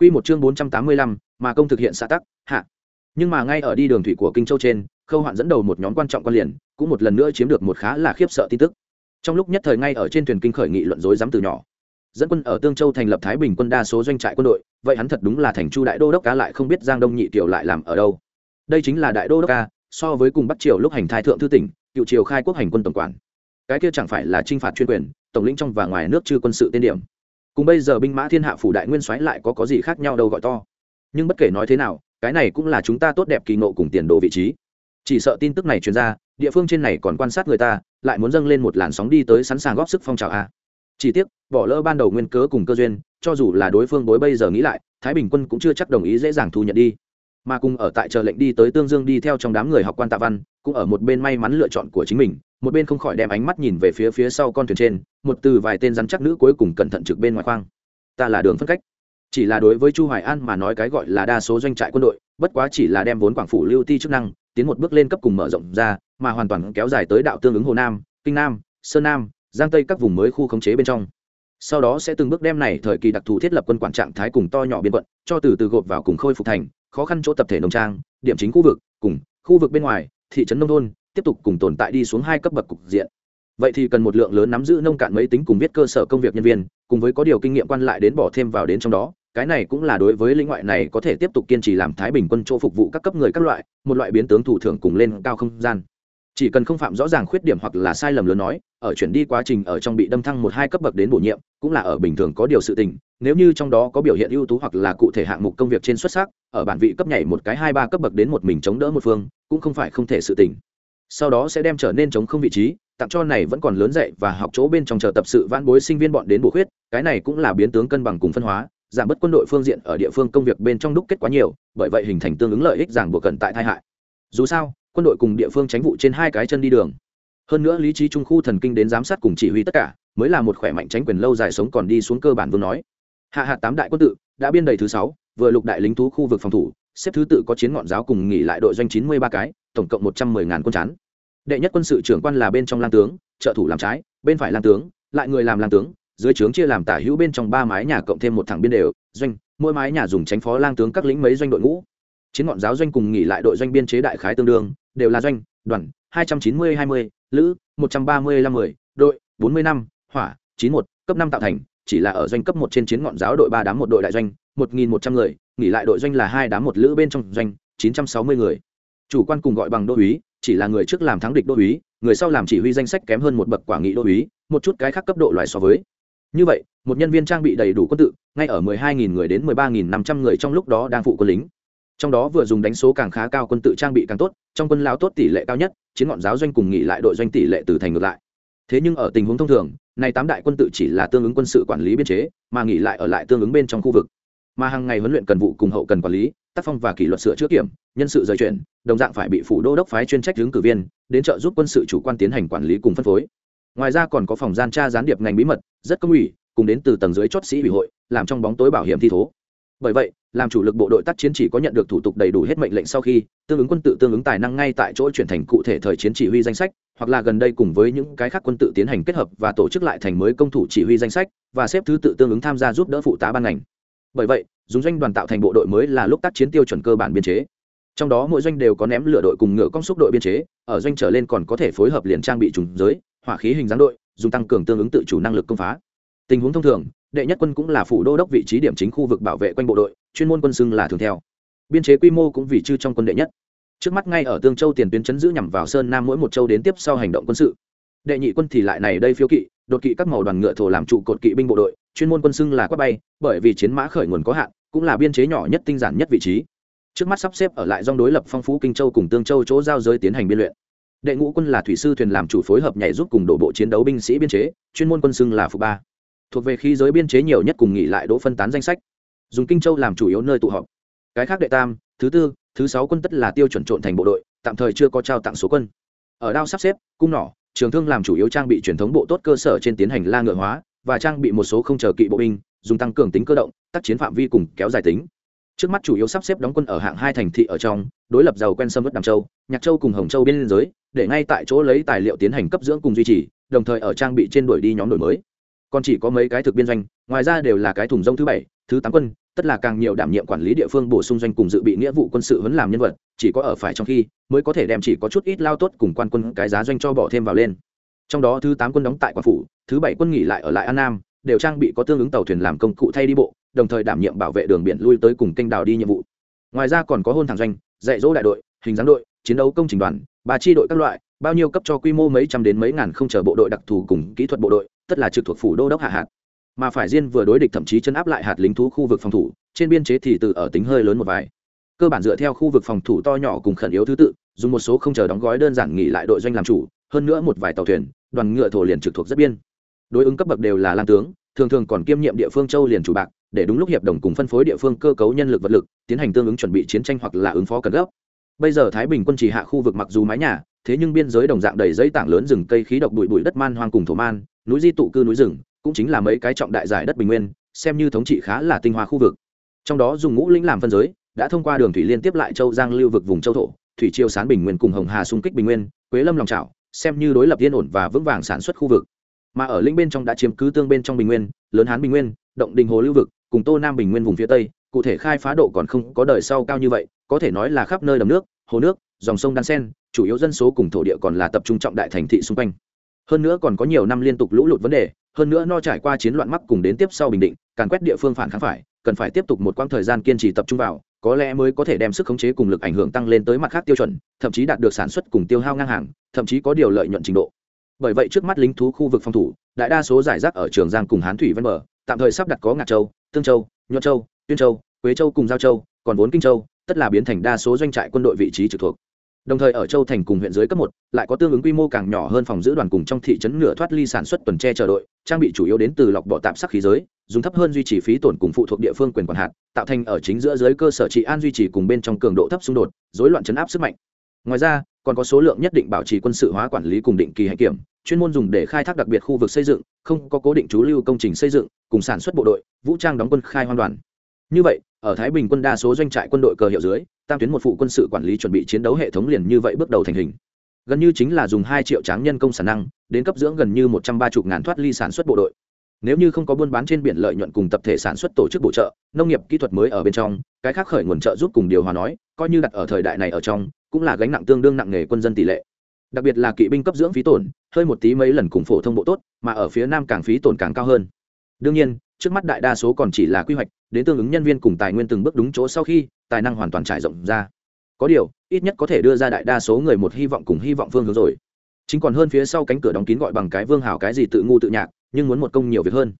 Quy một chương bốn trăm tám mươi lăm, mà công thực hiện xã tắc, hạ. Nhưng mà ngay ở đi đường thủy của Kinh Châu trên, Khâu Hoạn dẫn đầu một nhóm quan trọng quan liền, cũng một lần nữa chiếm được một khá là khiếp sợ tin tức. Trong lúc nhất thời ngay ở trên thuyền kinh khởi nghị luận rối rắm từ nhỏ. Dẫn quân ở Tương Châu thành lập Thái Bình quân đa số doanh trại quân đội, vậy hắn thật đúng là thành Chu đại đô đốc cá lại không biết Giang Đông Nhị tiểu lại làm ở đâu. Đây chính là đại đô đốc ca, so với cùng Bắc Triều lúc hành thái thượng thư tỉnh, cựu triều khai quốc hành quân tổng quản. Cái kia chẳng phải là trinh phạt chuyên quyền, tổng lĩnh trong và ngoài nước chư quân sự tiên điểm cùng bây giờ binh mã thiên hạ phủ đại nguyên soái lại có có gì khác nhau đâu gọi to. Nhưng bất kể nói thế nào, cái này cũng là chúng ta tốt đẹp kỳ nộ cùng tiền đồ vị trí. Chỉ sợ tin tức này truyền ra, địa phương trên này còn quan sát người ta, lại muốn dâng lên một làn sóng đi tới sẵn sàng góp sức phong trào a. Chỉ tiếc, bỏ lỡ ban đầu nguyên cớ cùng cơ duyên, cho dù là đối phương bối bây giờ nghĩ lại, thái bình quân cũng chưa chắc đồng ý dễ dàng thu nhận đi mà cùng ở tại chờ lệnh đi tới tương dương đi theo trong đám người học quan tạ văn, cũng ở một bên may mắn lựa chọn của chính mình, một bên không khỏi đem ánh mắt nhìn về phía phía sau con thuyền trên, một từ vài tên rắn chắc nữ cuối cùng cẩn thận trực bên ngoài khoang. Ta là đường phân cách. Chỉ là đối với chu hoài an mà nói cái gọi là đa số doanh trại quân đội, bất quá chỉ là đem vốn quảng phủ lưu ti chức năng, tiến một bước lên cấp cùng mở rộng ra, mà hoàn toàn kéo dài tới đạo tương ứng hồ nam, kinh nam, sơn nam, giang tây các vùng mới khu khống chế bên trong. Sau đó sẽ từng bước đem này thời kỳ đặc thù thiết lập quân quản trạng thái cùng to nhỏ biên quận, cho từ từ gộp vào cùng khôi phục thành khó khăn chỗ tập thể nông trang, điểm chính khu vực, cùng khu vực bên ngoài, thị trấn nông thôn, tiếp tục cùng tồn tại đi xuống hai cấp bậc cục diện. Vậy thì cần một lượng lớn nắm giữ nông cạn mấy tính cùng viết cơ sở công việc nhân viên, cùng với có điều kinh nghiệm quan lại đến bỏ thêm vào đến trong đó, cái này cũng là đối với lĩnh ngoại này có thể tiếp tục kiên trì làm thái bình quân chỗ phục vụ các cấp người các loại, một loại biến tướng thủ thưởng cùng lên cao không gian chỉ cần không phạm rõ ràng khuyết điểm hoặc là sai lầm lớn nói, ở chuyển đi quá trình ở trong bị đâm thăng một hai cấp bậc đến bổ nhiệm, cũng là ở bình thường có điều sự tình, nếu như trong đó có biểu hiện ưu tú hoặc là cụ thể hạng mục công việc trên xuất sắc, ở bản vị cấp nhảy một cái hai ba cấp bậc đến một mình chống đỡ một phương, cũng không phải không thể sự tình. Sau đó sẽ đem trở nên chống không vị trí, tặng cho này vẫn còn lớn dạy và học chỗ bên trong chờ tập sự vãn bối sinh viên bọn đến bổ khuyết, cái này cũng là biến tướng cân bằng cùng phân hóa, giảm bớt quân đội phương diện ở địa phương công việc bên trong đúc kết quá nhiều, bởi vậy hình thành tương ứng lợi ích ràng buộc cần tại tai hại. Dù sao quân đội cùng địa phương tránh vụ trên hai cái chân đi đường. Hơn nữa lý trí trung khu thần kinh đến giám sát cùng chỉ huy tất cả, mới là một khỏe mạnh tránh quyền lâu dài sống còn đi xuống cơ bản vương nói. Hạ hạt tám đại quân tự đã biên đầy thứ sáu, vừa lục đại lính thú khu vực phòng thủ, xếp thứ tự có chiến ngọn giáo cùng nghỉ lại đội doanh chín mươi ba cái, tổng cộng một trăm mười ngàn quân chán. đệ nhất quân sự trưởng quan là bên trong lang tướng, trợ thủ làm trái, bên phải lang tướng, lại người làm lang tướng, dưới trướng chia làm tả hữu bên trong ba mái nhà cộng thêm một thẳng biên đều, doanh, mỗi mái nhà dùng tránh phó lang tướng các lính mấy doanh đội ngũ chiến ngọn giáo doanh cùng nghỉ lại đội doanh biên chế đại khái tương đương, đều là doanh, đoàn, hai trăm chín mươi hai mươi, lữ, một trăm ba mươi năm mươi đội, bốn mươi năm, hỏa, chín một cấp năm tạo thành, chỉ là ở doanh cấp một trên chiến ngọn giáo đội ba đám một đội đại doanh, một nghìn một trăm người, nghỉ lại đội doanh là hai đám một lữ bên trong doanh, chín trăm sáu mươi người. Chủ quan cùng gọi bằng đô uý chỉ là người trước làm thắng địch đô uý người sau làm chỉ huy danh sách kém hơn một bậc quả nghị đô uý một chút cái khác cấp độ loại so với. Như vậy, một nhân viên trang bị đầy đủ quân tự, ngay ở 12.000 người đến 13.500 người trong lúc đó đang phụ quân lính trong đó vừa dùng đánh số càng khá cao quân tự trang bị càng tốt, trong quân lao tốt tỷ lệ cao nhất, chiến ngọn giáo doanh cùng nghỉ lại đội doanh tỷ lệ từ thành ngược lại. Thế nhưng ở tình huống thông thường này tám đại quân tự chỉ là tương ứng quân sự quản lý biên chế, mà nghỉ lại ở lại tương ứng bên trong khu vực. Mà hàng ngày huấn luyện cần vụ cùng hậu cần quản lý, tác phong và kỷ luật sửa chữa kiểm, nhân sự rời chuyển, đồng dạng phải bị phủ đô đốc phái chuyên trách hướng cử viên, đến trợ giúp quân sự chủ quan tiến hành quản lý cùng phân phối. Ngoài ra còn có phòng gian tra gián điệp ngành bí mật, rất công ủy, cùng đến từ tầng dưới chót sĩ ủy hội, làm trong bóng tối bảo hiểm thi thố. Bởi vậy làm chủ lực bộ đội tác chiến chỉ có nhận được thủ tục đầy đủ hết mệnh lệnh sau khi, tương ứng quân tự tương ứng tài năng ngay tại chỗ chuyển thành cụ thể thời chiến chỉ huy danh sách, hoặc là gần đây cùng với những cái khác quân tự tiến hành kết hợp và tổ chức lại thành mới công thủ chỉ huy danh sách, và xếp thứ tự tương ứng tham gia giúp đỡ phụ tá ban ngành. Bởi vậy, dùng doanh đoàn tạo thành bộ đội mới là lúc tác chiến tiêu chuẩn cơ bản biên chế. Trong đó mỗi doanh đều có ném lửa đội cùng ngựa công xúc đội biên chế, ở doanh trở lên còn có thể phối hợp liền trang bị trùng giới, hỏa khí hình dáng đội, dùng tăng cường tương ứng tự chủ năng lực công phá. Tình huống thông thường đệ nhất quân cũng là phủ đô đốc vị trí điểm chính khu vực bảo vệ quanh bộ đội, chuyên môn quân xưng là thường theo. Biên chế quy mô cũng vì chư trong quân đệ nhất. Trước mắt ngay ở tương châu tiền tuyến chấn giữ nhằm vào sơn nam mỗi một châu đến tiếp sau hành động quân sự. Đệ nhị quân thì lại này đây phiếu kỵ, đột kỵ các màu đoàn ngựa thổ làm trụ cột kỵ binh bộ đội, chuyên môn quân xưng là quát bay, bởi vì chiến mã khởi nguồn có hạn, cũng là biên chế nhỏ nhất tinh giản nhất vị trí. Trước mắt sắp xếp ở lại dòng đối lập phong phú kinh châu cùng tương châu chỗ giao giới tiến hành biên luyện. Đệ ngũ quân là thủy sư thuyền làm chủ phối hợp nhảy giúp cùng đổ bộ chiến đấu binh sĩ biên chế, chuyên môn quân xưng là phục ba thuộc về khí giới biên chế nhiều nhất cùng nghỉ lại đỗ phân tán danh sách. Dùng kinh châu làm chủ yếu nơi tụ họp. Cái khác đệ tam, thứ tư, thứ sáu quân tất là tiêu chuẩn trộn thành bộ đội, tạm thời chưa có trao tặng số quân. Ở đao sắp xếp, cung nỏ, trường thương làm chủ yếu trang bị truyền thống bộ tốt cơ sở trên tiến hành la ngựa hóa, và trang bị một số không chờ kỵ bộ binh, dùng tăng cường tính cơ động, tác chiến phạm vi cùng kéo dài tính. Trước mắt chủ yếu sắp xếp đóng quân ở hạng hai thành thị ở trong, đối lập giàu quen sâm vất đàm châu, nhạc châu cùng hồng châu bên liên giới, để ngay tại chỗ lấy tài liệu tiến hành cấp dưỡng cùng duy trì, đồng thời ở trang bị trên đuổi đi nhóm đổi mới còn chỉ có mấy cái thực biên doanh, ngoài ra đều là cái thùng rông thứ bảy, thứ tám quân, tất là càng nhiều đảm nhiệm quản lý địa phương bổ sung doanh cùng dự bị nghĩa vụ quân sự vẫn làm nhân vật, chỉ có ở phải trong khi mới có thể đem chỉ có chút ít lao tốt cùng quan quân cái giá doanh cho bỏ thêm vào lên. Trong đó thứ tám quân đóng tại quan phủ, thứ bảy quân nghỉ lại ở lại an nam, đều trang bị có tương ứng tàu thuyền làm công cụ thay đi bộ, đồng thời đảm nhiệm bảo vệ đường biển lui tới cùng kênh đào đi nhiệm vụ. Ngoài ra còn có hôn thẳng doanh, dạy dỗ đại đội, hình dáng đội, chiến đấu công trình đoàn, ba chi đội các loại, bao nhiêu cấp cho quy mô mấy trăm đến mấy ngàn không chờ bộ đội đặc thù cùng kỹ thuật bộ đội tất là trực thuộc phủ đô đốc hạ hạt. Mà phải riêng vừa đối địch thậm chí chân áp lại hạt lính thú khu vực phòng thủ, trên biên chế thì từ ở tính hơi lớn một vài. Cơ bản dựa theo khu vực phòng thủ to nhỏ cùng khẩn yếu thứ tự, dùng một số không chờ đóng gói đơn giản nghỉ lại đội doanh làm chủ, hơn nữa một vài tàu thuyền, đoàn ngựa thổ liền trực thuộc rất biên. Đối ứng cấp bậc đều là lan tướng, thường thường còn kiêm nhiệm địa phương châu liền chủ bạc, để đúng lúc hiệp đồng cùng phân phối địa phương cơ cấu nhân lực vật lực, tiến hành tương ứng chuẩn bị chiến tranh hoặc là ứng phó cần gấp. Bây giờ thái bình quân chỉ hạ khu vực mặc dù mái nhà, thế nhưng biên giới đồng dạng đầy giấy tảng lớn rừng cây khí độc bụi bụi đất man hoang cùng thổ man núi di tụ cư núi rừng, cũng chính là mấy cái trọng đại giải đất bình nguyên, xem như thống trị khá là tinh hoa khu vực. Trong đó dùng ngũ lĩnh làm phân giới, đã thông qua đường thủy liên tiếp lại châu giang lưu vực vùng châu thổ, thủy chiêu sán bình nguyên cùng hồng hà xung kích bình nguyên, quế lâm lòng trào xem như đối lập yên ổn và vững vàng sản xuất khu vực. Mà ở lĩnh bên trong đã chiếm cứ tương bên trong bình nguyên, lớn hán bình nguyên, động đình hồ lưu vực, cùng tô nam bình nguyên vùng phía tây, cụ thể khai phá độ còn không có đời sau cao như vậy, có thể nói là khắp nơi đầm nước, hồ nước, dòng sông đan sen, chủ yếu dân số cùng thổ địa còn là tập trung trọng đại thành thị xung quanh hơn nữa còn có nhiều năm liên tục lũ lụt vấn đề, hơn nữa no trải qua chiến loạn mắc cùng đến tiếp sau bình định, càn quét địa phương phản kháng phải, cần phải tiếp tục một quãng thời gian kiên trì tập trung vào, có lẽ mới có thể đem sức khống chế cùng lực ảnh hưởng tăng lên tới mặt khác tiêu chuẩn, thậm chí đạt được sản xuất cùng tiêu hao ngang hàng, thậm chí có điều lợi nhuận trình độ. Bởi vậy trước mắt lính thú khu vực phòng thủ, đại đa số giải rác ở trường giang cùng hán thủy ven bờ, tạm thời sắp đặt có ngạc châu, tương châu, nhuận châu, tuyên châu, quế châu cùng giao châu, còn vốn kinh châu, tất là biến thành đa số doanh trại quân đội vị trí trực thuộc đồng thời ở châu thành cùng huyện dưới cấp một, lại có tương ứng quy mô càng nhỏ hơn phòng giữ đoàn cùng trong thị trấn nửa thoát ly sản xuất tuần tre chờ đội, trang bị chủ yếu đến từ lọc bọ tạm sắc khí giới, dùng thấp hơn duy trì phí tổn cùng phụ thuộc địa phương quyền quản hạt, tạo thành ở chính giữa dưới cơ sở trị an duy trì cùng bên trong cường độ thấp xung đột, rối loạn chấn áp sức mạnh. Ngoài ra, còn có số lượng nhất định bảo trì quân sự hóa quản lý cùng định kỳ hạnh kiểm, chuyên môn dùng để khai thác đặc biệt khu vực xây dựng, không có cố định trú lưu công trình xây dựng, cùng sản xuất bộ đội, vũ trang đóng quân khai hoan đoàn. Như vậy, ở thái bình quân đa số doanh trại quân đội cờ hiệu dưới tam tuyến một phụ quân sự quản lý chuẩn bị chiến đấu hệ thống liền như vậy bước đầu thành hình. Gần như chính là dùng hai triệu tráng nhân công sản năng, đến cấp dưỡng gần như một trăm ba mươi ngàn thoát ly sản xuất bộ đội. Nếu như không có buôn bán trên biển lợi nhuận cùng tập thể sản xuất tổ chức bổ trợ, nông nghiệp kỹ thuật mới ở bên trong, cái khác khởi nguồn trợ giúp cùng điều hòa nói, coi như đặt ở thời đại này ở trong, cũng là gánh nặng tương đương nặng nghề quân dân tỷ lệ. Đặc biệt là kỵ binh cấp dưỡng phí tổn, hơi một tí mấy lần cùng phổ thông bộ tốt, mà ở phía nam càng phí tổn càng cao hơn. Đương nhiên, trước mắt đại đa số còn chỉ là quy hoạch, đến tương ứng nhân viên cùng tài nguyên từng bước đúng chỗ sau khi tài năng hoàn toàn trải rộng ra. Có điều, ít nhất có thể đưa ra đại đa số người một hy vọng cùng hy vọng phương hướng rồi. Chính còn hơn phía sau cánh cửa đóng kín gọi bằng cái vương hảo cái gì tự ngu tự nhạc, nhưng muốn một công nhiều việc hơn.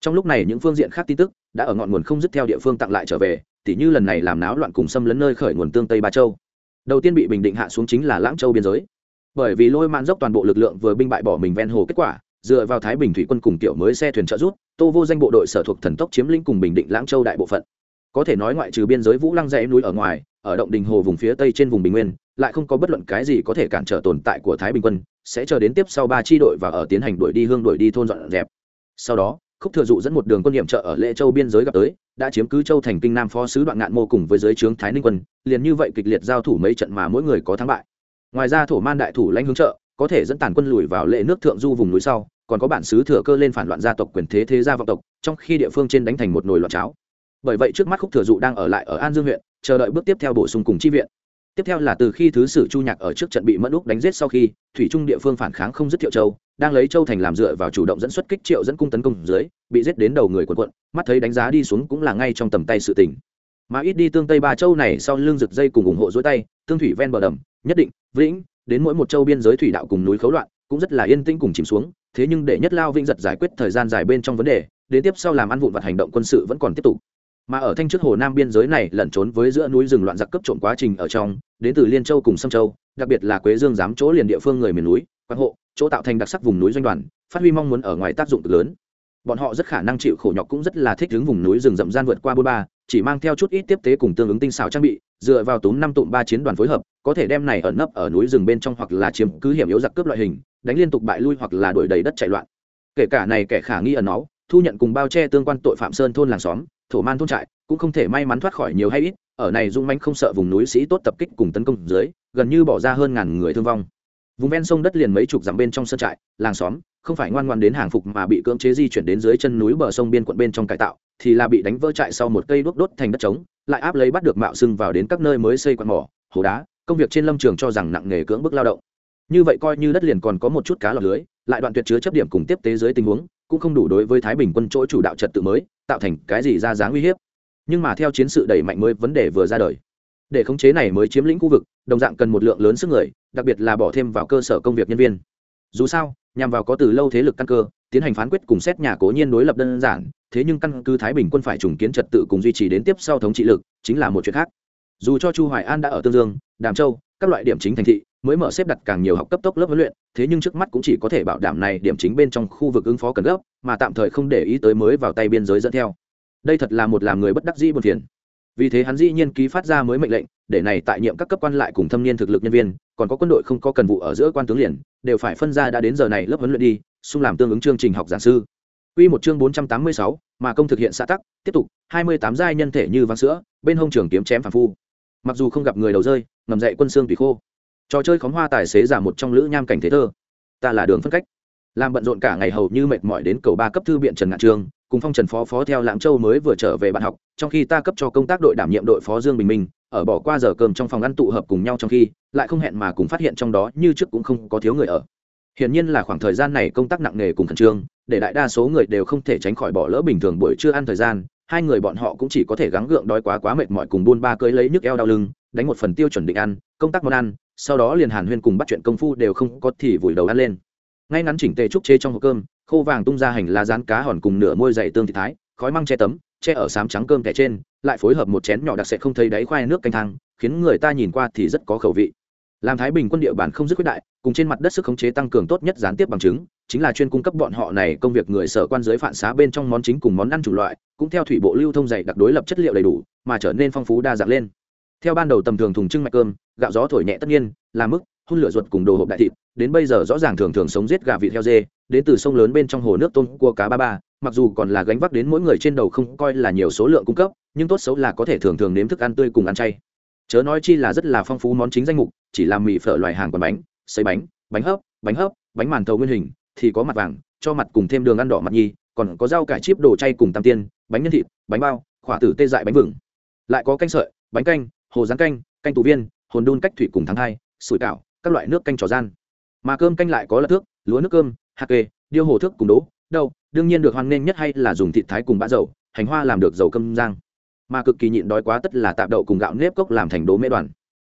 Trong lúc này những phương diện khác tin tức đã ở ngọn nguồn không dứt theo địa phương tặng lại trở về, tỉ như lần này làm náo loạn cùng xâm lấn nơi khởi nguồn tương tây ba châu. Đầu tiên bị bình định hạ xuống chính là lãng châu biên giới. Bởi vì lôi mạn dốc toàn bộ lực lượng vừa binh bại bỏ mình ven hồ kết quả, dựa vào thái bình thủy quân cùng tiểu mới xe thuyền trợ rút tô vô danh bộ đội sở thuộc thần tốc chiếm lĩnh cùng bình định lãng châu đại bộ phận có thể nói ngoại trừ biên giới vũ lăng dãy núi ở ngoài, ở động đình hồ vùng phía tây trên vùng bình nguyên, lại không có bất luận cái gì có thể cản trở tồn tại của thái bình quân, sẽ chờ đến tiếp sau ba tri đội và ở tiến hành đuổi đi hương đuổi đi thôn dọn dẹp. Sau đó, khúc thừa dụ dẫn một đường quân nhiệm trợ ở lễ châu biên giới gặp tới, đã chiếm cứ châu thành kinh nam phó sứ đoạn ngạn mô cùng với giới trướng thái ninh quân, liền như vậy kịch liệt giao thủ mấy trận mà mỗi người có thắng bại. Ngoài ra thổ man đại thủ lãnh hướng trợ, có thể dẫn tàn quân lùi vào lệ nước thượng du vùng núi sau, còn có bản xứ thừa cơ lên phản loạn gia tộc quyền thế thế gia vọng tộc, trong khi địa phương trên đánh thành một nồi loạn cháo bởi vậy trước mắt khúc thừa dụ đang ở lại ở an dương huyện, chờ đợi bước tiếp theo bổ sung cùng chi viện. Tiếp theo là từ khi thứ sử chu nhạc ở trước trận bị mẫn úc đánh giết sau khi, thủy trung địa phương phản kháng không dứt thiệu châu, đang lấy châu thành làm dựa vào chủ động dẫn xuất kích triệu dẫn cung tấn công dưới, bị giết đến đầu người quần quận mắt thấy đánh giá đi xuống cũng là ngay trong tầm tay sự tình. Mà ít đi tương tây ba châu này sau lưng rực dây cùng ủng hộ dối tay, tương thủy ven bờ đầm, nhất định, vĩnh, đến mỗi một châu biên giới thủy đạo cùng núi khấu loạn, cũng rất là yên tĩnh cùng chìm xuống, thế nhưng để nhất lao vĩnh giật giải quyết thời gian dài bên trong vấn đề, đến tiếp sau làm ăn vụn vặt hành động quân sự vẫn còn tiếp tục mà ở thanh trước hồ nam biên giới này lẩn trốn với giữa núi rừng loạn giặc cấp trộm quá trình ở trong, đến từ liên châu cùng sâm châu, đặc biệt là quế dương dám chỗ liền địa phương người miền núi, quan hộ, chỗ tạo thành đặc sắc vùng núi doanh đoàn, phát huy mong muốn ở ngoài tác dụng cực lớn. Bọn họ rất khả năng chịu khổ nhọc cũng rất là thích hướng vùng núi rừng rậm gian vượt qua bôn ba, chỉ mang theo chút ít tiếp tế cùng tương ứng tinh xảo trang bị, dựa vào túm năm tụm ba chiến đoàn phối hợp, có thể đem này ẩn nấp ở núi rừng bên trong hoặc là chiếm cứ hiểm yếu giặc cướp loại hình, đánh liên tục bại lui hoặc là đuổi đầy đất chạy loạn. Kể cả này kẻ khả nghi ẩn náu thu nhận cùng bao che tương quan tội phạm sơn thôn làng xóm, thổ man thôn trại, cũng không thể may mắn thoát khỏi nhiều hay ít, ở này dung manh không sợ vùng núi sĩ tốt tập kích cùng tấn công dưới, gần như bỏ ra hơn ngàn người thương vong. Vùng ven sông đất liền mấy chục dặm bên trong sơn trại, làng xóm, không phải ngoan ngoan đến hàng phục mà bị cưỡng chế di chuyển đến dưới chân núi bờ sông biên quận bên trong cải tạo, thì là bị đánh vỡ trại sau một cây đuốc đốt thành đất trống, lại áp lấy bắt được mạo xưng vào đến các nơi mới xây quạt mỏ, hồ đá, công việc trên lâm trường cho rằng nặng nghề cưỡng bức lao động. Như vậy coi như đất liền còn có một chút cá lọt lưới, lại đoạn tuyệt chứa chấp điểm cùng tiếp tế dưới tình huống cũng không đủ đối với thái bình quân chỗ chủ đạo trật tự mới, tạo thành cái gì ra dáng uy hiếp. Nhưng mà theo chiến sự đẩy mạnh mới vấn đề vừa ra đời. Để khống chế này mới chiếm lĩnh khu vực, đồng dạng cần một lượng lớn sức người, đặc biệt là bỏ thêm vào cơ sở công việc nhân viên. Dù sao, nhằm vào có từ lâu thế lực căn cơ, tiến hành phán quyết cùng xét nhà cố nhiên đối lập đơn giản, thế nhưng căn cứ thái bình quân phải trùng kiến trật tự cùng duy trì đến tiếp sau thống trị lực, chính là một chuyện khác. Dù cho chu hoài an đã ở tương dương, đàm châu, các loại điểm chính thành thị mới mở xếp đặt càng nhiều học cấp tốc lớp huấn luyện thế nhưng trước mắt cũng chỉ có thể bảo đảm này điểm chính bên trong khu vực ứng phó cần gấp mà tạm thời không để ý tới mới vào tay biên giới dẫn theo đây thật là một làm người bất đắc dĩ buồn phiền vì thế hắn dĩ nhiên ký phát ra mới mệnh lệnh để này tại nhiệm các cấp quan lại cùng thâm niên thực lực nhân viên còn có quân đội không có cần vụ ở giữa quan tướng liền đều phải phân ra đã đến giờ này lớp huấn luyện đi xung làm tương ứng chương trình học giảng sư Quy một chương 486, mà công thực hiện xã tắc, tiếp tục, 28 giai nhân thể như vang sữa, bên hông trường kiếm chém phàm phu. Mặc dù không gặp người đầu rơi, ngầm dậy quân xương tùy khô. Trò chơi khóm hoa tài xế giả một trong lữ nham cảnh thế thơ. Ta là đường phân cách. Làm bận rộn cả ngày hầu như mệt mỏi đến cầu ba cấp thư biện Trần Ngạn Trường, cùng Phong Trần phó phó theo Lãng Châu mới vừa trở về bạn học, trong khi ta cấp cho công tác đội đảm nhiệm đội phó Dương Bình Minh, ở bỏ qua giờ cơm trong phòng ăn tụ hợp cùng nhau trong khi, lại không hẹn mà cùng phát hiện trong đó như trước cũng không có thiếu người ở. Hiển nhiên là khoảng thời gian này công tác nặng nề cùng khẩn trương, để đại đa số người đều không thể tránh khỏi bỏ lỡ bình thường buổi trưa ăn thời gian, hai người bọn họ cũng chỉ có thể gắng gượng đói quá quá mệt mỏi cùng buôn ba cưới lấy nhức eo đau lưng, đánh một phần tiêu chuẩn định ăn, công tác món ăn, sau đó liền Hàn Huyên cùng bắt chuyện công phu đều không có thì vùi đầu ăn lên. Ngay ngắn chỉnh tề trúc chế trong hộp cơm, khô vàng tung ra hành lá rán cá hòn cùng nửa môi dày tương thịt thái, khói măng che tấm, che ở sám trắng cơm kẻ trên, lại phối hợp một chén nhỏ đặc sệt không thấy đáy khoai nước canh thang, khiến người ta nhìn qua thì rất có khẩu vị làm thái bình quân địa bàn không dứt quyết đại cùng trên mặt đất sức khống chế tăng cường tốt nhất gián tiếp bằng chứng chính là chuyên cung cấp bọn họ này công việc người sở quan giới phản xá bên trong món chính cùng món ăn chủ loại cũng theo thủy bộ lưu thông dày đặc đối lập chất liệu đầy đủ mà trở nên phong phú đa dạng lên theo ban đầu tầm thường thùng trưng mạch cơm, gạo gió thổi nhẹ tất nhiên, là mức hun lửa ruột cùng đồ hộp đại thịt, đến bây giờ rõ ràng thường thường sống giết gà vịt heo dê, đến từ sông lớn bên trong hồ nước tôm cua cá ba ba, mặc dù còn là gánh vác đến mỗi người trên đầu không coi là nhiều số lượng cung cấp, nhưng tốt xấu là có thể thường thường nếm thức ăn tươi cùng ăn chay. Chớ nói chi là rất là phong phú món chính danh mục, chỉ làm mì phở loài hàng còn bánh xấy bánh bánh hấp bánh hấp, bánh màn thầu nguyên hình, thì có mặt vàng, cho mặt cùng thêm đường ăn đỏ mặt nhi, còn có rau cải chip đồ chay cùng tam tiên, bánh nhân thịt, bánh bao, khỏa tử tê dại bánh vừng. Lại có canh sợi, bánh canh hồ rán canh canh tủ viên, hồn đun cách thủy cùng tháng hai, sủi cảo, các loại nước canh trò gian. Mà cơm canh lại có lợn thước, lúa nước cơm, hạt kê, điêu hồ thước cùng đỗ đâu đương nhiên được hoan nghênh nhất hay là dùng thịt thái cùng bã dầu, hành hoa làm được dầu cơm giang mà cực kỳ nhịn đói quá tất là tạp đậu cùng gạo nếp cốc làm thành đố mễ đoàn.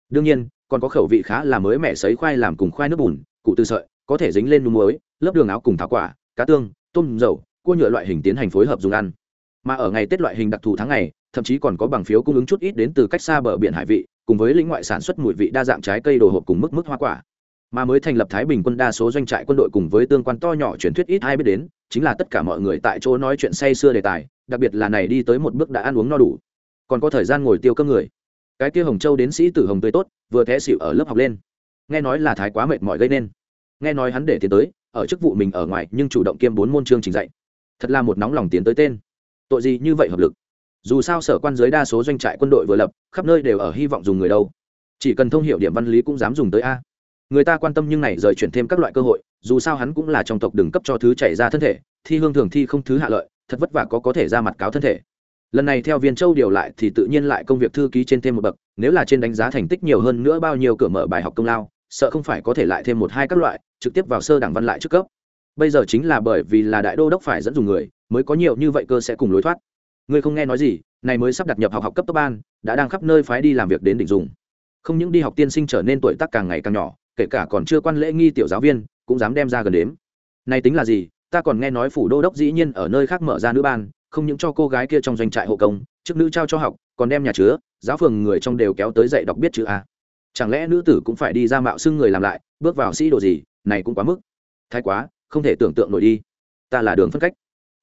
Đương nhiên, còn có khẩu vị khá là mới mẻ sấy khoai làm cùng khoai nước bùn cụ tư sợi, có thể dính lên núm muối, lớp đường áo cùng thảo quả, cá tương, tôm dầu, cua nhựa loại hình tiến hành phối hợp dùng ăn. Mà ở ngày tết loại hình đặc thù tháng ngày thậm chí còn có bằng phiếu cung ứng chút ít đến từ cách xa bờ biển hải vị, cùng với lĩnh ngoại sản xuất mùi vị đa dạng trái cây đồ hộp cùng mức mức hoa quả. Mà mới thành lập thái bình quân đa số doanh trại quân đội cùng với tương quan to nhỏ truyền thuyết ít ai biết đến, chính là tất cả mọi người tại chỗ nói chuyện say xưa đề tài, đặc biệt là này đi tới một bước đã ăn uống no đủ. Còn có thời gian ngồi tiêu cơm người. Cái kia hồng châu đến sĩ tử hồng tươi tốt, vừa té xỉu ở lớp học lên. Nghe nói là thái quá mệt mỏi gây nên. Nghe nói hắn để tiến tới, ở chức vụ mình ở ngoài nhưng chủ động kiêm bốn môn chương trình dạy. Thật là một nóng lòng tiến tới tên. Tội gì như vậy hợp lực? Dù sao sở quan giới đa số doanh trại quân đội vừa lập, khắp nơi đều ở hy vọng dùng người đâu. Chỉ cần thông hiểu điểm văn lý cũng dám dùng tới a. Người ta quan tâm nhưng này rời chuyển thêm các loại cơ hội, dù sao hắn cũng là trong tộc đừng cấp cho thứ chảy ra thân thể, thi hương thường thi không thứ hạ lợi, thật vất vả có có thể ra mặt cáo thân thể. Lần này theo viên châu điều lại thì tự nhiên lại công việc thư ký trên thêm một bậc, nếu là trên đánh giá thành tích nhiều hơn nữa bao nhiêu cửa mở bài học công lao, sợ không phải có thể lại thêm một hai các loại, trực tiếp vào sơ đảng văn lại trước cấp. Bây giờ chính là bởi vì là đại đô đốc phải dẫn dùng người, mới có nhiều như vậy cơ sẽ cùng lối thoát ngươi không nghe nói gì, này mới sắp đặt nhập học học cấp tốc ban, đã đang khắp nơi phái đi làm việc đến đỉnh dùng. Không những đi học tiên sinh trở nên tuổi tác càng ngày càng nhỏ, kể cả còn chưa quan lễ nghi tiểu giáo viên, cũng dám đem ra gần đếm. Này tính là gì, ta còn nghe nói phủ đô đốc dĩ nhiên ở nơi khác mở ra nữ ban, không những cho cô gái kia trong doanh trại hộ công, chức nữ trao cho học, còn đem nhà chứa, giáo phường người trong đều kéo tới dạy đọc biết chữ a. Chẳng lẽ nữ tử cũng phải đi ra mạo xưng người làm lại, bước vào sĩ đồ gì, này cũng quá mức. Thái quá, không thể tưởng tượng nổi đi. Ta là đường phân cách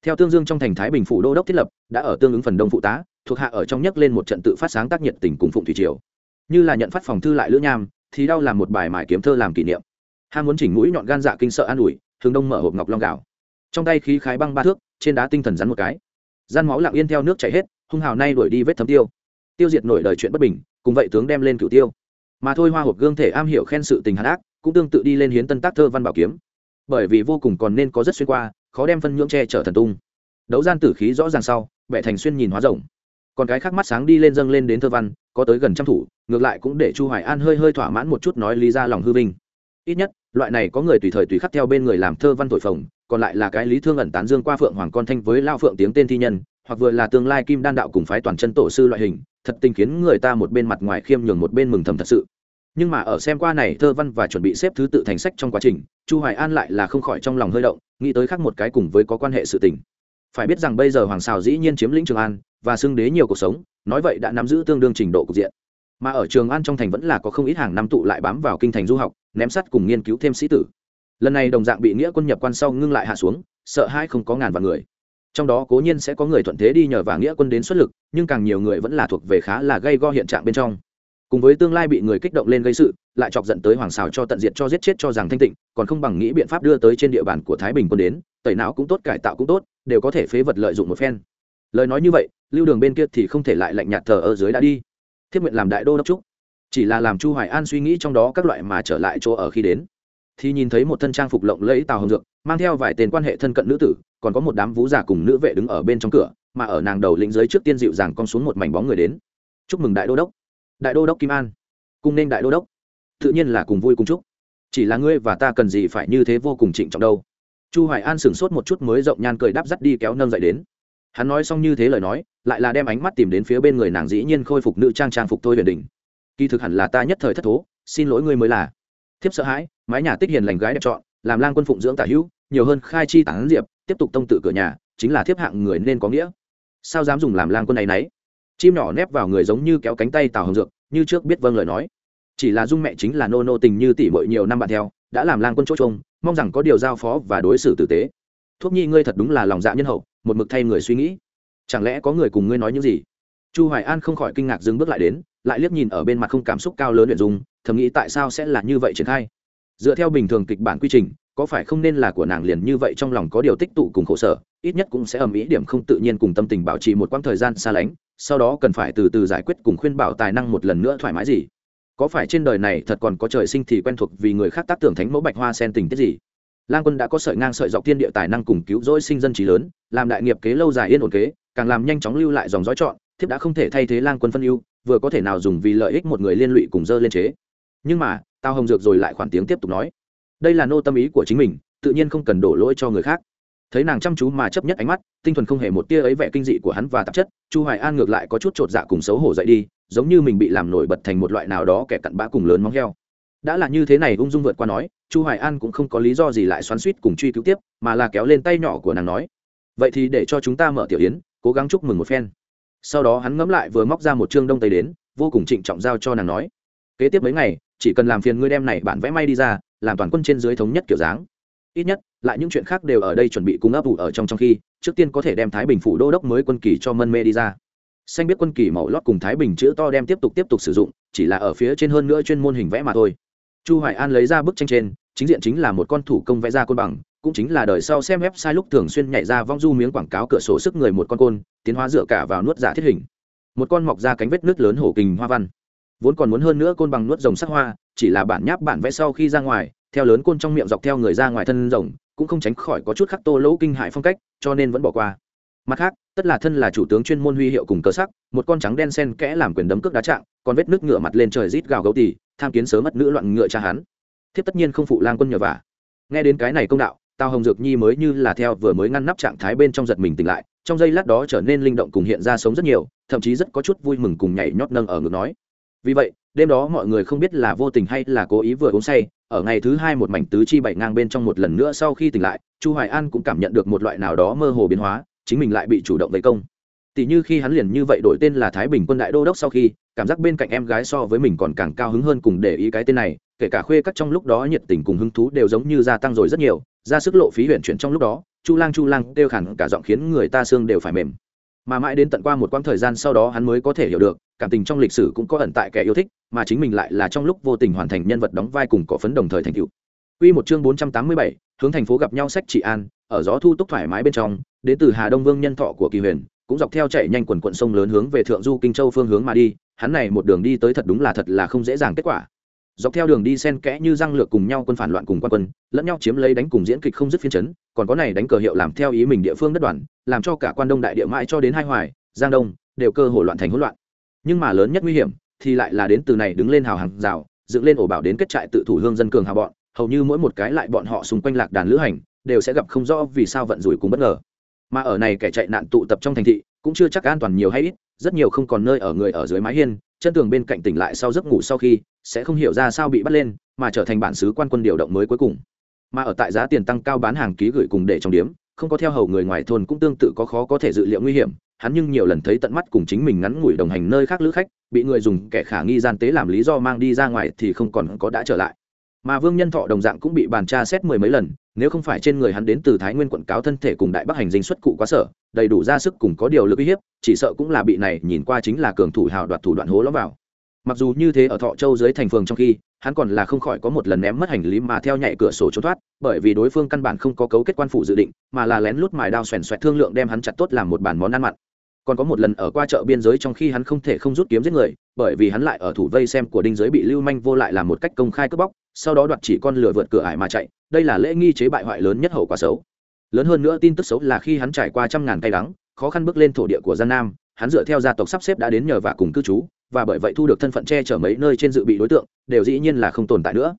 theo tương dương trong thành thái bình phủ đô đốc thiết lập, đã ở tương ứng phần đông phụ tá, thuộc hạ ở trong nhấc lên một trận tự phát sáng tác nhiệt tình cùng phụng thủy triều. Như là nhận phát phòng thư lại lữ nham, thì đau làm một bài mải kiếm thơ làm kỷ niệm. Ham muốn chỉnh mũi nhọn gan dạ kinh sợ an ủi thường đông mở hộp ngọc long gạo. Trong tay khí khái băng ba thước, trên đá tinh thần rắn một cái. Gian máu lặng yên theo nước chảy hết, hung hào nay đuổi đi vết thấm tiêu. Tiêu diệt nổi đời chuyện bất bình, cùng vậy tướng đem lên cửu tiêu. Mà thôi hoa hộp gương thể am hiểu khen sự tình hạt ác, cũng tương tự đi lên hiến tân tác thơ văn bảo kiếm. Bởi vì vô cùng còn nên có rất xuyên qua khó đem phân nhưỡng che chở thần tung. Đấu gian tử khí rõ ràng sau bệ thành xuyên nhìn hóa rồng. Còn cái khác mắt sáng đi lên dâng lên đến thơ văn, có tới gần trăm thủ, ngược lại cũng để chu hoài an hơi hơi thỏa mãn một chút nói lý ra lòng hư vinh. Ít nhất, loại này có người tùy thời tùy khắc theo bên người làm thơ văn thổi phồng, còn lại là cái lý thương ẩn tán dương qua phượng hoàng con thanh với lao phượng tiếng tên thi nhân, hoặc vừa là tương lai kim đan đạo cùng phái toàn chân tổ sư loại hình, thật tình khiến người ta một bên mặt ngoài khiêm nhường một bên mừng thầm thật sự nhưng mà ở xem qua này thơ văn và chuẩn bị xếp thứ tự thành sách trong quá trình, chu hoài an lại là không khỏi trong lòng hơi động, nghĩ tới khác một cái cùng với có quan hệ sự tình. Phải biết rằng bây giờ hoàng xào dĩ nhiên chiếm lĩnh trường an và xưng đế nhiều cuộc sống, nói vậy đã nắm giữ tương đương trình độ cục diện. Mà ở trường an trong thành vẫn là có không ít hàng năm tụ lại bám vào kinh thành du học, ném sắt cùng nghiên cứu thêm sĩ tử. Lần này đồng dạng bị nghĩa quân nhập quan sau ngưng lại hạ xuống, sợ hai không có ngàn vạn người. Trong đó cố nhiên sẽ có người thuận thế đi nhờ và nghĩa quân đến xuất lực, nhưng càng nhiều người vẫn là thuộc về khá là gây go hiện trạng bên trong cùng với tương lai bị người kích động lên gây sự, lại chọc dẫn tới hoàng xào cho tận diệt cho giết chết cho rằng thanh tịnh, còn không bằng nghĩ biện pháp đưa tới trên địa bàn của thái bình quân đến, tẩy não cũng tốt, cải tạo cũng tốt, đều có thể phế vật lợi dụng một phen. Lời nói như vậy, lưu đường bên kia thì không thể lại lạnh nhạt thờ ở dưới đã đi. Thiết nguyện làm đại đô đốc trúc chỉ là làm chu hoài an suy nghĩ trong đó các loại mà trở lại chỗ ở khi đến. Thì nhìn thấy một thân trang phục lộng lẫy tàu hồng dược, mang theo vài tên quan hệ thân cận nữ tử, còn có một đám vũ giả cùng nữ vệ đứng ở bên trong cửa, mà ở nàng đầu lĩnh dưới trước tiên dịu dàng con xuống một mảnh bóng người đến. Chúc mừng đại đô đốc đại đô đốc kim an. Cùng nên đại đô đốc. Tự nhiên là cùng vui cùng chúc. Chỉ là ngươi và ta cần gì phải như thế vô cùng trịnh trọng đâu. Chu hoài an sửng sốt một chút mới rộng nhan cười đáp dắt đi kéo nâng dậy đến. Hắn nói xong như thế lời nói, lại là đem ánh mắt tìm đến phía bên người nàng dĩ nhiên khôi phục nữ trang trang phục thôi huyền đình kỳ thực hẳn là ta nhất thời thất thố, xin lỗi ngươi mới là. Thiếp sợ hãi, mái nhà tích hiền lành gái đẹp chọn, làm lang quân phụng dưỡng tả hữu, nhiều hơn khai chi tản diệp, tiếp tục tông tự cửa nhà, chính là thiếp hạng người nên có nghĩa. Sao dám dùng làm lang quân này nấy? Chim nhỏ nép vào người giống như kéo cánh tay tào hồng dược, như trước biết vâng lời nói. Chỉ là dung mẹ chính là nô nô tình như tỷ muội nhiều năm bạn theo, đã làm lang quân chỗ trông mong rằng có điều giao phó và đối xử tử tế. Thuốc nhi ngươi thật đúng là lòng dạ nhân hậu, một mực thay người suy nghĩ. Chẳng lẽ có người cùng ngươi nói những gì? Chu hoài an không khỏi kinh ngạc dừng bước lại đến, lại liếc nhìn ở bên mặt không cảm xúc cao lớn luyện dung, thầm nghĩ tại sao sẽ là như vậy triển khai dựa theo bình thường kịch bản quy trình, có phải không nên là của nàng liền như vậy trong lòng có điều tích tụ cùng khổ sở, ít nhất cũng sẽ ầm ĩ điểm không tự nhiên cùng tâm tình bảo trì một quãng thời gian xa lánh, sau đó cần phải từ từ giải quyết cùng khuyên bảo tài năng một lần nữa thoải mái gì. Có phải trên đời này thật còn có trời sinh thì quen thuộc vì người khác tác tưởng thánh mẫu bạch hoa sen tình tiết gì? Lang quân đã có sợi ngang sợi dọc thiên địa tài năng cùng cứu rỗi sinh dân trí lớn, làm đại nghiệp kế lâu dài yên ổn kế, càng làm nhanh chóng lưu lại dòng dõi chọn, thiếp đã không thể thay thế lang quân phân ưu, vừa có thể nào dùng vì lợi ích một người liên lụy cùng dơ lên chế. Nhưng mà tao hồng dược rồi lại khoản tiếng tiếp tục nói. Đây là nô tâm ý của chính mình, tự nhiên không cần đổ lỗi cho người khác. Thấy nàng chăm chú mà chấp nhất ánh mắt, tinh thuần không hề một tia ấy vẻ kinh dị của hắn và tạp chất, chu hoài an ngược lại có chút trột dạ cùng xấu hổ dậy đi, giống như mình bị làm nổi bật thành một loại nào đó kẻ cặn bã cùng lớn móng heo. Đã là như thế này ung dung vượt qua nói, chu hoài an cũng không có lý do gì lại xoắn suýt cùng truy cứu tiếp, mà là kéo lên tay nhỏ của nàng nói, vậy thì để cho chúng ta mở tiểu yến, cố gắng chúc mừng một phen. Sau đó hắn ngẫm lại vừa móc ra một chương đông tây đến, vô cùng trịnh trọng giao cho nàng nói, kế tiếp mấy ngày chỉ cần làm phiền ngươi đem này bản vẽ may đi ra, làm toàn quân trên dưới thống nhất kiểu dáng. Ít nhất, lại những chuyện khác đều ở đây chuẩn bị cung ấp ủ ở trong trong khi, trước tiên có thể đem thái bình phủ đô đốc mới quân kỳ cho mân mê đi ra. Xanh biết quân kỳ màu lót cùng thái bình chữ to đem tiếp tục tiếp tục sử dụng, chỉ là ở phía trên hơn nữa chuyên môn hình vẽ mà thôi. Chu hoài an lấy ra bức tranh trên, chính diện chính là một con thủ công vẽ ra côn bằng, cũng chính là đời sau xem website lúc thường xuyên nhảy ra vong du miếng quảng cáo cửa sổ sức người một con côn, tiến hóa dựa cả vào nuốt giả thiết hình. Một con mọc ra cánh vết nước lớn hổ kình hoa văn vốn còn muốn hơn nữa côn bằng nuốt rồng sắc hoa, chỉ là bản nháp bản vẽ sau khi ra ngoài, theo lớn côn trong miệng dọc theo người ra ngoài thân rồng, cũng không tránh khỏi có chút khắc tô lỗ kinh hại phong cách, cho nên vẫn bỏ qua. Mặt khác, tất là thân là chủ tướng chuyên môn huy hiệu cùng cơ sắc, một con trắng đen sen kẽ làm quyền đấm cước đá trạng, còn vết nước ngựa mặt lên trời rít gào gấu tỉ tham kiến sớm mất nữ loạn ngựa cha hắn. Thiếp tất nhiên không phụ lang quân nhờ vả. Nghe đến cái này công đạo, tào hồng dược nhi mới như là theo vừa mới ngăn nắp trạng thái bên trong giật mình tỉnh lại, trong giây lát đó trở nên linh động cùng hiện ra sống rất nhiều, thậm chí rất có chút vui mừng cùng nhảy nhót nâng ở ngực nói vì vậy, đêm đó mọi người không biết là vô tình hay là cố ý vừa uống say, ở ngày thứ hai một mảnh tứ chi bảy ngang bên trong một lần nữa sau khi tỉnh lại, chu hoài an cũng cảm nhận được một loại nào đó mơ hồ biến hóa, chính mình lại bị chủ động vây công. Tỷ như khi hắn liền như vậy đổi tên là thái bình quân đại đô đốc sau khi, cảm giác bên cạnh em gái so với mình còn càng cao hứng hơn cùng để ý cái tên này, kể cả khuê các trong lúc đó nhiệt tình cùng hứng thú đều giống như gia tăng rồi rất nhiều, ra sức lộ phí huyện chuyển trong lúc đó, chu lang chu lang kêu khẳng cả giọng khiến người ta xương đều phải mềm mà mãi đến tận qua một quãng thời gian sau đó hắn mới có thể hiểu được cảm tình trong lịch sử cũng có ẩn tại kẻ yêu thích mà chính mình lại là trong lúc vô tình hoàn thành nhân vật đóng vai cùng có phấn đồng thời thành tựu Quy một chương 487, hướng thành phố gặp nhau sách trị an, ở gió thu túc thoải mái bên trong, đến từ Hà Đông Vương nhân thọ của Kỳ Huyền, cũng dọc theo chạy nhanh quần quận sông lớn hướng về thượng du Kinh Châu phương hướng mà đi, hắn này một đường đi tới thật đúng là thật là không dễ dàng kết quả dọc theo đường đi sen kẽ như răng lược cùng nhau quân phản loạn cùng quan quân, lẫn nhau chiếm lấy đánh cùng diễn kịch không dứt phiên chấn, còn có này đánh cờ hiệu làm theo ý mình địa phương đất đoàn, làm cho cả quan đông đại địa mãi cho đến hai hoài, giang đông, đều cơ hội loạn thành hỗn loạn. Nhưng mà lớn nhất nguy hiểm thì lại là đến từ này đứng lên hào hàng rào, dựng lên ổ bảo đến kết trại tự thủ hương dân cường hào bọn, hầu như mỗi một cái lại bọn họ xung quanh lạc đàn lữ hành, đều sẽ gặp không rõ vì sao vận rủi cùng bất ngờ. Mà ở này kẻ chạy nạn tụ tập trong thành thị cũng chưa chắc an toàn nhiều hay ít, rất nhiều không còn nơi ở người ở dưới mái hiên, chân tường bên cạnh tỉnh lại sau giấc ngủ sau khi, sẽ không hiểu ra sao bị bắt lên, mà trở thành bản xứ quan quân điều động mới cuối cùng. Mà ở tại giá tiền tăng cao bán hàng ký gửi cùng để trong điếm, không có theo hầu người ngoài thôn cũng tương tự có khó có thể dự liệu nguy hiểm, hắn nhưng nhiều lần thấy tận mắt cùng chính mình ngắn ngủi đồng hành nơi khác lữ khách, bị người dùng kẻ khả nghi gian tế làm lý do mang đi ra ngoài thì không còn có đã trở lại. Mà vương nhân thọ đồng dạng cũng bị bàn tra xét mười mấy lần nếu không phải trên người hắn đến từ thái nguyên quận cáo thân thể cùng đại bắc hành dinh xuất cụ quá sở, đầy đủ ra sức cùng có điều lực uy hiếp, chỉ sợ cũng là bị này nhìn qua chính là cường thủ hào đoạt thủ đoạn hố lõm vào. Mặc dù như thế ở thọ châu dưới thành phường trong khi, hắn còn là không khỏi có một lần ném mất hành lý mà theo nhảy cửa sổ trốn thoát, bởi vì đối phương căn bản không có cấu kết quan phủ dự định, mà là lén lút mài đao xoèn xoẹt thương lượng đem hắn chặt tốt làm một bản món ăn mặn. Còn có một lần ở qua chợ biên giới trong khi hắn không thể không rút kiếm giết người, bởi vì hắn lại ở thủ vây xem của đinh giới bị lưu manh vô lại làm một cách công khai cướp bóc, sau đó đoạt chỉ con lửa vượt cửa ải mà chạy đây là lễ nghi chế bại hoại lớn nhất hậu quả xấu. Lớn hơn nữa tin tức xấu là khi hắn trải qua trăm ngàn cay đắng, khó khăn bước lên thổ địa của gian nam, hắn dựa theo gia tộc sắp xếp đã đến nhờ và cùng cư trú, và bởi vậy thu được thân phận che chở mấy nơi trên dự bị đối tượng, đều dĩ nhiên là không tồn tại nữa.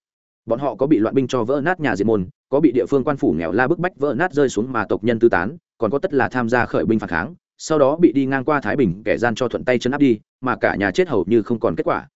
Bọn họ có bị loạn binh cho vỡ nát nhà diệt môn, có bị địa phương quan phủ nghèo la bức bách vỡ nát rơi xuống mà tộc nhân tư tán, còn có tất là tham gia khởi binh phản kháng, sau đó bị đi ngang qua thái bình kẻ gian cho thuận tay chân áp đi, mà cả nhà chết hầu như không còn kết quả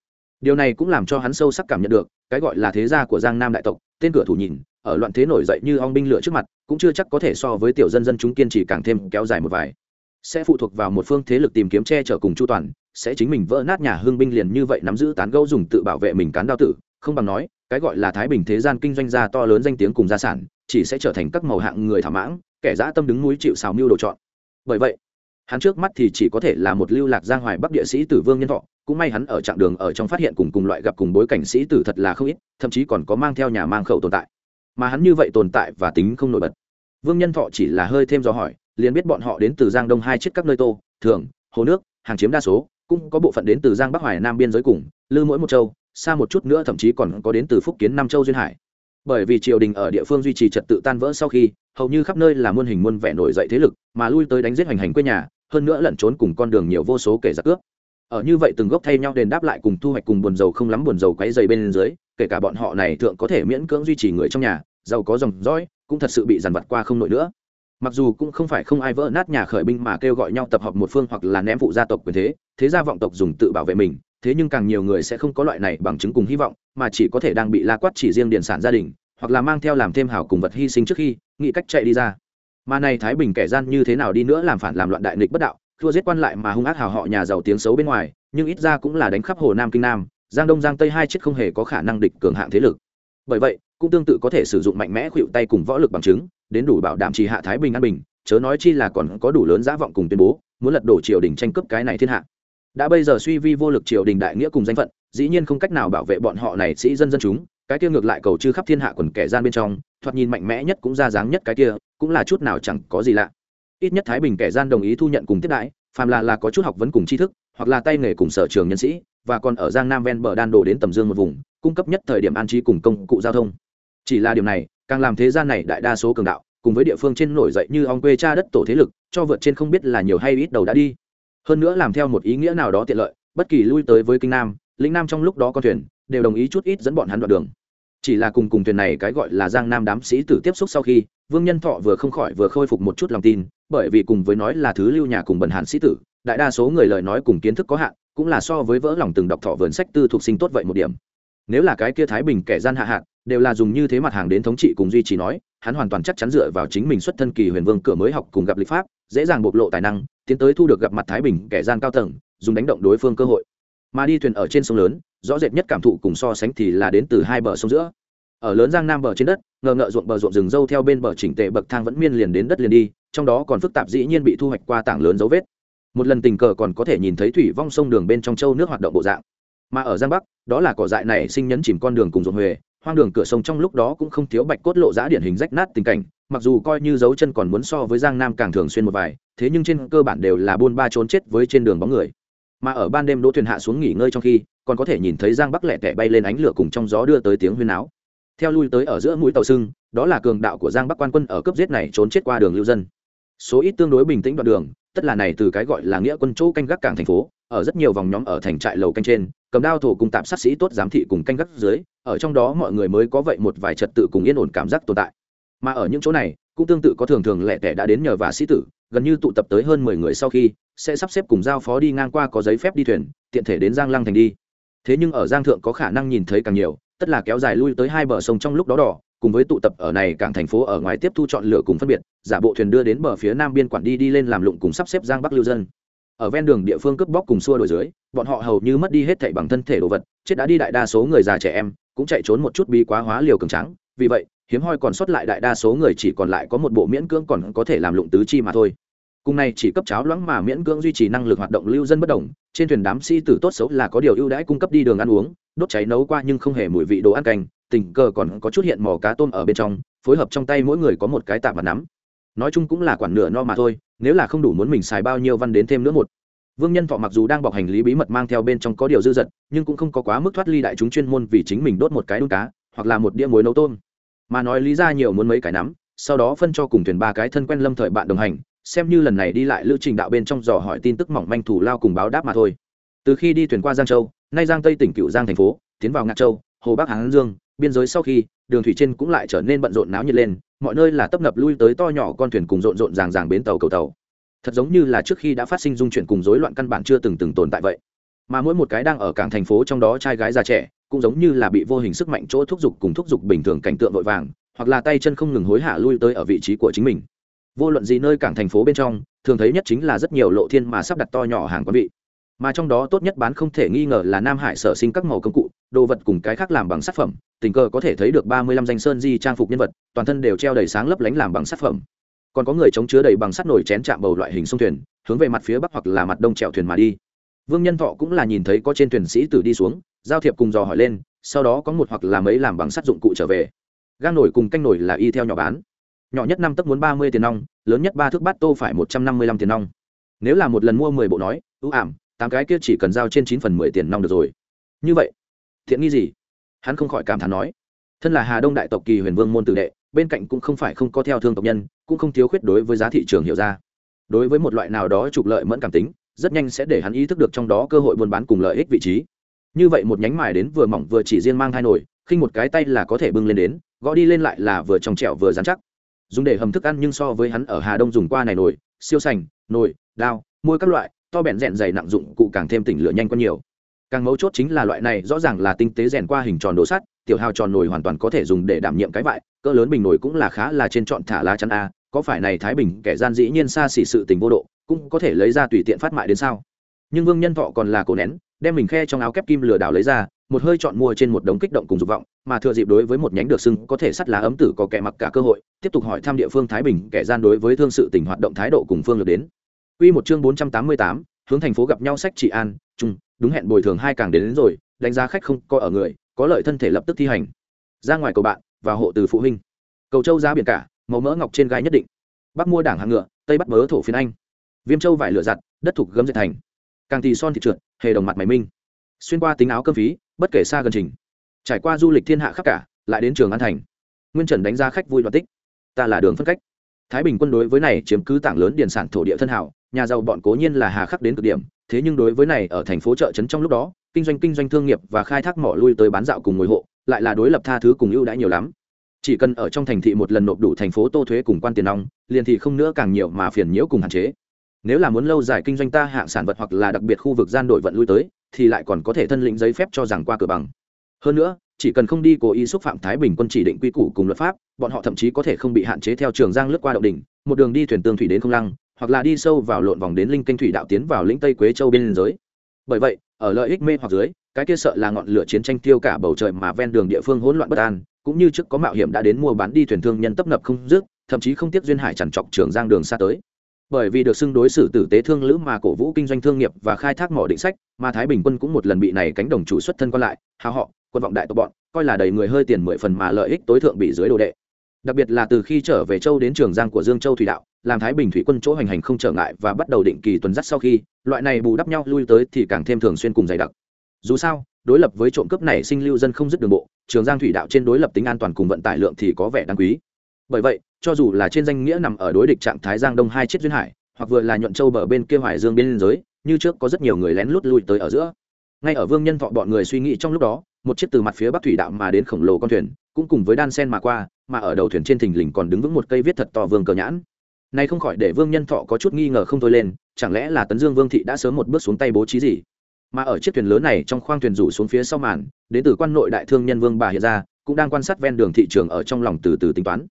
điều này cũng làm cho hắn sâu sắc cảm nhận được, cái gọi là thế gia của giang nam đại tộc, tên cửa thủ nhìn, ở loạn thế nổi dậy như ong binh lửa trước mặt, cũng chưa chắc có thể so với tiểu dân dân chúng kiên trì càng thêm kéo dài một vài. Sẽ phụ thuộc vào một phương thế lực tìm kiếm che chở cùng chu toàn, sẽ chính mình vỡ nát nhà hương binh liền như vậy nắm giữ tán gẫu dùng tự bảo vệ mình cán đao tử, không bằng nói, cái gọi là thái bình thế gian kinh doanh gia to lớn danh tiếng cùng gia sản, chỉ sẽ trở thành các màu hạng người thỏa mãng, kẻ dã tâm đứng núi chịu xào mưu đồ chọn. Bởi vậy hắn trước mắt thì chỉ có thể là một lưu lạc giang hoài bắc địa sĩ tử vương nhân thọ, cũng may hắn ở trạng đường ở trong phát hiện cùng cùng loại gặp cùng bối cảnh sĩ tử thật là không ít, thậm chí còn có mang theo nhà mang khẩu tồn tại. Mà hắn như vậy tồn tại và tính không nổi bật. Vương nhân thọ chỉ là hơi thêm do hỏi, liền biết bọn họ đến từ giang đông hai chiếc các nơi tô, thường, hồ nước, hàng chiếm đa số, cũng có bộ phận đến từ giang bắc hoài nam biên giới cùng, lư mỗi một châu, xa một chút nữa thậm chí còn có đến từ phúc kiến nam châu duyên hải. Bởi vì triều đình ở địa phương duy trì trật tự tan vỡ sau khi hầu như khắp nơi là muôn hình muôn vẻ nổi dậy thế lực, mà lui tới đánh giết hoành hành quê nhà, hơn nữa lẩn trốn cùng con đường nhiều vô số kể giặc cướp. Ở như vậy từng gốc thay nhau đền đáp lại cùng thu hoạch cùng buồn dầu không lắm buồn dầu quấy dày bên dưới, kể cả bọn họ này thượng có thể miễn cưỡng duy trì người trong nhà, giàu có dòng dõi, cũng thật sự bị dằn vặt qua không nổi nữa. Mặc dù cũng không phải không ai vỡ nát nhà khởi binh mà kêu gọi nhau tập hợp một phương hoặc là ném phụ gia tộc quyền thế thế gia vọng tộc dùng tự bảo vệ mình, thế nhưng càng nhiều người sẽ không có loại này bằng chứng cùng hy vọng, mà chỉ có thể đang bị la quát chỉ riêng điền sản gia đình, hoặc là mang theo làm thêm hảo cùng vật hy sinh trước khi nghĩ cách chạy đi ra. Mà này thái bình kẻ gian như thế nào đi nữa làm phản làm loạn đại nghịch bất đạo, thua giết quan lại mà hung ác hào họ nhà giàu tiếng xấu bên ngoài, nhưng ít ra cũng là đánh khắp hồ nam kinh nam, giang đông giang tây hai chiếc không hề có khả năng địch cường hạng thế lực. Bởi vậy, cũng tương tự có thể sử dụng mạnh mẽ khuỵu tay cùng võ lực bằng chứng, đến đủ bảo đảm trì hạ thái bình an bình, chớ nói chi là còn có đủ lớn giả vọng cùng tuyên bố, muốn lật đổ triều đình tranh cướp cái này thiên hạ đã bây giờ suy vi vô lực triều đình đại nghĩa cùng danh phận, dĩ nhiên không cách nào bảo vệ bọn họ này sĩ dân dân chúng, cái kia ngược lại cầu chư khắp thiên hạ quần kẻ gian bên trong, thoạt nhìn mạnh mẽ nhất cũng ra dáng nhất cái kia, cũng là chút nào chẳng có gì lạ. Ít nhất thái bình kẻ gian đồng ý thu nhận cùng tiếp đãi, phàm là là có chút học vấn cùng tri thức, hoặc là tay nghề cùng sở trường nhân sĩ, và còn ở giang nam ven bờ đan đổ đến tầm dương một vùng, cung cấp nhất thời điểm an trí cùng công cụ giao thông. Chỉ là điều này, càng làm thế gian này đại đa số cường đạo, cùng với địa phương trên nổi dậy như ong quê cha đất tổ thế lực, cho vượt trên không biết là nhiều hay ít đầu đã đi hơn nữa làm theo một ý nghĩa nào đó tiện lợi, bất kỳ lui tới với kinh nam, lĩnh nam trong lúc đó con thuyền, đều đồng ý chút ít dẫn bọn hắn đoạn đường. Chỉ là cùng cùng thuyền này cái gọi là giang nam đám sĩ tử tiếp xúc sau khi, vương nhân thọ vừa không khỏi vừa khôi phục một chút lòng tin, bởi vì cùng với nói là thứ lưu nhà cùng bần hàn sĩ tử, đại đa số người lời nói cùng kiến thức có hạn, cũng là so với vỡ lòng từng đọc thọ vườn sách tư thuộc sinh tốt vậy một điểm. Nếu là cái kia thái bình kẻ gian hạ hạn, đều là dùng như thế mặt hàng đến thống trị cùng duy trì nói, hắn hoàn toàn chắc chắn dựa vào chính mình xuất thân kỳ huyền vương cửa mới học cùng gặp lịch pháp, dễ dàng bộc lộ tài năng tiến tới thu được gặp mặt thái bình kẻ gian cao tầng, dùng đánh động đối phương cơ hội. Mà đi thuyền ở trên sông lớn, rõ rệt nhất cảm thụ cùng so sánh thì là đến từ hai bờ sông giữa. Ở lớn giang nam bờ trên đất, ngờ ngợ ruộng bờ ruộng rừng dâu theo bên bờ chỉnh tề bậc thang vẫn miên liền đến đất liền đi, trong đó còn phức tạp dĩ nhiên bị thu hoạch qua tảng lớn dấu vết. Một lần tình cờ còn có thể nhìn thấy thủy vong sông đường bên trong châu nước hoạt động bộ dạng. Mà ở giang bắc, đó là cỏ dại này sinh nhấn chìm con đường cùng ruộng huề, hoang đường cửa sông trong lúc đó cũng không thiếu bạch cốt lộ giã điển hình rách nát tình cảnh mặc dù coi như dấu chân còn muốn so với giang nam càng thường xuyên một vài, thế nhưng trên cơ bản đều là buôn ba trốn chết với trên đường bóng người. Mà ở ban đêm đỗ thuyền hạ xuống nghỉ ngơi trong khi, còn có thể nhìn thấy giang bắc lẹ tẻ bay lên ánh lửa cùng trong gió đưa tới tiếng huyên áo theo lui tới ở giữa mũi tàu sưng, đó là cường đạo của giang bắc quan quân ở cấp giết này trốn chết qua đường lưu dân. Số ít tương đối bình tĩnh đoạn đường, tất là này từ cái gọi là nghĩa quân chỗ canh gác cảng thành phố, ở rất nhiều vòng nhóm ở thành trại lầu canh trên, cầm đao thổ cùng tạp sát sĩ tốt giám thị cùng canh gác dưới, ở trong đó mọi người mới có vậy một vài trật tự cùng yên ổn cảm giác tồn tại mà ở những chỗ này, cũng tương tự có thường thường lẻ tẻ đã đến nhờ và sĩ tử, gần như tụ tập tới hơn mười người sau khi, sẽ sắp xếp cùng giao phó đi ngang qua có giấy phép đi thuyền, tiện thể đến giang lăng thành đi. Thế nhưng ở giang thượng có khả năng nhìn thấy càng nhiều, tất là kéo dài lui tới hai bờ sông trong lúc đó đỏ, cùng với tụ tập ở này cảng thành phố ở ngoài tiếp thu chọn lựa cùng phân biệt, giả bộ thuyền đưa đến bờ phía nam biên quản đi đi lên làm lụng cùng sắp xếp giang bắc lưu dân. Ở ven đường địa phương cướp bóc cùng xua đổi dưới, bọn họ hầu như mất đi hết thảy bằng thân thể đồ vật, chết đã đi đại đa số người già trẻ em, cũng chạy trốn một chút bi quá hóa liều cường trắng vì vậy hiếm hoi còn sót lại đại đa số người chỉ còn lại có một bộ miễn cưỡng còn có thể làm lụng tứ chi mà thôi. Cùng này chỉ cấp cháo loãng mà miễn cưỡng duy trì năng lực hoạt động lưu dân bất đồng, trên thuyền đám sĩ tử tốt xấu là có điều ưu đãi cung cấp đi đường ăn uống, đốt cháy nấu qua nhưng không hề mùi vị đồ ăn canh, tình cờ còn có chút hiện mò cá tôm ở bên trong, phối hợp trong tay mỗi người có một cái tạp mặt nắm. Nói chung cũng là quản nửa no mà thôi, nếu là không đủ muốn mình xài bao nhiêu văn đến thêm nữa một. Vương nhân thọ mặc dù đang bọc hành lý bí mật mang theo bên trong có điều dư dật, nhưng cũng không có quá mức thoát ly đại chúng chuyên môn vì chính mình đốt một cái đun cá, hoặc là một đĩa muối nấu tôm mà nói lý ra nhiều muốn mấy cái nắm, sau đó phân cho cùng thuyền ba cái thân quen lâm thời bạn đồng hành, xem như lần này đi lại lưu trình đạo bên trong dò hỏi tin tức mỏng manh thủ lao cùng báo đáp mà thôi. Từ khi đi thuyền qua giang châu, nay giang tây tỉnh cựu giang thành phố, tiến vào ngạc châu, hồ bắc hán dương, biên giới sau khi, đường thủy trên cũng lại trở nên bận rộn náo nhiệt lên, mọi nơi là tấp nập lui tới to nhỏ con thuyền cùng rộn rộn ràng ràng bến tàu cầu tàu. Thật giống như là trước khi đã phát sinh dung chuyển cùng rối loạn căn bản chưa từng từng tồn tại vậy. Mà mỗi một cái đang ở cảng thành phố trong đó trai gái già trẻ cũng giống như là bị vô hình sức mạnh chỗ thúc giục cùng thúc giục bình thường cảnh tượng vội vàng, hoặc là tay chân không ngừng hối hả lui tới ở vị trí của chính mình. Vô luận gì nơi cảng thành phố bên trong, thường thấy nhất chính là rất nhiều lộ thiên mà sắp đặt to nhỏ hàng quán vị. Mà trong đó tốt nhất bán không thể nghi ngờ là nam hải sở sinh các màu công cụ, đồ vật cùng cái khác làm bằng sát phẩm, tình cờ có thể thấy được ba mươi lăm danh sơn di trang phục nhân vật, toàn thân đều treo đầy sáng lấp lánh làm bằng sát phẩm. Còn có người chống chứa đầy bằng sắt nổi chén chạm bầu loại hình sông thuyền, hướng về mặt phía bắc hoặc là mặt đông trèo thuyền mà đi. Vương nhân thọ cũng là nhìn thấy có trên thuyền sĩ tử đi xuống giao thiệp cùng dò hỏi lên, sau đó có một hoặc là mấy làm bằng sắt dụng cụ trở về. Gang nổi cùng canh nổi là y theo nhỏ bán. Nhỏ nhất năm tấc muốn ba mươi tiền nong, lớn nhất ba thước bát tô phải một trăm năm mươi lăm tiền nong. Nếu là một lần mua mười bộ nói, ưu ảm, tám cái kia chỉ cần giao trên chín phần mười tiền nong được rồi. Như vậy, thiện nghi gì? Hắn không khỏi cảm thán nói. Thân là hà đông đại tộc kỳ huyền vương môn tử đệ, bên cạnh cũng không phải không có theo thương tộc nhân, cũng không thiếu khuyết đối với giá thị trường hiểu ra. Đối với một loại nào đó trục lợi mẫn cảm tính, rất nhanh sẽ để hắn ý thức được trong đó cơ hội buôn bán cùng lợi ích vị trí như vậy một nhánh mài đến vừa mỏng vừa chỉ riêng mang hai nồi, khinh một cái tay là có thể bưng lên đến, gõ đi lên lại là vừa trong trẻo vừa dán chắc. Dùng để hầm thức ăn nhưng so với hắn ở hà đông dùng qua này nồi, siêu sành, nồi, đao mua các loại, to bẹn rèn dày nặng dụng, cụ càng thêm tỉnh lửa nhanh con nhiều. Càng mấu chốt chính là loại này rõ ràng là tinh tế rèn qua hình tròn đồ sắt, tiểu hào tròn nồi hoàn toàn có thể dùng để đảm nhiệm cái vại, cỡ lớn bình nồi cũng là khá là trên chọn thả lá chắn a, có phải này thái bình kẻ gian dĩ nhiên xa xỉ sự tình vô độ, cũng có thể lấy ra tùy tiện phát mại đến sao? Nhưng vương nhân thọ còn là cổ nén đem mình khe trong áo kép kim lừa đảo lấy ra một hơi chọn mua trên một đống kích động cùng dục vọng mà thừa dịp đối với một nhánh được xưng có thể sắt lá ấm tử có kẻ mặc cả cơ hội tiếp tục hỏi thăm địa phương thái bình kẻ gian đối với thương sự tình hoạt động thái độ cùng phương lược đến Quy một chương 488, hướng thành phố gặp nhau sách trị an, chung, đúng hẹn bồi thường hai càng đến, đến rồi, đánh giá khách không coi ở người, có lợi thân thể lập tức thi hành. Ra ngoài cầu bạn, và hộ từ phụ huynh. Cầu châu giá biển cả, màu mỡ ngọc trên gai nhất định. Bắc mua đảng hàng ngựa, tây bắt mớ thổ phiên anh. Viêm châu vải lửa giặt, đất thục gấm dệt thành. Càng thì son thị trượt, hề đồng mặt mày minh. Xuyên qua tính áo cơm phí, bất kể xa gần trình. Trải qua du lịch thiên hạ khắp cả, lại đến trường an thành. Nguyên Trần đánh giá khách vui đoạt tích. Ta là đường phân cách thái bình quân đối với này chiếm cứ tảng lớn điền sản thổ địa thân hảo nhà giàu bọn cố nhiên là hà khắc đến cực điểm thế nhưng đối với này ở thành phố chợ trấn trong lúc đó kinh doanh kinh doanh thương nghiệp và khai thác mỏ lui tới bán dạo cùng ngồi hộ lại là đối lập tha thứ cùng ưu đãi nhiều lắm chỉ cần ở trong thành thị một lần nộp đủ thành phố tô thuế cùng quan tiền nong liền thì không nữa càng nhiều mà phiền nhiễu cùng hạn chế nếu là muốn lâu dài kinh doanh ta hạng sản vật hoặc là đặc biệt khu vực gian đổi vận lui tới, thì lại còn có thể thân lĩnh giấy phép cho rằng qua cửa bằng. Hơn nữa, chỉ cần không đi cố ý xúc phạm thái bình quân chỉ định quy củ cùng luật pháp, bọn họ thậm chí có thể không bị hạn chế theo trường giang lướt qua động đỉnh, một đường đi thuyền tương thủy đến không lăng, hoặc là đi sâu vào lộn vòng đến linh kênh thủy đạo tiến vào lĩnh tây quế châu bên giới. Bởi vậy, ở lợi ích mê hoặc dưới, cái kia sợ là ngọn lửa chiến tranh tiêu cả bầu trời mà ven đường địa phương hỗn loạn bất an, cũng như trước có mạo hiểm đã đến mua bán đi thuyền thương nhân tấp nập không dứt, thậm chí không tiếc duyên hải chằn trọc trường giang đường xa tới bởi vì được xưng đối xử tử tế thương lữ mà cổ vũ kinh doanh thương nghiệp và khai thác mỏ định sách, mà thái bình quân cũng một lần bị này cánh đồng chủ xuất thân còn lại, hào họ, quân vọng đại tộc bọn, coi là đầy người hơi tiền mười phần mà lợi ích tối thượng bị dưới đồ đệ. Đặc biệt là từ khi trở về châu đến trường giang của dương châu thủy đạo, làm thái bình thủy quân chỗ hành hành không trở ngại và bắt đầu định kỳ tuần dắt sau khi, loại này bù đắp nhau lui tới thì càng thêm thường xuyên cùng dày đặc. Dù sao, đối lập với trộm cướp này sinh lưu dân không dứt đường bộ, trường giang thủy đạo trên đối lập tính an toàn cùng vận tải lượng thì có vẻ đáng quý. Bởi vậy cho dù là trên danh nghĩa nằm ở đối địch trạng thái giang đông hai chiếc duyên hải, hoặc vừa là nhuận châu bờ bên kia hoài dương biên giới, như trước có rất nhiều người lén lút lui tới ở giữa. Ngay ở vương nhân thọ bọn người suy nghĩ trong lúc đó, một chiếc từ mặt phía bắc thủy đạo mà đến khổng lồ con thuyền, cũng cùng với đan sen mà qua, mà ở đầu thuyền trên thình lình còn đứng vững một cây viết thật to vương cờ nhãn. Nay không khỏi để vương nhân thọ có chút nghi ngờ không thôi lên, chẳng lẽ là tấn dương vương thị đã sớm một bước xuống tay bố trí gì? Mà ở chiếc thuyền lớn này trong khoang thuyền rủ xuống phía sau màn, đến từ quan nội đại thương nhân vương bà hiện ra, cũng đang quan sát ven đường thị trường ở trong lòng từ từ tính toán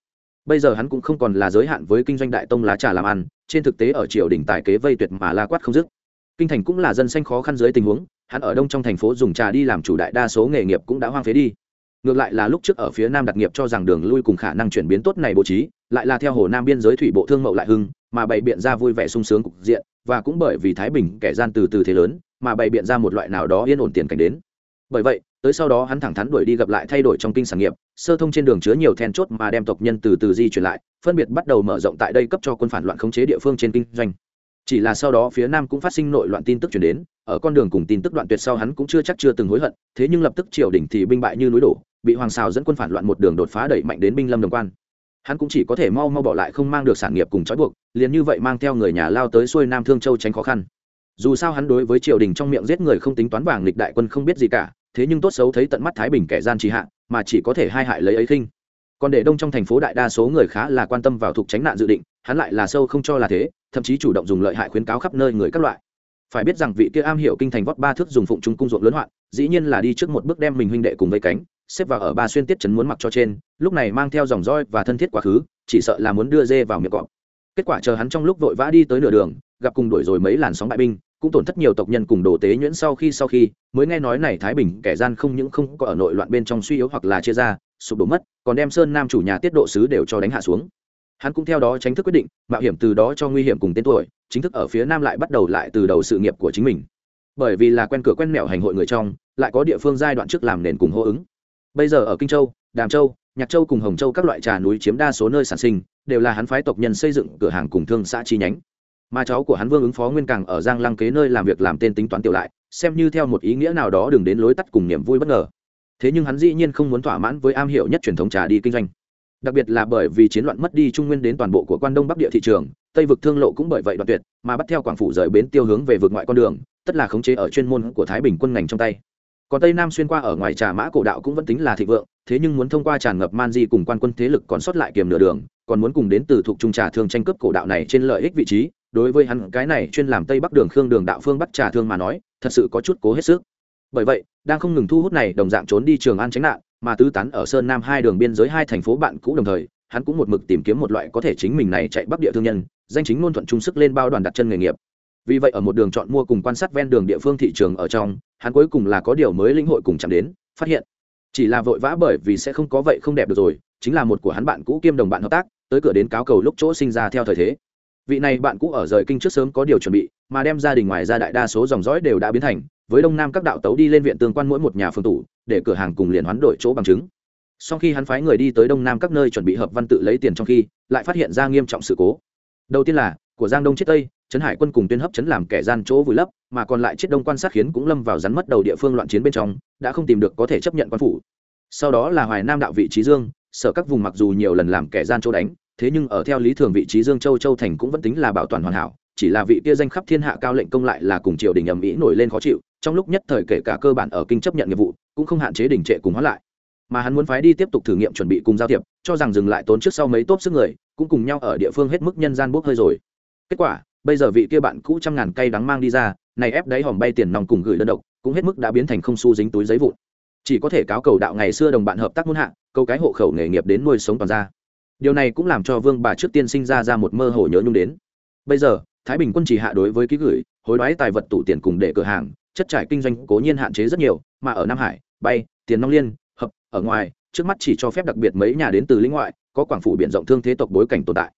bây giờ hắn cũng không còn là giới hạn với kinh doanh đại tông lá trà làm ăn, trên thực tế ở triều đình tài kế vây tuyệt mà la quát không dứt. Kinh thành cũng là dân xanh khó khăn dưới tình huống, hắn ở đông trong thành phố dùng trà đi làm chủ đại đa số nghề nghiệp cũng đã hoang phế đi. Ngược lại là lúc trước ở phía nam đặc nghiệp cho rằng đường lui cùng khả năng chuyển biến tốt này bố trí, lại là theo hồ nam biên giới thủy bộ thương mậu lại hưng, mà bày biện ra vui vẻ sung sướng cục diện, và cũng bởi vì thái bình kẻ gian từ từ thế lớn, mà bày biện ra một loại nào đó yên ổn tiền cảnh đến. Bởi vậy tới sau đó hắn thẳng thắn đuổi đi gặp lại thay đổi trong kinh sản nghiệp, sơ thông trên đường chứa nhiều then chốt mà đem tộc nhân từ từ di chuyển lại, phân biệt bắt đầu mở rộng tại đây cấp cho quân phản loạn khống chế địa phương trên kinh doanh. Chỉ là sau đó phía nam cũng phát sinh nội loạn tin tức chuyển đến, ở con đường cùng tin tức đoạn tuyệt sau hắn cũng chưa chắc chưa từng hối hận, thế nhưng lập tức triều đình thì binh bại như núi đổ, bị hoàng xào dẫn quân phản loạn một đường đột phá đẩy mạnh đến binh lâm đồng quan. Hắn cũng chỉ có thể mau mau bỏ lại không mang được sản nghiệp cùng trói buộc, liền như vậy mang theo người nhà lao tới xuôi nam thương châu tránh khó khăn. Dù sao hắn đối với triều đình trong miệng giết người không tính toán vàng lịch đại quân không biết gì cả thế nhưng tốt xấu thấy tận mắt thái bình kẻ gian trì hạ, mà chỉ có thể hai hại lấy ấy khinh. Còn để đông trong thành phố đại đa số người khá là quan tâm vào thuộc tránh nạn dự định, hắn lại là sâu không cho là thế, thậm chí chủ động dùng lợi hại khuyến cáo khắp nơi người các loại. Phải biết rằng vị kia am hiểu kinh thành vót ba thước dùng phụng trung cung ruộng lớn hoạn, dĩ nhiên là đi trước một bước đem mình huynh đệ cùng vây cánh, xếp vào ở ba xuyên tiết chấn muốn mặc cho trên, lúc này mang theo dòng roi và thân thiết quá khứ, chỉ sợ là muốn đưa dê vào miệng cọp. Kết quả chờ hắn trong lúc vội vã đi tới nửa đường, gặp cùng đuổi rồi mấy làn sóng bại binh cũng tổn thất nhiều tộc nhân cùng đồ tế nhuyễn sau khi sau khi, mới nghe nói này thái bình kẻ gian không những không có ở nội loạn bên trong suy yếu hoặc là chia ra, sụp đổ mất, còn đem sơn nam chủ nhà tiết độ sứ đều cho đánh hạ xuống. Hắn cũng theo đó tránh thức quyết định, mạo hiểm từ đó cho nguy hiểm cùng tên tuổi, chính thức ở phía nam lại bắt đầu lại từ đầu sự nghiệp của chính mình. Bởi vì là quen cửa quen mẹo hành hội người trong, lại có địa phương giai đoạn trước làm nền cùng hô ứng. Bây giờ ở kinh châu, đàm châu, nhạc châu cùng hồng châu các loại trà núi chiếm đa số nơi sản sinh, đều là hắn phái tộc nhân xây dựng cửa hàng cùng thương xã chi nhánh mà cháu của hắn vương ứng phó nguyên càng ở giang lăng kế nơi làm việc làm tên tính toán tiểu lại, xem như theo một ý nghĩa nào đó đừng đến lối tắt cùng niềm vui bất ngờ. Thế nhưng hắn dĩ nhiên không muốn thỏa mãn với am hiểu nhất truyền thống trà đi kinh doanh. Đặc biệt là bởi vì chiến loạn mất đi trung nguyên đến toàn bộ của quan đông bắc địa thị trường, tây vực thương lộ cũng bởi vậy đoạn tuyệt, mà bắt theo quảng phủ rời bến tiêu hướng về vực ngoại con đường, tất là khống chế ở chuyên môn của thái bình quân ngành trong tay. Còn tây nam xuyên qua ở ngoài trà mã cổ đạo cũng vẫn tính là thịnh vượng, thế nhưng muốn thông qua tràn ngập man di cùng quan quân thế lực còn sót lại kiềm nửa đường, còn muốn cùng đến từ thuộc trung trà thường tranh cướp cổ đạo này trên lợi ích vị trí đối với hắn cái này chuyên làm tây bắc đường khương đường đạo phương bắc trà thương mà nói, thật sự có chút cố hết sức. Bởi vậy, đang không ngừng thu hút này đồng dạng trốn đi trường an tránh nạn, mà tứ tán ở sơn nam hai đường biên giới hai thành phố bạn cũ đồng thời, hắn cũng một mực tìm kiếm một loại có thể chính mình này chạy bắc địa thương nhân, danh chính ngôn thuận trung sức lên bao đoàn đặt chân nghề nghiệp. Vì vậy ở một đường chọn mua cùng quan sát ven đường địa phương thị trường ở trong, hắn cuối cùng là có điều mới linh hội cùng chạm đến, phát hiện, chỉ là vội vã bởi vì sẽ không có vậy không đẹp được rồi, chính là một của hắn bạn cũ kiêm đồng bạn hợp tác, tới cửa đến cáo cầu lúc chỗ sinh ra theo thời thế vị này bạn cũ ở rời kinh trước sớm có điều chuẩn bị, mà đem gia đình ngoài ra đại đa số dòng dõi đều đã biến thành, với đông nam các đạo tấu đi lên viện tương quan mỗi một nhà phương tủ, để cửa hàng cùng liền hoán đổi chỗ bằng chứng. Sau khi hắn phái người đi tới đông nam các nơi chuẩn bị hợp văn tự lấy tiền trong khi, lại phát hiện ra nghiêm trọng sự cố. Đầu tiên là, của giang đông chết tây, trấn hải quân cùng tuyên hấp chấn làm kẻ gian chỗ vùi lấp, mà còn lại chiết đông quan sát khiến cũng lâm vào rắn mất đầu địa phương loạn chiến bên trong, đã không tìm được có thể chấp nhận quan phủ. Sau đó là hoài nam đạo vị trí dương, sở các vùng mặc dù nhiều lần làm kẻ gian chỗ đánh thế nhưng ở theo lý thường vị trí dương châu châu thành cũng vẫn tính là bảo toàn hoàn hảo, chỉ là vị kia danh khắp thiên hạ cao lệnh công lại là cùng triều đình ầm ĩ nổi lên khó chịu, trong lúc nhất thời kể cả cơ bản ở kinh chấp nhận nghiệp vụ, cũng không hạn chế đình trệ cùng hóa lại. Mà hắn muốn phái đi tiếp tục thử nghiệm chuẩn bị cùng giao thiệp, cho rằng dừng lại tốn trước sau mấy tốp sức người, cũng cùng nhau ở địa phương hết mức nhân gian bốc hơi rồi. Kết quả, bây giờ vị kia bạn cũ trăm ngàn cây đắng mang đi ra, này ép đáy hòm bay tiền nòng cùng gửi đơn độc, cũng hết mức đã biến thành không xu dính túi giấy vụn. Chỉ có thể cáo cầu đạo ngày xưa đồng bạn hợp tác muôn hạ, câu cái hộ khẩu nghề nghiệp đến nuôi sống toàn ra điều này cũng làm cho vương bà trước tiên sinh ra ra một mơ hồ nhớ nhung đến. Bây giờ, thái bình quân chỉ hạ đối với ký gửi, hối đoái tài vật tủ tiền cùng để cửa hàng, chất trải kinh doanh cố nhiên hạn chế rất nhiều, mà ở nam hải, bay, tiền nông liên, hợp, ở ngoài, trước mắt chỉ cho phép đặc biệt mấy nhà đến từ lĩnh ngoại, có quảng phủ biện rộng thương thế tộc bối cảnh tồn tại.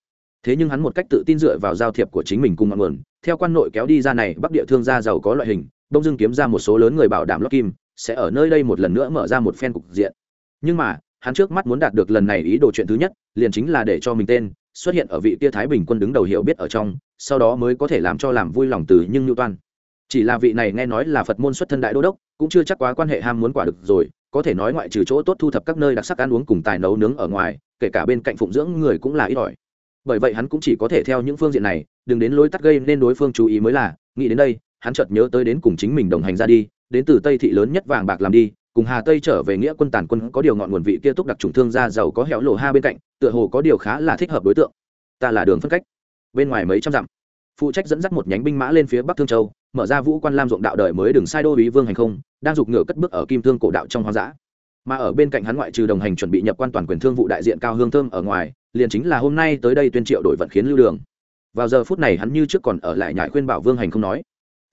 Thế nhưng hắn một cách tự tin dựa vào giao thiệp của chính mình cùng ngọn nguồn, theo quan nội kéo đi ra này, bắc địa thương gia giàu có loại hình, đông dương kiếm ra một số lớn người bảo đảm lót kim, sẽ ở nơi đây một lần nữa mở ra một phen cục diện. Nhưng mà hắn trước mắt muốn đạt được lần này ý đồ chuyện thứ nhất, liền chính là để cho mình tên xuất hiện ở vị kia thái bình quân đứng đầu hiểu biết ở trong, sau đó mới có thể làm cho làm vui lòng từ nhưng nhu toan. Chỉ là vị này nghe nói là phật môn xuất thân đại đô đốc, cũng chưa chắc quá quan hệ ham muốn quả được rồi, có thể nói ngoại trừ chỗ tốt thu thập các nơi đặc sắc ăn uống cùng tài nấu nướng ở ngoài, kể cả bên cạnh phụng dưỡng người cũng là ít ỏi. Bởi vậy hắn cũng chỉ có thể theo những phương diện này, đừng đến lối tắt gây nên đối phương chú ý mới là, nghĩ đến đây, hắn chợt nhớ tới đến cùng chính mình đồng hành ra đi, đến từ tây thị lớn nhất vàng bạc làm đi cùng hà tây trở về nghĩa quân tàn quân có điều ngọn nguồn vị kia túc đặc trùng thương gia giàu có hẻo lộ ha bên cạnh, tựa hồ có điều khá là thích hợp đối tượng. Ta là đường phân cách. Bên ngoài mấy trăm dặm, phụ trách dẫn dắt một nhánh binh mã lên phía bắc thương châu, mở ra vũ quan lam ruộng đạo đời mới đường sai đô ý vương hành không, đang giục ngựa cất bước ở kim thương cổ đạo trong hoang dã. Mà ở bên cạnh hắn ngoại trừ đồng hành chuẩn bị nhập quan toàn quyền thương vụ đại diện cao hương thơm ở ngoài, liền chính là hôm nay tới đây tuyên triệu đổi vận khiến lưu đường. Vào giờ phút này hắn như trước còn ở lại nhại khuyên bảo vương hành không nói.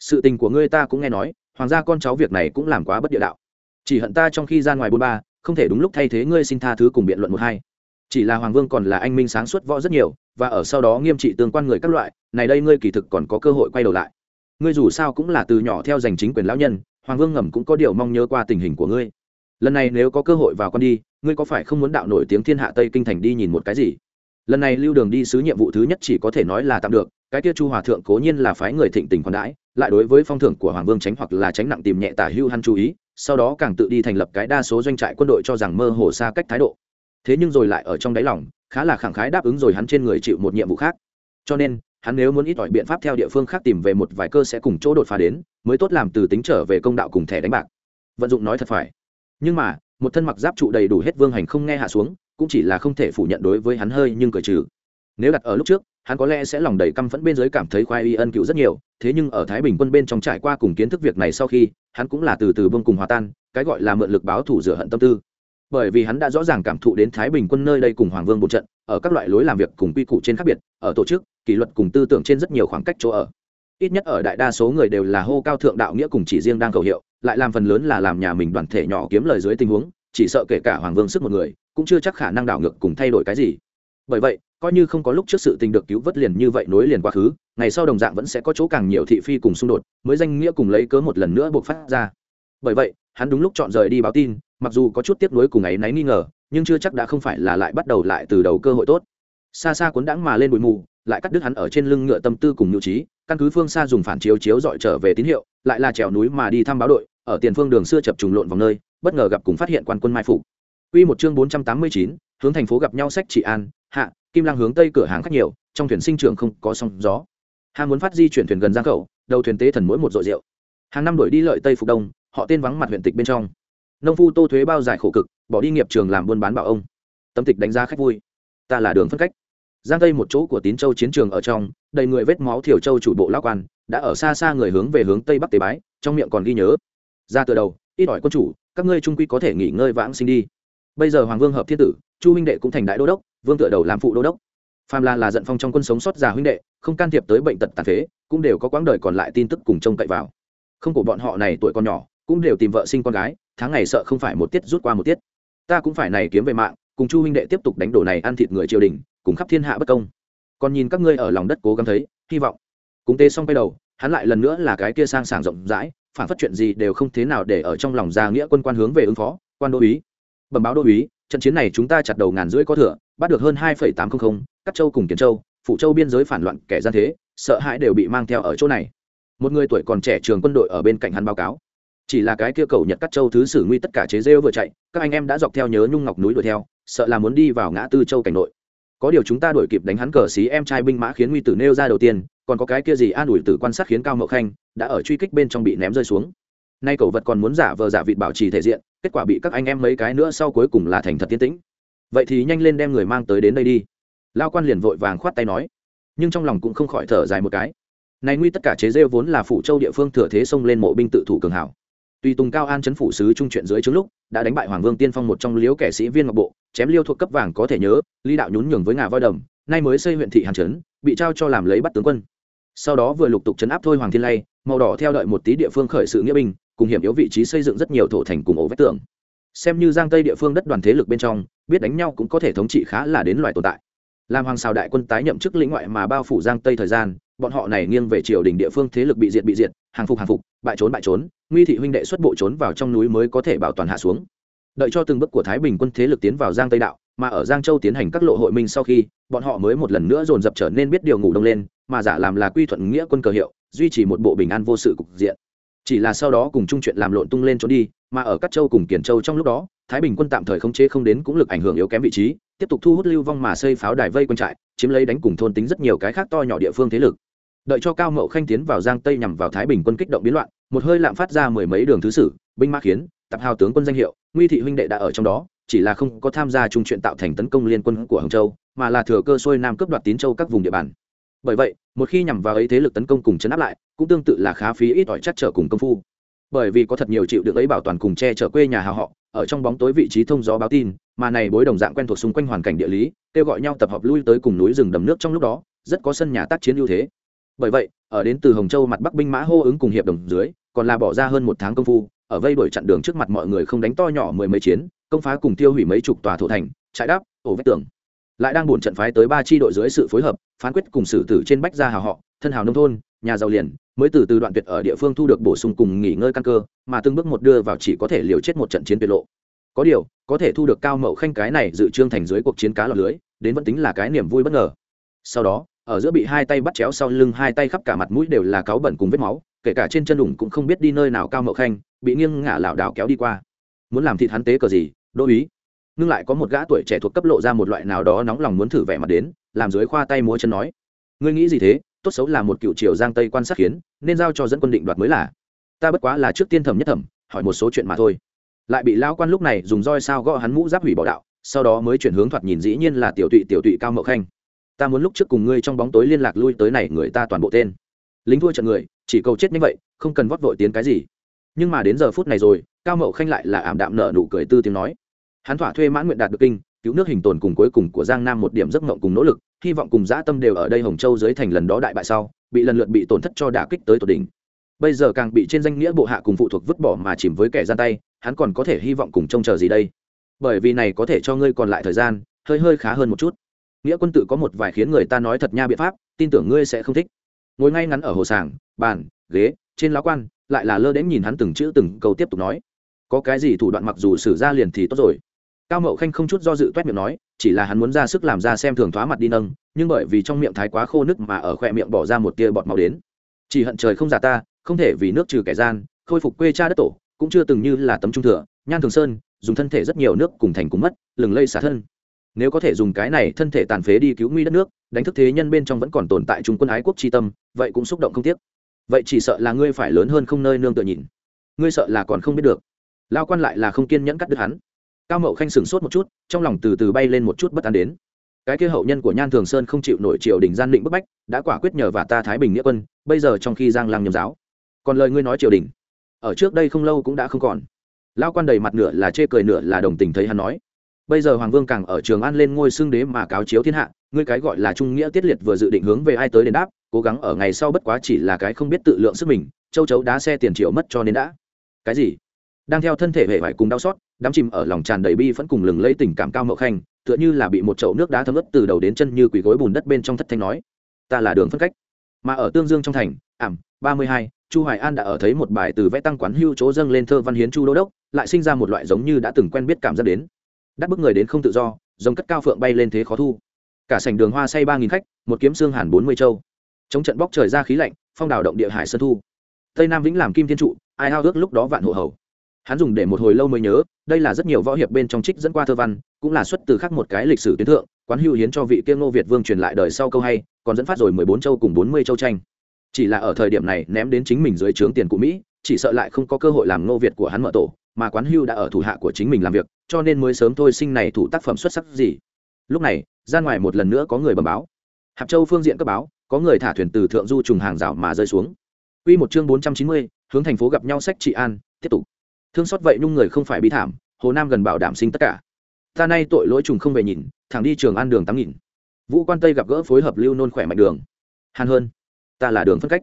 Sự tình của ngươi ta cũng nghe nói, hoàng gia con cháu việc này cũng làm quá bất địa đạo chỉ hận ta trong khi ra ngoài bôn ba, không thể đúng lúc thay thế ngươi xin tha thứ cùng biện luận một hai. Chỉ là hoàng vương còn là anh minh sáng suốt võ rất nhiều, và ở sau đó nghiêm trị tương quan người các loại, này đây ngươi kỳ thực còn có cơ hội quay đầu lại. Ngươi dù sao cũng là từ nhỏ theo giành chính quyền lão nhân, hoàng vương ngầm cũng có điều mong nhớ qua tình hình của ngươi. Lần này nếu có cơ hội vào con đi, ngươi có phải không muốn đạo nổi tiếng thiên hạ tây kinh thành đi nhìn một cái gì? Lần này lưu đường đi sứ nhiệm vụ thứ nhất chỉ có thể nói là tạm được, cái kia chu hòa thượng cố nhiên là phái người thịnh tình còn đãi, lại đối với phong thưởng của hoàng vương tránh hoặc là tránh nặng tìm nhẹ tả hưu hắn chú ý sau đó càng tự đi thành lập cái đa số doanh trại quân đội cho rằng mơ hồ xa cách thái độ. Thế nhưng rồi lại ở trong đáy lòng, khá là khẳng khái đáp ứng rồi hắn trên người chịu một nhiệm vụ khác. Cho nên, hắn nếu muốn ít ỏi biện pháp theo địa phương khác tìm về một vài cơ sẽ cùng chỗ đột phá đến, mới tốt làm từ tính trở về công đạo cùng thẻ đánh bạc. Vận dụng nói thật phải. Nhưng mà, một thân mặc giáp trụ đầy đủ hết vương hành không nghe hạ xuống, cũng chỉ là không thể phủ nhận đối với hắn hơi nhưng cởi trừ. Nếu đặt ở lúc trước, hắn có lẽ sẽ lòng đầy căm phẫn bên dưới cảm thấy khoai y ân cựu rất nhiều thế nhưng ở thái bình quân bên trong trải qua cùng kiến thức việc này sau khi, hắn cũng là từ từ bông cùng hòa tan, cái gọi là mượn lực báo thủ rửa hận tâm tư. Bởi vì hắn đã rõ ràng cảm thụ đến thái bình quân nơi đây cùng hoàng vương một trận, ở các loại lối làm việc cùng quy củ trên khác biệt, ở tổ chức, kỷ luật cùng tư tưởng trên rất nhiều khoảng cách chỗ ở. Ít nhất ở đại đa số người đều là hô cao thượng đạo nghĩa cùng chỉ riêng đang cầu hiệu, lại làm phần lớn là làm nhà mình đoàn thể nhỏ kiếm lời dưới tình huống, chỉ sợ kể cả hoàng vương sức một người, cũng chưa chắc khả năng đảo ngược cùng thay đổi cái gì. Bởi vậy coi như không có lúc trước sự tình được cứu vớt liền như vậy nối liền quá khứ ngày sau đồng dạng vẫn sẽ có chỗ càng nhiều thị phi cùng xung đột mới danh nghĩa cùng lấy cớ một lần nữa buộc phát ra. Bởi vậy hắn đúng lúc chọn rời đi báo tin mặc dù có chút tiếc nuối cùng ấy náy nghi ngờ nhưng chưa chắc đã không phải là lại bắt đầu lại từ đầu cơ hội tốt. Xa xa cuốn đãng mà lên bụi mù lại cắt đứt hắn ở trên lưng ngựa tâm tư cùng nhu trí căn cứ phương xa dùng phản chiếu chiếu dọi trở về tín hiệu lại là trèo núi mà đi thăm báo đội ở tiền phương đường xưa chập trùng lộn vòng nơi bất ngờ gặp cùng phát hiện quan quân mai phục. Quy một chương 489, hướng thành phố gặp nhau sách trị an, hạ, Kim Lang hướng tây cửa hàng khác nhiều, trong thuyền sinh trưởng không có sóng gió. Hàng muốn phát di chuyển thuyền gần giang khẩu, đầu thuyền tế thần mỗi một dội rượu. Hàng năm đổi đi lợi tây phục đông, họ tên vắng mặt huyện tịch bên trong. Nông phu Tô thuế bao giải khổ cực, bỏ đi nghiệp trường làm buôn bán bảo ông. Tâm tịch đánh giá khách vui. Ta là đường phân cách. Giang tây một chỗ của Tín Châu chiến trường ở trong, đầy người vết máu thiểu châu chủ bộ lão quan, đã ở xa xa người hướng về hướng tây bắc tế bái, trong miệng còn ghi nhớ. Ra từ đầu, ít ỏi quân chủ, các ngươi trung quy có thể nghỉ ngơi vãng sinh đi bây giờ hoàng vương hợp thiên tử chu Minh đệ cũng thành đại đô đốc vương tựa đầu làm phụ đô đốc. Phàm là là giận phong trong quân sống sót già huynh đệ, không can thiệp tới bệnh tật tàn phế, cũng đều có quãng đời còn lại tin tức cùng trông cậy vào. Không của bọn họ này tuổi còn nhỏ, cũng đều tìm vợ sinh con gái, tháng ngày sợ không phải một tiết rút qua một tiết. Ta cũng phải này kiếm về mạng, cùng chu huynh đệ tiếp tục đánh đổ này ăn thịt người triều đình, cùng khắp thiên hạ bất công. Còn nhìn các ngươi ở lòng đất cố gắng thấy, hy vọng. Cúng tê xong quay đầu, hắn lại lần nữa là cái kia sang sảng rộng rãi, phản phát chuyện gì đều không thế nào để ở trong lòng gia nghĩa quân quan hướng về ứng phó, quan đô úy. Bẩm báo đô úy, trận chiến này chúng ta chặt đầu ngàn rưỡi có thừa bắt được hơn hai tám trăm linh các châu cùng kiến châu phụ châu biên giới phản loạn kẻ gian thế, sợ hãi đều bị mang theo ở chỗ này. Một người tuổi còn trẻ trường quân đội ở bên cạnh hắn báo cáo. Chỉ là cái kia cầu nhật các châu thứ sử nguy tất cả chế rêu vừa chạy, các anh em đã dọc theo nhớ nhung ngọc núi đuổi theo, sợ là muốn đi vào ngã tư châu cảnh nội. Có điều chúng ta đuổi kịp đánh hắn cờ xí em trai binh mã khiến nguy tử nêu ra đầu tiên, còn có cái kia gì an ủi tử quan sát khiến cao mậu khanh, đã ở truy kích bên trong bị ném rơi xuống. Nay cầu vật còn muốn giả vờ giả vịt bảo trì thể diện, kết quả bị các anh em mấy cái nữa sau cuối cùng là thành thật tiến tĩnh vậy thì nhanh lên đem người mang tới đến đây đi lao quan liền vội vàng khoát tay nói nhưng trong lòng cũng không khỏi thở dài một cái này nguy tất cả chế rêu vốn là phủ châu địa phương thừa thế xông lên mộ binh tự thủ cường hảo tùy tùng cao an chấn phủ sứ trung chuyện dưới trước lúc đã đánh bại hoàng vương tiên phong một trong liếu kẻ sĩ viên ngọc bộ chém liêu thuộc cấp vàng có thể nhớ ly đạo nhún nhường với ngà voi đồng, nay mới xây huyện thị hàn trấn bị trao cho làm lấy bắt tướng quân sau đó vừa lục tục chấn áp thôi hoàng thiên lay màu đỏ theo đợi một tí địa phương khởi sự nghĩa binh cùng hiểm yếu vị trí xây dựng rất nhiều thổ thành cùng ổ vách tường xem như giang tây địa phương đất đoàn thế lực bên trong, biết đánh nhau cũng có thể thống trị khá là đến loại tồn tại. Làm hoàng xào đại quân tái nhậm chức lĩnh ngoại mà bao phủ giang tây thời gian, bọn họ này nghiêng về triều đình địa phương thế lực bị diệt bị diệt, hàng phục hàng phục, bại trốn bại trốn, nguy thị huynh đệ xuất bộ trốn vào trong núi mới có thể bảo toàn hạ xuống. Đợi cho từng bước của thái bình quân thế lực tiến vào giang tây đạo, mà ở giang châu tiến hành các lộ hội minh sau khi, bọn họ mới một lần nữa dồn dập trở nên biết điều ngủ đông lên, mà giả làm là quy thuận nghĩa quân cờ hiệu, duy trì một bộ bình an vô sự cục diện chỉ là sau đó cùng chung chuyện làm lộn tung lên trốn đi, mà ở các châu cùng kiển châu trong lúc đó, thái bình quân tạm thời không chế không đến cũng lực ảnh hưởng yếu kém vị trí, tiếp tục thu hút lưu vong mà xây pháo đài vây quân trại, chiếm lấy đánh cùng thôn tính rất nhiều cái khác to nhỏ địa phương thế lực. Đợi cho cao mậu khanh tiến vào giang tây nhằm vào thái bình quân kích động biến loạn, một hơi lạm phát ra mười mấy đường thứ sử, binh mã khiến, tập hào tướng quân danh hiệu, nguy thị huynh đệ đã ở trong đó, chỉ là không có tham gia chung chuyện tạo thành tấn công liên quân của hồng châu, mà là thừa cơ xuôi nam cướp đoạt tín châu các vùng địa bàn bởi vậy, một khi nhằm vào ấy thế lực tấn công cùng chấn áp lại, cũng tương tự là khá phí ít ỏi chắc trở cùng công phu. Bởi vì có thật nhiều chịu được ấy bảo toàn cùng che chở quê nhà hào họ, ở trong bóng tối vị trí thông gió báo tin, mà này bối đồng dạng quen thuộc xung quanh hoàn cảnh địa lý, kêu gọi nhau tập hợp lui tới cùng núi rừng đầm nước trong lúc đó, rất có sân nhà tác chiến ưu thế. Bởi vậy, ở đến từ hồng châu mặt bắc binh mã hô ứng cùng hiệp đồng dưới, còn là bỏ ra hơn một tháng công phu, ở vây đuổi chặn đường trước mặt mọi người không đánh to nhỏ mười mấy chiến, công phá cùng tiêu hủy mấy chục tòa thổ thành, trại đáp, ổ vách tường lại đang buồn trận phái tới ba chi đội dưới sự phối hợp, phán quyết cùng xử tử trên bách gia hào họ, thân hào nông thôn, nhà giàu liền, mới từ từ đoạn tuyệt ở địa phương thu được bổ sung cùng nghỉ ngơi căn cơ, mà từng bước một đưa vào chỉ có thể liều chết một trận chiến tuyệt lộ. Có điều, có thể thu được cao mậu khanh cái này dự trương thành dưới cuộc chiến cá lọt lưới, đến vẫn tính là cái niềm vui bất ngờ. Sau đó, ở giữa bị hai tay bắt chéo sau lưng hai tay khắp cả mặt mũi đều là cáu bẩn cùng vết máu, kể cả trên chân đủng cũng không biết đi nơi nào cao mậu khanh, bị nghiêng ngả lảo đảo kéo đi qua. Muốn làm thịt hắn tế cờ gì, đô ý ngưng lại có một gã tuổi trẻ thuộc cấp lộ ra một loại nào đó nóng lòng muốn thử vẻ mặt đến, làm dưới khoa tay múa chân nói, ngươi nghĩ gì thế? Tốt xấu là một cựu triều giang tây quan sát khiến, nên giao cho dẫn quân định đoạt mới là. Ta bất quá là trước tiên thẩm nhất thẩm, hỏi một số chuyện mà thôi. Lại bị lão quan lúc này dùng roi sao gõ hắn mũ giáp hủy bỏ đạo, sau đó mới chuyển hướng thoạt nhìn dĩ nhiên là tiểu tụy tiểu tụy cao mậu khanh. Ta muốn lúc trước cùng ngươi trong bóng tối liên lạc lui tới này, người ta toàn bộ tên. Lính thua trận người, chỉ cầu chết như vậy, không cần vót vội tiến cái gì. Nhưng mà đến giờ phút này rồi, cao mậu khanh lại là ảm đạm nở nụ cười tư tiếng nói hắn thỏa thuê mãn nguyện đạt được kinh, cứu nước hình tồn cùng cuối cùng của giang nam một điểm giấc mộng cùng nỗ lực, hy vọng cùng dã tâm đều ở đây hồng châu dưới thành lần đó đại bại sau, bị lần lượt bị tổn thất cho đả kích tới tột đỉnh. Bây giờ càng bị trên danh nghĩa bộ hạ cùng phụ thuộc vứt bỏ mà chìm với kẻ gian tay, hắn còn có thể hy vọng cùng trông chờ gì đây? Bởi vì này có thể cho ngươi còn lại thời gian, hơi hơi khá hơn một chút. Nghĩa quân tự có một vài khiến người ta nói thật nha biện pháp, tin tưởng ngươi sẽ không thích. Ngồi ngay ngắn ở hồ sàng, bàn, ghế, trên lá quan, lại là lơ đến nhìn hắn từng chữ từng câu tiếp tục nói. Có cái gì thủ đoạn mặc dù xử ra liền thì tốt rồi cao mậu khanh không chút do dự toét miệng nói, chỉ là hắn muốn ra sức làm ra xem thường thoá mặt đi nâng, nhưng bởi vì trong miệng thái quá khô nước mà ở khoe miệng bỏ ra một tia bọt màu đến. Chỉ hận trời không giả ta, không thể vì nước trừ kẻ gian, khôi phục quê cha đất tổ, cũng chưa từng như là tấm trung thừa, nhan thường sơn, dùng thân thể rất nhiều nước cùng thành cùng mất, lừng lây xả thân. Nếu có thể dùng cái này thân thể tàn phế đi cứu nguy đất nước, đánh thức thế nhân bên trong vẫn còn tồn tại trung quân ái quốc tri tâm, vậy cũng xúc động không tiếc. Vậy chỉ sợ là ngươi phải lớn hơn không nơi nương tựa nhìn. Ngươi sợ là còn không biết được. Lao quan lại là không kiên nhẫn cắt đứt hắn cao mậu khanh sửng sốt một chút, trong lòng từ từ bay lên một chút bất an đến. Cái kia hậu nhân của nhan thường sơn không chịu nổi triều đình gian định bức bách, đã quả quyết nhờ và ta thái bình nghĩa quân, bây giờ trong khi giang lăng nhầm giáo. Còn lời ngươi nói triều đình, ở trước đây không lâu cũng đã không còn. Lao quan đầy mặt nửa là chê cười nửa là đồng tình thấy hắn nói. Bây giờ hoàng vương càng ở trường an lên ngôi xương đế mà cáo chiếu thiên hạ, ngươi cái gọi là trung nghĩa tiết liệt vừa dự định hướng về ai tới đền đáp, cố gắng ở ngày sau bất quá chỉ là cái không biết tự lượng sức mình, châu chấu đá xe tiền triệu mất cho nên đã. Cái gì? Đang theo thân thể hệ vải cùng đau xót, đám chìm ở lòng tràn đầy bi vẫn cùng lừng lấy tình cảm cao mậu khanh, tựa như là bị một chậu nước đá thấm ướt từ đầu đến chân như quỳ gối bùn đất bên trong thất thanh nói, ta là đường phân cách. Mà ở tương dương trong thành, ảm, ba mươi hai, chu hoài an đã ở thấy một bài từ vẽ tăng quán hưu chỗ dâng lên thơ văn hiến chu đô đốc, lại sinh ra một loại giống như đã từng quen biết cảm giác đến. Đắt bức người đến không tự do, giống cất cao phượng bay lên thế khó thu. Cả sảnh đường hoa say ba nghìn khách, một kiếm xương hàn bốn mươi châu. Chống trận bóc trời ra khí lạnh, phong đào động địa hải sơn thu. Tây nam vĩnh làm kim thiên trụ, ai hao ước lúc đó vạn hộ hầu hắn dùng để một hồi lâu mới nhớ đây là rất nhiều võ hiệp bên trong trích dẫn qua thơ văn cũng là xuất từ khắc một cái lịch sử tuyến thượng quán hưu hiến cho vị kiêng ngô việt vương truyền lại đời sau câu hay còn dẫn phát rồi mười bốn châu cùng bốn mươi châu tranh. Chỉ là ở thời điểm này ném đến chính mình dưới trướng tiền của mỹ chỉ sợ lại không có cơ hội làm ngô việt của hắn mở tổ mà quán hưu đã ở thủ hạ của chính mình làm việc cho nên mới sớm thôi sinh này thủ tác phẩm xuất sắc gì. Lúc này ra ngoài một lần nữa có người bẩm báo. Hạp châu phương diện cấp báo có người thả thuyền từ thượng du trùng hàng rào mà rơi xuống. Quy một chương bốn trăm chín mươi, hướng thành phố gặp nhau sách trị an, tiếp tục. Thương xót vậy nhung người không phải bi thảm, Hồ Nam gần bảo đảm sinh tất cả. Ta nay tội lỗi trùng không về nhìn, thẳng đi trường an đường tám nghìn. Vũ Quan Tây gặp gỡ phối hợp lưu nôn khỏe mạnh đường. Hàn hơn, ta là đường phân cách.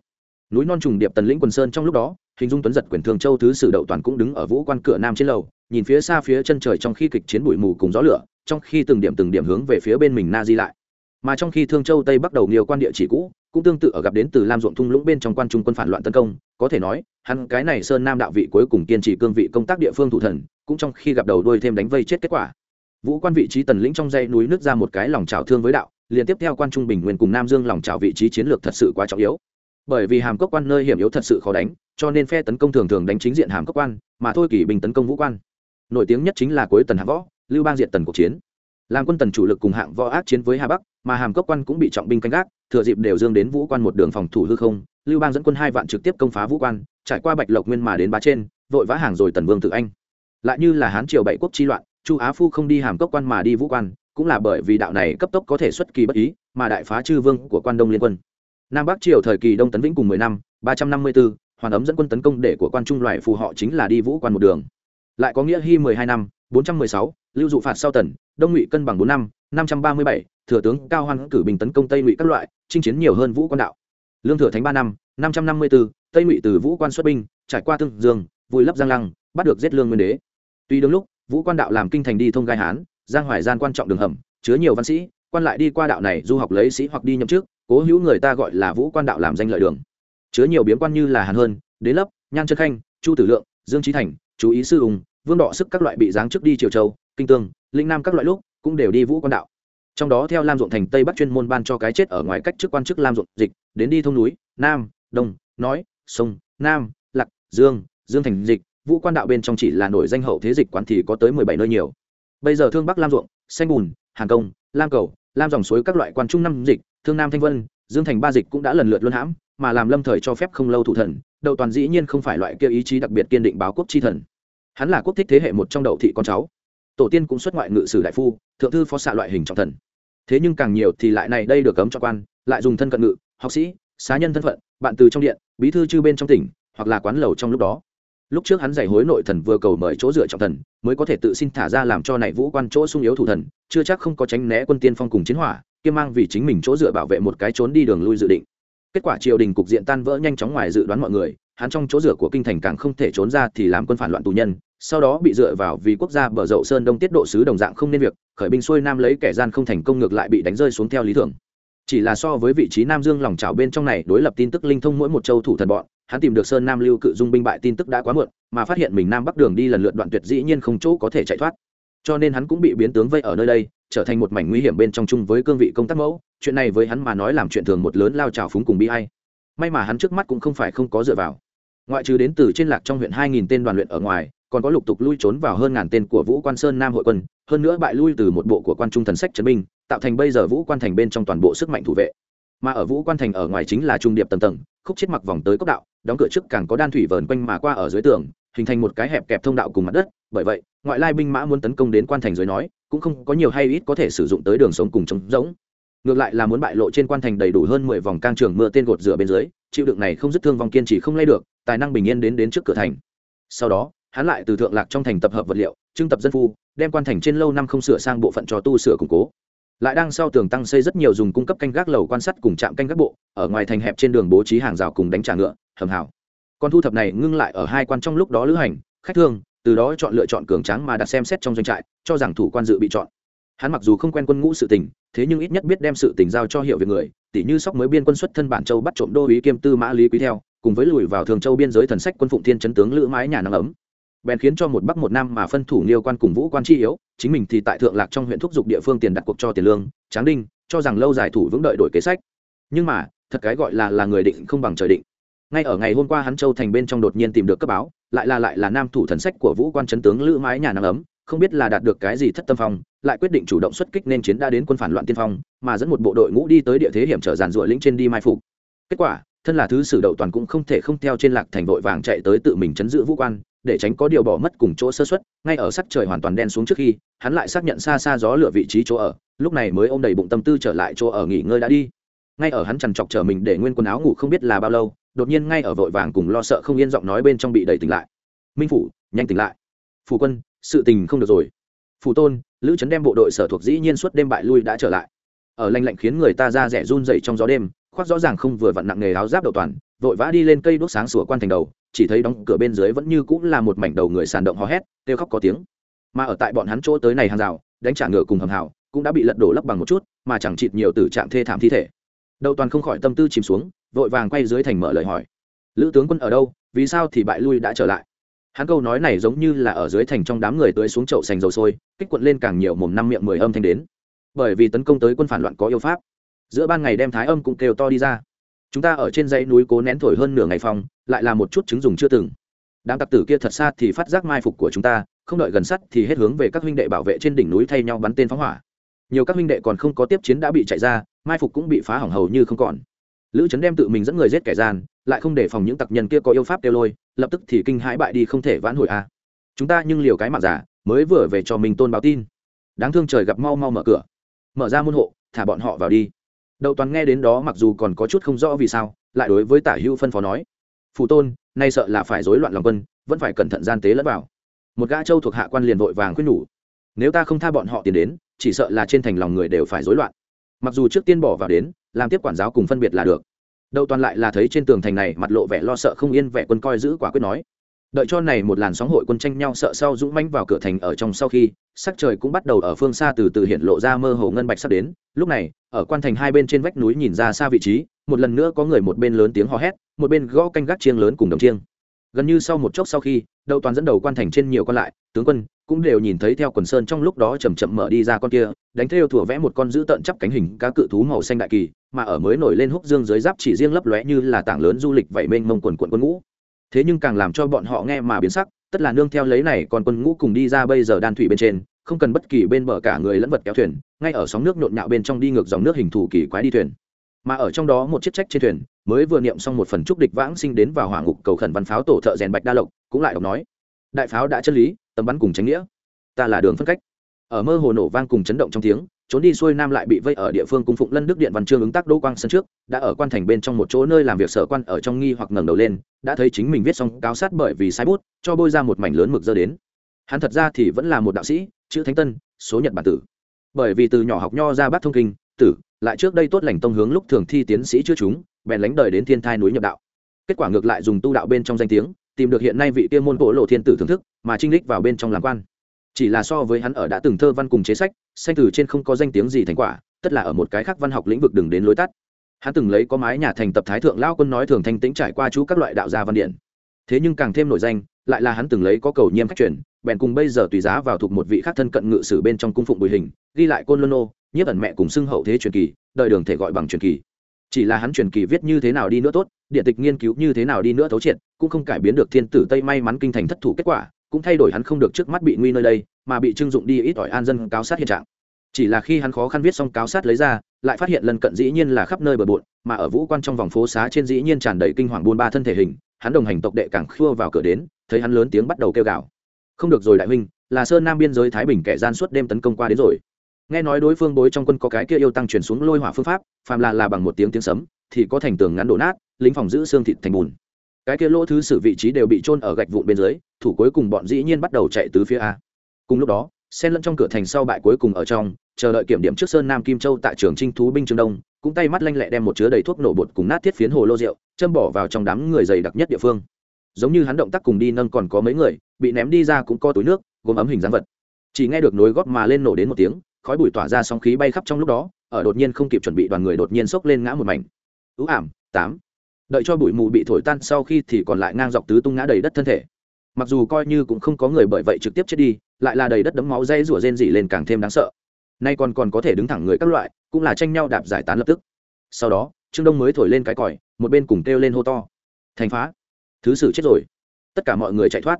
Núi non trùng điệp tần lĩnh quần sơn trong lúc đó, hình dung tuấn giật quyền thường châu thứ sử đậu toàn cũng đứng ở vũ quan cửa nam trên lầu, nhìn phía xa phía chân trời trong khi kịch chiến bụi mù cùng gió lửa, trong khi từng điểm từng điểm hướng về phía bên mình na di lại mà trong khi thương châu tây bắt đầu nhiều quan địa chỉ cũ cũng tương tự ở gặp đến từ lam ruộng thung lũng bên trong quan trung quân phản loạn tấn công, có thể nói, hắn cái này sơn nam đạo vị cuối cùng kiên trì cương vị công tác địa phương thủ thần, cũng trong khi gặp đầu đuôi thêm đánh vây chết kết quả. Vũ quan vị trí tần lĩnh trong dãy núi nước ra một cái lòng trào thương với đạo, liền tiếp theo quan trung bình nguyên cùng nam dương lòng trào vị trí chiến lược thật sự quá trọng yếu. Bởi vì hàm cốc quan nơi hiểm yếu thật sự khó đánh, cho nên phe tấn công thường thường đánh chính diện hàm cốc quan, mà thôi kỷ bình tấn công vũ quan. Nổi tiếng nhất chính là cuối tần hạng võ, lưu bang diện tần cuộc chiến. Làm quân tần chủ lực cùng hạng võ ác chiến với hà bắc, mà hàm cốc quan cũng bị trọng binh canh gác thừa dịp đều dương đến vũ quan một đường phòng thủ hư không, lưu bang dẫn quân hai vạn trực tiếp công phá vũ quan, trải qua bạch lộc nguyên mà đến bá trên, vội vã hàng rồi tần vương tự anh. Lại như là hán triều bảy quốc chi loạn, chu á phu không đi hàm cốc quan mà đi vũ quan, cũng là bởi vì đạo này cấp tốc có thể xuất kỳ bất ý, mà đại phá chư vương của quan đông liên quân. Nam bắc triều thời kỳ đông tấn vĩnh cùng mười năm, ba trăm năm mươi bốn hoàn ấm dẫn quân tấn công để của quan trung loại phù họ chính là đi vũ quan một đường. Lại có nghĩa hy mười hai năm, bốn trăm mười sáu, lưu dụ phạt sau tần, đông ngụy cân bằng bốn năm năm trăm ba mươi bảy thừa tướng cao hoan cử bình tấn công tây ngụy các loại, chinh chiến nhiều hơn vũ quan đạo. Lương thừa thánh ba năm năm trăm năm mươi bốn tây ngụy từ vũ quan xuất binh, trải qua tương dương, vùi lấp giang lăng, bắt được giết lương nguyên đế. Tuy đúng lúc, vũ quan đạo làm kinh thành đi thông gai hán, giang hoài gian quan trọng đường hầm, chứa nhiều văn sĩ, quan lại đi qua đạo này du học lấy sĩ hoặc đi nhậm chức, cố hữu người ta gọi là vũ quan đạo làm danh lợi đường. Chứa nhiều biến quan như là hàn hơn, đế lấp, nhan trân khanh, chu tử lượng, dương trí thành, chú ý sư ùng vương đọ sức các loại bị giáng chức đi triều châu, kinh tương, linh nam các loại lúc cũng đều đi vũ quan đạo trong đó theo lam ruộng thành tây bắc chuyên môn ban cho cái chết ở ngoài cách chức quan chức lam ruộng dịch, đến đi thông núi, nam, đông, nói, sông, nam, lạc, dương dương thành dịch, vũ quan đạo bên trong chỉ là nổi danh hậu thế dịch quán thì có tới mười bảy nơi nhiều. Bây giờ thương bắc lam ruộng, xanh bùn, hàn công, lam cầu, lam dòng suối các loại quan trung năm dịch, thương nam thanh vân, dương thành ba dịch cũng đã lần lượt luân hãm, mà làm lâm thời cho phép không lâu thủ thần, đậu toàn dĩ nhiên không phải loại kia ý chí đặc biệt kiên định báo quốc chi thần. Hắn là quốc thích thế hệ một trong đậu thị con cháu. Tổ tiên cũng xuất ngoại ngự sử đại phu, thượng thư phó xạ loại hình trọng thần thế nhưng càng nhiều thì lại này đây được cấm cho quan, lại dùng thân cận ngự, học sĩ, xá nhân thân phận, bạn từ trong điện, bí thư chư bên trong tỉnh, hoặc là quán lầu trong lúc đó. Lúc trước hắn giày hối nội thần vừa cầu mời chỗ dựa trọng thần, mới có thể tự xin thả ra làm cho này vũ quan chỗ sung yếu thủ thần, chưa chắc không có tránh né quân tiên phong cùng chiến hỏa kiêm mang vì chính mình chỗ dựa bảo vệ một cái trốn đi đường lui dự định kết quả triều đình cục diện tan vỡ nhanh chóng ngoài dự đoán mọi người, hắn trong chỗ rửa của kinh thành càng không thể trốn ra thì làm quân phản loạn tù nhân, sau đó bị dựa vào vì quốc gia bờ dậu sơn đông tiết độ sứ đồng dạng không nên việc, khởi binh xuôi nam lấy kẻ gian không thành công ngược lại bị đánh rơi xuống theo lý tưởng chỉ là so với vị trí nam dương lòng trào bên trong này đối lập tin tức linh thông mỗi một châu thủ thần bọn, hắn tìm được sơn nam lưu cự dung binh bại tin tức đã quá muộn, mà phát hiện mình nam bắc đường đi lần lượt đoạn tuyệt dĩ nhiên không chỗ có thể chạy thoát cho nên hắn cũng bị biến tướng vây ở nơi đây, trở thành một mảnh nguy hiểm bên trong chung với cương vị công tác mẫu. Chuyện này với hắn mà nói làm chuyện thường một lớn lao trào phúng cùng bi hay may mà hắn trước mắt cũng không phải không có dựa vào. Ngoại trừ đến từ trên lạc trong huyện hai nghìn tên đoàn luyện ở ngoài, còn có lục tục lui trốn vào hơn ngàn tên của vũ quan sơn nam hội quân, hơn nữa bại lui từ một bộ của quan trung thần sách trấn binh, tạo thành bây giờ vũ quan thành bên trong toàn bộ sức mạnh thủ vệ. Mà ở vũ quan thành ở ngoài chính là trung điệp tầng tầng, khúc chết mặc vòng tới cốc đạo, đóng cửa trước càng có đan thủy vờn quanh mà qua ở dưới tường hình thành một cái hẹp kẹp thông đạo cùng mặt đất, bởi vậy, ngoại lai binh mã muốn tấn công đến quan thành dưới nói, cũng không có nhiều hay ít có thể sử dụng tới đường sống cùng trống rỗng. Ngược lại là muốn bại lộ trên quan thành đầy đủ hơn mười vòng cang trường mưa tên gột rửa bên dưới, chịu đựng này không dứt thương vòng kiên trì không lay được, tài năng bình yên đến đến trước cửa thành. Sau đó, hắn lại từ thượng lạc trong thành tập hợp vật liệu, trưng tập dân phu, đem quan thành trên lâu năm không sửa sang bộ phận cho tu sửa củng cố. Lại đang sau tường tăng xây rất nhiều dùng cung cấp canh gác lầu quan sát cùng trạm canh gác bộ, ở ngoài thành hẹp trên đường bố trí hàng rào cùng đánh trả ngựa, hầm hảo con thu thập này ngưng lại ở hai quan trong lúc đó lữ hành, khách thương, từ đó chọn lựa chọn cường tráng mà đặt xem xét trong doanh trại, cho rằng thủ quan dự bị chọn. Hắn mặc dù không quen quân ngũ sự tình, thế nhưng ít nhất biết đem sự tình giao cho hiệu việc người tỷ như sóc mới biên quân xuất thân bản châu bắt trộm đô ý kiêm tư mã lý quý theo, cùng với lùi vào thường châu biên giới thần sách quân phụng thiên chấn tướng lữ mái nhà nắng ấm. Bèn khiến cho một bắc một nam mà phân thủ liêu quan cùng vũ quan chi yếu, chính mình thì tại thượng lạc trong huyện thúc giục địa phương tiền đặt cuộc cho tiền lương, tráng đinh, cho rằng lâu dài thủ vững đợi đổi kế sách. Nhưng mà, thật cái gọi là là người định không bằng trời định ngay ở ngày hôm qua hắn châu thành bên trong đột nhiên tìm được cấp báo, lại là lại là nam thủ thần sách của vũ quan chấn tướng lữ mái nhà nắng ấm, không biết là đạt được cái gì thất tâm phong, lại quyết định chủ động xuất kích nên chiến đã đến quân phản loạn tiên phong, mà dẫn một bộ đội ngũ đi tới địa thế hiểm trở giàn ruội lĩnh trên đi mai phục. Kết quả, thân là thứ sử đậu toàn cũng không thể không theo trên lạc thành vội vàng chạy tới tự mình chấn giữ vũ quan, để tránh có điều bỏ mất cùng chỗ sơ xuất ngay ở sắc trời hoàn toàn đen xuống trước khi, hắn lại xác nhận xa xa gió lửa vị trí chỗ ở, lúc này mới ôm đầy bụng tâm tư trở lại chỗ ở nghỉ ngơi đã đi. Ngay ở hắn trằn trọc trở mình để nguyên quần áo ngủ không biết là bao lâu đột nhiên ngay ở vội vàng cùng lo sợ không yên giọng nói bên trong bị đẩy tỉnh lại. Minh phủ, nhanh tỉnh lại. Phủ quân, sự tình không được rồi. Phủ tôn, lữ trấn đem bộ đội sở thuộc dĩ nhiên suốt đêm bại lui đã trở lại. Ở lanh lạnh khiến người ta ra rẻ run dậy trong gió đêm, khoác rõ ràng không vừa vặn nặng nghề áo giáp đầu toàn, vội vã đi lên cây đốt sáng sủa quan thành đầu, chỉ thấy đóng cửa bên dưới vẫn như cũng là một mảnh đầu người sàn động hò hét, kêu khóc có tiếng. Mà ở tại bọn hắn chỗ tới này hàng rào, đánh trả ngựa cùng hầm hào, cũng đã bị lật đổ lấp bằng một chút, mà chẳng chịt nhiều tử trạng thê thảm thi thể. Đầu toàn không khỏi tâm tư chìm xuống vội vàng quay dưới thành mở lời hỏi. Lữ tướng quân ở đâu? Vì sao thì bại lui đã trở lại? Hắn câu nói này giống như là ở dưới thành trong đám người tới xuống chậu sành dầu sôi, kích quận lên càng nhiều mồm năm miệng mười âm thanh đến. Bởi vì tấn công tới quân phản loạn có yêu pháp. Giữa ban ngày đem thái âm cũng kêu to đi ra. Chúng ta ở trên dãy núi cố nén thổi hơn nửa ngày phòng lại là một chút chứng dùng chưa từng. Đám tặc tử kia thật xa thì phát giác mai phục của chúng ta, không đợi gần sắt thì hết hướng về các huynh đệ bảo vệ trên đỉnh núi thay nhau bắn tên phóng hỏa. Nhiều các huynh đệ còn không có tiếp chiến đã bị chạy ra, mai phục cũng bị phá hỏng hầu như không còn lữ trấn đem tự mình dẫn người giết kẻ gian, lại không để phòng những tặc nhân kia có yêu pháp kêu lôi, lập tức thì kinh hãi bại đi không thể vãn hồi a. Chúng ta nhưng liều cái mạng giả, mới vừa về cho mình tôn báo tin. Đáng thương trời gặp mau mau mở cửa. Mở ra môn hộ, thả bọn họ vào đi. Đậu toàn nghe đến đó mặc dù còn có chút không rõ vì sao, lại đối với tả hữu phân phó nói phụ tôn, nay sợ là phải rối loạn lòng quân, vẫn phải cẩn thận gian tế lẫn vào. Một gã châu thuộc hạ quan liền vội vàng khuyên nhủ, nếu ta không tha bọn họ tiền đến, chỉ sợ là trên thành lòng người đều phải rối loạn. Mặc dù trước tiên bỏ vào đến làm tiếp quản giáo cùng phân biệt là được. Đậu toàn lại là thấy trên tường thành này mặt lộ vẻ lo sợ không yên vẻ quân coi giữ quả quyết nói. Đợi cho này một làn sóng hội quân tranh nhau sợ sau dũng mãnh vào cửa thành ở trong sau khi, sắc trời cũng bắt đầu ở phương xa từ từ hiện lộ ra mơ hồ ngân bạch sắp đến. Lúc này, ở quan thành hai bên trên vách núi nhìn ra xa vị trí, một lần nữa có người một bên lớn tiếng hò hét, một bên gõ canh gác chiêng lớn cùng đồng chiêng. Gần như sau một chốc sau khi, đậu toàn dẫn đầu quan thành trên nhiều con lại, tướng quân cũng đều nhìn thấy theo quần sơn trong lúc đó chầm chậm mở đi ra con kia, đánh theo thủa vẽ một con dữ tợn chắp cánh hình cá cự thú màu xanh đại kỳ mà ở mới nổi lên húc dương dưới giáp chỉ riêng lấp lóe như là tảng lớn du lịch vậy mênh mông quần quận quân ngũ. Thế nhưng càng làm cho bọn họ nghe mà biến sắc, tất là nương theo lấy này còn quân ngũ cùng đi ra bây giờ đan thủy bên trên, không cần bất kỳ bên bờ cả người lẫn vật kéo thuyền, ngay ở sóng nước nhộn nhạo bên trong đi ngược dòng nước hình thù kỳ quái đi thuyền. Mà ở trong đó một chiếc trách trên thuyền, mới vừa niệm xong một phần trúc địch vãng sinh đến vào hỏa ngục cầu khẩn văn pháo tổ thợ rèn bạch đa lộc, cũng lại đọc nói, đại pháo đã chân lý tầm bắn cùng tránh nghĩa. Ta là đường phân cách. Ở mơ hồ nổ vang cùng chấn động trong tiếng trốn đi xuôi nam lại bị vây ở địa phương cung phụng lân đức điện văn chương ứng tác đỗ quang sân trước, đã ở quan thành bên trong một chỗ nơi làm việc sở quan ở trong nghi hoặc ngẩng đầu lên, đã thấy chính mình viết xong cáo sát bởi vì sai bút, cho bôi ra một mảnh lớn mực dơ đến. Hắn thật ra thì vẫn là một đạo sĩ, chữ thánh tân, số nhật bản tử. Bởi vì từ nhỏ học nho ra bác thông kinh, tử, lại trước đây tốt lành tông hướng lúc thường thi tiến sĩ chưa chúng, bèn lánh đời đến thiên thai núi nhập đạo. Kết quả ngược lại dùng tu đạo bên trong danh tiếng, tìm được hiện nay vị tiên môn cổ lộ thiên tử thưởng thức, mà trinh lích vào bên trong làm quan chỉ là so với hắn ở đã từng thơ văn cùng chế sách sanh từ trên không có danh tiếng gì thành quả, tất là ở một cái khác văn học lĩnh vực đừng đến lối tắt. Hắn từng lấy có mái nhà thành tập thái thượng lao quân nói thường thanh tĩnh trải qua chú các loại đạo gia văn điện. Thế nhưng càng thêm nổi danh, lại là hắn từng lấy có cầu nhiêm khách truyền, bèn cùng bây giờ tùy giá vào thuộc một vị khác thân cận ngự sử bên trong cung phụng bùi hình, ghi lại côn luân ô nhiếp ẩn mẹ cùng xưng hậu thế truyền kỳ đợi đường thể gọi bằng truyền kỳ. Chỉ là hắn truyền kỳ viết như thế nào đi nữa tốt, điện tịch nghiên cứu như thế nào đi nữa thấu triệt, cũng không cải biến được thiên tử tây may mắn kinh thành thất thủ kết quả cũng thay đổi hắn không được trước mắt bị nguy nơi đây, mà bị trưng dụng đi ít ỏi an dân cáo sát hiện trạng. Chỉ là khi hắn khó khăn viết xong cáo sát lấy ra, lại phát hiện lần cận dĩ nhiên là khắp nơi bờ bộn, mà ở vũ quan trong vòng phố xá trên dĩ nhiên tràn đầy kinh hoàng buôn ba thân thể hình, hắn đồng hành tộc đệ càng khua vào cửa đến, thấy hắn lớn tiếng bắt đầu kêu gào. Không được rồi đại huynh, là sơn nam biên giới thái bình kẻ gian suốt đêm tấn công qua đến rồi. Nghe nói đối phương bối trong quân có cái kia yêu tăng chuyển xuống lôi hỏa phương pháp, phàm là là bằng một tiếng tiếng sấm, thì có thành tường ngắn đổ nát, lính phòng giữ xương thịt thành bùn cái kia lỗ thứ sử vị trí đều bị trôn ở gạch vụn bên dưới, thủ cuối cùng bọn dĩ nhiên bắt đầu chạy tứ phía a. Cùng lúc đó xen lẫn trong cửa thành sau bại cuối cùng ở trong, chờ đợi kiểm điểm trước sơn nam kim châu tại trường trinh thú binh trường đông, cũng tay mắt lanh lẹ đem một chứa đầy thuốc nổ bột cùng nát thiết phiến hồ lô rượu, châm bỏ vào trong đám người dày đặc nhất địa phương. Giống như hắn động tác cùng đi nâng còn có mấy người, bị ném đi ra cũng có túi nước, gồm ấm hình dáng vật. Chỉ nghe được nối góp mà lên nổ đến một tiếng, khói bụi tỏa ra sóng khí bay khắp trong lúc đó, ở đột nhiên không kịp chuẩn bị đoàn người đột nhiên sốc lên ngã một mảnh. Ưu ảm, tám đợi cho bụi mù bị thổi tan sau khi thì còn lại ngang dọc tứ tung ngã đầy đất thân thể. Mặc dù coi như cũng không có người bởi vậy trực tiếp chết đi, lại là đầy đất đấm máu dây rủa rên dỉ lên càng thêm đáng sợ. Nay còn còn có thể đứng thẳng người các loại, cũng là tranh nhau đạp giải tán lập tức. Sau đó, trương đông mới thổi lên cái còi, một bên cùng kêu lên hô to. Thành phá! Thứ sử chết rồi! Tất cả mọi người chạy thoát.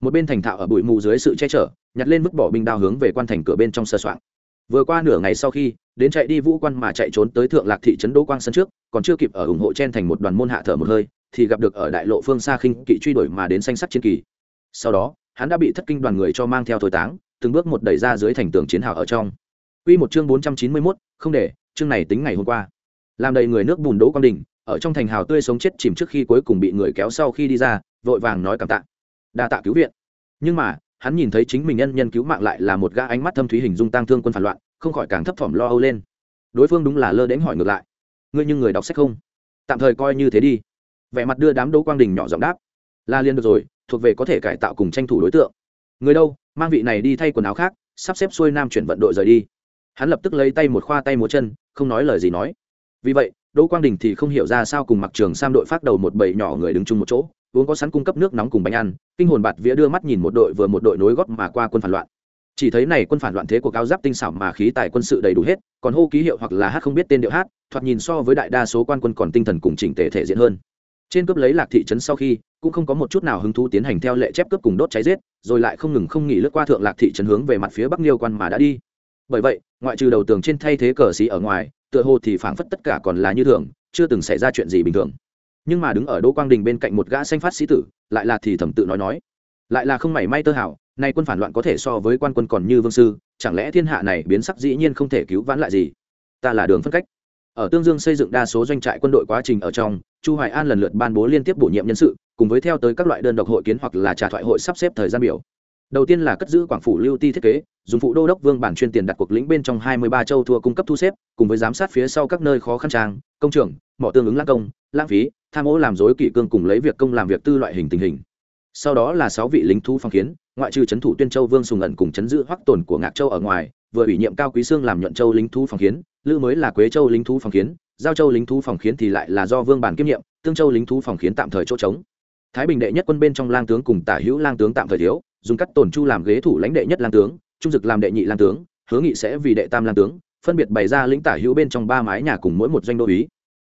Một bên thành thạo ở bụi mù dưới sự che chở, nhặt lên vứt bỏ binh đao hướng về quan thành cửa bên trong sơ soạn vừa qua nửa ngày sau khi đến chạy đi vũ quan mà chạy trốn tới thượng lạc thị trấn đỗ quang sân trước còn chưa kịp ở ủng hộ chen thành một đoàn môn hạ thở một hơi thì gặp được ở đại lộ phương xa khinh kỵ truy đuổi mà đến xanh sắc chiến kỳ sau đó hắn đã bị thất kinh đoàn người cho mang theo thôi táng từng bước một đẩy ra dưới thành tường chiến hào ở trong Quy một chương 491, không để, chương này tính ngày hôm qua. Làm đầy người nước bùn đỗ quang đỉnh, ở trong thành hào tươi sống chết chìm trước khi cuối cùng bị người kéo sau khi đi ra, vội vàng nói cảm tạ. Đa tạ cứu viện. Nhưng mà, hắn nhìn thấy chính mình nhân nhân cứu mạng lại là một gã ánh mắt thâm thúy hình dung tăng thương quân phản loạn, không khỏi càng thấp thỏm lo âu lên. Đối phương đúng là lơ đến hỏi ngược lại, ngươi nhưng người đọc sách không? Tạm thời coi như thế đi. Vẻ mặt đưa đám đỗ quang Đình nhỏ giọng đáp, la liên được rồi, thuộc về có thể cải tạo cùng tranh thủ đối tượng. Người đâu, mang vị này đi thay quần áo khác, sắp xếp xuôi nam chuyển vận đội rời đi hắn lập tức lấy tay một khoa tay múa chân không nói lời gì nói vì vậy đỗ quang đình thì không hiểu ra sao cùng mặc trường sam đội phát đầu một bầy nhỏ người đứng chung một chỗ uống có sẵn cung cấp nước nóng cùng bánh ăn, kinh hồn bạt vía đưa mắt nhìn một đội vừa một đội nối gót mà qua quân phản loạn. Chỉ thấy này quân phản loạn thế của cao giáp tinh xảo mà khí tài quân sự đầy đủ hết, còn hô ký hiệu hoặc là hát không biết tên điệu hát, thoạt nhìn so với đại đa số quan quân còn tinh thần cùng chỉnh tề thể diện hơn. Trên cướp lấy lạc thị trấn sau khi, cũng không có một chút nào hứng thú tiến hành theo lệ chép cướp cùng đốt cháy giết, rồi lại không ngừng không nghỉ lướt qua thượng lạc thị trấn hướng về mặt phía bắc liêu quan mà đã đi. Bởi vậy, ngoại trừ đầu tường trên thay thế cờ xí ở ngoài, tựa hồ thì phảng phất tất cả còn là như thường, chưa từng xảy ra chuyện gì bình thường nhưng mà đứng ở đỗ quang đình bên cạnh một gã xanh phát sĩ tử, lại là thì thẩm tự nói nói. Lại là không mảy may tơ hảo nay quân phản loạn có thể so với quan quân còn như vương sư, chẳng lẽ thiên hạ này biến sắc dĩ nhiên không thể cứu vãn lại gì? Ta là đường phân cách. Ở tương dương xây dựng đa số doanh trại quân đội quá trình ở trong, chu hoài an lần lượt ban bố liên tiếp bổ nhiệm nhân sự, cùng với theo tới các loại đơn độc hội kiến hoặc là trà thoại hội sắp xếp thời gian biểu. Đầu tiên là cất giữ quảng phủ lưu ti thiết kế, dùng phụ đô đốc vương bản chuyên tiền đặt cuộc lĩnh bên trong 23 châu thua cung cấp thu xếp, cùng với giám sát phía sau các nơi khó khăn trang, công trường, mỏ tương ứng lãng công, lãng phí tham ô làm dối kỷ cương cùng lấy việc công làm việc tư loại hình tình hình. Sau đó là sáu vị lính thu phong kiến, ngoại trừ trấn thủ tuyên châu vương sùng ẩn cùng chấn giữ hoắc tồn của ngạc châu ở ngoài, vừa ủy nhiệm cao quý sương làm nhuận châu lính thu phong kiến, lữ mới là quế châu lính thu phong kiến, giao châu lính thu phong kiến thì lại là do vương bản kiêm nhiệm, tương châu lính thu phong kiến tạm thời chỗ trống. Thái bình đệ nhất quân bên trong lang tướng cùng tả hữu lang tướng tạm thời thiếu, dùng cắt tổn chu làm ghế thủ lãnh đệ nhất lang tướng, trung dực làm đệ nhị lang tướng, hứa nghị sẽ vì đệ tam lang tướng, phân biệt bày ra lĩnh tả hữu bên trong ba mái nhà cùng mỗi một doanh đô ý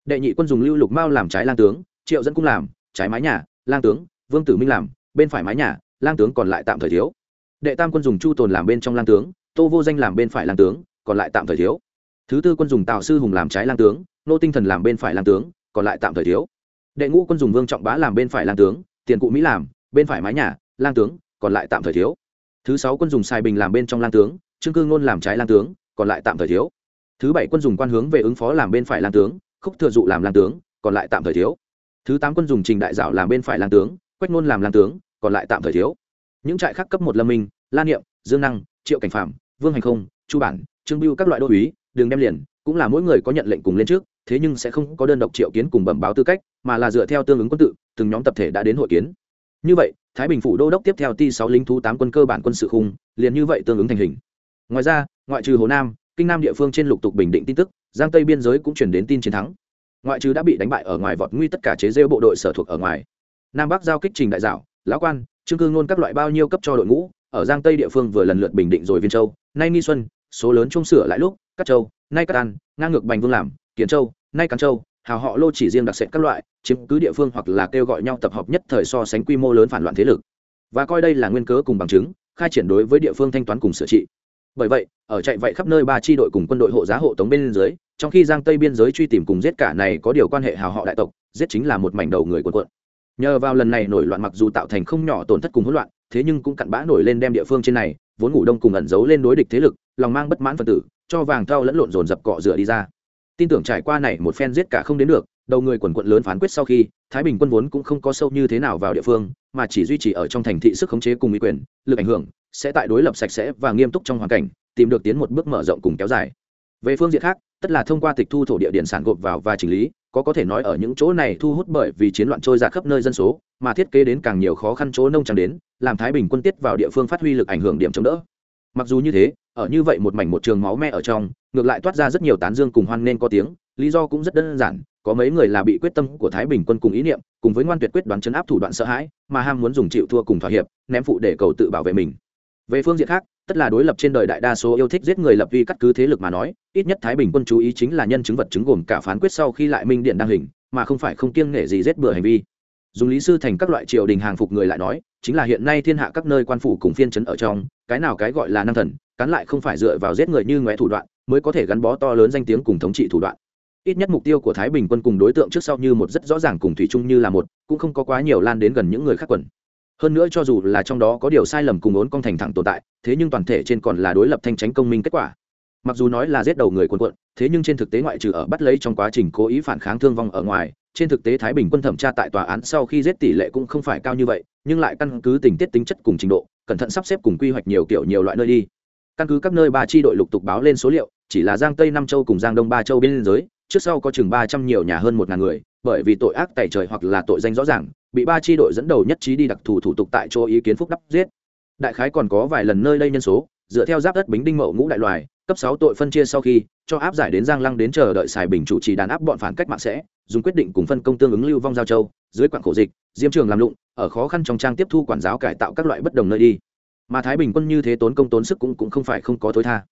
đệ nhị quân dùng lưu lục mao làm trái lang tướng triệu dẫn cung làm trái mái nhà lang tướng vương tử minh làm bên phải mái nhà lang tướng còn lại tạm thời thiếu đệ tam quân dùng chu tồn làm bên trong lang tướng tô vô danh làm bên phải lang tướng còn lại tạm thời thiếu thứ tư quân dùng tào sư hùng làm trái lang tướng nô tinh thần làm bên phải lang tướng còn lại tạm thời thiếu đệ ngũ quân dùng vương trọng bá làm bên phải lang tướng tiền cụ mỹ làm bên phải mái nhà lang tướng còn lại tạm thời thiếu thứ sáu quân dùng sai bình làm bên trong lang tướng trương cư ngôn làm trái lang tướng còn lại tạm thời thiếu thứ bảy quân dùng quan hướng về ứng phó làm bên phải lang tướng khúc thừa dụ làm lang tướng, còn lại tạm thời thiếu. Thứ tám quân dùng trình đại dạo làm bên phải lang tướng, quách ngôn làm lang tướng, còn lại tạm thời thiếu. Những trại khác cấp một lâm minh lan niệm, dương năng, triệu cảnh phạm vương hành không, chu bản, trương biêu các loại đô uý, đường đem liền, cũng là mỗi người có nhận lệnh cùng lên trước, thế nhưng sẽ không có đơn độc triệu kiến cùng bẩm báo tư cách, mà là dựa theo tương ứng quân tự, từng nhóm tập thể đã đến hội kiến. Như vậy, thái bình phủ đô đốc tiếp theo ti sáu lính thú tám quân cơ bản quân sự khung, liền như vậy tương ứng thành hình. Ngoài ra, ngoại trừ hồ nam kinh nam địa phương trên lục tục bình định tin tức, giang tây biên giới cũng chuyển đến tin chiến thắng. Ngoại trừ đã bị đánh bại ở ngoài vọt nguy tất cả chế rêu bộ đội sở thuộc ở ngoài. Nam bắc giao kích trình đại dạo lão quan, trương cư ngôn các loại bao nhiêu cấp cho đội ngũ, ở giang tây địa phương vừa lần lượt bình định rồi viên châu, nay nghi xuân, số lớn trung sửa lại lúc các châu, nay Cát an, ngang ngược bành vương làm, kiến châu, nay cán châu, hào họ lô chỉ riêng đặc sệt các loại, chiếm cứ địa phương hoặc là kêu gọi nhau tập hợp nhất thời so sánh quy mô lớn phản loạn thế lực. Và coi đây là nguyên cớ cùng bằng chứng, khai triển đối với địa phương thanh toán cùng sửa trị bởi vậy, ở chạy vậy khắp nơi ba chi đội cùng quân đội hộ giá hộ tống bên dưới, trong khi giang tây biên giới truy tìm cùng giết cả này có điều quan hệ hào họ đại tộc, giết chính là một mảnh đầu người quân quận nhờ vào lần này nổi loạn mặc dù tạo thành không nhỏ tổn thất cùng hỗn loạn, thế nhưng cũng cặn bã nổi lên đem địa phương trên này, vốn ngủ đông cùng ẩn giấu lên đối địch thế lực, lòng mang bất mãn phần tử, cho vàng thao lẫn lộn dồn dập cọ rửa đi ra. Tin tưởng trải qua này một phen giết cả không đến được, đầu người quần quận lớn phán quyết sau khi thái bình quân vốn cũng không có sâu như thế nào vào địa phương, mà chỉ duy trì ở trong thành thị sức khống chế cùng uy quyền, lực ảnh hưởng sẽ tại đối lập sạch sẽ và nghiêm túc trong hoàn cảnh, tìm được tiến một bước mở rộng cùng kéo dài. Về phương diện khác, tất là thông qua tịch thu thổ địa điện sản gộp vào và chỉnh lý, có có thể nói ở những chỗ này thu hút bởi vì chiến loạn trôi ra khắp nơi dân số, mà thiết kế đến càng nhiều khó khăn chỗ nông trang đến, làm thái bình quân tiết vào địa phương phát huy lực ảnh hưởng điểm chống đỡ. Mặc dù như thế, ở như vậy một mảnh một trường máu me ở trong, ngược lại toát ra rất nhiều tán dương cùng hoan nên có tiếng, lý do cũng rất đơn giản có mấy người là bị quyết tâm của thái bình quân cùng ý niệm, cùng với ngoan tuyệt quyết đoán chấn áp thủ đoạn sợ hãi, mà ham muốn dùng chịu thua cùng thỏa hiệp, ném phụ để cầu tự bảo vệ mình. Về phương diện khác, tất là đối lập trên đời đại đa số yêu thích giết người lập vi cắt cứ thế lực mà nói, ít nhất thái bình quân chú ý chính là nhân chứng vật chứng gồm cả phán quyết sau khi lại minh điện đăng hình, mà không phải không kiêng nghệ gì giết bừa hành vi. Dùng lý sư thành các loại triều đình hàng phục người lại nói, chính là hiện nay thiên hạ các nơi quan phủ cùng phiên trấn ở trong, cái nào cái gọi là năng thần cắn lại không phải dựa vào giết người như ngoé thủ đoạn, mới có thể gắn bó to lớn danh tiếng cùng thống trị thủ đoạn ít nhất mục tiêu của thái bình quân cùng đối tượng trước sau như một rất rõ ràng cùng thủy chung như là một, cũng không có quá nhiều lan đến gần những người khác quần. Hơn nữa cho dù là trong đó có điều sai lầm cùng ốn con thành thẳng tồn tại, thế nhưng toàn thể trên còn là đối lập thanh tránh công minh kết quả. Mặc dù nói là giết đầu người quân quận, thế nhưng trên thực tế ngoại trừ ở bắt lấy trong quá trình cố ý phản kháng thương vong ở ngoài, trên thực tế thái bình quân thẩm tra tại tòa án sau khi giết tỷ lệ cũng không phải cao như vậy, nhưng lại căn cứ tình tiết tính chất cùng trình độ, cẩn thận sắp xếp cùng quy hoạch nhiều kiểu nhiều loại nơi đi. Căn cứ các nơi ba chi đội lục tục báo lên số liệu, chỉ là giang tây năm châu cùng giang đông ba châu bên giới trước sau có chừng ba trăm nhiều nhà hơn một ngàn người, bởi vì tội ác tẩy trời hoặc là tội danh rõ ràng, bị ba chi đội dẫn đầu nhất trí đi đặc thù thủ tục tại chỗ ý kiến phúc đắp giết. Đại khái còn có vài lần nơi đây nhân số, dựa theo giáp đất bính đinh mậu ngũ đại loài, cấp sáu tội phân chia sau khi, cho áp giải đến giang lăng đến chờ đợi xài bình chủ trì đàn áp bọn phản cách mạng sẽ, dùng quyết định cùng phân công tương ứng lưu vong giao châu, dưới quảng khổ dịch, diêm trường làm lụng, ở khó khăn trong trang tiếp thu quản giáo cải tạo các loại bất đồng nơi đi. Mà thái bình quân như thế tốn công tốn sức cũng cũng không phải không có thối tha.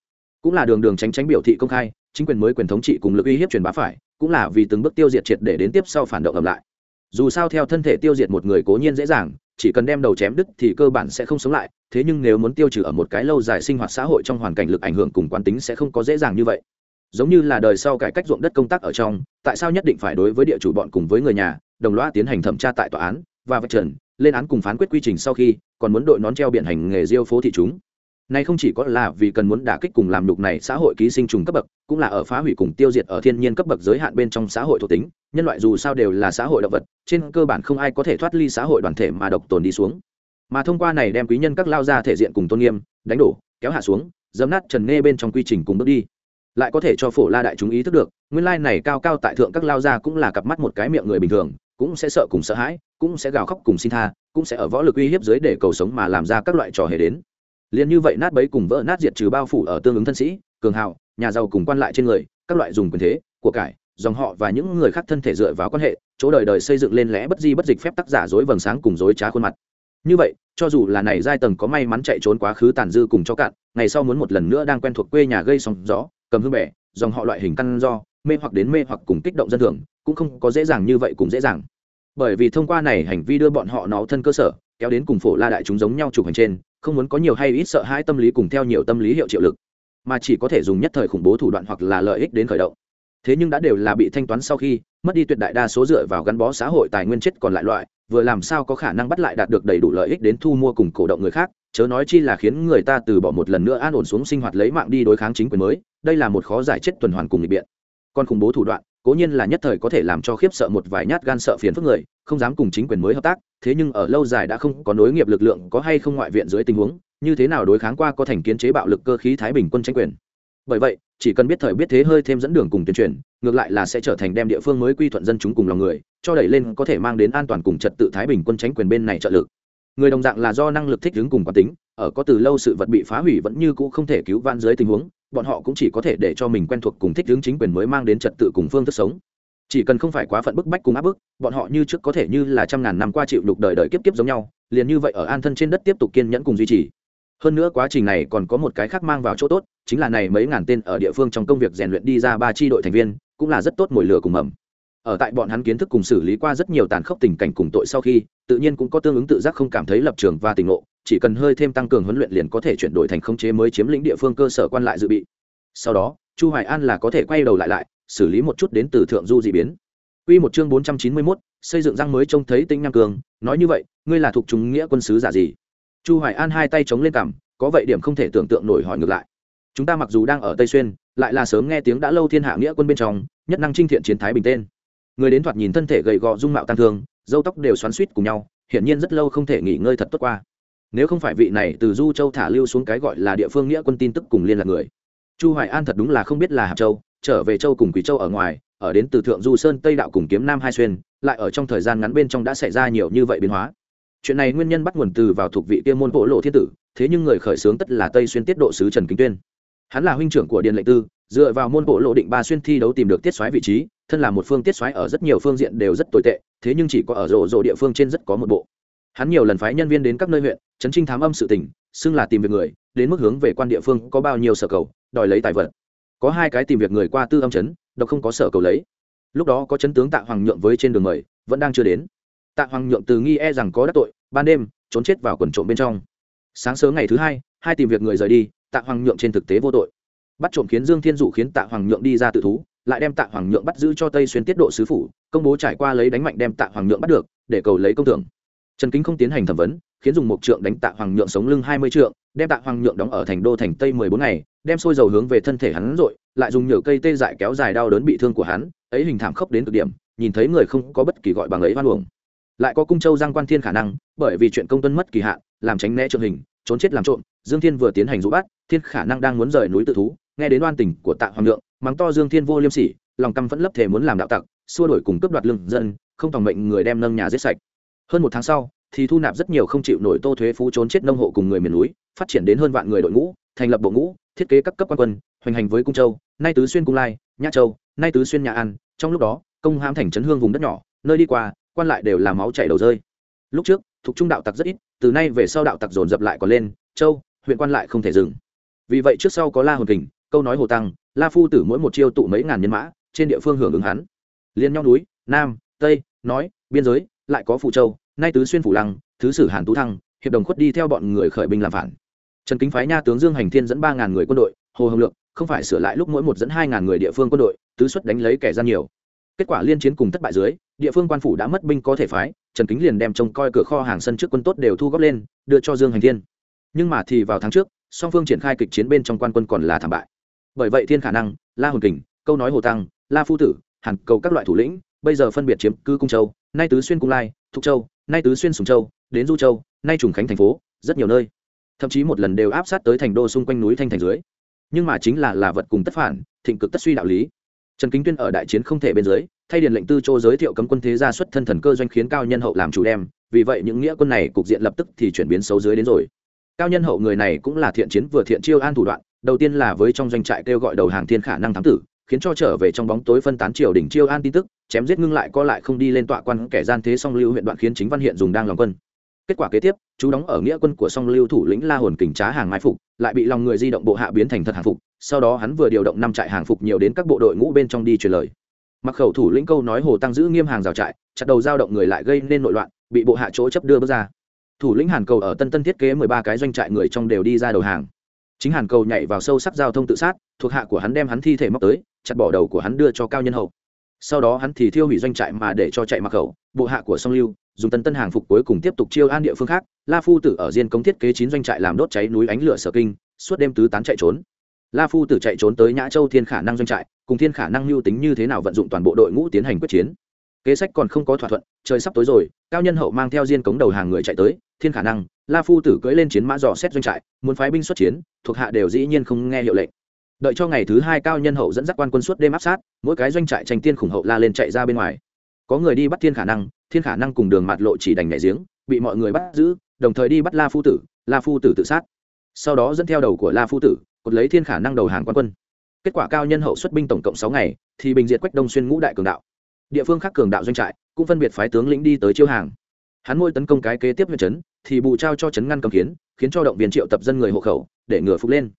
Cũng là đường đường tránh tránh biểu thị công khai chính quyền mới quyền thống trị cùng lực uy hiếp truyền bá phải, cũng là vì từng bước tiêu diệt triệt để đến tiếp sau phản động ẩm lại. Dù sao theo thân thể tiêu diệt một người cố nhiên dễ dàng, chỉ cần đem đầu chém đứt thì cơ bản sẽ không sống lại, thế nhưng nếu muốn tiêu trừ ở một cái lâu dài sinh hoạt xã hội trong hoàn cảnh lực ảnh hưởng cùng quán tính sẽ không có dễ dàng như vậy. Giống như là đời sau cải cách ruộng đất công tác ở trong, tại sao nhất định phải đối với địa chủ bọn cùng với người nhà, đồng loa tiến hành thẩm tra tại tòa án và vạch trần, lên án cùng phán quyết quy trình sau khi còn muốn đội nón treo biển hành nghề diêu phố thị chúng? Này không chỉ có là vì cần muốn đả kích cùng làm nhục này xã hội ký sinh trùng cấp bậc, cũng là ở phá hủy cùng tiêu diệt ở thiên nhiên cấp bậc giới hạn bên trong xã hội thuộc tính, nhân loại dù sao đều là xã hội động vật, trên cơ bản không ai có thể thoát ly xã hội đoàn thể mà độc tồn đi xuống. Mà thông qua này đem quý nhân các lao ra thể diện cùng tôn nghiêm, đánh đổ, kéo hạ xuống dẫm nát trần nghe bên trong quy trình cùng bước đi. Lại có thể cho phổ la đại chúng ý thức được, nguyên lai này cao cao tại thượng các lao ra cũng là cặp mắt một cái miệng người bình thường, cũng sẽ sợ cùng sợ hãi, cũng sẽ gào khóc cùng xin tha, cũng sẽ ở võ lực uy hiếp dưới để cầu sống mà làm ra các loại trò hề đến liền như vậy nát bấy cùng vỡ nát diệt trừ bao phủ ở tương ứng thân sĩ, cường hào, nhà giàu cùng quan lại trên người, các loại dùng quyền thế, của cải, dòng họ và những người khác thân thể dựa vào quan hệ, chỗ đời đời xây dựng lên lẽ bất di bất dịch phép tác giả dối vầng sáng cùng dối trá khuôn mặt. Như vậy, cho dù là này giai tầng có may mắn chạy trốn quá khứ tàn dư cùng cho cạn, ngày sau muốn một lần nữa đang quen thuộc quê nhà gây sóng gió, cầm hương bẻ dòng họ loại hình căn do, mê hoặc đến mê hoặc cùng kích động dân thường, cũng không có dễ dàng như vậy cũng dễ dàng. Bởi vì thông qua này hành vi đưa bọn họ nó thân cơ sở, kéo đến cùng phổ la đại chúng giống nhau chụp hành trên không muốn có nhiều hay ít sợ hãi tâm lý cùng theo nhiều tâm lý hiệu triệu lực, mà chỉ có thể dùng nhất thời khủng bố thủ đoạn hoặc là lợi ích đến khởi động. Thế nhưng đã đều là bị thanh toán sau khi, mất đi tuyệt đại đa số dựa vào gắn bó xã hội tài nguyên chết còn lại loại, vừa làm sao có khả năng bắt lại đạt được đầy đủ lợi ích đến thu mua cùng cổ động người khác, chớ nói chi là khiến người ta từ bỏ một lần nữa an ổn xuống sinh hoạt lấy mạng đi đối kháng chính quyền mới, đây là một khó giải chết tuần hoàn cùng nghị biện. Còn khủng bố thủ đoạn, cố nhiên là nhất thời có thể làm cho khiếp sợ một vài nhát gan sợ phiền phức người không dám cùng chính quyền mới hợp tác, thế nhưng ở lâu dài đã không có nối nghiệp lực lượng có hay không ngoại viện dưới tình huống, như thế nào đối kháng qua có thành kiến chế bạo lực cơ khí thái bình quân tranh quyền. Bởi vậy, chỉ cần biết thời biết thế hơi thêm dẫn đường cùng tuyên truyền, ngược lại là sẽ trở thành đem địa phương mới quy thuận dân chúng cùng lòng người, cho đẩy lên có thể mang đến an toàn cùng trật tự thái bình quân tránh quyền bên này trợ lực. Người đồng dạng là do năng lực thích ứng cùng quán tính, ở có từ lâu sự vật bị phá hủy vẫn như cũ không thể cứu van dưới tình huống, bọn họ cũng chỉ có thể để cho mình quen thuộc cùng thích ứng chính quyền mới mang đến trật tự cùng phương thức sống chỉ cần không phải quá phận bức bách cùng áp bức, bọn họ như trước có thể như là trăm ngàn năm qua chịu đục đời đời kiếp kiếp giống nhau, liền như vậy ở an thân trên đất tiếp tục kiên nhẫn cùng duy trì. Hơn nữa quá trình này còn có một cái khác mang vào chỗ tốt, chính là này mấy ngàn tên ở địa phương trong công việc rèn luyện đi ra ba tri đội thành viên, cũng là rất tốt mồi lửa cùng mầm. Ở tại bọn hắn kiến thức cùng xử lý qua rất nhiều tàn khốc tình cảnh cùng tội sau khi, tự nhiên cũng có tương ứng tự giác không cảm thấy lập trường và tình ngộ, chỉ cần hơi thêm tăng cường huấn luyện liền có thể chuyển đổi thành khống chế mới chiếm lĩnh địa phương cơ sở quan lại dự bị. Sau đó, chu hoài an là có thể quay đầu lại lại xử lý một chút đến từ thượng du dị biến. Quy một chương 491, xây dựng răng mới trông thấy tinh Nam cường nói như vậy ngươi là thuộc chúng nghĩa quân sứ giả gì? Chu hoài an hai tay chống lên cằm có vậy điểm không thể tưởng tượng nổi hỏi ngược lại. Chúng ta mặc dù đang ở tây xuyên lại là sớm nghe tiếng đã lâu thiên hạ nghĩa quân bên trong nhất năng trinh thiện chiến thái bình tên. Người đến thoạt nhìn thân thể gầy gò dung mạo tăng thương dâu tóc đều xoắn xuýt cùng nhau hiển nhiên rất lâu không thể nghỉ ngơi thật tốt qua. Nếu không phải vị này từ du châu thả lưu xuống cái gọi là địa phương nghĩa quân tin tức cùng liên lạc người. Chu hoài an thật đúng là không biết là hạp châu trở về châu cùng quý châu ở ngoài, ở đến từ thượng du sơn, tây đạo cùng kiếm nam hai xuyên, lại ở trong thời gian ngắn bên trong đã xảy ra nhiều như vậy biến hóa. Chuyện này nguyên nhân bắt nguồn từ vào thuộc vị kia môn bộ lộ thiên tử, thế nhưng người khởi xướng tất là tây xuyên tiết độ sứ trần kính tuyên. Hắn là huynh trưởng của điện lệnh tư, dựa vào môn bộ lộ định ba xuyên thi đấu tìm được tiết xoáy vị trí, thân là một phương tiết xoáy ở rất nhiều phương diện đều rất tồi tệ, thế nhưng chỉ có ở rộ rộ địa phương trên rất có một bộ. Hắn nhiều lần phái nhân viên đến các nơi huyện, chấn trinh thám âm sự tình, xưng là tìm việc người, đến mức hướng về quan địa phương có bao nhiêu sở cầu, đòi lấy tài vật có hai cái tìm việc người qua tư âm chấn, độc không có sở cầu lấy. Lúc đó có chấn tướng tạ hoàng nhượng với trên đường mời, vẫn đang chưa đến. Tạ hoàng nhượng từ nghi e rằng có đắc tội, ban đêm, trốn chết vào quần trộm bên trong. Sáng sớm ngày thứ hai hai tìm việc người rời đi, tạ hoàng nhượng trên thực tế vô tội. Bắt trộm khiến dương thiên dụ khiến tạ hoàng nhượng đi ra tự thú, lại đem tạ hoàng nhượng bắt giữ cho tây xuyên tiết độ sứ phủ, công bố trải qua lấy đánh mạnh đem tạ hoàng nhượng bắt được, để cầu lấy công thưởng. Trần kính không tiến hành thẩm vấn, khiến dùng một trượng đánh tạ hoàng nhượng sống lưng hai mươi trượng, đem tạ hoàng nhượng đóng ở thành đô thành tây mười bốn ngày đem sôi dầu hướng về thân thể hắn rồi lại dùng nhựa cây tê dại kéo dài đau đớn bị thương của hắn, ấy hình thảm khốc đến cực điểm, nhìn thấy người không có bất kỳ gọi bằng ấy hoan uổng. Lại có cung châu giang quan thiên khả năng, bởi vì chuyện công tuân mất kỳ hạn, làm tránh né trượng hình, trốn chết làm trộm, dương thiên vừa tiến hành rũ bắt, thiên khả năng đang muốn rời núi tự thú, nghe đến oan tình của tạ hoàng lượng, mắng to dương thiên vô liêm sỉ, lòng căm vẫn lấp thể muốn làm đạo tặc, xua đổi cùng cướp đoạt lương dân, không tòng mệnh người đem nâng nhà giết sạch. Hơn một tháng sau, thì thu nạp rất nhiều không chịu nổi tô thuế phú trốn chết nông hộ cùng người miền núi, phát triển đến hơn vạn người đội ngũ, thành lập bộ ngũ thiết kế các cấp quan quân, hoành hành với cung châu, nay tứ xuyên cung lai, nhã châu, nay tứ xuyên nhà an. Trong lúc đó, công hãm thành trấn hương vùng đất nhỏ, nơi đi qua, quan lại đều là máu chảy đầu rơi. Lúc trước, thuộc trung đạo tặc rất ít, từ nay về sau đạo tặc dồn dập lại còn lên, châu, huyện quan lại không thể dừng. Vì vậy trước sau có la hồn kình, câu nói hồ tăng, la phu tử mỗi một chiêu tụ mấy ngàn nhân mã, trên địa phương hưởng ứng hắn. Liên nhau núi, nam, tây, nói, biên giới, lại có phụ châu, nay tứ xuyên phủ lăng, thứ sử hàn tú thăng, hiệp đồng khuất đi theo bọn người khởi binh làm phản trần kính phái nha tướng dương hành thiên dẫn ba ngàn người quân đội, hồ hồng lượng không phải sửa lại lúc mỗi một dẫn hai ngàn người địa phương quân đội, tứ xuất đánh lấy kẻ gian nhiều. Kết quả liên chiến cùng thất bại dưới, địa phương quan phủ đã mất binh có thể phái, trần kính liền đem trông coi cửa kho hàng sân trước quân tốt đều thu góp lên, đưa cho dương hành thiên. Nhưng mà thì vào tháng trước, song phương triển khai kịch chiến bên trong quan quân còn là thảm bại. Bởi vậy thiên khả năng, la hồn kình, câu nói hồ tăng, la phu tử, hàn cầu các loại thủ lĩnh, bây giờ phân biệt chiếm cư cung châu, nay tứ xuyên cung lai, thục châu, nay tứ xuyên sùng châu, đến du châu, nay trùng khánh thành phố, rất nhiều nơi thậm chí một lần đều áp sát tới thành đô xung quanh núi thanh thành dưới. Nhưng mà chính là là vật cùng tất phản, thịnh cực tất suy đạo lý. Trần kính tuyên ở đại chiến không thể bên dưới, thay điền lệnh tư châu giới thiệu cấm quân thế gia xuất thân thần cơ doanh khiến cao nhân hậu làm chủ đem, vì vậy những nghĩa quân này cục diện lập tức thì chuyển biến xấu dưới đến rồi. Cao nhân hậu người này cũng là thiện chiến vừa thiện chiêu an thủ đoạn, đầu tiên là với trong doanh trại kêu gọi đầu hàng thiên khả năng thám tử, khiến cho trở về trong bóng tối phân tán triều đỉnh chiêu an tin tức, chém giết ngưng lại co lại không đi lên tọa quan kẻ gian thế song lưu huyện đoạn khiến chính văn hiện dùng đang lòng quân kết quả kế tiếp, chú đóng ở nghĩa quân của song lưu thủ lĩnh la hồn kình trá hàng mai phục, lại bị lòng người di động bộ hạ biến thành thật hàng phục, sau đó hắn vừa điều động năm trại hàng phục nhiều đến các bộ đội ngũ bên trong đi truyền lời. Mặc khẩu thủ lĩnh câu nói hồ tăng giữ nghiêm hàng rào trại, chặt đầu giao động người lại gây nên nội loạn, bị bộ hạ chỗ chấp đưa bước ra. Thủ lĩnh hàn cầu ở tân tân thiết kế mười ba cái doanh trại người trong đều đi ra đầu hàng. Chính hàn cầu nhảy vào sâu sắc giao thông tự sát, thuộc hạ của hắn đem hắn thi thể móc tới, chặt bỏ đầu của hắn đưa cho cao nhân hậu. Sau đó hắn thì thiêu hủy doanh trại mà để cho chạy mặc khẩu, bộ hạ của song lưu dùng tân tân hàng phục cuối cùng tiếp tục chiêu an địa phương khác, la phu tử ở diên công thiết kế chín doanh trại làm đốt cháy núi ánh lửa sở kinh, suốt đêm tứ tán chạy trốn. La phu tử chạy trốn tới nhã châu thiên khả năng doanh trại, cùng thiên khả năng mưu tính như thế nào vận dụng toàn bộ đội ngũ tiến hành quyết chiến. Kế sách còn không có thỏa thuận, trời sắp tối rồi, cao nhân hậu mang theo diên cống đầu hàng người chạy tới, thiên khả năng, la phu tử cưỡi lên chiến mã dò xét doanh trại, muốn phái binh xuất chiến, thuộc hạ đều dĩ nhiên không nghe hiệu lệnh. Đợi cho ngày thứ hai cao nhân hậu dẫn dắt quan quân suốt đêm áp sát, mỗi cái doanh trại tranh tiên khủng hậu la lên chạy ra bên ngoài. Có người đi bắt thiên khả năng thiên khả năng cùng đường mạt lộ chỉ đành nhảy giếng, bị mọi người bắt giữ, đồng thời đi bắt la phu tử, la phu tử tự sát. Sau đó dẫn theo đầu của la phu tử, cột lấy thiên khả năng đầu hàng quan quân. Kết quả cao nhân hậu xuất binh tổng cộng sáu ngày, thì bình diệt quách đông xuyên ngũ đại cường đạo. Địa phương khác cường đạo doanh trại cũng phân biệt phái tướng lĩnh đi tới chiêu hàng. Hắn môi tấn công cái kế tiếp huyện trấn thì bù trao cho trấn ngăn cầm kiến, khiến cho động viên triệu tập dân người hộ khẩu, để ngừa phục lên.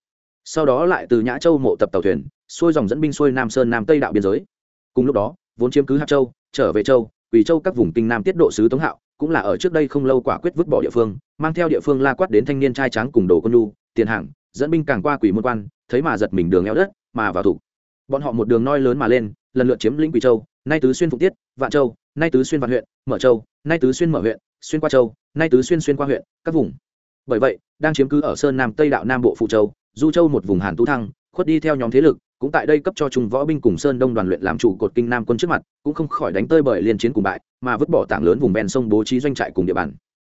Sau đó lại từ nhã châu mộ tập tàu thuyền, xuôi dòng dẫn binh xuôi nam sơn nam tây đạo biên giới. Cùng lúc đó, vốn chiếm cứ hạt châu, trở về châu quỳ châu các vùng kinh nam tiết độ sứ tống hạo, cũng là ở trước đây không lâu quả quyết vứt bỏ địa phương, mang theo địa phương la quát đến thanh niên trai tráng cùng đồ con nhu, tiền hàng dẫn binh càng qua quỷ môn quan, thấy mà giật mình đường eo đất, mà vào thủ. Bọn họ một đường noi lớn mà lên, lần lượt chiếm lĩnh quỳ châu, nay tứ xuyên phụng tiết, vạn châu, nay tứ xuyên vạn huyện, mở châu, nay tứ xuyên mở huyện, xuyên qua châu, nay tứ xuyên xuyên qua huyện, các vùng. Bởi vậy, đang chiếm cứ ở sơn nam tây đạo nam bộ phụ châu, du châu một vùng hàn tú thăng khuất đi theo nhóm thế lực, cũng tại đây cấp cho trung võ binh cùng sơn đông đoàn luyện làm chủ cột kinh nam quân trước mặt, cũng không khỏi đánh tơi bởi liên chiến cùng bại, mà vứt bỏ tảng lớn vùng ven sông bố trí doanh trại cùng địa bàn.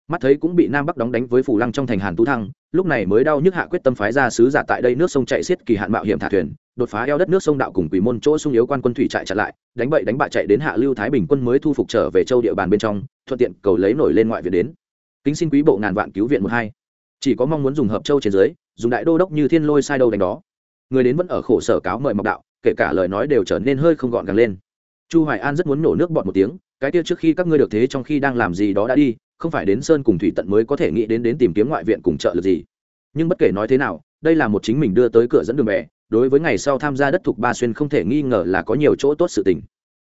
Mắt thấy cũng bị nam bắc đóng đánh với phủ lăng trong thành hàn tú thăng, lúc này mới đau nhức hạ quyết tâm phái ra sứ giả tại đây nước sông chạy xiết kỳ hạn mạo hiểm thả thuyền, đột phá eo đất nước sông đạo cùng quỷ môn chỗ sung yếu quan quân thủy trại chặn lại, đánh bậy đánh bại chạy đến hạ lưu thái bình quân mới thu phục trở về châu địa bàn bên trong, thuận tiện cầu lấy nổi lên ngoại viện đến. Kính xin quý bộ ngàn vạn cứu viện một hai. Chỉ có mong muốn dùng hợp châu trên dưới, dùng đại đô đốc như thiên lôi sai đâu đánh đó người đến vẫn ở khổ sở cáo mời mọc đạo, kể cả lời nói đều trở nên hơi không gọn gàng lên. Chu hoài an rất muốn nổ nước bọt một tiếng, cái kia trước khi các ngươi được thế trong khi đang làm gì đó đã đi, không phải đến sơn cùng thủy tận mới có thể nghĩ đến đến tìm kiếm ngoại viện cùng trợ lực gì. Nhưng bất kể nói thế nào, đây là một chính mình đưa tới cửa dẫn đường bè, đối với ngày sau tham gia đất thuộc ba xuyên không thể nghi ngờ là có nhiều chỗ tốt sự tình.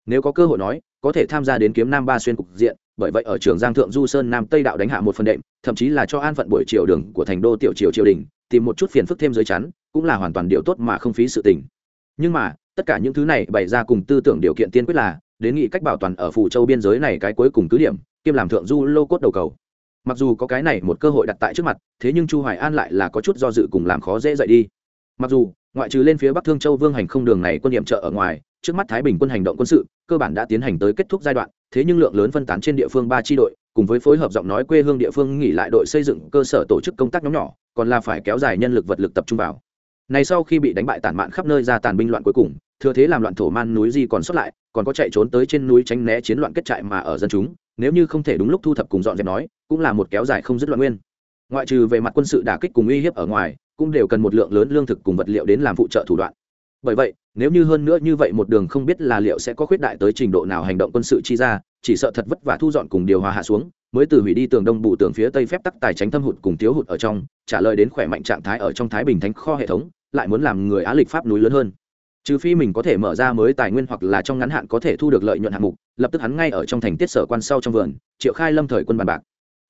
Nếu có cơ hội nói, có thể tham gia đến kiếm nam ba xuyên cục diện, bởi vậy ở trường giang thượng du sơn nam tây đạo đánh hạ một phần đệm, thậm chí là cho an phận buổi chiều đường của thành đô tiểu triều triều đình, tìm một chút phiền phức thêm dưới chắn cũng là hoàn toàn điều tốt mà không phí sự tình. Nhưng mà, tất cả những thứ này bày ra cùng tư tưởng điều kiện tiên quyết là, đến nghị cách bảo toàn ở phủ châu biên giới này cái cuối cùng cứ điểm, kiêm làm thượng du lô cốt đầu cầu. Mặc dù có cái này một cơ hội đặt tại trước mặt, thế nhưng chu hoài an lại là có chút do dự cùng làm khó dễ dậy đi. Mặc dù, ngoại trừ lên phía bắc thương châu vương hành không đường này quân điểm trợ ở ngoài, trước mắt thái bình quân hành động quân sự, cơ bản đã tiến hành tới kết thúc giai đoạn, thế nhưng lượng lớn phân tán trên địa phương ba tri đội, cùng với phối hợp giọng nói quê hương địa phương nghỉ lại đội xây dựng cơ sở tổ chức công tác nhóm nhỏ, còn là phải kéo dài nhân lực vật lực tập trung vào này sau khi bị đánh bại tàn mạn khắp nơi ra tàn binh loạn cuối cùng, thừa thế làm loạn thổ man núi di còn xuất lại, còn có chạy trốn tới trên núi tránh né chiến loạn kết trại mà ở dân chúng, nếu như không thể đúng lúc thu thập cùng dọn dẹp nói, cũng là một kéo dài không dứt loạn nguyên. Ngoại trừ về mặt quân sự đả kích cùng uy hiếp ở ngoài, cũng đều cần một lượng lớn lương thực cùng vật liệu đến làm phụ trợ thủ đoạn. Bởi vậy, nếu như hơn nữa như vậy một đường không biết là liệu sẽ có khuyết đại tới trình độ nào hành động quân sự chi ra, chỉ sợ thật vất vả thu dọn cùng điều hòa hạ xuống, mới từ hủy đi tường đông bù tường phía tây phép tắc tài tránh thâm hụt cùng thiếu hụt ở trong, trả lời đến khỏe mạnh trạng thái ở trong thái bình thánh kho hệ thống lại muốn làm người á lịch pháp núi lớn hơn. Trừ phi mình có thể mở ra mới tài nguyên hoặc là trong ngắn hạn có thể thu được lợi nhuận hạng mục, lập tức hắn ngay ở trong thành tiết sở quan sau trong vườn, triệu khai lâm thời quân bàn bạc.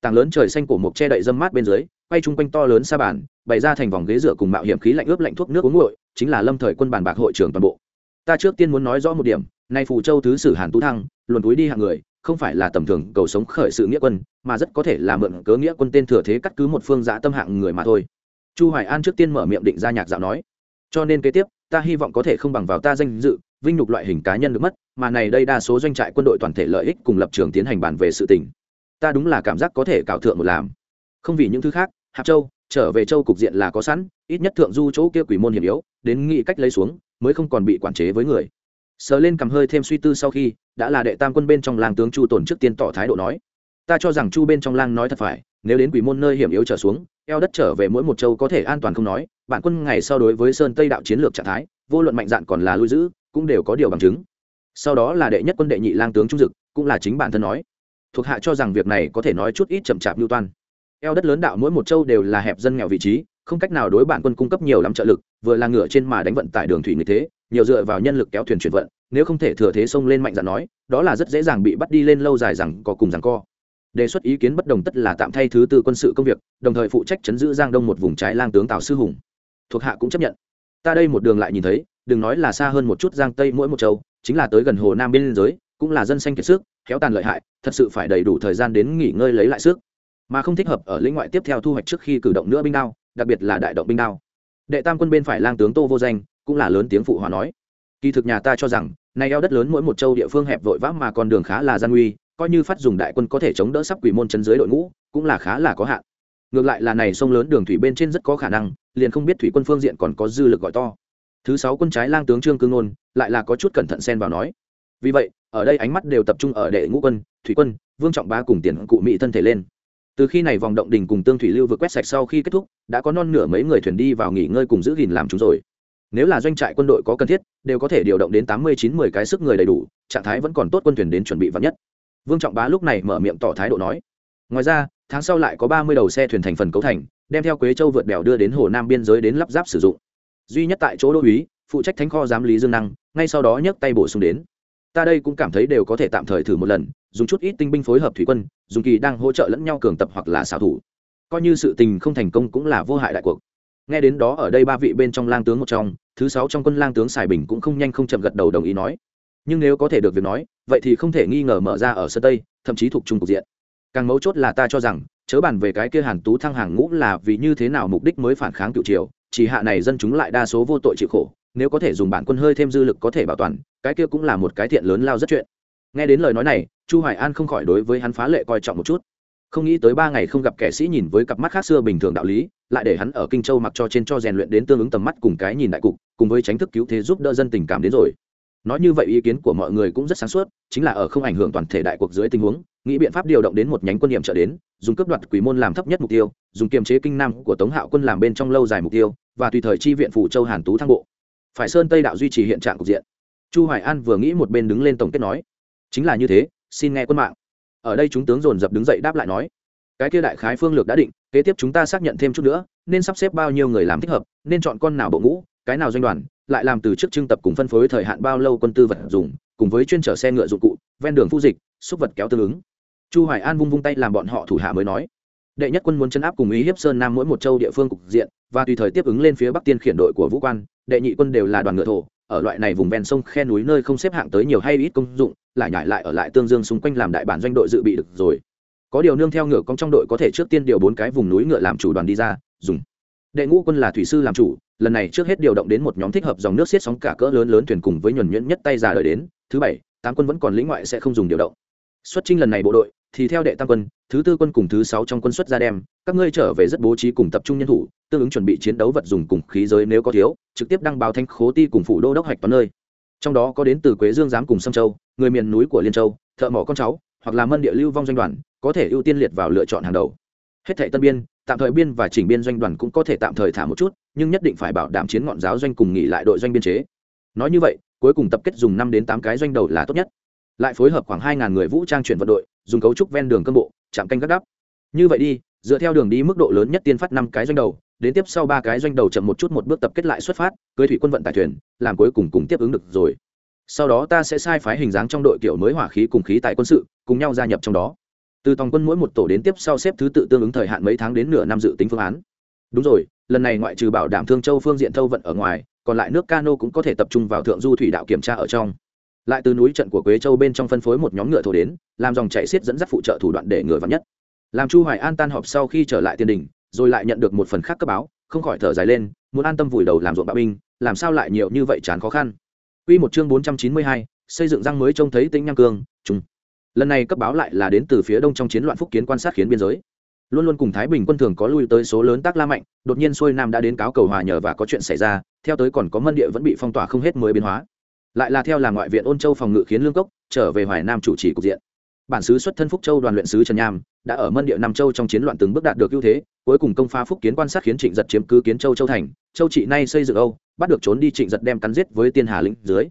Tảng lớn trời xanh cổ một che đậy dâm mát bên dưới, quay chung quanh to lớn sa bàn, bày ra thành vòng ghế rửa cùng mạo hiểm khí lạnh ướp lạnh thuốc nước uống nguội, chính là lâm thời quân bàn bạc hội trưởng toàn bộ. Ta trước tiên muốn nói rõ một điểm, nay phù châu thứ sử hàn tú thăng, luồn túi đi hạng người, không phải là tầm thường cầu sống khởi sự nghĩa quân, mà rất có thể là mượn cớ nghĩa quân tên thừa thế cắt cứ một phương giã tâm hạng người mà thôi chu hoài an trước tiên mở miệng định ra nhạc dạo nói, cho nên kế tiếp, ta hy vọng có thể không bằng vào ta danh dự, vinh nhục loại hình cá nhân được mất, mà này đây đa số doanh trại quân đội toàn thể lợi ích cùng lập trường tiến hành bàn về sự tình. Ta đúng là cảm giác có thể cạo thượng một làm. Không vì những thứ khác, hạp châu, trở về châu cục diện là có sẵn, ít nhất thượng du chỗ kia quỷ môn hiểm yếu, đến nghĩ cách lấy xuống, mới không còn bị quản chế với người. Sờ lên cầm hơi thêm suy tư sau khi, đã là đệ tam quân bên trong làng tướng chu tồn trước tiên tỏ thái độ nói ta cho rằng chu bên trong lang nói thật phải, nếu đến quỷ môn nơi hiểm yếu trở xuống, eo đất trở về mỗi một châu có thể an toàn không nói, bản quân ngày sau đối với sơn tây đạo chiến lược trạng thái, vô luận mạnh dạn còn là lui giữ, cũng đều có điều bằng chứng. Sau đó là đệ nhất quân đệ nhị lang tướng trung dực, cũng là chính bản thân nói. Thuộc hạ cho rằng việc này có thể nói chút ít chậm chạp lưu toan. Eo đất lớn đạo mỗi một châu đều là hẹp dân nghèo vị trí, không cách nào đối bản quân cung cấp nhiều lắm trợ lực, vừa là ngựa trên mà đánh vận tải đường thủy như thế, nhiều dựa vào nhân lực kéo thuyền chuyển vận, nếu không thể thừa thế xông lên mạnh dạn nói, đó là rất dễ dàng bị bắt đi lên lâu dài rằng có cùng rằng co đề xuất ý kiến bất đồng tất là tạm thay thứ tư quân sự công việc, đồng thời phụ trách chấn giữ giang đông một vùng trái lang tướng tào sư hùng. Thuộc hạ cũng chấp nhận. Ta đây một đường lại nhìn thấy, đừng nói là xa hơn một chút giang tây mỗi một châu, chính là tới gần hồ nam biên giới, cũng là dân xanh kiệt sức kéo tàn lợi hại, thật sự phải đầy đủ thời gian đến nghỉ ngơi lấy lại sức. Mà không thích hợp ở lĩnh ngoại tiếp theo thu hoạch trước khi cử động nữa binh đao, đặc biệt là đại động binh đao. Đệ tam quân bên phải lang tướng tô vô danh, cũng là lớn tiếng phụ hòa nói. Kỳ thực nhà ta cho rằng, nay eo đất lớn mỗi một châu địa phương hẹp vội vã mà con đường khá là gian nguy coi như phát dùng đại quân có thể chống đỡ sắp quỷ môn chân dưới đội ngũ, cũng là khá là có hạn. Ngược lại là này sông lớn đường thủy bên trên rất có khả năng, liền không biết thủy quân phương diện còn có dư lực gọi to. Thứ sáu quân trái lang tướng trương cương ngôn lại là có chút cẩn thận xen vào nói. Vì vậy, ở đây ánh mắt đều tập trung ở đệ ngũ quân, thủy quân, vương trọng ba cùng tiền cụ mỹ thân thể lên. Từ khi này vòng động đình cùng tương thủy lưu vượt quét sạch sau khi kết thúc, đã có non nửa mấy người thuyền đi vào nghỉ ngơi cùng giữ gìn làm chúng rồi. Nếu là doanh trại quân đội có cần thiết, đều có thể điều động đến tám mươi chín mươi cái sức người đầy đủ, trạng thái vẫn còn tốt quân thuyền đến chuẩn bị vắn nhất vương trọng bá lúc này mở miệng tỏ thái độ nói, ngoài ra, tháng sau lại có ba mươi đầu xe thuyền thành phần cấu thành, đem theo quế châu vượt bèo đưa đến hồ nam biên giới đến lắp ráp sử dụng. Duy nhất tại chỗ đô uý, phụ trách thánh kho giám lý dương năng, ngay sau đó nhấc tay bổ sung đến. Ta đây cũng cảm thấy đều có thể tạm thời thử một lần, dùng chút ít tinh binh phối hợp thủy quân, dùng kỳ đang hỗ trợ lẫn nhau cường tập hoặc là xảo thủ. Coi như sự tình không thành công cũng là vô hại đại cuộc. Nghe đến đó ở đây ba vị bên trong lang tướng một trong, thứ sáu trong quân lang tướng sài bình cũng không nhanh không chậm gật đầu đồng ý nói nhưng nếu có thể được việc nói, vậy thì không thể nghi ngờ mở ra ở sân tây, thậm chí thuộc trung cục diện. Càng mấu chốt là ta cho rằng, chớ bàn về cái kia hàn tú thăng hàng ngũ là vì như thế nào mục đích mới phản kháng cựu triều, chỉ hạ này dân chúng lại đa số vô tội chịu khổ, nếu có thể dùng bản quân hơi thêm dư lực có thể bảo toàn, cái kia cũng là một cái thiện lớn lao rất chuyện. Nghe đến lời nói này, chu hoài an không khỏi đối với hắn phá lệ coi trọng một chút. Không nghĩ tới ba ngày không gặp kẻ sĩ nhìn với cặp mắt khác xưa bình thường đạo lý, lại để hắn ở kinh châu mặc cho trên cho rèn luyện đến tương ứng tầm mắt cùng cái nhìn đại cục, cùng với tránh thức cứu thế giúp đỡ dân tình cảm đến rồi nói như vậy ý kiến của mọi người cũng rất sáng suốt, chính là ở không ảnh hưởng toàn thể đại cuộc dưới tình huống, nghĩ biện pháp điều động đến một nhánh quân nhiệm trợ đến, dùng cấp đoạt quỷ môn làm thấp nhất mục tiêu, dùng kiềm chế kinh nam của tống hạo quân làm bên trong lâu dài mục tiêu, và tùy thời chi viện phủ châu hàn tú thăng bộ. Phải sơn tây đạo duy trì hiện trạng cục diện. Chu hoài an vừa nghĩ một bên đứng lên tổng kết nói, chính là như thế, xin nghe quân mạng. Ở đây chúng tướng dồn dập đứng dậy đáp lại nói, cái kia đại khái phương lược đã định, kế tiếp chúng ta xác nhận thêm chút nữa, nên sắp xếp bao nhiêu người làm thích hợp, nên chọn con nào bộ ngũ cái nào doanh đoàn, lại làm từ chức trưng tập cùng phân phối thời hạn bao lâu quân tư vật dùng, cùng với chuyên chở xe ngựa dụng cụ, ven đường phu dịch, xúc vật kéo tương ứng. Chu hoài an vung vung tay làm bọn họ thủ hạ mới nói, đệ nhất quân muốn chấn áp cùng ý hiếp sơn nam mỗi một châu địa phương cục diện, và tùy thời tiếp ứng lên phía bắc tiên khiển đội của vũ quan, đệ nhị quân đều là đoàn ngựa thổ, ở loại này vùng ven sông khe núi nơi không xếp hạng tới nhiều hay ít công dụng, lại nhảy lại ở lại tương dương xung quanh làm đại bản doanh đội dự bị được rồi. Có điều nương theo ngựa công trong đội có thể trước tiên điều bốn cái vùng núi ngựa làm chủ đoàn đi ra, dùng đệ ngũ quân là thủy sư làm chủ, lần này trước hết điều động đến một nhóm thích hợp dòng nước xiết sóng cả cỡ lớn lớn thuyền cùng với nhuần nhuyễn nhất tay già đời đến, thứ bảy, tám quân vẫn còn lĩnh ngoại sẽ không dùng điều động. Xuất trinh lần này bộ đội, thì theo đệ tam quân, thứ tư quân cùng thứ sáu trong quân xuất ra đem, các ngươi trở về rất bố trí cùng tập trung nhân thủ, tương ứng chuẩn bị chiến đấu vật dùng cùng khí giới nếu có thiếu, trực tiếp đăng báo thanh khố ti cùng phủ đô đốc hoạch toán nơi. Trong đó có đến từ quế dương giám cùng sông châu, người miền núi của liên châu, thợ mỏ con cháu, hoặc là mân địa lưu vong doanh đoàn, có thể ưu tiên liệt vào lựa chọn hàng đầu. Hết thệ tân biên tạm thời biên và chỉnh biên doanh đoàn cũng có thể tạm thời thả một chút, nhưng nhất định phải bảo đảm chiến ngọn giáo doanh cùng nghỉ lại đội doanh biên chế. Nói như vậy, cuối cùng tập kết dùng năm đến tám cái doanh đầu là tốt nhất. Lại phối hợp khoảng hai người vũ trang chuyển vận đội, dùng cấu trúc ven đường cân bộ, chạm canh gác đắp. Như vậy đi, dựa theo đường đi mức độ lớn nhất tiên phát năm cái doanh đầu, đến tiếp sau ba cái doanh đầu chậm một chút một bước tập kết lại xuất phát, cưới thủy quân vận tải thuyền, làm cuối cùng cùng tiếp ứng được rồi. Sau đó ta sẽ sai phái hình dáng trong đội kiểu mới hỏa khí cùng khí tại quân sự, cùng nhau gia nhập trong đó từ tòng quân mỗi một tổ đến tiếp sau xếp thứ tự tương ứng thời hạn mấy tháng đến nửa năm dự tính phương án. Đúng rồi lần này ngoại trừ bảo đảm thương châu phương diện thâu vận ở ngoài còn lại nước cano cũng có thể tập trung vào thượng du thủy đạo kiểm tra ở trong. Lại từ núi trận của quế châu bên trong phân phối một nhóm ngựa thổ đến làm dòng chạy xiết dẫn dắt phụ trợ thủ đoạn để ngựa vắn nhất. Làm chu hoài an tan họp sau khi trở lại Tiên đình rồi lại nhận được một phần khác cấp báo không khỏi thở dài lên muốn an tâm vùi đầu làm ruộng bạo binh làm sao lại nhiều như vậy chán khó khăn. Quy một chương 492, xây dựng răng mới trông thấy tính nham cương, trùng. Lần này cấp báo lại là đến từ phía đông trong chiến loạn phúc kiến quan sát khiến biên giới. Luôn luôn cùng Thái Bình quân thường có lui tới số lớn tác la mạnh, đột nhiên xuôi nam đã đến cáo cầu hòa nhờ và có chuyện xảy ra, theo tới còn có mân địa vẫn bị phong tỏa không hết mới biến hóa. Lại là theo là ngoại viện Ôn Châu phòng ngự khiến lương cốc trở về Hoài Nam chủ trì cục diện. Bản sứ xuất thân Phúc Châu đoàn luyện sứ Trần Nham, đã ở mân địa Nam Châu trong chiến loạn từng bước đạt được ưu thế, cuối cùng công phá Phúc Kiến quan sát khiến Trịnh giật chiếm cứ Kiến Châu Châu thành, Châu trị nay xây dựng Âu, bắt được trốn đi Trịnh giật đem cắn giết với Tiên Hà lĩnh dưới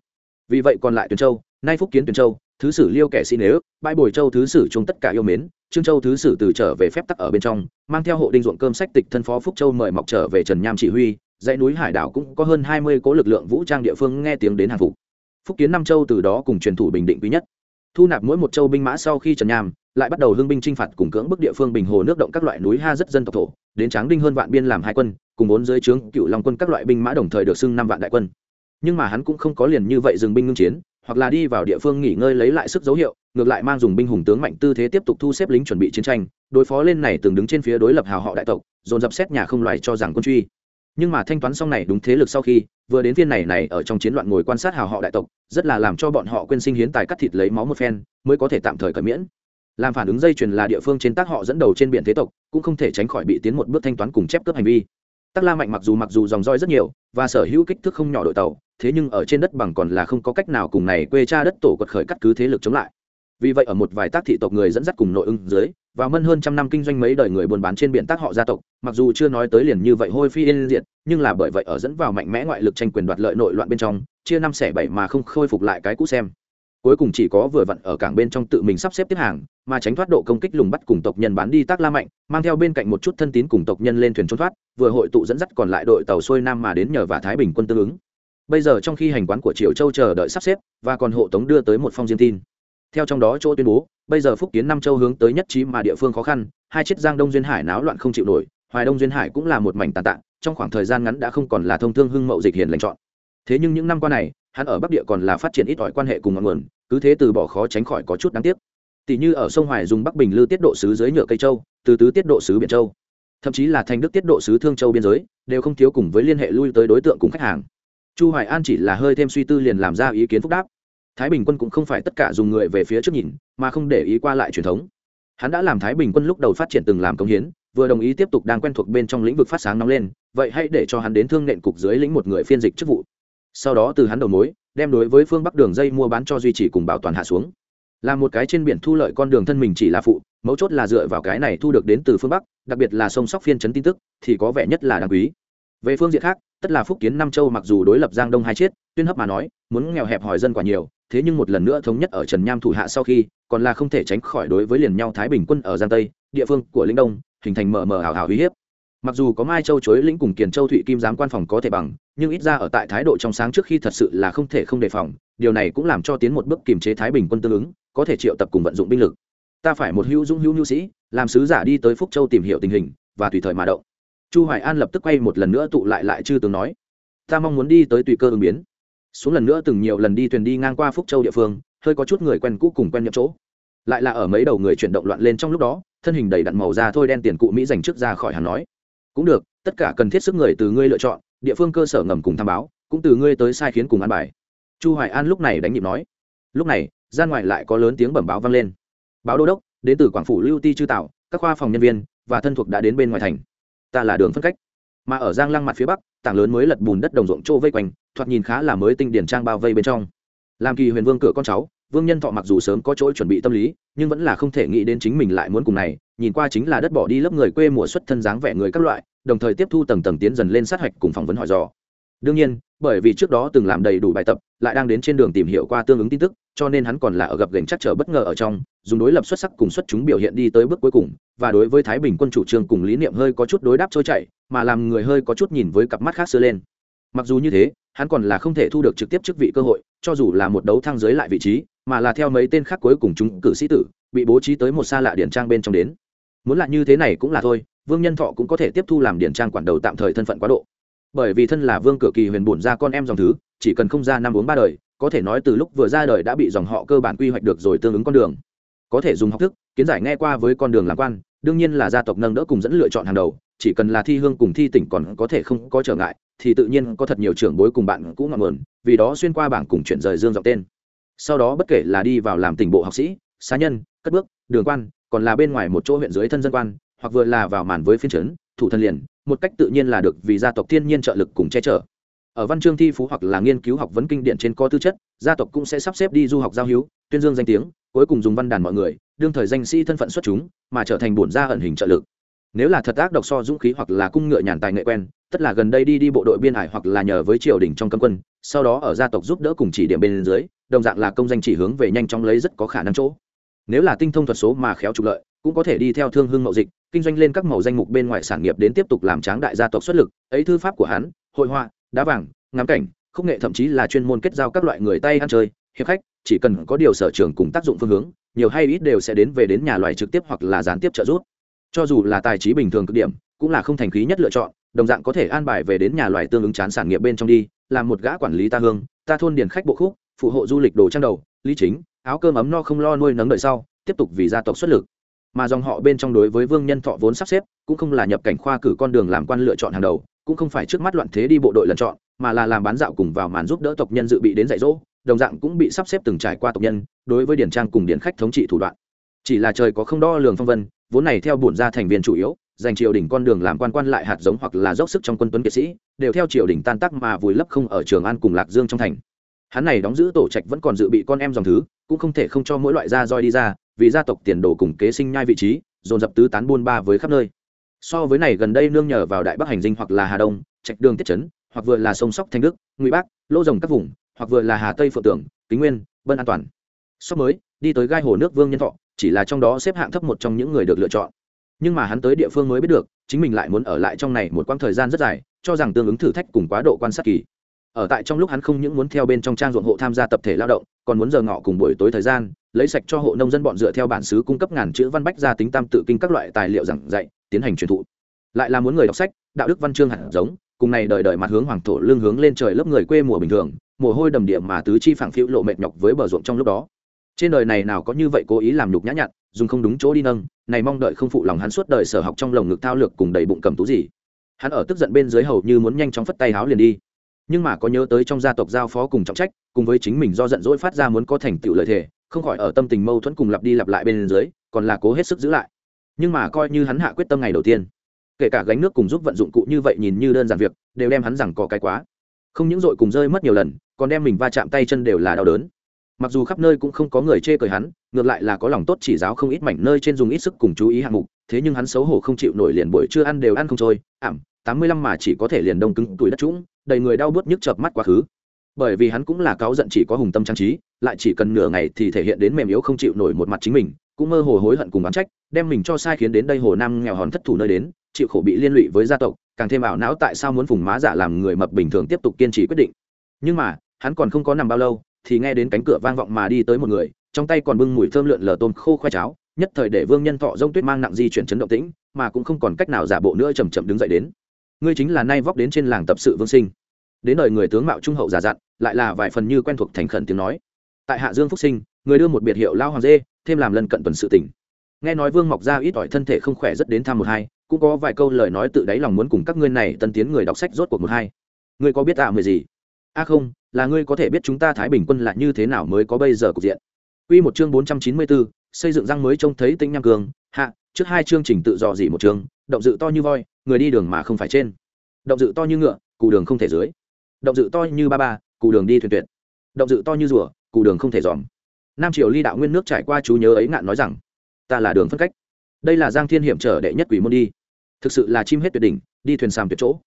vì vậy còn lại tuyến châu nay phúc kiến tuyến châu thứ sử liêu kẻ sĩ nếu bãi bồi châu thứ sử chung tất cả yêu mến, trương châu thứ sử từ trở về phép tắc ở bên trong, mang theo hộ đinh ruộng cơm sách tịch thân phó phúc châu mời mọc trở về trần nham chỉ huy, dãy núi hải đảo cũng có hơn hai mươi cố lực lượng vũ trang địa phương nghe tiếng đến hàng phục. Phúc kiến năm châu từ đó cùng truyền thủ bình định quý nhất. Thu nạp mỗi một châu binh mã sau khi trần nham, lại bắt đầu hưng binh chinh phạt cùng cưỡng bức địa phương bình hồ nước động các loại núi ha rất dân tộc thổ, đến tráng đinh hơn vạn biên làm hai quân, cùng bốn dưới trướng cựu long quân các loại binh mã đồng thời được xưng năm vạn đại quân. Nhưng mà hắn cũng không có liền như vậy dừng binh ngưng chiến hoặc là đi vào địa phương nghỉ ngơi lấy lại sức dấu hiệu, ngược lại mang dùng binh hùng tướng mạnh tư thế tiếp tục thu xếp lính chuẩn bị chiến tranh, đối phó lên này từng đứng trên phía đối lập hào họ đại tộc, dồn dập xét nhà không loài cho rằng quân truy. Nhưng mà thanh toán xong này đúng thế lực sau khi, vừa đến viên này này ở trong chiến loạn ngồi quan sát hào họ đại tộc, rất là làm cho bọn họ quên sinh hiến tài cắt thịt lấy máu một phen, mới có thể tạm thời cởi miễn. Làm phản ứng dây chuyền là địa phương trên tác họ dẫn đầu trên biển thế tộc, cũng không thể tránh khỏi bị tiến một bước thanh toán cùng chép cướp hành vi tắc la mạnh mặc dù mặc dù dòng roi rất nhiều, và sở hữu kích thước không nhỏ đội tàu, thế nhưng ở trên đất bằng còn là không có cách nào cùng này quê cha đất tổ quật khởi cắt cứ thế lực chống lại. Vì vậy ở một vài tác thị tộc người dẫn dắt cùng nội ưng dưới, và mân hơn trăm năm kinh doanh mấy đời người buôn bán trên biển tác họ gia tộc, mặc dù chưa nói tới liền như vậy hôi phi yên diệt, nhưng là bởi vậy ở dẫn vào mạnh mẽ ngoại lực tranh quyền đoạt lợi nội loạn bên trong, chia năm xẻ bảy mà không khôi phục lại cái cũ xem cuối cùng chỉ có vừa vặn ở cảng bên trong tự mình sắp xếp tiếp hàng, mà tránh thoát độ công kích lùng bắt cùng tộc nhân bán đi tác la mạnh, mang theo bên cạnh một chút thân tín cùng tộc nhân lên thuyền trốn thoát, vừa hội tụ dẫn dắt còn lại đội tàu xuôi nam mà đến nhờ và thái bình quân tương ứng. Bây giờ trong khi hành quán của triều châu chờ đợi sắp xếp, và còn hộ tống đưa tới một phong diêm tin. Theo trong đó chỗ tuyên bố, bây giờ phúc kiến nam châu hướng tới nhất trí mà địa phương khó khăn, hai chiếc giang đông duyên hải náo loạn không chịu nổi, hoài đông duyên hải cũng là một mảnh tàn tạ, trong khoảng thời gian ngắn đã không còn là thông thương hưng mậu dịch hiền lành chọn thế nhưng những năm qua này hắn ở bắc địa còn là phát triển ít ỏi quan hệ cùng ngọn nguồn, cứ thế từ bỏ khó tránh khỏi có chút đáng tiếc. Tỷ như ở sông hoài dùng bắc bình lư tiết độ sứ dưới nhựa cây châu, từ tứ tiết độ sứ biển châu. Thậm chí là thành đức tiết độ sứ thương châu biên giới, đều không thiếu cùng với liên hệ lui tới đối tượng cùng khách hàng. Chu hoài an chỉ là hơi thêm suy tư liền làm ra ý kiến phúc đáp. Thái bình quân cũng không phải tất cả dùng người về phía trước nhìn, mà không để ý qua lại truyền thống. Hắn đã làm thái bình quân lúc đầu phát triển từng làm công hiến, vừa đồng ý tiếp tục đang quen thuộc bên trong lĩnh vực phát sáng nóng lên, vậy hãy để cho hắn đến thương nện cục dưới lĩnh một người phiên dịch chức vụ sau đó từ hắn đầu mối, đem đối với phương bắc đường dây mua bán cho duy trì cùng bảo toàn hạ xuống. Là một cái trên biển thu lợi con đường thân mình chỉ là phụ, mấu chốt là dựa vào cái này thu được đến từ phương bắc, đặc biệt là sông sóc phiên chấn tin tức, thì có vẻ nhất là đáng quý. Về phương diện khác, tất là phúc kiến nam châu mặc dù đối lập giang đông hai chiết, tuyên hấp mà nói, muốn nghèo hẹp hỏi dân quả nhiều, thế nhưng một lần nữa thống nhất ở trần nham thủ hạ sau khi, còn là không thể tránh khỏi đối với liền nhau thái bình quân ở giang tây, địa phương của linh đông, hình thành mờ mờ hào hào uy hiếp mặc dù có mai châu chối lĩnh cùng kiền châu thụy kim giám quan phòng có thể bằng, nhưng ít ra ở tại thái độ trong sáng trước khi thật sự là không thể không đề phòng, điều này cũng làm cho tiến một bước kiềm chế thái bình quân tương ứng, có thể triệu tập cùng vận dụng binh lực. Ta phải một hữu dũng hữu nhu sĩ, làm sứ giả đi tới phúc châu tìm hiểu tình hình, và tùy thời mà động. Chu hoài an lập tức quay một lần nữa tụ lại lại chư tướng nói, ta mong muốn đi tới tùy cơ ứng biến. Xuống lần nữa từng nhiều lần đi thuyền đi ngang qua phúc châu địa phương, hơi có chút người quen cũ cùng quen nhập chỗ. Lại là ở mấy đầu người chuyển động loạn lên trong lúc đó, thân hình đầy đặn màu da thôi đen tiền cụ mỹ dành trước ra khỏi hắn nói cũng được, tất cả cần thiết sức người từ ngươi lựa chọn, địa phương cơ sở ngầm cùng tham báo, cũng từ ngươi tới sai khiến cùng ăn bài. Chu hoài an lúc này đánh nhịp nói. Lúc này gian ngoài lại có lớn tiếng bẩm báo vang lên. Báo đô đốc, đến từ quảng phủ lưu ti chư tạo các khoa phòng nhân viên và thân thuộc đã đến bên ngoài thành. Ta là đường phân cách. Mà ở giang lăng mặt phía bắc, tảng lớn mới lật bùn đất đồng ruộng trô vây quanh, thoạt nhìn khá là mới tinh điển trang bao vây bên trong. Làm kỳ huyền vương cửa con cháu vương nhân thọ mặc dù sớm có chỗ chuẩn bị tâm lý, nhưng vẫn là không thể nghĩ đến chính mình lại muốn cùng này, nhìn qua chính là đất bỏ đi lớp người quê mùa xuất thân dáng vẻ người các loại, đồng thời tiếp thu tầng tầng tiến dần lên sát hạch cùng phỏng vấn hỏi dò. Đương nhiên, bởi vì trước đó từng làm đầy đủ bài tập, lại đang đến trên đường tìm hiểu qua tương ứng tin tức, cho nên hắn còn là ở gặp gành chắc trở bất ngờ ở trong, dùng đối lập xuất sắc cùng xuất chúng biểu hiện đi tới bước cuối cùng, và đối với thái bình quân chủ trương cùng lý niệm hơi có chút đối đáp trôi chảy, mà làm người hơi có chút nhìn với cặp mắt khác xưa lên. Mặc dù như thế, hắn còn là không thể thu được trực tiếp chức vị cơ hội, cho dù là một đấu thăng giới lại vị trí mà là theo mấy tên khác cuối cùng chúng cử sĩ tử, bị bố trí tới một xa lạ điển trang bên trong đến. Muốn là như thế này cũng là thôi, vương nhân thọ cũng có thể tiếp thu làm điển trang quản đầu tạm thời thân phận quá độ. Bởi vì thân là vương cửa kỳ huyền bổn ra con em dòng thứ, chỉ cần không ra năm uống ba đời, có thể nói từ lúc vừa ra đời đã bị dòng họ cơ bản quy hoạch được rồi tương ứng con đường. Có thể dùng học thức, kiến giải nghe qua với con đường làm quan, đương nhiên là gia tộc nâng đỡ cùng dẫn lựa chọn hàng đầu, chỉ cần là thi hương cùng thi tỉnh còn có thể không có trở ngại, thì tự nhiên có thật nhiều trưởng bối cùng bạn cũ ngọn nguồn, vì đó xuyên qua bảng cùng chuyển rời dương dọc tên sau đó bất kể là đi vào làm tỉnh bộ học sĩ, xá nhân, cất bước, đường quan, còn là bên ngoài một chỗ huyện dưới thân dân quan, hoặc vừa là vào màn với phiên trấn thủ thân liền, một cách tự nhiên là được vì gia tộc thiên nhiên trợ lực cùng che chở. Ở văn chương thi phú hoặc là nghiên cứu học vấn kinh điển trên có tư chất, gia tộc cũng sẽ sắp xếp đi du học giao hữu, tuyên dương danh tiếng, cuối cùng dùng văn đàn mọi người, đương thời danh sĩ thân phận xuất chúng, mà trở thành bổn gia ẩn hình trợ lực. Nếu là thật ác độc so dũng khí hoặc là cung ngựa nhàn tài nghệ quen, tất là gần đây đi đi bộ đội biên hải hoặc là nhờ với triều đình trong cấm quân, sau đó ở gia tộc giúp đỡ cùng chỉ điểm bên dưới đồng dạng là công danh chỉ hướng về nhanh chóng lấy rất có khả năng chỗ. Nếu là tinh thông thuật số mà khéo trục lợi, cũng có thể đi theo thương hương mậu dịch, kinh doanh lên các màu danh mục bên ngoài sản nghiệp đến tiếp tục làm tráng đại gia tộc xuất lực, ấy thư pháp của hắn, hội họa, đá vàng, ngắm cảnh, khúc nghệ thậm chí là chuyên môn kết giao các loại người tay ăn chơi, hiệp khách, chỉ cần có điều sở trường cùng tác dụng phương hướng, nhiều hay ít đều sẽ đến về đến nhà loài trực tiếp hoặc là gián tiếp trợ giúp. Cho dù là tài trí bình thường cực điểm, cũng là không thành khí nhất lựa chọn, đồng dạng có thể an bài về đến nhà loài tương ứng chán sản nghiệp bên trong đi, làm một gã quản lý ta hương, ta thôn điền khách bộ khúc phụ hộ du lịch đồ trang đầu, lý chính, áo cơm ấm no không lo nuôi nấng đợi sau, tiếp tục vì gia tộc xuất lực. Mà dòng họ bên trong đối với vương nhân thọ vốn sắp xếp, cũng không là nhập cảnh khoa cử con đường làm quan lựa chọn hàng đầu, cũng không phải trước mắt loạn thế đi bộ đội lần chọn, mà là làm bán dạo cùng vào màn giúp đỡ tộc nhân dự bị đến dạy dỗ, đồng dạng cũng bị sắp xếp từng trải qua tộc nhân, đối với điển trang cùng điển khách thống trị thủ đoạn. Chỉ là trời có không đo lường phong vân, vốn này theo bổn ra thành viên chủ yếu, dành triều đình con đường làm quan quan lại hạt giống hoặc là dốc sức trong quân tuấn kiệt sĩ, đều theo triều đình tan tác mà vùi lấp không ở trường an cùng lạc dương trong thành hắn này đóng giữ tổ trạch vẫn còn dự bị con em dòng thứ, cũng không thể không cho mỗi loại gia roi đi ra, vì gia tộc tiền đồ cùng kế sinh nhai vị trí, dồn dập tứ tán buôn ba với khắp nơi. So với này gần đây nương nhờ vào đại bắc hành dinh hoặc là hà đông, trạch đường tiết trấn hoặc vừa là sông sóc thanh đức, ngụy bắc lô rồng các vùng, hoặc vừa là hà tây phượng tưởng, kính nguyên, bân an toàn. Sóc mới, đi tới gai hồ nước vương nhân thọ, chỉ là trong đó xếp hạng thấp một trong những người được lựa chọn. Nhưng mà hắn tới địa phương mới biết được, chính mình lại muốn ở lại trong này một quãng thời gian rất dài, cho rằng tương ứng thử thách cùng quá độ quan sát kỳ ở tại trong lúc hắn không những muốn theo bên trong trang ruộng hộ tham gia tập thể lao động, còn muốn giờ ngọ cùng buổi tối thời gian, lấy sạch cho hộ nông dân bọn dựa theo bản xứ cung cấp ngàn chữ văn bách gia tính tam tự kinh các loại tài liệu giảng dạy, tiến hành truyền thụ. Lại là muốn người đọc sách, đạo đức văn chương hẳn giống, cùng này đời đời mặt hướng hoàng thổ lương hướng lên trời lớp người quê mùa bình thường, mồ hôi đầm địa mà tứ chi phẳng phiu lộ mệt nhọc với bờ ruộng trong lúc đó. Trên đời này nào có như vậy cố ý làm nhục nhã nhặn, dùng không đúng chỗ đi nâng, này mong đợi không phụ lòng hắn suốt đời sở học trong lồng ngực thao lược cùng đầy bụng cầm tú gì. Hắn ở tức giận bên dưới hầu như muốn nhanh chóng phất tay háo liền đi nhưng mà có nhớ tới trong gia tộc giao phó cùng trọng trách, cùng với chính mình do giận dỗi phát ra muốn có thành tựu lợi thể không khỏi ở tâm tình mâu thuẫn cùng lặp đi lặp lại bên dưới, còn là cố hết sức giữ lại. Nhưng mà coi như hắn hạ quyết tâm ngày đầu tiên, kể cả gánh nước cùng giúp vận dụng cụ như vậy nhìn như đơn giản việc, đều đem hắn rằng có cái quá. Không những dội cùng rơi mất nhiều lần, còn đem mình va chạm tay chân đều là đau đớn. Mặc dù khắp nơi cũng không có người chê cười hắn, ngược lại là có lòng tốt chỉ giáo không ít mảnh nơi trên dùng ít sức cùng chú ý hạng mục, thế nhưng hắn xấu hổ không chịu nổi liền buổi chưa ăn đều ăn không trôi, ảm, tám mươi lăm mà chỉ có thể liền đông cứng tuổi đất trũng đầy người đau bớt nhức chợp mắt quá khứ. Bởi vì hắn cũng là cáo giận chỉ có hùng tâm trang trí, lại chỉ cần nửa ngày thì thể hiện đến mềm yếu không chịu nổi một mặt chính mình, cũng mơ hồ hối hận cùng bán trách, đem mình cho sai khiến đến đây hồ nam nghèo hòn thất thủ nơi đến, chịu khổ bị liên lụy với gia tộc, càng thêm ảo não tại sao muốn phùng má giả làm người mập bình thường tiếp tục kiên trì quyết định. Nhưng mà, hắn còn không có nằm bao lâu, thì nghe đến cánh cửa vang vọng mà đi tới một người, trong tay còn bưng mùi thơm lượn lờ tôm khô khoai cháo, nhất thời để vương nhân thọ rông tuyết mang nặng di chuyển chấn động tĩnh, mà cũng không còn cách nào giả bộ nữa chầm chậm đứng dậy đến. Ngươi chính là nay vóc đến trên làng tập sự vương sinh đến đời người tướng mạo trung hậu giả dặn lại là vài phần như quen thuộc thành khẩn tiếng nói. Tại hạ dương phúc sinh người đưa một biệt hiệu lao hoàng dê thêm làm lần cận tuần sự tỉnh nghe nói vương mọc ra ít ỏi thân thể không khỏe rất đến thăm một hai cũng có vài câu lời nói tự đáy lòng muốn cùng các ngươi này tân tiến người đọc sách rốt cuộc một hai. Ngươi có biết ạ à mười gì? A à không là ngươi có thể biết chúng ta thái bình quân là như thế nào mới có bây giờ cục diện. Quy một chương bốn trăm chín mươi 494, xây dựng răng mới trông thấy tinh nham cường. Hạ trước hai chương trình tự dò dỉ một chương động dự to như voi người đi đường mà không phải trên. Động dự to như ngựa cụ đường không thể dưới động dự to như ba ba cụ đường đi thuyền tuyệt. Động dự to như rùa cụ đường không thể dòm. Nam triều ly đạo nguyên nước trải qua chú nhớ ấy ngạn nói rằng, ta là đường phân cách. Đây là giang thiên hiểm trở đệ nhất quỷ môn đi. Thực sự là chim hết tuyệt đỉnh, đi thuyền sàm tuyệt chỗ.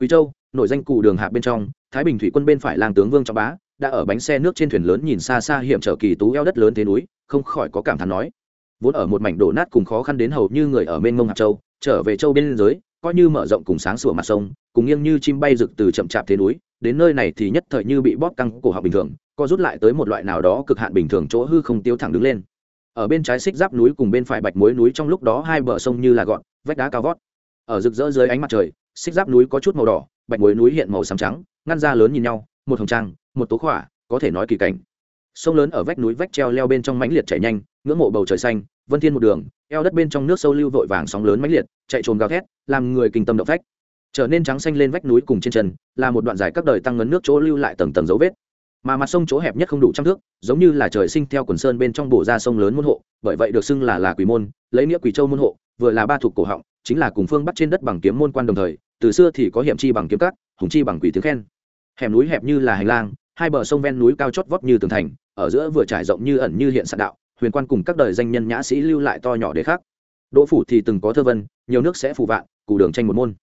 Quý châu, nổi danh cụ đường hạ bên trong, thái bình thủy quân bên phải làng tướng vương trọng bá, đã ở bánh xe nước trên thuyền lớn nhìn xa xa hiểm trở kỳ tú eo đất lớn thế núi, không khỏi có cảm thán nói, vốn ở một mảnh đổ nát cùng khó khăn đến hầu như người ở bên ngông hạt châu, trở về châu bên giới, coi như mở rộng cùng sáng sủa mặt sông, cùng nghiêng như chim bay rực từ chậm chạp thế núi đến nơi này thì nhất thời như bị bóp căng cổ họng bình thường, co rút lại tới một loại nào đó cực hạn bình thường chỗ hư không tiêu thẳng đứng lên. Ở bên trái xích giáp núi cùng bên phải bạch muối núi trong lúc đó hai bờ sông như là gọn, vách đá cao vót. Ở rực rỡ dưới ánh mặt trời, xích giáp núi có chút màu đỏ, bạch muối núi hiện màu xám trắng, ngăn ra lớn nhìn nhau, một hồng trang, một tố khỏa, có thể nói kỳ cảnh. Sông lớn ở vách núi vách treo leo bên trong mãnh liệt chảy nhanh, ngưỡng mộ bầu trời xanh, vân thiên một đường, eo đất bên trong nước sâu lưu vội vàng sóng lớn mãnh liệt, chạy trồn gào thét, làm người kinh tâm động phách trở nên trắng xanh lên vách núi cùng trên chân, là một đoạn dài các đời tăng ngấn nước chỗ lưu lại tầng tầng dấu vết. Mà mặt sông chỗ hẹp nhất không đủ trăm thước, giống như là trời sinh theo quần sơn bên trong bổ ra sông lớn môn hộ, bởi vậy được xưng là là quỷ môn, lấy nghĩa quỷ châu môn hộ, vừa là ba thuộc cổ họng, chính là cùng phương bắt trên đất bằng kiếm môn quan đồng thời, từ xưa thì có hiểm chi bằng kiếm cắt hùng chi bằng quỷ tiếng khen. Hẻm núi hẹp như là hành lang, hai bờ sông ven núi cao chót vót như tường thành, ở giữa vừa trải rộng như ẩn như hiện sạn đạo, huyền quan cùng các đời danh nhân nhã sĩ lưu lại to nhỏ để khác. Đỗ phủ thì từng có thơ vân, nhiều nước sẽ phù vạn cụ đường tranh một môn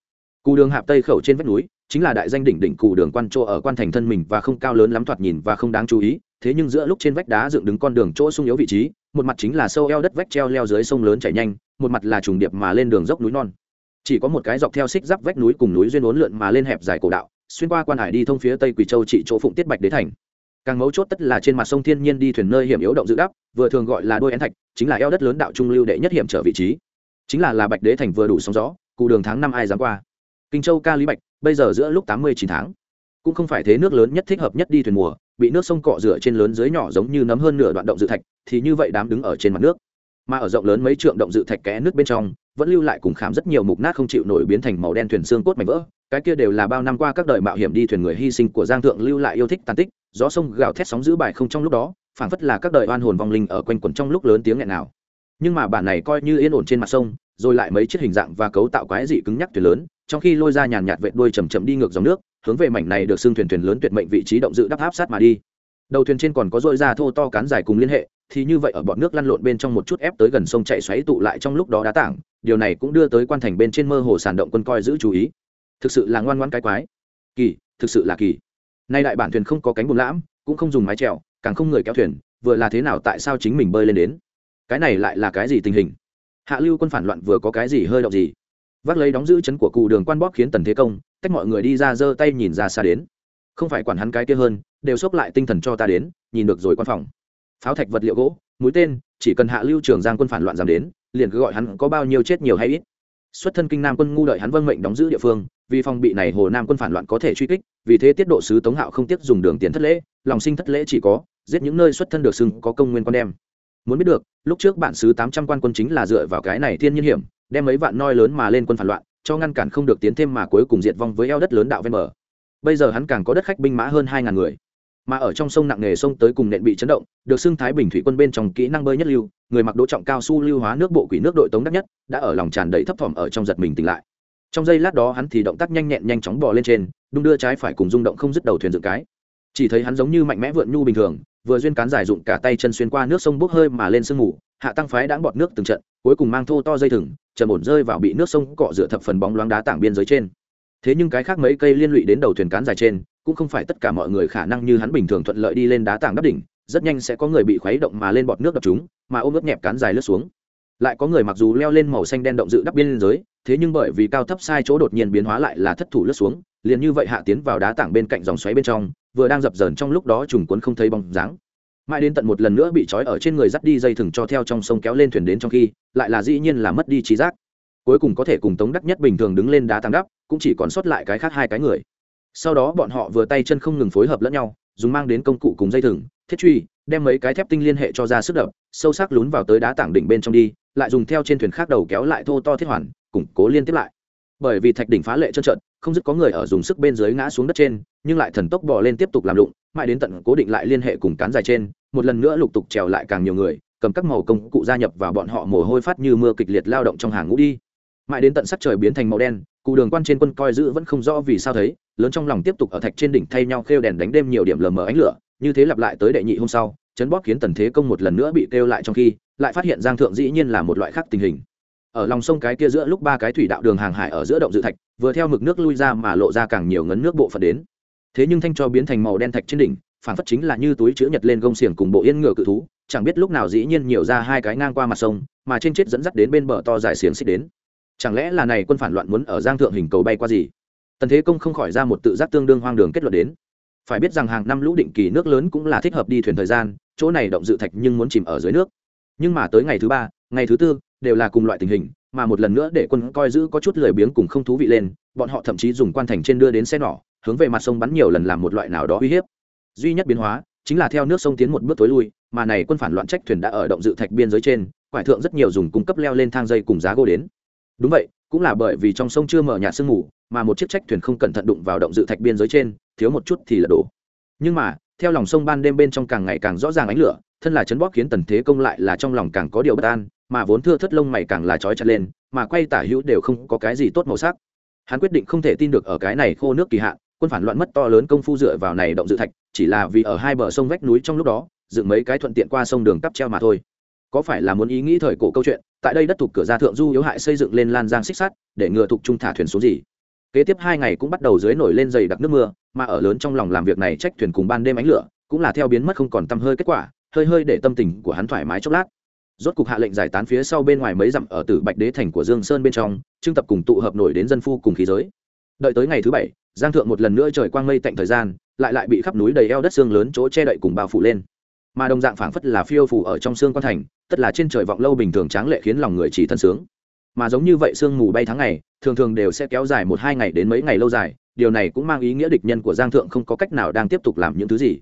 cù đường hạp tây khẩu trên vách núi, chính là đại danh đỉnh đỉnh cù đường quan chỗ ở quan thành thân mình và không cao lớn lắm thoạt nhìn và không đáng chú ý, thế nhưng giữa lúc trên vách đá dựng đứng con đường chỗ sung yếu vị trí, một mặt chính là sâu eo đất vách treo leo dưới sông lớn chảy nhanh, một mặt là trùng điệp mà lên đường dốc núi non. Chỉ có một cái dọc theo xích giáp vách núi cùng núi duyên uốn lượn mà lên hẹp dài cổ đạo, xuyên qua quan hải đi thông phía tây quỳ châu trị chỗ phụng tiết bạch đế thành. Càng mấu chốt tất là trên mặt sông thiên nhiên đi thuyền nơi hiểm yếu động dự đắp, vừa thường gọi là đôi én thạch, chính là eo đất lớn đạo trung lưu đệ nhất hiểm trở vị trí. Chính là là bạch đế thành vừa đủ sóng gió cụ đường tháng năm ai dám qua kinh châu ca lý bạch, bây giờ giữa lúc tám mươi chín tháng, cũng không phải thế nước lớn nhất thích hợp nhất đi thuyền mùa, bị nước sông cọ rửa trên lớn dưới nhỏ giống như nấm hơn nửa đoạn động dự thạch, thì như vậy đám đứng ở trên mặt nước. Mà ở rộng lớn mấy trượng động dự thạch kẽ nước bên trong, vẫn lưu lại cùng khám rất nhiều mục nát không chịu nổi biến thành màu đen thuyền xương cốt mảnh vỡ. Cái kia đều là bao năm qua các đời mạo hiểm đi thuyền người hy sinh của giang thượng lưu lại yêu thích tàn tích, gió sông gào thét sóng giữ bài không trong lúc đó, phảng phất là các đời oan hồn vong linh ở quanh quẩn trong lúc lớn tiếng nghẹn nào. Nhưng mà bản này coi như yên ổn trên mặt sông, rồi lại mấy chiếc hình dạng và cấu tạo quái dị cứng nhắc thuyền lớn trong khi lôi ra nhàn nhạt vệ đuôi chầm chậm đi ngược dòng nước, hướng về mảnh này được xương thuyền thuyền lớn tuyệt mệnh vị trí động dự đắp áp sát mà đi. Đầu thuyền trên còn có dội ra thô to cán dài cùng liên hệ, thì như vậy ở bọn nước lăn lộn bên trong một chút ép tới gần sông chạy xoáy tụ lại trong lúc đó đá tảng, điều này cũng đưa tới quan thành bên trên mơ hồ sàn động quân coi giữ chú ý. Thực sự là ngoan ngoan cái quái. Kỳ, thực sự là kỳ. Nay đại bản thuyền không có cánh buồm lãm, cũng không dùng mái trèo càng không người kéo thuyền, vừa là thế nào tại sao chính mình bơi lên đến? Cái này lại là cái gì tình hình? Hạ lưu quân phản loạn vừa có cái gì hơi động gì? Vác lấy đóng giữ chấn của cụ đường quan bóp khiến tần thế công, cách mọi người đi ra giơ tay nhìn ra xa đến. Không phải quản hắn cái kia hơn, đều xốc lại tinh thần cho ta đến, nhìn được rồi quan phòng. Pháo thạch vật liệu gỗ, mũi tên, chỉ cần hạ lưu trường giang quân phản loạn dám đến, liền cứ gọi hắn có bao nhiêu chết nhiều hay ít. Xuất thân kinh nam quân ngu đợi hắn vâng mệnh đóng giữ địa phương, vì phòng bị này hồ nam quân phản loạn có thể truy kích, vì thế tiết độ sứ tống hạo không tiếc dùng đường tiền thất lễ, lòng sinh thất lễ chỉ có, giết những nơi xuất thân được xưng có công nguyên con đem. Muốn biết được, lúc trước bản sứ tám trăm quan quân chính là dựa vào cái này thiên nhiên hiểm đem mấy vạn noi lớn mà lên quân phản loạn, cho ngăn cản không được tiến thêm mà cuối cùng diệt vong với eo đất lớn đạo ven bờ. Bây giờ hắn càng có đất khách binh mã hơn hai ngàn người. Mà ở trong sông nặng nghề sông tới cùng nện bị chấn động, được xưng thái bình thủy quân bên trong kỹ năng bơi nhất lưu, người mặc đỗ trọng cao su lưu hóa nước bộ quỷ nước đội tống đắc nhất, đã ở lòng tràn đầy thấp thỏm ở trong giật mình tỉnh lại. Trong giây lát đó hắn thì động tác nhanh nhẹn nhanh chóng bò lên trên, đung đưa trái phải cùng rung động không dứt đầu thuyền dựng cái. Chỉ thấy hắn giống như mạnh mẽ vượn nhu bình thường, vừa duyên cán dài dụng cả tay chân xuyên qua nước sông bốc hơi mà lên sương mù, hạ tăng phái đã bọt nước từng trận, cuối cùng mang thô to dây thừng trầm ổn rơi vào bị nước sông cọ rửa thập phần bóng loáng đá tảng biên giới trên. Thế nhưng cái khác mấy cây liên lụy đến đầu thuyền cán dài trên, cũng không phải tất cả mọi người khả năng như hắn bình thường thuận lợi đi lên đá tảng đắp đỉnh, rất nhanh sẽ có người bị khuấy động mà lên bọt nước đập chúng, mà ôm ướt nhẹp cán dài lướt xuống. Lại có người mặc dù leo lên màu xanh đen động dự đắp biên giới, thế nhưng bởi vì cao thấp sai chỗ đột nhiên biến hóa lại là thất thủ lướt xuống, liền như vậy hạ tiến vào đá tảng bên cạnh dòng xoáy bên trong, vừa đang dập dờn trong lúc đó trùng cuốn không thấy bóng dáng mãi đến tận một lần nữa bị trói ở trên người dắt đi dây thừng cho theo trong sông kéo lên thuyền đến trong khi, lại là dĩ nhiên là mất đi trí giác. Cuối cùng có thể cùng tống đắc nhất bình thường đứng lên đá tăng đắp, cũng chỉ còn sót lại cái khác hai cái người. Sau đó bọn họ vừa tay chân không ngừng phối hợp lẫn nhau, dùng mang đến công cụ cùng dây thừng, thiết truy, đem mấy cái thép tinh liên hệ cho ra sức đập, sâu sắc lún vào tới đá tảng đỉnh bên trong đi, lại dùng theo trên thuyền khác đầu kéo lại thô to thiết hoàn, củng cố liên tiếp lại bởi vì thạch đỉnh phá lệ trơn trợn, không dứt có người ở dùng sức bên dưới ngã xuống đất trên, nhưng lại thần tốc bò lên tiếp tục làm lụng, mãi đến tận cố định lại liên hệ cùng cán dài trên, một lần nữa lục tục trèo lại càng nhiều người, cầm các màu công cụ gia nhập vào bọn họ mồ hôi phát như mưa kịch liệt lao động trong hàng ngũ đi. Mãi đến tận sắc trời biến thành màu đen, cụ đường quan trên quân coi giữ vẫn không rõ vì sao thấy, lớn trong lòng tiếp tục ở thạch trên đỉnh thay nhau khêu đèn đánh đêm nhiều điểm lờ mờ ánh lửa, như thế lặp lại tới đệ nhị hôm sau, chấn bóp khiến tần thế công một lần nữa bị kêu lại trong khi, lại phát hiện giang thượng dĩ nhiên là một loại khác tình hình ở lòng sông cái kia giữa lúc ba cái thủy đạo đường hàng hải ở giữa động dự thạch, vừa theo mực nước lui ra mà lộ ra càng nhiều ngấn nước bộ phận đến. Thế nhưng thanh cho biến thành màu đen thạch trên đỉnh, phản phất chính là như túi chữ nhật lên gông xiềng cùng bộ yên ngựa cự thú, chẳng biết lúc nào dĩ nhiên nhiều ra hai cái ngang qua mặt sông, mà trên chết dẫn dắt đến bên bờ to dài xiềng xích đến. Chẳng lẽ là này quân phản loạn muốn ở giang thượng hình cầu bay qua gì? Tần thế công không khỏi ra một tự giác tương đương hoang đường kết luận đến. Phải biết rằng hàng năm lũ định kỳ nước lớn cũng là thích hợp đi thuyền thời gian, chỗ này động dự thạch nhưng muốn chìm ở dưới nước. Nhưng mà tới ngày thứ ba, ngày thứ tư đều là cùng loại tình hình, mà một lần nữa để quân coi giữ có chút lười biếng cùng không thú vị lên, bọn họ thậm chí dùng quan thành trên đưa đến xe nỏ, hướng về mặt sông bắn nhiều lần làm một loại nào đó uy hiếp. Duy nhất biến hóa, chính là theo nước sông tiến một bước tối lui, mà này quân phản loạn trách thuyền đã ở động dự thạch biên giới trên, quải thượng rất nhiều dùng cung cấp leo lên thang dây cùng giá gỗ đến. Đúng vậy, cũng là bởi vì trong sông chưa mở nhà sương mù, mà một chiếc trách thuyền không cẩn thận đụng vào động dự thạch biên giới trên, thiếu một chút thì là đổ. Nhưng mà, theo lòng sông ban đêm bên trong càng ngày càng rõ ràng ánh lửa, thân là chấn bóp khiến tần thế công lại là trong lòng càng có điều bất an mà vốn thưa thất lông mày càng là trói chặt lên, mà quay tả hữu đều không có cái gì tốt màu sắc. Hắn quyết định không thể tin được ở cái này khô nước kỳ hạn, quân phản loạn mất to lớn công phu dựa vào này động dự thạch, chỉ là vì ở hai bờ sông vách núi trong lúc đó, dựng mấy cái thuận tiện qua sông đường cắp treo mà thôi. Có phải là muốn ý nghĩ thời cổ câu chuyện, tại đây đất thuộc cửa ra thượng du yếu hại xây dựng lên lan giang xích sắt, để ngừa thuộc trung thả thuyền xuống gì? Kế tiếp hai ngày cũng bắt đầu dưới nổi lên dày đặc nước mưa, mà ở lớn trong lòng làm việc này trách thuyền cùng ban đêm ánh lửa, cũng là theo biến mất không còn tăm hơi kết quả, hơi hơi để tâm tình của hắn thoải mái chốc lát rốt cục hạ lệnh giải tán phía sau bên ngoài mấy dặm ở tử bạch đế thành của dương sơn bên trong trưng tập cùng tụ hợp nổi đến dân phu cùng khí giới. Đợi tới ngày thứ bảy, giang thượng một lần nữa trời quang mây tạnh thời gian, lại lại bị khắp núi đầy eo đất xương lớn chỗ che đậy cùng bao phủ lên. Mà đồng dạng phảng phất là phiêu phủ ở trong xương quan thành, tất là trên trời vọng lâu bình thường tráng lệ khiến lòng người chỉ thân sướng. Mà giống như vậy sương mù bay tháng ngày, thường thường đều sẽ kéo dài một hai ngày đến mấy ngày lâu dài, điều này cũng mang ý nghĩa địch nhân của giang thượng không có cách nào đang tiếp tục làm những thứ gì.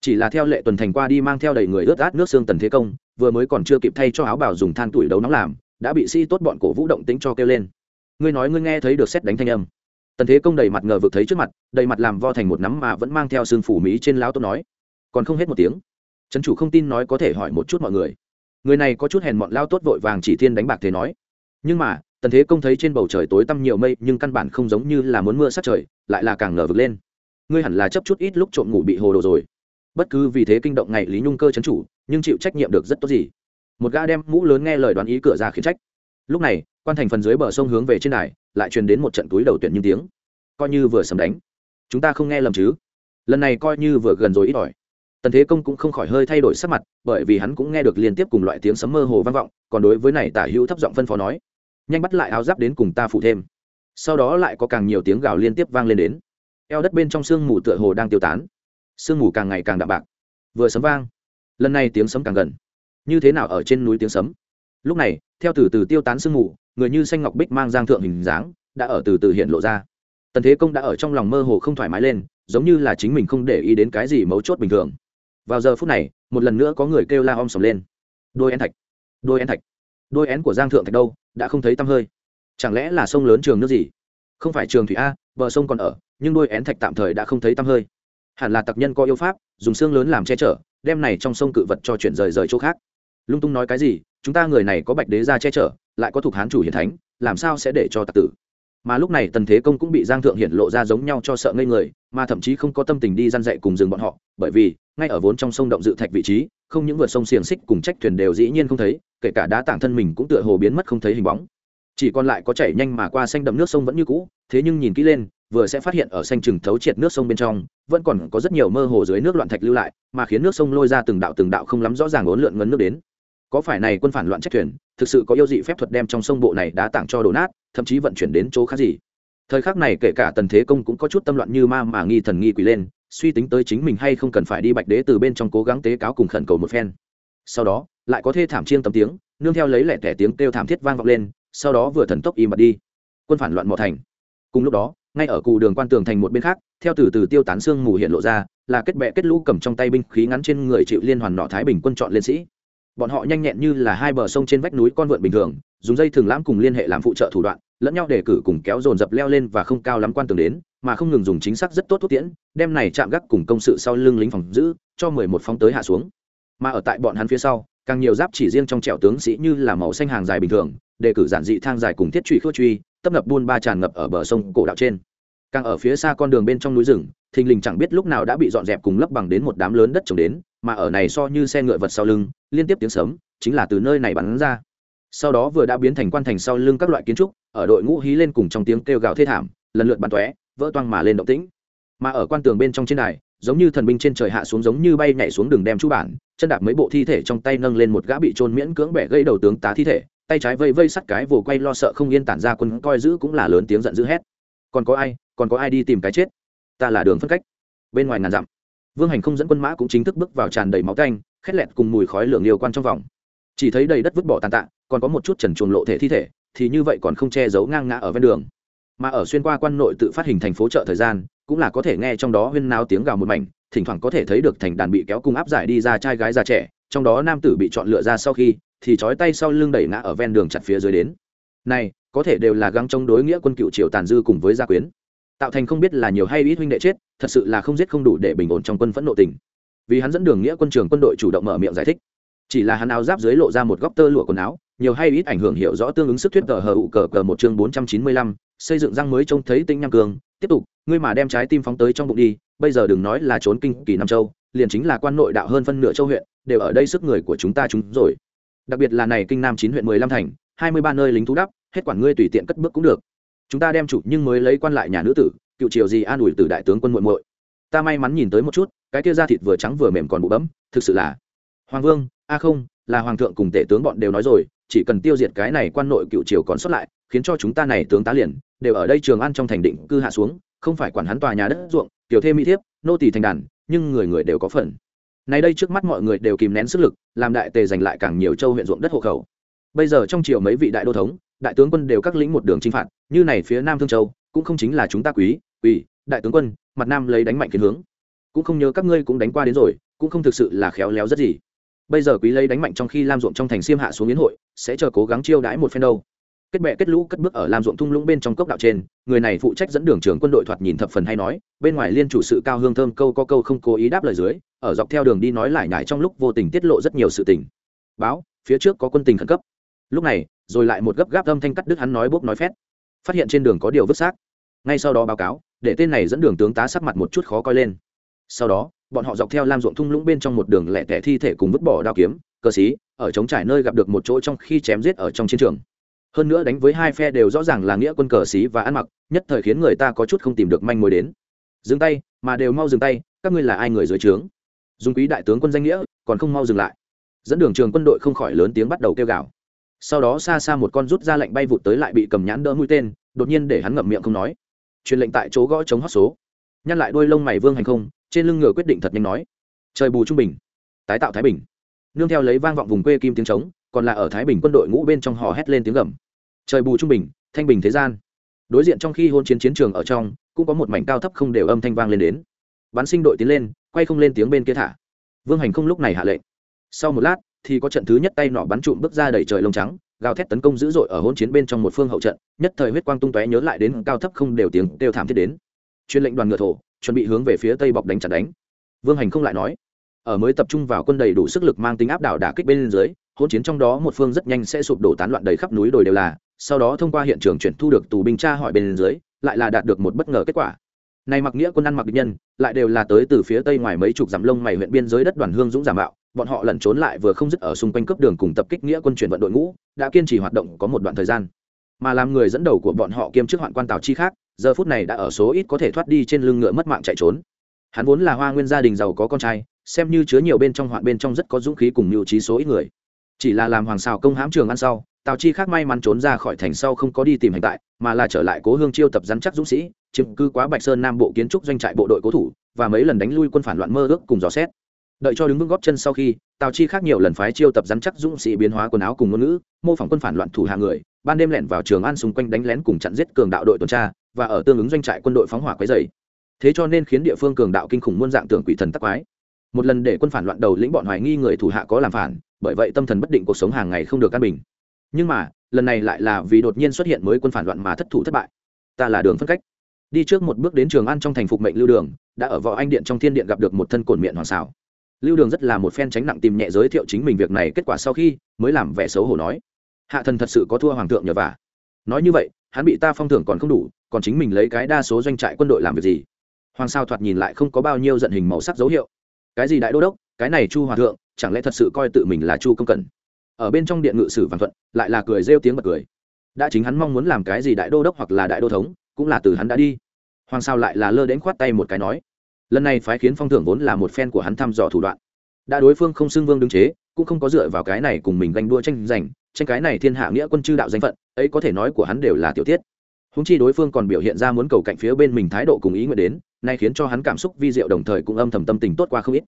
Chỉ là theo lệ tuần thành qua đi mang theo đầy người ướt át nước xương tần thế công vừa mới còn chưa kịp thay cho áo bảo dùng than tuổi đấu nóng làm, đã bị sĩ tốt bọn cổ vũ động tính cho kêu lên. Ngươi nói ngươi nghe thấy được xét đánh thanh âm. Tần thế công đầy mặt ngờ vực thấy trước mặt, đầy mặt làm vo thành một nắm mà vẫn mang theo xương phủ mỹ trên lão tốt nói. Còn không hết một tiếng. Trấn chủ không tin nói có thể hỏi một chút mọi người. Người này có chút hèn mọn lao tốt vội vàng chỉ thiên đánh bạc thế nói. Nhưng mà, tần thế công thấy trên bầu trời tối tăm nhiều mây, nhưng căn bản không giống như là muốn mưa sát trời, lại là càng ngờ vực lên. Ngươi hẳn là chấp chút ít lúc trộm ngủ bị hồ đồ rồi. Bất cứ vì thế kinh động ngày lý nhung cơ chấn chủ nhưng chịu trách nhiệm được rất tốt gì. Một gã đem mũ lớn nghe lời đoán ý cửa ra khiến trách. Lúc này, quan thành phần dưới bờ sông hướng về trên đài, lại truyền đến một trận túi đầu tuyển như tiếng. Coi như vừa sầm đánh, chúng ta không nghe lầm chứ? Lần này coi như vừa gần rồi ít ỏi. Tần thế công cũng không khỏi hơi thay đổi sắc mặt, bởi vì hắn cũng nghe được liên tiếp cùng loại tiếng sấm mơ hồ vang vọng, còn đối với này tả hữu thấp giọng phân phó nói, nhanh bắt lại áo giáp đến cùng ta phụ thêm. Sau đó lại có càng nhiều tiếng gào liên tiếp vang lên đến. Eo đất bên trong sương mù tựa hồ đang tiêu tán. Sương mù càng ngày càng đạm bạc. Vừa sấm vang lần này tiếng sấm càng gần. Như thế nào ở trên núi tiếng sấm? Lúc này, theo từ từ tiêu tán sương mù, người như xanh ngọc bích mang giang thượng hình dáng, đã ở từ từ hiện lộ ra. Tần thế công đã ở trong lòng mơ hồ không thoải mái lên, giống như là chính mình không để ý đến cái gì mấu chốt bình thường. Vào giờ phút này, một lần nữa có người kêu la om sầm lên. Đôi én thạch, đôi én thạch, đôi én của giang thượng thạch đâu, đã không thấy tăm hơi. Chẳng lẽ là sông lớn trường nước gì? Không phải trường thủy a, bờ sông còn ở, nhưng đôi én thạch tạm thời đã không thấy tăm hơi. Hẳn là tặc nhân có yêu pháp, dùng xương lớn làm che chở đem này trong sông cự vật cho chuyển rời rời chỗ khác. Lung tung nói cái gì, chúng ta người này có bạch đế ra che chở, lại có thuộc hán chủ hiền thánh, làm sao sẽ để cho tặc tử? Mà lúc này tần thế công cũng bị giang thượng hiện lộ ra giống nhau cho sợ ngây người, mà thậm chí không có tâm tình đi gian dạy cùng dừng bọn họ, bởi vì, ngay ở vốn trong sông động dự thạch vị trí, không những vượt sông xiềng xích cùng trách thuyền đều dĩ nhiên không thấy, kể cả đá tảng thân mình cũng tựa hồ biến mất không thấy hình bóng. Chỉ còn lại có chảy nhanh mà qua xanh đậm nước sông vẫn như cũ, thế nhưng nhìn kỹ lên vừa sẽ phát hiện ở xanh chừng thấu triệt nước sông bên trong, vẫn còn có rất nhiều mơ hồ dưới nước loạn thạch lưu lại, mà khiến nước sông lôi ra từng đạo từng đạo không lắm rõ ràng ốn lượn ngấn nước đến. Có phải này quân phản loạn trách thuyền, thực sự có yêu dị phép thuật đem trong sông bộ này đá tảng cho đổ nát, thậm chí vận chuyển đến chỗ khác gì? Thời khắc này kể cả tần thế công cũng có chút tâm loạn như ma mà nghi thần nghi quỷ lên, suy tính tới chính mình hay không cần phải đi bạch đế từ bên trong cố gắng tế cáo cùng khẩn cầu một phen. Sau đó, lại có thê thảm chiêng tầm tiếng, nương theo lấy lẻ tẻ tiếng kêu thảm thiết vang vọng lên, sau đó vừa thần tốc im bặt đi. Quân phản loạn mò thành. Cùng lúc đó ngay ở cụ đường quan tường thành một bên khác, theo từ từ tiêu tán xương mù hiện lộ ra, là kết bệ kết lũ cầm trong tay binh khí ngắn trên người chịu liên hoàn nọ thái bình quân chọn liên sĩ. Bọn họ nhanh nhẹn như là hai bờ sông trên vách núi con vượn bình thường, dùng dây thường lãm cùng liên hệ làm phụ trợ thủ đoạn, lẫn nhau để cử cùng kéo dồn dập leo lên và không cao lắm quan tường đến, mà không ngừng dùng chính xác rất tốt thuốc tiễn, đem này chạm gác cùng công sự sau lưng lính phòng giữ, cho mười một phóng tới hạ xuống. Mà ở tại bọn hắn phía sau, càng nhiều giáp chỉ riêng trong trẻo tướng sĩ như là màu xanh hàng dài bình thường, đề cử giản dị thang dài cùng thiết truy khước truy tấp nập buôn ba tràn ngập ở bờ sông cổ đạo trên. Càng ở phía xa con đường bên trong núi rừng, thình lình chẳng biết lúc nào đã bị dọn dẹp cùng lấp bằng đến một đám lớn đất trồng đến, mà ở này so như xe ngựa vật sau lưng, liên tiếp tiếng sấm, chính là từ nơi này bắn ra. Sau đó vừa đã biến thành quan thành sau lưng các loại kiến trúc, ở đội ngũ hí lên cùng trong tiếng kêu gào thê thảm, lần lượt bắn tóe, vỡ toang mà lên động tĩnh. Mà ở quan tường bên trong trên đài, giống như thần binh trên trời hạ xuống giống như bay nhảy xuống đường đem chú bản, chân đạp mấy bộ thi thể trong tay nâng lên một gã bị trôn miễn cưỡng bẻ gây đầu tướng tá thi thể tay trái vây vây sắt cái vồ quay lo sợ không yên tản ra quân coi giữ cũng là lớn tiếng giận dữ hét. Còn có ai, còn có ai đi tìm cái chết? Ta là đường phân cách. Bên ngoài ngàn dặm, vương hành không dẫn quân mã cũng chính thức bước vào tràn đầy máu canh khét lẹt cùng mùi khói lượng liều quan trong vòng. Chỉ thấy đầy đất vứt bỏ tàn tạ, còn có một chút trần chuồng lộ thể thi thể, thì như vậy còn không che giấu ngang ngã ở ven đường. Mà ở xuyên qua quan nội tự phát hình thành phố chợ thời gian, cũng là có thể nghe trong đó huyên náo tiếng gào một mảnh, thỉnh thoảng có thể thấy được thành đàn bị kéo cung áp giải đi ra trai gái già trẻ, trong đó nam tử bị chọn lựa ra sau khi thì trói tay sau lưng đẩy ngã ở ven đường chặt phía dưới đến. Này, có thể đều là găng chống đối nghĩa quân cựu triều tàn dư cùng với gia quyến. Tạo thành không biết là nhiều hay ít huynh đệ chết, thật sự là không giết không đủ để bình ổn trong quân phẫn nộ tình. Vì hắn dẫn đường nghĩa quân trường quân đội chủ động mở miệng giải thích. Chỉ là hắn áo giáp dưới lộ ra một góc tơ lụa quần áo, nhiều hay ít ảnh hưởng hiểu rõ tương ứng sức thuyết cờ hờ ụ cờ cờ một chương bốn trăm chín mươi lăm, xây dựng răng mới trông thấy tinh nham cường. Tiếp tục, ngươi mà đem trái tim phóng tới trong bụng đi, bây giờ đừng nói là trốn kinh kỳ nam châu, liền chính là quan nội đạo hơn phân nửa châu huyện, đều ở đây sức người của chúng ta chúng rồi đặc biệt là này kinh nam chín huyện mười lăm thành, hai mươi ba nơi lính thú đắp, hết quản ngươi tùy tiện cất bước cũng được. Chúng ta đem chủ nhưng mới lấy quan lại nhà nữ tử, cựu triều gì an ủi từ đại tướng quân muội muội. Ta may mắn nhìn tới một chút, cái kia da thịt vừa trắng vừa mềm còn bụ bấm, thực sự là hoàng vương, a không, là hoàng thượng cùng tể tướng bọn đều nói rồi, chỉ cần tiêu diệt cái này quan nội cựu triều còn xuất lại, khiến cho chúng ta này tướng tá liền, đều ở đây trường ăn trong thành định cư hạ xuống, không phải quản hắn tòa nhà đất ruộng, tiểu thêm mỹ thiếp, nô tỳ thành đàn, nhưng người người đều có phần nay đây trước mắt mọi người đều kìm nén sức lực, làm đại tề giành lại càng nhiều châu huyện ruộng đất hộ khẩu. Bây giờ trong triều mấy vị đại đô thống, đại tướng quân đều các lĩnh một đường chinh phạt, như này phía nam thương châu, cũng không chính là chúng ta quý, ủy, đại tướng quân, mặt nam lấy đánh mạnh kiến hướng. Cũng không nhớ các ngươi cũng đánh qua đến rồi, cũng không thực sự là khéo léo rất gì. Bây giờ quý lấy đánh mạnh trong khi lam ruộng trong thành xiêm hạ xuống yến hội, sẽ chờ cố gắng chiêu đãi một phen đâu kết bệ kết lũ cất bước ở lam ruộng thung lũng bên trong cốc đạo trên, người này phụ trách dẫn đường trưởng quân đội thoạt nhìn thập phần hay nói, bên ngoài liên chủ sự cao hương thơm câu có câu không cố ý đáp lời dưới, ở dọc theo đường đi nói lại nhải trong lúc vô tình tiết lộ rất nhiều sự tình. Báo, phía trước có quân tình khẩn cấp. Lúc này, rồi lại một gấp gáp âm thanh cắt đứt hắn nói bốc nói phét. Phát hiện trên đường có điều vứt xác. Ngay sau đó báo cáo, để tên này dẫn đường tướng tá sắc mặt một chút khó coi lên. Sau đó, bọn họ dọc theo lam ruộng thung lũng bên trong một đường lẻ tẻ thi thể cùng vứt bỏ đao kiếm, cơ sĩ, ở chống trải nơi gặp được một chỗ trong khi chém giết ở trong chiến trường hơn nữa đánh với hai phe đều rõ ràng là nghĩa quân cờ xí và ăn mặc, nhất thời khiến người ta có chút không tìm được manh mối đến. Dừng tay, mà đều mau dừng tay, các ngươi là ai người dưới trướng? Dùng quý đại tướng quân danh nghĩa, còn không mau dừng lại. Dẫn đường trường quân đội không khỏi lớn tiếng bắt đầu kêu gào. Sau đó xa xa một con rút ra lệnh bay vụt tới lại bị cầm nhãn đỡ mũi tên, đột nhiên để hắn ngậm miệng không nói. Truyền lệnh tại chỗ gõ chống hót số. Nhăn lại đôi lông mày vương hành không, trên lưng ngựa quyết định thật nhanh nói. Trời bù trung bình, tái tạo thái bình. Nương theo lấy vang vọng vùng quê kim tiếng trống, còn là ở thái bình quân đội ngũ bên trong hò hét lên tiếng gầm trời bù trung bình, thanh bình thế gian. Đối diện trong khi hôn chiến chiến trường ở trong, cũng có một mảnh cao thấp không đều âm thanh vang lên đến. Bắn sinh đội tiến lên, quay không lên tiếng bên kia thả. Vương hành không lúc này hạ lệnh. Sau một lát, thì có trận thứ nhất tay nọ bắn trụm bước ra đầy trời lông trắng, gào thét tấn công dữ dội ở hôn chiến bên trong một phương hậu trận, nhất thời huyết quang tung tóe nhớ lại đến cao thấp không đều tiếng đều thảm thiết đến. Chuyên lệnh đoàn ngựa thổ, chuẩn bị hướng về phía tây bọc đánh chặt đánh. Vương hành không lại nói, ở mới tập trung vào quân đầy đủ sức lực mang tính áp đảo đả kích bên dưới, hôn chiến trong đó một phương rất nhanh sẽ sụp đổ tán loạn đầy khắp núi đồi đều là sau đó thông qua hiện trường chuyển thu được tù binh tra hỏi bên dưới, lại là đạt được một bất ngờ kết quả. Này mặc nghĩa quân ăn mặc địch nhân, lại đều là tới từ phía tây ngoài mấy chục dặm lông mày huyện biên giới đất đoàn hương dũng giả mạo, bọn họ lẩn trốn lại vừa không dứt ở xung quanh cấp đường cùng tập kích nghĩa quân chuyển vận đội ngũ, đã kiên trì hoạt động có một đoạn thời gian. Mà làm người dẫn đầu của bọn họ kiêm chức hoạn quan tào chi khác, giờ phút này đã ở số ít có thể thoát đi trên lưng ngựa mất mạng chạy trốn. Hắn vốn là hoa nguyên gia đình giàu có con trai, xem như chứa nhiều bên trong hoạn bên trong rất có dũng khí cùng mưu trí số ít người. Chỉ là làm hoàng xào công hãm trường ăn sau tào chi khác may mắn trốn ra khỏi thành sau không có đi tìm hành tại, mà là trở lại cố hương chiêu tập rắn chắc dũng sĩ, chiếm cư quá bạch sơn nam bộ kiến trúc doanh trại bộ đội cố thủ, và mấy lần đánh lui quân phản loạn mơ ước cùng dò xét. Đợi cho đứng vững góp chân sau khi, tào chi khác nhiều lần phái chiêu tập rắn chắc dũng sĩ biến hóa quần áo cùng ngôn ngữ, mô phỏng quân phản loạn thủ hạ người, ban đêm lẻn vào trường an xung quanh đánh lén cùng chặn giết cường đạo đội tuần tra, và ở tương ứng doanh trại quân đội phóng hỏa quấy dày thế cho nên khiến địa phương cường đạo kinh khủng muôn dạng tưởng quỷ thần tắc quái. Một lần để quân phản loạn đầu lĩnh bọn hoài nghi người thủ hạ có làm phản, bởi vậy tâm thần bất định cuộc sống hàng ngày không được căn bình nhưng mà, lần này lại là vì đột nhiên xuất hiện mới quân phản loạn mà thất thủ thất bại. Ta là đường phân cách. Đi trước một bước đến trường ăn trong thành phục mệnh lưu đường, đã ở võ anh điện trong thiên điện gặp được một thân cồn miệng hoàng xảo. Lưu đường rất là một phen tránh nặng tìm nhẹ giới thiệu chính mình việc này, kết quả sau khi mới làm vẻ xấu hổ nói. Hạ thần thật sự có thua hoàng thượng nhờ vả. Nói như vậy, hắn bị ta phong thưởng còn không đủ, còn chính mình lấy cái đa số doanh trại quân đội làm việc gì? Hoàng sao thoạt nhìn lại không có bao nhiêu giận hình màu sắc dấu hiệu. Cái gì đại đô đốc, cái này chu hòa thượng, chẳng lẽ thật sự coi tự mình là chu công cần ở bên trong điện ngự sử vạn thuận, lại là cười rêu tiếng bật cười. Đã chính hắn mong muốn làm cái gì đại đô đốc hoặc là đại đô thống, cũng là từ hắn đã đi. Hoàng sao lại là lơ đến khoát tay một cái nói, lần này phái khiến phong thưởng vốn là một phen của hắn thăm dò thủ đoạn. Đã đối phương không xưng vương đứng chế, cũng không có dựa vào cái này cùng mình ganh đua tranh giành, tranh cái này thiên hạ nghĩa quân chư đạo danh phận, ấy có thể nói của hắn đều là tiểu tiết. Húng chi đối phương còn biểu hiện ra muốn cầu cạnh phía bên mình thái độ cùng ý nguyện đến, nay khiến cho hắn cảm xúc vi diệu đồng thời cũng âm thầm tâm tình tốt qua không ít.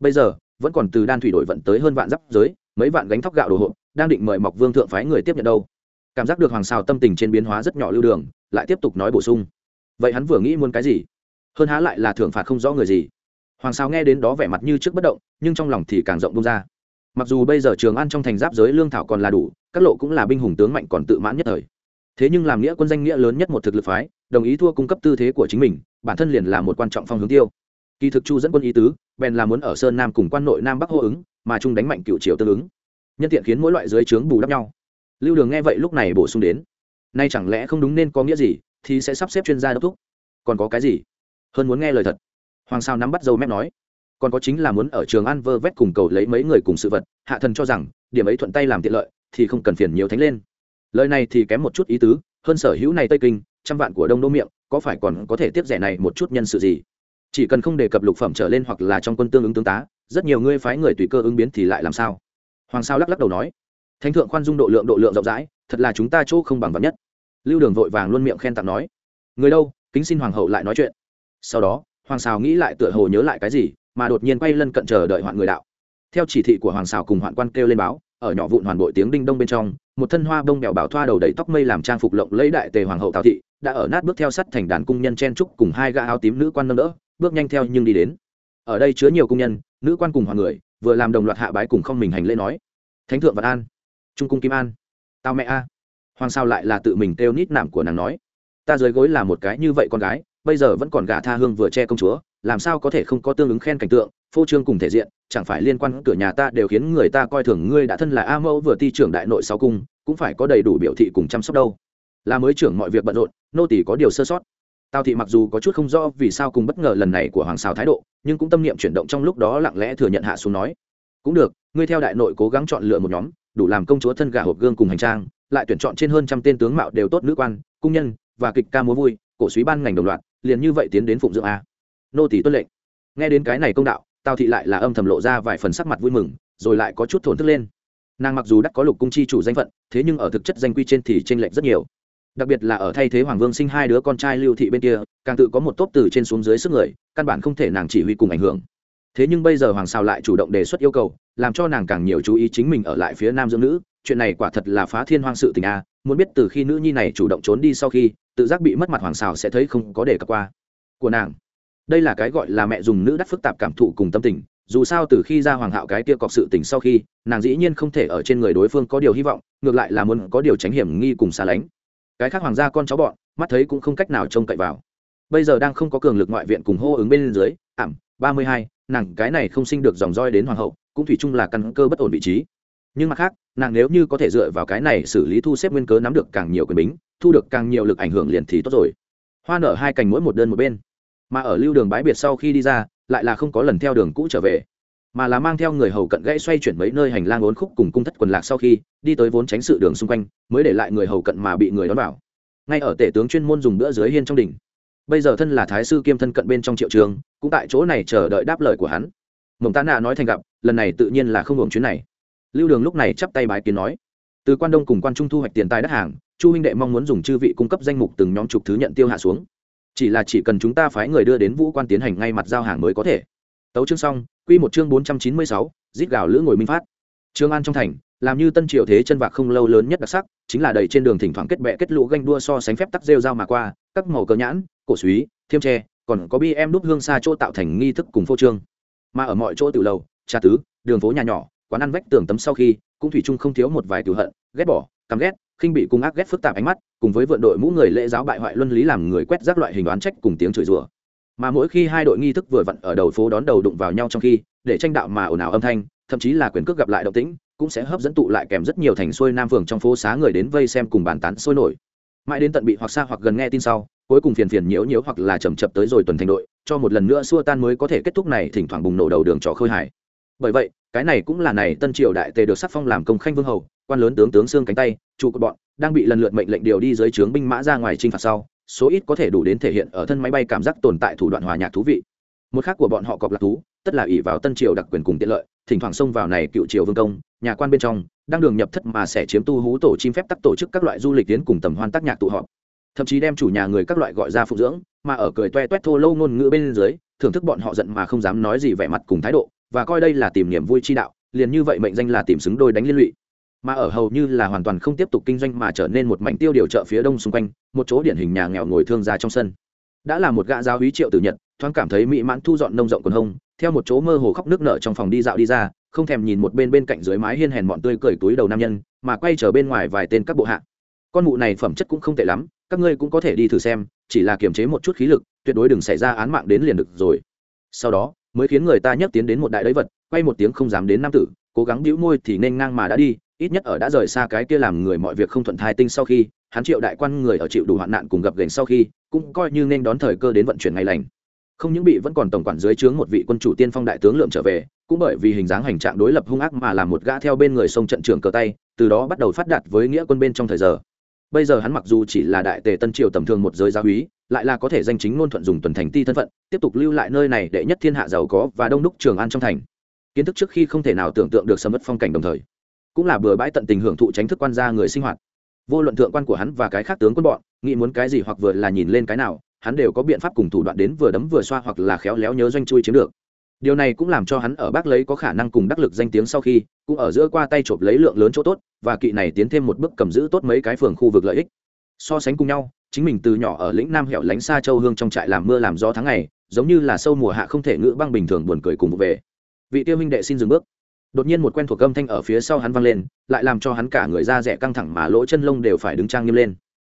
Bây giờ, vẫn còn từ đan thủy đổi vận tới hơn vạn giáp giới mấy vạn gánh thóc gạo đồ hộp, đang định mời mọc vương thượng phái người tiếp nhận đâu. Cảm giác được hoàng sao tâm tình trên biến hóa rất nhỏ lưu đường, lại tiếp tục nói bổ sung. Vậy hắn vừa nghĩ muốn cái gì? Hơn há lại là thưởng phạt không rõ người gì. Hoàng sao nghe đến đó vẻ mặt như trước bất động, nhưng trong lòng thì càng rộng bông ra. Mặc dù bây giờ trường ăn trong thành giáp giới lương thảo còn là đủ, các lộ cũng là binh hùng tướng mạnh còn tự mãn nhất thời. Thế nhưng làm nghĩa quân danh nghĩa lớn nhất một thực lực phái, đồng ý thua cung cấp tư thế của chính mình, bản thân liền là một quan trọng phong hướng tiêu kỳ thực chu dẫn quân ý tứ, bèn là muốn ở sơn nam cùng quan nội nam bắc hô ứng, mà trung đánh mạnh cựu triều tương ứng. Nhân tiện khiến mỗi loại dưới trướng bù đắp nhau. Lưu đường nghe vậy lúc này bổ sung đến. Nay chẳng lẽ không đúng nên có nghĩa gì, thì sẽ sắp xếp chuyên gia đốc thúc. Còn có cái gì? Hơn muốn nghe lời thật. Hoàng sao nắm bắt dâu mép nói. Còn có chính là muốn ở trường an vơ vét cùng cầu lấy mấy người cùng sự vật, hạ thần cho rằng, điểm ấy thuận tay làm tiện lợi, thì không cần phiền nhiều thánh lên. Lời này thì kém một chút ý tứ, hơn sở hữu này tây kinh, trăm vạn của đông đô miệng, có phải còn có thể tiếp rẻ này một chút nhân sự gì? Chỉ cần không đề cập lục phẩm trở lên hoặc là trong quân tương ứng tướng tá, rất nhiều ngươi phái người tùy cơ ứng biến thì lại làm sao? Hoàng sao lắc lắc đầu nói. Thánh thượng khoan dung độ lượng độ lượng rộng rãi, thật là chúng ta chỗ không bằng vật nhất. Lưu đường vội vàng luôn miệng khen tặng nói. Người đâu, kính xin hoàng hậu lại nói chuyện. Sau đó, hoàng sao nghĩ lại tựa hồ nhớ lại cái gì, mà đột nhiên quay lân cận chờ đợi hoạn người đạo. Theo chỉ thị của hoàng sao cùng hoạn quan kêu lên báo, ở nhỏ vụn hoàn bội tiếng đinh đông bên trong, một thân hoa bông bèo bảo thoa đầu đầy tóc mây làm trang phục lộng lấy đại tề hoàng hậu tào thị, đã ở nát bước theo sắt thành đàn cung nhân chen trúc cùng hai gã áo tím nữ quan nâng đỡ bước nhanh theo nhưng đi đến. Ở đây chứa nhiều công nhân, nữ quan cùng hoàng người, vừa làm đồng loạt hạ bái cùng không mình hành lễ nói. Thánh thượng vạn an, trung cung kim an, tao mẹ a. Hoàng sao lại là tự mình kêu nít nạm của nàng nói. Ta dưới gối là một cái như vậy con gái, bây giờ vẫn còn gả tha hương vừa che công chúa, làm sao có thể không có tương ứng khen cảnh tượng, phô trương cùng thể diện, chẳng phải liên quan cửa nhà ta đều khiến người ta coi thường ngươi đã thân là a mẫu vừa ti trưởng đại nội sáu cung, cũng phải có đầy đủ biểu thị cùng chăm sóc đâu. Là mới trưởng mọi việc bận rộn, nô tỷ có điều sơ sót tào thị mặc dù có chút không rõ vì sao cùng bất ngờ lần này của hoàng xào thái độ, nhưng cũng tâm niệm chuyển động trong lúc đó lặng lẽ thừa nhận hạ xuống nói. Cũng được, ngươi theo đại nội cố gắng chọn lựa một nhóm, đủ làm công chúa thân gà hộp gương cùng hành trang, lại tuyển chọn trên hơn trăm tên tướng mạo đều tốt nữ quan, cung nhân, và kịch ca múa vui, cổ suý ban ngành đồng loạt, liền như vậy tiến đến phụng dưỡng a. Nô tỷ tuân lệnh. Nghe đến cái này công đạo, tào thị lại là âm thầm lộ ra vài phần sắc mặt vui mừng, rồi lại có chút thổn thức lên. Nàng mặc dù đắc có lục cung chi chủ danh phận, thế nhưng ở thực chất danh quy trên thì tranh lệch rất nhiều đặc biệt là ở thay thế hoàng vương sinh hai đứa con trai lưu thị bên kia, càng tự có một tốp từ trên xuống dưới sức người, căn bản không thể nàng chỉ huy cùng ảnh hưởng. Thế nhưng bây giờ hoàng sao lại chủ động đề xuất yêu cầu, làm cho nàng càng nhiều chú ý chính mình ở lại phía nam dưỡng nữ. Chuyện này quả thật là phá thiên hoang sự tình a, muốn biết từ khi nữ nhi này chủ động trốn đi sau khi, tự giác bị mất mặt hoàng sao sẽ thấy không có để cập qua. Của nàng. Đây là cái gọi là mẹ dùng nữ đắt phức tạp cảm thụ cùng tâm tình, dù sao từ khi ra hoàng hạo cái kia cọc sự tình sau khi, nàng dĩ nhiên không thể ở trên người đối phương có điều hy vọng, ngược lại là muốn có điều tránh hiểm nghi cùng xa lánh cái khác hoàng gia con cháu bọn, mắt thấy cũng không cách nào trông cậy vào. Bây giờ đang không có cường lực ngoại viện cùng hô ứng bên dưới, ảm, ba mươi hai, nàng cái này không sinh được dòng roi đến hoàng hậu, cũng thủy chung là căn cơ bất ổn vị trí. Nhưng mặt khác, nàng nếu như có thể dựa vào cái này xử lý thu xếp nguyên cớ nắm được càng nhiều quyền bính, thu được càng nhiều lực ảnh hưởng liền thì tốt rồi. Hoa nở hai cành mỗi một đơn một bên. Mà ở lưu đường bãi biệt sau khi đi ra, lại là không có lần theo đường cũ trở về mà là mang theo người hầu cận gãy xoay chuyển mấy nơi hành lang ốn khúc cùng cung thất quần lạc sau khi đi tới vốn tránh sự đường xung quanh, mới để lại người hầu cận mà bị người đón vào. Ngay ở tể tướng chuyên môn dùng bữa dưới hiên trong đỉnh. Bây giờ thân là thái sư kiêm thân cận bên trong triệu trường, cũng tại chỗ này chờ đợi đáp lời của hắn. Mộng tá nạ nói thành gặp, lần này tự nhiên là không hưởng chuyến này. Lưu đường lúc này chắp tay bái kiến nói, từ quan đông cùng quan trung thu hoạch tiền tài đất hàng, chu huynh đệ mong muốn dùng chư vị cung cấp danh mục từng nhóm trục thứ nhận tiêu hạ xuống. Chỉ là chỉ cần chúng ta phái người đưa đến vũ quan tiến hành ngay mặt giao hàng mới có thể tấu chương xong, quy một chương bốn trăm chín mươi sáu, rít gào lữ ngồi minh phát. Trương an trong thành, làm như tân triều thế chân vạc không lâu lớn nhất đặc sắc, chính là đầy trên đường thỉnh thoảng kết bè kết lũ ganh đua so sánh phép tắc rêu rao mà qua, các màu cờ nhãn, cổ suý, thiêm tre, còn có bi em đúc hương xa chỗ tạo thành nghi thức cùng phô trương. Mà ở mọi chỗ từ lầu, trà tứ, đường phố nhà nhỏ, quán ăn vách tường tấm sau khi, cũng thủy chung không thiếu một vài tiểu hận, ghét bỏ, căm ghét, khinh bị cung ác ghét phức tạp ánh mắt, cùng với vượn đội mũ người lễ giáo bại hoại luân lý làm người quét rác loại hình đoán trách cùng tiếng chửi rủa mà mỗi khi hai đội nghi thức vừa vặn ở đầu phố đón đầu đụng vào nhau trong khi, để tranh đạo mà ồn ào âm thanh, thậm chí là quyền cước gặp lại động tĩnh, cũng sẽ hấp dẫn tụ lại kèm rất nhiều thành xuôi nam phường trong phố xá người đến vây xem cùng bàn tán sôi nổi. Mãi đến tận bị hoặc xa hoặc gần nghe tin sau, cuối cùng phiền phiền nhiễu nhiễu hoặc là chầm chập tới rồi tuần thành đội, cho một lần nữa xua tan mới có thể kết thúc này thỉnh thoảng bùng nổ đầu đường trò khơi hải bởi vậy, cái này cũng là này tân triều đại tề được sắc phong làm công khanh vương hầu, quan lớn tướng tướng xương cánh tay, trụ cột bọn, đang bị lần lượt mệnh lệnh điều đi dưới trướng binh mã ra ngoài chinh phạt sau số ít có thể đủ đến thể hiện ở thân máy bay cảm giác tồn tại thủ đoạn hòa nhạc thú vị. Một khác của bọn họ cọp lạc thú, tất là ỷ vào tân triều đặc quyền cùng tiện lợi, thỉnh thoảng xông vào này cựu triều vương công, nhà quan bên trong, đang đường nhập thất mà sẽ chiếm tu hú tổ chim phép tắc tổ chức các loại du lịch tiến cùng tầm hoan tác nhạc tụ họp. Thậm chí đem chủ nhà người các loại gọi ra phụ dưỡng, mà ở cười toe toét thô lâu ngôn ngữ bên dưới, thưởng thức bọn họ giận mà không dám nói gì vẻ mặt cùng thái độ, và coi đây là tìm niềm vui chi đạo, liền như vậy mệnh danh là tìm xứng đôi đánh liên lụy mà ở hầu như là hoàn toàn không tiếp tục kinh doanh mà trở nên một mảnh tiêu điều chợ phía đông xung quanh, một chỗ điển hình nhà nghèo ngồi thương gia trong sân. Đã là một gã giáo hí triệu tử nhật, thoáng cảm thấy mỹ mãn thu dọn nông rộng quần hông, theo một chỗ mơ hồ khóc nước nở trong phòng đi dạo đi ra, không thèm nhìn một bên bên cạnh dưới mái hiên hèn bọn tươi cười túi đầu nam nhân, mà quay trở bên ngoài vài tên các bộ hạ. Con mụ này phẩm chất cũng không tệ lắm, các ngươi cũng có thể đi thử xem, chỉ là kiềm chế một chút khí lực, tuyệt đối đừng xảy ra án mạng đến liền được rồi. Sau đó, mới khiến người ta nhấc tiến đến một đại đấy vật, quay một tiếng không dám đến nam tử, cố gắng bĩu môi thì nên ngang mà đã đi ít nhất ở đã rời xa cái kia làm người mọi việc không thuận thai tinh sau khi, hắn triệu đại quan người ở chịu đủ hoạn nạn cùng gặp gành sau khi, cũng coi như nên đón thời cơ đến vận chuyển ngày lành. Không những bị vẫn còn tổng quản dưới trướng một vị quân chủ tiên phong đại tướng lượm trở về, cũng bởi vì hình dáng hành trạng đối lập hung ác mà làm một gã theo bên người sông trận trưởng cờ tay, từ đó bắt đầu phát đạt với nghĩa quân bên trong thời giờ. Bây giờ hắn mặc dù chỉ là đại tề tân triều tầm thường một giới gia úy, lại là có thể danh chính ngôn thuận dùng tuần thành ti thân phận, tiếp tục lưu lại nơi này để nhất thiên hạ giàu có và đông đúc trường an trong thành. Kiến thức trước khi không thể nào tưởng tượng được sầm mất phong cảnh đồng thời cũng là bừa bãi tận tình hưởng thụ tránh thức quan gia người sinh hoạt. Vô luận thượng quan của hắn và cái khác tướng quân bọn, nghĩ muốn cái gì hoặc vừa là nhìn lên cái nào, hắn đều có biện pháp cùng thủ đoạn đến vừa đấm vừa xoa hoặc là khéo léo nhớ doanh chui chiếm được. Điều này cũng làm cho hắn ở bác lấy có khả năng cùng đắc lực danh tiếng sau khi, cũng ở giữa qua tay chộp lấy lượng lớn chỗ tốt, và kỵ này tiến thêm một bước cầm giữ tốt mấy cái phường khu vực lợi ích. So sánh cùng nhau, chính mình từ nhỏ ở lĩnh nam hẻo lánh xa châu hương trong trại làm mưa làm gió tháng ngày, giống như là sâu mùa hạ không thể ngữ băng bình thường buồn cười cùng về. Vị tiêu minh đệ xin dừng bước đột nhiên một quen thuộc âm thanh ở phía sau hắn vang lên, lại làm cho hắn cả người da rẻ căng thẳng mà lỗ chân lông đều phải đứng trang nghiêm lên.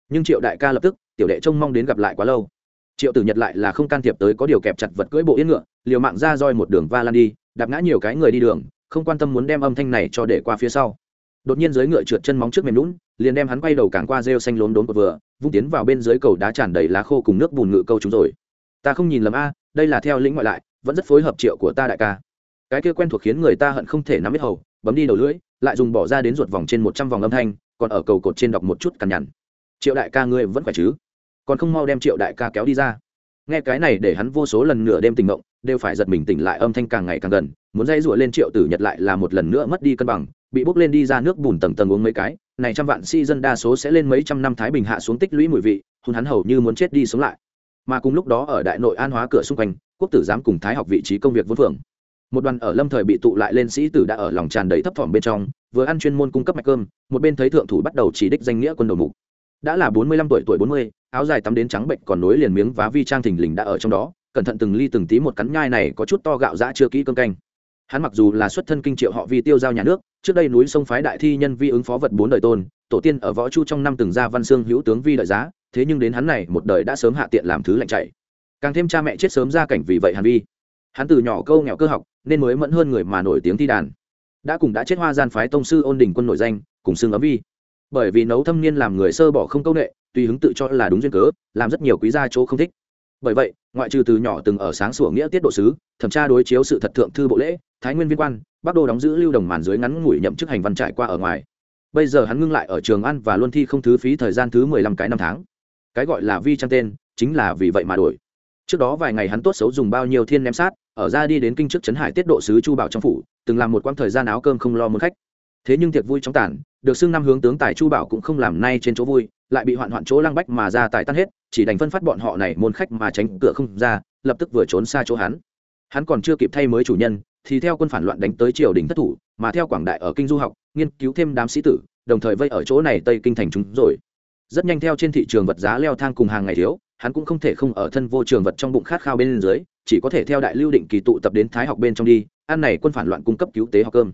Nhưng triệu đại ca lập tức, tiểu đệ trông mong đến gặp lại quá lâu. Triệu tử nhật lại là không can thiệp tới có điều kẹp chặt vật cưỡi bộ yên ngựa, liều mạng ra roi một đường va lan đi, đạp ngã nhiều cái người đi đường, không quan tâm muốn đem âm thanh này cho để qua phía sau. Đột nhiên dưới ngựa trượt chân móng trước mềm lún, liền đem hắn quay đầu càng qua rêu xanh lốm đốn cột vừa, vung tiến vào bên dưới cầu đá tràn đầy lá khô cùng nước bùn ngự câu chúng rồi. Ta không nhìn lầm a, đây là theo lĩnh ngoại lại, vẫn rất phối hợp triệu của ta đại ca cái kia quen thuộc khiến người ta hận không thể nắm hết hầu, bấm đi đầu lưỡi, lại dùng bỏ ra đến ruột vòng trên một trăm vòng âm thanh, còn ở cầu cột trên đọc một chút cằn nhằn. Triệu đại ca ngươi vẫn khỏe chứ? Còn không mau đem triệu đại ca kéo đi ra. Nghe cái này để hắn vô số lần nửa đêm tỉnh mộng đều phải giật mình tỉnh lại âm thanh càng ngày càng gần, muốn dây rủa lên triệu tử nhật lại là một lần nữa mất đi cân bằng, bị bốc lên đi ra nước bùn tầng tầng uống mấy cái, này trăm vạn si dân đa số sẽ lên mấy trăm năm thái bình hạ xuống tích lũy mùi vị, hôn hắn hầu như muốn chết đi sống lại. Mà cùng lúc đó ở đại nội an hóa cửa xung quanh, quốc tử giám cùng thái học vị trí công việc vốn phường một đoàn ở lâm thời bị tụ lại lên sĩ tử đã ở lòng tràn đầy thấp thỏm bên trong, vừa ăn chuyên môn cung cấp mạch cơm, một bên thấy thượng thủ bắt đầu chỉ đích danh nghĩa quân đầu mục. Đã là bốn mươi lăm tuổi tuổi bốn mươi, áo dài tắm đến trắng bệnh còn nối liền miếng vá vi trang thình lình đã ở trong đó, cẩn thận từng ly từng tí một cắn nhai này có chút to gạo dã chưa kỹ cơm canh. Hắn mặc dù là xuất thân kinh triệu họ vi tiêu giao nhà nước, trước đây núi sông phái đại thi nhân vi ứng phó vật bốn đời tôn, tổ tiên ở võ chu trong năm từng ra văn xương hữu tướng vi đợi giá, thế nhưng đến hắn này một đời đã sớm hạ tiện làm thứ lạnh chạy. Càng thêm cha mẹ chết sớm ra cảnh vì vậy hàn vi. Hắn từ nhỏ câu nghèo cơ học nên mới mẫn hơn người mà nổi tiếng thi đàn. Đã cùng đã chết hoa gian phái tông sư ôn đình quân nổi danh, cùng xương ấm vi. Bởi vì nấu thâm niên làm người sơ bỏ không công nghệ tùy hứng tự cho là đúng duyên cớ, làm rất nhiều quý gia chỗ không thích. Bởi vậy, ngoại trừ từ nhỏ từng ở sáng sủa nghĩa tiết độ sứ, thẩm tra đối chiếu sự thật thượng thư bộ lễ, thái nguyên viên quan bắc đô đóng giữ lưu đồng màn dưới ngắn ngủi nhậm chức hành văn trải qua ở ngoài. Bây giờ hắn ngưng lại ở trường ăn và luân thi không thứ phí thời gian thứ mười lăm cái năm tháng. Cái gọi là vi trang tên, chính là vì vậy mà đổi. Trước đó vài ngày hắn tốt xấu dùng bao nhiêu thiên ném sát ở ra đi đến kinh trước trấn hải tiết độ sứ chu bảo trong phủ, từng làm một quãng thời gian áo cơm không lo muốn khách. Thế nhưng tiệc vui trong tản được xưng năm hướng tướng tài chu bảo cũng không làm nay trên chỗ vui, lại bị hoạn hoạn chỗ lăng bách mà ra tài tan hết, chỉ đành phân phát bọn họ này môn khách mà tránh cửa không ra, lập tức vừa trốn xa chỗ hắn. Hắn còn chưa kịp thay mới chủ nhân, thì theo quân phản loạn đánh tới triều đình thất thủ, mà theo quảng đại ở kinh du học, nghiên cứu thêm đám sĩ tử, đồng thời vây ở chỗ này tây kinh thành chúng rồi. Rất nhanh theo trên thị trường vật giá leo thang cùng hàng ngày thiếu, hắn cũng không thể không ở thân vô trường vật trong bụng khát khao bên dưới chỉ có thể theo đại lưu định kỳ tụ tập đến thái học bên trong đi, ăn này quân phản loạn cung cấp cứu tế học cơm.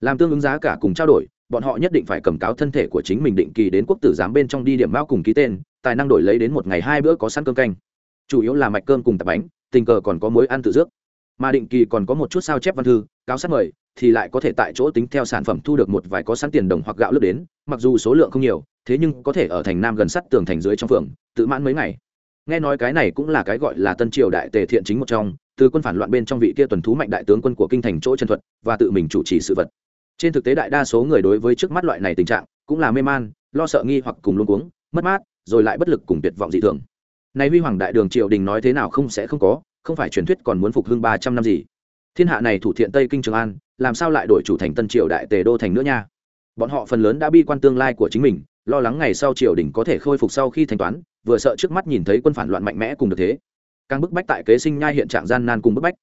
Làm tương ứng giá cả cùng trao đổi, bọn họ nhất định phải cầm cáo thân thể của chính mình định kỳ đến quốc tử giám bên trong đi điểm bao cùng ký tên, tài năng đổi lấy đến một ngày hai bữa có sẵn cơm canh. Chủ yếu là mạch cơm cùng tạp bánh, tình cờ còn có mối ăn tự dước mà định kỳ còn có một chút sao chép văn thư, cáo sát mời, thì lại có thể tại chỗ tính theo sản phẩm thu được một vài có sẵn tiền đồng hoặc gạo lướt đến, mặc dù số lượng không nhiều, thế nhưng có thể ở thành nam gần sắt tường thành dưới trong phường, tự mãn mấy ngày nghe nói cái này cũng là cái gọi là tân triều đại tề thiện chính một trong, từ quân phản loạn bên trong vị kia tuần thú mạnh đại tướng quân của kinh thành chỗ chân thuật, và tự mình chủ trì sự vật. Trên thực tế đại đa số người đối với trước mắt loại này tình trạng, cũng là mê man, lo sợ nghi hoặc cùng luôn cuống, mất mát, rồi lại bất lực cùng tuyệt vọng dị thường. Này huy hoàng đại đường triều đình nói thế nào không sẽ không có, không phải truyền thuyết còn muốn phục hưng ba trăm năm gì. Thiên hạ này thủ thiện tây kinh trường an, làm sao lại đổi chủ thành tân triều đại tề đô thành nữa nha? Bọn họ phần lớn đã bi quan tương lai của chính mình, lo lắng ngày sau triều đình có thể khôi phục sau khi thanh toán vừa sợ trước mắt nhìn thấy quân phản loạn mạnh mẽ cùng được thế. Càng bức bách tại kế sinh nhai hiện trạng gian nan cùng bức bách.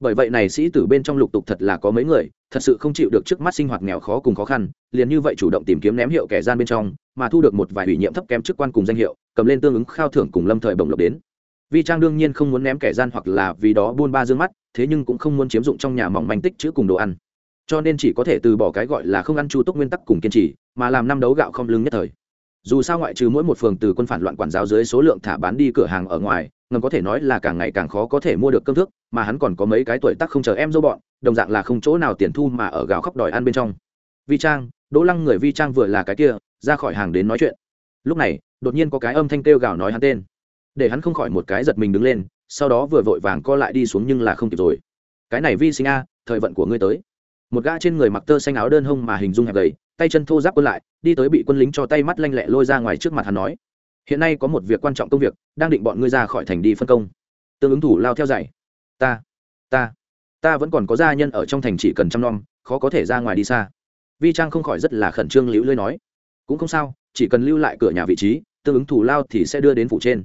Bởi vậy này sĩ tử bên trong lục tục thật là có mấy người, thật sự không chịu được trước mắt sinh hoạt nghèo khó cùng khó khăn, liền như vậy chủ động tìm kiếm ném hiệu kẻ gian bên trong, mà thu được một vài ủy nhiệm thấp kém chức quan cùng danh hiệu, cầm lên tương ứng khao thưởng cùng lâm thời bồng lộc đến. Vi trang đương nhiên không muốn ném kẻ gian hoặc là vì đó buôn ba dương mắt, thế nhưng cũng không muốn chiếm dụng trong nhà mỏng manh tích chữ cùng đồ ăn. Cho nên chỉ có thể từ bỏ cái gọi là không ăn chu túc nguyên tắc cùng kiên trì, mà làm năm đấu gạo không lưng nhất thời dù sao ngoại trừ mỗi một phường từ quân phản loạn quản giáo dưới số lượng thả bán đi cửa hàng ở ngoài, ngầm có thể nói là càng ngày càng khó có thể mua được cơm thức mà hắn còn có mấy cái tuổi tác không chờ em dâu bọn, đồng dạng là không chỗ nào tiền thu mà ở gạo khóc đòi ăn bên trong. Vi trang, đỗ lăng người vi trang vừa là cái kia, ra khỏi hàng đến nói chuyện. Lúc này, đột nhiên có cái âm thanh kêu gào nói hắn tên. Để hắn không khỏi một cái giật mình đứng lên, sau đó vừa vội vàng co lại đi xuống nhưng là không kịp rồi. Cái này vi sinh a, thời vận của ngươi tới. Một gã trên người mặc tơ xanh áo đơn hông mà hình dung hẹp gầy tay chân thô giáp quân lại, đi tới bị quân lính cho tay mắt lanh lẹ lôi ra ngoài trước mặt hắn nói, hiện nay có một việc quan trọng công việc, đang định bọn ngươi ra khỏi thành đi phân công. Tương ứng thủ lao theo dạy, ta ta ta vẫn còn có gia nhân ở trong thành chỉ cần chăm nom, khó có thể ra ngoài đi xa. Vi trang không khỏi rất là khẩn trương liễu lưới nói, cũng không sao, chỉ cần lưu lại cửa nhà vị trí, tương ứng thủ lao thì sẽ đưa đến phủ trên.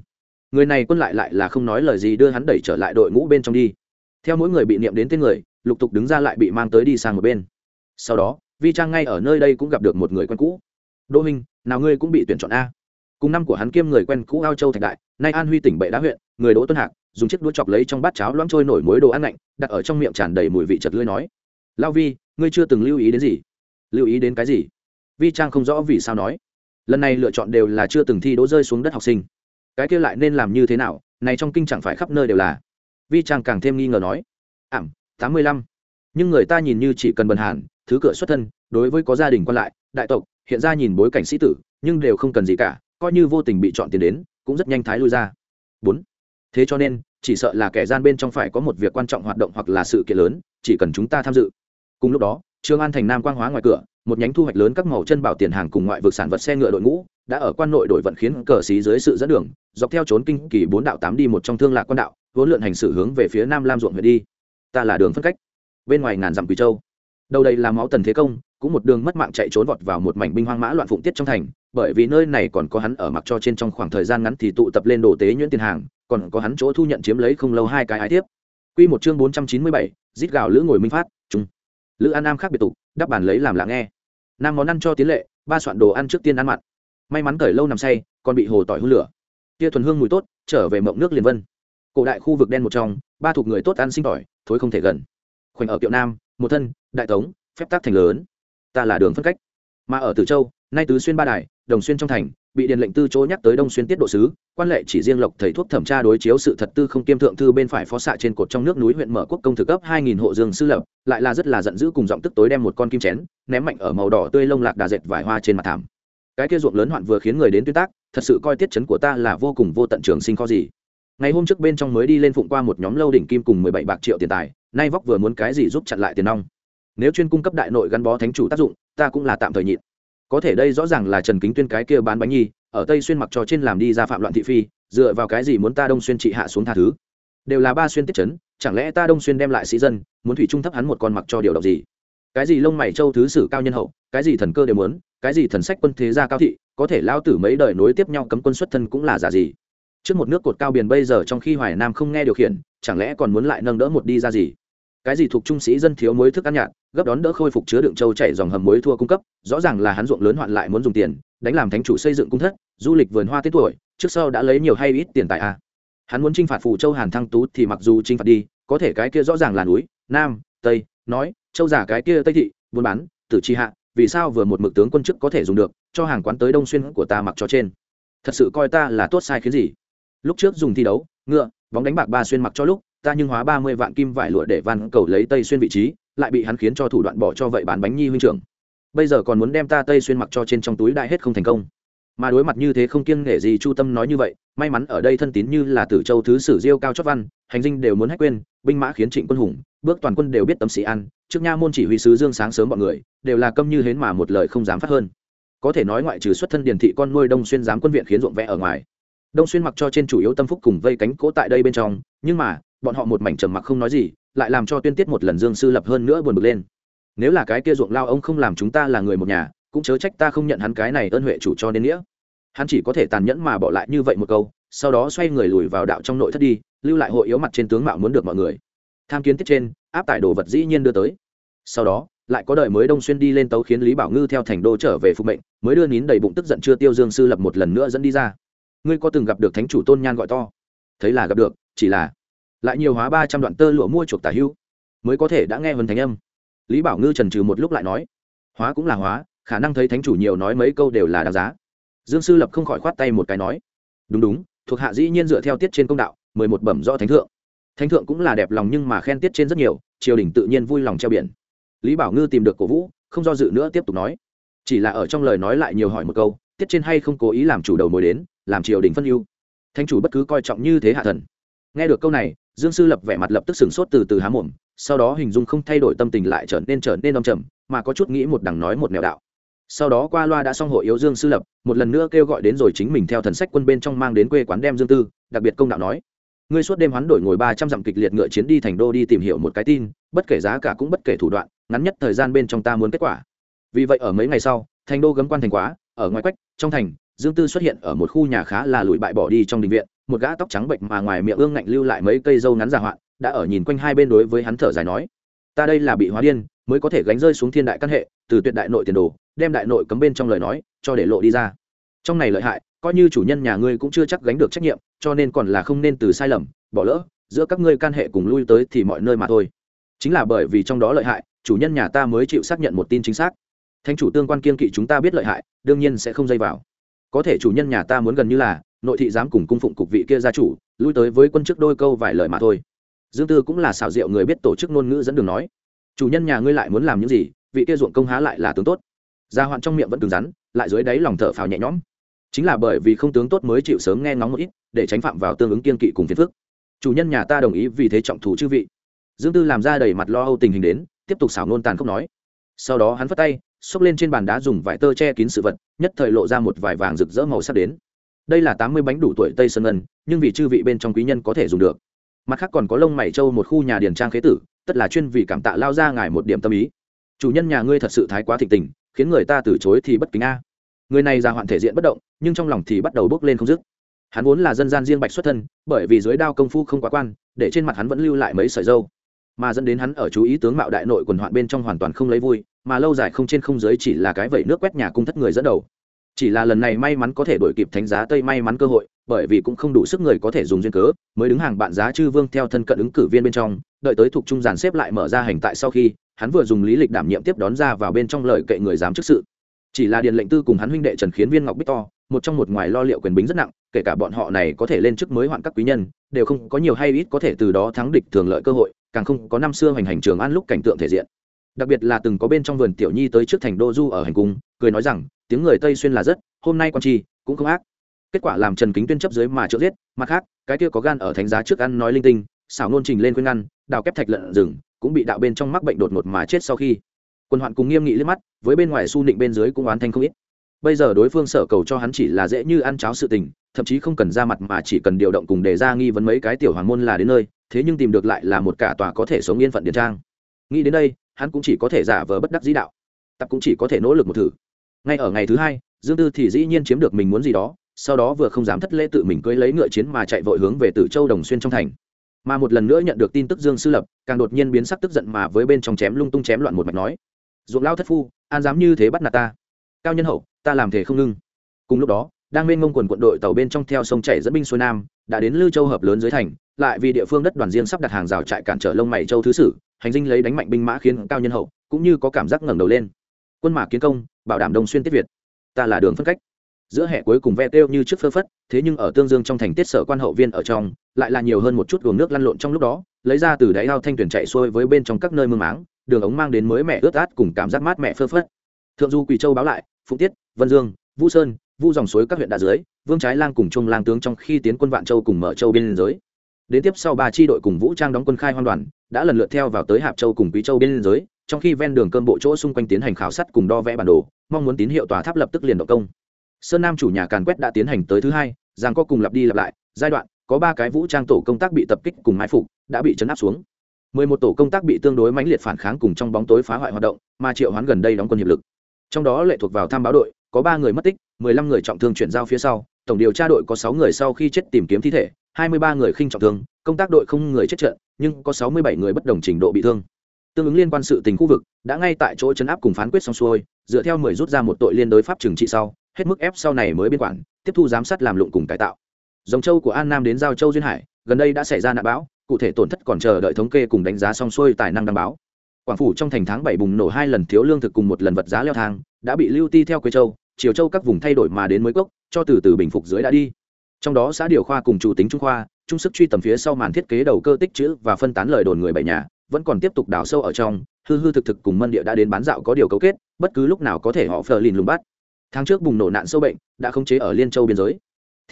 Người này quân lại lại là không nói lời gì đưa hắn đẩy trở lại đội ngũ bên trong đi. Theo mỗi người bị niệm đến tên người, lục tục đứng ra lại bị mang tới đi sang một bên. Sau đó vi trang ngay ở nơi đây cũng gặp được một người quen cũ. Đỗ minh, nào ngươi cũng bị tuyển chọn a. Cùng năm của hắn kiêm người quen cũ ao châu thạch đại, nay an huy tỉnh bệ đá huyện, người đỗ tuân hạc, dùng chiếc đũa chọc lấy trong bát cháo loãng trôi nổi muối đồ ăn lạnh, đặt ở trong miệng tràn đầy mùi vị chật lưỡi nói. Lao vi, ngươi chưa từng lưu ý đến gì? Lưu ý đến cái gì? Vi trang không rõ vì sao nói. Lần này lựa chọn đều là chưa từng thi đỗ rơi xuống đất học sinh. Cái kia lại nên làm như thế nào? Này trong kinh chẳng phải khắp nơi đều là. Vi trang càng thêm nghi ngờ nói. Ảm, tám mươi lăm. Nhưng người ta nhìn như chỉ cần bần hàn thứ cửa xuất thân, đối với có gia đình quan lại, đại tộc, hiện ra nhìn bối cảnh sĩ tử, nhưng đều không cần gì cả, coi như vô tình bị chọn tiền đến, cũng rất nhanh thái lui ra. Bốn, thế cho nên, chỉ sợ là kẻ gian bên trong phải có một việc quan trọng hoạt động hoặc là sự kiện lớn, chỉ cần chúng ta tham dự. Cùng lúc đó, trương an thành nam quang hóa ngoài cửa, một nhánh thu hoạch lớn các màu chân bảo tiền hàng cùng ngoại vực sản vật xe ngựa đội ngũ, đã ở quan nội đổi vận khiến cờ xí dưới sự dẫn đường, dọc theo trốn kinh kỳ bốn đạo tám đi một trong thương lạc quan đạo, vốn lượn hành xử hướng về phía nam lam ruộng huyện đi. Ta là đường phân cách. Bên ngoài ngàn dặm quỳ châu đầu đây là máu tần thế công, cũng một đường mất mạng chạy trốn vọt vào một mảnh binh hoang mã loạn phụng tiết trong thành, bởi vì nơi này còn có hắn ở mặc cho trên trong khoảng thời gian ngắn thì tụ tập lên đồ tế nhuyễn tiền hàng, còn có hắn chỗ thu nhận chiếm lấy không lâu hai cái ái tiếp quy một chương bốn trăm chín mươi bảy, rít gào lữ ngồi minh phát chúng lữ an nam khác biệt tục đắp bàn lấy làm lạ nghe. Nam món ăn cho tiến lệ, ba soạn đồ ăn trước tiên ăn mặn. May mắn cởi lâu nằm say, còn bị hồ tỏi hư lửa. Tia thuần hương mùi tốt, trở về mộng nước liền vân. Cổ đại khu vực đen một trong, ba thuộc người tốt ăn sinh tỏi, thối không thể gần. Khoảnh ở kiệu nam một thân, đại tống, phép tác thành lớn. Ta là đường phân cách. Mà ở tử châu, nay tứ xuyên ba đài, đồng xuyên trong thành, bị điện lệnh tư chỗ nhắc tới đông xuyên tiết độ sứ, quan lệ chỉ riêng lộc thầy thuốc thẩm tra đối chiếu sự thật tư không kiêm thượng thư bên phải phó xạ trên cột trong nước núi huyện mở quốc công thực cấp hai nghìn hộ dương sư lập, lại là rất là giận dữ cùng giọng tức tối đem một con kim chén, ném mạnh ở màu đỏ tươi lông lạc đà dệt vải hoa trên mặt thảm. Cái kia ruộng lớn hoạn vừa khiến người đến tuyên tác, thật sự coi tiết chấn của ta là vô cùng vô tận trường sinh kho gì. Ngày hôm trước bên trong mới đi lên phụng qua một nhóm lâu đỉnh kim cùng mười bảy bạc triệu tiền tài nay vóc vừa muốn cái gì giúp chặn lại tiền nong. Nếu chuyên cung cấp đại nội gắn bó thánh chủ tác dụng, ta cũng là tạm thời nhịn. Có thể đây rõ ràng là trần kính tuyên cái kia bán bánh nhi, ở tây xuyên mặc trò trên làm đi ra phạm loạn thị phi, dựa vào cái gì muốn ta đông xuyên trị hạ xuống tha thứ? Đều là ba xuyên tiết chấn, chẳng lẽ ta đông xuyên đem lại sĩ dân, muốn thủy trung thấp hắn một con mặc cho điều độc gì? Cái gì lông mày châu thứ sử cao nhân hậu, cái gì thần cơ đều muốn, cái gì thần sách quân thế gia cao thị, có thể lao tử mấy đời nối tiếp nhau cấm quân xuất thân cũng là giả gì? Trước một nước cột cao biển bây giờ trong khi hoài nam không nghe điều khiển chẳng lẽ còn muốn lại nâng đỡ một đi ra gì? Cái gì thuộc trung sĩ dân thiếu muối thức ăn nhạt, gấp đón đỡ khôi phục chứa đựng châu chảy dòng hầm muối thua cung cấp, rõ ràng là hắn ruộng lớn hoạn lại muốn dùng tiền, đánh làm thánh chủ xây dựng cung thất, du lịch vườn hoa tết tuổi, trước sau đã lấy nhiều hay ít tiền tại a. Hắn muốn chinh phạt phủ châu hàn thăng tú thì mặc dù chinh phạt đi, có thể cái kia rõ ràng là núi, nam, tây, nói, châu giả cái kia tây thị, buôn bán, tử chi hạ, vì sao vừa một mực tướng quân chức có thể dùng được, cho hàng quán tới đông xuyên của ta mặc cho trên. Thật sự coi ta là tốt sai khiến gì? Lúc trước dùng thi đấu, ngựa bóng đánh bạc ba xuyên mặc cho lúc, ta nhưng hóa ba mươi vạn kim vải lụa để van cầu lấy tây xuyên vị trí, lại bị hắn khiến cho thủ đoạn bỏ cho vậy bán bánh nhi huynh trưởng. Bây giờ còn muốn đem ta tây xuyên mặc cho trên trong túi đại hết không thành công. Mà đối mặt như thế không kiêng nể gì chu tâm nói như vậy, may mắn ở đây thân tín như là tử châu thứ sử diêu cao chót văn, hành dinh đều muốn hách quên, binh mã khiến trịnh quân hùng, bước toàn quân đều biết tấm sĩ ăn trước nha môn chỉ huy sứ dương sáng sớm bọn người, đều là câm như hến mà một lời không dám phát hơn. Có thể nói ngoại trừ xuất thân điển thị con nuôi đông xuyên giám quân viện khiến ruộng vẽ ở ngoài đông xuyên mặc cho trên chủ yếu tâm phúc cùng vây cánh cố tại đây bên trong, nhưng mà, bọn họ một mảnh trầm mặc không nói gì, lại làm cho tuyên tiết một lần dương sư lập hơn nữa buồn bực lên. Nếu là cái kia ruộng lao ông không làm chúng ta là người một nhà, cũng chớ trách ta không nhận hắn cái này ơn huệ chủ cho nên nghĩa. Hắn chỉ có thể tàn nhẫn mà bỏ lại như vậy một câu, sau đó xoay người lùi vào đạo trong nội thất đi, lưu lại hội yếu mặt trên tướng mạo muốn được mọi người. Tham kiến tiết trên, áp tải đồ vật dĩ nhiên đưa tới. Sau đó, lại có đời mới đông xuyên đi lên tấu khiến lý bảo ngư theo thành đô trở về phục mệnh, mới đưa nín đầy bụng tức giận chưa tiêu dương sư lập một lần nữa dẫn đi ra ngươi có từng gặp được thánh chủ tôn nhan gọi to? Thấy là gặp được, chỉ là lại nhiều hóa ba trăm đoạn tơ lụa mua chuộc tả hưu, mới có thể đã nghe vần thánh âm. Lý bảo ngư trần trừ một lúc lại nói, hóa cũng là hóa, khả năng thấy thánh chủ nhiều nói mấy câu đều là đáng giá. Dương sư lập không khỏi khoát tay một cái nói, đúng đúng, thuộc hạ dĩ nhiên dựa theo tiết trên công đạo, mười một bẩm do thánh thượng. Thánh thượng cũng là đẹp lòng nhưng mà khen tiết trên rất nhiều, triều đình tự nhiên vui lòng treo biển. Lý bảo ngư tìm được cổ vũ, không do dự nữa tiếp tục nói, chỉ là ở trong lời nói lại nhiều hỏi một câu, tiết trên hay không cố ý làm chủ đầu mối đến làm triều đình phân ưu. Thánh chủ bất cứ coi trọng như thế hạ thần. Nghe được câu này, dương sư lập vẻ mặt lập tức sửng sốt từ từ há mồm, sau đó hình dung không thay đổi tâm tình lại trở nên trở nên đông trầm, mà có chút nghĩ một đằng nói một nẻo đạo. Sau đó qua loa đã xong hội yếu dương sư lập, một lần nữa kêu gọi đến rồi chính mình theo thần sách quân bên trong mang đến quê quán đem dương tư, đặc biệt công đạo nói. Ngươi suốt đêm hoán đổi ngồi ba trăm dặm kịch liệt ngựa chiến đi thành đô đi tìm hiểu một cái tin, bất kể giá cả cũng bất kể thủ đoạn, ngắn nhất thời gian bên trong ta muốn kết quả. Vì vậy ở mấy ngày sau, thành đô gấm quan thành quá, ở ngoài quách, trong thành dương tư xuất hiện ở một khu nhà khá là lùi bại bỏ đi trong đình viện, một gã tóc trắng bệnh mà ngoài miệng ương ngạnh lưu lại mấy cây râu ngắn giả hoạn, đã ở nhìn quanh hai bên đối với hắn thở dài nói, ta đây là bị hóa điên, mới có thể gánh rơi xuống thiên đại căn hệ, từ tuyệt đại nội tiền đồ, đem đại nội cấm bên trong lời nói, cho để lộ đi ra. Trong này lợi hại, coi như chủ nhân nhà ngươi cũng chưa chắc gánh được trách nhiệm, cho nên còn là không nên từ sai lầm, bỏ lỡ, giữa các ngươi can hệ cùng lui tới thì mọi nơi mà thôi. Chính là bởi vì trong đó lợi hại, chủ nhân nhà ta mới chịu xác nhận một tin chính xác. Thánh chủ tương quan kiên kỵ chúng ta biết lợi hại, đương nhiên sẽ không dây vào có thể chủ nhân nhà ta muốn gần như là, nội thị dám cùng cung phụng cục vị kia gia chủ, lui tới với quân chức đôi câu vài lời mà thôi. Dương tư cũng là xảo diệu người biết tổ chức ngôn ngữ dẫn đường nói, chủ nhân nhà ngươi lại muốn làm những gì, vị kia ruộng công há lại là tướng tốt. Gia hoạn trong miệng vẫn cứng rắn, lại dưới đáy lòng thở phào nhẹ nhõm. Chính là bởi vì không tướng tốt mới chịu sớm nghe ngóng một ít, để tránh phạm vào tương ứng kiên kỵ cùng phiền phức. Chủ nhân nhà ta đồng ý vì thế trọng thủ chư vị. Dương tư làm ra đầy mặt lo âu tình hình đến, tiếp tục xảo nôn tàn khốc nói. Sau đó hắn phất tay xốc lên trên bàn đá dùng vải tơ che kín sự vật, nhất thời lộ ra một vài vàng rực rỡ màu sắc đến. Đây là tám mươi bánh đủ tuổi tây sơn ngân, nhưng vì chư vị bên trong quý nhân có thể dùng được. Mặt khác còn có lông mày trâu một khu nhà điền trang khế tử, tất là chuyên vì cảm tạ lao ra ngài một điểm tâm ý. Chủ nhân nhà ngươi thật sự thái quá thịnh tình, khiến người ta từ chối thì bất kính a. Người này ra hoạn thể diện bất động, nhưng trong lòng thì bắt đầu bước lên không dứt. Hắn vốn là dân gian riêng bạch xuất thân, bởi vì dưới đao công phu không quá quan, để trên mặt hắn vẫn lưu lại mấy sợi dâu. Mà dẫn đến hắn ở chú ý tướng mạo đại nội quần hoạn bên trong hoàn toàn không lấy vui mà lâu dài không trên không dưới chỉ là cái vẩy nước quét nhà cung thất người dẫn đầu. Chỉ là lần này may mắn có thể đổi kịp thánh giá tây may mắn cơ hội, bởi vì cũng không đủ sức người có thể dùng duyên cớ, mới đứng hàng bạn giá chư vương theo thân cận ứng cử viên bên trong, đợi tới thuộc trung giàn xếp lại mở ra hành tại sau khi, hắn vừa dùng lý lịch đảm nhiệm tiếp đón ra vào bên trong lời kệ người dám chức sự. Chỉ là điện lệnh tư cùng hắn huynh đệ trần khiến viên ngọc bích to, một trong một ngoài lo liệu quyền bính rất nặng, kể cả bọn họ này có thể lên chức mới hoạn các quý nhân, đều không có nhiều hay ít có thể từ đó thắng địch thường lợi cơ hội, càng không có năm xưa hành hành trường an lúc cảnh tượng thể diện đặc biệt là từng có bên trong vườn tiểu nhi tới trước thành đô du ở hành cung, cười nói rằng, tiếng người tây xuyên là rất, hôm nay quan chi cũng không ác. Kết quả làm trần kính tuyên chấp dưới mà trợ giết, mặt khác, cái kia có gan ở thánh giá trước ăn nói linh tinh, xảo nôn trình lên khuyên ngăn, đào kép thạch lợn rừng, cũng bị đạo bên trong mắc bệnh đột ngột mà chết sau khi. Quân hoạn cùng nghiêm nghị liếc mắt, với bên ngoài su nịnh bên dưới cũng oán thanh không ít. Bây giờ đối phương sở cầu cho hắn chỉ là dễ như ăn cháo sự tình, thậm chí không cần ra mặt mà chỉ cần điều động cùng đề ra nghi vấn mấy cái tiểu hoàng môn là đến nơi, thế nhưng tìm được lại là một cả tòa có thể sống yên phận điện trang. Nghĩ đến đây hắn cũng chỉ có thể giả vờ bất đắc dĩ đạo. Tập cũng chỉ có thể nỗ lực một thử. Ngay ở ngày thứ hai, dương tư thì dĩ nhiên chiếm được mình muốn gì đó, sau đó vừa không dám thất lễ tự mình cưỡi lấy ngựa chiến mà chạy vội hướng về tử châu đồng xuyên trong thành. Mà một lần nữa nhận được tin tức dương sư lập, càng đột nhiên biến sắc tức giận mà với bên trong chém lung tung chém loạn một mạch nói, ruộng lao thất phu, an dám như thế bắt nạt ta? Cao nhân hậu, ta làm thể không ngưng. Cùng lúc đó, đang bên mông quần quận đội tàu bên trong theo sông chảy dẫn binh xuôi nam đã đến lưu châu hợp lớn dưới thành, lại vì địa phương đất đoàn riêng sắp đặt hàng rào trại cản trở lông mày châu thứ sử, hành dinh lấy đánh mạnh binh mã khiến cao nhân hậu, cũng như có cảm giác ngẩng đầu lên. Quân mã kiến công, bảo đảm đông xuyên tiết việt. Ta là đường phân cách. Giữa hệ cuối cùng ve kêu như trước phơ phất, thế nhưng ở tương dương trong thành tiết sở quan hậu viên ở trong, lại là nhiều hơn một chút gồm nước lăn lộn trong lúc đó, lấy ra từ đáy ao thanh tuyển chạy xuôi với bên trong các nơi mương máng, đường ống mang đến mới mẹ ướt át cùng cảm giác mát mẹ phơ phất. Thượng du quỳ châu báo lại, phụng tiết, vân dương, vũ sơn vu dòng suối các huyện đạ dưới, vương trái lang cùng trung lang tướng trong khi tiến quân vạn châu cùng mở châu biên giới. Đến tiếp sau ba tri đội cùng vũ trang đóng quân khai hoan đoàn, đã lần lượt theo vào tới hạp châu cùng quý châu biên giới, trong khi ven đường cơm bộ chỗ xung quanh tiến hành khảo sát cùng đo vẽ bản đồ, mong muốn tín hiệu tòa tháp lập tức liền động công. Sơn nam chủ nhà càn quét đã tiến hành tới thứ hai, giang có cùng lặp đi lặp lại, giai đoạn, có ba cái vũ trang tổ công tác bị tập kích cùng mái phục, đã bị chấn áp xuống. Mười một tổ công tác bị tương đối mãnh liệt phản kháng cùng trong bóng tối phá hoại hoạt động, mà triệu hoán gần đây đóng quân hiệp lực. Trong đó lệ thuộc vào tham báo đội có ba người mất tích, mười lăm người trọng thương chuyển giao phía sau, tổng điều tra đội có sáu người sau khi chết tìm kiếm thi thể, hai mươi ba người khinh trọng thương, công tác đội không người chết trận, nhưng có sáu mươi bảy người bất đồng trình độ bị thương tương ứng liên quan sự tình khu vực, đã ngay tại chỗ chấn áp cùng phán quyết xong xuôi, dựa theo mười rút ra một tội liên đối pháp trừng trị sau, hết mức ép sau này mới biên quản, tiếp thu giám sát làm lụng cùng cải tạo dòng châu của an nam đến giao châu duyên hải, gần đây đã xảy ra nạn bão, cụ thể tổn thất còn chờ đợi thống kê cùng đánh giá xong xuôi tài năng đảm bảo quảng phủ trong thành tháng bảy bùng nổ hai lần thiếu lương thực cùng một lần vật giá leo thang, đã bị lưu ti theo quế châu chiều châu các vùng thay đổi mà đến mới cốc, cho từ từ bình phục dưới đã đi. Trong đó xã điều khoa cùng chủ tính trung khoa, trung sức truy tầm phía sau màn thiết kế đầu cơ tích chữ và phân tán lời đồn người bảy nhà, vẫn còn tiếp tục đào sâu ở trong, hư hư thực thực cùng mân địa đã đến bán dạo có điều cấu kết, bất cứ lúc nào có thể họ phờ lìn lùng bắt. Tháng trước bùng nổ nạn sâu bệnh, đã khống chế ở liên châu biên giới.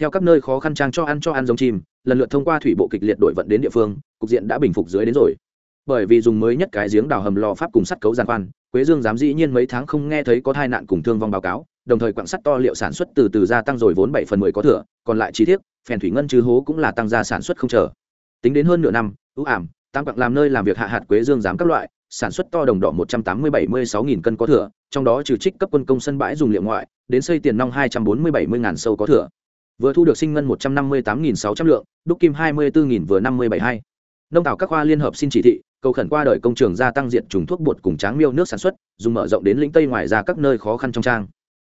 Theo các nơi khó khăn trang cho ăn cho ăn giống chim, lần lượt thông qua thủy bộ kịch liệt đội vận đến địa phương, cục diện đã bình phục dưới đến rồi bởi vì dùng mới nhất cái giếng đào hầm lò pháp cùng sắt cấu giàn khoan, quế dương dám dĩ nhiên mấy tháng không nghe thấy có tai nạn cùng thương vong báo cáo, đồng thời quặng sắt to liệu sản xuất từ từ gia tăng rồi vốn bảy phần mười có thừa, còn lại chi tiết, phèn thủy ngân chứ hố cũng là tăng gia sản xuất không chờ. Tính đến hơn nửa năm, ưu ảm tăng quặng làm nơi làm việc hạ hạt quế dương giám các loại, sản xuất to đồng đỏ một trăm tám mươi bảy mươi sáu nghìn cân có thừa, trong đó trừ trích cấp quân công sân bãi dùng liệu ngoại, đến xây tiền nong hai trăm bốn mươi bảy mươi ngàn sâu có thừa. Vừa thu được sinh ngân một trăm năm mươi tám nghìn sáu trăm lượng, đúc kim hai mươi bốn nghìn vừa năm mươi bảy hai nông tạo các khoa liên hợp xin chỉ thị, cầu khẩn qua đời công trường gia tăng diện trùng thuốc bột cùng tráng miêu nước sản xuất, dùng mở rộng đến lĩnh tây ngoài ra các nơi khó khăn trong trang.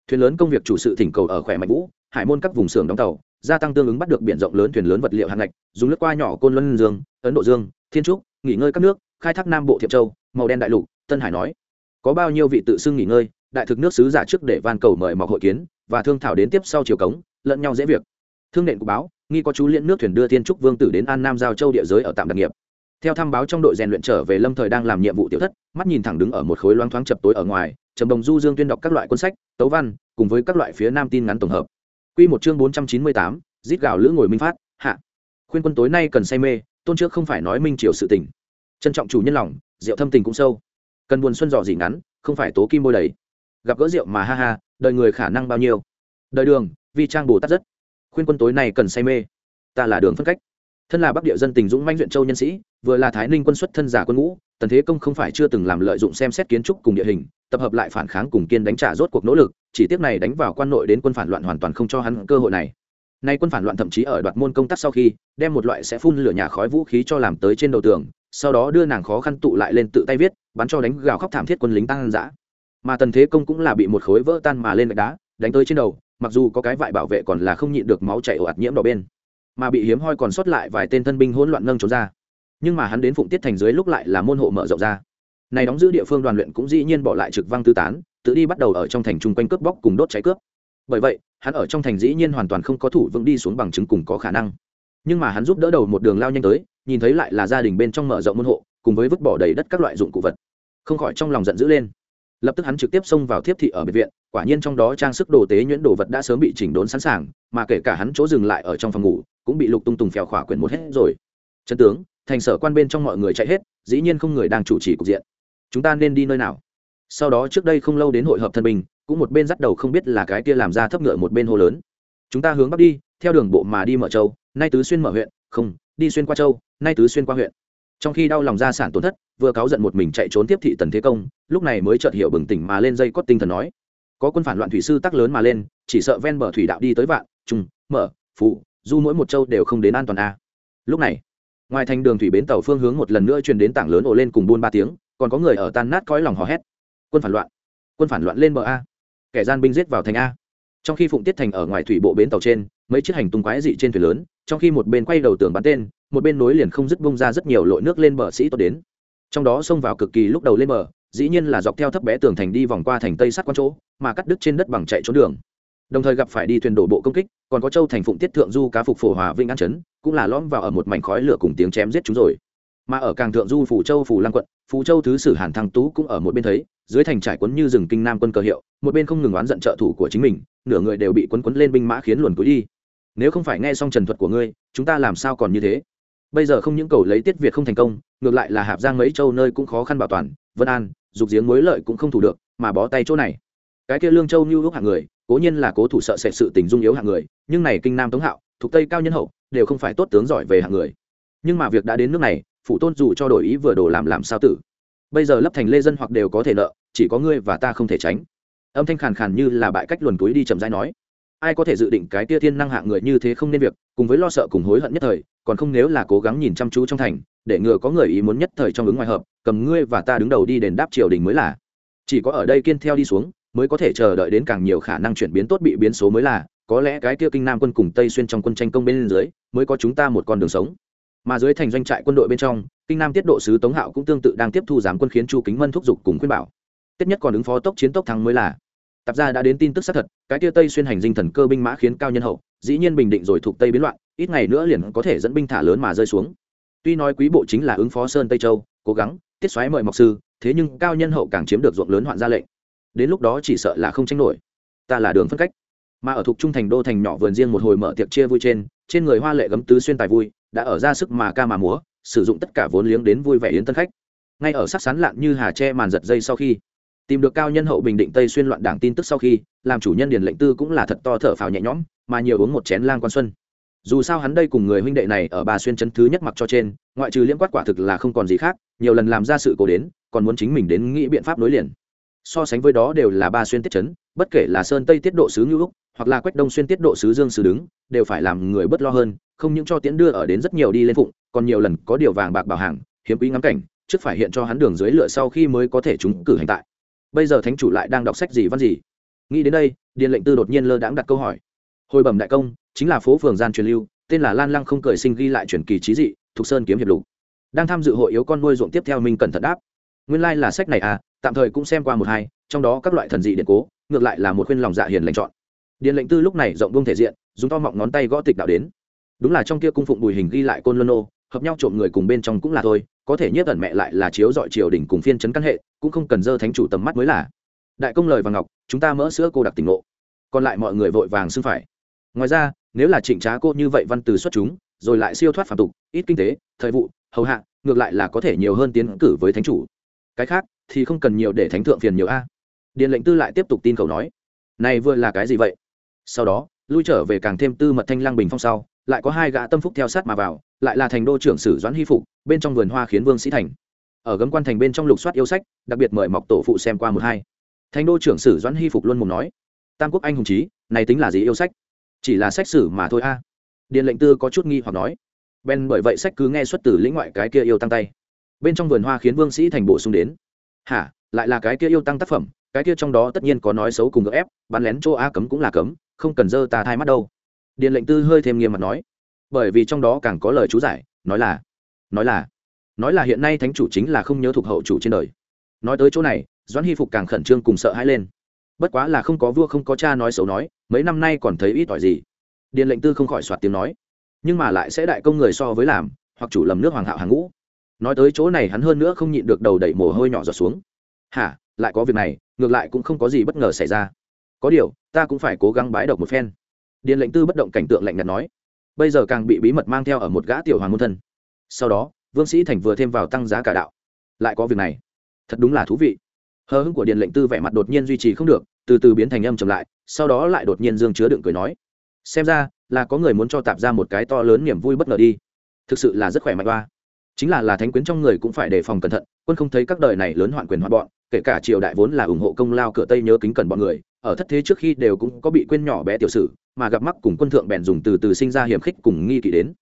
Thuyền lớn công việc chủ sự thỉnh cầu ở khỏe mạnh vũ, hải môn các vùng xưởng đóng tàu, gia tăng tương ứng bắt được biển rộng lớn thuyền lớn vật liệu hàng ngạch, dùng nước qua nhỏ côn luân dương, ấn độ dương, thiên trúc, nghỉ ngơi các nước, khai thác nam bộ thiệp châu, màu đen đại lục, tân hải nói. Có bao nhiêu vị tự xưng nghỉ ngơi, đại thực nước sứ giả trước để van cầu mời mọc hội kiến, và thương thảo đến tiếp sau chiều cống, lẫn nhau dễ việc. Thương nện của báo nghi có chú liễn nước thuyền đưa thiên trúc vương tử đến an nam giao châu địa giới ở tạm đặc nghiệp. Theo thăm báo trong đội rèn luyện trở về lâm thời đang làm nhiệm vụ tiểu thất mắt nhìn thẳng đứng ở một khối loáng thoáng chập tối ở ngoài trầm đồng du dương tuyên đọc các loại cuốn sách tấu văn cùng với các loại phía nam tin ngắn tổng hợp. Quy một chương bốn trăm chín mươi tám, giết gào lữ ngồi minh phát hạ. Khuyên quân tối nay cần say mê tôn trước không phải nói minh triều sự tình. Trân trọng chủ nhân lòng rượu thâm tình cũng sâu. Cần buồn xuân dò gì ngắn không phải tố kim bôi đầy. Gặp gỡ rượu mà ha ha đời người khả năng bao nhiêu. Đời đường vi trang bồ tát rất khuyên quân tối nay cần say mê. Ta là đường phân cách. Thân là bắc địa dân tình dũng manh huyện châu nhân sĩ, vừa là thái ninh quân xuất thân giả quân ngũ, tần thế công không phải chưa từng làm lợi dụng xem xét kiến trúc cùng địa hình, tập hợp lại phản kháng cùng kiên đánh trả rốt cuộc nỗ lực, chỉ tiếc này đánh vào quan nội đến quân phản loạn hoàn toàn không cho hắn cơ hội này. Nay quân phản loạn thậm chí ở đoạt môn công tác sau khi, đem một loại sẽ phun lửa nhà khói vũ khí cho làm tới trên đầu tường, sau đó đưa nàng khó khăn tụ lại lên tự tay viết, bắn cho đánh gào khóc thảm thiết quân lính tăng dã. Mà tần thế công cũng là bị một khối vỡ tan mà lên gạch đá, đánh tới trên đầu mặc dù có cái vại bảo vệ còn là không nhịn được máu chảy ồ ạt nhiễm đỏ bên, mà bị hiếm hoi còn sót lại vài tên thân binh hỗn loạn nâng trốn ra. Nhưng mà hắn đến phụng tiết thành dưới lúc lại là môn hộ mở rộng ra. Này đóng giữ địa phương đoàn luyện cũng dĩ nhiên bỏ lại trực văng tư tán, tự đi bắt đầu ở trong thành chung quanh cướp bóc cùng đốt cháy cướp. Bởi vậy, hắn ở trong thành dĩ nhiên hoàn toàn không có thủ vững đi xuống bằng chứng cùng có khả năng. Nhưng mà hắn giúp đỡ đầu một đường lao nhanh tới, nhìn thấy lại là gia đình bên trong mở rộng môn hộ, cùng với vứt bỏ đầy đất các loại dụng cụ vật. Không khỏi trong lòng giận dữ lên lập tức hắn trực tiếp xông vào thiếp thị ở bệnh viện, quả nhiên trong đó trang sức đồ tế nhuyễn đồ vật đã sớm bị chỉnh đốn sẵn sàng, mà kể cả hắn chỗ dừng lại ở trong phòng ngủ, cũng bị lục tung tùng phèo khỏa quyển một hết rồi. Trần tướng, thành sở quan bên trong mọi người chạy hết, dĩ nhiên không người đang chủ trì cục diện. Chúng ta nên đi nơi nào? Sau đó trước đây không lâu đến hội hợp thân bình cũng một bên dắt đầu không biết là cái kia làm ra thấp ngựa một bên hồ lớn. Chúng ta hướng bắc đi, theo đường bộ mà đi mở châu, nay tứ xuyên mở huyện, không, đi xuyên qua châu, nay tứ xuyên qua huyện trong khi đau lòng gia sản tổn thất, vừa cáo giận một mình chạy trốn tiếp thị tần thế công, lúc này mới chợt hiểu bừng tỉnh mà lên dây cót tinh thần nói. Có quân phản loạn thủy sư tắc lớn mà lên, chỉ sợ ven bờ thủy đạo đi tới vạn trung mở phụ du mỗi một châu đều không đến an toàn a lúc này, ngoài thành đường thủy bến tàu phương hướng một lần nữa truyền đến tảng lớn ổ lên cùng buôn ba tiếng, còn có người ở tan nát cõi lòng hò hét. Quân phản loạn, quân phản loạn lên bờ a. Kẻ gian binh giết vào thành a. Trong khi phụng tiết thành ở ngoài thủy bộ bến tàu trên mấy chiếc hành tung quái dị trên thuyền lớn, trong khi một bên quay đầu tường bắn tên, một bên nối liền không dứt bung ra rất nhiều lội nước lên bờ sĩ tốt đến. Trong đó xông vào cực kỳ lúc đầu lên bờ, dĩ nhiên là dọc theo thấp bé tường thành đi vòng qua thành tây sát quan chỗ, mà cắt đứt trên đất bằng chạy trốn đường. Đồng thời gặp phải đi thuyền đổ bộ công kích, còn có châu thành phụng tiết thượng du cá phục phổ hòa vinh an chấn, cũng là lõm vào ở một mảnh khói lửa cùng tiếng chém giết chúng rồi. Mà ở càng thượng du phủ châu phủ lang quận, phú châu thứ sử hàn thăng tú cũng ở một bên thấy, dưới thành trải quấn như rừng kinh nam quân cờ hiệu, một bên không ngừng oán giận trợ thủ của chính mình, nửa người đều bị quấn quấn lên binh mã khiến luồn cúi đi nếu không phải nghe xong trần thuật của ngươi, chúng ta làm sao còn như thế? Bây giờ không những cầu lấy tiết việt không thành công, ngược lại là hạp giang mấy châu nơi cũng khó khăn bảo toàn, vân an, dục giếng mối lợi cũng không thủ được, mà bó tay chỗ này. Cái kia lương châu như lúc hạng người, cố nhiên là cố thủ sợ sệt sự tình dung yếu hạng người, nhưng này kinh nam tống hạo, thuộc tây cao nhân hậu, đều không phải tốt tướng giỏi về hạng người. Nhưng mà việc đã đến nước này phụ tôn dù cho đổi ý vừa đổ làm làm sao tử. Bây giờ lấp thành lê dân hoặc đều có thể nợ, chỉ có ngươi và ta không thể tránh. Âm thanh khàn khàn như là bại cách luồn túi đi chậm rãi nói ai có thể dự định cái tia thiên năng hạng người như thế không nên việc, cùng với lo sợ cùng hối hận nhất thời, còn không nếu là cố gắng nhìn chăm chú trong thành, để ngừa có người ý muốn nhất thời trong ứng ngoài hợp, cầm ngươi và ta đứng đầu đi đền đáp triều đình mới là. Chỉ có ở đây kiên theo đi xuống, mới có thể chờ đợi đến càng nhiều khả năng chuyển biến tốt bị biến số mới là, có lẽ cái kia kinh nam quân cùng tây xuyên trong quân tranh công bên dưới, mới có chúng ta một con đường sống. Mà dưới thành doanh trại quân đội bên trong, kinh nam tiết độ sứ tống hạo cũng tương tự đang tiếp thu giám quân khiến chu kính mân thúc giục cùng khuyên bảo. Tết nhất còn ứng phó tốc chiến tốc thắng mới là tạp gia đã đến tin tức xác thật, cái tia tây xuyên hành dinh thần cơ binh mã khiến cao nhân hậu, dĩ nhiên bình định rồi thuộc tây biến loạn, ít ngày nữa liền có thể dẫn binh thả lớn mà rơi xuống. Tuy nói quý bộ chính là ứng phó sơn tây châu, cố gắng, tiết xoáy mời mọc sư, thế nhưng cao nhân hậu càng chiếm được ruộng lớn hoạn gia lệnh. Đến lúc đó chỉ sợ là không tranh nổi. Ta là đường phân cách. Mà ở thuộc trung thành đô thành nhỏ vườn riêng một hồi mở tiệc chia vui trên trên người hoa lệ gấm tứ xuyên tài vui, đã ở ra sức mà ca mà múa, sử dụng tất cả vốn liếng đến vui vẻ yến tân khách. Ngay ở sắc sán lạn như hà tre màn giật dây sau khi tìm được cao nhân hậu bình định tây xuyên loạn đảng tin tức sau khi, làm chủ nhân điền lệnh tư cũng là thật to thở phào nhẹ nhõm, mà nhiều uống một chén lang quan xuân. Dù sao hắn đây cùng người huynh đệ này ở bà xuyên chân thứ nhất mặc cho trên, ngoại trừ liễm quát quả thực là không còn gì khác, nhiều lần làm ra sự cố đến, còn muốn chính mình đến nghĩ biện pháp nối liền. So sánh với đó đều là ba xuyên tiết chấn, bất kể là sơn tây tiết độ sứ ngưu úc, hoặc là quách đông xuyên tiết độ sứ dương sứ đứng, đều phải làm người bất lo hơn, không những cho tiễn đưa ở đến rất nhiều đi lên phụng, còn nhiều lần có điều vàng bạc bảo hàng, hiếm quý ngắm cảnh, trước phải hiện cho hắn đường dưới lựa sau khi mới có thể chúng cử hành tại bây giờ thánh chủ lại đang đọc sách gì văn gì? Nghĩ đến đây điện lệnh tư đột nhiên lơ đãng đặt câu hỏi. Hồi bẩm đại công, chính là phố phường gian truyền lưu, tên là lan lăng không cười sinh ghi lại truyền kỳ trí dị, thục sơn kiếm hiệp lục. Đang tham dự hội yếu con nuôi ruộng tiếp theo minh cẩn thận đáp. Nguyên lai là sách này à tạm thời cũng xem qua một hai, trong đó các loại thần dị điện cố, ngược lại là một khuyên lòng dạ hiền lành chọn. Điện lệnh tư lúc này rộng buông thể diện, dùng to mọng ngón tay gõ tịch đạo đến. Đúng là trong kia cung phụng bùi hình ghi lại côn luân ô hợp nhau trộm người cùng bên trong cũng là thôi có thể nhất ẩn mẹ lại là chiếu dọi triều đình cùng phiên chấn căn hệ, cũng không cần dơ thánh chủ tầm mắt mới là. Đại công lời và ngọc, chúng ta mỡ sữa cô đặc tỉnh ngộ. Còn lại mọi người vội vàng xưng phải. Ngoài ra, nếu là trịnh trá cô như vậy văn từ xuất chúng, rồi lại siêu thoát phạm tục, ít kinh tế, thời vụ, hầu hạ, ngược lại là có thể nhiều hơn tiến cử với thánh chủ. Cái khác, thì không cần nhiều để thánh thượng phiền nhiều a. Điện lệnh tư lại tiếp tục tin cầu nói. Này vừa là cái gì vậy? Sau đó, lui trở về càng thêm tư mật thanh lang bình phong sau lại có hai gã tâm phúc theo sát mà vào, lại là thành đô trưởng sử doãn hy phục, bên trong vườn hoa khiến vương sĩ thành. Ở gấm quan thành bên trong lục soát yêu sách, đặc biệt mời mọc tổ phụ xem qua một hai. Thành đô trưởng sử doãn hy phục luôn mồm nói, tam quốc anh hùng trí này tính là gì yêu sách? Chỉ là sách sử mà thôi a. Điện lệnh tư có chút nghi hoặc nói ben bởi vậy sách cứ nghe xuất từ lĩnh ngoại cái kia yêu tăng tay. Bên trong vườn hoa khiến vương sĩ thành bổ sung đến, hả, lại là cái kia yêu tăng tác phẩm, cái kia trong đó tất nhiên có nói xấu cùng gỡ ép, bắn lén chỗ a cấm cũng là cấm, không cần dơ ta thai mắt đâu điện lệnh tư hơi thêm nghiêm mặt nói, bởi vì trong đó càng có lời chú giải, nói là nói là nói là hiện nay thánh chủ chính là không nhớ thuộc hậu chủ trên đời. Nói tới chỗ này, doãn hy phục càng khẩn trương cùng sợ hãi lên. Bất quá là không có vua không có cha nói xấu nói, mấy năm nay còn thấy ít ỏi gì. Điện lệnh tư không khỏi soạt tiếng nói, nhưng mà lại sẽ đại công người so với làm, hoặc chủ lầm nước hoàng hạo hàng ngũ. Nói tới chỗ này hắn hơn nữa không nhịn được đầu đẩy mồ hôi nhỏ giọt xuống. Hả, lại có việc này, ngược lại cũng không có gì bất ngờ xảy ra. Có điều, ta cũng phải cố gắng bái độc một phen điện lệnh tư bất động cảnh tượng lạnh nhạt nói, bây giờ càng bị bí mật mang theo ở một gã tiểu hoàng môn thân. Sau đó, vương sĩ thành vừa thêm vào tăng giá cả đạo. Lại có việc này. Thật đúng là thú vị. Hờ hững của điện lệnh tư vẻ mặt đột nhiên duy trì không được, từ từ biến thành âm trầm lại, sau đó lại đột nhiên dương chứa đựng cười nói, xem ra là có người muốn cho tạp ra một cái to lớn niềm vui bất ngờ đi. Thực sự là rất khỏe mạnh ba chính là là thánh quyến trong người cũng phải đề phòng cẩn thận, quân không thấy các đời này lớn hoạn quyền hoạn bọn, kể cả triều đại vốn là ủng hộ công lao cửa tây nhớ kính cẩn bọn người ở thất thế trước khi đều cũng có bị quên nhỏ bé tiểu sử, mà gặp mắc cùng quân thượng bèn dùng từ từ sinh ra hiểm khích cùng nghi kỵ đến.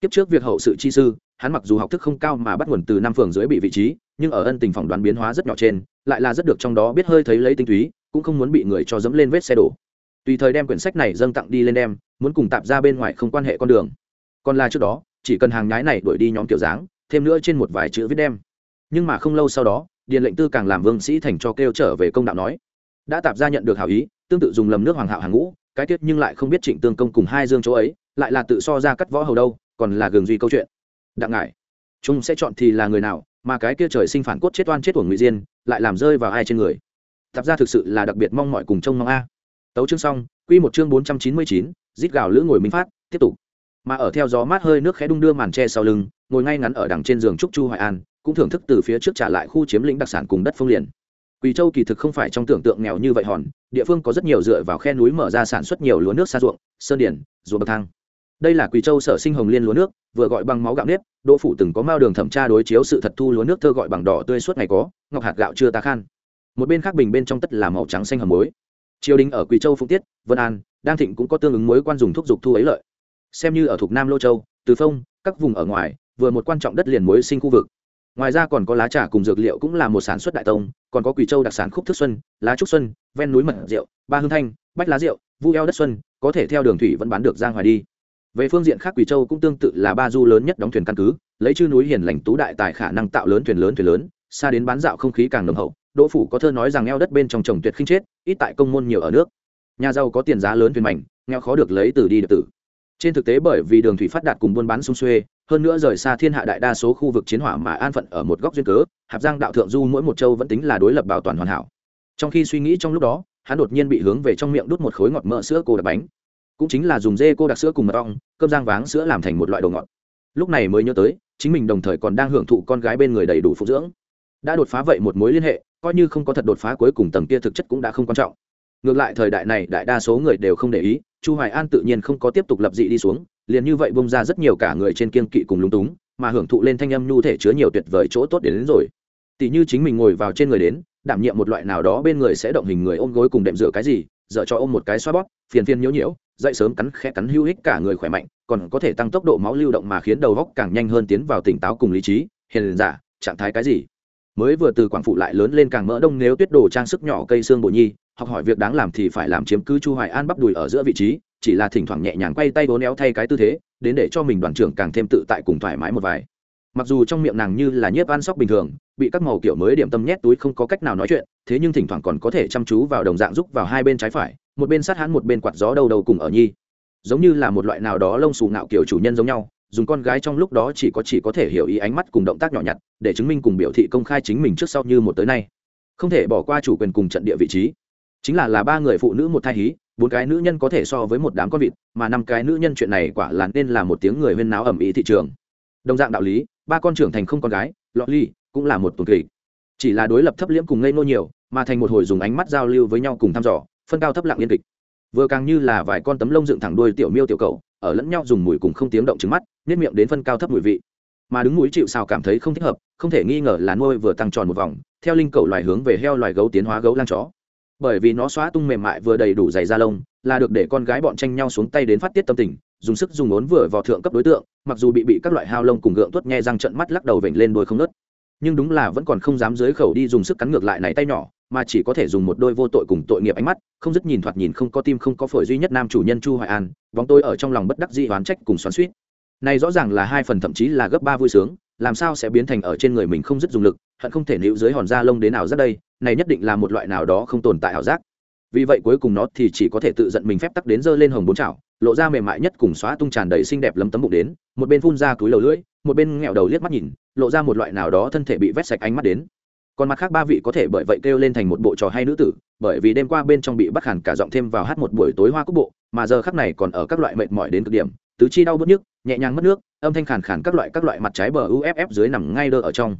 Kiếp trước việc hậu sự chi sư, hắn mặc dù học thức không cao mà bắt nguồn từ năm phường dưới bị vị trí, nhưng ở ân tình phỏng đoán biến hóa rất nhỏ trên, lại là rất được trong đó biết hơi thấy lấy tinh túy, cũng không muốn bị người cho dẫm lên vết xe đổ. Tùy thời đem quyển sách này dâng tặng đi lên đem, muốn cùng tạp ra bên ngoài không quan hệ con đường. Còn là trước đó, chỉ cần hàng nhái này đuổi đi nhóm kiểu dáng, thêm nữa trên một vài chữ viết đem. Nhưng mà không lâu sau đó điện lệnh tư càng làm vương sĩ thành cho kêu trở về công đạo nói đã tạp ra nhận được hảo ý, tương tự dùng lầm nước hoàng hạo hàng ngũ, cái tiết nhưng lại không biết trịnh tương công cùng hai dương chỗ ấy, lại là tự so ra cắt võ hầu đâu, còn là gường duy câu chuyện. Đặng ngải, chúng sẽ chọn thì là người nào, mà cái kia trời sinh phản cốt chết oan chết của ngụy diên, lại làm rơi vào ai trên người? Tạp ra thực sự là đặc biệt mong mọi cùng trông mong a. Tấu chương xong, quy một chương bốn trăm chín mươi chín, rít gào lữ ngồi minh phát, tiếp tục. Mà ở theo gió mát hơi nước khẽ đung đưa màn tre sau lưng, ngồi ngay ngắn ở đằng trên giường trúc chu hoài an, cũng thưởng thức từ phía trước trả lại khu chiếm lĩnh đặc sản cùng đất phong liền quỳ châu kỳ thực không phải trong tưởng tượng nghèo như vậy hòn, địa phương có rất nhiều dựa vào khe núi mở ra sản xuất nhiều lúa nước xa ruộng, sơn điển ruộng bậc thang. Đây là quỳ châu sở sinh hồng liên lúa nước, vừa gọi bằng máu gạo nếp, đỗ phủ từng có mao đường thẩm tra đối chiếu sự thật thu lúa nước thơ gọi bằng đỏ tươi suốt ngày có, ngọc hạt gạo chưa tá khan. Một bên khác bình bên trong tất là màu trắng xanh hầm muối. Triều đình ở quỳ châu phụng tiết, vân an, đang thịnh cũng có tương ứng muối quan dùng thuốc dục thu ấy lợi. Xem như ở thuộc nam lô châu, từ phong, các vùng ở ngoài, vừa một quan trọng đất liền muối sinh khu vực. Ngoài ra còn có lá trà cùng dược liệu cũng là một sản xuất đại tông còn có quỳ châu đặc sản khúc thức xuân, lá trúc xuân, ven núi mật rượu, ba hương thanh, bách lá rượu, vu eo đất xuân, có thể theo đường thủy vẫn bán được giang hoài đi. Về phương diện khác quỳ châu cũng tương tự là ba du lớn nhất đóng thuyền căn cứ, lấy chư núi hiền lành tú đại tài khả năng tạo lớn thuyền lớn thuyền lớn, xa đến bán dạo không khí càng nồng hậu, đỗ phủ có thơ nói rằng eo đất bên trong trồng tuyệt khinh chết, ít tại công môn nhiều ở nước. Nhà giàu có tiền giá lớn thuyền mảnh, nghèo khó được lấy từ đi được tử. Trên thực tế bởi vì đường thủy phát đạt cùng buôn bán sung xuê hơn nữa rời xa thiên hạ đại đa số khu vực chiến hỏa mà an phận ở một góc duyên cớ, hạp giang đạo thượng du mỗi một châu vẫn tính là đối lập bảo toàn hoàn hảo. Trong khi suy nghĩ trong lúc đó, hắn đột nhiên bị hướng về trong miệng đút một khối ngọt mỡ sữa cô đặc bánh. Cũng chính là dùng dê cô đặc sữa cùng mật ong, cơm rang váng sữa làm thành một loại đồ ngọt. Lúc này mới nhớ tới, chính mình đồng thời còn đang hưởng thụ con gái bên người đầy đủ phụ dưỡng. Đã đột phá vậy một mối liên hệ, coi như không có thật đột phá cuối cùng tầng kia thực chất cũng đã không quan trọng. Ngược lại thời đại này, đại đa số người đều không để ý, chu hoài an tự nhiên không có tiếp tục lập dị đi xuống liền như vậy bông ra rất nhiều cả người trên kiên kỵ cùng lúng túng mà hưởng thụ lên thanh âm nhu thể chứa nhiều tuyệt vời chỗ tốt đến, đến rồi. Tỷ như chính mình ngồi vào trên người đến đảm nhiệm một loại nào đó bên người sẽ động hình người ôm gối cùng đệm dựa cái gì dở cho ôm một cái xoa bóp phiền phiền nhiễu nhiễu dậy sớm cắn khẽ cắn hữu hích cả người khỏe mạnh còn có thể tăng tốc độ máu lưu động mà khiến đầu góc càng nhanh hơn tiến vào tỉnh táo cùng lý trí hiền giả trạng thái cái gì? Mới vừa từ quảng phụ lại lớn lên càng mỡ đông nếu tuyết đồ trang sức nhỏ cây xương bộ nhi học hỏi việc đáng làm thì phải làm chiếm cứ chu hoài an bắp đùi ở giữa vị trí chỉ là thỉnh thoảng nhẹ nhàng quay tay vốn éo thay cái tư thế, đến để cho mình đoàn trưởng càng thêm tự tại cùng thoải mái một vài. Mặc dù trong miệng nàng như là nhiếp ăn sóc bình thường, bị các màu kiểu mới điểm tâm nhét túi không có cách nào nói chuyện, thế nhưng thỉnh thoảng còn có thể chăm chú vào đồng dạng giúp vào hai bên trái phải, một bên sát hắn một bên quạt gió đầu đầu cùng ở nhi. Giống như là một loại nào đó lông xù ngạo kiểu chủ nhân giống nhau, dùng con gái trong lúc đó chỉ có chỉ có thể hiểu ý ánh mắt cùng động tác nhỏ nhặt, để chứng minh cùng biểu thị công khai chính mình trước sau như một tới nay. Không thể bỏ qua chủ quyền cùng trận địa vị trí. Chính là là ba người phụ nữ một thai hí bốn cái nữ nhân có thể so với một đám con vịt, mà năm cái nữ nhân chuyện này quả là nên là một tiếng người huyên náo ẩm ý thị trường. Đồng dạng đạo lý, ba con trưởng thành không con gái lọt ly cũng là một tuần kỳ chỉ là đối lập thấp liễm cùng ngây nô nhiều, mà thành một hồi dùng ánh mắt giao lưu với nhau cùng thăm dò, phân cao thấp lặng yên kịch. Vừa càng như là vài con tấm lông dựng thẳng đuôi tiểu miêu tiểu cầu ở lẫn nhau dùng mùi cùng không tiếng động trứng mắt nếp miệng đến phân cao thấp mùi vị. Mà đứng mũi chịu sao cảm thấy không thích hợp, không thể nghi ngờ là nuôi vừa tăng tròn một vòng, theo linh cầu loài hướng về heo loài gấu tiến hóa gấu lang chó bởi vì nó xóa tung mềm mại vừa đầy đủ dày da lông, là được để con gái bọn tranh nhau xuống tay đến phát tiết tâm tình, dùng sức dùng ốn vừa vào thượng cấp đối tượng, mặc dù bị bị các loại hao lông cùng gượng tuốt nghe răng trận mắt lắc đầu vểnh lên đôi không nớt. Nhưng đúng là vẫn còn không dám dưới khẩu đi dùng sức cắn ngược lại này tay nhỏ, mà chỉ có thể dùng một đôi vô tội cùng tội nghiệp ánh mắt, không dứt nhìn thoạt nhìn không có tim không có phổi duy nhất nam chủ nhân chu hoài an vòng tôi ở trong lòng bất đắc dĩ oán trách cùng xoắn suýt này rõ ràng là hai phần thậm chí là gấp ba vui sướng làm sao sẽ biến thành ở trên người mình không dứt dùng lực, hận không thể níu dưới hòn da lông đến nào rất đây, này nhất định là một loại nào đó không tồn tại ảo giác. Vì vậy cuối cùng nó thì chỉ có thể tự giận mình phép tắc đến dơ lên hồng bốn chảo, lộ ra mềm mại nhất cùng xóa tung tràn đầy xinh đẹp lấm tấm bụng đến, một bên phun ra túi lầu lưỡi, một bên nghẹo đầu liếc mắt nhìn, lộ ra một loại nào đó thân thể bị vét sạch ánh mắt đến. Còn mặt khác ba vị có thể bởi vậy kêu lên thành một bộ trò hay nữ tử, bởi vì đêm qua bên trong bị bắt hẳn cả giọng thêm vào hát một buổi tối hoa cúc bộ, mà giờ khắc này còn ở các loại mệt mỏi đến cực điểm tứ chi đau bớt nhức, nhẹ nhàng mất nước, âm thanh khàn khàn các loại các loại mặt trái bờ uff dưới nằm ngay đơ ở trong.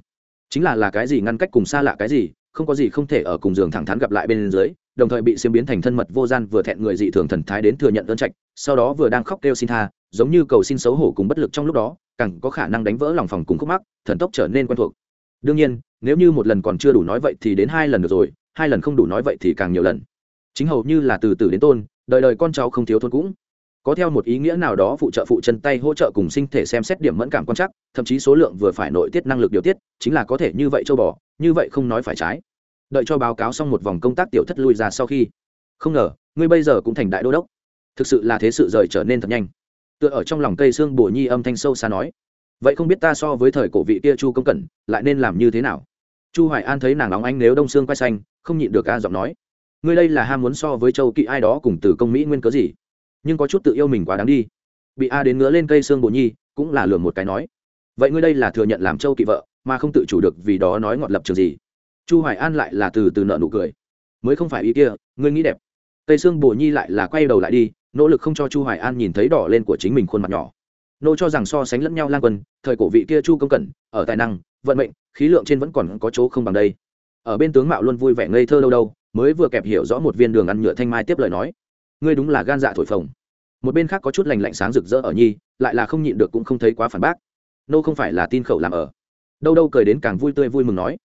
Chính là là cái gì ngăn cách cùng xa lạ cái gì, không có gì không thể ở cùng giường thẳng thắn gặp lại bên dưới, đồng thời bị xiêm biến thành thân mật vô gian vừa thẹn người dị thường thần thái đến thừa nhận ơn trạch, sau đó vừa đang khóc kêu xin tha, giống như cầu xin xấu hổ cùng bất lực trong lúc đó, càng có khả năng đánh vỡ lòng phòng cùng khúc mắc, thần tốc trở nên quen thuộc. Đương nhiên, nếu như một lần còn chưa đủ nói vậy thì đến hai lần được rồi, hai lần không đủ nói vậy thì càng nhiều lần. Chính hầu như là từ từ đến tôn, đời đời con cháu không thiếu thôn cũng có theo một ý nghĩa nào đó phụ trợ phụ chân tay hỗ trợ cùng sinh thể xem xét điểm mẫn cảm quan trắc, thậm chí số lượng vừa phải nội tiết năng lực điều tiết, chính là có thể như vậy châu bò, như vậy không nói phải trái. Đợi cho báo cáo xong một vòng công tác tiểu thất lui ra sau khi. Không ngờ, ngươi bây giờ cũng thành đại đô đốc. Thực sự là thế sự rời trở nên thật nhanh. Tựa ở trong lòng cây xương bồ nhi âm thanh sâu xa nói. Vậy không biết ta so với thời cổ vị kia chu công cẩn, lại nên làm như thế nào? Chu hoài an thấy nàng nóng anh nếu đông xương quay xanh, không nhịn được ca giọng nói. Ngươi đây là ham muốn so với châu kỵ ai đó cùng từ công mỹ nguyên cớ gì? Nhưng có chút tự yêu mình quá đáng đi. Bị a đến ngứa lên cây xương bồ nhi, cũng là lường một cái nói, vậy ngươi đây là thừa nhận làm châu kỵ vợ, mà không tự chủ được vì đó nói ngọt lập trường gì? Chu hoài an lại là từ từ nợ nụ cười, mới không phải ý kia, ngươi nghĩ đẹp. Tây xương bồ nhi lại là quay đầu lại đi, nỗ lực không cho chu hoài an nhìn thấy đỏ lên của chính mình khuôn mặt nhỏ. Nô cho rằng so sánh lẫn nhau lang quân, thời cổ vị kia chu công cẩn, ở tài năng, vận mệnh, khí lượng trên vẫn còn có chỗ không bằng đây. Ở bên tướng mạo luôn vui vẻ ngây thơ lâu đâu, mới vừa kẹp hiểu rõ một viên đường ăn nhựa thanh mai tiếp lời nói ngươi đúng là gan dạ thổi phồng. Một bên khác có chút lành lạnh sáng rực rỡ ở nhi, lại là không nhịn được cũng không thấy quá phản bác. Nô không phải là tin khẩu làm ở. Đâu đâu cười đến càng vui tươi vui mừng nói.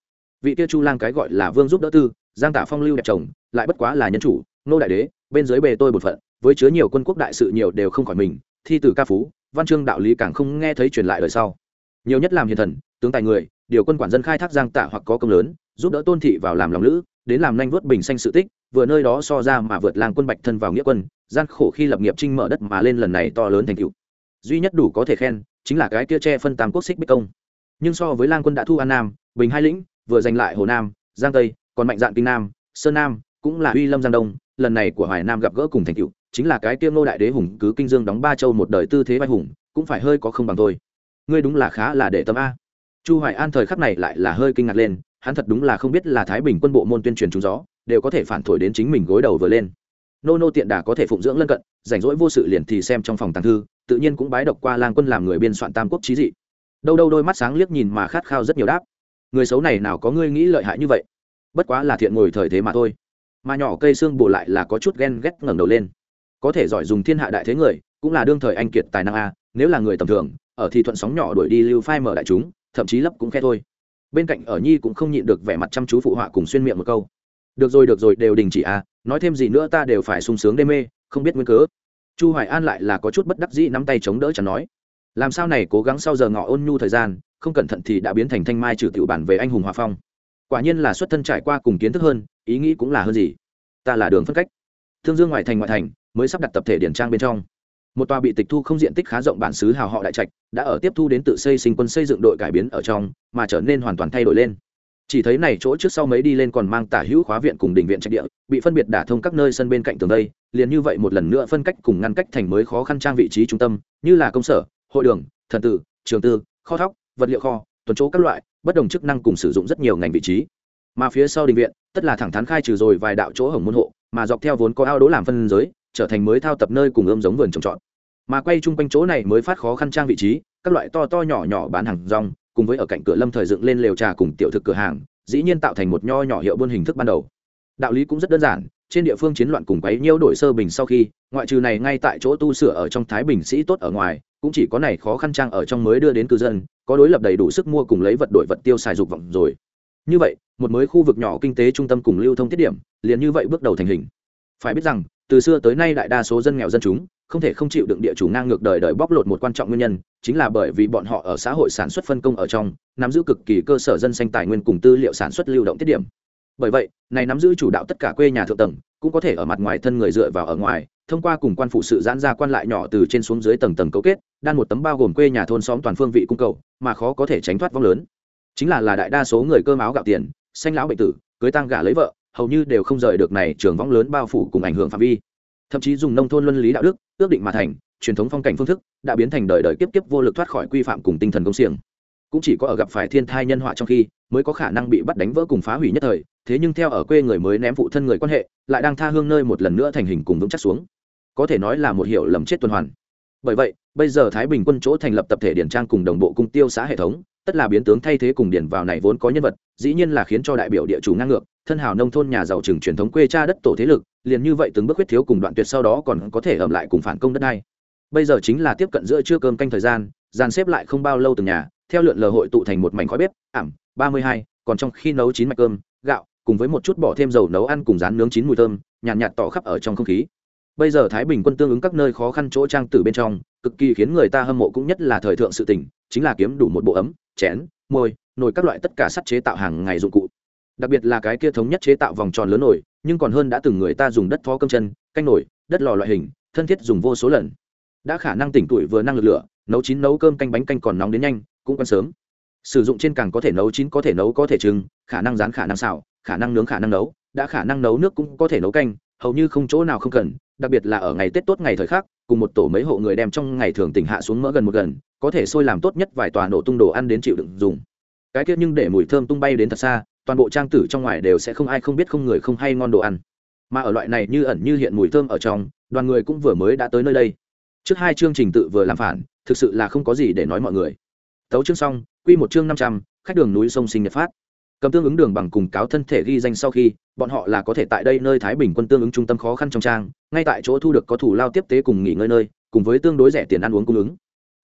Vị kia chu lang cái gọi là vương giúp đỡ tư, giang tả phong lưu đẹp chồng, lại bất quá là nhân chủ, nô đại đế, bên dưới bề tôi bột phận, với chứa nhiều quân quốc đại sự nhiều đều không khỏi mình, thi từ ca phú, văn chương đạo lý càng không nghe thấy truyền lại đời sau. Nhiều nhất làm hiền thần, tướng tài người, điều quân quản dân khai thác giang tả hoặc có công lớn, giúp đỡ tôn thị vào làm lòng lữ đến làm nhanh vớt bình xanh sự tích, vừa nơi đó so ra mà vượt Lang quân bạch thân vào nghĩa quân, gian khổ khi lập nghiệp trinh mở đất mà lên lần này to lớn thành tựu. Duy nhất đủ có thể khen, chính là cái kia tre phân tam quốc xích bích công. Nhưng so với lang quân đã thu an nam, bình hai lĩnh, vừa giành lại hồ nam, giang tây, còn mạnh dạn kinh nam, sơn nam, cũng là uy lâm giang đông, lần này của hoài nam gặp gỡ cùng thành tựu, chính là cái kia ngô đại đế hùng cứ kinh dương đóng ba châu một đời tư thế vai hùng, cũng phải hơi có không bằng thôi. Ngươi đúng là khá là để tâm a. Chu hoài an thời khắc này lại là hơi kinh ngạc lên hắn thật đúng là không biết là thái bình quân bộ môn tuyên truyền trúng gió, đều có thể phản thổi đến chính mình gối đầu vừa lên. Nô nô tiện đà có thể phụng dưỡng lân cận, rảnh rỗi vô sự liền thì xem trong phòng tàng thư, tự nhiên cũng bái độc qua lang quân làm người biên soạn tam quốc trí dị. Đâu đâu đôi mắt sáng liếc nhìn mà khát khao rất nhiều đáp. Người xấu này nào có ngươi nghĩ lợi hại như vậy? Bất quá là thiện ngồi thời thế mà thôi. Mà nhỏ cây xương bù lại là có chút ghen ghét ngẩng đầu lên. Có thể giỏi dùng thiên hạ đại thế người, cũng là đương thời anh kiệt tài năng a, nếu là người tầm thường, ở thì thuận sóng nhỏ đuổi đi lưu phai mở đại chúng, thậm chí lấp cũng khe thôi bên cạnh ở nhi cũng không nhịn được vẻ mặt chăm chú phụ họa cùng xuyên miệng một câu. Được rồi được rồi, đều đình chỉ a nói thêm gì nữa ta đều phải sung sướng đê mê, không biết nguyên cớ. Chu hoài an lại là có chút bất đắc dĩ nắm tay chống đỡ chẳng nói. Làm sao này cố gắng sau giờ ngọ ôn nhu thời gian, không cẩn thận thì đã biến thành thanh mai trừ tiểu bản về anh hùng hòa phong. Quả nhiên là xuất thân trải qua cùng kiến thức hơn, ý nghĩ cũng là hơn gì. Ta là đường phân cách. Thương dương ngoại thành ngoại thành, mới sắp đặt tập thể điển trang bên trong một tòa bị tịch thu không diện tích khá rộng bản xứ hào họ đại trạch, đã ở tiếp thu đến tự xây sinh quân xây dựng đội cải biến ở trong, mà trở nên hoàn toàn thay đổi lên. Chỉ thấy này chỗ trước sau mấy đi lên còn mang tả hữu khóa viện cùng đình viện trạch địa, bị phân biệt đả thông các nơi sân bên cạnh tường đây, liền như vậy một lần nữa phân cách cùng ngăn cách thành mới khó khăn trang vị trí trung tâm, như là công sở, hội đường, thần tử, trường tư, kho thóc, vật liệu kho, tuần chỗ các loại, bất đồng chức năng cùng sử dụng rất nhiều ngành vị trí. Mà phía sau đình viện, tất là thẳng thắn khai trừ rồi vài đạo chỗ hổng môn hộ, mà dọc theo vốn có ao đố làm phân giới trở thành mới thao tập nơi cùng ươm giống vườn trồng trọt. Mà quay chung quanh chỗ này mới phát khó khăn trang vị trí, các loại to to nhỏ nhỏ bán hàng rong, cùng với ở cạnh cửa lâm thời dựng lên lều trà cùng tiểu thực cửa hàng, dĩ nhiên tạo thành một nho nhỏ hiệu buôn hình thức ban đầu. Đạo lý cũng rất đơn giản, trên địa phương chiến loạn cùng quấy nhiêu đổi sơ bình sau khi, ngoại trừ này ngay tại chỗ tu sửa ở trong thái bình sĩ tốt ở ngoài, cũng chỉ có này khó khăn trang ở trong mới đưa đến cư dân, có đối lập đầy đủ sức mua cùng lấy vật đổi vật tiêu xài dục vọng rồi. Như vậy, một mới khu vực nhỏ kinh tế trung tâm cùng lưu thông tiết điểm, liền như vậy bước đầu thành hình. Phải biết rằng từ xưa tới nay đại đa số dân nghèo dân chúng không thể không chịu đựng địa chủ ngang ngược đời đời bóc lột một quan trọng nguyên nhân, chính là bởi vì bọn họ ở xã hội sản xuất phân công ở trong, nắm giữ cực kỳ cơ sở dân xanh tài nguyên cùng tư liệu sản xuất lưu động tiết điểm. Bởi vậy, này nắm giữ chủ đạo tất cả quê nhà thượng tầng cũng có thể ở mặt ngoài thân người dựa vào ở ngoài, thông qua cùng quan phụ sự giãn ra quan lại nhỏ từ trên xuống dưới tầng tầng cấu kết, đan một tấm bao gồm quê nhà thôn xóm toàn phương vị cung cầu, mà khó có thể tránh thoát vong lớn. Chính là là đại đa số người cơm áo gạo tiền, xanh lão bệnh tử, cưới tăng gả lấy vợ hầu như đều không rời được này trường vong lớn bao phủ cùng ảnh hưởng phạm vi. Thậm chí dùng nông thôn luân lý đạo đức, ước định mà thành, truyền thống phong cảnh phương thức, đã biến thành đời đời kiếp kiếp vô lực thoát khỏi quy phạm cùng tinh thần công xiềng. Cũng chỉ có ở gặp phải thiên thai nhân họa trong khi, mới có khả năng bị bắt đánh vỡ cùng phá hủy nhất thời, thế nhưng theo ở quê người mới ném phụ thân người quan hệ, lại đang tha hương nơi một lần nữa thành hình cùng vững chắc xuống. Có thể nói là một hiệu lầm chết tuần hoàn. Bởi vậy, bây giờ thái bình quân chỗ thành lập tập thể điển trang cùng đồng bộ cung tiêu xã hệ thống, tất là biến tướng thay thế cùng điển vào này vốn có nhân vật, dĩ nhiên là khiến cho đại biểu địa chủ ngang ngược thân hào nông thôn nhà giàu trường truyền thống quê cha đất tổ thế lực liền như vậy từng bước huyết thiếu cùng đoạn tuyệt sau đó còn có thể ẩm lại cùng phản công đất này bây giờ chính là tiếp cận giữa trưa cơm canh thời gian dàn xếp lại không bao lâu từng nhà theo lượn lờ hội tụ thành một mảnh khói bếp ảm ba mươi hai còn trong khi nấu chín mạch cơm gạo cùng với một chút bỏ thêm dầu nấu ăn cùng rán nướng chín mùi thơm nhàn nhạt, nhạt tỏ khắp ở trong không khí. Bây giờ thái bình quân tương ứng các nơi khó khăn chỗ trang tử bên trong cực kỳ khiến người ta hâm mộ cũng nhất là thời thượng sự tình chính là kiếm đủ một bộ ấm chén môi nồi các loại tất cả sắt chế tạo hàng ngày dụng cụ đặc biệt là cái kia thống nhất chế tạo vòng tròn lớn nổi, nhưng còn hơn đã từng người ta dùng đất phó cơm chân, canh nổi, đất lò loại hình, thân thiết dùng vô số lần. Đã khả năng tỉnh tuổi vừa năng lực lửa, nấu chín nấu cơm canh bánh canh còn nóng đến nhanh, cũng còn sớm. Sử dụng trên càng có thể nấu chín có thể nấu có thể trưng, khả năng rán khả năng xào, khả năng nướng khả năng nấu, đã khả năng nấu nước cũng có thể nấu canh, hầu như không chỗ nào không cần, đặc biệt là ở ngày tết tốt ngày thời khắc, cùng một tổ mấy hộ người đem trong ngày thường tỉnh hạ xuống mỡ gần một gần, có thể sôi làm tốt nhất vài tòa nổ tung đồ ăn đến chịu đựng dùng. Cái kia nhưng để mùi thơm tung bay đến thật xa toàn bộ trang tử trong ngoài đều sẽ không ai không biết không người không hay ngon đồ ăn. Mà ở loại này như ẩn như hiện mùi thơm ở trong, đoàn người cũng vừa mới đã tới nơi đây. Trước hai chương trình tự vừa làm phản, thực sự là không có gì để nói mọi người. Tấu chương xong, quy một chương năm trăm, khách đường núi sông sinh nhật phát. Cầm tương ứng đường bằng cùng cáo thân thể ghi danh sau khi, bọn họ là có thể tại đây nơi thái bình quân tương ứng trung tâm khó khăn trong trang, ngay tại chỗ thu được có thủ lao tiếp tế cùng nghỉ ngơi nơi, cùng với tương đối rẻ tiền ăn uống cung ứng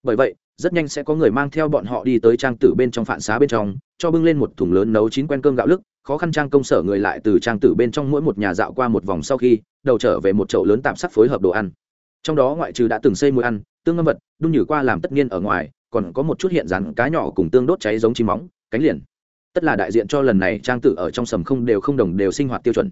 bởi vậy, rất nhanh sẽ có người mang theo bọn họ đi tới trang tử bên trong phản xá bên trong, cho bưng lên một thùng lớn nấu chín quen cơm gạo lức, khó khăn trang công sở người lại từ trang tử bên trong mỗi một nhà dạo qua một vòng sau khi, đầu trở về một chậu lớn tạm sắc phối hợp đồ ăn. Trong đó ngoại trừ đã từng xây mũi ăn, tương ngâm vật, đun nhử qua làm tất nhiên ở ngoài, còn có một chút hiện rắn cá nhỏ cùng tương đốt cháy giống chim móng, cánh liền. Tất là đại diện cho lần này trang tử ở trong sầm không đều không đồng đều sinh hoạt tiêu chuẩn.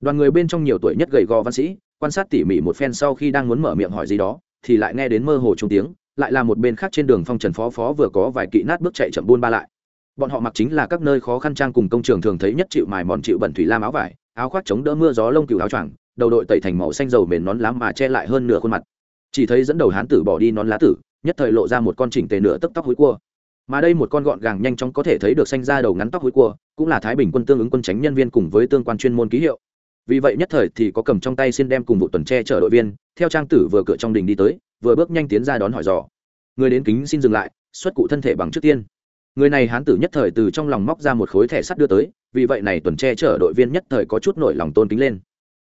Đoàn người bên trong nhiều tuổi nhất gầy gò văn sĩ, quan sát tỉ mỉ một phen sau khi đang muốn mở miệng hỏi gì đó, thì lại nghe đến mơ hồ trung tiếng lại là một bên khác trên đường phong trần phó phó vừa có vài kỵ nát bước chạy chậm buôn ba lại. Bọn họ mặc chính là các nơi khó khăn trang cùng công trường thường thấy nhất chịu mài mòn chịu bẩn thủy lam áo vải, áo khoác chống đỡ mưa gió lông cừu áo choàng, đầu đội tẩy thành màu xanh dầu mền nón lá mà che lại hơn nửa khuôn mặt. Chỉ thấy dẫn đầu hán tử bỏ đi nón lá tử, nhất thời lộ ra một con chỉnh tề nửa tấc tóc hối cua. Mà đây một con gọn gàng nhanh chóng có thể thấy được xanh ra đầu ngắn tóc hối cua, cũng là thái bình quân tương ứng quân tránh nhân viên cùng với tương quan chuyên môn ký hiệu vì vậy nhất thời thì có cầm trong tay xin đem cùng vụ tuần tre chở đội viên, theo trang tử vừa cửa trong đình đi tới, vừa bước nhanh tiến ra đón hỏi dò. Người đến kính xin dừng lại, xuất cụ thân thể bằng trước tiên. Người này hán tử nhất thời từ trong lòng móc ra một khối thẻ sắt đưa tới, vì vậy này tuần tre chở đội viên nhất thời có chút nổi lòng tôn kính lên.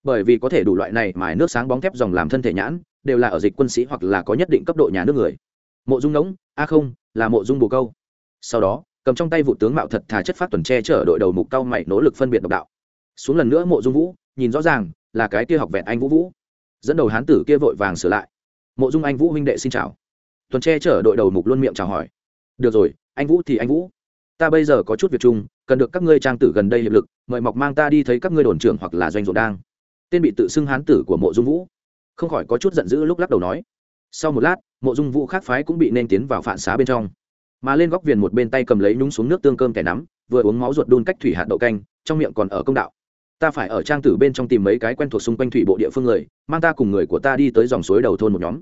Bởi vì có thể đủ loại này mài nước sáng bóng thép dòng làm thân thể nhãn, đều là ở dịch quân sĩ hoặc là có nhất định cấp độ nhà nước người. Mộ dung ngỗng a không, là mộ dung bồ câu. Sau đó, cầm trong tay vụ tướng mạo thật thà chất phát tuần tre chở đội đầu mục cao mày nỗ lực phân biệt độc đạo. Xuống lần nữa mộ dung vũ nhìn rõ ràng là cái kia học vẹn anh vũ vũ. Dẫn đầu hán tử kia vội vàng sửa lại. Mộ dung anh vũ huynh đệ xin chào. Tuần tre chở đội đầu mục luôn miệng chào hỏi. Được rồi, anh vũ thì anh vũ. Ta bây giờ có chút việc chung, cần được các ngươi trang tử gần đây hiệp lực, mời mọc mang ta đi thấy các ngươi đồn trưởng hoặc là doanh rộn đang. Tên bị tự xưng hán tử của mộ dung vũ. Không khỏi có chút giận dữ lúc lắc đầu nói. Sau một lát, mộ dung vũ khác phái cũng bị nên tiến vào phản xá bên trong. Mà lên góc viền một bên tay cầm lấy nhúng xuống nước tương cơm kẻ nắm, vừa uống máu ruột đun cách thủy hạt đậu canh, trong miệng còn ở công đạo ta phải ở trang tử bên trong tìm mấy cái quen thuộc xung quanh thủy bộ địa phương người, mang ta cùng người của ta đi tới dòng suối đầu thôn một nhóm.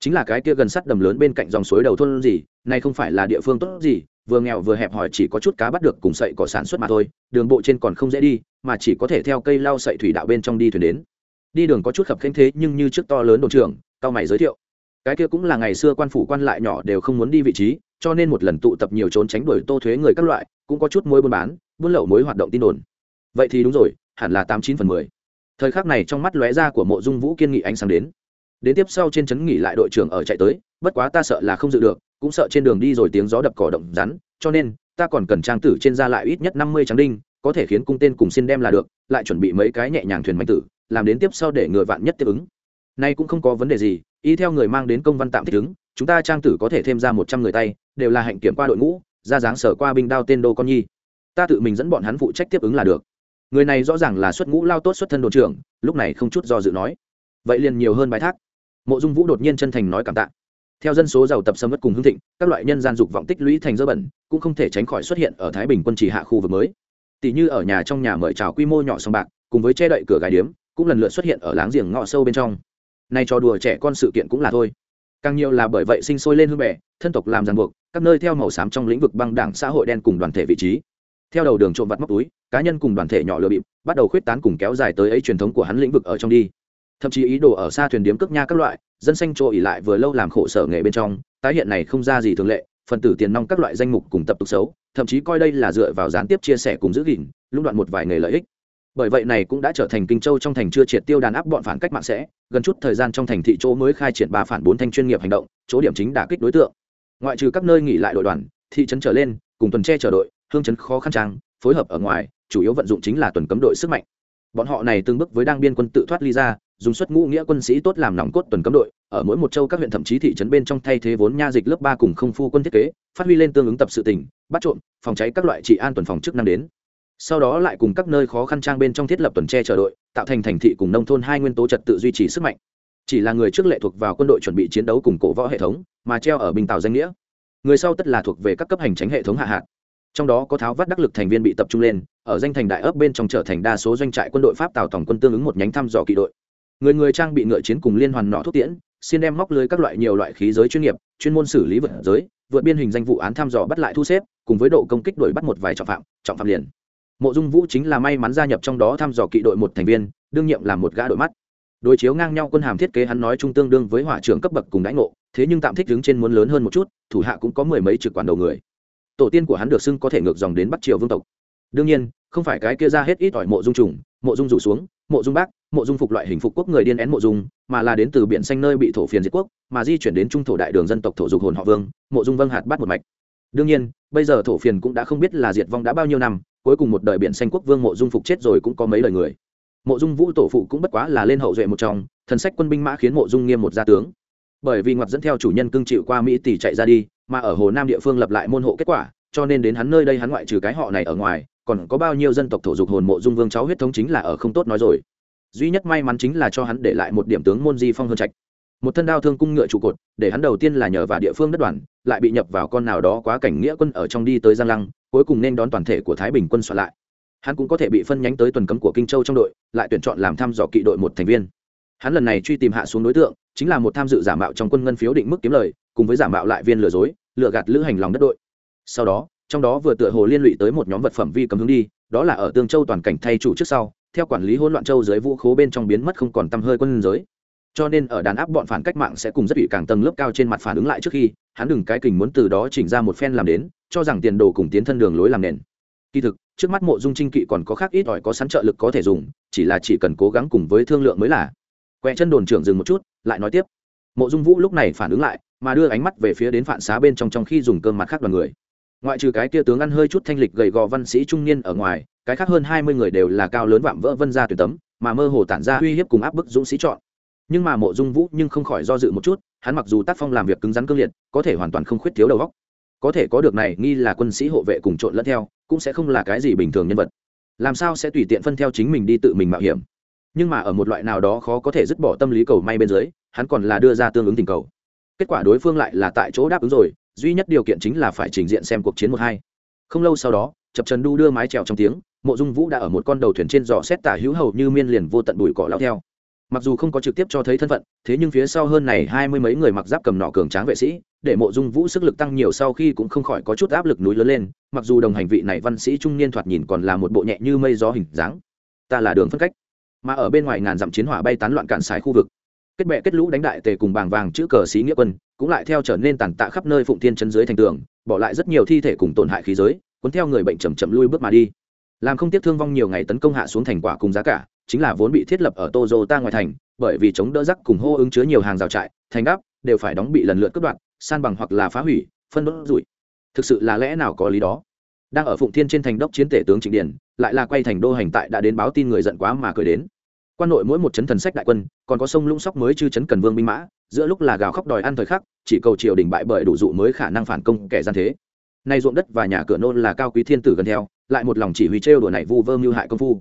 Chính là cái kia gần sắt đầm lớn bên cạnh dòng suối đầu thôn gì, này không phải là địa phương tốt gì, vừa nghèo vừa hẹp hòi chỉ có chút cá bắt được cùng sậy có sản xuất mà thôi, đường bộ trên còn không dễ đi, mà chỉ có thể theo cây lau sậy thủy đạo bên trong đi thuyền đến. Đi đường có chút khập khênh thế nhưng như trước to lớn đồn trưởng, cao mày giới thiệu. Cái kia cũng là ngày xưa quan phủ quan lại nhỏ đều không muốn đi vị trí, cho nên một lần tụ tập nhiều trốn tránh đuổi tô thuế người các loại, cũng có chút mối buôn bán, buôn lậu mối hoạt động tin đồn. Vậy thì đúng rồi hẳn là tám chín phần mười. Thời khắc này trong mắt lóe ra của mộ dung vũ kiên nghị ánh sáng đến. Đến tiếp sau trên trấn nghỉ lại đội trưởng ở chạy tới, bất quá ta sợ là không dự được, cũng sợ trên đường đi rồi tiếng gió đập cỏ động rắn, cho nên, ta còn cần trang tử trên da lại ít nhất năm mươi tráng đinh, có thể khiến cung tên cùng xin đem là được, lại chuẩn bị mấy cái nhẹ nhàng thuyền mạnh tử, làm đến tiếp sau để người vạn nhất tiếp ứng. Nay cũng không có vấn đề gì, y theo người mang đến công văn tạm thích ứng, chúng ta trang tử có thể thêm ra một trăm người tay, đều là hạnh kiểm qua đội ngũ, ra dáng sở qua binh đao tên đô con nhi. Ta tự mình dẫn bọn hắn phụ trách tiếp ứng là được người này rõ ràng là xuất ngũ lao tốt xuất thân đội trưởng lúc này không chút do dự nói. Vậy liền nhiều hơn bài thác. Mộ dung vũ đột nhiên chân thành nói cảm tạ. Theo dân số giàu tập xâm mất cùng hưng thịnh các loại nhân gian dục vọng tích lũy thành dơ bẩn cũng không thể tránh khỏi xuất hiện ở thái bình quân chỉ hạ khu vực mới. Tỷ như ở nhà trong nhà mời chào quy mô nhỏ sòng bạc cùng với che đậy cửa gài điếm cũng lần lượt xuất hiện ở láng giềng ngõ sâu bên trong. Nay trò đùa trẻ con sự kiện cũng là thôi. Càng nhiều là bởi vậy sinh sôi lên hương bệ, thân tộc làm ràng buộc các nơi theo màu xám trong lĩnh vực băng đảng xã hội đen cùng đoàn thể vị trí theo đầu đường trộm vặt móc túi, cá nhân cùng đoàn thể nhỏ lừa bịp, bắt đầu khuyết tán cùng kéo dài tới ấy truyền thống của hắn lĩnh vực ở trong đi. Thậm chí ý đồ ở xa thuyền điếm cướp nha các loại, dân xanh chỗ ỉ lại vừa lâu làm khổ sở nghề bên trong, tái hiện này không ra gì thường lệ, phần tử tiền nong các loại danh mục cùng tập tục xấu, thậm chí coi đây là dựa vào gián tiếp chia sẻ cùng giữ gìn, lũng đoạn một vài nghề lợi ích. Bởi vậy này cũng đã trở thành kinh châu trong thành chưa triệt tiêu đàn áp bọn phản cách mạng sẽ, gần chút thời gian trong thành thị chỗ mới khai triển ba phản bốn thanh chuyên nghiệp hành động, chỗ điểm chính đả kích đối tượng. Ngoại trừ các nơi nghỉ lại đội đoàn, thị trấn trở lên, cùng tuần tre chờ đội hương trấn khó khăn trang, phối hợp ở ngoài, chủ yếu vận dụng chính là tuần cấm đội sức mạnh. Bọn họ này từng bước với đang biên quân tự thoát ly ra, dùng xuất ngũ nghĩa quân sĩ tốt làm nòng cốt tuần cấm đội, ở mỗi một châu các huyện thậm chí thị trấn bên trong thay thế vốn nha dịch lớp ba cùng không phu quân thiết kế, phát huy lên tương ứng tập sự tỉnh bắt trộm, phòng cháy các loại trị an tuần phòng chức năng đến. Sau đó lại cùng các nơi khó khăn trang bên trong thiết lập tuần tre chờ đội, tạo thành thành thị cùng nông thôn hai nguyên tố trật tự duy trì sức mạnh. Chỉ là người trước lệ thuộc vào quân đội chuẩn bị chiến đấu cùng cổ võ hệ thống, mà treo ở bình tàu danh nghĩa. Người sau tất là thuộc về các cấp hành tránh hệ thống hạ hạn trong đó có tháo vắt đắc lực thành viên bị tập trung lên, ở danh thành đại ấp bên trong trở thành đa số doanh trại quân đội pháp tào tổng quân tương ứng một nhánh thăm dò kỵ đội. Người người trang bị ngựa chiến cùng liên hoàn nọ thuốc tiễn xin đem móc lưới các loại nhiều loại khí giới chuyên nghiệp, chuyên môn xử lý vật giới, vượt biên hình danh vụ án thăm dò bắt lại thu xếp, cùng với độ công kích đuổi bắt một vài trọng phạm trọng phạm liền. Mộ dung vũ chính là may mắn gia nhập trong đó thăm dò kỵ đội một thành viên, đương nhiệm làm một gã đội mắt. Đối chiếu ngang nhau quân hàm thiết kế hắn nói trung tương đương với hỏa trưởng cấp bậc cùng đãi ngộ, thế nhưng tạm thích đứng trên muốn lớn hơn một chút, thủ hạ cũng có mười mấy trực quản đầu người tổ tiên của hắn được xưng có thể ngược dòng đến bắc triều vương tộc. Đương nhiên, không phải cái kia ra hết ít ỏi mộ dung trùng, mộ dung rủ xuống, mộ dung bác, mộ dung phục loại hình phục quốc người điên én mộ dung, mà là đến từ biển xanh nơi bị thổ phiền diệt quốc, mà di chuyển đến trung thổ đại đường dân tộc thổ dục hồn họ vương, mộ dung vâng hạt bắt một mạch. Đương nhiên, bây giờ thổ phiền cũng đã không biết là diệt vong đã bao nhiêu năm, cuối cùng một đời biển xanh quốc vương mộ dung phục chết rồi cũng có mấy đời người. Mộ dung vũ tổ phụ cũng bất quá là lên hậu duệ một trong, thần sách quân binh mã khiến mộ dung nghiêm một gia tướng. Bởi vì ngoặt dẫn theo chủ nhân cưng chịu qua mỹ tỷ chạy ra đi mà ở hồ nam địa phương lập lại môn hộ kết quả, cho nên đến hắn nơi đây hắn ngoại trừ cái họ này ở ngoài, còn có bao nhiêu dân tộc thổ dục hồn mộ dung vương cháu huyết thống chính là ở không tốt nói rồi. Duy nhất may mắn chính là cho hắn để lại một điểm tướng môn di phong hơn trạch. Một thân đao thương cung ngựa trụ cột, để hắn đầu tiên là nhờ vào địa phương đất đoàn, lại bị nhập vào con nào đó quá cảnh nghĩa quân ở trong đi tới giang lăng, cuối cùng nên đón toàn thể của thái bình quân soạn lại. Hắn cũng có thể bị phân nhánh tới tuần cấm của kinh châu trong đội, lại tuyển chọn làm thăm dò kỵ đội một thành viên. Hắn lần này truy tìm hạ xuống đối tượng, chính là một tham dự giả mạo trong quân ngân phiếu định mức kiếm lời cùng với giả mạo lại viên lừa dối, lừa gạt lữ hành lòng đất đội. Sau đó, trong đó vừa tựa hồ liên lụy tới một nhóm vật phẩm vi cấm hướng đi, đó là ở tương châu toàn cảnh thay chủ trước sau, theo quản lý hỗn loạn châu dưới vũ khố bên trong biến mất không còn tăm hơi quân giới. Cho nên ở đàn áp bọn phản cách mạng sẽ cùng rất bị càng tầng lớp cao trên mặt phản ứng lại trước khi, hắn đừng cái kình muốn từ đó chỉnh ra một phen làm đến, cho rằng tiền đồ cùng tiến thân đường lối làm nền. Kỳ thực, trước mắt mộ dung trinh kỵ còn có khác ít ỏi có sẵn trợ lực có thể dùng, chỉ là chỉ cần cố gắng cùng với thương lượng mới là. Quẹ chân đồn trưởng dừng một chút, lại nói tiếp. Mộ dung vũ lúc này phản ứng lại mà đưa ánh mắt về phía đến phản xá bên trong trong khi dùng cơm mặt khác đoàn người. Ngoại trừ cái kia tướng ăn hơi chút thanh lịch gầy gò văn sĩ trung niên ở ngoài, cái khác hơn hai mươi người đều là cao lớn vạm vỡ vân ra tuyển tấm, mà mơ hồ tản ra uy hiếp cùng áp bức dũng sĩ chọn. Nhưng mà mộ dung vũ nhưng không khỏi do dự một chút, hắn mặc dù tác phong làm việc cứng rắn cương liệt, có thể hoàn toàn không khuyết thiếu đầu óc. Có thể có được này nghi là quân sĩ hộ vệ cùng trộn lẫn theo, cũng sẽ không là cái gì bình thường nhân vật. Làm sao sẽ tùy tiện phân theo chính mình đi tự mình mạo hiểm? Nhưng mà ở một loại nào đó khó có thể dứt bỏ tâm lý cầu may bên dưới, hắn còn là đưa ra tương ứng tình cầu kết quả đối phương lại là tại chỗ đáp ứng rồi, duy nhất điều kiện chính là phải trình diện xem cuộc chiến một hai. Không lâu sau đó, chập trần đu đưa mái trèo trong tiếng, mộ dung vũ đã ở một con đầu thuyền trên giò xét tả hữu hầu như miên liền vô tận bụi cỏ lao theo. Mặc dù không có trực tiếp cho thấy thân phận, thế nhưng phía sau hơn này hai mươi mấy người mặc giáp cầm nọ cường tráng vệ sĩ, để mộ dung vũ sức lực tăng nhiều sau khi cũng không khỏi có chút áp lực núi lớn lên, mặc dù đồng hành vị này văn sĩ trung niên thoạt nhìn còn là một bộ nhẹ như mây gió hình dáng, ta là đường phân cách. Mà ở bên ngoài ngàn dặm chiến hỏa bay tán loạn cạn xài khu vực kết bệ kết lũ đánh đại tề cùng bàng vàng chữ cờ xí nghĩa quân, cũng lại theo trở nên tàn tạ khắp nơi phụng thiên chân dưới thành tường, bỏ lại rất nhiều thi thể cùng tổn hại khí giới, cuốn theo người bệnh chầm chậm lui bước mà đi. Làm không tiếc thương vong nhiều ngày tấn công hạ xuống thành quả cùng giá cả, chính là vốn bị thiết lập ở tozo ta ngoài thành, bởi vì chống đỡ rắc cùng hô ứng chứa nhiều hàng rào trại, thành đáp, đều phải đóng bị lần lượt cướp đoạt, san bằng hoặc là phá hủy, phân đốt rủi. Thực sự là lẽ nào có lý đó? Đang ở phụng thiên trên thành đốc chiến tể tướng trịnh điển lại là quay thành đô hành tại đã đến báo tin người giận quá mà cười đến quan nội mỗi một chấn thần sách đại quân, còn có sông lũng sóc mới chư chấn cần vương binh mã, giữa lúc là gào khóc đòi ăn thời khắc, chỉ cầu triều đình bại bởi đủ dụ mới khả năng phản công kẻ gian thế. Nay ruộng đất và nhà cửa nôn là cao quý thiên tử gần theo, lại một lòng chỉ huy trêu đùa này vu vơ mưu hại công phu.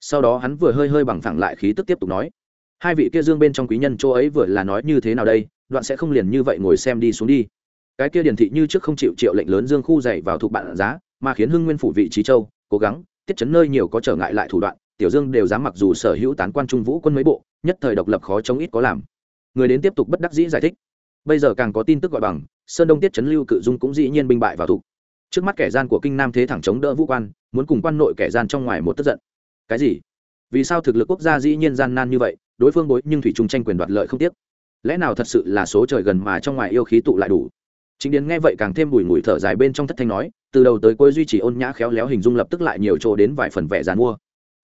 Sau đó hắn vừa hơi hơi bằng phẳng lại khí tức tiếp tục nói, hai vị kia dương bên trong quý nhân chỗ ấy vừa là nói như thế nào đây, đoạn sẽ không liền như vậy ngồi xem đi xuống đi. Cái kia điển thị như trước không chịu triệu lệnh lớn dương khu dày vào thuộc bạn giá, mà khiến hưng nguyên phủ vị trí châu, cố gắng, tiết chấn nơi nhiều có trở ngại lại thủ đoạn tiểu dương đều dám mặc dù sở hữu tán quan trung vũ quân mấy bộ, nhất thời độc lập khó chống ít có làm. Người đến tiếp tục bất đắc dĩ giải thích. Bây giờ càng có tin tức gọi bằng, sơn đông tiết chấn lưu cự dung cũng dĩ nhiên binh bại vào thủ. Trước mắt kẻ gian của kinh nam thế thẳng chống đỡ vũ quan, muốn cùng quan nội kẻ gian trong ngoài một tức giận. Cái gì? Vì sao thực lực quốc gia dĩ nhiên gian nan như vậy, đối phương bối nhưng thủy trung tranh quyền đoạt lợi không tiếc? Lẽ nào thật sự là số trời gần mà trong ngoài yêu khí tụ lại đủ? Chính điền nghe vậy càng thêm bùi ngùi thở dài bên trong thất thanh nói, từ đầu tới cuối duy trì ôn nhã khéo léo hình dung lập tức lại nhiều chỗ đến vài phần vẻ dàn mua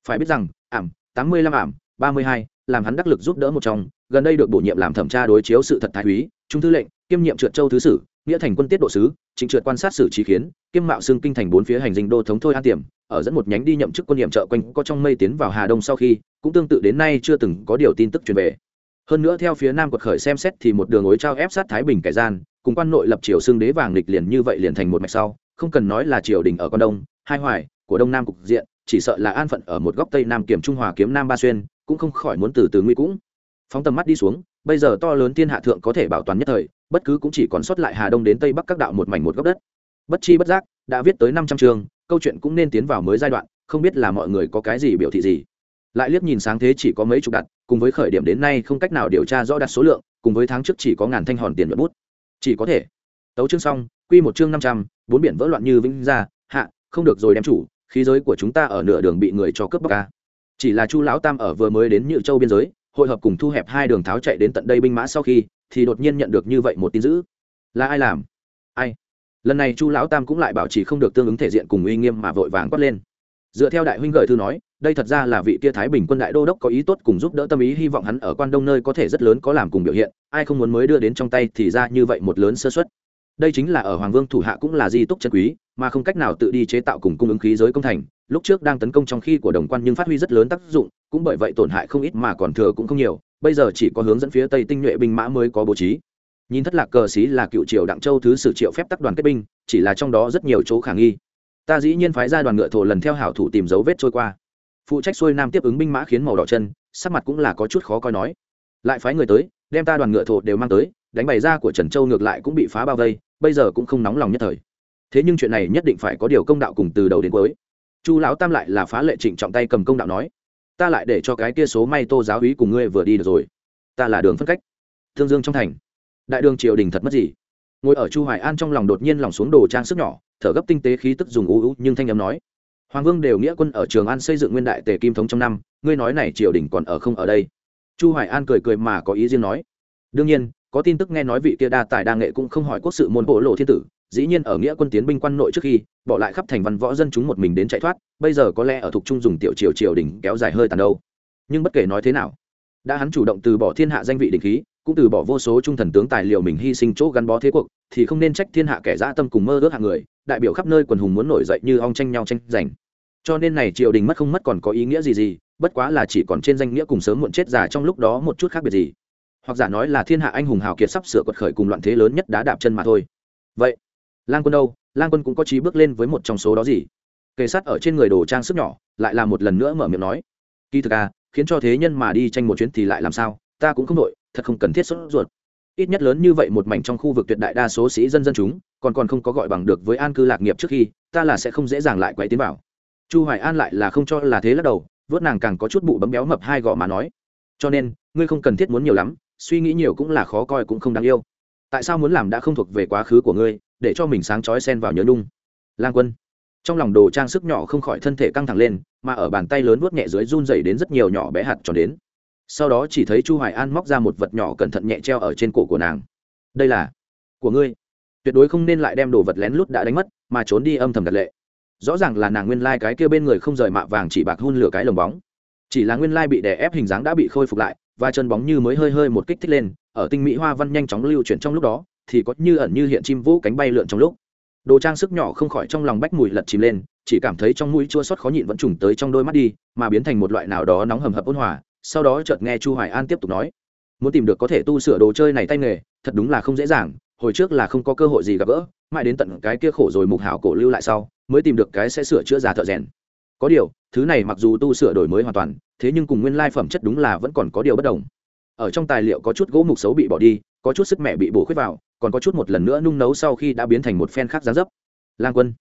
phải biết rằng, ảm, tám mươi lăm ảm, ba mươi hai, làm hắn đắc lực giúp đỡ một trong, gần đây được bổ nhiệm làm thẩm tra đối chiếu sự thật thái úy, trung thư lệnh, kiêm nhiệm trượt châu thứ sử, nghĩa thành quân tiết độ sứ chính trượt quan sát xử trí khiến, kiêm mạo xương kinh thành bốn phía hành dinh đô thống thôi an tiềm ở dẫn một nhánh đi nhậm chức quân nhiệm trợ quanh có trong mây tiến vào hà đông sau khi, cũng tương tự đến nay chưa từng có điều tin tức truyền về. Hơn nữa theo phía nam quật khởi xem xét thì một đường ối trao ép sát thái bình kẻ gian, cùng quan nội lập triều xương đế vàng lịch liền như vậy liền thành một mạch sau, không cần nói là triều đình ở con đông, hai hoài, của đông nam cục diện chỉ sợ là an phận ở một góc tây nam kiểm trung hòa kiếm nam ba xuyên, cũng không khỏi muốn từ từ nguy cũng. Phóng tầm mắt đi xuống, bây giờ to lớn thiên hạ thượng có thể bảo toàn nhất thời, bất cứ cũng chỉ còn sót lại hà đông đến tây bắc các đạo một mảnh một góc đất. Bất chi bất giác, đã viết tới năm trăm chương, câu chuyện cũng nên tiến vào mới giai đoạn, không biết là mọi người có cái gì biểu thị gì. Lại liếc nhìn sáng thế chỉ có mấy chục đặt, cùng với khởi điểm đến nay không cách nào điều tra rõ đặt số lượng, cùng với tháng trước chỉ có ngàn thanh hòn tiền nhuận bút. Chỉ có thể. Tấu chương xong, quy một chương năm trăm, bốn biển vỡ loạn như vĩnh ra hạ, không được rồi đem chủ khí giới của chúng ta ở nửa đường bị người cho cướp bóc ca chỉ là chu lão tam ở vừa mới đến nhự châu biên giới, hội hợp cùng thu hẹp hai đường tháo chạy đến tận đây binh mã sau khi, thì đột nhiên nhận được như vậy một tin dữ. Là ai làm? Ai? Lần này chu lão tam cũng lại bảo trì không được tương ứng thể diện cùng uy nghiêm mà vội vàng quát lên. Dựa theo đại huynh gợi thư nói, đây thật ra là vị kia thái bình quân đại đô đốc có ý tốt cùng giúp đỡ tâm ý, hy vọng hắn ở quan đông nơi có thể rất lớn có làm cùng biểu hiện, ai không muốn mới đưa đến trong tay thì ra như vậy một lớn sơ xuất đây chính là ở hoàng vương thủ hạ cũng là di túc chân quý mà không cách nào tự đi chế tạo cùng cung ứng khí giới công thành. Lúc trước đang tấn công trong khi của đồng quan nhưng phát huy rất lớn tác dụng, cũng bởi vậy tổn hại không ít mà còn thừa cũng không nhiều. Bây giờ chỉ có hướng dẫn phía tây tinh nhuệ binh mã mới có bố trí. Nhìn thất lạc cờ xí là cựu triều đặng châu thứ sử triệu phép tắc đoàn kết binh, chỉ là trong đó rất nhiều chỗ khả nghi. Ta dĩ nhiên phái ra đoàn ngựa thổ lần theo hảo thủ tìm dấu vết trôi qua. Phụ trách xuôi nam tiếp ứng binh mã khiến màu đỏ chân, sắc mặt cũng là có chút khó coi nói. Lại phái người tới, đem ta đoàn ngựa thổ đều mang tới, đánh bày ra của trần châu ngược lại cũng bị phá bao vây, bây giờ cũng không nóng lòng nhất thời thế nhưng chuyện này nhất định phải có điều công đạo cùng từ đầu đến cuối. Chu lão tam lại là phá lệ trịnh trọng tay cầm công đạo nói, ta lại để cho cái kia số may tô giáo úy cùng ngươi vừa đi được rồi. Ta là đường phân cách. Thương dương trong thành. Đại đường triều đình thật mất gì. Ngồi ở chu hoài an trong lòng đột nhiên lòng xuống đồ trang sức nhỏ, thở gấp tinh tế khí tức dùng u u nhưng thanh âm nói, hoàng vương đều nghĩa quân ở trường an xây dựng nguyên đại tề kim thống trong năm, ngươi nói này triều đình còn ở không ở đây? Chu hoài an cười cười mà có ý riêng nói, đương nhiên, có tin tức nghe nói vị kia đa tài đa nghệ cũng không hỏi quốc sự môn bộ lộ thiên tử dĩ nhiên ở nghĩa quân tiến binh quan nội trước khi, bỏ lại khắp thành văn võ dân chúng một mình đến chạy thoát, bây giờ có lẽ ở thuộc trung dùng tiểu triều triều đình kéo dài hơi tàn đâu. Nhưng bất kể nói thế nào, đã hắn chủ động từ bỏ thiên hạ danh vị đình khí, cũng từ bỏ vô số trung thần tướng tài liệu mình hy sinh chỗ gắn bó thế cuộc, thì không nên trách thiên hạ kẻ dã tâm cùng mơ ước hạng người, đại biểu khắp nơi quần hùng muốn nổi dậy như ong tranh nhau tranh giành. Cho nên này triều đình mất không mất còn có ý nghĩa gì gì, bất quá là chỉ còn trên danh nghĩa cùng sớm muộn chết già trong lúc đó một chút khác biệt gì. Hoặc giả nói là thiên hạ anh hùng hào kiệt sắp sửa quật khởi cùng loạn thế lớn nhất đá đạp chân mà thôi. Vậy lang quân đâu? Lang quân cũng có trí bước lên với một trong số đó gì? Kề sát ở trên người đồ trang sức nhỏ, lại là một lần nữa mở miệng nói. Kỳ thực à khiến cho thế nhân mà đi tranh một chuyến thì lại làm sao? Ta cũng không đội, thật không cần thiết sốt ruột. Ít nhất lớn như vậy một mảnh trong khu vực tuyệt đại đa số sĩ dân dân chúng, còn còn không có gọi bằng được với an cư lạc nghiệp trước khi, ta là sẽ không dễ dàng lại quay tiến vào. Chu hoài an lại là không cho là thế lắc đầu, vớt nàng càng có chút bụ bấm béo mập hai gò mà nói. Cho nên, ngươi không cần thiết muốn nhiều lắm, suy nghĩ nhiều cũng là khó coi cũng không đáng yêu tại sao muốn làm đã không thuộc về quá khứ của ngươi, để cho mình sáng chói sen vào nhớ nhung? Lang quân. Trong lòng đồ trang sức nhỏ không khỏi thân thể căng thẳng lên, mà ở bàn tay lớn vuốt nhẹ dưới run dày đến rất nhiều nhỏ bé hạt tròn đến. Sau đó chỉ thấy chu hoài an móc ra một vật nhỏ cẩn thận nhẹ treo ở trên cổ của nàng. Đây là của ngươi. Tuyệt đối không nên lại đem đồ vật lén lút đã đánh mất, mà trốn đi âm thầm đặt lệ. Rõ ràng là nàng nguyên lai cái kia bên người không rời mạ vàng chỉ bạc hun lửa cái lồng bóng. Chỉ là nguyên lai bị đè ép hình dáng đã bị khôi phục lại, và chân bóng như mới hơi hơi một kích thích lên ở tinh mỹ hoa văn nhanh chóng lưu chuyển trong lúc đó, thì có như ẩn như hiện chim vũ cánh bay lượn trong lúc. Đồ trang sức nhỏ không khỏi trong lòng bách mùi lật chìm lên, chỉ cảm thấy trong mũi chua xót khó nhịn vẫn trùng tới trong đôi mắt đi, mà biến thành một loại nào đó nóng hầm hập ôn hòa, sau đó chợt nghe chu hoài an tiếp tục nói, muốn tìm được có thể tu sửa đồ chơi này tay nghề, thật đúng là không dễ dàng, hồi trước là không có cơ hội gì gặp gỡ, mãi đến tận cái kia khổ rồi mục hảo cổ lưu lại sau, mới tìm được cái sẽ sửa chữa giả thợ rèn. Có điều, thứ này mặc dù tu sửa đổi mới hoàn toàn, thế nhưng cùng nguyên lai phẩm chất đúng là vẫn còn có điều bất đồng ở trong tài liệu có chút gỗ mục xấu bị bỏ đi, có chút sức mẹ bị bổ khuyết vào, còn có chút một lần nữa nung nấu sau khi đã biến thành một phen khác giá dấp. Lang quân.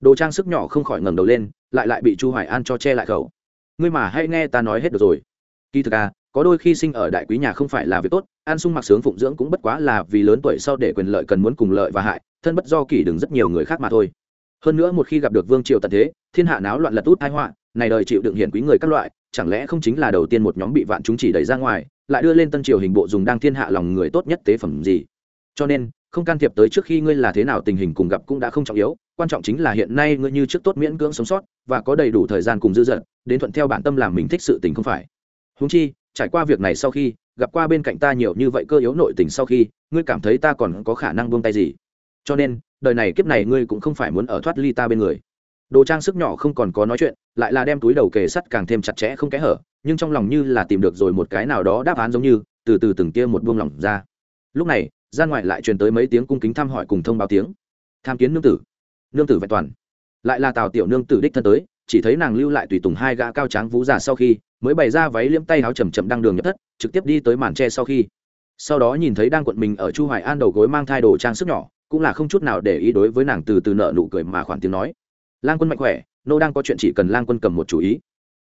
Đồ trang sức nhỏ không khỏi ngẩng đầu lên, lại lại bị chu hoài an cho che lại khẩu. Ngươi mà hãy nghe ta nói hết được rồi. Kỳ thực à có đôi khi sinh ở đại quý nhà không phải là việc tốt an sung mặc sướng phụng dưỡng cũng bất quá là vì lớn tuổi sau để quyền lợi cần muốn cùng lợi và hại, thân bất do kỷ đừng rất nhiều người khác mà thôi. Hơn nữa một khi gặp được vương triều tận thế, thiên hạ náo loạn lật út thái họa, này đời chịu đựng hiển quý người các loại, chẳng lẽ không chính là đầu tiên một nhóm bị vạn chúng chỉ đẩy ra ngoài lại đưa lên tân triều hình bộ dùng đang thiên hạ lòng người tốt nhất tế phẩm gì. Cho nên, không can thiệp tới trước khi ngươi là thế nào tình hình cùng gặp cũng đã không trọng yếu, quan trọng chính là hiện nay ngươi như trước tốt miễn cưỡng sống sót và có đầy đủ thời gian cùng dư dật, đến thuận theo bản tâm làm mình thích sự tình không phải. Húng chi, trải qua việc này sau khi, gặp qua bên cạnh ta nhiều như vậy cơ yếu nội tình sau khi, ngươi cảm thấy ta còn có khả năng buông tay gì? Cho nên, đời này kiếp này ngươi cũng không phải muốn ở thoát ly ta bên người. Đồ trang sức nhỏ không còn có nói chuyện, lại là đem túi đầu kề sắt càng thêm chặt chẽ không kẽ hở nhưng trong lòng như là tìm được rồi một cái nào đó đáp án giống như, từ từ từng tia một buông lỏng ra. Lúc này, gian ngoại lại truyền tới mấy tiếng cung kính thăm hỏi cùng thông báo tiếng. Tham kiến nương tử. Nương tử vẹn toàn. Lại là tào tiểu nương tử đích thân tới, chỉ thấy nàng lưu lại tùy tùng hai gã cao tráng vú giả sau khi, mới bày ra váy liễm tay áo chầm chậm đang đường nhập thất, trực tiếp đi tới màn tre sau khi. Sau đó nhìn thấy đang quận mình ở chu hoài an đầu gối mang thai đồ trang sức nhỏ, cũng là không chút nào để ý đối với nàng từ từ nợ nụ cười mà khoản tiếng nói. Lang quân mạnh khỏe, nô đang có chuyện chỉ cần lang quân cầm một chú ý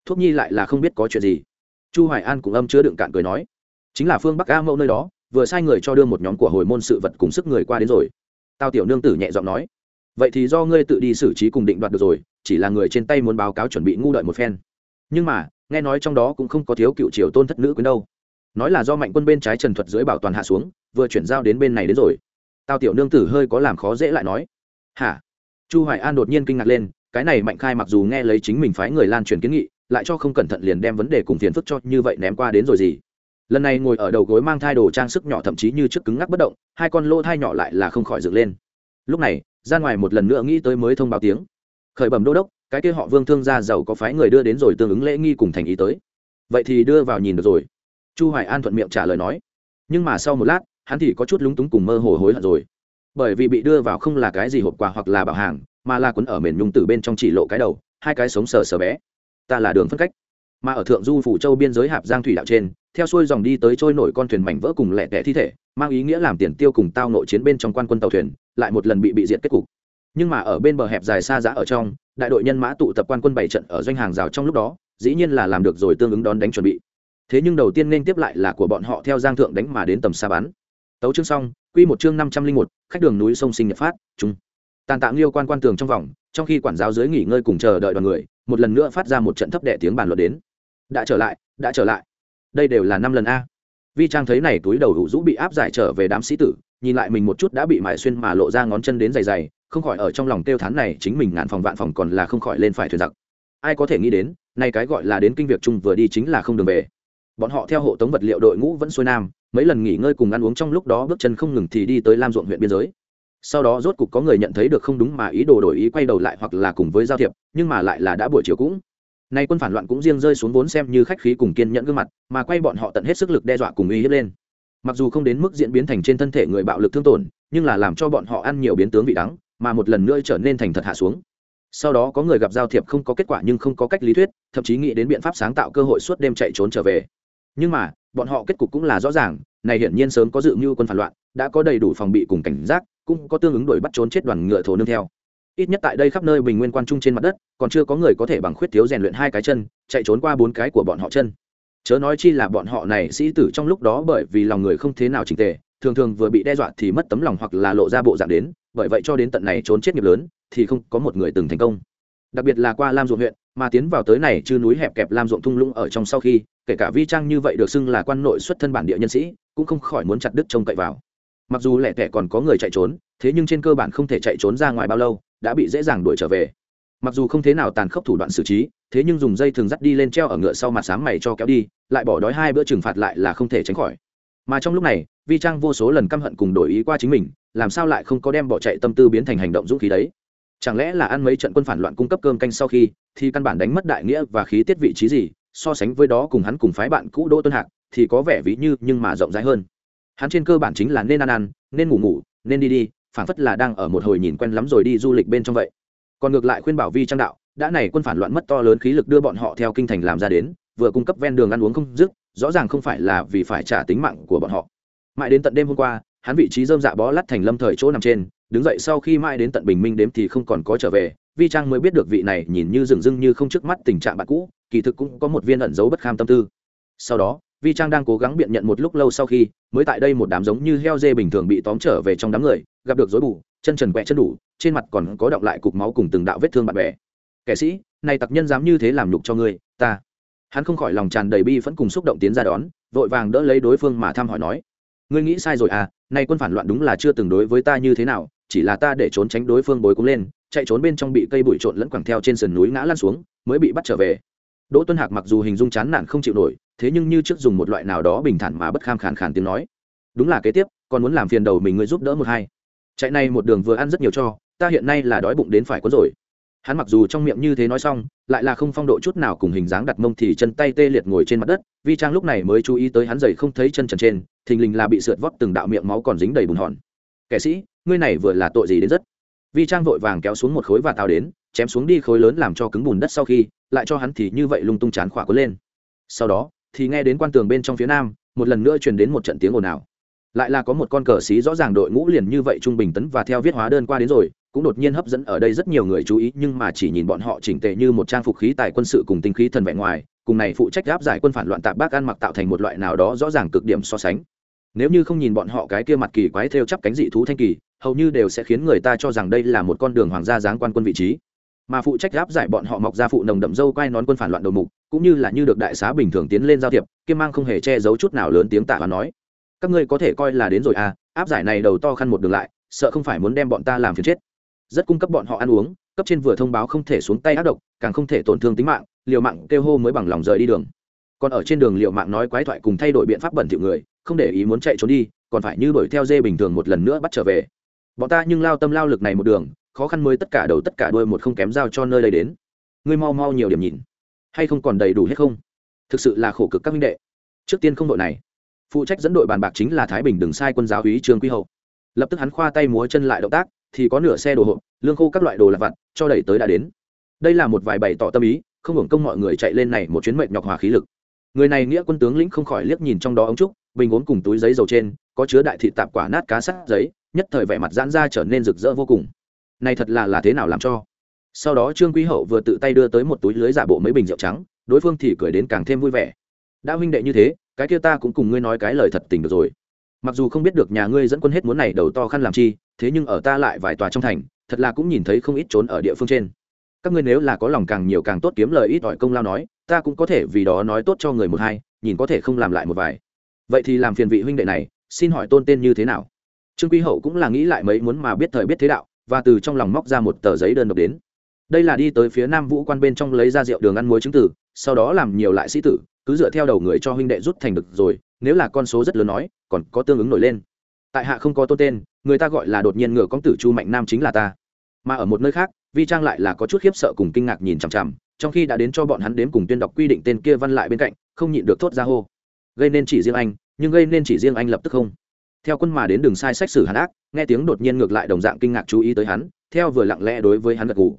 thuốc nhi lại là không biết có chuyện gì. Chu hoài an cũng âm chứa đựng cạn cười nói, chính là phương bắc a mẫu nơi đó, vừa sai người cho đưa một nhóm của hồi môn sự vật cùng sức người qua đến rồi. Tao tiểu nương tử nhẹ giọng nói, vậy thì do ngươi tự đi xử trí cùng định đoạt được rồi, chỉ là người trên tay muốn báo cáo chuẩn bị ngu đợi một phen. Nhưng mà, nghe nói trong đó cũng không có thiếu cựu triều tôn thất nữ quyến đâu. Nói là do mạnh quân bên trái trần thuật dưới bảo toàn hạ xuống, vừa chuyển giao đến bên này đến rồi. Tào tiểu nương tử hơi có làm khó dễ lại nói, hả? Chu hoài an đột nhiên kinh ngạc lên, cái này mạnh khai mặc dù nghe lấy chính mình phái người lan truyền kiến nghị lại cho không cẩn thận liền đem vấn đề cùng phiền phức cho như vậy ném qua đến rồi gì. Lần này ngồi ở đầu gối mang thai đồ trang sức nhỏ thậm chí như trước cứng ngắc bất động, hai con lô thai nhỏ lại là không khỏi dựng lên. Lúc này, ra ngoài một lần nữa nghĩ tới mới thông báo tiếng. Khởi bẩm đô đốc, cái kia họ vương thương gia giàu có phái người đưa đến rồi tương ứng lễ nghi cùng thành ý tới. Vậy thì đưa vào nhìn được rồi. Chu hoài an thuận miệng trả lời nói. Nhưng mà sau một lát, hắn thì có chút lúng túng cùng mơ hồ hối hận rồi. Bởi vì bị đưa vào không là cái gì hộp quà hoặc là bảo hàng, mà là quấn ở mền nhung từ bên trong chỉ lộ cái đầu, hai cái sống sờ sờ bé ta là đường phân cách. Mà ở thượng du phủ châu biên giới hạp giang thủy đạo trên, theo xuôi dòng đi tới trôi nổi con thuyền mảnh vỡ cùng lẻ tẻ thi thể, mang ý nghĩa làm tiền tiêu cùng tao nội chiến bên trong quan quân tàu thuyền, lại một lần bị bị diệt kết cục. Nhưng mà ở bên bờ hẹp dài xa giã ở trong, đại đội nhân mã tụ tập quan quân bảy trận ở doanh hàng rào trong lúc đó, dĩ nhiên là làm được rồi tương ứng đón đánh chuẩn bị. Thế nhưng đầu tiên nên tiếp lại là của bọn họ theo giang thượng đánh mà đến tầm xa bắn. Tấu chương xong, quy một chương năm trăm linh một, khách đường núi sông sinh nhật phát, chúng. tàn tạ liêu quan quan tường trong vòng trong khi quản giáo dưới nghỉ ngơi cùng chờ đợi đoàn người, một lần nữa phát ra một trận thấp đẻ tiếng bàn luận đến. Đã trở lại, đã trở lại. Đây đều là năm lần a. Vi trang thấy này túi đầu hữu rũ bị áp giải trở về đám sĩ tử, nhìn lại mình một chút đã bị mải xuyên mà lộ ra ngón chân đến dày dày, không khỏi ở trong lòng tiêu thán này chính mình ngàn phòng vạn phòng còn là không khỏi lên phải thuyền giặc. Ai có thể nghĩ đến, nay cái gọi là đến kinh việc chung vừa đi chính là không đường về. Bọn họ theo hộ tống vật liệu đội ngũ vẫn xuôi nam, mấy lần nghỉ ngơi cùng ăn uống trong lúc đó bước chân không ngừng thì đi tới lam ruộng huyện biên giới sau đó rốt cục có người nhận thấy được không đúng mà ý đồ đổi ý quay đầu lại hoặc là cùng với giao thiệp, nhưng mà lại là đã buổi chiều cũng. Nay quân phản loạn cũng riêng rơi xuống vốn xem như khách khí cùng kiên nhẫn gương mặt, mà quay bọn họ tận hết sức lực đe dọa cùng uy hiếp lên. Mặc dù không đến mức diễn biến thành trên thân thể người bạo lực thương tổn, nhưng là làm cho bọn họ ăn nhiều biến tướng vị đắng, mà một lần nữa trở nên thành thật hạ xuống. Sau đó có người gặp giao thiệp không có kết quả nhưng không có cách lý thuyết, thậm chí nghĩ đến biện pháp sáng tạo cơ hội suốt đêm chạy trốn trở về. Nhưng mà, bọn họ kết cục cũng là rõ ràng, này hiển nhiên sớm có dự mưu quân phản loạn đã có đầy đủ phòng bị cùng cảnh giác, cũng có tương ứng đuổi bắt trốn chết đoàn ngựa thổ nương theo. Ít nhất tại đây khắp nơi bình nguyên quan trung trên mặt đất, còn chưa có người có thể bằng khuyết thiếu rèn luyện hai cái chân, chạy trốn qua bốn cái của bọn họ chân. Chớ nói chi là bọn họ này sĩ tử trong lúc đó bởi vì lòng người không thế nào trình tề, thường thường vừa bị đe dọa thì mất tấm lòng hoặc là lộ ra bộ dạng đến, bởi vậy cho đến tận này trốn chết nghiệp lớn, thì không có một người từng thành công. Đặc biệt là qua lam ruộng huyện, mà tiến vào tới này chư núi hẹp kẹp lam ruộng thung lũng ở trong sau khi, kể cả vi trang như vậy được xưng là quan nội xuất thân bản địa nhân sĩ, cũng không khỏi muốn chặt đứt trông cậy vào mặc dù lẻ tẻ còn có người chạy trốn, thế nhưng trên cơ bản không thể chạy trốn ra ngoài bao lâu, đã bị dễ dàng đuổi trở về. Mặc dù không thế nào tàn khốc thủ đoạn xử trí, thế nhưng dùng dây thường dắt đi lên treo ở ngựa sau mặt sáng mày cho kéo đi, lại bỏ đói hai bữa trừng phạt lại là không thể tránh khỏi. Mà trong lúc này, vi trang vô số lần căm hận cùng đổi ý qua chính mình, làm sao lại không có đem bỏ chạy tâm tư biến thành hành động dũng khí đấy? Chẳng lẽ là ăn mấy trận quân phản loạn cung cấp cơm canh sau khi, thì căn bản đánh mất đại nghĩa và khí tiết vị trí gì, so sánh với đó cùng hắn cùng phái bạn cũ đỗ tuân hạc, thì có vẻ ví như nhưng mà rộng rãi hơn hắn trên cơ bản chính là nên ăn ăn, nên ngủ ngủ, nên đi đi, phảng phất là đang ở một hồi nhìn quen lắm rồi đi du lịch bên trong vậy. Còn ngược lại khuyên bảo vi trang đạo, đã này quân phản loạn mất to lớn khí lực đưa bọn họ theo kinh thành làm ra đến, vừa cung cấp ven đường ăn uống không dứt, rõ ràng không phải là vì phải trả tính mạng của bọn họ. Mãi đến tận đêm hôm qua, hắn vị trí dơm dạ bó lắt thành lâm thời chỗ nằm trên, đứng dậy sau khi mãi đến tận bình minh đếm thì không còn có trở về, vi trang mới biết được vị này nhìn như rừng rưng như không trước mắt tình trạng bạn cũ, kỳ thực cũng có một viên ẩn dấu bất kham tâm tư. Sau đó vi trang đang cố gắng biện nhận một lúc lâu sau khi, mới tại đây một đám giống như heo dê bình thường bị tóm trở về trong đám người, gặp được dối bù, chân trần quẹ chân đủ, trên mặt còn có động lại cục máu cùng từng đạo vết thương bạn bè. Kẻ sĩ, này tặc nhân dám như thế làm nhục cho ngươi, ta. Hắn không khỏi lòng tràn đầy bi vẫn cùng xúc động tiến ra đón, vội vàng đỡ lấy đối phương mà thăm hỏi nói, ngươi nghĩ sai rồi à nay quân phản loạn đúng là chưa từng đối với ta như thế nào, chỉ là ta để trốn tránh đối phương bối cũng lên, chạy trốn bên trong bị cây bụi trộn lẫn quẳng theo trên sườn núi ngã lăn xuống, mới bị bắt trở về. Đỗ tuân hạc mặc dù hình dung chán nản không chịu nổi thế nhưng như trước dùng một loại nào đó bình thản mà bất kham khàn khàn tiếng nói. Đúng là kế tiếp còn muốn làm phiền đầu mình ngươi giúp đỡ một hai. Chạy này một đường vừa ăn rất nhiều cho, ta hiện nay là đói bụng đến phải có rồi. Hắn mặc dù trong miệng như thế nói xong, lại là không phong độ chút nào cùng hình dáng đặt mông thì chân tay tê liệt ngồi trên mặt đất, vi trang lúc này mới chú ý tới hắn giày không thấy chân trần trên, thình lình là bị sượt vót từng đạo miệng máu còn dính đầy bùn hòn. Kẻ sĩ, ngươi này vừa là tội gì đến rất? Vi trang vội vàng kéo xuống một khối và tào đến, chém xuống đi khối lớn làm cho cứng bùn đất sau khi, lại cho hắn thì như vậy lung tung chán khỏa cuốn lên. Sau đó thì nghe đến quan tường bên trong phía nam, một lần nữa truyền đến một trận tiếng ồn ào. Lại là có một con cờ xí rõ ràng đội ngũ liền như vậy trung bình tấn và theo viết hóa đơn qua đến rồi, cũng đột nhiên hấp dẫn ở đây rất nhiều người chú ý, nhưng mà chỉ nhìn bọn họ chỉnh tề như một trang phục khí tài quân sự cùng tinh khí thần vẹn ngoài, cùng này phụ trách áp giải quân phản loạn tạp bác ăn mặc tạo thành một loại nào đó rõ ràng cực điểm so sánh. Nếu như không nhìn bọn họ cái kia mặt kỳ quái theo chắp cánh dị thú thanh kỳ, hầu như đều sẽ khiến người ta cho rằng đây là một con đường hoàng gia giáng quan quân vị trí mà phụ trách áp giải bọn họ mọc ra phụ nồng đậm dâu quay nón quân phản loạn đầu mục, cũng như là như được đại xá bình thường tiến lên giao thiệp, kiêm mang không hề che giấu chút nào lớn tiếng tạ và nói, các ngươi có thể coi là đến rồi à áp giải này đầu to khăn một đường lại, sợ không phải muốn đem bọn ta làm phiền chết. Rất cung cấp bọn họ ăn uống, cấp trên vừa thông báo không thể xuống tay ác độc, càng không thể tổn thương tính mạng, liều mạng kêu hô mới bằng lòng rời đi đường. Còn ở trên đường liều mạng nói quái thoại cùng thay đổi biện pháp bẩn thỉu người, không để ý muốn chạy trốn đi, còn phải như đuổi theo dê bình thường một lần nữa bắt trở về. Bọn ta nhưng lao tâm lao lực này một đường khó khăn mới tất cả đầu tất cả đuôi một không kém giao cho nơi đây đến. Ngươi mau mau nhiều điểm nhìn. Hay không còn đầy đủ hết không? Thực sự là khổ cực các minh đệ. Trước tiên không đội này. Phụ trách dẫn đội bàn bạc chính là thái bình đừng sai quân giáo úy trương quy hậu. Lập tức hắn khoa tay múa chân lại động tác, thì có nửa xe đồ hộp, lương khô các loại đồ lặt vặt, cho đẩy tới đã đến. Đây là một vài bày tỏ tâm ý, không hưởng công mọi người chạy lên này một chuyến mệnh nhọc hòa khí lực. Người này nghĩa quân tướng lĩnh không khỏi liếc nhìn trong đó ống trúc, bình ốm cùng túi giấy dầu trên, có chứa đại thị tạp quả nát cá sắt giấy, nhất thời vẻ mặt giãn ra trở nên rực rỡ vô cùng này thật là là thế nào làm cho? Sau đó trương quý hậu vừa tự tay đưa tới một túi lưới giả bộ mấy bình rượu trắng, đối phương thì cười đến càng thêm vui vẻ. Đã huynh đệ như thế, cái kia ta cũng cùng ngươi nói cái lời thật tình được rồi. Mặc dù không biết được nhà ngươi dẫn quân hết muốn này đầu to khăn làm chi, thế nhưng ở ta lại vài tòa trong thành, thật là cũng nhìn thấy không ít trốn ở địa phương trên. Các ngươi nếu là có lòng càng nhiều càng tốt kiếm lời ít ỏi công lao nói, ta cũng có thể vì đó nói tốt cho người một hai, nhìn có thể không làm lại một vài. Vậy thì làm phiền vị huynh đệ này, xin hỏi tôn tên như thế nào? Trương quy hậu cũng là nghĩ lại mấy muốn mà biết thời biết thế đạo và từ trong lòng móc ra một tờ giấy đơn độc đến. Đây là đi tới phía nam vũ quan bên trong lấy ra rượu đường ăn muối chứng tử, sau đó làm nhiều lại sĩ tử, cứ dựa theo đầu người cho huynh đệ rút thành được rồi, nếu là con số rất lớn nói, còn có tương ứng nổi lên. Tại hạ không có tô tên, người ta gọi là đột nhiên ngựa công tử chu mạnh nam chính là ta. Mà ở một nơi khác, vi trang lại là có chút khiếp sợ cùng kinh ngạc nhìn chằm chằm, trong khi đã đến cho bọn hắn đếm cùng tuyên đọc quy định tên kia văn lại bên cạnh, không nhịn được thốt ra hô. Gây nên chỉ riêng anh, nhưng gây nên chỉ riêng anh lập tức không theo quân mà đến đường sai sách sử hắn ác nghe tiếng đột nhiên ngược lại đồng dạng kinh ngạc chú ý tới hắn theo vừa lặng lẽ đối với hắn gật gù.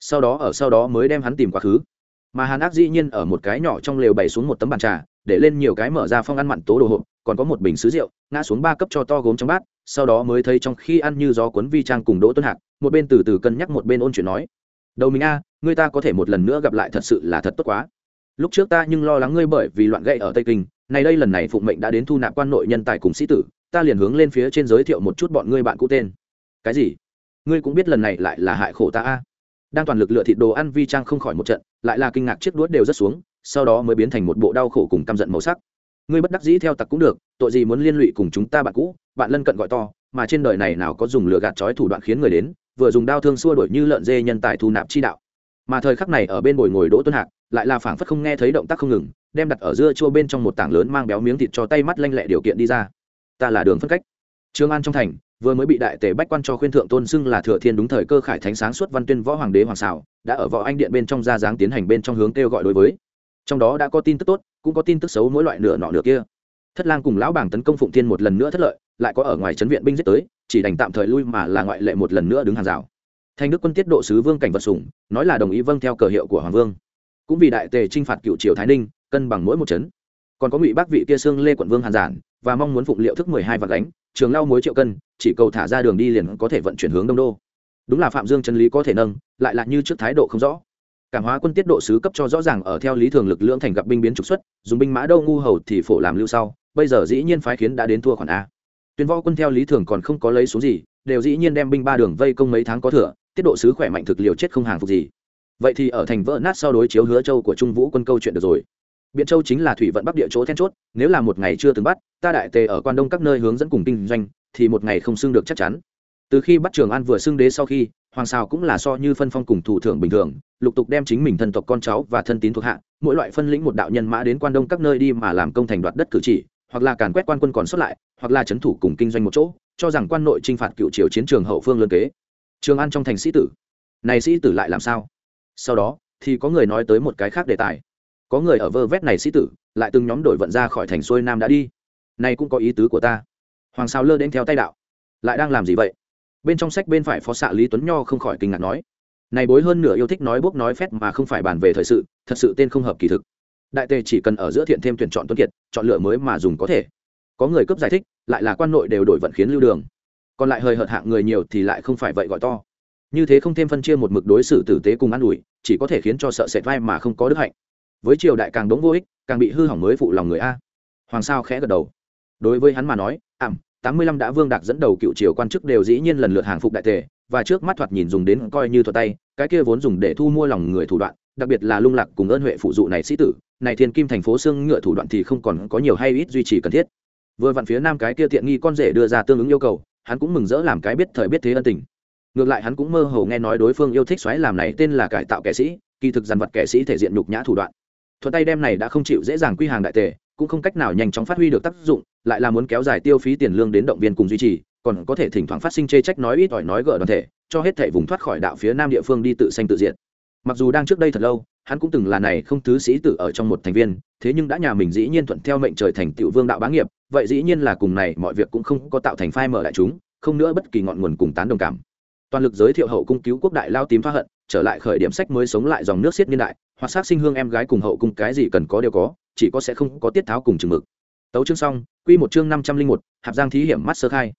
Sau đó ở sau đó mới đem hắn tìm quá khứ. Mà hắn ác dĩ nhiên ở một cái nhỏ trong lều bày xuống một tấm bàn trà để lên nhiều cái mở ra phong ăn mặn tố đồ hộp còn có một bình xứ rượu ngã xuống ba cấp cho to gốm trong bát sau đó mới thấy trong khi ăn như gió cuốn vi trang cùng đỗ tuân hạc một bên từ từ cân nhắc một bên ôn chuyện nói. Đầu mình a à, người ta có thể một lần nữa gặp lại thật sự là thật tốt quá. Lúc trước ta nhưng lo lắng ngươi bởi vì loạn gậy ở tây kinh này đây lần này phụng mệnh đã đến thu nạp quan nội nhân tài cùng sĩ tử ta liền hướng lên phía trên giới thiệu một chút bọn ngươi bạn cũ tên. Cái gì? Ngươi cũng biết lần này lại là hại khổ ta a. Đang toàn lực lựa thịt đồ ăn vi trang không khỏi một trận, lại là kinh ngạc chiếc đuốt đều rất xuống, sau đó mới biến thành một bộ đau khổ cùng căm giận màu sắc. Ngươi bất đắc dĩ theo tặc cũng được, tội gì muốn liên lụy cùng chúng ta bạn cũ, bạn lân cận gọi to, mà trên đời này nào có dùng lửa gạt trói thủ đoạn khiến người đến, vừa dùng đao thương xua đổi như lợn dê nhân tài thu nạp chi đạo. Mà thời khắc này ở bên bồi ngồi đỗ tuân hạc, lại là phảng phất không nghe thấy động tác không ngừng, đem đặt ở dưa chua bên trong một tảng lớn mang béo miếng thịt cho tay mắt lanh lẹ điều kiện đi ra ta là đường phân cách. Trương an trong thành, vừa mới bị đại tể bách quan cho khuyên thượng tôn xưng là thừa thiên đúng thời cơ khải thánh sáng suốt văn tuyên võ hoàng đế hoàng xảo, đã ở võ anh điện bên trong ra dáng tiến hành bên trong hướng kêu gọi đối với. Trong đó đã có tin tức tốt, cũng có tin tức xấu mỗi loại nửa nọ nửa kia. Thất lang cùng lão bảng tấn công phụng thiên một lần nữa thất lợi, lại có ở ngoài trấn viện binh giết tới, chỉ đành tạm thời lui mà là ngoại lệ một lần nữa đứng hàng rào. Thanh đức quân tiết độ sứ vương cảnh vật sủng, nói là đồng ý vâng theo cờ hiệu của hoàng vương. Cũng vì đại tề chinh phạt cựu triều thái ninh, cân bằng mỗi một chấn còn có ngụy bác vị kia xương lê quận vương hàn giản và mong muốn phụng liệu thức mười hai vạn đánh trường lau muối triệu cân, chỉ cầu thả ra đường đi liền có thể vận chuyển hướng đông đô. Đúng là phạm dương chân lý có thể nâng, lại là như trước thái độ không rõ. Cảm hóa quân tiết độ sứ cấp cho rõ ràng ở theo lý thường lực lượng thành gặp binh biến trục xuất, dùng binh mã đâu ngu hầu thì phổ làm lưu sau, bây giờ dĩ nhiên phái khiến đã đến thua khoản a. Tuyên võ quân theo lý thường còn không có lấy số gì, đều dĩ nhiên đem binh ba đường vây công mấy tháng có thừa, tiết độ sứ khỏe mạnh thực liều chết không hàng phục gì. Vậy thì ở thành vỡ nát sau đối chiếu hứa châu của trung vũ quân câu chuyện được rồi biện châu chính là thủy vận bắc địa chỗ then chốt, nếu là một ngày chưa từng bắt, ta đại tề ở quan đông các nơi hướng dẫn cùng kinh doanh, thì một ngày không xưng được chắc chắn. Từ khi bắt trường an vừa xưng đế sau khi, hoàng sao cũng là so như phân phong cùng thủ thưởng bình thường, lục tục đem chính mình thân tộc con cháu và thân tín thuộc hạ, mỗi loại phân lĩnh một đạo nhân mã đến quan đông các nơi đi mà làm công thành đoạt đất cử chỉ, hoặc là càn quét quan quân còn xuất lại, hoặc là trấn thủ cùng kinh doanh một chỗ, cho rằng quan nội t r i n h phạt cựu triều chiến trường hậu phương lân kế. Trường an trong thành sĩ tử. Này sĩ tử lại làm sao? Sau đó, thì có người nói tới một cái khác đề tài có người ở vơ vét này sĩ tử, lại từng nhóm đội vận ra khỏi thành xuôi nam đã đi. Này cũng có ý tứ của ta. Hoàng sao lơ đến theo tay đạo. Lại đang làm gì vậy? Bên trong sách bên phải phó xạ lý tuấn nho không khỏi kinh ngạc nói. Này bối hơn nửa yêu thích nói bốc nói phét mà không phải bàn về thời sự, thật sự tên không hợp kỳ thực. Đại tề chỉ cần ở giữa thiện thêm tuyển chọn tuân kiệt, chọn lựa mới mà dùng có thể. Có người cấp giải thích, lại là quan nội đều đổi vận khiến lưu đường. Còn lại hơi hợt hạng người nhiều thì lại không phải vậy gọi to. Như thế không thêm phân chia một mực đối xử tử tế cùng an ủi, chỉ có thể khiến cho sợ sệt vai mà không có đức hạnh với triều đại càng đống vô ích, càng bị hư hỏng mới phụ lòng người a. Hoàng sao khẽ gật đầu. Đối với hắn mà nói, ảm, tám mươi lăm đã vương đạc dẫn đầu cựu triều quan chức đều dĩ nhiên lần lượt hàng phục đại tề, và trước mắt thoạt nhìn dùng đến coi như thuật tay, cái kia vốn dùng để thu mua lòng người thủ đoạn, đặc biệt là lung lạc cùng ơn huệ phụ dụ này sĩ tử, này thiên kim thành phố xương ngựa thủ đoạn thì không còn có nhiều hay ít duy trì cần thiết. Vừa vặn phía nam cái kia tiện nghi con rể đưa ra tương ứng yêu cầu, hắn cũng mừng rỡ làm cái biết thời biết thế ân tình. Ngược lại hắn cũng mơ hồ nghe nói đối phương yêu thích xoáy làm này tên là cải tạo kẻ sĩ, kỳ thực dàn vật kẻ sĩ thể diện nhục nhã thủ đoạn thuật tay đem này đã không chịu dễ dàng quy hàng đại tề, cũng không cách nào nhanh chóng phát huy được tác dụng, lại là muốn kéo dài tiêu phí tiền lương đến động viên cùng duy trì, còn có thể thỉnh thoảng phát sinh chê trách nói ít ỏi nói gỡ đoàn thể, cho hết thể vùng thoát khỏi đạo phía nam địa phương đi tự sanh tự diện mặc dù đang trước đây thật lâu, hắn cũng từng là này không thứ sĩ tử ở trong một thành viên, thế nhưng đã nhà mình dĩ nhiên thuận theo mệnh trời thành tiểu vương đạo bá nghiệp, vậy dĩ nhiên là cùng này mọi việc cũng không có tạo thành phai mở lại chúng, không nữa bất kỳ ngọn nguồn cùng tán đồng cảm. Toàn lực giới thiệu hậu cung cứu quốc đại lao tím phá hận trở lại khởi điểm sách mới sống lại dòng nước xiết niên đại, hoặc sát sinh hương em gái cùng hậu cung cái gì cần có đều có, chỉ có sẽ không có tiết tháo cùng chừng mực. Tấu chương xong, quy một chương năm trăm linh một, hạp giang thí hiểm mắt sơ khai.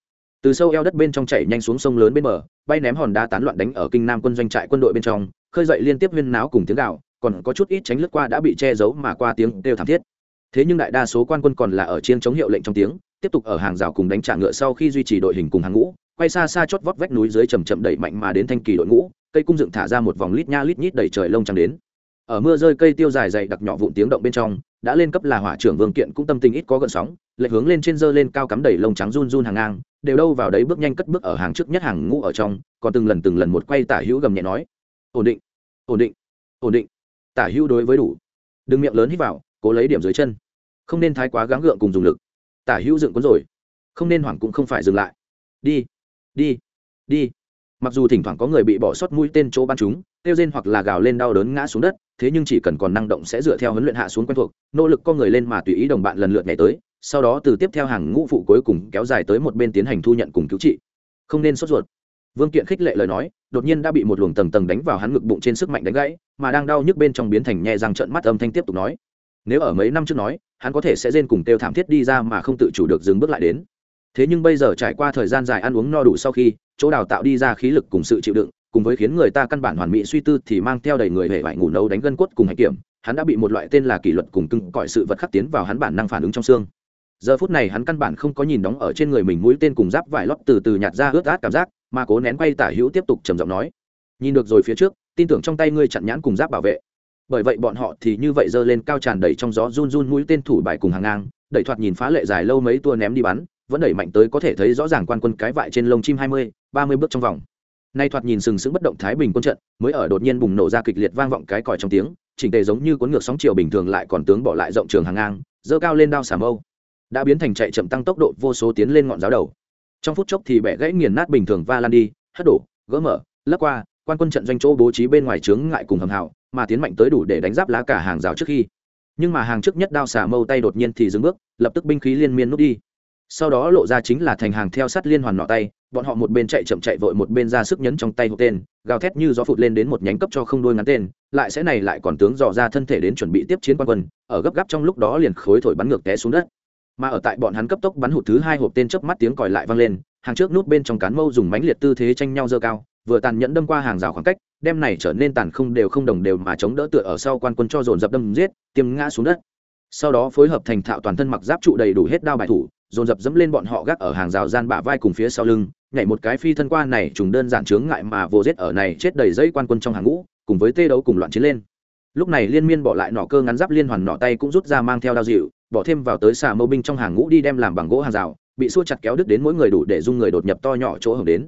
Từ sâu eo đất bên trong chảy nhanh xuống sông lớn bên bờ, bay ném hòn đá tán loạn đánh ở kinh nam quân doanh trại quân đội bên trong, khơi dậy liên tiếp huyên náo cùng tiếng gạo còn có chút ít tránh lướt qua đã bị che giấu mà qua tiếng đều thảm thiết. Thế nhưng đại đa số quan quân còn là ở chiên chống hiệu lệnh trong tiếng, tiếp tục ở hàng rào cùng đánh trả ngựa sau khi duy trì đội hình cùng hàng ngũ, quay xa xa chót vót vách núi dưới chầm chậm đẩy mạnh mà đến thanh kỳ đội ngũ cây cung dựng thả ra một vòng lít nha lít nhít đầy trời lông trắng đến. Ở mưa rơi cây tiêu dài dày đặc nhỏ vụn tiếng động bên trong, đã lên cấp là hỏa trưởng vương kiện cũng tâm tình ít có gợn sóng, lệch hướng lên trên dơ lên cao cắm đầy lông trắng run run hàng ngang, đều đâu vào đấy bước nhanh cất bước ở hàng trước nhất hàng ngũ ở trong, còn từng lần từng lần một quay tả hữu gầm nhẹ nói, ổn định ổn định ổn định, tả hữu đối với đủ. Đừng miệng lớn hít vào, cố lấy điểm dưới chân. Không nên thái quá gắng gượng cùng dùng lực. Tả hữu dựng cuốn rồi. Không nên hoảng cũng không phải dừng lại. Đi đi đi mặc dù thỉnh thoảng có người bị bỏ sót mũi tên chỗ ban chúng, kêu rên hoặc là gào lên đau đớn ngã xuống đất, thế nhưng chỉ cần còn năng động sẽ dựa theo huấn luyện hạ xuống quen thuộc, nỗ lực con người lên mà tùy ý đồng bạn lần lượt nhảy tới, sau đó từ tiếp theo hàng ngũ phụ cuối cùng kéo dài tới một bên tiến hành thu nhận cùng cứu trị. Không nên sốt ruột. Vương kiện khích lệ lời nói, đột nhiên đã bị một luồng tầng tầng đánh vào hắn ngực bụng trên sức mạnh đánh gãy, mà đang đau nhức bên trong biến thành nhẹ răng trợn mắt âm thanh tiếp tục nói. Nếu ở mấy năm trước nói, hắn có thể sẽ rên cùng tiêu thảm thiết đi ra mà không tự chủ được dừng bước lại đến thế nhưng bây giờ trải qua thời gian dài ăn uống no đủ sau khi, chỗ đào tạo đi ra khí lực cùng sự chịu đựng, cùng với khiến người ta căn bản hoàn mỹ suy tư thì mang theo đầy người hệ vải ngủ nấu đánh gân cốt cùng hạnh kiểm, hắn đã bị một loại tên là kỷ luật cùng cưng cõi sự vật khắc tiến vào hắn bản năng phản ứng trong xương. Giờ phút này hắn căn bản không có nhìn đóng ở trên người mình mũi tên cùng giáp vải lót từ từ nhạt ra ướt át cảm giác, mà cố nén quay tả hữu tiếp tục trầm giọng nói. Nhìn được rồi phía trước, tin tưởng trong tay ngươi chặn nhãn cùng giáp bảo vệ. Bởi vậy bọn họ thì như vậy giơ lên cao tràn đầy trong gió run run mũi tên thủ bài cùng hàng ngang, đẩy thoạt nhìn phá lệ dài lâu mấy tua ném đi bắn vẫn đẩy mạnh tới có thể thấy rõ ràng quan quân cái vại trên lông chim hai mươi, ba mươi bước trong vòng. Nay thoạt nhìn sừng sững bất động thái bình quân trận, mới ở đột nhiên bùng nổ ra kịch liệt vang vọng cái còi trong tiếng, chỉnh tề giống như cuốn ngược sóng chiều bình thường lại còn tướng bỏ lại rộng trường hàng ngang dơ cao lên đao xà mâu. Đã biến thành chạy chậm tăng tốc độ, vô số tiến lên ngọn giáo đầu. Trong phút chốc thì bẻ gãy nghiền nát bình thường va lan đi, hất đổ, gỡ mở, lấp qua, quan quân trận doanh chỗ bố trí bên ngoài trướng ngại cùng hầm hào, mà tiến mạnh tới đủ để đánh giáp lá cả hàng rào trước khi. Nhưng mà hàng trước nhất đao xà mâu tay đột nhiên thì dừng bước, lập tức binh khí liên miên nút đi sau đó lộ ra chính là thành hàng theo sát liên hoàn nọ tay, bọn họ một bên chạy chậm chạy vội một bên ra sức nhấn trong tay hộp tên, gào thét như gió phụt lên đến một nhánh cấp cho không đuôi ngắn tên, lại sẽ này lại còn tướng dò ra thân thể đến chuẩn bị tiếp chiến quan quân, ở gấp gáp trong lúc đó liền khối thổi bắn ngược té xuống đất. Mà ở tại bọn hắn cấp tốc bắn hụt thứ hai hộp tên chớp mắt tiếng còi lại vang lên, hàng trước nút bên trong cán mâu dùng mánh liệt tư thế tranh nhau dơ cao, vừa tàn nhẫn đâm qua hàng rào khoảng cách, đem này trở nên tàn không đều không đồng đều mà chống đỡ tựa ở sau quan quân cho dồn dập đâm giết, tiêm ngã xuống đất. Sau đó phối hợp thành thạo toàn thân mặc giáp trụ đầy đủ hết đao bài thủ dồn dập dẫm lên bọn họ gác ở hàng rào gian bả vai cùng phía sau lưng, nhảy một cái phi thân qua này trùng đơn giản chướng ngại mà vô giết ở này chết đầy dây quan quân trong hàng ngũ, cùng với tê đấu cùng loạn chiến lên. Lúc này liên miên bỏ lại nỏ cơ ngắn giáp liên hoàn nỏ tay cũng rút ra mang theo đao dịu, bỏ thêm vào tới xà mâu binh trong hàng ngũ đi đem làm bằng gỗ hàng rào, bị xua chặt kéo đứt đến mỗi người đủ để dung người đột nhập to nhỏ chỗ hưởng đến.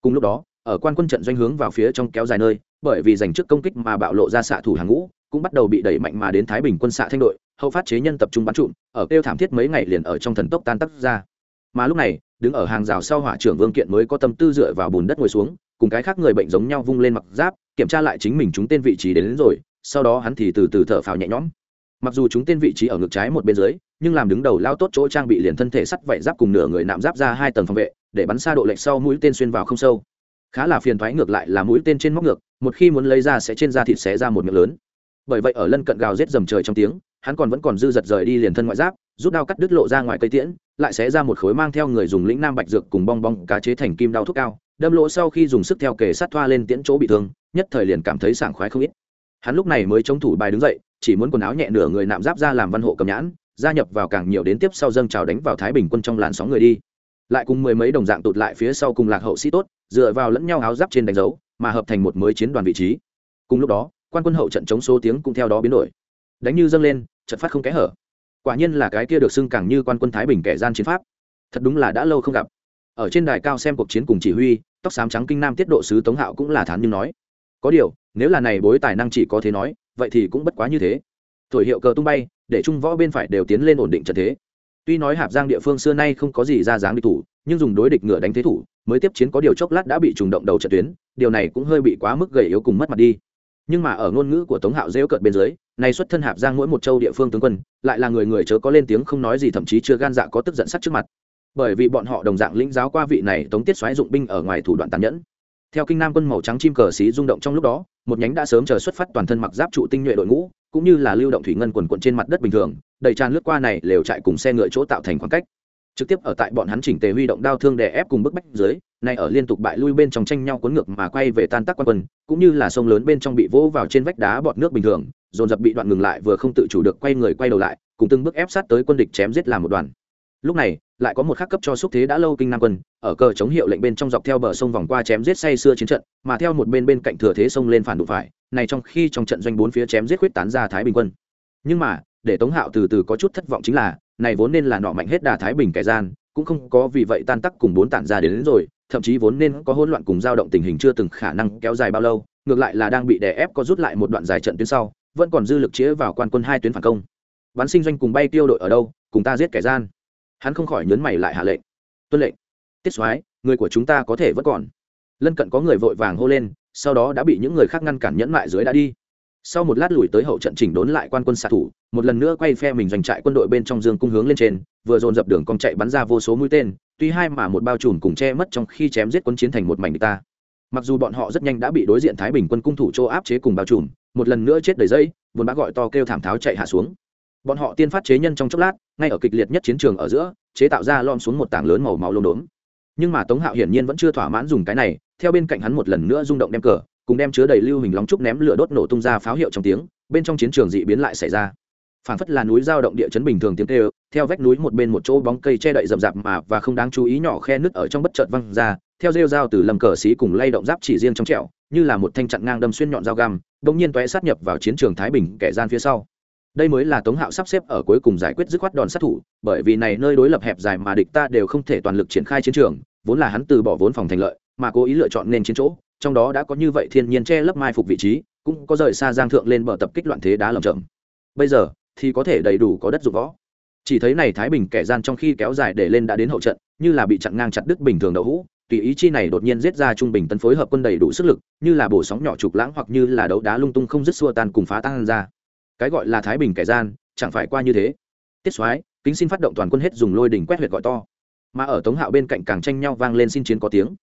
Cùng lúc đó, ở quan quân trận doanh hướng vào phía trong kéo dài nơi, bởi vì giành trước công kích mà bạo lộ ra xạ thủ hàng ngũ, cũng bắt đầu bị đẩy mạnh mà đến thái bình quân xạ thanh đội hậu phát chế nhân tập trung bắn trụm ở kêu thảm thiết mấy ngày liền ở trong thần tốc tan tắc ra. Mà lúc này đứng ở hàng rào sau hỏa trưởng vương kiện mới có tâm tư dựa vào bùn đất ngồi xuống cùng cái khác người bệnh giống nhau vung lên mặc giáp kiểm tra lại chính mình chúng tên vị trí đến, đến rồi sau đó hắn thì từ từ thở phào nhẹ nhõm. Mặc dù chúng tên vị trí ở ngực trái một bên dưới nhưng làm đứng đầu lao tốt chỗ trang bị liền thân thể sắt vảy giáp cùng nửa người nạm giáp ra hai tầng phòng vệ để bắn xa độ lệch sau mũi tên xuyên vào không sâu. Khá là phiền thoái ngược lại là mũi tên trên móc ngược một khi muốn lấy ra sẽ trên da thịt xé ra một miệng lớn. Bởi vậy ở lân cận gào rết dầm trời trong tiếng hắn còn vẫn còn dư giật rời đi liền thân ngoại giáp, rút đao cắt đứt lộ ra ngoài cây tiễn, lại xé ra một khối mang theo người dùng lĩnh nam bạch dược cùng bong bong cá chế thành kim đao thuốc cao, đâm lỗ sau khi dùng sức theo kề sát thoa lên tiễn chỗ bị thương, nhất thời liền cảm thấy sảng khoái không ít. Hắn lúc này mới chống thủ bài đứng dậy, chỉ muốn quần áo nhẹ nửa người nạm giáp ra làm văn hộ cầm nhãn, gia nhập vào càng nhiều đến tiếp sau dâng trào đánh vào thái bình quân trong làn sóng người đi. Lại cùng mười mấy đồng dạng tụt lại phía sau cùng lạc hậu sĩ tốt, dựa vào lẫn nhau áo giáp trên đánh dấu, mà hợp thành một mới chiến đoàn vị trí. Cùng lúc đó, quan quân hậu trận chống số tiếng cũng theo đó biến đổi. Đánh như dâng lên trận phát không kẽ hở. Quả nhiên là cái kia được xưng càng như quan quân thái bình kẻ gian chiến pháp. Thật đúng là đã lâu không gặp. Ở trên đài cao xem cuộc chiến cùng chỉ huy, tóc xám trắng kinh nam tiết độ sứ tống hạo cũng là thán nhưng nói, có điều, nếu là này bối tài năng chỉ có thế nói, vậy thì cũng bất quá như thế. Thổi hiệu cờ tung bay, để trung võ bên phải đều tiến lên ổn định trận thế. Tuy nói hạp giang địa phương xưa nay không có gì ra dáng địch thủ, nhưng dùng đối địch ngựa đánh thế thủ, mới tiếp chiến có điều chốc lát đã bị trùng động đầu trận tuyến, điều này cũng hơi bị quá mức gầy yếu cùng mất mặt đi nhưng mà ở ngôn ngữ của tống hạo rêu cợt bên dưới này xuất thân hạp giang mỗi một châu địa phương tướng quân, lại là người người chớ có lên tiếng không nói gì, thậm chí chưa gan dạ có tức giận sắc trước mặt. Bởi vì bọn họ đồng dạng lĩnh giáo qua vị này, tống tiết xoáy dụng binh ở ngoài thủ đoạn tàn nhẫn. Theo kinh nam quân màu trắng chim cờ xí rung động trong lúc đó, một nhánh đã sớm chờ xuất phát toàn thân mặc giáp trụ tinh nhuệ đội ngũ, cũng như là lưu động thủy ngân quần quận trên mặt đất bình thường, đầy tràn lướt qua này lều chạy cùng xe ngựa chỗ tạo thành khoảng cách trực tiếp ở tại bọn hắn chỉnh tề huy động đao thương đè ép cùng bức bách dưới nay ở liên tục bại lui bên trong tranh nhau cuốn ngược mà quay về tan tác quan quân, cũng như là sông lớn bên trong bị vỗ vào trên vách đá bọt nước bình thường, dồn dập bị đoạn ngừng lại vừa không tự chủ được quay người quay đầu lại, cùng từng bước ép sát tới quân địch chém giết làm một đoàn. Lúc này, lại có một khắc cấp cho xúc thế đã lâu kinh nam quân, ở cờ chống hiệu lệnh bên trong dọc theo bờ sông vòng qua chém giết say xưa chiến trận, mà theo một bên bên cạnh thừa thế sông lên phản đụng phải, này trong khi trong trận doanh bốn phía chém giết quyết tán ra thái bình quân. Nhưng mà để tống hạo từ từ có chút thất vọng chính là này vốn nên là nọ mạnh hết đà thái bình kẻ gian cũng không có vì vậy tan tắc cùng bốn tản ra đến, đến rồi thậm chí vốn nên có hỗn loạn cùng dao động tình hình chưa từng khả năng kéo dài bao lâu ngược lại là đang bị đè ép có rút lại một đoạn dài trận tuyến sau vẫn còn dư lực chĩa vào quan quân hai tuyến phản công. Bắn sinh doanh cùng bay tiêu đội ở đâu cùng ta giết kẻ gian. Hắn không khỏi nhấn mày lại hạ lệnh. Tuân lệnh. Tiết soái người của chúng ta có thể vẫn còn. Lân cận có người vội vàng hô lên sau đó đã bị những người khác ngăn cản nhẫn mại dưới đã đi sau một lát lùi tới hậu trận chỉnh đốn lại quan quân xạ thủ, một lần nữa quay phe mình giành trại quân đội bên trong dương cung hướng lên trên, vừa dồn dập đường cong chạy bắn ra vô số mũi tên, tuy hai mà một bao trùm cùng che mất trong khi chém giết quân chiến thành một mảnh người ta. Mặc dù bọn họ rất nhanh đã bị đối diện thái bình quân cung thủ châu áp chế cùng bao trùm, một lần nữa chết đầy dây vốn bác gọi to kêu thảm tháo chạy hạ xuống. Bọn họ tiên phát chế nhân trong chốc lát, ngay ở kịch liệt nhất chiến trường ở giữa, chế tạo ra lom xuống một tảng lớn màu máu lốm đốm. Nhưng mà tống hạo hiển nhiên vẫn chưa thỏa mãn dùng cái này, theo bên cạnh hắn một lần nữa rung động đem cờ cùng đem chứa đầy lưu hình lóng trúc ném lửa đốt nổ tung ra pháo hiệu trong tiếng, bên trong chiến trường dị biến lại xảy ra. Phản phất là núi giao động địa chấn bình thường tiếng kêu, theo vách núi một bên một chỗ bóng cây che đậy rậm rạp mà và không đáng chú ý nhỏ khe nứt ở trong bất chợt văng ra, theo rêu dao từ lầm cờ xí cùng lay động giáp chỉ riêng trong trẹo như là một thanh chặn ngang đâm xuyên nhọn dao găm, bỗng nhiên toé sát nhập vào chiến trường thái bình kẻ gian phía sau. Đây mới là tống hạo sắp xếp ở cuối cùng giải quyết dứt khoát đòn sát thủ, bởi vì này nơi đối lập hẹp dài mà địch ta đều không thể toàn lực triển khai chiến trường, vốn là hắn từ bỏ vốn phòng thành lợi, mà cố ý lựa chọn nên chiến chỗ trong đó đã có như vậy thiên nhiên che lấp mai phục vị trí, cũng có rời xa giang thượng lên bờ tập kích loạn thế đá lầm chậm bây giờ, thì có thể đầy đủ có đất dụng võ. Chỉ thấy này thái bình kẻ gian trong khi kéo dài để lên đã đến hậu trận, như là bị chặn ngang chặt đứt bình thường đậu hũ, tùy ý chi này đột nhiên giết ra trung bình tân phối hợp quân đầy đủ sức lực, như là bổ sóng nhỏ trục lãng hoặc như là đấu đá lung tung không dứt xua tan cùng phá tan ra. Cái gọi là thái bình kẻ gian, chẳng phải qua như thế. Tiết soái, kính xin phát động toàn quân hết dùng lôi đỉnh quét huyệt gọi to. Mà ở tống hạo bên cạnh càng tranh nhau vang lên xin chiến có tiếng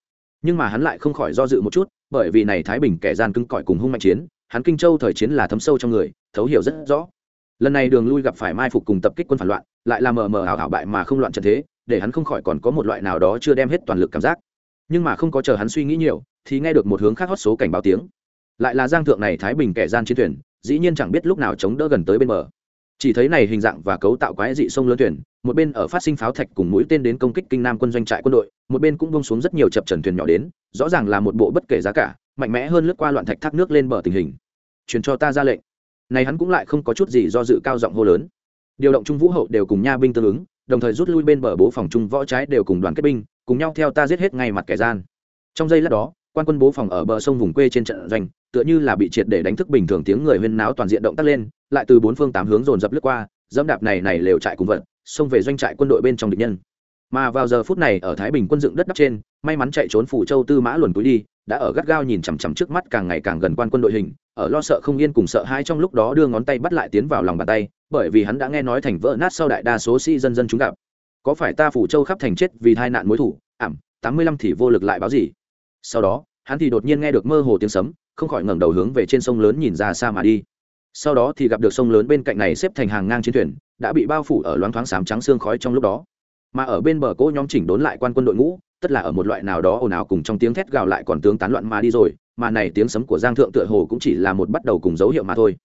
nhưng mà hắn lại không khỏi do dự một chút, bởi vì này thái bình kẻ gian cưng cõi cùng hung mạnh chiến, hắn kinh châu thời chiến là thấm sâu trong người, thấu hiểu rất rõ. Lần này đường lui gặp phải mai phục cùng tập kích quân phản loạn, lại là mờ mờ ảo ảo bại mà không loạn trận thế, để hắn không khỏi còn có một loại nào đó chưa đem hết toàn lực cảm giác. Nhưng mà không có chờ hắn suy nghĩ nhiều, thì nghe được một hướng khác hót số cảnh báo tiếng. Lại là giang thượng này thái bình kẻ gian chiến thuyền, dĩ nhiên chẳng biết lúc nào chống đỡ gần tới bên bờ chỉ thấy này hình dạng và cấu tạo quái dị sông lớn thuyền, một bên ở phát sinh pháo thạch cùng mũi tên đến công kích kinh nam quân doanh trại quân đội, một bên cũng bông xuống rất nhiều chập trần thuyền nhỏ đến, rõ ràng là một bộ bất kể giá cả, mạnh mẽ hơn lướt qua loạn thạch thác nước lên bờ tình hình. Truyền cho ta ra lệnh. Này hắn cũng lại không có chút gì do dự cao giọng hô lớn. Điều động trung vũ hậu đều cùng nha binh tương ứng, đồng thời rút lui bên bờ bố phòng trung võ trái đều cùng đoàn kết binh, cùng nhau theo ta giết hết ngay mặt kẻ gian. Trong giây lát đó quan quân bố phòng ở bờ sông vùng quê trên trận doanh, tựa như là bị triệt để đánh thức bình thường tiếng người huyên náo toàn diện động tác lên, lại từ bốn phương tám hướng dồn dập lướt qua, dẫm đạp này này lều trại cùng vận xông về doanh trại quân đội bên trong địch nhân. Mà vào giờ phút này ở thái bình quân dựng đất đắp trên, may mắn chạy trốn phủ châu tư mã luồn túi đi, đã ở gắt gao nhìn chằm chằm trước mắt càng ngày càng gần quan quân đội hình, ở lo sợ không yên cùng sợ hãi trong lúc đó đưa ngón tay bắt lại tiến vào lòng bàn tay, bởi vì hắn đã nghe nói thành vỡ nát sau đại đa số sĩ dân dân chúng gặp. Có phải ta phủ châu khắp thành chết vì tai nạn mối thủ? Ảm, tám mươi lăm thì vô lực lại báo gì? Sau đó hắn thì đột nhiên nghe được mơ hồ tiếng sấm, không khỏi ngẩng đầu hướng về trên sông lớn nhìn ra xa mà đi. Sau đó thì gặp được sông lớn bên cạnh này xếp thành hàng ngang chiến thuyền, đã bị bao phủ ở loáng thoáng sám trắng xương khói trong lúc đó. Mà ở bên bờ cỗ nhóm chỉnh đốn lại quan quân đội ngũ, tất là ở một loại nào đó ồn ào cùng trong tiếng thét gào lại còn tướng tán loạn mà đi rồi, mà này tiếng sấm của giang thượng tựa hồ cũng chỉ là một bắt đầu cùng dấu hiệu mà thôi.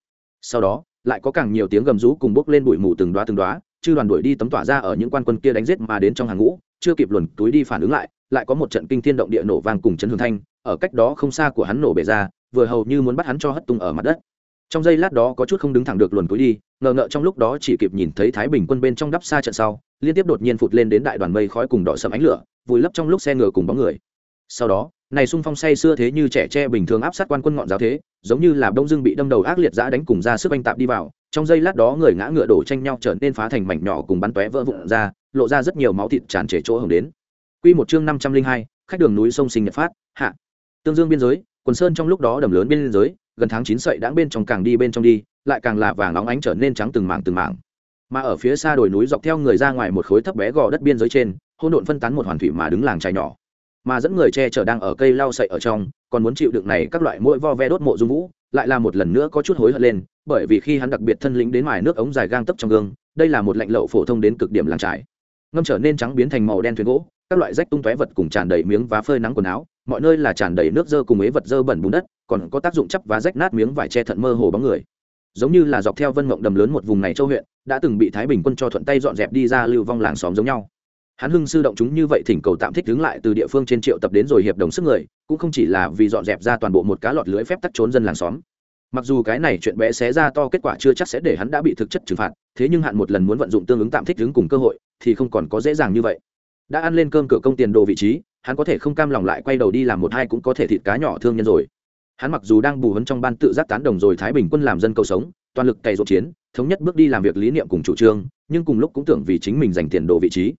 Sau đó, lại có càng nhiều tiếng gầm rú cùng bốc lên bụi mù từng đoá từng đoá chư đoàn đuổi đi tấm tỏa ra ở những quan quân kia đánh giết mà đến trong hàng ngũ, chưa kịp luồn túi đi phản ứng lại lại có một trận kinh thiên động địa nổ vang cùng chấn hương thanh ở cách đó không xa của hắn nổ bể ra vừa hầu như muốn bắt hắn cho hất tung ở mặt đất. Trong giây lát đó có chút không đứng thẳng được luồn túi đi ngờ ngợ trong lúc đó chỉ kịp nhìn thấy thái bình quân bên trong đắp xa trận sau liên tiếp đột nhiên phụt lên đến đại đoàn mây khói cùng đỏ sầm ánh lửa vùi lấp trong lúc xe ngựa cùng bóng người. Sau đó này xung phong say xưa thế như trẻ tre bình thường áp sát quan quân ngọn giáo thế giống như là đông dương bị đâm đầu ác liệt giã đánh cùng ra sức anh tạp đi vào trong giây lát đó người ngã ngựa đổ tranh nhau trở nên phá thành mảnh nhỏ cùng bắn tóe vỡ vụn ra lộ ra rất nhiều máu thịt tràn trề chỗ hồng đến. Quy một chương năm trăm linh hai, khách đường núi sông sinh nhật phát, hạ. Tương Dương biên giới, quần sơn trong lúc đó đầm lớn biên giới, gần tháng chín sậy đãng bên trong càng đi bên trong đi, lại càng là vàng óng ánh trở nên trắng từng mảng từng mảng. Mà ở phía xa đồi núi dọc theo người ra ngoài một khối thấp bé gò đất biên giới trên, hỗn độn phân tán một hoàn thủy mà đứng làng trài nhỏ. Mà dẫn người che chở đang ở cây lau sậy ở trong, còn muốn chịu đựng này các loại mũi vo ve đốt mộ dung vũ, lại là một lần nữa có chút hối hận lên, bởi vì khi hắn đặc biệt thân lính đến mài nước ống dài gang tấp trong gương, đây là một lạnh lậu phổ thông đến cực điểm làng trải. Ngâm trở nên trắng biến thành màu đen thuyền gỗ, các loại rách tung tóe vật cùng tràn đầy miếng vá phơi nắng quần áo, mọi nơi là tràn đầy nước dơ cùng ế vật dơ bẩn bùn đất, còn có tác dụng chắp vá rách nát miếng vải che thận mơ hồ bóng người. Giống như là dọc theo vân mộng đầm lớn một vùng này châu huyện, đã từng bị thái bình quân cho thuận tay dọn dẹp đi ra lưu vong làng xóm giống nhau. Hắn hưng sư động chúng như vậy thỉnh cầu tạm thích đứng lại từ địa phương trên triệu tập đến rồi hiệp đồng sức người, cũng không chỉ là vì dọn dẹp ra toàn bộ một cá lọt lưới phép tắc trốn dân làng xóm. Mặc dù cái này chuyện bé xé ra to kết quả chưa chắc sẽ để hắn đã bị thực chất trừng phạt, thế nhưng hạn một lần muốn vận dụng tương ứng tạm thích đứng cùng cơ hội, thì không còn có dễ dàng như vậy đã ăn lên cơm cửa công tiền đồ vị trí, hắn có thể không cam lòng lại quay đầu đi làm một hai cũng có thể thịt cá nhỏ thương nhân rồi. Hắn mặc dù đang bù vấn trong ban tự giác tán đồng rồi thái bình quân làm dân cầu sống, toàn lực cày rộn chiến, thống nhất bước đi làm việc lý niệm cùng chủ trương, nhưng cùng lúc cũng tưởng vì chính mình giành tiền đồ vị trí.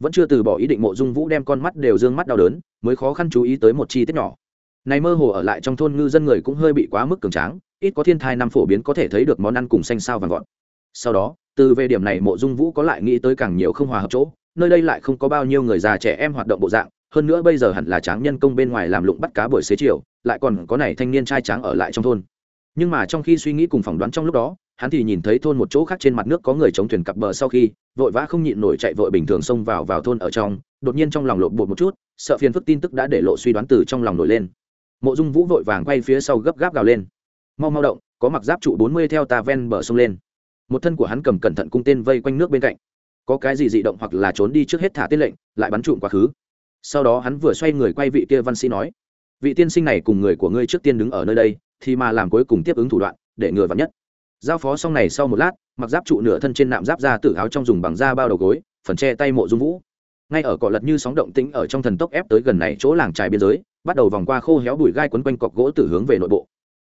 Vẫn chưa từ bỏ ý định mộ dung vũ đem con mắt đều d ư ơ n g mắt đau đớn, mới khó khăn chú ý tới một chi tiết nhỏ. Này mơ hồ ở lại trong thôn ngư dân người cũng hơi bị quá mức cường tráng, ít có thiên thai năm phổ biến có thể thấy được món ăn cùng xanh sao vàng gọn. Sau đó từ về điểm này, mộ dung vũ có lại nghĩ tới càng nhiều không hòa hợp chỗ, nơi đây lại không có bao nhiêu người già trẻ em hoạt động bộ dạng, hơn nữa bây giờ hẳn là tráng nhân công bên ngoài làm lụng bắt cá buổi xế chiều, lại còn có này thanh niên trai tráng ở lại trong thôn. Nhưng mà trong khi suy nghĩ cùng phỏng đoán trong lúc đó, hắn thì nhìn thấy thôn một chỗ khác trên mặt nước có người chống thuyền cặp bờ sau khi, vội vã không nhịn nổi chạy vội bình thường xông vào vào thôn ở trong, đột nhiên trong lòng lộn bột một chút, sợ phiền phức tin tức đã để lộ suy đoán từ trong lòng nổi lên. Mộ dung vũ vội vàng quay phía sau gấp gáp gào lên. Mau mau động, có mặc giáp trụ bốn mươi theo ta ven bờ sông lên một thân của hắn cầm cẩn thận cung tên vây quanh nước bên cạnh. Có cái gì dị động hoặc là trốn đi trước hết thả tên lệnh, lại bắn trụm quá khứ. Sau đó hắn vừa xoay người quay vị kia văn sĩ nói, vị tiên sinh này cùng người của ngươi trước tiên đứng ở nơi đây, thì mà làm cuối cùng tiếp ứng thủ đoạn, để ngừa vắn nhất. Giao phó xong này sau một lát, mặc giáp trụ nửa thân trên nạm giáp ra tử áo trong dùng bằng da bao đầu gối, phần che tay mộ dung vũ. Ngay ở cọ lật như sóng động tĩnh ở trong thần tốc ép tới gần này chỗ làng trài biên giới, bắt đầu vòng qua khô héo bụi gai quấn quanh cọc gỗ từ hướng về nội bộ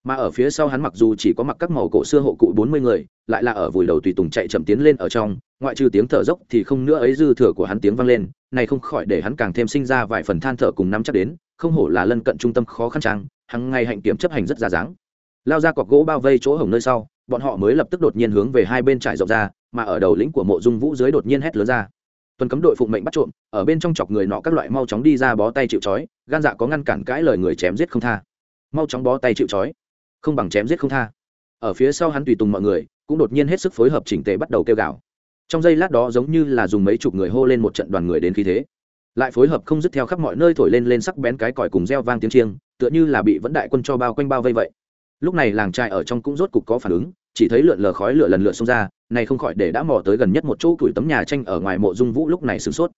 mà ở phía sau hắn mặc dù chỉ có mặc các màu cổ xưa hộ cụ bốn mươi người, lại là ở vùi đầu tùy tùng chạy chậm tiến lên ở trong, ngoại trừ tiếng thở dốc thì không nữa ấy dư thừa của hắn tiếng vang lên, này không khỏi để hắn càng thêm sinh ra vài phần than thở cùng năm chắc đến, không hổ là lân cận trung tâm khó khăn trang, hằng ngày hạnh kiểm chấp hành rất ra dáng. Lao ra cọc gỗ bao vây chỗ hổng nơi sau, bọn họ mới lập tức đột nhiên hướng về hai bên trải rộng ra, mà ở đầu lĩnh của mộ dung vũ dưới đột nhiên hét lớn ra. Tuần cấm đội phụng mệnh bắt trộm, ở bên trong chọc người nọ các loại mau chóng đi ra bó tay chịu trói, gan dạ có ngăn cản cãi lời người chém giết không tha. Mau chóng bó tay chịu trói không bằng chém giết không tha. Ở phía sau hắn tùy tùng mọi người, cũng đột nhiên hết sức phối hợp chỉnh tề bắt đầu kêu gào. Trong giây lát đó giống như là dùng mấy chục người hô lên một trận đoàn người đến khí thế. Lại phối hợp không dứt theo khắp mọi nơi thổi lên lên sắc bén cái còi cùng reo vang tiếng chiêng, tựa như là bị vẫn đại quân cho bao quanh bao vây vậy. Lúc này làng trại ở trong cũng rốt cục có phản ứng, chỉ thấy lượn lờ khói lửa lần lượt xông ra, này không khỏi để đã mò tới gần nhất một chỗ củi tấm nhà tranh ở ngoài mộ dung vũ lúc này sửng sốt.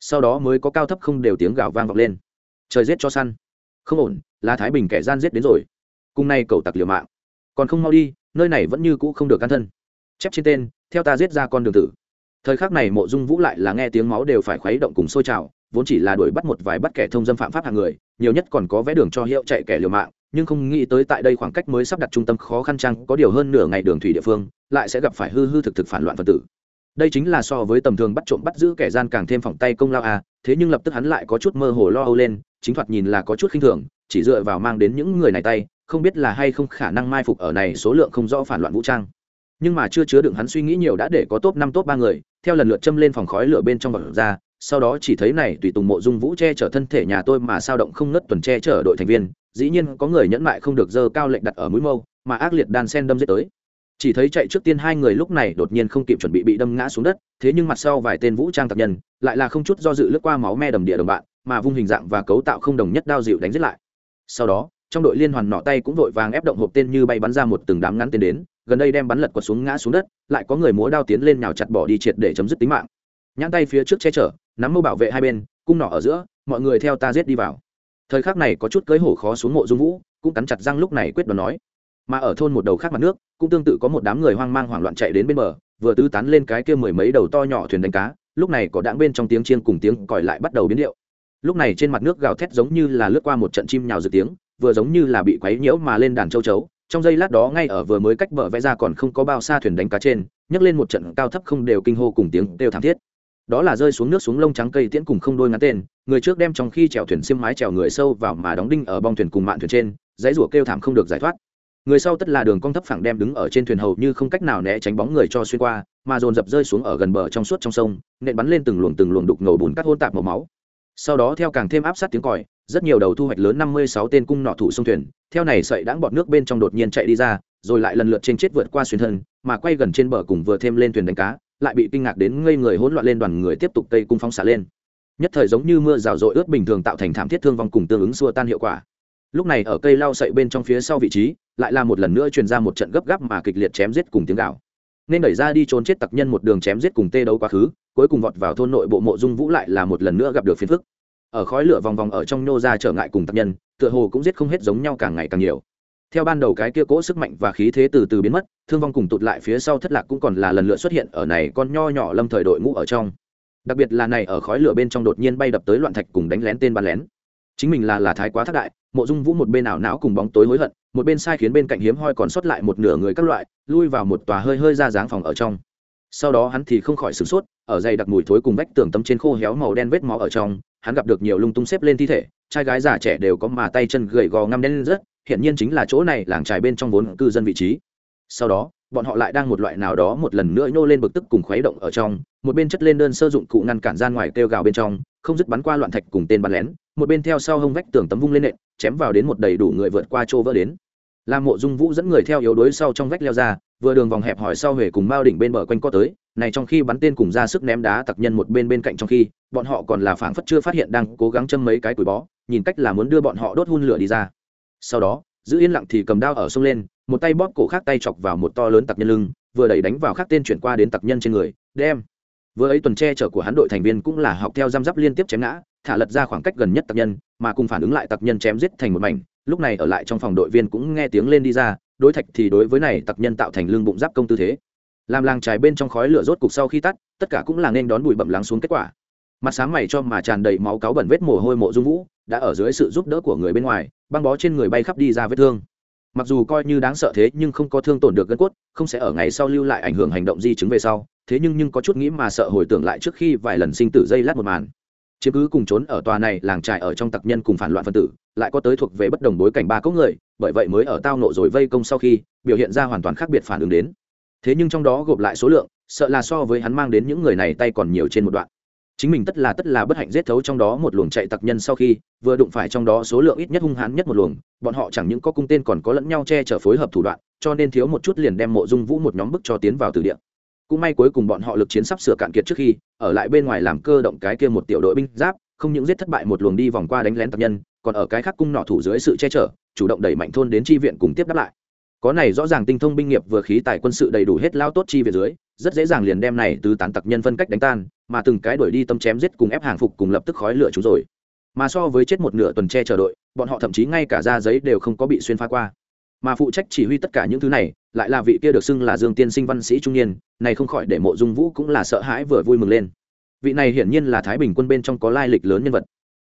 Sau đó mới có cao thấp không đều tiếng gào vang vọng lên. Trời giết cho săn. Không ổn là thái bình kẻ gian giết đến rồi cùng nay cầu tặc liều mạng. Còn không mau đi, nơi này vẫn như cũ không được căn thân. Chép trên tên, theo ta giết ra con đường tử. Thời khắc này mộ dung vũ lại là nghe tiếng máu đều phải khuấy động cùng sôi trào, vốn chỉ là đuổi bắt một vài bắt kẻ thông dâm phạm pháp hàng người, nhiều nhất còn có vẽ đường cho hiệu chạy kẻ liều mạng, nhưng không nghĩ tới tại đây khoảng cách mới sắp đặt trung tâm khó khăn chăng, có điều hơn nửa ngày đường thủy địa phương, lại sẽ gặp phải hư hư thực thực phản loạn phân tử. Đây chính là so với tầm thường bắt trộm bắt giữ kẻ gian càng thêm phòng tay công lao à thế nhưng lập tức hắn lại có chút mơ hồ lo âu lên, chính thoạt nhìn là có chút khinh thường, chỉ dựa vào mang đến những người này tay không biết là hay không khả năng mai phục ở này số lượng không rõ phản loạn vũ trang. Nhưng mà chưa chứa đựng hắn suy nghĩ nhiều đã để có top năm, top ba người, theo lần lượt châm lên phòng khói lửa bên trong vật ra, sau đó chỉ thấy này tùy tùng mộ dung vũ che chở thân thể nhà tôi mà sao động không ngất tuần che chở đội thành viên, dĩ nhiên có người nhẫn mại không được dơ cao lệnh đặt ở mũi mâu, mà ác liệt đan sen đâm giết tới. Chỉ thấy chạy trước tiên hai người lúc này đột nhiên không kịp chuẩn bị bị đâm ngã xuống đất, thế nhưng mặt sau vài tên vũ trang tập nhân, lại là không chút do dự lướt qua máu me đầm địa đồng bạn, mà vung hình dạng và cấu tạo không đồng nhất đao dịu đánh giết lại. Sau đó trong đội liên hoàn nọ tay cũng vội vàng ép động hộp tên như bay bắn ra một từng đám ngắn tên đến, gần đây đem bắn lật quật xuống ngã xuống đất, lại có người múa đao tiến lên nào chặt bỏ đi triệt để chấm dứt tính mạng. Nhãn tay phía trước che chở, nắm mâu bảo vệ hai bên, cung nỏ ở giữa, mọi người theo ta giết đi vào. Thời khắc này có chút cưới hổ khó xuống mộ dung vũ, cũng cắn chặt răng lúc này quyết đoán nói. Mà ở thôn một đầu khác mặt nước, cũng tương tự có một đám người hoang mang hoảng loạn chạy đến bên bờ, vừa tứ tán lên cái kia mười mấy đầu to nhỏ thuyền đánh cá, lúc này có đãng bên trong tiếng chiên cùng tiếng còi lại bắt đầu biến điệu. Lúc này trên mặt nước gào thét giống như là lướt qua một trận chim nhào dự tiếng vừa giống như là bị quấy nhiễu mà lên đàn châu chấu, trong giây lát đó ngay ở vừa mới cách bờ vẽ ra còn không có bao xa thuyền đánh cá trên, nhấc lên một trận cao thấp không đều kinh hô cùng tiếng đều thảm thiết. Đó là rơi xuống nước xuống lông trắng cây tiễn cùng không đôi ngắn tên, người trước đem trong khi chèo thuyền xiêm mái chèo người sâu vào mà đóng đinh ở bong thuyền cùng mạn thuyền trên, dãy rủa kêu thảm không được giải thoát. Người sau tất là đường cong thấp phẳng đem đứng ở trên thuyền hầu như không cách nào né tránh bóng người cho xuyên qua, mà dồn dập rơi xuống ở gần bờ trong suốt trong sông, nện bắn lên từng luồng từng luồng đục ngầu bùn cắt hôn tạp màu máu sau đó theo càng thêm áp sát tiếng còi, rất nhiều đầu thu hoạch lớn năm mươi sáu tên cung nọ thủ sông thuyền, theo này sợi đãng bọt nước bên trong đột nhiên chạy đi ra, rồi lại lần lượt trên chết vượt qua xuyên thân, mà quay gần trên bờ cùng vừa thêm lên thuyền đánh cá, lại bị kinh ngạc đến ngây người hỗn loạn lên đoàn người tiếp tục tây cung phóng xả lên. Nhất thời giống như mưa rào rội ướt bình thường tạo thành thảm thiết thương vong cùng tương ứng xua tan hiệu quả. Lúc này ở cây lau sậy bên trong phía sau vị trí, lại là một lần nữa truyền ra một trận gấp gáp mà kịch liệt chém giết cùng tiếng gạo nên đẩy ra đi trốn chết tặc nhân một đường chém giết cùng tê đấu quá khứ, cuối cùng vọt vào thôn nội bộ mộ dung vũ lại là một lần nữa gặp được phiền phức. Ở khói lửa vòng vòng ở trong nô ra trở ngại cùng tặc nhân, tựa hồ cũng giết không hết giống nhau càng ngày càng nhiều. Theo ban đầu cái kia cỗ sức mạnh và khí thế từ từ biến mất, thương vong cùng tụt lại phía sau thất lạc cũng còn là lần lượt xuất hiện ở này con nho nhỏ lâm thời đội ngũ ở trong. Đặc biệt là này ở khói lửa bên trong đột nhiên bay đập tới loạn thạch cùng đánh lén tên bắn lén chính mình là là thái quá thất đại, mộ dung vũ một bên ảo não cùng bóng tối hối hận, một bên sai khiến bên cạnh hiếm hoi còn sót lại một nửa người các loại, lui vào một tòa hơi hơi ra dáng phòng ở trong. Sau đó hắn thì không khỏi sửng sốt, ở dày đặc mùi thối cùng vách tường tấm trên khô héo màu đen vết máu ở trong, hắn gặp được nhiều lung tung xếp lên thi thể, trai gái già trẻ đều có mà tay chân gầy gò ngăm đen lên rất hiện nhiên chính là chỗ này làng trài bên trong vốn cư dân vị trí. Sau đó, bọn họ lại đang một loại nào đó một lần nữa nhô lên bực tức cùng khuấy động ở trong, một bên chất lên đơn sơ dụng cụ ngăn cản gian ngoài kêu gào bên trong, không dứt bắn qua loạn thạch cùng tên bắn lén một bên theo sau hông vách tường tấm vung lên nện, chém vào đến một đầy đủ người vượt qua chỗ vỡ đến. Làm mộ dung vũ dẫn người theo yếu đuối sau trong vách leo ra, vừa đường vòng hẹp hỏi sau huề cùng mao đỉnh bên bờ quanh co tới, này trong khi bắn tên cùng ra sức ném đá tặc nhân một bên bên cạnh trong khi, bọn họ còn là phảng phất chưa phát hiện đang cố gắng châm mấy cái củi bó, nhìn cách là muốn đưa bọn họ đốt hun lửa đi ra. Sau đó, giữ yên lặng thì cầm đao ở sông lên, một tay bóp cổ khác tay chọc vào một to lớn tặc nhân lưng, vừa đẩy đánh vào khác tên chuyển qua đến tặc nhân trên người, đem vừa ấy tuần tre chở của hắn đội thành viên cũng là học theo giam giáp liên tiếp chém ngã, thả lật ra khoảng cách gần nhất tặc nhân, mà cùng phản ứng lại tặc nhân chém giết thành một mảnh. Lúc này ở lại trong phòng đội viên cũng nghe tiếng lên đi ra, đối thạch thì đối với này tặc nhân tạo thành lưng bụng giáp công tư thế. Làm làng trài bên trong khói lửa rốt cục sau khi tắt, tất cả cũng là nên đón bụi bẩm lắng xuống kết quả. Mặt sáng mày cho mà tràn đầy máu cáo bẩn vết mồ hôi mộ dung vũ, đã ở dưới sự giúp đỡ của người bên ngoài, băng bó trên người bay khắp đi ra vết thương. Mặc dù coi như đáng sợ thế nhưng không có thương tổn được gân cốt, không sẽ ở ngày sau lưu lại ảnh hưởng hành động di chứng về sau thế nhưng nhưng có chút nghĩ mà sợ hồi tưởng lại trước khi vài lần sinh tử dây lát một màn. Chiếm cứ cùng trốn ở tòa này làng trại ở trong tặc nhân cùng phản loạn phân tử, lại có tới thuộc về bất đồng bối cảnh ba cốc người, bởi vậy mới ở tao nộ rồi vây công sau khi, biểu hiện ra hoàn toàn khác biệt phản ứng đến. Thế nhưng trong đó gộp lại số lượng, sợ là so với hắn mang đến những người này tay còn nhiều trên một đoạn. Chính mình tất là tất là bất hạnh giết thấu trong đó một luồng chạy tặc nhân sau khi, vừa đụng phải trong đó số lượng ít nhất hung hãn nhất một luồng, bọn họ chẳng những có cung tên còn có lẫn nhau che chở phối hợp thủ đoạn, cho nên thiếu một chút liền đem mộ dung vũ một nhóm bức cho tiến vào từ địa cũng may cuối cùng bọn họ lực chiến sắp sửa cạn kiệt trước khi, ở lại bên ngoài làm cơ động cái kia một tiểu đội binh giáp, không những giết thất bại một luồng đi vòng qua đánh lén tập nhân, còn ở cái khác cung nọ thủ dưới sự che chở, chủ động đẩy mạnh thôn đến tri viện cùng tiếp đáp lại. Có này rõ ràng tinh thông binh nghiệp vừa khí tài quân sự đầy đủ hết lao tốt chi về dưới, rất dễ dàng liền đem này từ tán tặc nhân phân cách đánh tan, mà từng cái đuổi đi tâm chém giết cùng ép hàng phục cùng lập tức khói lửa chúng rồi. Mà so với chết một nửa tuần che chờ đội, bọn họ thậm chí ngay cả ra giấy đều không có bị xuyên phá qua. Mà phụ trách chỉ huy tất cả những thứ này lại là vị kia được xưng là dương tiên sinh văn sĩ trung niên, này không khỏi để mộ dung vũ cũng là sợ hãi vừa vui mừng lên. Vị này hiển nhiên là thái bình quân bên trong có lai lịch lớn nhân vật.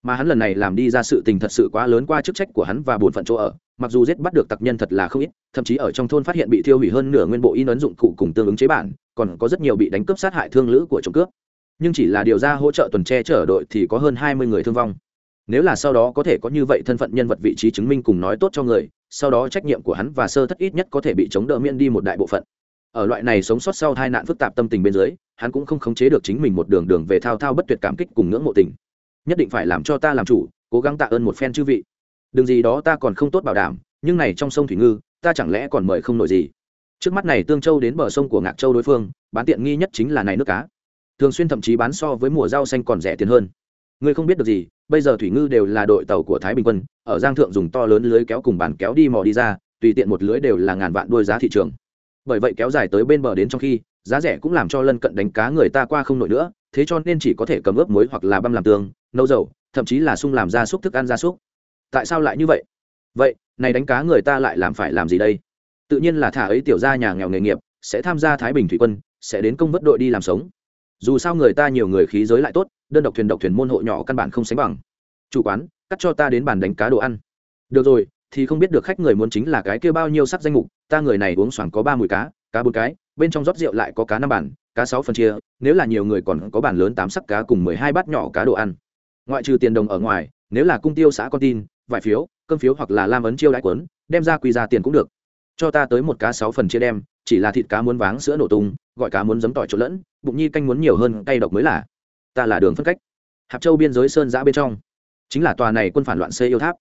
Mà hắn lần này làm đi ra sự tình thật sự quá lớn qua chức trách của hắn và bổn phận chỗ ở, mặc dù giết bắt được tặc nhân thật là không ít, thậm chí ở trong thôn phát hiện bị thiêu hủy hơn nửa nguyên bộ in ấn dụng cụ cùng tương ứng chế bản, còn có rất nhiều bị đánh cướp sát hại thương lữ của trộm cướp. Nhưng chỉ là điều ra hỗ trợ tuần tre chở đội thì có hơn hai mươi người thương vong. Nếu là sau đó có thể có như vậy thân phận nhân vật vị trí chứng minh cùng nói tốt cho người sau đó trách nhiệm của hắn và sơ thất ít nhất có thể bị chống đỡ miễn đi một đại bộ phận. Ở loại này sống sót sau hai nạn phức tạp tâm tình bên dưới, hắn cũng không khống chế được chính mình một đường đường về thao thao bất tuyệt cảm kích cùng ngưỡng mộ tình. Nhất định phải làm cho ta làm chủ, cố gắng tạ ơn một phen chư vị. Đường gì đó ta còn không tốt bảo đảm, nhưng này trong sông thủy ngư, ta chẳng lẽ còn mời không nổi gì? Trước mắt này tương châu đến bờ sông của ngạc châu đối phương, bán tiện nghi nhất chính là này nước cá. Thường xuyên thậm chí bán so với mùa rau xanh còn rẻ tiền hơn ngươi không biết được gì, bây giờ thủy ngư đều là đội tàu của thái bình quân, ở giang thượng dùng to lớn lưới kéo cùng bàn kéo đi mò đi ra, tùy tiện một lưới đều là ngàn vạn đôi giá thị trường. Bởi vậy kéo dài tới bên bờ đến trong khi, giá rẻ cũng làm cho lân cận đánh cá người ta qua không nổi nữa, thế cho nên chỉ có thể cầm ướp muối hoặc là băm làm tương, nấu dầu, thậm chí là sung làm gia súc thức ăn gia súc. Tại sao lại như vậy? Vậy, này đánh cá người ta lại làm phải làm gì đây? Tự nhiên là thả ấy tiểu ra nhà nghèo nghề nghiệp, sẽ tham gia thái bình thủy quân, sẽ đến công vất đội đi làm sống. Dù sao người ta nhiều người khí giới lại tốt đơn độc thuyền độc thuyền môn hộ nhỏ căn bản không sánh bằng. Chủ quán, cắt cho ta đến bàn đánh cá đồ ăn. Được rồi, thì không biết được khách người muốn chính là cái kia bao nhiêu sắc danh mục, ta người này uống xoàng có ba mùi cá cá bốn cái, bên trong rót rượu lại có cá năm bản, cá sáu phần chia, nếu là nhiều người còn có bản lớn tám sắc cá cùng mười hai bát nhỏ cá đồ ăn. Ngoại trừ tiền đồng ở ngoài, nếu là cung tiêu xã con tin vài phiếu, cơm phiếu hoặc là lam ấn chiêu đãi quấn, đem ra quy ra tiền cũng được. Cho ta tới một cá sáu phần chia đem, chỉ là thịt cá muốn váng sữa nổ tung, gọi cá muốn giấm tỏi trộn lẫn, bụng nhi canh muốn nhiều hơn, cay độc mới là ta là đường phân cách. Hạp châu biên giới sơn giã bên trong. Chính là tòa này quân phản loạn xây yêu tháp.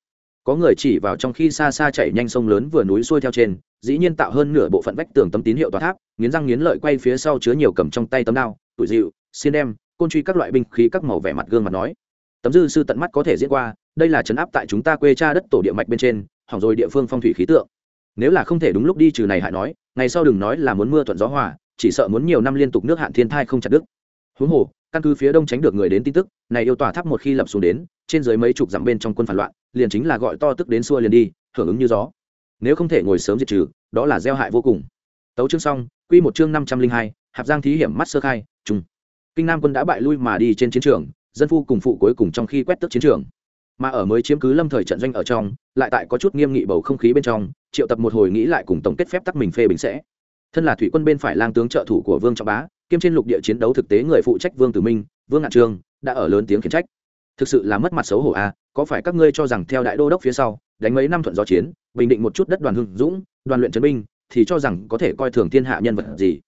Có người chỉ vào trong khi xa xa chạy nhanh sông lớn vừa núi xuôi theo trên, dĩ nhiên tạo hơn nửa bộ phận vách tường tấm tín hiệu tòa tháp, nghiến răng nghiến lợi quay phía sau chứa nhiều cầm trong tay tấm đao, tủi dịu, xiên đem, côn truy các loại binh khí các màu vẻ mặt gương mặt nói. Tấm dư sư tận mắt có thể diễn qua, đây là trấn áp tại chúng ta quê cha đất tổ địa mạch bên trên, hỏng rồi địa phương phong thủy khí tượng. Nếu là không thể đúng lúc đi trừ này hại nói, ngày sau đừng nói là muốn mưa thuận gió hòa, chỉ sợ muốn nhiều năm liên tục nước hạn thiên thai không chặt đứt. Huống hồ căn cứ phía đông tránh được người đến tin tức, này yêu tòa tháp một khi lập xuống đến, trên dưới mấy chục dặm bên trong quân phản loạn, liền chính là gọi to tức đến xua liền đi, hưởng ứng như gió. Nếu không thể ngồi sớm diệt trừ, đó là gieo hại vô cùng. Tấu chương xong, quy một chương năm trăm linh hai, hạp giang thí hiểm mắt sơ khai trung kinh nam quân đã bại lui mà đi trên chiến trường, dân phu cùng phụ cuối cùng trong khi quét tước chiến trường. Mà ở mới chiếm cứ lâm thời trận doanh ở trong, lại tại có chút nghiêm nghị bầu không khí bên trong, triệu tập một hồi nghĩ lại cùng tổng kết phép tắc mình phê bình sẽ. Thân là thủy quân bên phải lang tướng trợ thủ của vương trọng bá kiêm trên lục địa chiến đấu thực tế người phụ trách vương tử minh vương ngạn trương đã ở lớn tiếng khiển trách. Thực sự là mất mặt xấu hổ a à, có phải các ngươi cho rằng theo đại đô đốc phía sau đánh mấy năm thuận gió chiến bình định một chút đất đoàn hưng dũng đoàn luyện trấn binh thì cho rằng có thể coi thường thiên hạ nhân vật gì?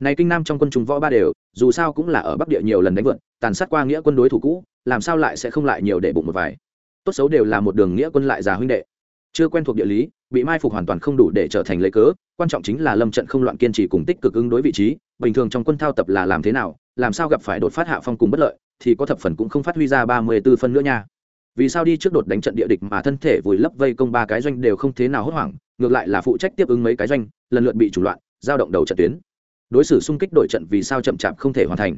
Này kinh nam trong quân chúng võ ba đều dù sao cũng là ở bắc địa nhiều lần đánh vượt tàn sát qua nghĩa quân đối thủ cũ làm sao lại sẽ không lại nhiều để bụng một vài? Tốt xấu đều là một đường nghĩa quân lại già huynh đệ. Chưa quen thuộc địa lý bị mai phục hoàn toàn không đủ để trở thành lấy cớ quan trọng chính là lâm trận không loạn kiên trì cùng tích cực ứng đối vị trí bình thường trong quân thao tập là làm thế nào, làm sao gặp phải đột phát hạ phong cùng bất lợi, thì có thập phần cũng không phát huy ra ba mươi b ố phân nữa nha. Vì sao đi trước đột đánh trận địa địch mà thân thể vùi lấp vây công ba cái doanh đều không thế nào hốt hoảng, ngược lại là phụ trách tiếp ứng mấy cái doanh, lần lượt bị chủ loạn, giao động đầu trận tuyến. Đối xử xung kích đội trận vì sao chậm chạp không thể hoàn thành?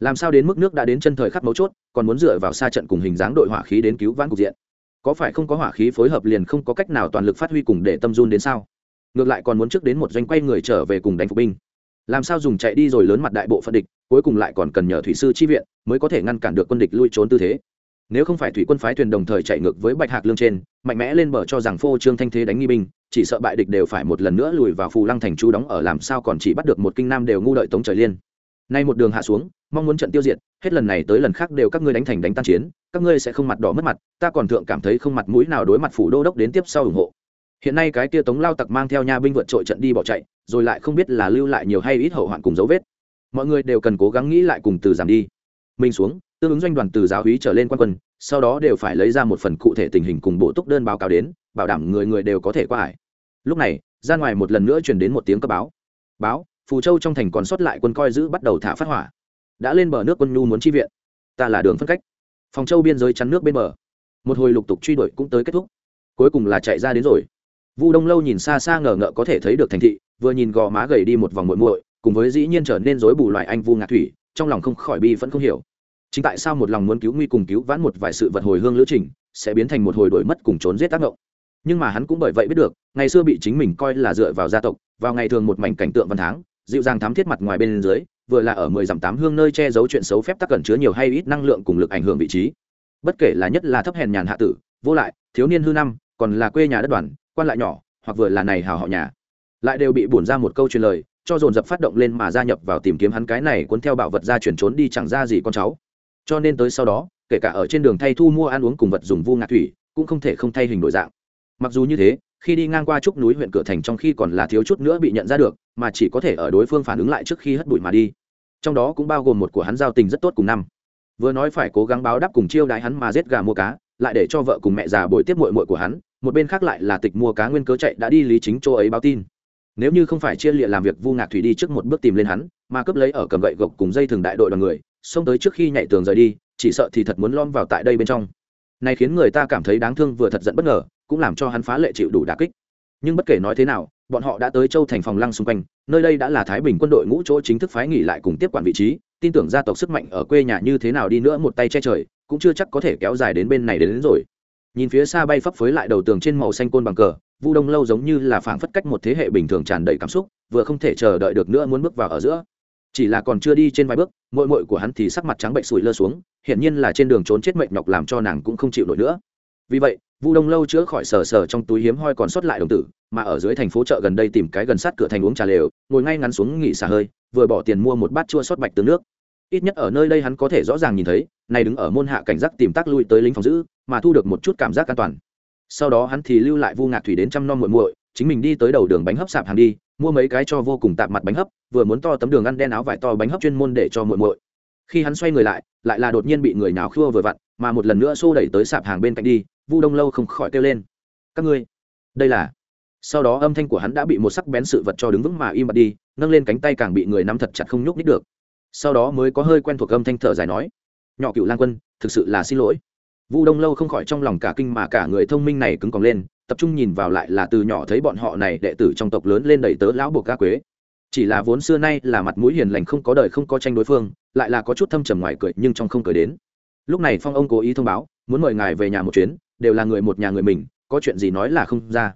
Làm sao đến mức nước đã đến chân thời khắc mấu chốt, còn muốn dựa vào xa trận cùng hình dáng đội hỏa khí đến cứu vãn cục diện? Có phải không có hỏa khí phối hợp liền không có cách nào toàn lực phát huy cùng để tâm run đến sao? Ngược lại còn muốn trước đến một doanh quay người trở về cùng đánh phục binh làm sao dùng chạy đi rồi lớn mặt đại bộ phận địch, cuối cùng lại còn cần nhờ thủy sư chi viện mới có thể ngăn cản được quân địch lui trốn tư thế? Nếu không phải thủy quân phái thuyền đồng thời chạy ngược với bạch hạc lương trên, mạnh mẽ lên bờ cho rằng phô trương thanh thế đánh nghi binh, chỉ sợ bại địch đều phải một lần nữa lùi vào phù lăng thành chú đóng ở làm sao còn chỉ bắt được một kinh nam đều ngu đợi tống trời liên. Nay một đường hạ xuống, mong muốn trận tiêu diệt, hết lần này tới lần khác đều các ngươi đánh thành đánh tan chiến, các ngươi sẽ không mặt đỏ mất mặt, ta còn thượng cảm thấy không mặt mũi nào đối mặt phủ đô đốc đến tiếp sau ủng hộ hiện nay cái kia tống lao tặc mang theo nha binh vượt trội trận đi bỏ chạy, rồi lại không biết là lưu lại nhiều hay ít hậu hoạn cùng dấu vết. Mọi người đều cần cố gắng nghĩ lại cùng từ giảm đi. Mình xuống, tương ứng doanh đoàn từ giáo hí trở lên quan quân, sau đó đều phải lấy ra một phần cụ thể tình hình cùng bộ túc đơn báo cáo đến, bảo đảm người người đều có thể qua hải lúc này, ra ngoài một lần nữa truyền đến một tiếng cấp báo. Báo, phù châu trong thành còn sót lại quân coi giữ bắt đầu thả phát hỏa. Đã lên bờ nước quân nhu muốn chi viện. Ta là đường phân cách. Phòng châu biên giới chắn nước bên bờ. Một hồi lục tục truy đuổi cũng tới kết thúc. Cuối cùng là chạy ra đến rồi vu đông lâu nhìn xa xa ngờ ngợ có thể thấy được thành thị, vừa nhìn gò má gầy đi một vòng muội muội, cùng với dĩ nhiên trở nên rối bù loại anh vu ngạc thủy, trong lòng không khỏi bi vẫn không hiểu. Chính tại sao một lòng muốn cứu nguy cùng cứu vãn một vài sự vật hồi hương lữ trình, sẽ biến thành một hồi đổi mất cùng trốn giết tác động. Nhưng mà hắn cũng bởi vậy biết được, ngày xưa bị chính mình coi là dựa vào gia tộc, vào ngày thường một mảnh cảnh tượng văn tháng dịu dàng thám thiết mặt ngoài bên dưới, vừa là ở mười dặm tám hương nơi che giấu chuyện xấu phép tắc cẩn chứa nhiều hay ít năng lượng cùng lực ảnh hưởng vị trí. Bất kể là nhất là thấp hèn nhàn hạ tử, vô lại, thiếu niên hư năm, còn là quê nhà đất đoàn quan lại nhỏ, hoặc vừa là này hào họ nhà. Lại đều bị bổn ra một câu truyền lời, cho dồn dập phát động lên mà gia nhập vào tìm kiếm hắn cái này cuốn theo bảo vật ra chuyển trốn đi chẳng ra gì con cháu. Cho nên tới sau đó, kể cả ở trên đường thay thu mua ăn uống cùng vật dùng vu ngạc thủy, cũng không thể không thay hình đổi dạng. Mặc dù như thế, khi đi ngang qua trúc núi huyện cửa thành trong khi còn là thiếu chút nữa bị nhận ra được, mà chỉ có thể ở đối phương phản ứng lại trước khi hất bụi mà đi. Trong đó cũng bao gồm một của hắn giao tình rất tốt cùng năm. Vừa nói phải cố gắng báo đáp cùng chiêu đái hắn mà giết gà mua cá, lại để cho vợ cùng mẹ già bồi tiếp muội muội của hắn một bên khác lại là tịch mua cá nguyên cớ chạy đã đi lý chính chỗ ấy báo tin. Nếu như không phải chia lịa làm việc vu ngạc thủy đi trước một bước tìm lên hắn mà cướp lấy ở cầm gậy gộc cùng dây thường đại đội đoàn người xông tới trước khi nhảy tường rời đi chỉ sợ thì thật muốn lom vào tại đây bên trong. Này khiến người ta cảm thấy đáng thương vừa thật giận bất ngờ cũng làm cho hắn phá lệ chịu đủ đà kích. Nhưng bất kể nói thế nào bọn họ đã tới châu thành phòng lăng xung quanh nơi đây đã là thái bình quân đội ngũ chỗ chính thức phái nghỉ lại cùng tiếp quản vị trí tin tưởng gia tộc sức mạnh ở quê nhà như thế nào đi nữa một tay che trời cũng chưa chắc có thể kéo dài đến bên này đến, đến rồi nhìn phía xa bay phấp phới lại đầu tường trên màu xanh côn bằng cờ, vu đông lâu giống như là phảng phất cách một thế hệ bình thường tràn đầy cảm xúc, vừa không thể chờ đợi được nữa muốn bước vào ở giữa. Chỉ là còn chưa đi trên vài bước mội mội của hắn thì sắc mặt trắng bệnh sủi lơ xuống, hiển nhiên là trên đường trốn chết mệnh nhọc làm cho nàng cũng không chịu nổi nữa. Vì vậy, vu đông lâu chữa khỏi sờ sờ trong túi hiếm hoi còn sót lại đồng tử, mà ở dưới thành phố chợ gần đây tìm cái gần sát cửa thành uống trà lều, ngồi ngay ngắn xuống nghỉ xả hơi, vừa bỏ tiền mua một bát chua sót bạch tương nước ít nhất ở nơi đây hắn có thể rõ ràng nhìn thấy, này đứng ở môn hạ cảnh giác tìm tác lui tới lính phòng giữ, mà thu được một chút cảm giác an toàn. Sau đó hắn thì lưu lại vu ngạc thủy đến trăm non muội muội, chính mình đi tới đầu đường bánh hấp sạp hàng đi, mua mấy cái cho vô cùng tạp mặt bánh hấp, vừa muốn to tấm đường ăn đen áo vải to bánh hấp chuyên môn để cho muội muội. Khi hắn xoay người lại lại là đột nhiên bị người nào khua vừa vặn, mà một lần nữa xô đẩy tới sạp hàng bên cạnh đi, vu đông lâu không khỏi kêu lên. Các ngươi, đây là sau đó âm thanh của hắn đã bị một sắc bén sự vật cho đứng vững mà im bặt đi, nâng lên cánh tay càng bị người nắm thật chặt không nhúc nít được sau đó mới có hơi quen thuộc âm thanh thở dài nói, nhỏ cựu lang quân, thực sự là xin lỗi. Vu đông lâu không khỏi trong lòng cả kinh mà cả người thông minh này cứng còng lên, tập trung nhìn vào lại là từ nhỏ thấy bọn họ này đệ tử trong tộc lớn lên đầy tớ lão buộc ca quế. Chỉ là vốn xưa nay là mặt mũi hiền lành không có đời không có tranh đối phương, lại là có chút thâm trầm ngoài cười nhưng trong không cười đến. Lúc này phong ông cố ý thông báo, muốn mời ngài về nhà một chuyến, đều là người một nhà người mình, có chuyện gì nói là không ra.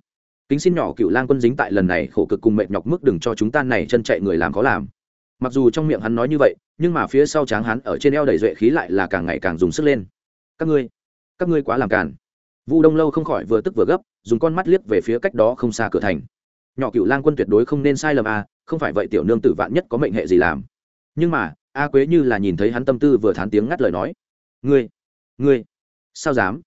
Kính xin nhỏ cựu lang quân dính tại lần này khổ cực cùng mệt nhọc mức đừng cho chúng ta này chân chạy người làm có làm mặc dù trong miệng hắn nói như vậy, nhưng mà phía sau tráng hắn ở trên eo đầy duệ khí lại là càng ngày càng dùng sức lên. Các ngươi các ngươi quá làm càn. Vu đông lâu không khỏi vừa tức vừa gấp, dùng con mắt liếc về phía cách đó không xa cửa thành. Nhỏ cựu lang quân tuyệt đối không nên sai lầm à không phải vậy tiểu nương tử vạn nhất có mệnh hệ gì làm. Nhưng mà, a quế như là nhìn thấy hắn tâm tư vừa thán tiếng ngắt lời nói. Ngươi ngươi, sao dám?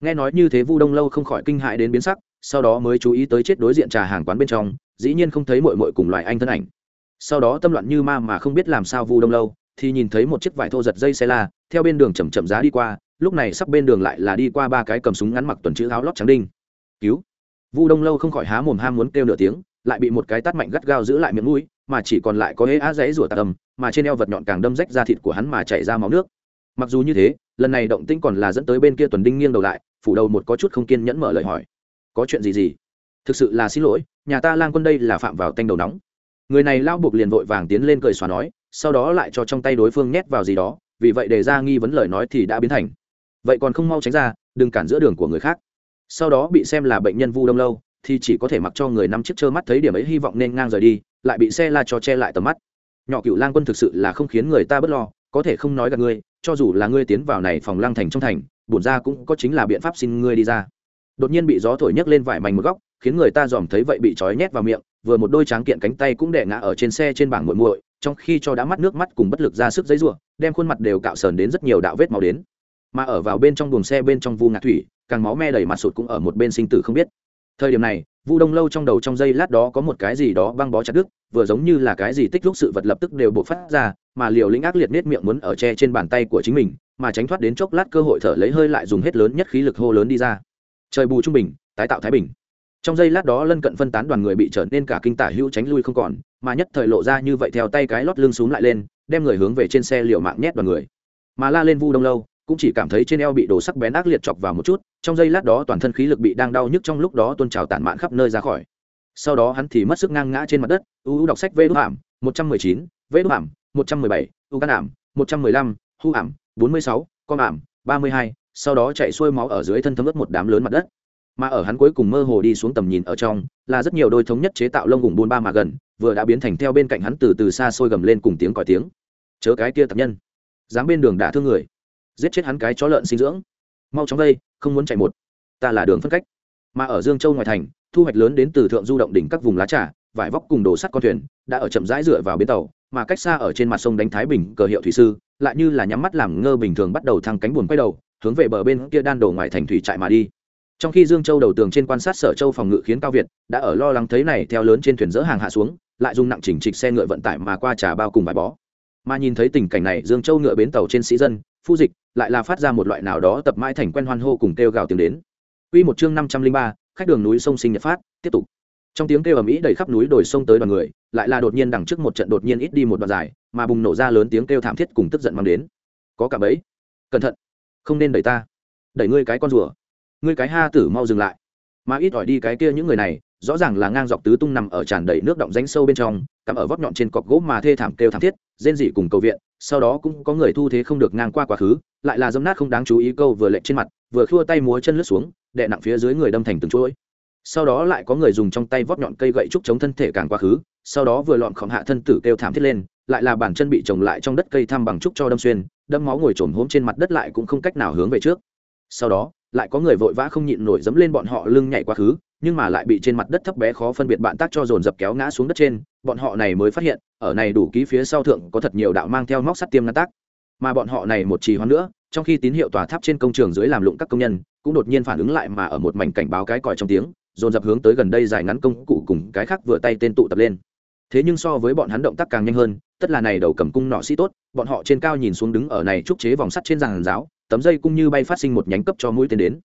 Nghe nói như thế vu đông lâu không khỏi kinh hại đến biến sắc, sau đó mới chú ý tới chết đối diện trà hàng quán bên trong, dĩ nhiên không thấy mội mội cùng loài anh thân ảnh sau đó tâm loạn như ma mà không biết làm sao vu đông lâu, thì nhìn thấy một chiếc vải thô giật dây xe la, theo bên đường chầm chậm giá đi qua, lúc này sắp bên đường lại là đi qua ba cái cầm súng ngắn mặc tuần chữ áo lót trắng đinh. Cứu. Vu đông lâu không khỏi há mồm ham muốn kêu nửa tiếng, lại bị một cái tát mạnh gắt gao giữ lại miệng mũi, mà chỉ còn lại có hễ á dãy rủa tạc âm, mà trên eo vật nhọn càng đâm rách ra thịt của hắn mà chảy ra máu nước. Mặc dù như thế, lần này động tĩnh còn là dẫn tới bên kia tuần đinh nghiêng đầu lại, phủ đầu một có chút không kiên nhẫn mở lời hỏi. Có chuyện gì gì? Thực sự là xin lỗi, nhà ta lang quân đây là phạm vào tanh đầu nóng người này lao buộc liền vội vàng tiến lên cười xóa nói, sau đó lại cho trong tay đối phương nhét vào gì đó, vì vậy đề ra nghi vấn lời nói thì đã biến thành. Vậy còn không mau tránh ra, đừng cản giữa đường của người khác. Sau đó bị xem là bệnh nhân vu đông lâu, thì chỉ có thể mặc cho người năm chiếc trơ mắt thấy điểm ấy hy vọng nên ngang rời đi, lại bị xe la cho che lại tầm mắt. Nhỏ cựu lang quân thực sự là không khiến người ta bớt lo, có thể không nói gặp ngươi, cho dù là ngươi tiến vào này phòng lang thành trong thành, bổn ra cũng có chính là biện pháp xin ngươi đi ra. Đột nhiên bị gió thổi nhấc lên vải mảnh một góc, khiến người ta dòm thấy vậy bị trói nhét vào miệng vừa một đôi tráng kiện cánh tay cũng đè ngã ở trên xe trên bảng muội muội, trong khi cho đã mắt nước mắt cùng bất lực ra sức giấy rủa, đem khuôn mặt đều cạo sờn đến rất nhiều đạo vết máu đến. Mà ở vào bên trong buồng xe bên trong vu ngạc thủy, càng máu me đầy mặt sụt cũng ở một bên sinh tử không biết. Thời điểm này, vu đông lâu trong đầu trong giây lát đó có một cái gì đó băng bó chặt đứt, vừa giống như là cái gì tích lúc sự vật lập tức đều bộc phát ra, mà liều lĩnh ác liệt nết miệng muốn ở che trên bàn tay của chính mình, mà tránh thoát đến chốc lát cơ hội thở lấy hơi lại dùng hết lớn nhất khí lực hô lớn đi ra. Trời bù trung bình, tái tạo thái bình trong giây lát đó lân cận phân tán đoàn người bị trở nên cả kinh tả hữu tránh lui không còn, mà nhất thời lộ ra như vậy theo tay cái lót lưng xuống lại lên, đem người hướng về trên xe liều mạng nhét đoàn người. Mà la lên vu đông lâu, cũng chỉ cảm thấy trên eo bị đổ sắc bén ác liệt chọc vào một chút, trong giây lát đó toàn thân khí lực bị đang đau nhức trong lúc đó tôn trào tản mạn khắp nơi ra khỏi. Sau đó hắn thì mất sức ngang ngã trên mặt đất, u u đọc sách vê đốt ảm một trăm mười chín, vê đốt ảm một trăm mười bảy, u căn ảm một trăm mười lăm, hu ảm bốn mươi sáu con ảm ba mươi hai, sau đó chạy xuôi máu ở dưới thân thấm ướt một đám lớn mặt đất mà ở hắn cuối cùng mơ hồ đi xuống tầm nhìn ở trong, là rất nhiều đôi thống nhất chế tạo lông gùng buôn ba mà gần, vừa đã biến thành theo bên cạnh hắn từ từ xa xôi gầm lên cùng tiếng còi tiếng. Chớ cái kia tập nhân. Dám bên đường đả thương người. Giết chết hắn cái chó lợn sinh dưỡng. Mau chóng đây, không muốn chạy một. Ta là đường phân cách. Mà ở dương châu ngoài thành, thu hoạch lớn đến từ thượng du động đỉnh các vùng lá trà, vải vóc cùng đồ sắt con thuyền, đã ở chậm rãi dựa vào bến tàu, mà cách xa ở trên mặt sông đánh thái bình cờ hiệu thủy sư, lại như là nhắm mắt làm ngơ bình thường bắt đầu thăng cánh buồn quay đầu, hướng về bờ bên kia đan đổ ngoài thành thủy trại mà đi trong khi dương châu đầu tường trên quan sát sở châu phòng ngự khiến cao việt đã ở lo lắng thấy này theo lớn trên thuyền dỡ hàng hạ xuống lại dùng nặng chỉnh trịch xe ngựa vận tải mà qua trà bao cùng vải bó mà nhìn thấy tình cảnh này dương châu ngựa bến tàu trên sĩ dân phu dịch lại là phát ra một loại nào đó tập mãi thành quen hoan hô cùng kêu gào tiếng đến Quy một chương năm trăm linh ba, khách đường núi sông sinh nhật phát, tiếp tục. Trong tiếng kêu ầm ĩ đầy khắp núi đồi sông tới đoàn người, lại là đột nhiên đằng trước một trận đột nhiên ít đi một đoạn dài, mà bùng nổ ra lớn tiếng kêu thảm thiết cùng tức giận mang đến. Có cả bấy Cẩn thận, không nên đẩy ta. Đẩy ngươi cái con rùa. Ngươi cái ha tử mau dừng lại. Mà ít ỏi đi cái kia những người này, rõ ràng là ngang dọc tứ tung nằm ở tràn đầy nước động ránh sâu bên trong cắm ở vót nhọn trên cọc gỗ mà thê thảm kêu thảm thiết rên dị cùng cầu viện sau đó cũng có người thu thế không được ngang qua quá khứ lại là dấm nát không đáng chú ý câu vừa lệ trên mặt vừa khua tay múa chân lướt xuống đè nặng phía dưới người đâm thành từng chuỗi sau đó lại có người dùng trong tay vót nhọn cây gậy trúc chống thân thể càng quá khứ sau đó vừa lọn khổng hạ thân tử kêu thảm thiết lên lại là bàn chân bị trồng lại trong đất cây thăm bằng trúc cho đâm xuyên đâm máu ngồi trồm hốm trên mặt đất lại cũng không cách nào hướng về trước sau đó lại có người vội vã không nhịn nổi dẫm lên bọn họ lưng nhảy quá khứ, nhưng mà lại bị trên mặt đất thấp bé khó phân biệt bạn tác cho dồn dập kéo ngã xuống đất trên, bọn họ này mới phát hiện, ở này đủ ký phía sau thượng có thật nhiều đạo mang theo móc sắt tiêm ngăn tác. Mà bọn họ này một trì hoãn nữa, trong khi tín hiệu tòa tháp trên công trường dưới làm lụng các công nhân, cũng đột nhiên phản ứng lại mà ở một mảnh cảnh báo cái còi trong tiếng, dồn dập hướng tới gần đây dài ngắn công cụ cùng cái khác vừa tay tên tụ tập lên. Thế nhưng so với bọn hắn động tác càng nhanh hơn, tất là này đầu cầm cung nọ sĩ tốt, bọn họ trên cao nhìn xuống đứng ở này trúc chế vòng sắt trên giàn giáo tấm dây cung như bay phát sinh một nhánh cấp cho mũi tên đến.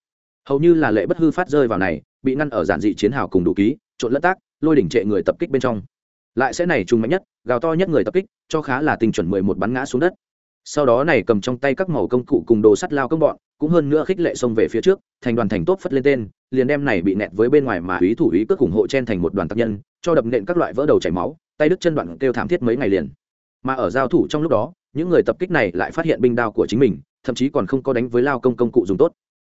Hầu như là lệ bất hư phát rơi vào này, bị ngăn ở giản dị chiến hào cùng đủ ký, trộn lẫn tác, lôi đỉnh trệ người tập kích bên trong. Lại sẽ này trùng mạnh nhất, gào to nhất người tập kích, cho khá là tình chuẩn mười một bắn ngã xuống đất. Sau đó này cầm trong tay các màu công cụ cùng đồ sắt lao công bọn, cũng hơn nữa khích lệ xông về phía trước, thành đoàn thành tốt phất lên tên, liền đem này bị nẹt với bên ngoài mà ý thủ ý cước ủng hộ chen thành một đoàn tác nhân, cho đập nện các loại vỡ đầu chảy máu, tay đứt chân đoạn kêu thảm thiết mấy ngày liền. Mà ở giao thủ trong lúc đó, những người tập kích này lại phát hiện binh đao của chính mình thậm chí còn không có đánh với lao công công cụ dùng tốt.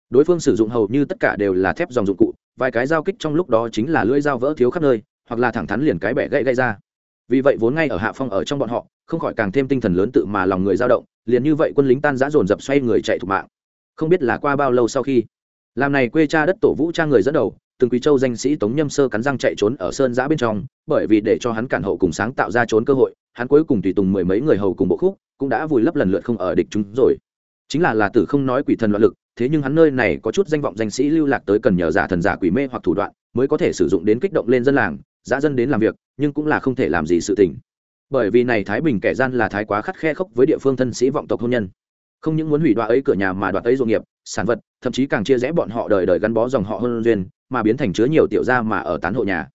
Đối phương sử dụng hầu như tất cả đều là thép dòng dụng cụ, vài cái giao kích trong lúc đó chính là lưỡi dao vỡ thiếu khắp nơi, hoặc là thẳng thắn liền cái bẻ gãy gãy ra. Vì vậy vốn ngay ở hạ phong ở trong bọn họ, không khỏi càng thêm tinh thần lớn tự mà lòng người dao động, liền như vậy quân lính tan giã dồn dập xoay người chạy thục mạng. Không biết là qua bao lâu sau khi, làm này quê cha đất tổ vũ cha người dẫn đầu, từng quý châu danh sĩ tống nhâm sơ cắn răng chạy trốn ở sơn giã bên trong, bởi vì để cho hắn cản hậu cùng sáng tạo ra trốn cơ hội, hắn cuối cùng tùy tùng mười mấy người hầu cùng bộ khúc, cũng đã vùi lấp lần lượt không ở địch chúng rồi chính là là tử không nói quỷ thần loạn lực, thế nhưng hắn nơi này có chút danh vọng danh sĩ lưu lạc tới cần nhờ giả thần giả quỷ mê hoặc thủ đoạn, mới có thể sử dụng đến kích động lên dân làng giã dân đến làm việc, nhưng cũng là không thể làm gì sự tình. Bởi vì này thái bình kẻ gian là thái quá khắt khe khốc với địa phương thân sĩ vọng tộc hôn nhân. Không những muốn hủy đoạt ấy cửa nhà mà đoạt ấy ruộng nghiệp, sản vật, thậm chí càng chia rẽ bọn họ đời đời gắn bó dòng họ hơn duyên, mà biến thành chứa nhiều tiểu gia mà ở tán hộ nhà.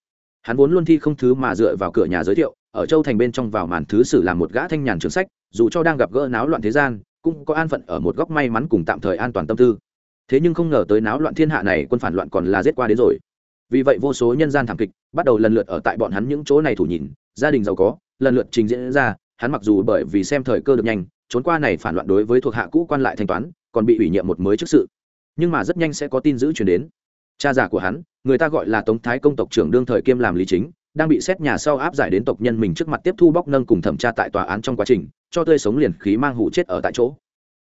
Hắn vốn luôn thi không thứ mà dựa vào cửa nhà giới thiệu, ở châu thành bên trong vào màn thứ sử làm một gã thanh nhàn trường sách, dù cho đang gặp gỡ náo loạn thế gian cũng có an phận ở một góc may mắn cùng tạm thời an toàn tâm tư. Thế nhưng không ngờ tới náo loạn thiên hạ này quân phản loạn còn là giết qua đến rồi. Vì vậy vô số nhân gian thảm kịch bắt đầu lần lượt ở tại bọn hắn những chỗ này thủ nhìn gia đình giàu có, lần lượt trình diễn ra, hắn mặc dù bởi vì xem thời cơ được nhanh, trốn qua này phản loạn đối với thuộc hạ cũ quan lại thanh toán, còn bị ủy nhiệm một mới chức sự. Nhưng mà rất nhanh sẽ có tin dữ chuyển đến. Cha già của hắn, người ta gọi là tống thái công tộc trưởng đương thời kiêm làm lý chính, đang bị xét nhà sau áp giải đến tộc nhân mình trước mặt tiếp thu bóc nâng cùng thẩm tra tại tòa án trong quá trình cho tươi sống liền khí mang hủ chết ở tại chỗ.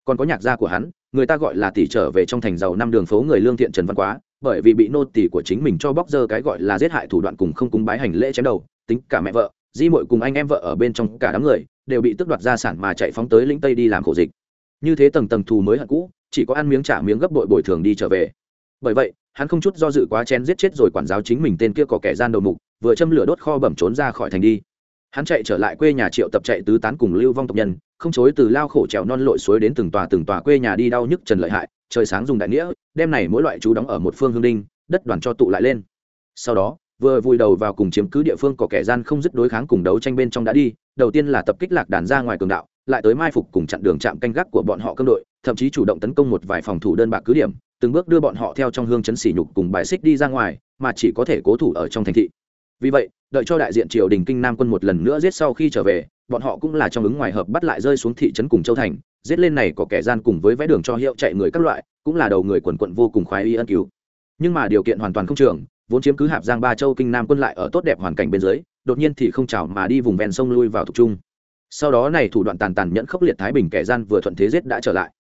Còn có nhạc gia của hắn, người ta gọi là tỷ trở về trong thành giàu năm đường phố người lương thiện trần văn quá, bởi vì bị nô tỷ của chính mình cho bóc dơ cái gọi là giết hại thủ đoạn cùng không cúng bái hành lễ chém đầu, tính cả mẹ vợ, di mội cùng anh em vợ ở bên trong cả đám người đều bị tước đoạt gia sản mà chạy phóng tới lĩnh tây đi làm khổ dịch. Như thế tầng tầng thù mới hận cũ, chỉ có ăn miếng trả miếng gấp bội bồi thường đi trở về. Bởi vậy, hắn không chút do dự quá chen giết chết rồi quản giáo chính mình tên kia có kẻ gian đầu mục, vừa châm lửa đốt kho bẩm trốn ra khỏi thành đi hắn chạy trở lại quê nhà triệu tập chạy tứ tán cùng lưu vong tộc nhân, không chối từ lao khổ trèo non lội suối đến từng tòa từng tòa quê nhà đi đau nhức trần lợi hại, trời sáng dùng đại nghĩa đem này mỗi loại chú đóng ở một phương hương đinh, đất đoàn cho tụ lại lên. Sau đó, vừa vùi đầu vào cùng chiếm cứ địa phương có kẻ gian không dứt đối kháng cùng đấu tranh bên trong đã đi, đầu tiên là tập kích lạc đàn ra ngoài cường đạo, lại tới mai phục cùng chặn đường chạm canh gác của bọn họ cương đội, thậm chí chủ động tấn công một vài phòng thủ đơn bạc cứ điểm, từng bước đưa bọn họ theo trong hương chấn xỉ nhục cùng bài xích đi ra ngoài, mà chỉ có thể cố thủ ở trong thành thị vì vậy, đợi cho đại diện triều đình kinh nam quân một lần nữa giết sau khi trở về, bọn họ cũng là trong ứng ngoài hợp bắt lại rơi xuống thị trấn cùng châu thành, giết lên này có kẻ gian cùng với vẽ đường cho hiệu chạy người các loại, cũng là đầu người quần quận vô cùng khoái y ân cứu. Nhưng mà điều kiện hoàn toàn không trường, vốn chiếm cứ hạp giang ba châu kinh nam quân lại ở tốt đẹp hoàn cảnh bên dưới, đột nhiên thì không chào mà đi vùng ven sông lui vào thuộc trung. Sau đó này thủ đoạn tàn tàn nhẫn khốc liệt thái bình kẻ gian vừa thuận thế giết đã trở lại.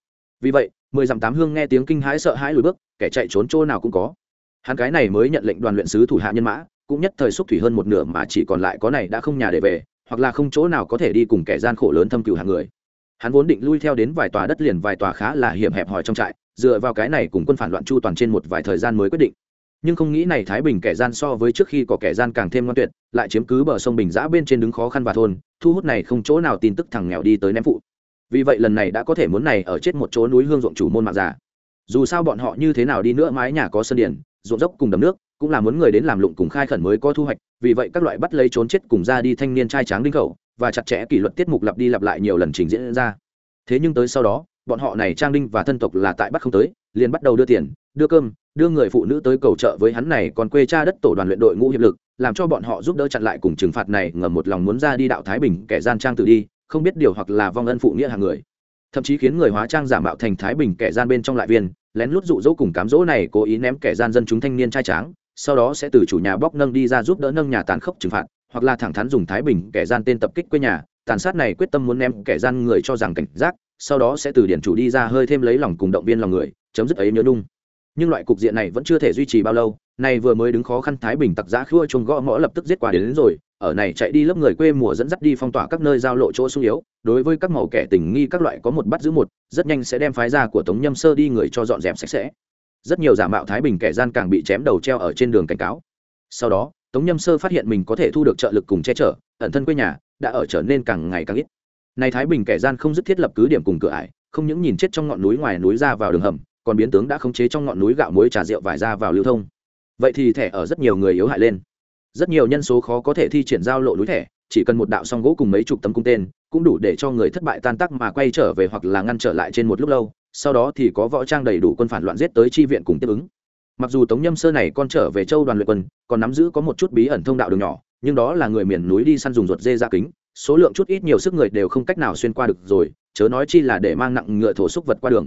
Vì vậy, mười dặm tám hương nghe tiếng kinh hãi sợ hãi lùi bước, kẻ chạy trốn chỗ nào cũng có. Hắn cái này mới nhận lệnh đoàn luyện sứ thủ hạ nhân mã cũng nhất thời xúc thủy hơn một nửa mà chỉ còn lại có này đã không nhà để về, hoặc là không chỗ nào có thể đi cùng kẻ gian khổ lớn thâm cửu hàng người. Hắn vốn định lui theo đến vài tòa đất liền vài tòa khá là hiểm hẹp hòi trong trại, dựa vào cái này cùng quân phản loạn chu toàn trên một vài thời gian mới quyết định. Nhưng không nghĩ này thái bình kẻ gian so với trước khi có kẻ gian càng thêm ngoan tuyệt, lại chiếm cứ bờ sông bình giã bên trên đứng khó khăn và thôn, thu hút này không chỗ nào tin tức thằng nghèo đi tới ném phụ. Vì vậy lần này đã có thể muốn này ở chết một chỗ núi hương ruộng chủ môn mạng giả dù sao bọn họ như thế nào đi nữa mái nhà có sân điển ruộng dốc cùng đầm nước cũng là muốn người đến làm lụng cùng khai khẩn mới có thu hoạch, vì vậy các loại bắt lấy trốn chết cùng ra đi thanh niên trai tráng đinh khẩu và chặt chẽ kỷ luật tiết mục lặp đi lặp lại nhiều lần trình diễn ra. Thế nhưng tới sau đó, bọn họ này trang đinh và thân tộc là tại bắt không tới, liền bắt đầu đưa tiền, đưa cơm, đưa người phụ nữ tới cầu trợ với hắn này còn quê cha đất tổ đoàn luyện đội ngũ hiệp lực, làm cho bọn họ giúp đỡ chặn lại cùng trừng phạt này ngầm một lòng muốn ra đi đạo thái bình kẻ gian trang tự đi, không biết điều hoặc là vong ân phụ nghĩa hàng người. Thậm chí khiến người hóa trang giả mạo thành thái bình kẻ gian bên trong lại viên, lén lút dụ dỗ cùng cám dỗ này cố ý ném kẻ gian dân chúng thanh niên trai tráng sau đó sẽ từ chủ nhà bóc nâng đi ra giúp đỡ nâng nhà tàn khốc trừng phạt hoặc là thẳng thắn dùng thái bình kẻ gian tên tập kích quê nhà tàn sát này quyết tâm muốn ném kẻ gian người cho rằng cảnh giác sau đó sẽ từ điển chủ đi ra hơi thêm lấy lòng cùng động viên lòng người chấm dứt ấy nhớ nung nhưng loại cục diện này vẫn chưa thể duy trì bao lâu này vừa mới đứng khó khăn thái bình tặc giã khua chuông gõ mõ lập tức giết qua đến, đến rồi ở này chạy đi lớp người quê mùa dẫn dắt đi phong tỏa các nơi giao lộ chỗ sung yếu đối với các màu kẻ tình nghi các loại có một bắt giữ một rất nhanh sẽ đem phái ra của tống nhâm sơ đi người cho dọn dẹp sạch sẽ rất nhiều giả mạo thái bình kẻ gian càng bị chém đầu treo ở trên đường cảnh cáo. Sau đó, tống nhâm sơ phát hiện mình có thể thu được trợ lực cùng che chở, ẩn thân quê nhà, đã ở trở nên càng ngày càng ít. Này thái bình kẻ gian không dứt thiết lập cứ điểm cùng cửa ải, không những nhìn chết trong ngọn núi ngoài núi ra vào đường hầm, còn biến tướng đã khống chế trong ngọn núi gạo muối trà rượu vải ra vào lưu thông. Vậy thì thẻ ở rất nhiều người yếu hại lên. Rất nhiều nhân số khó có thể thi triển giao lộ núi thẻ, chỉ cần một đạo song gỗ cùng mấy chục tấm cung tên, cũng đủ để cho người thất bại tan tác mà quay trở về hoặc là ngăn trở lại trên một lúc lâu sau đó thì có võ trang đầy đủ quân phản loạn giết tới chi viện cùng tiếp ứng. Mặc dù tống nhâm sơ này con trở về châu đoàn luyện quân, còn nắm giữ có một chút bí ẩn thông đạo đường nhỏ, nhưng đó là người miền núi đi săn dùng ruột dê ra kính, số lượng chút ít nhiều sức người đều không cách nào xuyên qua được rồi, chớ nói chi là để mang nặng ngựa thổ xúc vật qua đường.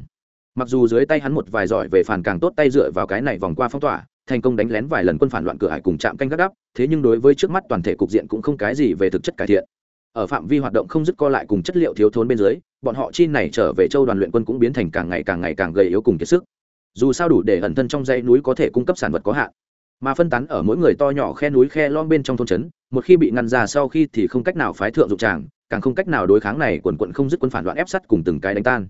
Mặc dù dưới tay hắn một vài giỏi về phản càng tốt tay dựa vào cái này vòng qua phong tỏa, thành công đánh lén vài lần quân phản loạn cửa hải cùng chạm canh gác đắp, thế nhưng đối với trước mắt toàn thể cục diện cũng không cái gì về thực chất cải thiện ở phạm vi hoạt động không dứt co lại cùng chất liệu thiếu thốn bên dưới, bọn họ chi này trở về châu đoàn luyện quân cũng biến thành càng ngày càng ngày càng gầy yếu cùng kiệt sức. Dù sao đủ để ẩn thân trong dãy núi có thể cung cấp sản vật có hạn. Mà phân tán ở mỗi người to nhỏ khe núi khe lom bên trong thôn trấn, một khi bị ngăn ra sau khi thì không cách nào phái thượng dụng tràng, càng không cách nào đối kháng này quần quận không dứt quân phản loạn ép sắt cùng từng cái đánh tan.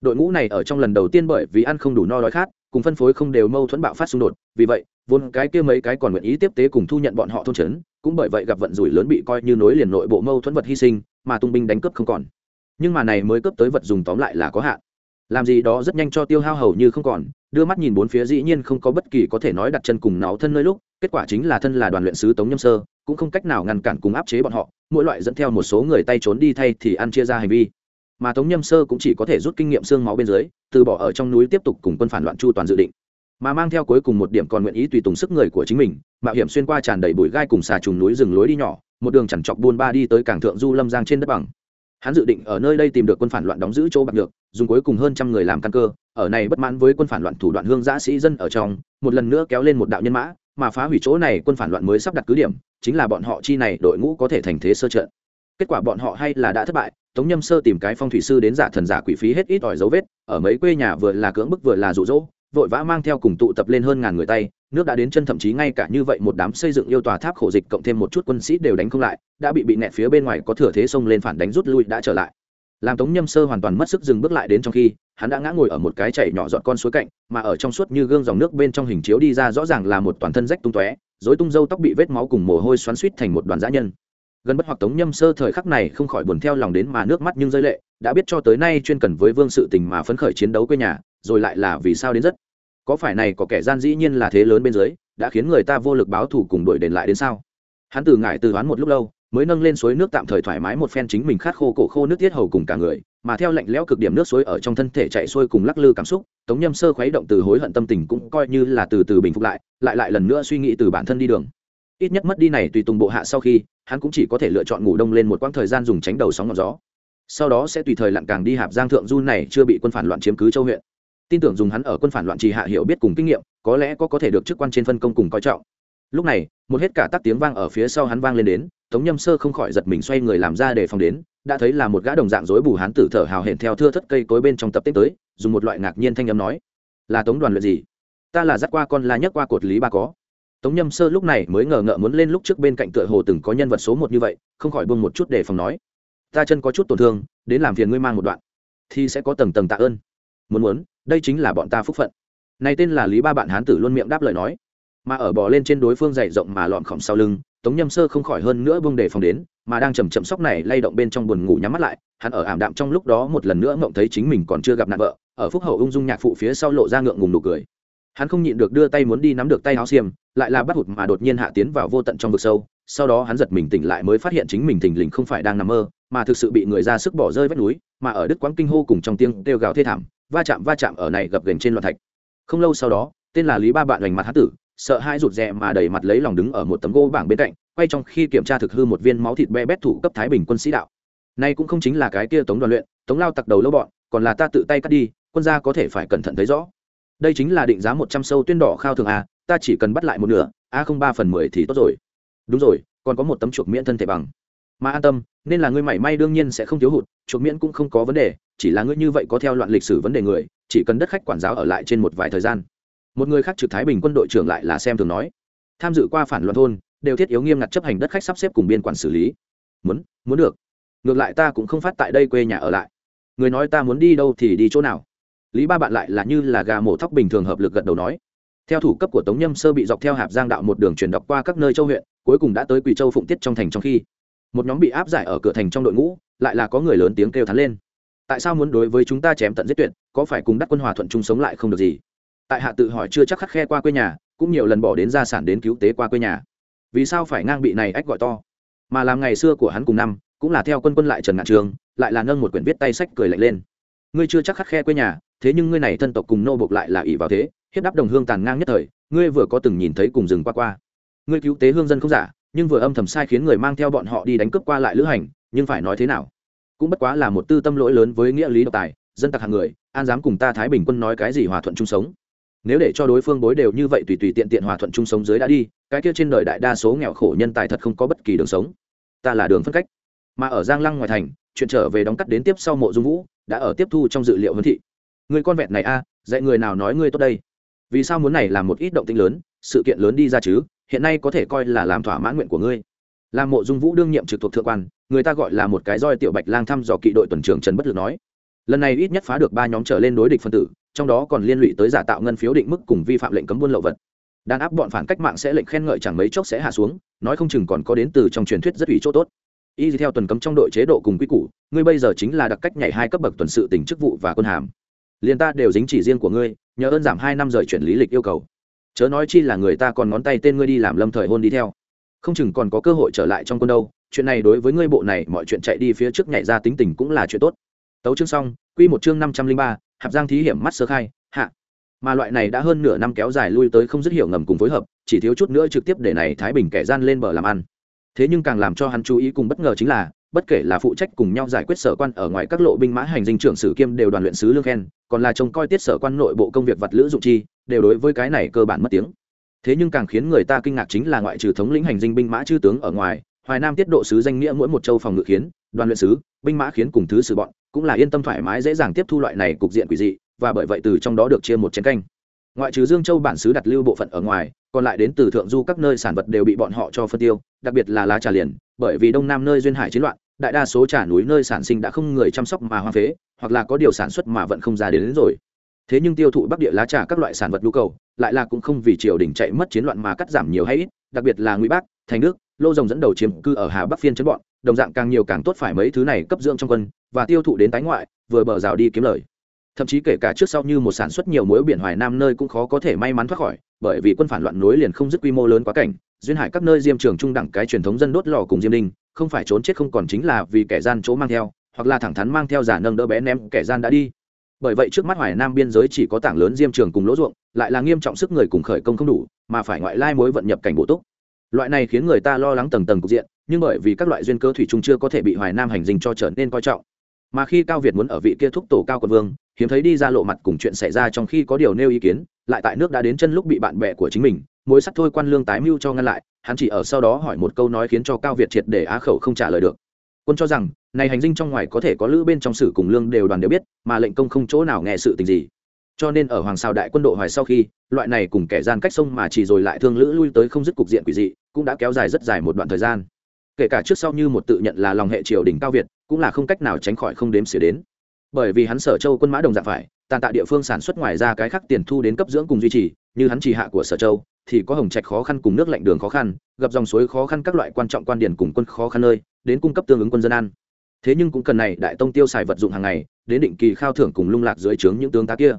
Đội ngũ này ở trong lần đầu tiên bởi vì ăn không đủ no đói khát, cùng phân phối không đều mâu thuẫn bạo phát xung đột, vì vậy vốn cái kia mấy cái còn nguyện ý tiếp tế cùng thu nhận bọn họ thôn trấn, cũng bởi vậy gặp vận rủi lớn bị coi như nối liền nội bộ mâu thuẫn vật hy sinh, mà tung binh đánh cướp không còn. Nhưng mà này mới cướp tới vật dùng tóm lại là có hạn. Làm gì đó rất nhanh cho tiêu hao hầu như không còn, đưa mắt nhìn bốn phía dĩ nhiên không có bất kỳ có thể nói đặt chân cùng náo thân nơi lúc, kết quả chính là thân là đoàn luyện sứ tống nhâm sơ, cũng không cách nào ngăn cản cùng áp chế bọn họ, mỗi loại dẫn theo một số người tay trốn đi thay thì ăn chia ra hành vi. Mà tống nhâm sơ cũng chỉ có thể rút kinh nghiệm xương máu bên dưới, từ bỏ ở trong núi tiếp tục cùng quân phản loạn chu toàn dự định mà mang theo cuối cùng một điểm còn nguyện ý tùy tùng sức người của chính mình, mạo hiểm xuyên qua tràn đầy bụi gai cùng xà trùng núi rừng lối đi nhỏ, một đường chẳng chọc buôn ba đi tới cảng thượng du lâm giang trên đất bằng. Hắn dự định ở nơi đây tìm được quân phản loạn đóng giữ chỗ bạc được dùng cuối cùng hơn trăm người làm căn cơ, ở này bất mãn với quân phản loạn thủ đoạn hương giã sĩ dân ở trong, một lần nữa kéo lên một đạo nhân mã, mà phá hủy chỗ này quân phản loạn mới sắp đặt cứ điểm, chính là bọn họ chi này đội ngũ có thể thành thế sơ trận. Kết quả bọn họ hay là đã thất bại, tống nhâm sơ tìm cái phong thủy sư đến giả thần giả quỷ phí hết ít ỏi dấu vết, ở mấy quê nhà vừa là cưỡng bức vừa là rụ rỗ vội vã mang theo cùng tụ tập lên hơn ngàn người tay, nước đã đến chân thậm chí ngay cả như vậy một đám xây dựng yêu tòa tháp khổ dịch cộng thêm một chút quân sĩ đều đánh không lại, đã bị bị nẹt phía bên ngoài có thừa thế xông lên phản đánh rút lui đã trở lại. Làm tống nhâm sơ hoàn toàn mất sức dừng bước lại đến trong khi, hắn đã ngã ngồi ở một cái chảy nhỏ dọn con suối cạnh, mà ở trong suốt như gương dòng nước bên trong hình chiếu đi ra rõ ràng là một toàn thân rách tung tóe dối tung dâu tóc bị vết máu cùng mồ hôi xoắn suýt thành một đoàn dã nhân. Gần bất hoặc tống nhâm sơ thời khắc này không khỏi buồn theo lòng đến mà nước mắt nhưng rơi lệ, đã biết cho tới nay chuyên cần với vương sự tình mà phấn khởi chiến đấu quê nhà rồi lại là vì sao đến rất? Có phải này có kẻ gian dĩ nhiên là thế lớn bên dưới, đã khiến người ta vô lực báo thù cùng đuổi đền lại đến sao? Hắn từ ngại từ đoán một lúc lâu, mới nâng lên suối nước tạm thời thoải mái một phen chính mình khát khô cổ khô nước tiết hầu cùng cả người, mà theo lạnh lẽo cực điểm nước suối ở trong thân thể chạy xuôi cùng lắc lư cảm xúc, tống nhâm sơ khuấy động từ hối hận tâm tình cũng coi như là từ từ bình phục lại lại lại lần nữa suy nghĩ từ bản thân đi đường. Ít nhất mất đi này tùy tùng bộ hạ sau khi, hắn cũng chỉ có thể lựa chọn ngủ đông lên một quãng thời gian dùng tránh đầu sóng ngọn gió. Sau đó sẽ tùy thời lặn càng đi hạp giang thượng du này chưa bị quân phản loạn chiếm cứ châu huyện tin tưởng dùng hắn ở quân phản loạn trì hạ hiểu biết cùng kinh nghiệm, có lẽ có có thể được chức quan trên phân công cùng coi trọng. Lúc này, một hết cả tắc tiếng vang ở phía sau hắn vang lên đến, tống nhâm sơ không khỏi giật mình xoay người làm ra để phòng đến, đã thấy là một gã đồng dạng rối bù hắn tử thở hào hển theo thưa thất cây cối bên trong tập tết tới, dùng một loại ngạc nhiên thanh âm nói, là tống đoàn luyện gì? Ta là dắt qua con la nhấc qua cột lý ba có. Tống nhâm sơ lúc này mới ngờ ngợ muốn lên lúc trước bên cạnh tựa hồ từng có nhân vật số một như vậy, không khỏi buông một chút để phòng nói, ta chân có chút tổn thương, đến làm phiền ngươi mang một đoạn, thì sẽ có tầng tầng tạ ơn. Muốn muốn đây chính là bọn ta phúc phận. Này tên là lý ba bạn hán tử luôn miệng đáp lời nói. Mà ở bò lên trên đối phương dày rộng mà lọn khỏng sau lưng, tống nhâm sơ không khỏi hơn nữa bông đề phòng đến, mà đang chầm chậm sóc này lay động bên trong buồn ngủ nhắm mắt lại, hắn ở ảm đạm trong lúc đó một lần nữa ngộng thấy chính mình còn chưa gặp nạn vợ, ở phúc hậu ung dung nhạc phụ phía sau lộ ra ngượng ngùng nụ cười. Hắn không nhịn được đưa tay muốn đi nắm được tay áo xiêm, lại là bắt hụt mà đột nhiên hạ tiến vào vô tận trong vực sâu, sau đó hắn giật mình tỉnh lại mới phát hiện chính mình thình lình không phải đang nằm mơ, mà thực sự bị người ra sức bỏ rơi vách núi, mà ở đức quán kinh hô cùng trong tiếng kêu gào thê thảm va chạm va chạm ở này gập gành trên loạn thạch. Không lâu sau đó, tên là lý ba bạn hoành mặt há tử, sợ hai rụt rè mà đầy mặt lấy lòng đứng ở một tấm gỗ bảng bên cạnh, quay trong khi kiểm tra thực hư một viên máu thịt be bét thủ cấp thái bình quân sĩ đạo. Nay cũng không chính là cái kia tống đoàn luyện, tống lao tặc đầu lâu bọn, còn là ta tự tay cắt đi, quân gia có thể phải cẩn thận thấy rõ. Đây chính là định giá một trăm sâu tuyên đỏ khao thường a ta chỉ cần bắt lại một nửa, a không ba phần mười thì tốt rồi. Đúng rồi, còn có một tấm chuộc miễn thân thể bằng mà an tâm, nên là ngươi mảy may đương nhiên sẽ không thiếu hụt, chuộc miễn cũng không có vấn đề, chỉ là ngươi như vậy có theo loạn lịch sử vấn đề người, chỉ cần đất khách quản giáo ở lại trên một vài thời gian. Một người khác trực thái bình quân đội trưởng lại là xem thường nói, tham dự qua phản loạn thôn, đều thiết yếu nghiêm ngặt chấp hành đất khách sắp xếp cùng biên quản xử lý. Muốn muốn được. Ngược lại ta cũng không phát tại đây quê nhà ở lại. Người nói ta muốn đi đâu thì đi chỗ nào. Lý ba bạn lại là như là gà mổ thóc bình thường hợp lực gật đầu nói. Theo thủ cấp của tống nhâm sơ bị dọc theo hạp giang đạo một đường truyền đọc qua các nơi châu huyện, cuối cùng đã tới quỳ châu phụng tiết trong thành trong khi một nhóm bị áp giải ở cửa thành trong đội ngũ, lại là có người lớn tiếng kêu thắn lên. Tại sao muốn đối với chúng ta chém tận giết tuyệt, có phải cùng đắc quân hòa thuận chung sống lại không được gì? Tại hạ tự hỏi chưa chắc khắc khe qua quê nhà, cũng nhiều lần bỏ đến gia sản đến cứu tế qua quê nhà. Vì sao phải ngang bị này ách gọi to? Mà làm ngày xưa của hắn cùng năm, cũng là theo quân quân lại trần ngạn trường, lại là nâng một quyển viết tay sách cười lạnh lên. Ngươi chưa chắc khắc khe quê nhà, thế nhưng ngươi này thân tộc cùng nô bộc lại là ỷ vào thế, hiếp đáp đồng hương tàn ngang nhất thời, ngươi vừa có từng nhìn thấy cùng rừng qua qua. Ngươi cứu tế hương dân không giả nhưng vừa âm thầm sai khiến người mang theo bọn họ đi đánh cướp qua lại lữ hành, nhưng phải nói thế nào? Cũng bất quá là một tư tâm lỗi lớn với nghĩa lý độc tài, dân tặc hàng người, an dám cùng ta thái bình quân nói cái gì hòa thuận chung sống? Nếu để cho đối phương bối đều như vậy tùy tùy tiện tiện hòa thuận chung sống dưới đã đi, cái kia trên đời đại đa số nghèo khổ nhân tài thật không có bất kỳ đường sống. Ta là đường phân cách. Mà ở giang lăng ngoài thành, chuyện trở về đóng cắt đến tiếp sau mộ dung vũ, đã ở tiếp thu trong dự liệu huấn thị. Người con vẹn này a, dạy người nào nói ngươi tốt đây? Vì sao muốn này làm một ít động tĩnh lớn, sự kiện lớn đi ra chứ? Hiện nay có thể coi là làm thỏa mãn nguyện của ngươi. Làm mộ dung vũ đương nhiệm trực thuộc thượng quan, người ta gọi là một cái roi tiểu bạch lang thăm dò kỵ đội tuần trưởng trần bất lực nói. Lần này ít nhất phá được ba nhóm trở lên đối địch phân tử, trong đó còn liên lụy tới giả tạo ngân phiếu định mức cùng vi phạm lệnh cấm buôn lậu vật. Đàn áp bọn phản cách mạng sẽ lệnh khen ngợi chẳng mấy chốc sẽ hạ xuống, nói không chừng còn có đến từ trong truyền thuyết rất ủy chỗ tốt. Y theo tuần cấm trong đội chế độ cùng quy củ, ngươi bây giờ chính là đặc cách nhảy hai cấp bậc tuần sự tỉnh chức vụ và quân hàm. Liền ta đều dính chỉ riêng của ngươi, nhờ ơn giảm hai năm rời chuyển lý lịch yêu cầu chớ nói chi là người ta còn ngón tay tên ngươi đi làm lâm thời hôn đi theo. Không chừng còn có cơ hội trở lại trong quân đâu, chuyện này đối với ngươi bộ này mọi chuyện chạy đi phía trước nhảy ra tính tình cũng là chuyện tốt. Tấu chương xong, quy một chương năm trăm linh ba, hạp giang thí hiểm mắt sơ khai, hạ. Mà loại này đã hơn nửa năm kéo dài lui tới không dứt hiểu ngầm cùng phối hợp, chỉ thiếu chút nữa trực tiếp để này thái bình kẻ gian lên bờ làm ăn. Thế nhưng càng làm cho hắn chú ý cùng bất ngờ chính là bất kể là phụ trách cùng nhau giải quyết sở quan ở ngoài các lộ binh mã hành dinh trưởng sử kiêm đều đoàn luyện sứ lương khen, còn là trông coi tiết sở quan nội bộ công việc vật lữ dụng chi, đều đối với cái này cơ bản mất tiếng. Thế nhưng càng khiến người ta kinh ngạc chính là ngoại trừ thống lĩnh hành dinh binh mã chư tướng ở ngoài, hoài nam tiết độ sứ danh nghĩa mỗi một châu phòng ngự khiến, đoàn luyện sứ, binh mã khiến cùng thứ sử bọn, cũng là yên tâm thoải mái dễ dàng tiếp thu loại này cục diện quỷ dị, và bởi vậy từ trong đó được chia một chén canh. Ngoại trừ dương châu bản xứ đặt lưu bộ phận ở ngoài, còn lại đến từ thượng du các nơi sản vật đều bị bọn họ cho phân tiêu, đặc biệt là lá trà liền, bởi vì đông nam nơi duyên hải chiến loạn đại đa số trà núi nơi sản sinh đã không người chăm sóc mà hoang phế hoặc là có điều sản xuất mà vẫn không ra đến, đến rồi. Thế nhưng tiêu thụ bắc địa lá trà các loại sản vật nhu cầu lại là cũng không vì triều đình chạy mất chiến loạn mà cắt giảm nhiều hay ít đặc biệt là ngụy bắc thành đức lô rồng dẫn đầu chiếm cư ở hà bắc phiên chấn bọn đồng dạng càng nhiều càng tốt phải mấy thứ này cấp dưỡng trong quân và tiêu thụ đến tái ngoại vừa bờ rào đi kiếm lời. Thậm chí kể cả trước sau như một sản xuất nhiều muối biển hoài nam nơi cũng khó có thể may mắn thoát khỏi bởi vì quân phản loạn nối liền không dứt quy mô lớn quá cảnh duyên hải các nơi diêm trường trung đẳng cái truyền thống dân đốt lò cùng diêm đinh không phải trốn chết không còn chính là vì kẻ gian chỗ mang theo, hoặc là thẳng thắn mang theo giả nâng đỡ bé ném kẻ gian đã đi. Bởi vậy trước mắt hoài nam biên giới chỉ có tảng lớn diêm trường cùng lỗ ruộng, lại là nghiêm trọng sức người cùng khởi công không đủ, mà phải ngoại lai mối vận nhập cảnh bổ túc. Loại này khiến người ta lo lắng tầng tầng cục diện, nhưng bởi vì các loại duyên cơ thủy chung chưa có thể bị hoài nam hành dinh cho trở nên coi trọng. Mà khi cao việt muốn ở vị kia thúc tổ cao quân vương, hiếm thấy đi ra lộ mặt cùng chuyện xảy ra trong khi có điều nêu ý kiến, lại tại nước đã đến chân lúc bị bạn bè của chính mình mối sắt thôi quan lương tái mưu cho ngăn lại, hắn chỉ ở sau đó hỏi một câu nói khiến cho cao việt triệt để á khẩu không trả lời được. Quân cho rằng, này hành dinh trong ngoài có thể có lữ bên trong sử cùng lương đều đoàn đều biết, mà lệnh công không chỗ nào nghe sự tình gì. Cho nên ở hoàng sao đại quân đội hoài sau khi, loại này cùng kẻ gian cách sông mà chỉ rồi lại thương lữ lui tới không dứt cục diện quỷ dị, cũng đã kéo dài rất dài một đoạn thời gian. Kể cả trước sau như một tự nhận là lòng hệ triều đình cao việt, cũng là không cách nào tránh khỏi không đếm xỉa đến. Bởi vì hắn sở châu quân mã đồng dạng phải, tàn tạ địa phương sản xuất ngoài ra cái khác tiền thu đến cấp dưỡng cùng duy trì, như hắn trì hạ của sở châu thì có hồng trạch khó khăn cùng nước lạnh đường khó khăn, gặp dòng suối khó khăn các loại quan trọng quan điển cùng quân khó khăn nơi, đến cung cấp tương ứng quân dân ăn thế nhưng cũng cần này đại tông tiêu xài vật dụng hàng ngày, đến định kỳ khao thưởng cùng lung lạc dưới trướng những tướng tá kia.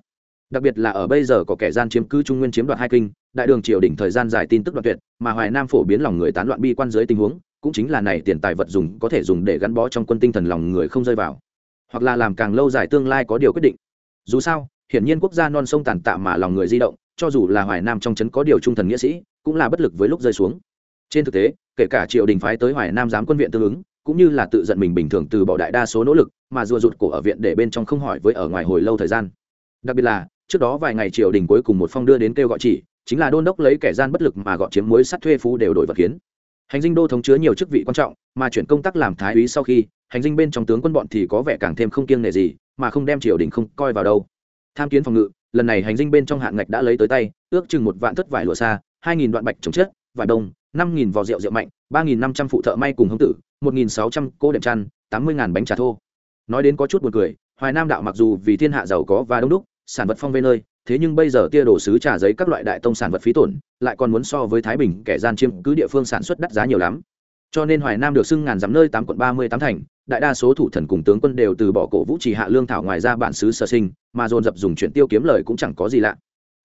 Đặc biệt là ở bây giờ có kẻ gian chiếm cứ trung nguyên chiếm đoạt hai kinh, đại đường triều đỉnh thời gian dài tin tức đoạn tuyệt, mà hoài nam phổ biến lòng người tán loạn bi quan dưới tình huống, cũng chính là này tiền tài vật dùng có thể dùng để gắn bó trong quân tinh thần lòng người không rơi vào. Hoặc là làm càng lâu dài tương lai có điều quyết định. Dù sao, hiển nhiên quốc gia non sông tàn tạ mà lòng người di động cho dù là hoài nam trong trấn có điều trung thần nghĩa sĩ, cũng là bất lực với lúc rơi xuống. Trên thực tế, kể cả triều đình phái tới hoài nam giám quân viện tương ứng, cũng như là tự giận mình bình thường từ bỏ đại đa số nỗ lực, mà rùa rụt cổ ở viện để bên trong không hỏi với ở ngoài hồi lâu thời gian. Đặc biệt là, trước đó vài ngày triều đình cuối cùng một phong đưa đến kêu gọi chỉ, chính là đôn đốc lấy kẻ gian bất lực mà gọi chiếm mối sắt thuê phú đều đổi vật kiến. Hành dinh đô thống chứa nhiều chức vị quan trọng, mà chuyển công tác làm thái úy sau khi, hành dinh bên trong tướng quân bọn thì có vẻ càng thêm không kiêng nể gì, mà không đem triều đình không coi vào đâu. Tham kiến phòng ngự lần này hành dinh bên trong hạn ngạch đã lấy tới tay, ước chừng một vạn thất vải lụa xa, hai nghìn đoạn bạch trồng chết vải đông, năm nghìn vò rượu rượu mạnh, ba nghìn năm trăm phụ thợ may cùng hông tử, một nghìn sáu trăm cô đệm chăn, tám mươi ngàn bánh trà thô. Nói đến có chút buồn cười, hoài nam đạo mặc dù vì thiên hạ giàu có và đông đúc, sản vật phong vê nơi, thế nhưng bây giờ tia đổ sứ trà giấy các loại đại tông sản vật phí tổn, lại còn muốn so với thái bình kẻ gian chiêm cứ địa phương sản xuất đắt giá nhiều lắm. Cho nên hoài nam được xưng ngàn dắm nơi tám quận ba mươi tám thành đại đa số thủ thần cùng tướng quân đều từ bỏ cổ vũ trì hạ lương thảo ngoài ra bản xứ sở sinh mà dồn dập dùng chuyện tiêu kiếm lời cũng chẳng có gì lạ.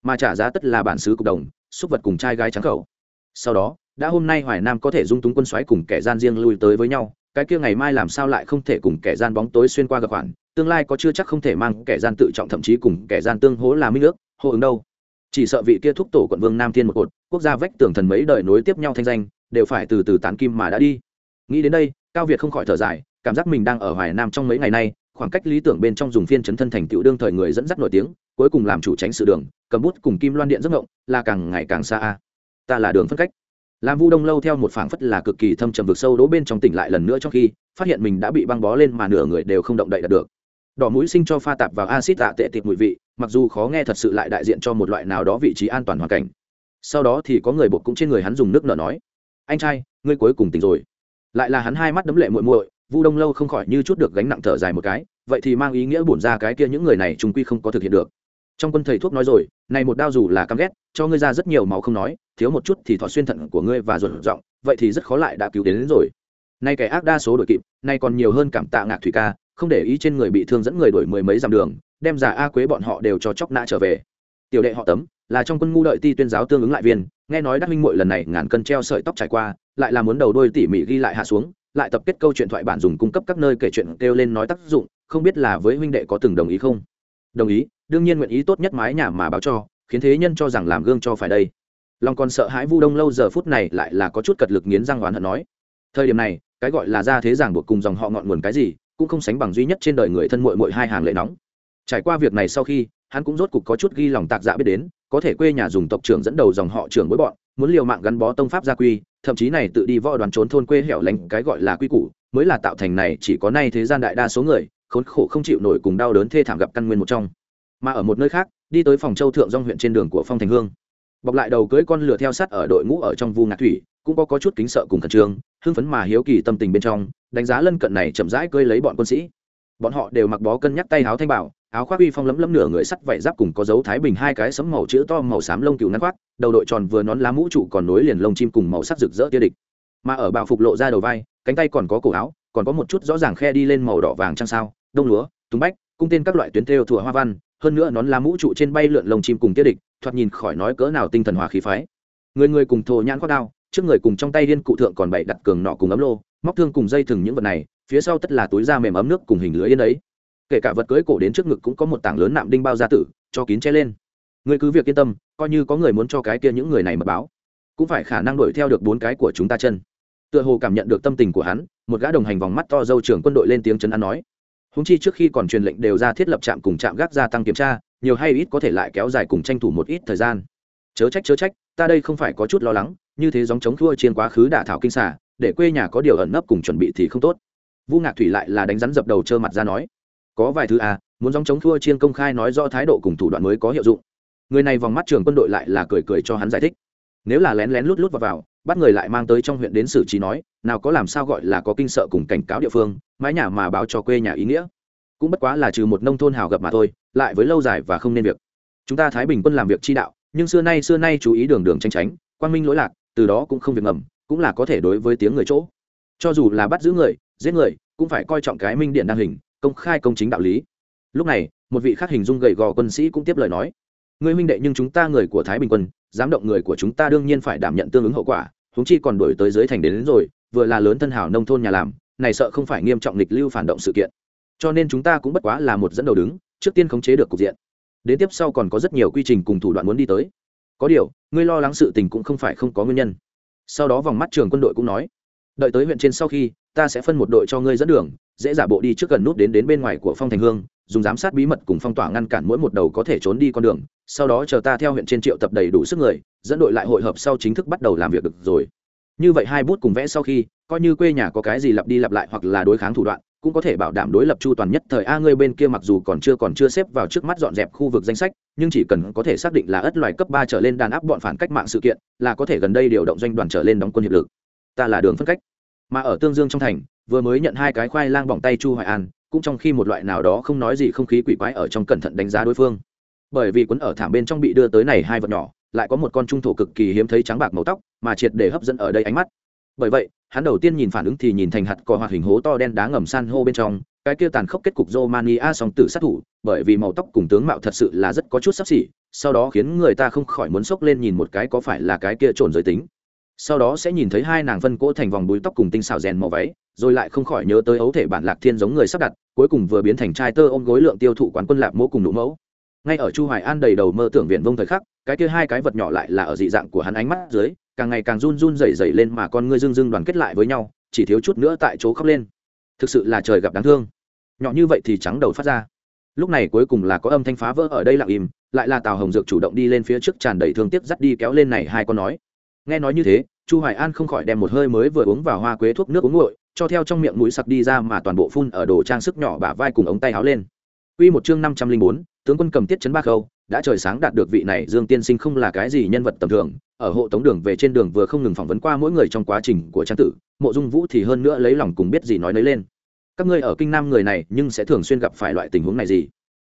Mà trả giá tất là bản xứ cộng đồng xúc vật cùng trai gái trắng khẩu. Sau đó đã hôm nay hoài nam có thể dung túng quân xoáy cùng kẻ gian riêng lui tới với nhau cái kia ngày mai làm sao lại không thể cùng kẻ gian bóng tối xuyên qua gặp khoản tương lai có chưa chắc không thể mang kẻ gian tự trọng thậm chí cùng kẻ gian tương hố là minh nước, hô ứng đâu. Chỉ sợ vị kia thúc tổ quận vương nam thiên một cột quốc gia vách tường thần mấy đời nối tiếp nhau thanh danh đều phải từ từ tán kim mà đã đi. Nghĩ đến đây cao việt không khỏi thở dài cảm giác mình đang ở hoài nam trong mấy ngày nay, khoảng cách lý tưởng bên trong dùng phiên chấn thân thành tựu đương thời người dẫn dắt nổi tiếng, cuối cùng làm chủ tránh sự đường, cầm bút cùng kim loan điện giấc ngộng là càng ngày càng xa a. Ta là đường phân cách. Làm vu đông lâu theo một phảng phất là cực kỳ thâm trầm vực sâu đỗ bên trong tỉnh lại lần nữa trong khi, phát hiện mình đã bị băng bó lên mà nửa người đều không động đậy được. Đỏ mũi sinh cho pha tạp vào acid tạ tệ tịt mùi vị, mặc dù khó nghe thật sự lại đại diện cho một loại nào đó vị trí an toàn hoàn cảnh. Sau đó thì có người buộc cũng trên người hắn dùng nước nở nói, anh trai, ngươi cuối cùng tỉnh rồi. Lại là hắn hai mắt đấm lệ muội muội vu đông lâu không khỏi như chút được gánh nặng thở dài một cái vậy thì mang ý nghĩa bổn ra cái kia những người này chúng quy không có thực hiện được. Trong quân thầy thuốc nói rồi này một đao dù là căm ghét cho ngươi ra rất nhiều máu không nói thiếu một chút thì thọ xuyên thận của ngươi và ruột giọng vậy thì rất khó lại đã cứu đến, đến rồi. Nay kẻ ác đa số đội kịp nay còn nhiều hơn cảm tạ ngạc thủy ca không để ý trên người bị thương dẫn người đổi mười mấy dặm đường đem giả a quế bọn họ đều cho chóc nã trở về. Tiểu đệ họ tấm là trong quân ngu đợi ti tuyên giáo tương ứng lại viên nghe nói đắc minh muội lần này ngàn cân treo sợi tóc trải qua lại là muốn đầu đôi tỉ mỉ ghi lại hạ xuống lại tập kết câu chuyện thoại bản dùng cung cấp các nơi kể chuyện kêu lên nói tác dụng, không biết là với huynh đệ có từng đồng ý không? Đồng ý, đương nhiên nguyện ý tốt nhất mái nhà mà báo cho, khiến thế nhân cho rằng làm gương cho phải đây. Long còn sợ hãi vu đông lâu giờ phút này lại là có chút cật lực nghiến răng oán hận nói. Thời điểm này, cái gọi là ra thế giảng buộc cùng dòng họ ngọn nguồn cái gì, cũng không sánh bằng duy nhất trên đời người thân muội muội hai hàng lệ nóng. Trải qua việc này sau khi, hắn cũng rốt cục có chút ghi lòng tạc dạ biết đến có thể quê nhà dùng tộc trưởng dẫn đầu dòng họ trưởng với bọn muốn liều mạng gắn bó tông pháp gia quy thậm chí này tự đi võ đoàn trốn thôn quê hẻo lánh cái gọi là quy củ mới là tạo thành này chỉ có nay thế gian đại đa số người khốn khổ không chịu nổi cùng đau đớn thê thảm gặp căn nguyên một trong. Mà ở một nơi khác đi tới phòng châu thượng dong huyện trên đường của phong thành hương. Bọc lại đầu cưới con lửa theo sát ở đội ngũ ở trong vu ngạc thủy cũng có, có chút kính sợ cùng khẩn trương hưng phấn mà hiếu kỳ tâm tình bên trong đánh giá lân cận này chậm rãi cơi lấy bọn quân sĩ. Bọn họ đều mặc bó cân nhắc tay áo thanh bảo áo khoác uy phong lấm lấm nửa người sắt vảy giáp cùng có dấu thái bình hai cái sấm màu chữ to màu xám lông cừu ngắn khoác, đầu đội tròn vừa nón lá mũ trụ còn nối liền lông chim cùng màu sắc rực rỡ tia địch. Mà ở bào phục lộ ra đầu vai, cánh tay còn có cổ áo, còn có một chút rõ ràng khe đi lên màu đỏ vàng trăng sao, đông lúa túng bách, cung tên các loại tuyến thêu thủa hoa văn, hơn nữa nón lá mũ trụ trên bay lượn lông chim cùng tiết địch, thoạt nhìn khỏi nói cỡ nào tinh thần hòa khí phái. Người người cùng thổ nhãn khoác đao, trước người cùng trong tay điên cụ thượng còn bảy đặt cường nọ cùng ấm lô, móc thương cùng dây thừng những vật này, phía sau tất là túi da mềm ấm nước cùng hình lưới yên ấy kể cả vật cưới cổ đến trước ngực cũng có một tảng lớn nạm đinh bao gia tử, cho kín che lên. Người cứ việc yên tâm, coi như có người muốn cho cái kia những người này mật báo, cũng phải khả năng đuổi theo được bốn cái của chúng ta chân. Tựa hồ cảm nhận được tâm tình của hắn, một gã đồng hành vòng mắt to dâu trưởng quân đội lên tiếng chấn an nói. Húng chi trước khi còn truyền lệnh đều ra thiết lập trạm cùng trạm gác gia tăng kiểm tra, nhiều hay ít có thể lại kéo dài cùng tranh thủ một ít thời gian. Chớ trách chớ trách, ta đây không phải có chút lo lắng, như thế dòng chống thua trên quá khứ đả thảo kinh xả để quê nhà có điều ẩn nấp cùng chuẩn bị thì không tốt. Vu ngạc thủy lại là đánh rắn dập đầu trơ mặt ra nói có vài thứ à muốn dòng chống thua chiên công khai nói do thái độ cùng thủ đoạn mới có hiệu dụng. Người này vòng mắt trường quân đội lại là cười cười cho hắn giải thích. Nếu là lén lén lút lút vào, vào bắt người lại mang tới trong huyện đến xử trí nói nào có làm sao gọi là có kinh sợ cùng cảnh cáo địa phương mái nhà mà báo cho quê nhà ý nghĩa. Cũng bất quá là trừ một nông thôn hào gặp mà thôi lại với lâu dài và không nên việc. Chúng ta thái bình quân làm việc chi đạo nhưng xưa nay xưa nay chú ý đường đường tranh tránh quan minh lỗi lạc từ đó cũng không việc ngầm cũng là có thể đối với tiếng người chỗ. Cho dù là bắt giữ người giết người cũng phải coi trọng cái minh điện đăng hình công khai công chính đạo lý. Lúc này một vị khác hình dung gầy gò quân sĩ cũng tiếp lời nói. Người minh đệ nhưng chúng ta người của thái bình quân dám động người của chúng ta đương nhiên phải đảm nhận tương ứng hậu quả chúng chi còn đổi tới dưới thành đến, đến rồi vừa là lớn thân hảo nông thôn nhà làm này sợ không phải nghiêm trọng lịch lưu phản động sự kiện. Cho nên chúng ta cũng bất quá là một dẫn đầu đứng trước tiên khống chế được cục diện. Đến tiếp sau còn có rất nhiều quy trình cùng thủ đoạn muốn đi tới. Có điều ngươi lo lắng sự tình cũng không phải không có nguyên nhân. Sau đó vòng mắt trường quân đội cũng nói đợi tới huyện trên sau khi ta sẽ phân một đội cho ngươi dẫn đường dễ giả bộ đi trước gần nút đến đến bên ngoài của phong thành hương, dùng giám sát bí mật cùng phong tỏa ngăn cản mỗi một đầu có thể trốn đi con đường, sau đó chờ ta theo huyện trên triệu tập đầy đủ sức người, dẫn đội lại hội hợp sau chính thức bắt đầu làm việc được rồi. Như vậy hai bút cùng vẽ sau khi, coi như quê nhà có cái gì lặp đi lặp lại hoặc là đối kháng thủ đoạn, cũng có thể bảo đảm đối lập chu toàn nhất thời a ngươi bên kia mặc dù còn chưa còn chưa xếp vào trước mắt dọn dẹp khu vực danh sách, nhưng chỉ cần có thể xác định là ất loài cấp ba trở lên đàn áp bọn phản cách mạng sự kiện, là có thể gần đây điều động doanh đoàn trở lên đóng quân hiệp lực. Ta là đường phân cách mà ở tương dương trong thành vừa mới nhận hai cái khoai lang bỏng tay chu hoài an cũng trong khi một loại nào đó không nói gì không khí quỷ quái ở trong cẩn thận đánh giá đối phương bởi vì quấn ở thảm bên trong bị đưa tới này hai vật nhỏ lại có một con trung thổ cực kỳ hiếm thấy trắng bạc màu tóc mà triệt để hấp dẫn ở đây ánh mắt bởi vậy hắn đầu tiên nhìn phản ứng thì nhìn thành hạt cò hoạt hình hố to đen đá ngầm san hô bên trong cái kia tàn khốc kết cục Romania song tử sát thủ, bởi vì màu tóc cùng tướng mạo thật sự là rất có chút sắp xỉ, sau đó khiến người ta không khỏi muốn sốc lên nhìn một cái có phải là cái kia trộn giới tính. Sau đó sẽ nhìn thấy hai nàng phân cỗ thành vòng đuôi tóc cùng tinh xảo rèn màu váy, rồi lại không khỏi nhớ tới ấu thể bản lạc thiên giống người sắp đặt, cuối cùng vừa biến thành trai tơ ôm gối lượng tiêu thụ quán quân lạc mỗ cùng nụ mẫu. Ngay ở Chu Hoài An đầy đầu mơ tưởng viện vông thời khắc, cái kia hai cái vật nhỏ lại là ở dị dạng của hắn ánh mắt dưới, càng ngày càng run run rẩy rẩy lên mà con ngươi dưng dưng đoàn kết lại với nhau, chỉ thiếu chút nữa tại chỗ khóc lên. Thực sự là trời gặp đáng thương nhỏ như vậy thì trắng đầu phát ra lúc này cuối cùng là có âm thanh phá vỡ ở đây lặng im lại là tào hồng dược chủ động đi lên phía trước tràn đầy thương tiếc dắt đi kéo lên này hai con nói nghe nói như thế chu hoài an không khỏi đem một hơi mới vừa uống vào hoa quế thuốc nước uống nguội cho theo trong miệng mũi sặc đi ra mà toàn bộ phun ở đồ trang sức nhỏ bả vai cùng ống tay áo lên. Quy một chương 504, tướng quân cầm tiết chấn ba khâu, đã trời sáng đạt được vị này Dương Tiên Sinh không là cái gì nhân vật tầm thường, ở hộ tống đường về trên đường vừa không ngừng phỏng vấn qua mỗi người trong quá trình của trang tử, Mộ Dung Vũ thì hơn nữa lấy lòng cùng biết gì nói nấy lên. Các ngươi ở kinh nam người này nhưng sẽ thường xuyên gặp phải loại tình huống này gì?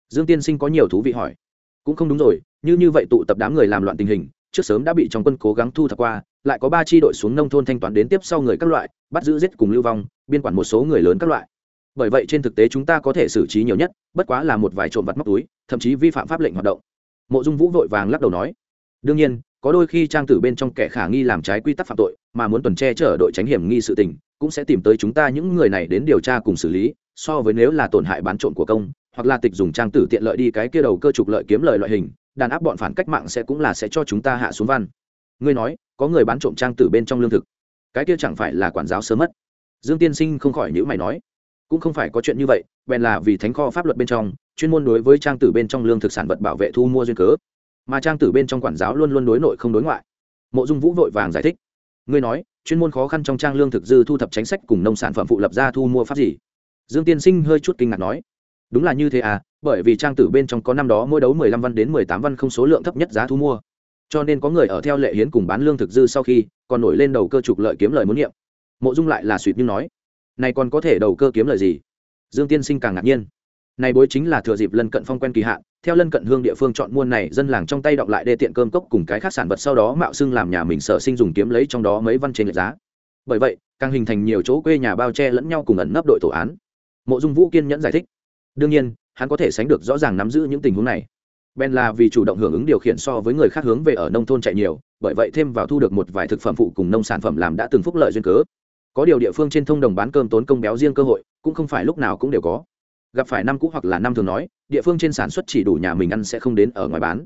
Dương tiên sinh có nhiều thú vị hỏi. Cũng không đúng rồi như như vậy tụ tập đám người làm loạn tình hình trước sớm đã bị trong quân cố gắng thu thập qua, lại có ba chi đội xuống nông thôn thanh toán đến tiếp sau người các loại, bắt giữ giết cùng lưu vong, biên quản một số người lớn các loại. Bởi vậy trên thực tế chúng ta có thể xử trí nhiều nhất, bất quá là một vài trộm vặt móc túi, thậm chí vi phạm pháp lệnh hoạt động. Mộ dung vũ vội vàng lắc đầu nói, đương nhiên, có đôi khi trang tử bên trong kẻ khả nghi làm trái quy tắc phạm tội, mà muốn tuần che chở đội tránh hiểm nghi sự tình, cũng sẽ tìm tới chúng ta những người này đến điều tra cùng xử lý, so với nếu là tổn hại bán trộm của công, hoặc là tịch dùng trang tử tiện lợi đi cái kia đầu cơ trục lợi kiếm lợi loại hình đàn áp bọn phản cách mạng sẽ cũng là sẽ cho chúng ta hạ xuống văn. Ngươi nói, có người bán trộm trang tử bên trong lương thực. Cái kia chẳng phải là quản giáo sớm mất? Dương tiên sinh không khỏi nhữ mày nói. Cũng không phải có chuyện như vậy, bèn là vì thánh kho pháp luật bên trong, chuyên môn đối với trang tử bên trong lương thực sản vật bảo vệ thu mua duyên cớ. Mà trang tử bên trong quản giáo luôn luôn đối nội không đối ngoại. Mộ dung vũ vội vàng giải thích. Ngươi nói, chuyên môn khó khăn trong trang lương thực dư thu thập chính sách cùng nông sản phẩm phụ lập ra thu mua pháp gì? Dương tiên sinh hơi chút kinh ngạc nói. Đúng là như thế à bởi vì trang tử bên trong có năm đó mỗi đấu mười lăm văn đến mười tám văn không số lượng thấp nhất giá thu mua. Cho nên có người ở theo lệ hiến cùng bán lương thực dư sau khi, còn nổi lên đầu cơ trục lợi kiếm lời muốn niệm. Mộ dung lại là suýt nhưng nói, này còn có thể đầu cơ kiếm lời gì? Dương tiên sinh càng ngạc nhiên. Này bối chính là thừa dịp lân cận phong quen kỳ hạn, theo lân cận hương địa phương chọn muôn này, dân làng trong tay đọng lại đê tiện cơm cốc cùng cái khác sản vật sau đó mạo xưng làm nhà mình sở sinh dùng kiếm lấy trong đó mấy văn trên lệch giá. Bởi vậy, càng hình thành nhiều chỗ quê nhà bao che lẫn nhau cùng ẩn nấp đội tổ án. Mộ dung vũ kiên nhẫn giải thích, đương nhiên hắn có thể sánh được rõ ràng nắm giữ những tình huống này. Ben là vì chủ động hưởng ứng điều khiển so với người khác hướng về ở nông thôn chạy nhiều, bởi vậy thêm vào thu được một vài thực phẩm phụ cùng nông sản phẩm làm đã từng phúc lợi duyên cớ. Có điều địa phương trên thông đồng bán cơm tốn công béo riêng cơ hội, cũng không phải lúc nào cũng đều có. Gặp phải năm cũ hoặc là năm thường nói, địa phương trên sản xuất chỉ đủ nhà mình ăn sẽ không đến ở ngoài bán.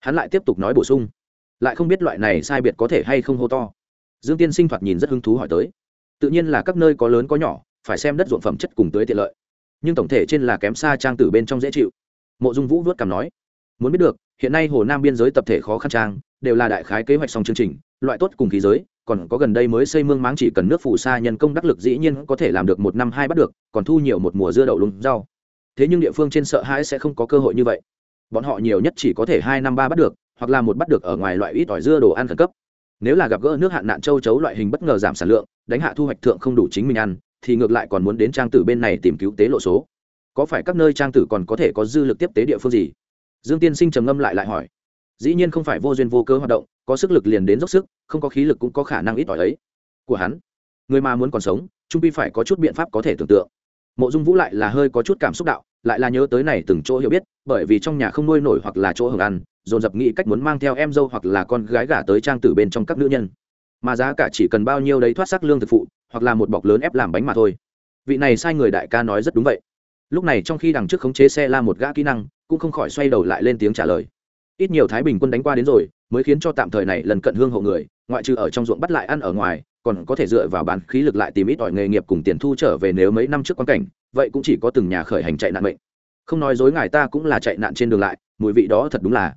Hắn lại tiếp tục nói bổ sung. Lại không biết loại này sai biệt có thể hay không hô to. Dương tiên sinh thoạt nhìn rất hứng thú hỏi tới. Tự nhiên là các nơi có lớn có nhỏ, phải xem đất ruộng phẩm chất cùng tới tiện lợi nhưng tổng thể trên là kém xa trang tử bên trong dễ chịu. Mộ dung vũ vớt cảm nói, muốn biết được, hiện nay hồ nam biên giới tập thể khó khăn trang, đều là đại khái kế hoạch xong chương trình, loại tốt cùng khí giới, còn có gần đây mới xây mương máng chỉ cần nước phù sa nhân công đắc lực dĩ nhiên có thể làm được một năm hai bắt được, còn thu nhiều một mùa dưa đậu lúng rau. Thế nhưng địa phương trên sợ hãi sẽ không có cơ hội như vậy. Bọn họ nhiều nhất chỉ có thể hai năm ba bắt được, hoặc là một bắt được ở ngoài loại ít ỏi dưa đồ ăn khẩn cấp. Nếu là gặp gỡ nước hạn nạn châu chấu loại hình bất ngờ giảm sản lượng, đánh hạ thu hoạch thượng không đủ chính mình ăn thì ngược lại còn muốn đến trang tử bên này tìm cứu tế lộ số. Có phải các nơi trang tử còn có thể có dư lực tiếp tế địa phương gì? Dương tiên sinh trầm ngâm lại lại hỏi. Dĩ nhiên không phải vô duyên vô cớ hoạt động, có sức lực liền đến dốc sức, không có khí lực cũng có khả năng ít ỏi ấy. Của hắn, người mà muốn còn sống, trung pi phải có chút biện pháp có thể tưởng tượng. Mộ dung vũ lại là hơi có chút cảm xúc đạo, lại là nhớ tới này từng chỗ hiểu biết, bởi vì trong nhà không nuôi nổi hoặc là chỗ hưởng ăn, dồn dập nghĩ cách muốn mang theo em dâu hoặc là con gái gả tới trang tử bên trong các nữ nhân. Mà giá cả chỉ cần bao nhiêu đấy thoát sắc lương thực phụ hoặc là một bọc lớn ép làm bánh mà thôi. Vị này sai người đại ca nói rất đúng vậy. Lúc này trong khi đằng trước khống chế xe la một gã kỹ năng, cũng không khỏi xoay đầu lại lên tiếng trả lời. Ít nhiều thái bình quân đánh qua đến rồi, mới khiến cho tạm thời này lần cận hương hộ người, ngoại trừ ở trong ruộng bắt lại ăn ở ngoài, còn có thể dựa vào bán khí lực lại tìm ít ỏi nghề nghiệp cùng tiền thu trở về nếu mấy năm trước quan cảnh, vậy cũng chỉ có từng nhà khởi hành chạy nạn mệnh. Không nói dối ngài ta cũng là chạy nạn trên đường lại, mùi vị đó thật đúng là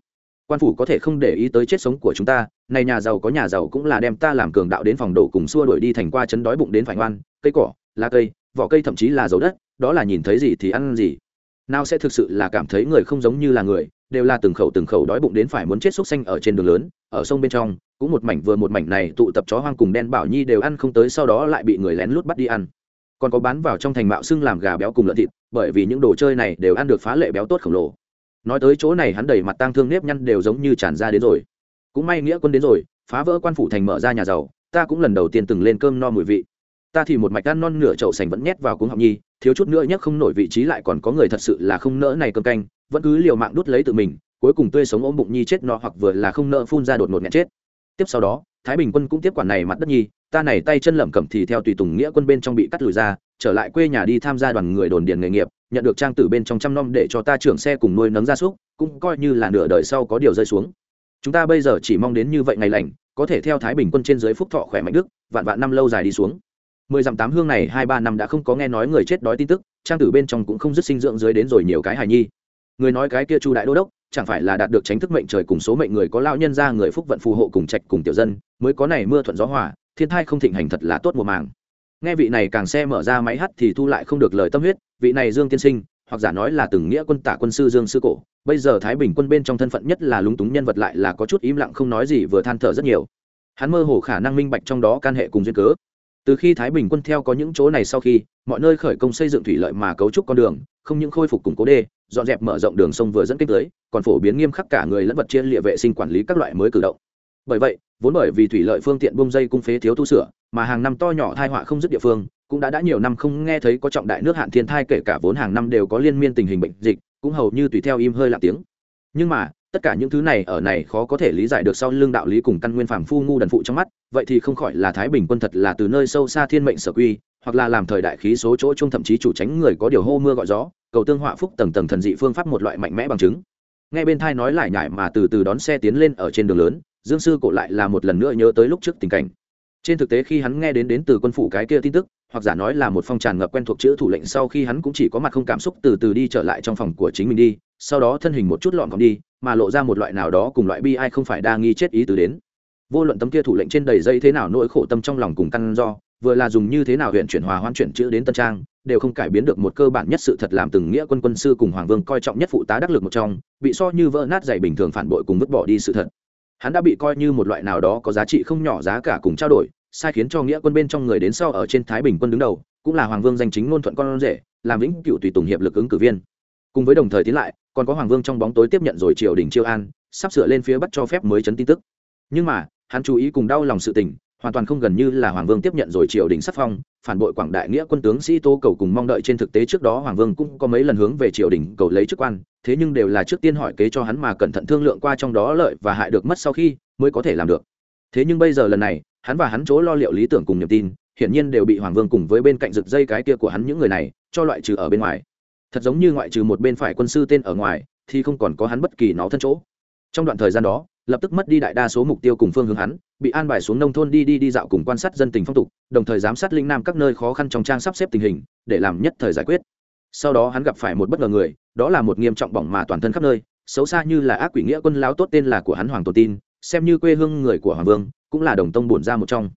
quan phủ có thể không để ý tới chết sống của chúng ta, này nhà giàu có nhà giàu cũng là đem ta làm cường đạo đến phòng đổ cùng xua đuổi đi thành qua chấn đói bụng đến phải ngoan, cây cỏ, lá cây, vỏ cây thậm chí là dầu đất, đó là nhìn thấy gì thì ăn gì. Nào sẽ thực sự là cảm thấy người không giống như là người, đều là từng khẩu từng khẩu đói bụng đến phải muốn chết xúc xanh ở trên đường lớn, ở sông bên trong, cũng một mảnh vừa một mảnh này tụ tập chó hoang cùng đen bảo nhi đều ăn không tới sau đó lại bị người lén lút bắt đi ăn. Còn có bán vào trong thành mạo xưng làm gà béo cùng lợn thịt, bởi vì những đồ chơi này đều ăn được phá lệ béo tốt khổng lồ nói tới chỗ này hắn đầy mặt tang thương nếp nhăn đều giống như tràn ra đến rồi. Cũng may nghĩa quân đến rồi, phá vỡ quan phủ thành mở ra nhà giàu, ta cũng lần đầu tiên từng lên cơm no mùi vị. Ta thì một mạch ăn non nửa chậu sành vẫn nhét vào cuống học nhi, thiếu chút nữa nhắc không nổi vị trí lại còn có người thật sự là không nỡ này cơm canh, vẫn cứ liều mạng đút lấy tự mình, cuối cùng tươi sống ôm bụng nhi chết no hoặc vừa là không nỡ phun ra đột ngột nghẹn chết. Tiếp sau đó, thái bình quân cũng tiếp quản này mặt đất nhi ta này tay chân lẩm cẩm thì theo tùy tùng nghĩa quân bên trong bị cắt lùi ra, trở lại quê nhà đi tham gia đoàn người đồn điền nghề nghiệp, nhận được trang tử bên trong trăm năm để cho ta trưởng xe cùng nuôi nấng gia súc, cũng coi như là nửa đời sau có điều rơi xuống. Chúng ta bây giờ chỉ mong đến như vậy ngày lành, có thể theo thái bình quân trên dưới phúc thọ khỏe mạnh đức, vạn vạn năm lâu dài đi xuống. Mười dặm tám hương này hai ba năm đã không có nghe nói người chết đói tin tức, trang tử bên trong cũng không dứt sinh dưỡng dưới đến rồi nhiều cái hài nhi. Người nói cái kia chu đại đô đốc, chẳng phải là đạt được tránh thức mệnh trời cùng số mệnh người có lao nhân ra người phúc vận phù hộ cùng trạch cùng tiểu dân, mới có này mưa thuận gió hòa thiên thai không thịnh hành thật là tốt mùa màng. Nghe vị này càng xe mở ra máy hát thì thu lại không được lời tâm huyết, vị này dương tiên sinh, hoặc giả nói là từng nghĩa quân tả quân sư dương sư cổ, bây giờ thái bình quân bên trong thân phận nhất là lúng túng nhân vật lại là có chút im lặng không nói gì vừa than thở rất nhiều. Hắn mơ hồ khả năng minh bạch trong đó can hệ cùng duyên cớ. Từ khi thái bình quân theo có những chỗ này sau khi, mọi nơi khởi công xây dựng thủy lợi mà cấu trúc con đường, không những khôi phục củng cố đê, dọn dẹp mở rộng đường sông vừa dẫn kết tới, còn phổ biến nghiêm khắc cả người lẫn vật chia địa vệ sinh quản lý các loại mới cử động. Bởi vậy vốn bởi vì thủy lợi phương tiện bông dây cung phế thiếu tu sửa, mà hàng năm to nhỏ thai họa không dứt địa phương, cũng đã đã nhiều năm không nghe thấy có trọng đại nước hạn thiên thai kể cả vốn hàng năm đều có liên miên tình hình bệnh dịch, cũng hầu như tùy theo im hơi lặng tiếng. Nhưng mà, tất cả những thứ này ở này khó có thể lý giải được sau lưng đạo lý cùng căn nguyên phàm phu ngu đần phụ trong mắt, vậy thì không khỏi là thái bình quân thật là từ nơi sâu xa thiên mệnh sở quy, hoặc là làm thời đại khí số chỗ chung thậm chí chủ tránh người có điều hô mưa gọi gió, cầu tương họa phúc tầng tầng thần dị phương pháp một loại mạnh mẽ bằng chứng. Ngay bên thai nói lại nhải mà từ từ đón xe tiến lên ở trên đường lớn dương sư cổ lại là một lần nữa nhớ tới lúc trước tình cảnh. Trên thực tế khi hắn nghe đến đến từ quân phủ cái kia tin tức, hoặc giả nói là một phong tràn ngập quen thuộc chữ thủ lệnh sau khi hắn cũng chỉ có mặt không cảm xúc từ từ đi trở lại trong phòng của chính mình đi, sau đó thân hình một chút lọn còn đi, mà lộ ra một loại nào đó cùng loại bi ai không phải đa nghi chết ý từ đến. Vô luận tấm kia thủ lệnh trên đầy dây thế nào nỗi khổ tâm trong lòng cùng căn do, vừa là dùng như thế nào huyện chuyển hòa hoan chuyển chữ đến tân trang, đều không cải biến được một cơ bản nhất sự thật làm từng nghĩa quân quân sư cùng hoàng vương coi trọng nhất phụ tá đắc lực một trong, bị so như vỡ nát dày bình thường phản bội cùng vứt bỏ đi sự thật hắn đã bị coi như một loại nào đó có giá trị không nhỏ giá cả cùng trao đổi, sai khiến cho nghĩa quân bên trong người đến sau ở trên thái bình quân đứng đầu, cũng là hoàng vương danh chính ngôn thuận con rể, làm vĩnh cựu tùy tùng hiệp lực ứng cử viên. Cùng với đồng thời tiến lại, còn có hoàng vương trong bóng tối tiếp nhận rồi triều đình chiêu an, sắp sửa lên phía bắt cho phép mới chấn tin tức. Nhưng mà, hắn chú ý cùng đau lòng sự tình hoàn toàn không gần như là hoàng vương tiếp nhận rồi triều đình sắc phong, phản bội quảng đại nghĩa quân tướng sĩ tô cầu cùng mong đợi trên thực tế trước đó hoàng vương cũng có mấy lần hướng về triều đình cầu lấy chức quan, thế nhưng đều là trước tiên hỏi kế cho hắn mà cẩn thận thương lượng qua trong đó lợi và hại được mất sau khi mới có thể làm được. Thế nhưng bây giờ lần này, hắn và hắn chỗ lo liệu lý tưởng cùng niềm tin, hiển nhiên đều bị hoàng vương cùng với bên cạnh rực dây cái kia của hắn những người này cho loại trừ ở bên ngoài. Thật giống như ngoại trừ một bên phải quân sư tên ở ngoài, thì không còn có hắn bất kỳ nó thân chỗ. Trong đoạn thời gian đó lập tức mất đi đại đa số mục tiêu cùng phương hướng hắn, bị an bài xuống nông thôn đi đi đi dạo cùng quan sát dân tình phong tục, đồng thời giám sát linh nam các nơi khó khăn trong trang sắp xếp tình hình, để làm nhất thời giải quyết. Sau đó hắn gặp phải một bất ngờ người, đó là một nghiêm trọng bỏng mà toàn thân khắp nơi, xấu xa như là ác quỷ nghĩa quân láo tốt tên là của hắn hoàng tổ tin, xem như quê hương người của hoàng vương, cũng là đồng tông bổn ra một trong.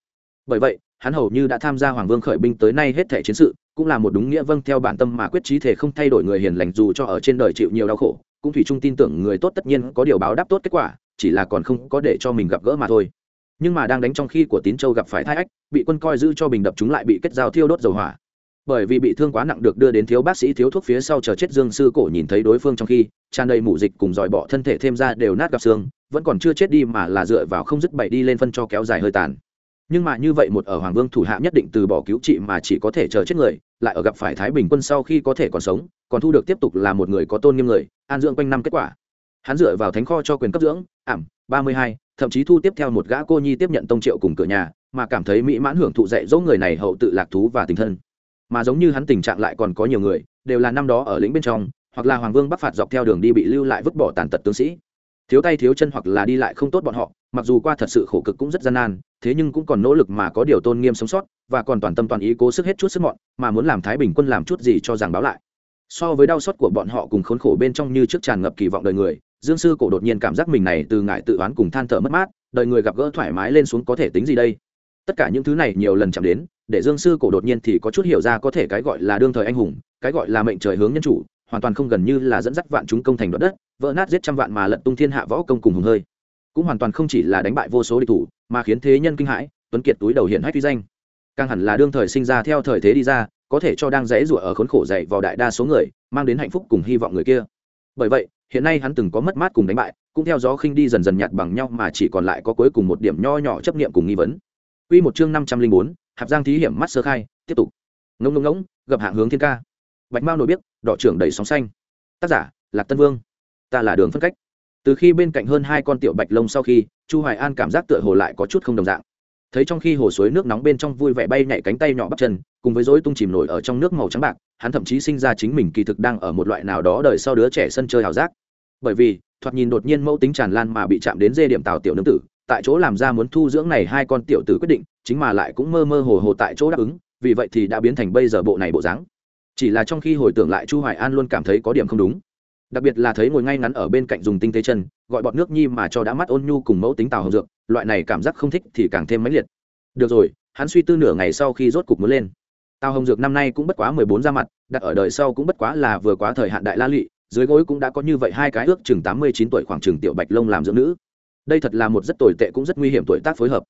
Bởi vậy, hắn hầu như đã tham gia hoàng vương khởi binh tới nay hết thể chiến sự, cũng là một đúng nghĩa vâng theo bản tâm mà quyết trí thể không thay đổi người hiền lành dù cho ở trên đời chịu nhiều đau khổ, cũng thủy chung tin tưởng người tốt tất nhiên có điều báo đáp tốt kết quả chỉ là còn không có để cho mình gặp gỡ mà thôi. Nhưng mà đang đánh trong khi của tín châu gặp phải thai ách, bị quân coi giữ cho bình đập chúng lại bị kết giao thiêu đốt dầu hỏa. Bởi vì bị thương quá nặng được đưa đến thiếu bác sĩ thiếu thuốc phía sau chờ chết dương sư cổ nhìn thấy đối phương trong khi, tràn đầy mủ dịch cùng dòi bỏ thân thể thêm ra đều nát gặp xương, vẫn còn chưa chết đi mà là dựa vào không dứt bậy đi lên phân cho kéo dài hơi tàn. Nhưng mà như vậy một ở hoàng vương thủ hạ nhất định từ bỏ cứu trị mà chỉ có thể chờ chết người, lại ở gặp phải thái bình quân sau khi có thể còn sống, còn thu được tiếp tục là một người có tôn nghiêm người, an dưỡng quanh năm kết quả hắn dựa vào thánh kho cho quyền cấp dưỡng, ảm, ba mươi hai, thậm chí thu tiếp theo một gã cô nhi tiếp nhận tông triệu cùng cửa nhà, mà cảm thấy mỹ mãn hưởng thụ dạy dỗ người này hậu tự lạc thú và tình thân. Mà giống như hắn tình trạng lại còn có nhiều người, đều là năm đó ở lĩnh bên trong, hoặc là hoàng vương bắc phạt dọc theo đường đi bị lưu lại vứt bỏ tàn tật tướng sĩ. Thiếu tay thiếu chân hoặc là đi lại không tốt bọn họ, mặc dù qua thật sự khổ cực cũng rất gian nan, thế nhưng cũng còn nỗ lực mà có điều tôn nghiêm sống sót, và còn toàn tâm toàn ý cố sức hết chút sức mọn, mà muốn làm thái bình quân làm chút gì cho rằng báo lại. So với đau xót của bọn họ cùng khốn khổ bên trong như trước tràn ngập kỳ vọng đời người dương sư cổ đột nhiên cảm giác mình này từ ngại tự oán cùng than thở mất mát, đời người gặp gỡ thoải mái lên xuống có thể tính gì đây? Tất cả những thứ này nhiều lần chạm đến, để dương sư cổ đột nhiên thì có chút hiểu ra có thể cái gọi là đương thời anh hùng, cái gọi là mệnh trời hướng nhân chủ, hoàn toàn không gần như là dẫn dắt vạn chúng công thành đoạt đất, vỡ nát giết trăm vạn mà lật tung thiên hạ võ công cùng hùng hơi. Cũng hoàn toàn không chỉ là đánh bại vô số địch thủ, mà khiến thế nhân kinh hãi, tuấn kiệt túi đầu hiện hách uy danh. Càng hẳn là đương thời sinh ra theo thời thế đi ra, có thể cho đang dễ rủa ở khốn khổ dậy vào đại đa số người, mang đến hạnh phúc cùng hy vọng người kia. Bởi vậy hiện nay hắn từng có mất mát cùng đánh bại cũng theo gió khinh đi dần dần nhạt bằng nhau mà chỉ còn lại có cuối cùng một điểm nho nhỏ chấp niệm cùng nghi vấn Quy một chương năm trăm linh bốn, Hạp Giang thí hiểm mắt sơ khai, tiếp tục. Ngông ngông ngỗng, gặp hạng hướng thiên ca. Bạch Mao nổi biết, đỏ trưởng đầy sóng xanh. Tác giả, Lạc Tân Vương. Ta là đường phân cách. Từ khi bên cạnh hơn hai con tiểu bạch lông sau khi, Chu Hoài An cảm giác tựa hồ lại có chút không đồng dạng. Thấy trong khi hồ suối nước nóng bên trong vui vẻ bay nhảy cánh tay nhỏ bắp chân, cùng với dối tung chìm nổi ở trong nước màu trắng bạc, hắn thậm chí sinh ra chính mình kỳ thực đang ở một loại nào đó đời sau đứa trẻ sân chơi hào giác. Bởi vì, thoạt nhìn đột nhiên mẫu tính tràn lan mà bị chạm đến dê điểm tào tiểu nương tử, tại chỗ làm ra muốn thu dưỡng này hai con tiểu tử quyết định chính mà lại cũng mơ mơ hồ hồ tại chỗ đáp ứng vì vậy thì đã biến thành bây giờ bộ này bộ dáng. Chỉ là trong khi hồi tưởng lại chu hoài an luôn cảm thấy có điểm không đúng. Đặc biệt là thấy ngồi ngay ngắn ở bên cạnh dùng tinh tế chân gọi bọn nước nhi mà cho đã mắt ôn nhu cùng mẫu tính tào hồng dược loại này cảm giác không thích thì càng thêm mãnh liệt. Được rồi hắn suy tư nửa ngày sau khi rốt cục muốn lên tào hồng dược năm nay cũng bất quá mười bốn ra mặt, đặt ở đời sau cũng bất quá là vừa quá thời hạn đại la lụy dưới gối cũng đã có như vậy hai cái ước chừng tám mươi chín tuổi khoảng chừng tiểu bạch lông làm dưỡng nữ. Đây thật là một rất tồi tệ cũng rất nguy hiểm tuổi tác phối hợp.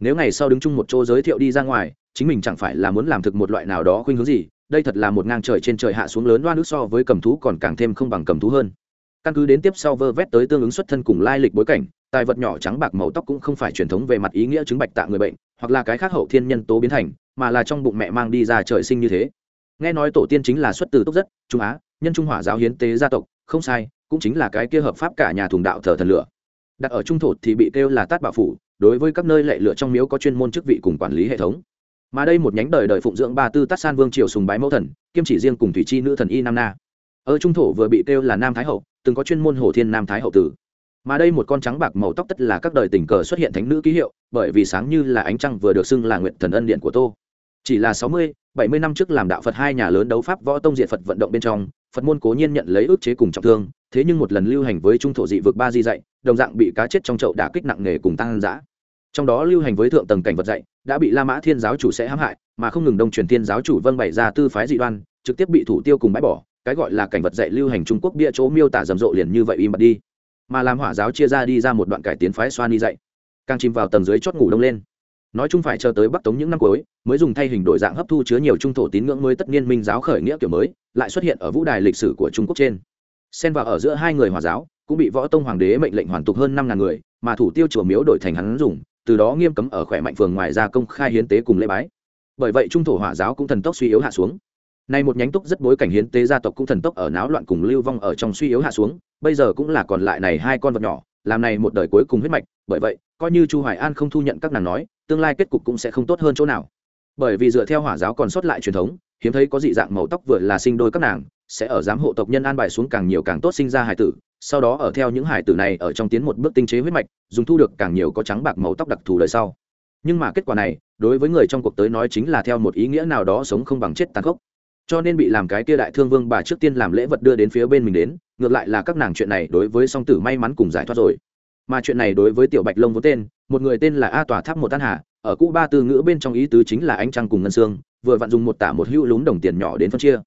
Nếu ngày sau đứng chung một chỗ giới thiệu đi ra ngoài, chính mình chẳng phải là muốn làm thực một loại nào đó khuynh hướng gì, đây thật là một ngang trời trên trời hạ xuống lớn loa nước so với cầm thú còn càng thêm không bằng cầm thú hơn. Căn cứ đến tiếp sau vơ vét tới tương ứng xuất thân cùng lai lịch bối cảnh, tài vật nhỏ trắng bạc màu tóc cũng không phải truyền thống về mặt ý nghĩa chứng bạch tạ người bệnh, hoặc là cái khác hậu thiên nhân tố biến thành mà là trong bụng mẹ mang đi ra trời sinh như thế. Nghe nói tổ tiên chính là xuất từ tốc rất, trung á, nhân trung hỏa giáo hiến tế gia tộc, không sai, cũng chính là cái kia hợp pháp cả nhà thùng đạo thờ thần lửa. Đặt ở trung thổ thì bị kêu là tát bảo phủ, đối với các nơi lệ lựa trong miếu có chuyên môn chức vị cùng quản lý hệ thống. Mà đây một nhánh đời đời phụng dưỡng ba tư tát san vương triều sùng bái mẫu thần, kiêm chỉ riêng cùng thủy chi nữ thần y nam na. Ở trung thổ vừa bị kêu là nam thái hậu, từng có chuyên môn hồ thiên nam thái hậu tử. Mà đây một con trắng bạc màu tóc tất là các đời tình cờ xuất hiện thánh nữ ký hiệu, bởi vì sáng như là ánh trăng vừa được xưng là nguyện thần ân điện của tô chỉ là sáu mươi, bảy mươi năm trước làm đạo phật hai nhà lớn đấu pháp võ tông diện phật vận động bên trong, phật môn cố nhiên nhận lấy ước chế cùng trọng thương, thế nhưng một lần lưu hành với trung thổ dị vực ba di dạy, đồng dạng bị cá chết trong chậu đả kích nặng nề cùng tăng giã. Trong đó lưu hành với thượng tầng cảnh vật dạy, đã bị la mã thiên giáo chủ sẽ hãm hại, mà không ngừng đông truyền thiên giáo chủ vâng bày ra tư phái dị đoan, trực tiếp bị thủ tiêu cùng bãi bỏ, cái gọi là cảnh vật dạy lưu hành trung quốc bia chỗ miêu tả rầm rộ liền như vậy im bặt đi. Mà làm hỏa giáo chia ra đi ra một đoạn cải tiến phái xoa ni dạy. Càng chìm vào tầng dưới chót ngủ đông lên nói chung phải chờ tới bắc tống những năm cuối, mới dùng thay hình đổi dạng hấp thu chứa nhiều trung thổ tín ngưỡng mới tất niên minh giáo khởi nghĩa kiểu mới, lại xuất hiện ở vũ đài lịch sử của trung quốc trên. Xen vào ở giữa hai người hòa giáo, cũng bị võ tông hoàng đế mệnh lệnh hoàn tục hơn năm ngàn người, mà thủ tiêu chùa miếu đổi thành hắn dùng, từ đó nghiêm cấm ở khỏe mạnh phường ngoài ra công khai hiến tế cùng lễ bái. Bởi vậy trung thổ hòa giáo cũng thần tốc suy yếu hạ xuống. Nay một nhánh túc rất bối cảnh hiến tế gia tộc cũng thần tốc ở náo loạn cùng lưu vong ở trong suy yếu hạ xuống, bây giờ cũng là còn lại này hai con vật nhỏ, làm này một đời cuối cùng huyết mạch, bởi vậy coi như chu hoài an không thu nhận các nàng nói, tương lai kết cục cũng sẽ không tốt hơn chỗ nào. Bởi vì dựa theo hỏa giáo còn sót lại truyền thống, hiếm thấy có dị dạng màu tóc vừa là sinh đôi các nàng, sẽ ở giám hộ tộc nhân an bài xuống càng nhiều càng tốt sinh ra hải tử, sau đó ở theo những hải tử này ở trong tiến một bước tinh chế huyết mạch, dùng thu được càng nhiều có trắng bạc màu tóc đặc thù đời sau. Nhưng mà kết quả này, đối với người trong cuộc tới nói chính là theo một ý nghĩa nào đó sống không bằng chết tàn khốc. Cho nên bị làm cái kia đại thương vương bà trước tiên làm lễ vật đưa đến phía bên mình đến, ngược lại là các nàng chuyện này đối với song tử may mắn cùng giải thoát rồi mà chuyện này đối với tiểu bạch lông vốn tên, một người tên là a tòa tháp một tan hà, ở cũ ba từ ngữ bên trong ý tứ chính là ánh trăng cùng ngân xương, vừa vặn dùng một tả một hữu lún đồng tiền nhỏ đến phân chia.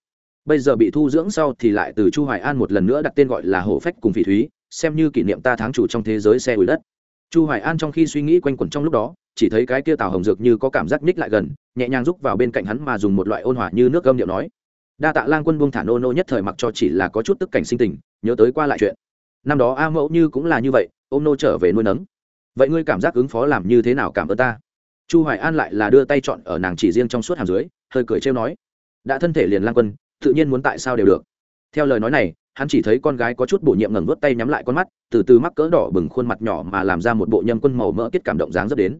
Bây giờ bị thu dưỡng sau thì lại từ chu hoài an một lần nữa đặt tên gọi là hổ phách cùng phỉ thúy, xem như kỷ niệm ta tháng chủ trong thế giới xe ủi đất. Chu hoài an trong khi suy nghĩ quanh quẩn trong lúc đó, chỉ thấy cái kia tào hồng dược như có cảm giác nhích lại gần, nhẹ nhàng rúc vào bên cạnh hắn mà dùng một loại ôn hòa như nước gâm điệu nói. Đa tạ lang quân buông thả nô nô nhất thời mặc cho chỉ là có chút tức cảnh sinh tình, nhớ tới qua lại chuyện năm đó a mẫu như cũng là như vậy, ôm nô trở về nuôi nấng. Vậy ngươi cảm giác ứng phó làm như thế nào cảm ơn ta? Chu hoài an lại là đưa tay chọn ở nàng chỉ riêng trong suốt hàm dưới, hơi cười trêu nói. Đã thân thể liền lang quân, tự nhiên muốn tại sao đều được. Theo lời nói này, hắn chỉ thấy con gái có chút bổ nhiệm ngẩng vớt tay nhắm lại con mắt, từ từ mắc cỡ đỏ bừng khuôn mặt nhỏ mà làm ra một bộ nhâm quân màu mỡ kết cảm động dáng rất đến.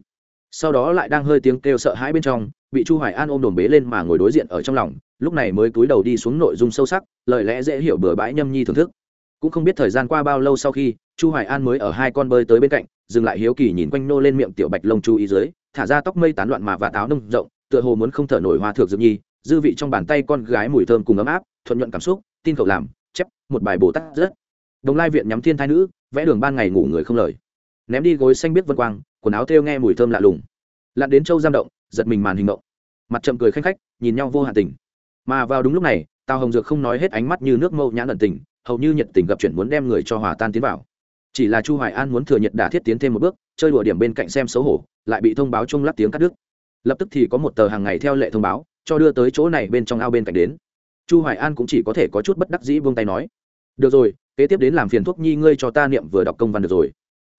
Sau đó lại đang hơi tiếng kêu sợ hãi bên trong, bị chu hoài an ôm đồn bế lên mà ngồi đối diện ở trong lòng, lúc này mới cúi đầu đi xuống nội dung sâu sắc, lời lẽ dễ hiểu bừa bãi nhâm nhi thưởng thức cũng không biết thời gian qua bao lâu sau khi, chu hoài an mới ở hai con bơi tới bên cạnh, dừng lại hiếu kỳ nhìn quanh nô lên miệng tiểu bạch lông chu ý dưới, thả ra tóc mây tán loạn mà và táo nông rộng, tựa hồ muốn không thở nổi hoa thược dược nhi, dư vị trong bàn tay con gái mùi thơm cùng ấm áp, thuận nhuận cảm xúc, tin cậu làm, chép, một bài bồ tát rất. Đồng lai viện nhắm thiên thai nữ, vẽ đường ban ngày ngủ người không lời. Ném đi gối xanh biết vân quang, quần áo thêu nghe mùi thơm lạ lùng. Lặn đến châu giam động, giật mình màn hình động mặt chậm cười khanh khách, nhìn nhau vô hạn tình. Mà vào đúng lúc này, tào hồng dược không nói hết ánh mắt như nước mâu nhãn ẩn tình hầu như nhiệt tình gặp chuyển muốn đem người cho hòa tan tiến vào. Chỉ là chu hoài an muốn thừa nhật đả thiết tiến thêm một bước, chơi đùa điểm bên cạnh xem xấu hổ, lại bị thông báo chung lắp tiếng cắt đứt. Lập tức thì có một tờ hàng ngày theo lệ thông báo, cho đưa tới chỗ này bên trong ao bên cạnh đến. Chu hoài an cũng chỉ có thể có chút bất đắc dĩ buông tay nói, được rồi, kế tiếp đến làm phiền thuốc nhi ngươi cho ta niệm vừa đọc công văn được rồi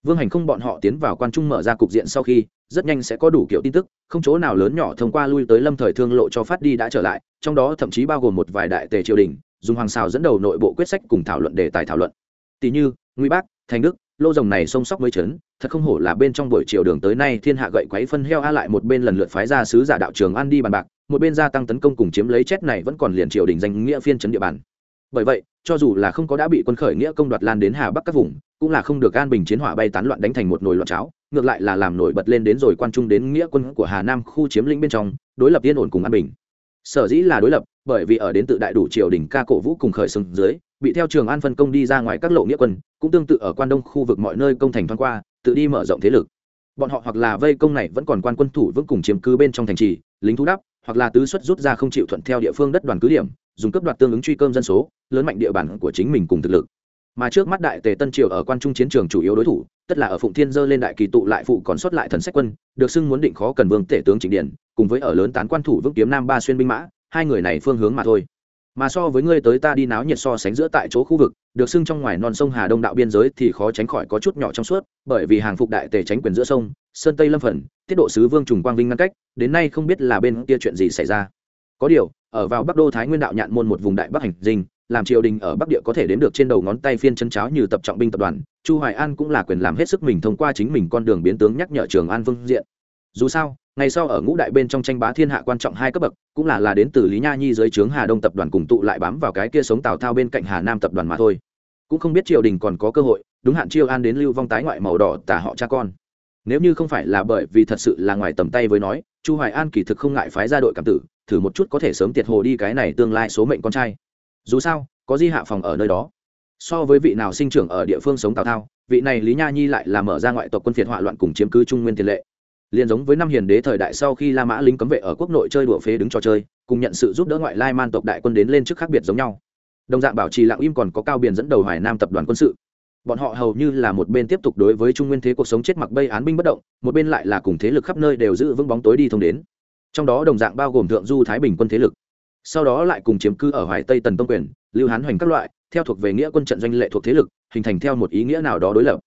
vương hành không bọn họ tiến vào quan trung mở ra cục diện sau khi, rất nhanh sẽ có đủ kiểu tin tức, không chỗ nào lớn nhỏ thông qua lui tới lâm thời thương lộ cho phát đi đã trở lại, trong đó thậm chí bao gồm một vài đại tề triều đình, dùng hoàng xào dẫn đầu nội bộ quyết sách cùng thảo luận đề tài thảo luận. Tỷ như nguy bác, thành đức, lô rồng này sông sóc mới chấn thật không hổ là bên trong buổi chiều đường tới nay thiên hạ gậy quấy phân heo a lại một bên lần lượt phái ra sứ giả đạo trường ăn đi bàn bạc, một bên gia tăng tấn công cùng chiếm lấy chết này vẫn còn liền triều đình danh nghĩa phiên chấn địa bàn bởi vậy, cho dù là không có đã bị quân khởi nghĩa công đoạt lan đến hà bắc các vùng, cũng là không được an bình chiến hỏa bay tán loạn đánh thành một nồi loạn cháo, ngược lại là làm nổi bật lên đến rồi quan trung đến nghĩa quân của hà nam khu chiếm lĩnh bên trong, đối lập yên ổn cùng an bình. Sở dĩ là đối lập, bởi vì ở đến tự đại đủ triều đình ca cổ vũ cùng khởi xưng dưới, bị theo trường an phân công đi ra ngoài các lộ nghĩa quân, cũng tương tự ở quan đông khu vực mọi nơi công thành thoáng qua, tự đi mở rộng thế lực. Bọn họ hoặc là vây công này vẫn còn quan quân thủ vững cùng chiếm cứ bên trong thành trì, lính thú đắp, hoặc là tứ xuất rút ra không chịu thuận theo địa phương đất đoàn cứ điểm dùng cấp đoạt tương ứng truy cơm dân số lớn mạnh địa bàn của chính mình cùng thực lực. Mà trước mắt đại tề tân triều ở quan trung chiến trường chủ yếu đối thủ tất là ở phụng thiên dơ lên đại kỳ tụ lại phụ còn sót lại thần sách quân được xưng muốn định khó cần vương tể tướng chính điện, cùng với ở lớn tán quan thủ vững kiếm nam ba xuyên binh mã hai người này phương hướng mà thôi. Mà so với ngươi tới ta đi náo nhiệt so sánh giữa tại chỗ khu vực được xưng trong ngoài non sông hà đông đạo biên giới thì khó tránh khỏi có chút nhỏ trong suốt bởi vì hàng phục đại tề tránh quyền giữa sông sơn tây lâm phần tiết độ sứ vương trùng quang vinh ngăn cách đến nay không biết là bên kia chuyện gì xảy ra có điều, ở vào bắc đô thái nguyên đạo nhạn môn một vùng đại bắc hành dinh, làm triều đình ở bắc địa có thể đếm được trên đầu ngón tay phiên chân cháo như tập trọng binh tập đoàn, chu hoài an cũng là quyền làm hết sức mình thông qua chính mình con đường biến tướng nhắc nhở trường an vương diện. Dù sao, ngày sau ở ngũ đại bên trong tranh bá thiên hạ quan trọng hai cấp bậc, cũng là là đến từ lý nha nhi dưới trướng hà đông tập đoàn cùng tụ lại bám vào cái kia sống tào thao bên cạnh hà nam tập đoàn mà thôi. Cũng không biết triều đình còn có cơ hội, đúng hạn chiêu an đến lưu vong tái ngoại màu đỏ tả họ cha con. Nếu như không phải là bởi vì thật sự là ngoài tầm tay với nói, chu hoài an kỳ thực không ngại phái ra đội cảm tử thử một chút có thể sớm tiệt hồ đi cái này tương lai số mệnh con trai. Dù sao, có di hạ phòng ở nơi đó. So với vị nào sinh trưởng ở địa phương sống tào thao, vị này lý nha nhi lại là mở ra ngoại tộc quân phiệt hỏa loạn cùng chiếm cứ trung nguyên tiền lệ. Liền giống với năm hiền đế thời đại sau khi la mã lính cấm vệ ở quốc nội chơi đùa phế đứng trò chơi, cùng nhận sự giúp đỡ ngoại lai man tộc đại quân đến lên trước khác biệt giống nhau. Đồng dạng bảo trì lặng im còn có cao biển dẫn đầu hoài nam tập đoàn quân sự. Bọn họ hầu như là một bên tiếp tục đối với trung nguyên thế cuộc sống chết mặc bây án binh bất động, một bên lại là cùng thế lực khắp nơi đều giữ vững bóng tối đi thông đến trong đó đồng dạng bao gồm thượng du thái bình quân thế lực sau đó lại cùng chiếm cư ở hoài tây tần tông quyền lưu hán hoành các loại theo thuộc về nghĩa quân trận doanh lệ thuộc thế lực hình thành theo một ý nghĩa nào đó đối lập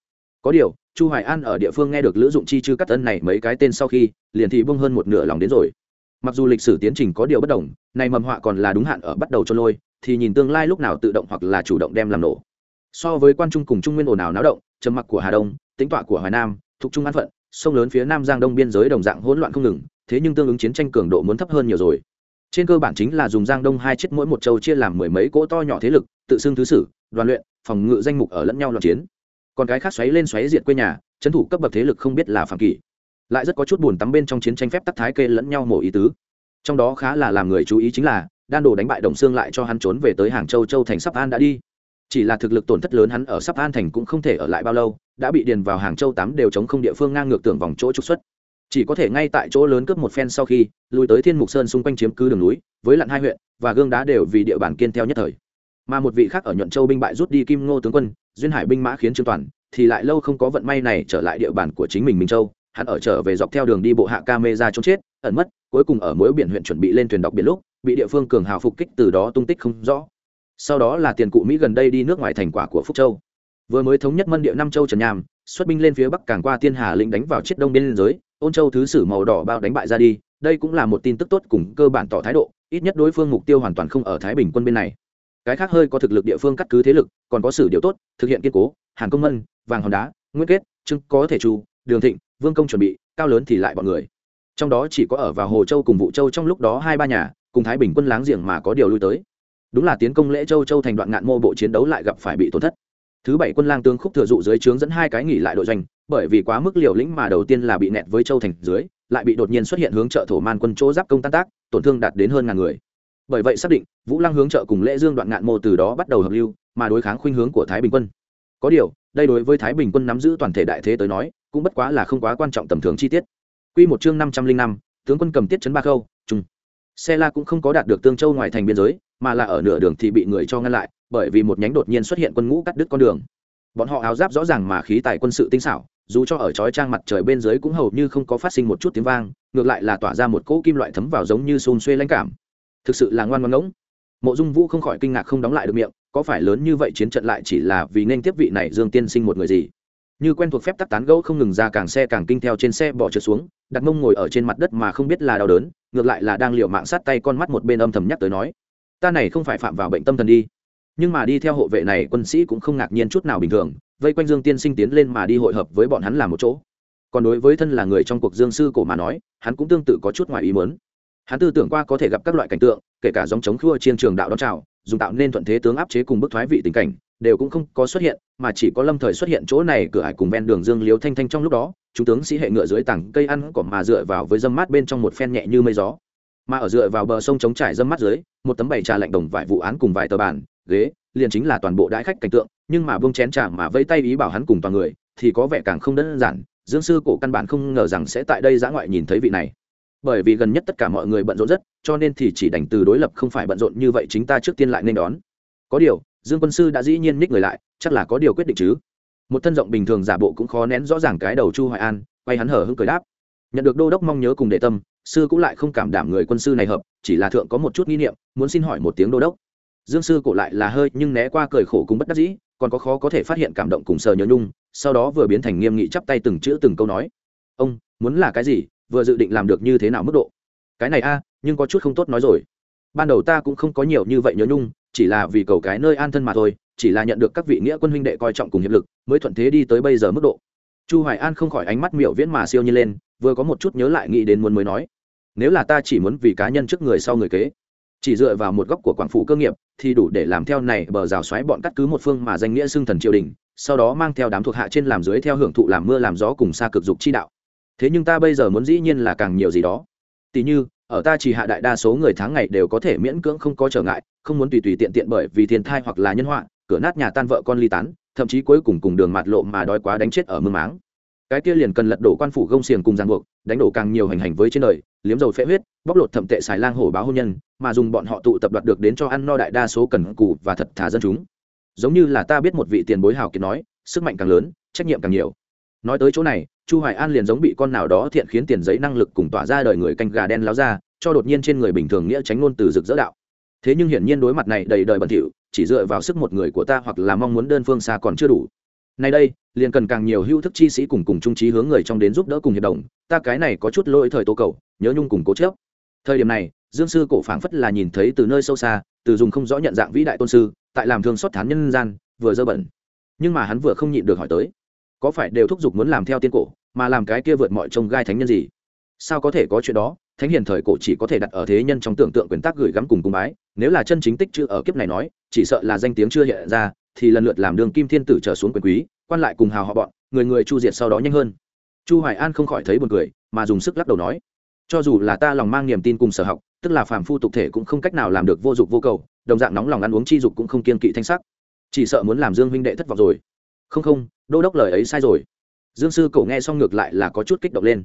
có điều chu hoài an ở địa phương nghe được lữ dụng chi chư cắt tân này mấy cái tên sau khi liền thì bông hơn một nửa lòng đến rồi mặc dù lịch sử tiến trình có điều bất đồng này mầm họa còn là đúng hạn ở bắt đầu cho lôi thì nhìn tương lai lúc nào tự động hoặc là chủ động đem làm nổ so với quan trung cùng trung nguyên ồn ào náo động trầm mặc của hà đông tính tọa của hoài nam thuộc trung an phận sông lớn phía nam giang đông biên giới đồng dạng hỗn loạn không ngừng thế nhưng tương ứng chiến tranh cường độ muốn thấp hơn nhiều rồi. Trên cơ bản chính là dùng giang đông hai chiếc mỗi một châu chia làm mười mấy cỗ to nhỏ thế lực, tự xưng thứ sử, đoàn luyện, phòng ngự danh mục ở lẫn nhau loạn chiến. Còn cái khác xoáy lên xoáy diệt quê nhà, trấn thủ cấp bậc thế lực không biết là phạm kỷ lại rất có chút buồn tắm bên trong chiến tranh phép tắc thái kê lẫn nhau mổ ý tứ. Trong đó khá là làm người chú ý chính là, đan đồ đánh bại đồng xương lại cho hắn trốn về tới hàng châu châu thành sắp an đã đi. Chỉ là thực lực tổn thất lớn hắn ở sắp an thành cũng không thể ở lại bao lâu, đã bị điền vào hàng châu tám đều chống không địa phương ngang ngược tưởng vòng chỗ trục xuất chỉ có thể ngay tại chỗ lớn cướp một phen sau khi, lùi tới thiên mục sơn xung quanh chiếm cứ đường núi, với lặn hai huyện và gương đá đều vì địa bàn kiên theo nhất thời. Mà một vị khác ở nhuận châu binh bại rút đi kim ngô tướng quân, duyên hải binh mã khiến trương toàn, thì lại lâu không có vận may này trở lại địa bàn của chính mình minh châu. Hắn ở trở về dọc theo đường đi bộ hạ ca mê ra trốn chết, ẩn mất, cuối cùng ở mỗi biển huyện chuẩn bị lên thuyền đọc biển lúc, bị địa phương cường hào phục kích từ đó tung tích không rõ. Sau đó là tiền cụ mỹ gần đây đi nước ngoài thành quả của phúc châu. Vừa mới thống nhất mân địa Nam châu trần nham xuất binh lên phía bắc càng qua tiên hà lĩnh đánh vào chiết đông biên giới, ôn châu thứ sử màu đỏ bao đánh bại ra đi, đây cũng là một tin tức tốt cùng cơ bản tỏ thái độ, ít nhất đối phương mục tiêu hoàn toàn không ở thái bình quân bên này. Cái khác hơi có thực lực địa phương cắt cứ thế lực, còn có sử điều tốt, thực hiện kiên cố, hàn công mân, vàng hòn đá Nguyễn kết, trưng có thể trù đường thịnh, vương công chuẩn bị, cao lớn thì lại bọn người. Trong đó chỉ có ở vào hồ châu cùng vụ châu trong lúc đó hai ba nhà, cùng thái bình quân láng giềng mà có điều lui tới. Đúng là tiến công lễ châu châu thành đoạn ngạn mô bộ chiến đấu lại gặp phải bị tổn thất thứ bảy quân lang tướng khúc thừa dụ dưới trướng dẫn hai cái nghỉ lại đội doanh, bởi vì quá mức liều lĩnh mà đầu tiên là bị nẹt với châu thành dưới, lại bị đột nhiên xuất hiện hướng trợ thổ man quân chỗ giáp công tan tác, tổn thương đạt đến hơn ngàn người. Bởi vậy xác định, vũ lăng hướng trợ cùng lễ dương đoạn ngạn mô từ đó bắt đầu hợp lưu, mà đối kháng khuynh hướng của thái bình quân. Có điều, đây đối với thái bình quân nắm giữ toàn thể đại thế tới nói, cũng bất quá là không quá quan trọng tầm thường chi tiết. Quy một chương năm trăm linh năm, tướng quân cầm tiết chấn ba khâu trung xe la cũng không có đạt được tương châu ngoài thành biên giới mà là ở nửa đường thì bị người cho ngăn lại, bởi vì một nhánh đột nhiên xuất hiện quân ngũ cắt đứt con đường. Bọn họ áo giáp rõ ràng mà khí tài quân sự tinh xảo, dù cho ở chói trang mặt trời bên dưới cũng hầu như không có phát sinh một chút tiếng vang, ngược lại là tỏa ra một cỗ kim loại thấm vào giống như xôn xuê lãnh cảm. Thực sự là ngoan ngoan ngỗng. Mộ dung vũ không khỏi kinh ngạc không đóng lại được miệng, có phải lớn như vậy chiến trận lại chỉ là vì nên tiếp vị này dương tiên sinh một người gì? Như quen thuộc phép tắc tán gẫu không ngừng ra càng xe càng kinh theo trên xe bỏ trượt xuống, đặt mông ngồi ở trên mặt đất mà không biết là đau đớn, ngược lại là đang liệu mạng sát tay con mắt một bên âm thầm nhắc tới nói ta này không phải phạm vào bệnh tâm thần đi. Nhưng mà đi theo hộ vệ này, quân sĩ cũng không ngạc nhiên chút nào bình thường, vây quanh dương tiên sinh tiến lên mà đi hội hợp với bọn hắn làm một chỗ. Còn đối với thân là người trong cuộc dương sư cổ mà nói, hắn cũng tương tự có chút ngoài ý mớn hắn tư tưởng qua có thể gặp các loại cảnh tượng, kể cả dòng chống khua trên trường đạo đón trào dùng tạo nên thuận thế tướng áp chế cùng bức thoái vị tình cảnh, đều cũng không có xuất hiện, mà chỉ có lâm thời xuất hiện chỗ này, cửa hải cùng ven đường dương liếu thanh thanh trong lúc đó, chúng tướng sĩ hệ ngựa dưới tảng cây ăn cỏ mà dựa vào với dâm mát bên trong một phen nhẹ như mây gió mà ở dựa vào bờ sông chống trải dâm mát dưới, một tấm bày trà lạnh đồng vài vụ án cùng vài tờ bàn ghế, liền chính là toàn bộ đãi khách cảnh tượng, nhưng mà bông chén trà mà vây tay ý bảo hắn cùng toàn người, thì có vẻ càng không đơn giản, dương sư cổ căn bản không ngờ rằng sẽ tại đây giã ngoại nhìn thấy vị này. Bởi vì gần nhất tất cả mọi người bận rộn rất, cho nên thì chỉ đành từ đối lập không phải bận rộn như vậy chính ta trước tiên lại nên đón. Có điều, dương quân sư đã dĩ nhiên ních người lại, chắc là có điều quyết định chứ. Một thân rộng bình thường giả bộ cũng khó nén rõ ràng cái đầu chu hoài an, quay hắn hở hưng cười đáp. Nhận được đô đốc mong nhớ cùng đệ tâm sư cũng lại không cảm đảm người quân sư này hợp, chỉ là thượng có một chút nghi niệm, muốn xin hỏi một tiếng đô đốc. Dương sư cổ lại là hơi nhưng né qua cười khổ cùng bất đắc dĩ, còn có khó có thể phát hiện cảm động cùng sờ nhớ nhung, sau đó vừa biến thành nghiêm nghị chắp tay từng chữ từng câu nói. Ông, muốn là cái gì, vừa dự định làm được như thế nào mức độ? Cái này a, nhưng có chút không tốt nói rồi. Ban đầu ta cũng không có nhiều như vậy nhớ nhung, chỉ là vì cầu cái nơi an thân mà thôi, chỉ là nhận được các vị nghĩa quân huynh đệ coi trọng cùng hiệp lực, mới thuận thế đi tới bây giờ mức độ. Chu hoài an không khỏi ánh mắt miểu viễn mà siêu nhiên lên, vừa có một chút nhớ lại nghĩ đến muốn mới nói nếu là ta chỉ muốn vì cá nhân trước người sau người kế, chỉ dựa vào một góc của quảng phủ cơ nghiệp, thì đủ để làm theo này bờ rào xoáy bọn cắt cứ một phương mà danh nghĩa xưng thần triều đình, sau đó mang theo đám thuộc hạ trên làm dưới theo hưởng thụ làm mưa làm gió cùng xa cực dục chi đạo. Thế nhưng ta bây giờ muốn dĩ nhiên là càng nhiều gì đó. Tỷ như, ở ta chỉ hạ đại đa số người tháng ngày đều có thể miễn cưỡng không có trở ngại, không muốn tùy tùy tiện tiện bởi vì thiên thai hoặc là nhân họa, cửa nát nhà tan vợ con ly tán, thậm chí cuối cùng cùng đường mặt lộ mà đói quá đánh chết ở mương máng. Cái kia liền cần lật đổ quan phủ gông xiềng cùng giang buộc, đánh đổ càng nhiều hành hành với trên đời liếm dầu phế huyết, bóc lột thậm tệ xài lang hổ báo hôn nhân, mà dùng bọn họ tụ tập đoạt được đến cho ăn no đại đa số cần cù và thật thà dân chúng. Giống như là ta biết một vị tiền bối hào kiệt nói, sức mạnh càng lớn, trách nhiệm càng nhiều. Nói tới chỗ này, chu hoài an liền giống bị con nào đó thiện khiến tiền giấy năng lực cùng tỏa ra đời người canh gà đen láo ra, cho đột nhiên trên người bình thường nghĩa tránh ngôn từ rực rỡ đạo. Thế nhưng hiển nhiên đối mặt này đầy đời bẩn thỉu, chỉ dựa vào sức một người của ta hoặc là mong muốn đơn phương xa còn chưa đủ. Nay đây, liền cần càng nhiều hữu thức chi sĩ cùng cùng trung trí hướng người trong đến giúp đỡ cùng hiệp đồng, ta cái này có chút lỗi thời tố cầu nhớ nhung cùng cố chớp. Thời điểm này, dương sư cổ phảng phất là nhìn thấy từ nơi sâu xa, từ dùng không rõ nhận dạng vĩ đại tôn sư, tại làm thương xót thán nhân gian, vừa dơ bẩn. Nhưng mà hắn vừa không nhịn được hỏi tới, có phải đều thúc giục muốn làm theo tiên cổ, mà làm cái kia vượt mọi trông gai thánh nhân gì? Sao có thể có chuyện đó? Thánh hiền thời cổ chỉ có thể đặt ở thế nhân trong tưởng tượng quyền tác gửi gắm cùng cung bái, nếu là chân chính tích chữ ở kiếp này nói, chỉ sợ là danh tiếng chưa hiện ra, thì lần lượt làm đường kim thiên tử trở xuống quyền quý, quan lại cùng hào họ bọn, người người chu diệt sau đó nhanh hơn. Chu hoài an không khỏi thấy buồn cười, mà dùng sức lắc đầu nói cho dù là ta lòng mang niềm tin cùng sở học, tức là phàm phu tục thể cũng không cách nào làm được vô dụng vô cầu, đồng dạng nóng lòng ăn uống chi dục cũng không kiên kỵ thanh sắc. Chỉ sợ muốn làm dương huynh đệ thất vọng rồi. Không không, đô đốc lời ấy sai rồi. Dương sư cổ nghe xong ngược lại là có chút kích động lên.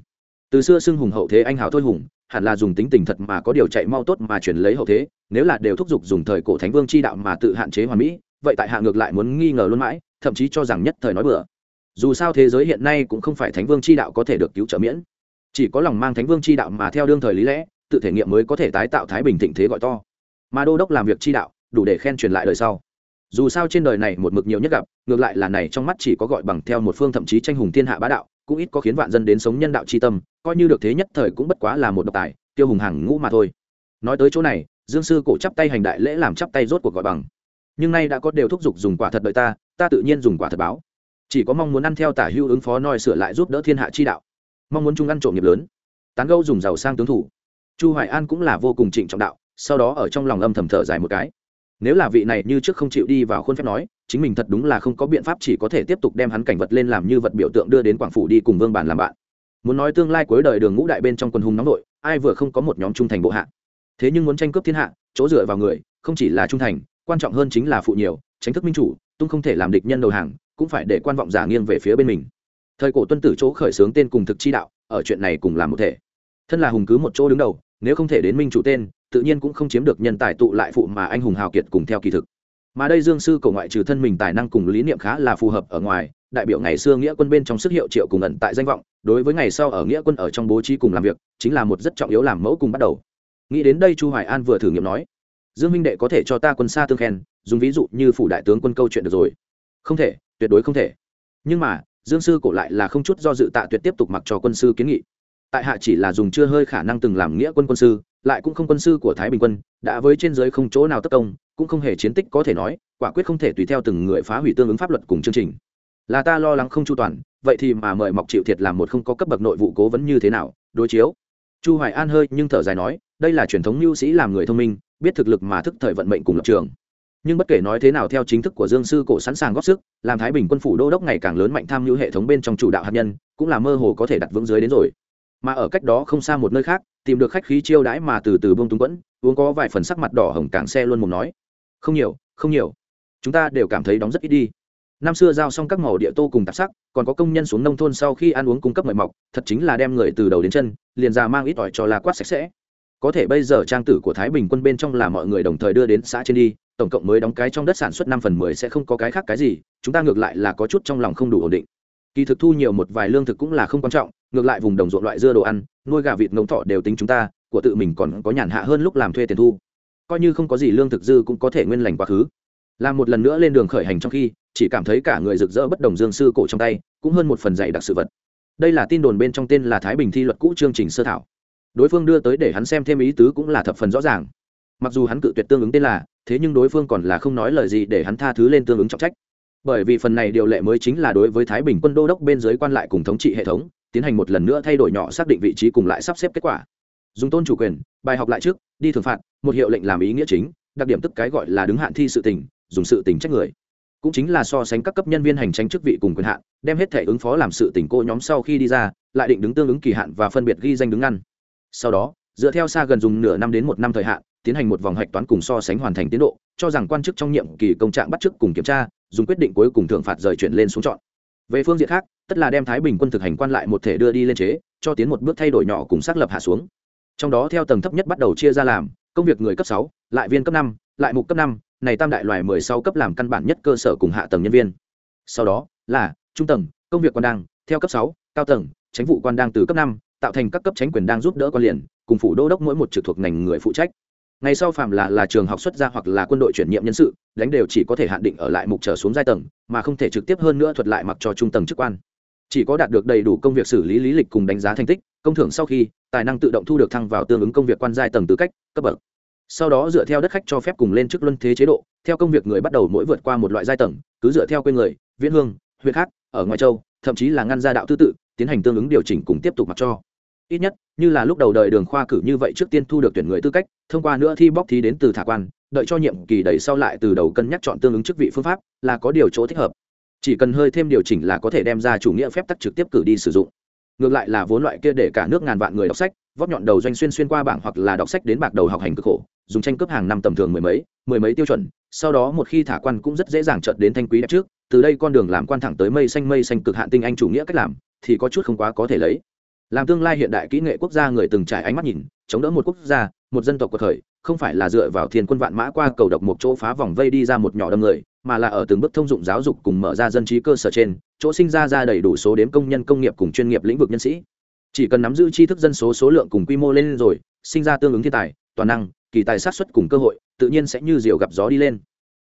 Từ xưa xưng hùng hậu thế anh hào thôi hùng, hẳn là dùng tính tình thật mà có điều chạy mau tốt mà chuyển lấy hậu thế, nếu là đều thúc giục dùng thời cổ thánh vương chi đạo mà tự hạn chế hoàn mỹ, vậy tại hạ ngược lại muốn nghi ngờ luôn mãi, thậm chí cho rằng nhất thời nói bừa. Dù sao thế giới hiện nay cũng không phải thánh vương chi đạo có thể được cứu trợ miễn chỉ có lòng mang thánh vương chi đạo mà theo đương thời lý lẽ, tự thể nghiệm mới có thể tái tạo thái bình thịnh thế gọi to. Mà đô đốc làm việc chi đạo, đủ để khen truyền lại đời sau. Dù sao trên đời này một mực nhiều nhất gặp, ngược lại là này trong mắt chỉ có gọi bằng theo một phương thậm chí tranh hùng thiên hạ bá đạo, cũng ít có khiến vạn dân đến sống nhân đạo c h i tâm, coi như được thế nhất thời cũng bất quá là một độc tài, tiêu hùng hàng ngũ mà thôi. Nói tới chỗ này, dương sư cổ chắp tay hành đại lễ làm chắp tay rốt cuộc gọi bằng. Nhưng nay đã có đều thúc giục dùng quả thật đợi ta ta tự nhiên dùng quả thật báo. Chỉ có mong muốn ăn theo tả hưu ứng phó noi sửa lại giúp đỡ thiên hạ chi đạo mong muốn chung ăn trộm nghiệp lớn. Tán gâu dùng giàu sang tướng thủ. Chu hoài an cũng là vô cùng trịnh trọng đạo, sau đó ở trong lòng âm thầm thở dài một cái. Nếu là vị này như trước không chịu đi vào khuôn phép nói, chính mình thật đúng là không có biện pháp chỉ có thể tiếp tục đem hắn cảnh vật lên làm như vật biểu tượng đưa đến quảng phủ đi cùng vương bản làm bạn. Muốn nói tương lai cuối đời đường ngũ đại bên trong quân hùng nóng nội, ai vừa không có một nhóm trung thành bộ hạ. Thế nhưng muốn tranh cướp thiên hạ, chỗ dựa vào người, không chỉ là trung thành, quan trọng hơn chính là phụ nhiều, tránh thức minh chủ, tung không thể làm địch nhân đầu hàng, cũng phải để quan vọng giả nghiêng về phía bên mình thời cổ tuân tử chỗ khởi xướng tên cùng thực chi đạo, ở chuyện này cùng làm một thể. Thân là hùng cứ một chỗ đứng đầu, nếu không thể đến minh chủ tên, tự nhiên cũng không chiếm được nhân tài tụ lại phụ mà anh hùng hào kiệt cùng theo kỳ thực. Mà đây dương sư cổ ngoại trừ thân mình tài năng cùng lý niệm khá là phù hợp ở ngoài, đại biểu ngày xưa nghĩa quân bên trong sức hiệu triệu cùng ẩn tại danh vọng, đối với ngày sau ở nghĩa quân ở trong bố trí cùng làm việc, chính là một rất trọng yếu làm mẫu cùng bắt đầu. Nghĩ đến đây chu hoài an vừa thử nghiệm nói, dương minh đệ có thể cho ta quân xa tương khen, dùng ví dụ như phủ đại tướng quân câu chuyện được rồi. Không thể, tuyệt đối không thể. Nhưng mà dương sư cổ lại là không chút do dự tạ tuyệt tiếp tục mặc cho quân sư kiến nghị. Tại hạ chỉ là dùng chưa hơi khả năng từng làm nghĩa quân quân sư, lại cũng không quân sư của thái bình quân, đã với trên giới không chỗ nào tất công, cũng không hề chiến tích có thể nói, quả quyết không thể tùy theo từng người phá hủy tương ứng pháp luật cùng chương trình. Là ta lo lắng không chu toàn, vậy thì mà mời mọc chịu thiệt làm một không có cấp bậc nội vụ cố vấn như thế nào, đối chiếu. Chu hoài an hơi nhưng thở dài nói, đây là truyền thống mưu sĩ làm người thông minh, biết thực lực mà thức thời vận mệnh cùng lập trường nhưng bất kể nói thế nào theo chính thức của dương sư cổ sẵn sàng góp sức, làm thái bình quân phủ đô đốc ngày càng lớn mạnh tham mưu hệ thống bên trong chủ đạo hạt nhân, cũng là mơ hồ có thể đặt vững dưới đến rồi. Mà ở cách đó không xa một nơi khác, tìm được khách khí chiêu đãi mà từ từ bông túng quẫn, uống có vài phần sắc mặt đỏ hồng cảng xe luôn mồm nói, không nhiều không nhiều. Chúng ta đều cảm thấy đóng rất ít đi. Năm xưa giao xong các màu địa tô cùng tạp sắc, còn có công nhân xuống nông thôn sau khi ăn uống cung cấp mời mọc, thật chính là đem người từ đầu đến chân, liền ra mang ít ỏi cho là quát sạch sẽ. Có thể bây giờ trang tử của thái bình quân bên trong là mọi người đồng thời đưa đến xã trên đi tổng cộng mới đóng cái trong đất sản xuất năm phần mười sẽ không có cái khác cái gì, chúng ta ngược lại là có chút trong lòng không đủ ổn định. Kỳ thực thu nhiều một vài lương thực cũng là không quan trọng, ngược lại vùng đồng ruộng loại dưa đồ ăn, nuôi gà vịt ngỗng thọ đều tính chúng ta, của tự mình còn có nhàn hạ hơn lúc làm thuê tiền thu. Coi như không có gì lương thực dư cũng có thể nguyên lành quá khứ. Làm một lần nữa lên đường khởi hành trong khi, chỉ cảm thấy cả người rực rỡ bất đồng dương sư cổ trong tay, cũng hơn một phần dạy đặc sự vật. Đây là tin đồn bên trong tên là thái bình thi luật cũ chương trình sơ thảo. Đối phương đưa tới để hắn xem thêm ý tứ cũng là thập phần rõ ràng. Mặc dù hắn cự tuyệt tương ứng tên là thế nhưng đối phương còn là không nói lời gì để hắn tha thứ lên tương ứng trọng trách. Bởi vì phần này điều lệ mới chính là đối với thái bình quân đô đốc bên dưới quan lại cùng thống trị hệ thống, tiến hành một lần nữa thay đổi nhỏ xác định vị trí cùng lại sắp xếp kết quả. Dùng tôn chủ quyền, bài học lại trước, đi thường phạt, một hiệu lệnh làm ý nghĩa chính, đặc điểm tức cái gọi là đứng hạn thi sự tình, dùng sự tình trách người. Cũng chính là so sánh các cấp nhân viên hành tranh chức vị cùng quyền hạn, đem hết thể ứng phó làm sự tình cô nhóm sau khi đi ra, lại định đứng tương ứng kỳ hạn và phân biệt ghi danh đứng ngăn. Sau đó, dựa theo xa gần dùng nửa năm đến một năm thời hạn tiến hành một vòng hạch toán cùng so sánh hoàn thành tiến độ, cho rằng quan chức trong nhiệm kỳ công trạng bắt chức cùng kiểm tra, dùng quyết định cuối cùng thưởng phạt rời chuyển lên xuống chọn. Về phương diện khác, tất là đem thái bình quân thực hành quan lại một thể đưa đi lên chế, cho tiến một bước thay đổi nhỏ cùng xác lập hạ xuống. Trong đó theo tầng thấp nhất bắt đầu chia ra làm, công việc người cấp sáu, lại viên cấp năm, lại mục cấp năm, này tam đại loài mười sáu cấp làm căn bản nhất cơ sở cùng hạ tầng nhân viên. Sau đó, là, trung tầng, công việc quan đang, theo cấp sáu, cao tầng, tránh vụ quan đang từ cấp năm, tạo thành các cấp tránh quyền đang giúp đỡ quan liền, cùng phủ đô đốc mỗi một trực thuộc ngành người phụ trách ngày sau phạm là là trường học xuất gia hoặc là quân đội chuyển nhiệm nhân sự, đánh đều chỉ có thể hạn định ở lại mục trở xuống giai tầng, mà không thể trực tiếp hơn nữa thuật lại mặc cho trung tầng chức quan. Chỉ có đạt được đầy đủ công việc xử lý lý lịch cùng đánh giá thành tích, công thưởng sau khi, tài năng tự động thu được thăng vào tương ứng công việc quan giai tầng tư cách, cấp bậc. Sau đó dựa theo đất khách cho phép cùng lên chức luân thế chế độ, theo công việc người bắt đầu mỗi vượt qua một loại giai tầng, cứ dựa theo quê người, viễn hương, huyện khác, ở ngoài châu, thậm chí là ngăn gia đạo tư tự, tiến hành tương ứng điều chỉnh cùng tiếp tục mặc cho ít nhất, như là lúc đầu đời đường khoa cử như vậy trước tiên thu được tuyển người tư cách, thông qua nữa thi bóc thí đến từ thả quan, đợi cho nhiệm kỳ đầy sau lại từ đầu cân nhắc chọn tương ứng chức vị phương pháp, là có điều chỗ thích hợp. Chỉ cần hơi thêm điều chỉnh là có thể đem ra chủ nghĩa phép tắc trực tiếp cử đi sử dụng. Ngược lại là vốn loại kia để cả nước ngàn vạn người đọc sách, vóc nhọn đầu doanh xuyên xuyên qua bảng hoặc là đọc sách đến bạc đầu học hành cực khổ, dùng tranh cướp hàng năm tầm thường mười mấy mười mấy tiêu chuẩn, sau đó một khi thả quan cũng rất dễ dàng trợt đến thanh quý đẹp trước, từ đây con đường làm quan thẳng tới mây xanh mây xanh cực hạn tinh anh chủ nghĩa cách làm, thì có chút không quá có thể lấy làm tương lai hiện đại kỹ nghệ quốc gia người từng trải ánh mắt nhìn, chống đỡ một quốc gia, một dân tộc cuộc khởi không phải là dựa vào thiên quân vạn mã qua cầu độc một chỗ phá vòng vây đi ra một nhỏ đâm người, mà là ở từng bước thông dụng giáo dục cùng mở ra dân trí cơ sở trên, chỗ sinh ra ra đầy đủ số đếm công nhân công nghiệp cùng chuyên nghiệp lĩnh vực nhân sĩ. Chỉ cần nắm giữ tri thức dân số số lượng cùng quy mô lên rồi, sinh ra tương ứng thiên tài, toàn năng, kỳ tài sát xuất cùng cơ hội, tự nhiên sẽ như diều gặp gió đi lên.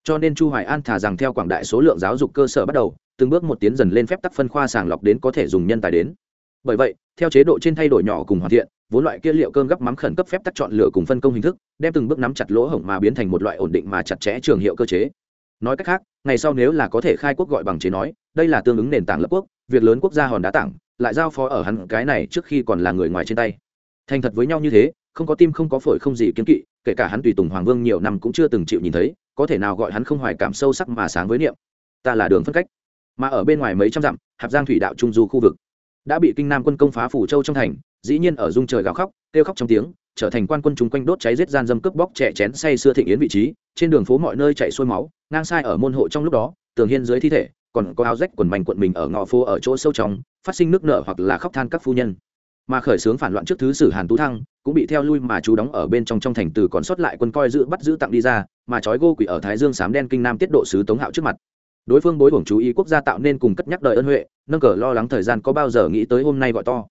Cho nên chu hoài an thả rằng theo quảng đại số lượng giáo dục cơ sở bắt đầu, từng bước một tiến dần lên phép tắc phân khoa sàng lọc đến có thể dùng nhân tài đến. Bởi vậy theo chế độ trên thay đổi nhỏ cùng hoàn thiện, vốn loại kia liệu cơm gấp mắm khẩn cấp phép tắt chọn lựa cùng phân công hình thức, đem từng bước nắm chặt lỗ hổng mà biến thành một loại ổn định mà chặt chẽ trường hiệu cơ chế. Nói cách khác, ngày sau nếu là có thể khai quốc gọi bằng chế nói, đây là tương ứng nền tảng lập quốc, việc lớn quốc gia hòn đá tảng, lại giao phó ở hắn cái này trước khi còn là người ngoài trên tay. Thành thật với nhau như thế, không có tim không có phổi không gì kiến kỵ, kể cả hắn tùy tùng hoàng vương nhiều năm cũng chưa từng chịu nhìn thấy, có thể nào gọi hắn không hoài cảm sâu sắc mà sáng với niệm. Ta là đường phân cách. Mà ở bên ngoài mấy trăm dặm, hạp giang thủy đạo trung du khu vực đã bị kinh nam quân công phá phủ châu trong thành, dĩ nhiên ở dung trời gào khóc, kêu khóc trong tiếng, trở thành quan quân chúng quanh đốt cháy giết gian dâm cướp bóc trẻ chén say xưa thịnh yến vị trí, trên đường phố mọi nơi chạy xuôi máu, ngang sai ở môn hộ trong lúc đó, tường hiên dưới thi thể, còn có áo rách quần mảnh quận mình ở ngõ phố ở chỗ sâu trong, phát sinh nước nở hoặc là khóc than các phu nhân. Mà khởi xướng phản loạn trước thứ sử hàn tú thăng, cũng bị theo lui mà chú đóng ở bên trong trong thành từ còn sót lại quân coi giữ bắt giữ tặng đi ra, mà trói gô quỷ ở thái dương sám đen kinh nam tiết độ sứ tống hạo trước mặt đối phương bối bổng chú ý quốc gia tạo nên cùng cất nhắc đời ân huệ, nâng cờ lo lắng thời gian có bao giờ nghĩ tới hôm nay gọi to.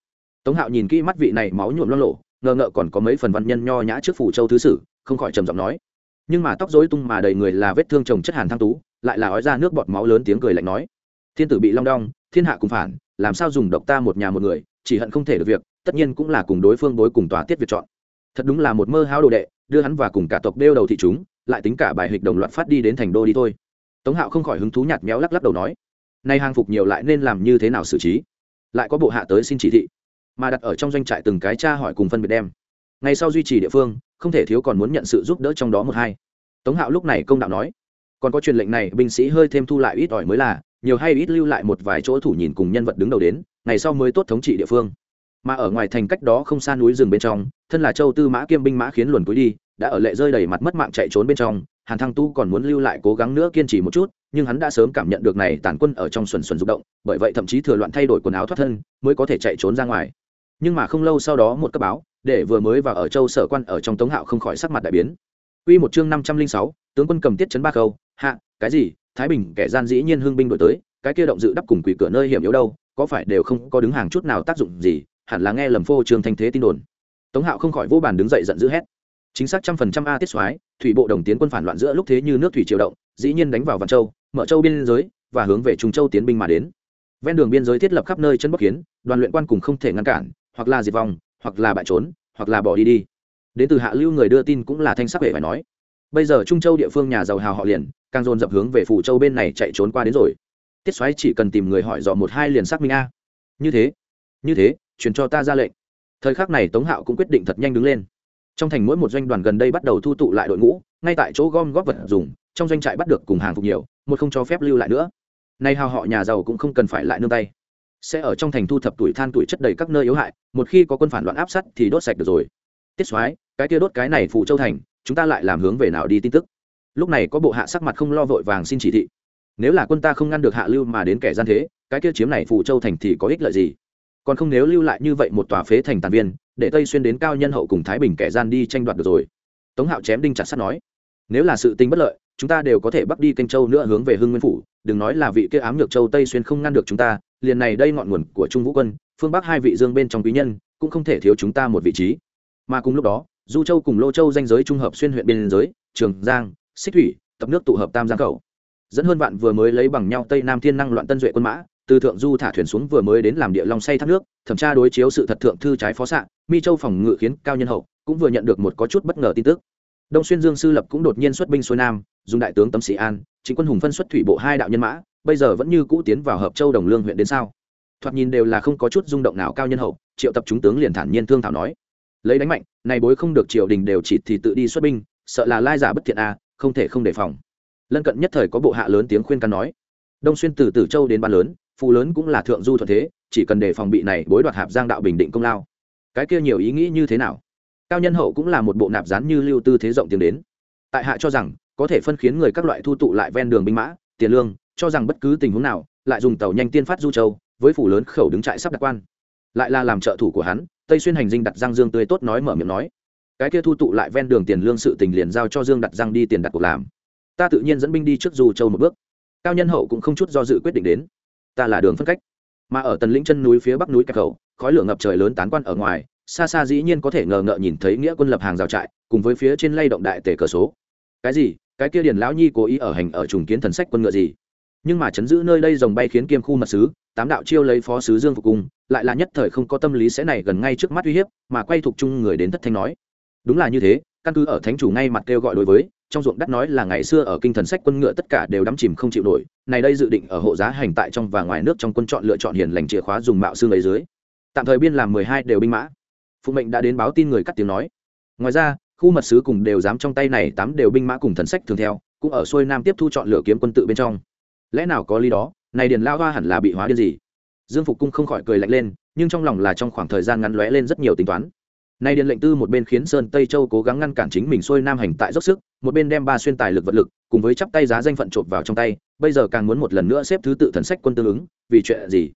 Tống hạo nhìn kỹ mắt vị này máu nhuộm lo lộ ngờ ngợ còn có mấy phần văn nhân nho nhã trước phủ châu thứ sử, không khỏi trầm giọng nói. Nhưng mà tóc rối tung mà đầy người là vết thương chồng chất hàn thăng tú, lại là ói ra nước bọt máu lớn tiếng cười lạnh nói. Thiên tử bị long đong, thiên hạ cùng phản, làm sao dùng độc ta một nhà một người, chỉ hận không thể được việc, tất nhiên cũng là cùng đối phương bối cùng tòa tiết việc chọn. Thật đúng là một mơ hao đồ đệ, đưa hắn và cùng cả tộc đeo đầu thị chúng, lại tính cả bài hịch đồng loạt phát đi đến thành đô đi thôi tống hạo không khỏi hứng thú nhạt méo lắc lắc đầu nói, nay hàng phục nhiều lại nên làm như thế nào xử trí? Lại có bộ hạ tới xin chỉ thị, mà đặt ở trong doanh trại từng cái cha hỏi cùng phân biệt đem. Ngay sau duy trì địa phương, không thể thiếu còn muốn nhận sự giúp đỡ trong đó một hai. Tống hạo lúc này công đạo nói, còn có truyền lệnh này, binh sĩ hơi thêm thu lại ít ỏi mới là, nhiều hay ít lưu lại một vài chỗ thủ nhìn cùng nhân vật đứng đầu đến, ngày sau mới tốt thống trị địa phương. Mà ở ngoài thành cách đó không xa núi rừng bên trong, thân là châu tư mã kiêm binh mã khiến luồn cuối đi, đã ở lệ rơi đầy mặt mất mạng chạy trốn bên trong hàn thăng tu còn muốn lưu lại cố gắng nữa kiên trì một chút nhưng hắn đã sớm cảm nhận được này tàn quân ở trong xuẩn xuẩn rụng động bởi vậy thậm chí thừa loạn thay đổi quần áo thoát thân mới có thể chạy trốn ra ngoài nhưng mà không lâu sau đó một cấp báo để vừa mới vào ở châu sở quan ở trong tống hạo không khỏi sắc mặt đại biến Quy một chương năm trăm linh sáu, tướng quân cầm tiết chấn ba câu, hạ, cái gì? Thái Bình kẻ gian dĩ nhiên hưng binh đổi tới, cái kia động dự đắp cùng quỷ cửa nơi hiểm yếu đâu, có phải đều không có đứng hàng chút nào tác dụng gì, hẳn là nghe lầm phô trương thanh thế tin đồn. Tống Hạo không khỏi vô bàn đứng dậy giận dữ hét. Chính xác trăm phần trăm a tiết soái, thủy bộ đồng tiến quân phản loạn giữa lúc thế như nước thủy triều động, dĩ nhiên đánh vào Vạn Châu, mở Châu biên giới và hướng về Trung Châu tiến binh mà đến. Ven đường biên giới thiết lập khắp nơi chân bắc kiến, đoàn luyện quan cùng không thể ngăn cản, hoặc là diệt vong, hoặc là bại trốn, hoặc là bỏ đi đi. Đến từ hạ lưu người đưa tin cũng là thanh sắc hệ phải nói. Bây giờ trung châu địa phương nhà giàu hào họ liền càng dồn dập hướng về phủ châu bên này chạy trốn qua đến rồi. Tiết xoáy chỉ cần tìm người hỏi dò một hai liền xác minh a. Như thế như thế truyền cho ta ra lệnh. Thời khắc này tống hạo cũng quyết định thật nhanh đứng lên trong thành mỗi một doanh đoàn gần đây bắt đầu thu tụ lại đội ngũ, ngay tại chỗ gom góp vật dùng, trong doanh trại bắt được cùng hàng phục nhiều, một không cho phép lưu lại nữa. Nay hào họ nhà giàu cũng không cần phải lại nương tay. Sẽ ở trong thành thu thập tuổi than tuổi chất đầy các nơi yếu hại, một khi có quân phản loạn áp sát thì đốt sạch được rồi. Tiết soái, cái kia đốt cái này phụ châu thành, chúng ta lại làm hướng về nào đi tin tức? Lúc này có bộ hạ sắc mặt không lo vội vàng xin chỉ thị. Nếu là quân ta không ngăn được hạ lưu mà đến kẻ gian thế, cái kia chiếm này phụ châu thành thì có ích lợi gì? Còn không nếu lưu lại như vậy một tòa phế thành tàn viên, để tây xuyên đến cao nhân hậu cùng thái bình kẻ gian đi tranh đoạt được rồi. Tống hạo chém đinh chặt sắt nói. Nếu là sự tình bất lợi, chúng ta đều có thể bắt đi kênh châu nữa hướng về hưng nguyên phủ, đừng nói là vị kia ám nhược châu tây xuyên không ngăn được chúng ta, liền này đây ngọn nguồn của trung vũ quân, phương bắc hai vị dương bên trong quý nhân, cũng không thể thiếu chúng ta một vị trí. Mà cùng lúc đó, du châu cùng lô châu danh giới trung hợp xuyên huyện biên giới, trường giang, xích thủy, tập nước tụ hợp tam giang khẩu dẫn hơn vạn vừa mới lấy bằng nhau tây nam thiên năng loạn tân duệ quân mã từ thượng du thả thuyền xuống vừa mới đến làm địa long say thác nước, thẩm tra đối chiếu sự thật thượng thư trái phó xạ, mi châu phòng ngự khiến cao nhân hậu cũng vừa nhận được một có chút bất ngờ tin tức. Đông xuyên dương sư lập cũng đột nhiên xuất binh xuôi nam, dùng đại tướng tấm sĩ an, chính quân hùng phân xuất thủy bộ hai đạo nhân mã, bây giờ vẫn như cũ tiến vào hợp châu đồng lương huyện đến sao? Thoạt nhìn đều là không có chút rung động nào cao nhân hậu, triệu tập chúng tướng liền thản nhiên thương thảo nói. Lấy đánh mạnh, này bối không được triều đình đều chỉ thì tự đi xuất binh, sợ là lai giả bất thiện a, không thể không đề phòng. Lân cận nhất thời có bộ hạ lớn tiếng khuyên can nói. Đông xuyên từ tử châu đến ban lớn phù lớn cũng là thượng du thuận thế, chỉ cần để phòng bị này bối đoạt hạp giang đạo bình định công lao. Cái kia nhiều ý nghĩ như thế nào? Cao nhân hậu cũng là một bộ nạp rán như lưu tư thế rộng tiếng đến. Tại hạ cho rằng, có thể phân khiến người các loại thu tụ lại ven đường binh mã, tiền lương, cho rằng bất cứ tình huống nào, lại dùng tàu nhanh tiên phát du châu, với phủ lớn khẩu đứng trại sắp đặt quan. Lại là làm trợ thủ của hắn, tây xuyên hành dinh đặt giang dương tươi tốt nói mở miệng nói. Cái kia thu tụ lại ven đường tiền lương sự tình liền giao cho dương đặt giang đi tiền đặt cuộc làm. Ta tự nhiên dẫn binh đi trước du châu một bước. Cao nhân hậu cũng không chút do dự quyết định đến ta là đường phân cách. Mà ở tần lĩnh chân núi phía bắc núi cạch khẩu, khói lửa ngập trời lớn tán quan ở ngoài, xa xa dĩ nhiên có thể ngờ ngợ nhìn thấy nghĩa quân lập hàng rào trại, cùng với phía trên lay động đại tể cờ số. Cái gì? Cái kia điền lão nhi cố ý ở hành ở trùng kiến thần sách quân ngựa gì? Nhưng mà chấn giữ nơi đây dòng bay khiến kiêm khu mật sứ, tám đạo chiêu lấy phó sứ dương phục cung, lại là nhất thời không có tâm lý sẽ này gần ngay trước mắt uy hiếp, mà quay thuộc chung người đến thất thanh nói. Đúng là như thế, căn cứ ở thánh chủ ngay mặt kêu gọi đối với trong ruộng đất nói là ngày xưa ở kinh thần sách quân ngựa tất cả đều đắm chìm không chịu nổi, này đây dự định ở hộ giá hành tại trong và ngoài nước trong quân chọn lựa chọn hiền lành chìa khóa dùng mạo xương lấy dưới. Tạm thời biên làm mười hai đều binh mã. Phụ mệnh đã đến báo tin người cắt tiếng nói. Ngoài ra, khu mật sứ cùng đều dám trong tay này tám đều binh mã cùng thần sách thường theo, cũng ở xuôi nam tiếp thu chọn lựa kiếm quân tự bên trong. Lẽ nào có lý đó, này điền lao hoa hẳn là bị hóa điên gì? Dương phục cung không khỏi cười lạnh lên, nhưng trong lòng là trong khoảng thời gian ngắn lóe lên rất nhiều tính toán nay điện lệnh tư một bên khiến sơn tây châu cố gắng ngăn cản chính mình xuôi nam hành tại dốc sức, một bên đem ba xuyên tài lực vật lực cùng với chắp tay giá danh phận trộm vào trong tay, bây giờ càng muốn một lần nữa xếp thứ tự thần sách quân tương ứng, vì chuyện gì?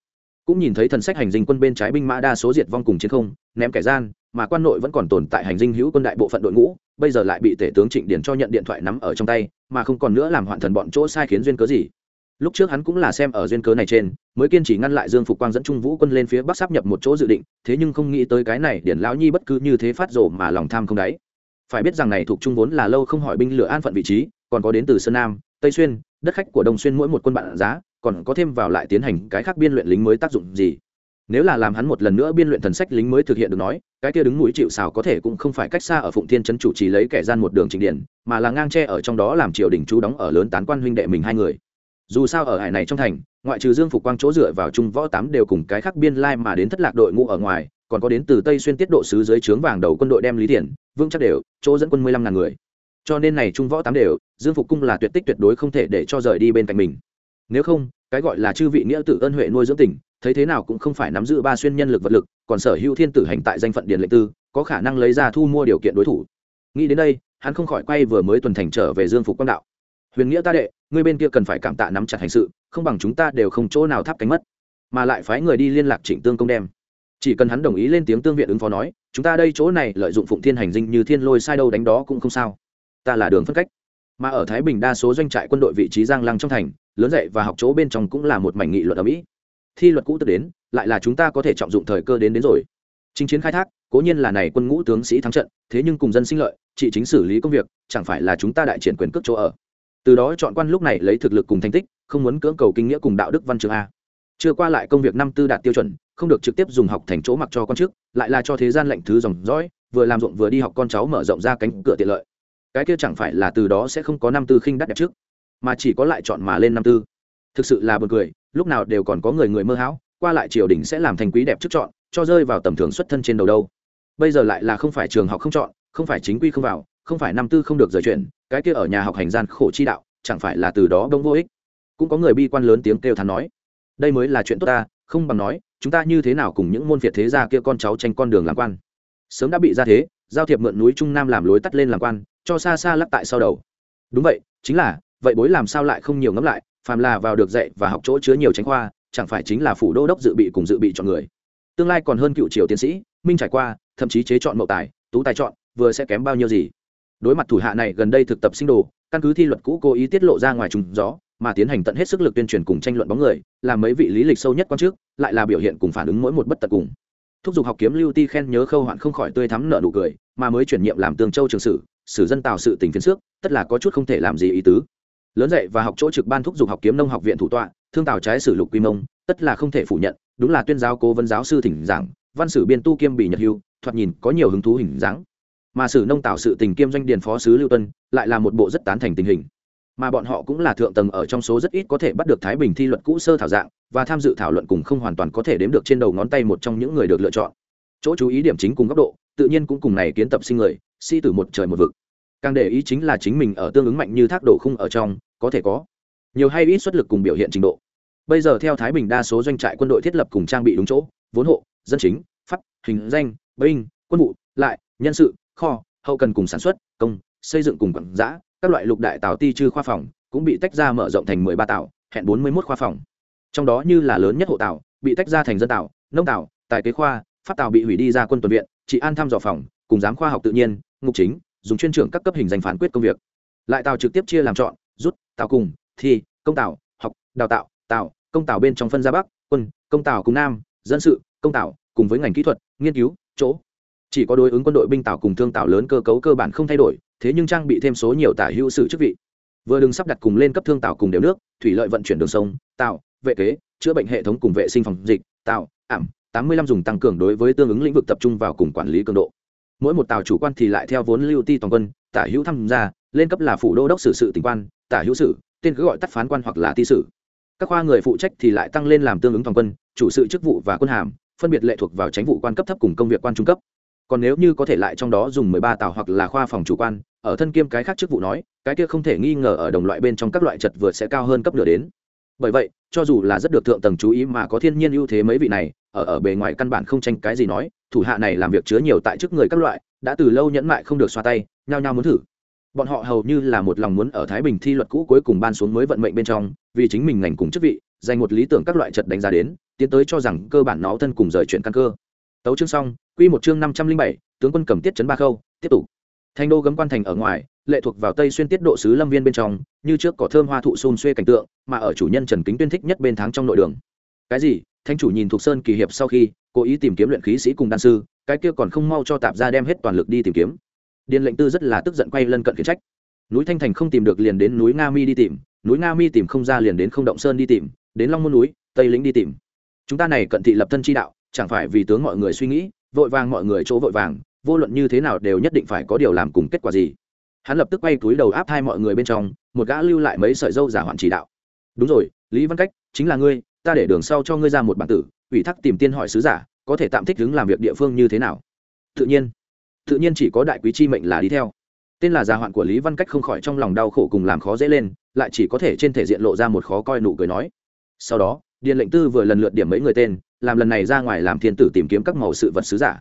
Cũng nhìn thấy thần sách hành dinh quân bên trái binh mã đa số diệt vong cùng chiến không, ném kẻ gian, mà quan nội vẫn còn tồn tại hành dinh hữu quân đại bộ phận đội ngũ, bây giờ lại bị tể tướng trịnh điển cho nhận điện thoại nắm ở trong tay, mà không còn nữa làm hoạn thần bọn chỗ sai khiến duyên cớ gì? Lúc trước hắn cũng là xem ở duyên cớ này trên, mới kiên trì ngăn lại dương phục quang dẫn trung vũ quân lên phía bắc sắp nhập một chỗ dự định, thế nhưng không nghĩ tới cái này điển lão nhi bất cứ như thế phát rộ mà lòng tham không đáy. Phải biết rằng này thuộc trung vốn là lâu không hỏi binh lửa an phận vị trí, còn có đến từ sơn nam, tây xuyên, đất khách của đông xuyên mỗi một quân bạn giá, còn có thêm vào lại tiến hành cái khác biên luyện lính mới tác dụng gì. Nếu là làm hắn một lần nữa biên luyện thần sách lính mới thực hiện được nói, cái kia đứng mũi chịu xào có thể cũng không phải cách xa ở phụng thiên trấn chủ trì lấy kẻ gian một đường trình điển, mà là ngang tre ở trong đó làm triều đình chú đóng ở lớn tán quan huynh đệ mình hai người dù sao ở hải này trong thành, ngoại trừ dương phục quang chỗ dựa vào trung võ tám đều cùng cái khác biên lai mà đến thất lạc đội ngũ ở ngoài, còn có đến từ tây xuyên tiết độ sứ dưới trướng vàng đầu quân đội đem lý thiển, vương chắc đều, chỗ dẫn quân mười lăm ngàn người. Cho nên này trung võ tám đều, dương phục cung là tuyệt tích tuyệt đối không thể để cho rời đi bên cạnh mình. Nếu không, cái gọi là chư vị nghĩa tử ân huệ nuôi dưỡng tỉnh, thấy thế nào cũng không phải nắm giữ ba xuyên nhân lực vật lực, còn sở hữu thiên tử hành tại danh phận điện lệnh tư, có khả năng lấy ra thu mua điều kiện đối thủ. Nghĩ đến đây, hắn không khỏi quay vừa mới tuần thành trở về dương phục quang đạo huyền nghĩa ta đệ, ngươi bên kia cần phải cảm tạ nắm chặt hành sự, không bằng chúng ta đều không chỗ nào thắp cánh mất. Mà lại phái người đi liên lạc trịnh tương công đem. Chỉ cần hắn đồng ý lên tiếng tương viện ứng phó nói, chúng ta đây chỗ này lợi dụng phụng thiên hành dinh như thiên lôi sai đâu đánh đó cũng không sao. Ta là đường phân cách. Mà ở thái bình đa số doanh trại quân đội vị trí giang lăng trong thành, lớn dậy và học chỗ bên trong cũng là một mảnh nghị luật ở mỹ. Thi luật cũ tức đến, lại là chúng ta có thể trọng dụng thời cơ đến đến rồi. Chính chiến khai thác, cố nhiên là này quân ngũ tướng sĩ thắng trận, thế nhưng cùng dân sinh lợi chỉ chính xử lý công việc, chẳng phải là chúng ta đại triển quyền cước chỗ ở từ đó chọn quan lúc này lấy thực lực cùng thành tích, không muốn cưỡng cầu kinh nghĩa cùng đạo đức văn trường a. Chưa qua lại công việc năm tư đạt tiêu chuẩn, không được trực tiếp dùng học thành chỗ mặc cho con trước, lại là cho thế gian lệnh thứ dòng dõi, vừa làm ruộng vừa đi học con cháu mở rộng ra cánh cửa tiện lợi. Cái kia chẳng phải là từ đó sẽ không có năm tư khinh đắt đẹp trước, mà chỉ có lại chọn mà lên năm tư. Thực sự là b u ồ n cười, lúc nào đều còn có người người mơ hão, qua lại triều đình sẽ làm thành quý đẹp trước chọn, cho rơi vào tầm thường xuất thân trên đầu đâu. Bây giờ lại là không phải trường học không chọn, không phải chính quy không vào, không phải năm tư không được rời chuyển cái kia ở nhà học hành gian khổ chi đạo, chẳng phải là từ đó đông vô ích? Cũng có người bi quan lớn tiếng kêu thán nói, đây mới là chuyện tốt ta, không bằng nói, chúng ta như thế nào cùng những môn việt thế gia kia con cháu tranh con đường làm quan? Sớm đã bị ra thế, giao thiệp mượn núi trung nam làm lối tắt lên làm quan, cho xa xa lắc tại sau đầu. Đúng vậy, chính là, vậy bối làm sao lại không nhiều ngẫm lại, phàm là vào được dạy và học chỗ chứa nhiều tránh khoa, chẳng phải chính là phủ đô đốc dự bị cùng dự bị chọn người? Tương lai còn hơn cựu triều tiến sĩ, minh trải qua, thậm chí chế chọn mậu tài, tú tài chọn, vừa sẽ kém bao nhiêu gì? Đối mặt thủ hạ này gần đây thực tập sinh đồ, căn cứ thi luật cũ cố ý tiết lộ ra ngoài trùng gió, mà tiến hành tận hết sức lực tuyên truyền cùng tranh luận bóng người, làm mấy vị lý lịch sâu nhất quan trước, lại là biểu hiện cùng phản ứng mỗi một bất tật cùng. Thúc giục học kiếm lưu ti khen nhớ khâu hoạn không khỏi tươi thắm nợ nụ cười, mà mới chuyển nhiệm làm tường châu trường sử sử dân tạo sự tình phiến xước, tất là có chút không thể làm gì ý tứ. Lớn dạy và học chỗ trực ban thúc giục học kiếm nông học viện thủ tọa, thương tạo trái sử lục quy mông, tất là không thể phủ nhận, đúng là tuyên giáo cố vấn giáo sư thỉnh giảng, văn sử biên tu kiêm bị nhật hưu, thoạt nhìn có nhiều hứng thú hình dáng mà sử nông tạo sự tình kiêm doanh điền phó sứ lưu tuân lại là một bộ rất tán thành tình hình. Mà bọn họ cũng là thượng tầng ở trong số rất ít có thể bắt được thái bình thi luật cũ sơ thảo dạng, và tham dự thảo luận cùng không hoàn toàn có thể đếm được trên đầu ngón tay một trong những người được lựa chọn. Chỗ chú ý điểm chính cùng góc độ, tự nhiên cũng cùng này kiến tập sinh người, si từ một trời một vực. Càng để ý chính là chính mình ở tương ứng mạnh như thác độ khung ở trong, có thể có nhiều hay ít xuất lực cùng biểu hiện trình độ. Bây giờ theo thái bình đa số doanh trại quân đội thiết lập cùng trang bị đúng chỗ, vốn hộ, dân chính, pháp, hình danh, binh, quân vụ, lại, nhân sự kho, hậu cần cùng sản xuất, công, xây dựng cùng quảng giã các loại lục đại tàu ti chư khoa phòng cũng bị tách ra mở rộng thành mười ba tàu hẹn bốn mươi một khoa phòng. Trong đó như là lớn nhất hộ tàu bị tách ra thành dân tàu nông tàu tài kế khoa, pháp tàu bị hủy đi ra quân tuần viện, trị an thăm dò phòng, cùng giám khoa học tự nhiên, ngục chính, dùng chuyên trưởng các cấp hình danh phán quyết công việc. Lại tàu trực tiếp chia làm chọn, rút tàu cùng, thi, công tàu học, đào tạo tàu công tàu bên trong phân ra bắc, quân, công tàu cùng nam, dân sự, công tàu cùng với ngành kỹ thuật, nghiên cứu, chỗ chỉ có đối ứng quân đội binh tàu cùng thương tàu lớn cơ cấu cơ bản không thay đổi, thế nhưng trang bị thêm số nhiều tả hữu sự chức vị. Vừa đừng sắp đặt cùng lên cấp thương tàu cùng đều nước, thủy lợi vận chuyển đường sông tạo vệ kế, chữa bệnh hệ thống cùng vệ sinh phòng dịch tạo ảm, tám mươi lăm dùng tăng cường đối với tương ứng lĩnh vực tập trung vào cùng quản lý cường độ. Mỗi một tàu chủ quan thì lại theo vốn lưu ti toàn quân, tả hữu tham gia, lên cấp là phủ đô đốc xử sự tỉnh quan, tả hữu sử tên cứ gọi tắt phán quan hoặc là ti sử các khoa người phụ trách thì lại tăng lên làm tương ứng toàn quân, chủ sự chức vụ và quân hàm, phân biệt lệ thuộc vào tránh vụ quan cấp thấp cùng công việc quan trung cấp còn nếu như có thể lại trong đó dùng mười ba tàu hoặc là khoa phòng chủ quan, ở thân kiêm cái khác chức vụ nói, cái kia không thể nghi ngờ ở đồng loại bên trong các loại trật vượt sẽ cao hơn cấp nửa đến. Bởi vậy, cho dù là rất được thượng tầng chú ý mà có thiên nhiên ưu thế mấy vị này, ở ở bề ngoài căn bản không tranh cái gì nói, thủ hạ này làm việc chứa nhiều tại chức người các loại, đã từ lâu nhẫn mại không được xoa tay, nhao nhao muốn thử. Bọn họ hầu như là một lòng muốn ở thái bình thi luật cũ cuối cùng ban xuống mới vận mệnh bên trong, vì chính mình ngành cùng chức vị, dành một lý tưởng các loại chật đánh giá đến, tiến tới cho rằng cơ bản nó thân cùng rời chuyện căn cơ tấu chương xong, quy một chương năm trăm linh bảy, tướng quân cầm tiết chấn ba khâu, tiếp tục. Thành đô gấm quan thành ở ngoài, lệ thuộc vào tây xuyên tiết độ sứ lâm viên bên trong, như trước có thơm hoa thụ xôn xuê cảnh tượng, mà ở chủ nhân trần kính tuyên thích nhất bên tháng trong nội đường. Cái gì? Thanh chủ nhìn thuộc sơn kỳ hiệp sau khi, cố ý tìm kiếm luyện khí sĩ cùng đan sư, cái kia còn không mau cho tạp ra đem hết toàn lực đi tìm kiếm. Điền lệnh tư rất là tức giận quay lân cận khiển trách. Núi thanh thành không tìm được liền đến núi nga mi đi tìm, núi nga mi tìm không ra liền đến không động sơn đi tìm, đến long môn núi, tây lĩnh đi tìm. Chúng ta này cận thị lập thân chi đạo chẳng phải vì tướng mọi người suy nghĩ, vội vàng mọi người chỗ vội vàng, vô luận như thế nào đều nhất định phải có điều làm cùng kết quả gì. Hắn lập tức quay túi đầu áp hai mọi người bên trong, một gã lưu lại mấy sợi dâu giả hoạn chỉ đạo. Đúng rồi, lý văn cách, chính là ngươi, ta để đường sau cho ngươi ra một bản tử, ủy thác tìm tiên hỏi sứ giả, có thể tạm thích ứng làm việc địa phương như thế nào? Tự nhiên tự nhiên chỉ có đại quý chi mệnh là đi theo. Tên là gia hoạn của lý văn cách không khỏi trong lòng đau khổ cùng làm khó dễ lên, lại chỉ có thể trên thể diện lộ ra một khó coi nụ cười nói. Sau đó điện lệnh tư vừa lần lượt điểm mấy người tên, làm lần này ra ngoài làm thiên tử tìm kiếm các màu sự vật sứ giả.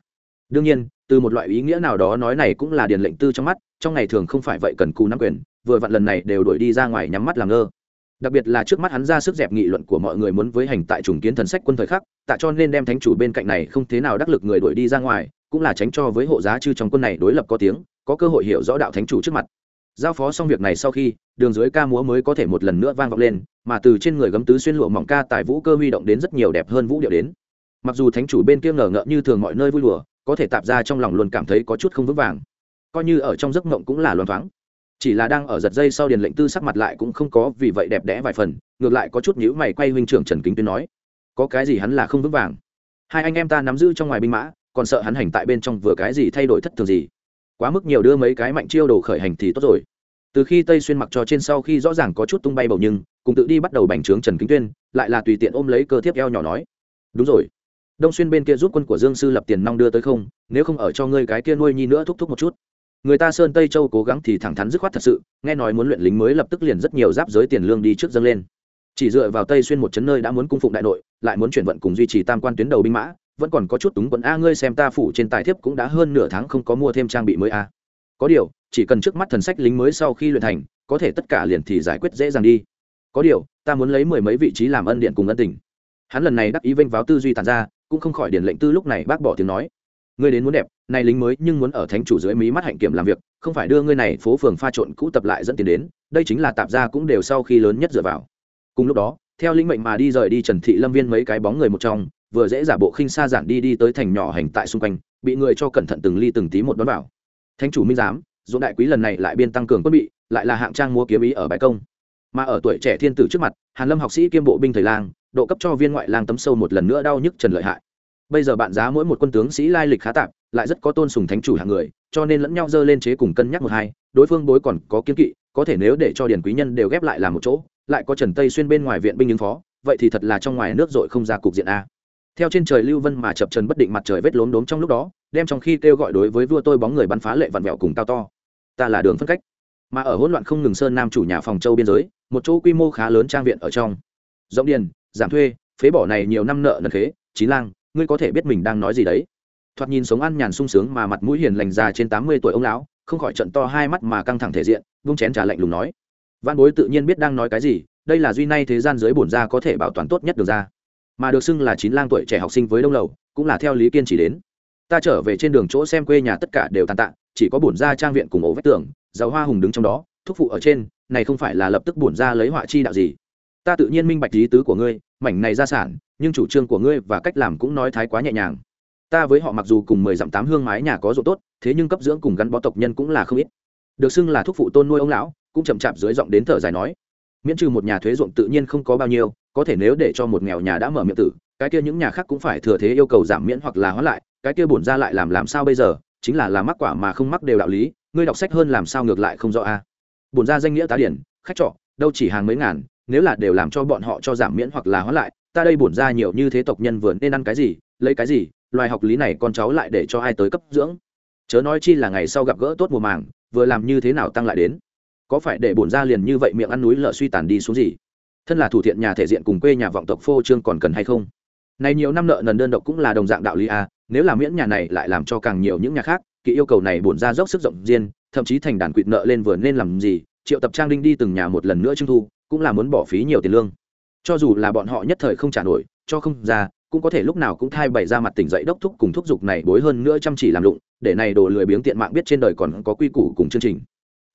Đương nhiên, từ một loại ý nghĩa nào đó nói này cũng là điền lệnh tư trong mắt, trong ngày thường không phải vậy cần cù nắm quyền, vừa vặn lần này đều đuổi đi ra ngoài nhắm mắt làm ngơ. Đặc biệt là trước mắt hắn ra sức dẹp nghị luận của mọi người muốn với hành tại trùng kiến thần sách quân thời khắc, tạ cho nên đem thánh chủ bên cạnh này không thế nào đắc lực người đuổi đi ra ngoài, cũng là tránh cho với hộ giá chư trong quân này đối lập có tiếng, có cơ hội hiểu rõ đạo thánh chủ trước mặt giao phó xong việc này sau khi, đường dưới ca múa mới có thể một lần nữa vang vọng lên, mà từ trên người gấm tứ xuyên lụa mỏng ca tài vũ cơ huy động đến rất nhiều đẹp hơn vũ điệu đến. Mặc dù thánh chủ bên kia ngờ ngợ như thường mọi nơi vui lùa có thể tạp ra trong lòng luôn cảm thấy có chút không vững vàng. Coi như ở trong giấc mộng cũng là loan thoáng. Chỉ là đang ở giật dây sau điền lệnh tư sắc mặt lại cũng không có vì vậy đẹp đẽ vài phần, ngược lại có chút nhữ mày quay huynh trưởng trần kính tuyên nói, có cái gì hắn là không vững vàng? Hai anh em ta nắm giữ trong ngoài binh mã, còn sợ hắn hành tại bên trong vừa cái gì thay đổi thất thường gì? Quá mức nhiều đưa mấy cái mạnh chiêu đồ khởi hành thì tốt rồi. Từ khi tây xuyên mặc cho trên sau khi rõ ràng có chút tung bay bầu nhưng, cùng tự đi bắt đầu bành trướng trần kính tuyên, lại là tùy tiện ôm lấy cơ thiếp eo nhỏ nói, đúng rồi. Đông xuyên bên kia giúp quân của dương sư lập tiền nong đưa tới không? Nếu không ở cho ngươi cái kia nuôi nhi nữa thúc thúc một chút. Người ta sơn tây châu cố gắng thì thẳng thắn dứt khoát thật sự, nghe nói muốn luyện lính mới lập tức liền rất nhiều giáp giới tiền lương đi trước dâng lên. Chỉ dựa vào tây xuyên một chấn nơi đã muốn cung phụng đại nội, lại muốn chuyển vận cùng duy trì tam quan tuyến đầu binh mã vẫn còn có chút túng quần a, ngươi xem ta phủ trên tài thiếp cũng đã hơn nửa tháng không có mua thêm trang bị mới a. Có điều, chỉ cần trước mắt thần sách lính mới sau khi luyện thành, có thể tất cả liền thì giải quyết dễ dàng đi. Có điều, ta muốn lấy mười mấy vị trí làm ân điện cùng ân tình. Hắn lần này đắc ý vênh váo tư duy tàn ra, cũng không khỏi điển lệnh tư lúc này bác bỏ tiếng nói. Ngươi đến muốn đẹp này lính mới nhưng muốn ở thánh chủ dưới mí mắt hạnh kiểm làm việc, không phải đưa ngươi này phố phường pha trộn cũ tập lại dẫn tiền đến, đây chính là tạp gia cũng đều sau khi lớn nhất dựa vào. Cùng lúc đó, theo lĩnh mệnh mà đi rời đi trần thị lâm viên mấy cái bóng người một trong vừa dễ giả bộ khinh xa giản đi đi tới thành nhỏ hành tại xung quanh, bị người cho cẩn thận từng ly từng tí một đón bảo thánh chủ minh giám dỗ đại quý lần này lại biên tăng cường quân bị, lại là hạng trang mua kiếm ý ở bãi công. Mà ở tuổi trẻ thiên tử trước mặt, hàn lâm học sĩ kiêm bộ binh thầy lang, độ cấp cho viên ngoại lang tấm sâu một lần nữa đau nhức trần lợi hại. Bây giờ bạn giá mỗi một quân tướng sĩ lai lịch khá tạp, lại rất có tôn sùng thánh chủ hạng người, cho nên lẫn nhau dơ lên chế cùng cân nhắc một hai, đối phương bối còn có kiên kỵ, có thể nếu để cho điền quý nhân đều ghép lại làm một chỗ, lại có trần tây xuyên bên ngoài viện binh ứng phó, vậy thì thật là trong ngoài nước dội không ra cục diện a theo trên trời lưu vân mà chập trần bất định mặt trời vết lốm đốm trong lúc đó, đem trong khi kêu gọi đối với vua tôi bóng người bắn phá lệ vặn vẹo cùng cao to. Ta là đường phân cách. Mà ở hỗn loạn không ngừng sơn nam chủ nhà phòng châu biên giới, một chỗ quy mô khá lớn trang viện ở trong. Rộng điền, giảm thuê, phế bỏ này nhiều năm nợ nần khế trí lang, ngươi có thể biết mình đang nói gì đấy. Thoạt nhìn sống ăn nhàn sung sướng mà mặt mũi hiền lành già trên tám mươi tuổi ông lão, không khỏi trận to hai mắt mà căng thẳng thể diện, vung chén trà lạnh lùng nói. Văn bối tự nhiên biết đang nói cái gì, đây là duy nay thế gian dưới bổn ra có thể bảo toàn tốt nhất được ra mà được xưng là chín lang tuổi trẻ học sinh với đông lầu, cũng là theo lý kiên chỉ đến. Ta trở về trên đường chỗ xem quê nhà tất cả đều tàn tạ, chỉ có bổn ra trang viện cùng ổ vách tường giàu hoa hùng đứng trong đó, thúc phụ ở trên, này không phải là lập tức bổn ra lấy họa chi đạo gì. Ta tự nhiên minh bạch lý tứ của ngươi, mảnh này gia sản, nhưng chủ trương của ngươi và cách làm cũng nói thái quá nhẹ nhàng. Ta với họ mặc dù cùng mười dặm tám hương mái nhà có ruộng tốt, thế nhưng cấp dưỡng cùng gắn bó tộc nhân cũng là không ít. Được xưng là thúc phụ tôn nuôi ông lão, cũng chậm chạp dưới giọng đến thở dài nói. Miễn trừ một nhà thuế ruộng tự nhiên không có bao nhiêu có thể nếu để cho một nghèo nhà đã mở miệng tử, cái kia những nhà khác cũng phải thừa thế yêu cầu giảm miễn hoặc là hóa lại, cái kia bổn ra lại làm làm sao bây giờ, chính là làm mắc quả mà không mắc đều đạo lý, ngươi đọc sách hơn làm sao ngược lại không rõ a. Bổn ra danh nghĩa tá điển, khách trọ, đâu chỉ hàng mấy ngàn, nếu là đều làm cho bọn họ cho giảm miễn hoặc là hóa lại, ta đây bổn ra nhiều như thế tộc nhân vừa nên ăn cái gì, lấy cái gì, loài học lý này con cháu lại để cho ai tới cấp dưỡng. Chớ nói chi là ngày sau gặp gỡ tốt mùa màng, vừa làm như thế nào tăng lại đến? Có phải để bổn ra liền như vậy miệng ăn núi lợ suy tàn đi xuống gì? Thân là thủ thiện nhà thể diện cùng quê nhà vọng tộc phô trương còn cần hay không? Này nhiều năm nợ nần đơn độc cũng là đồng dạng đạo lý a, nếu là miễn nhà này lại làm cho càng nhiều những nhà khác, kỵ yêu cầu này bổn ra dốc sức rộng riêng, thậm chí thành đàn quỵt nợ lên vừa nên làm gì, triệu tập trang đinh đi từng nhà một lần nữa trưng thu, cũng là muốn bỏ phí nhiều tiền lương. Cho dù là bọn họ nhất thời không trả nổi, cho không ra, cũng có thể lúc nào cũng thay bày ra mặt tỉnh dậy đốc thúc cùng thúc giục này bối hơn nữa chăm chỉ làm lụng, để này đồ lười biếng tiện mạng biết trên đời còn có quy củ cùng chương trình.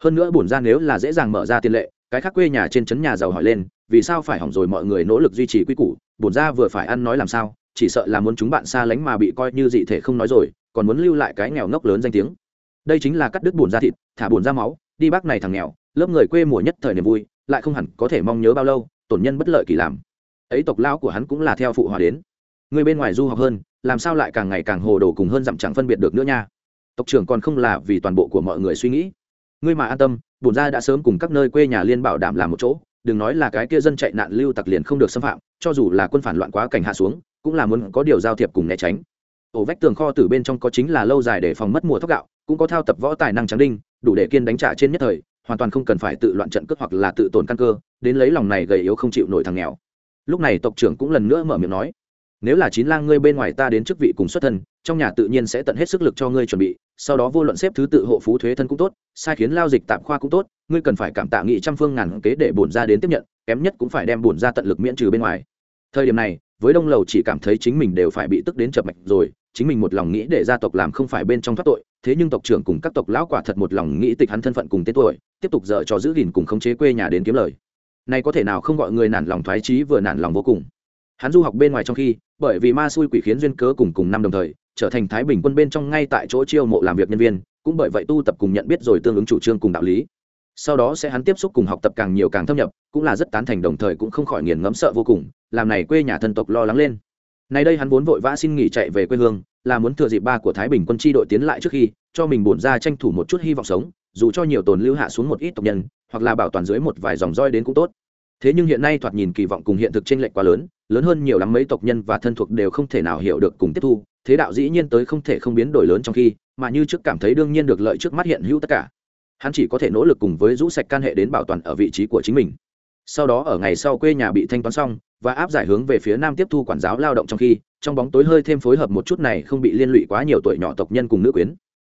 Hơn nữa bổn ra nếu là dễ dàng mở ra tiền lệ, cái khác quê nhà trên trấn nhà giàu hỏi lên vì sao phải hỏng rồi mọi người nỗ lực duy trì quy củ, bổn ra vừa phải ăn nói làm sao, chỉ sợ là muốn chúng bạn xa lánh mà bị coi như dị thể không nói rồi, còn muốn lưu lại cái nghèo ngốc lớn danh tiếng. Đây chính là cắt đứt bổn ra thịt, thả bổn ra máu, đi bác này thằng nghèo, lớp người quê mùa nhất thời niềm vui, lại không hẳn có thể mong nhớ bao lâu, tổn nhân bất lợi kỳ làm. Ấy tộc lão của hắn cũng là theo phụ hòa đến. Người bên ngoài du học hơn, làm sao lại càng ngày càng hồ đồ cùng hơn dặm chẳng phân biệt được nữa nha. Tộc trưởng còn không là vì toàn bộ của mọi người suy nghĩ. Ngươi mà an tâm, bổn ra đã sớm cùng các nơi quê nhà liên bảo đảm làm một chỗ đừng nói là cái kia dân chạy nạn lưu tặc liền không được xâm phạm, cho dù là quân phản loạn quá cảnh hạ xuống, cũng là muốn có điều giao thiệp cùng né tránh. Ổ vách tường kho từ bên trong có chính là lâu dài để phòng mất mùa thóc gạo, cũng có thao tập võ tài năng trắng đinh, đủ để kiên đánh trả trên nhất thời, hoàn toàn không cần phải tự loạn trận cướp hoặc là tự tổn căn cơ, đến lấy lòng này gầy yếu không chịu nổi thằng nghèo. Lúc này tộc trưởng cũng lần nữa mở miệng nói nếu là chín lang ngươi bên ngoài ta đến chức vị cùng xuất thân, trong nhà tự nhiên sẽ tận hết sức lực cho ngươi chuẩn bị, sau đó vô luận xếp thứ tự hộ phú thuế thân cũng tốt, sai khiến lao dịch tạm khoa cũng tốt, ngươi cần phải cảm tạ nghị trăm phương ngàn kế để bổn ra đến tiếp nhận, kém nhất cũng phải đem bổn ra tận lực miễn trừ bên ngoài. Thời điểm này, với đông lầu chỉ cảm thấy chính mình đều phải bị tức đến chập mạch rồi, chính mình một lòng nghĩ để gia tộc làm không phải bên trong thoát tội, thế nhưng tộc trưởng cùng các tộc lão quả thật một lòng nghĩ tịch hắn thân phận cùng tên tuổi, tiếp tục dở cho giữ gìn cùng khống chế quê nhà đến kiếm lời. Này có thể nào không gọi người nản lòng thoái trí vừa nản lòng vô cùng hắn du học bên ngoài trong khi, bởi vì ma xui quỷ khiến duyên cớ cùng cùng năm đồng thời, trở thành thái bình quân bên trong ngay tại chỗ chiêu mộ làm việc nhân viên, cũng bởi vậy tu tập cùng nhận biết rồi tương ứng chủ trương cùng đạo lý. Sau đó sẽ hắn tiếp xúc cùng học tập càng nhiều càng thâm nhập, cũng là rất tán thành đồng thời cũng không khỏi nghiền ngẫm sợ vô cùng, làm này quê nhà thân tộc lo lắng lên. Nay đây hắn vốn vội vã xin nghỉ chạy về quê hương, là muốn thừa dịp ba của thái bình quân chi đội tiến lại trước khi, cho mình bổn ra tranh thủ một chút hy vọng sống, dù cho nhiều tồn lưu hạ xuống một ít tộc nhân, hoặc là bảo toàn dưới một vài dòng roi đến cũng tốt. Thế nhưng hiện nay thoạt nhìn kỳ vọng cùng hiện thực tranh lệch quá lớn lớn hơn nhiều lắm mấy tộc nhân và thân thuộc đều không thể nào hiểu được cùng tiếp thu, thế đạo dĩ nhiên tới không thể không biến đổi lớn trong khi, mà như trước cảm thấy đương nhiên được lợi trước mắt hiện hữu tất cả. Hắn chỉ có thể nỗ lực cùng với rũ sạch can hệ đến bảo toàn ở vị trí của chính mình. Sau đó ở ngày sau quê nhà bị thanh toán xong, và áp giải hướng về phía nam tiếp thu quản giáo lao động trong khi, trong bóng tối hơi thêm phối hợp một chút này không bị liên lụy quá nhiều tuổi nhỏ tộc nhân cùng nữ quyến.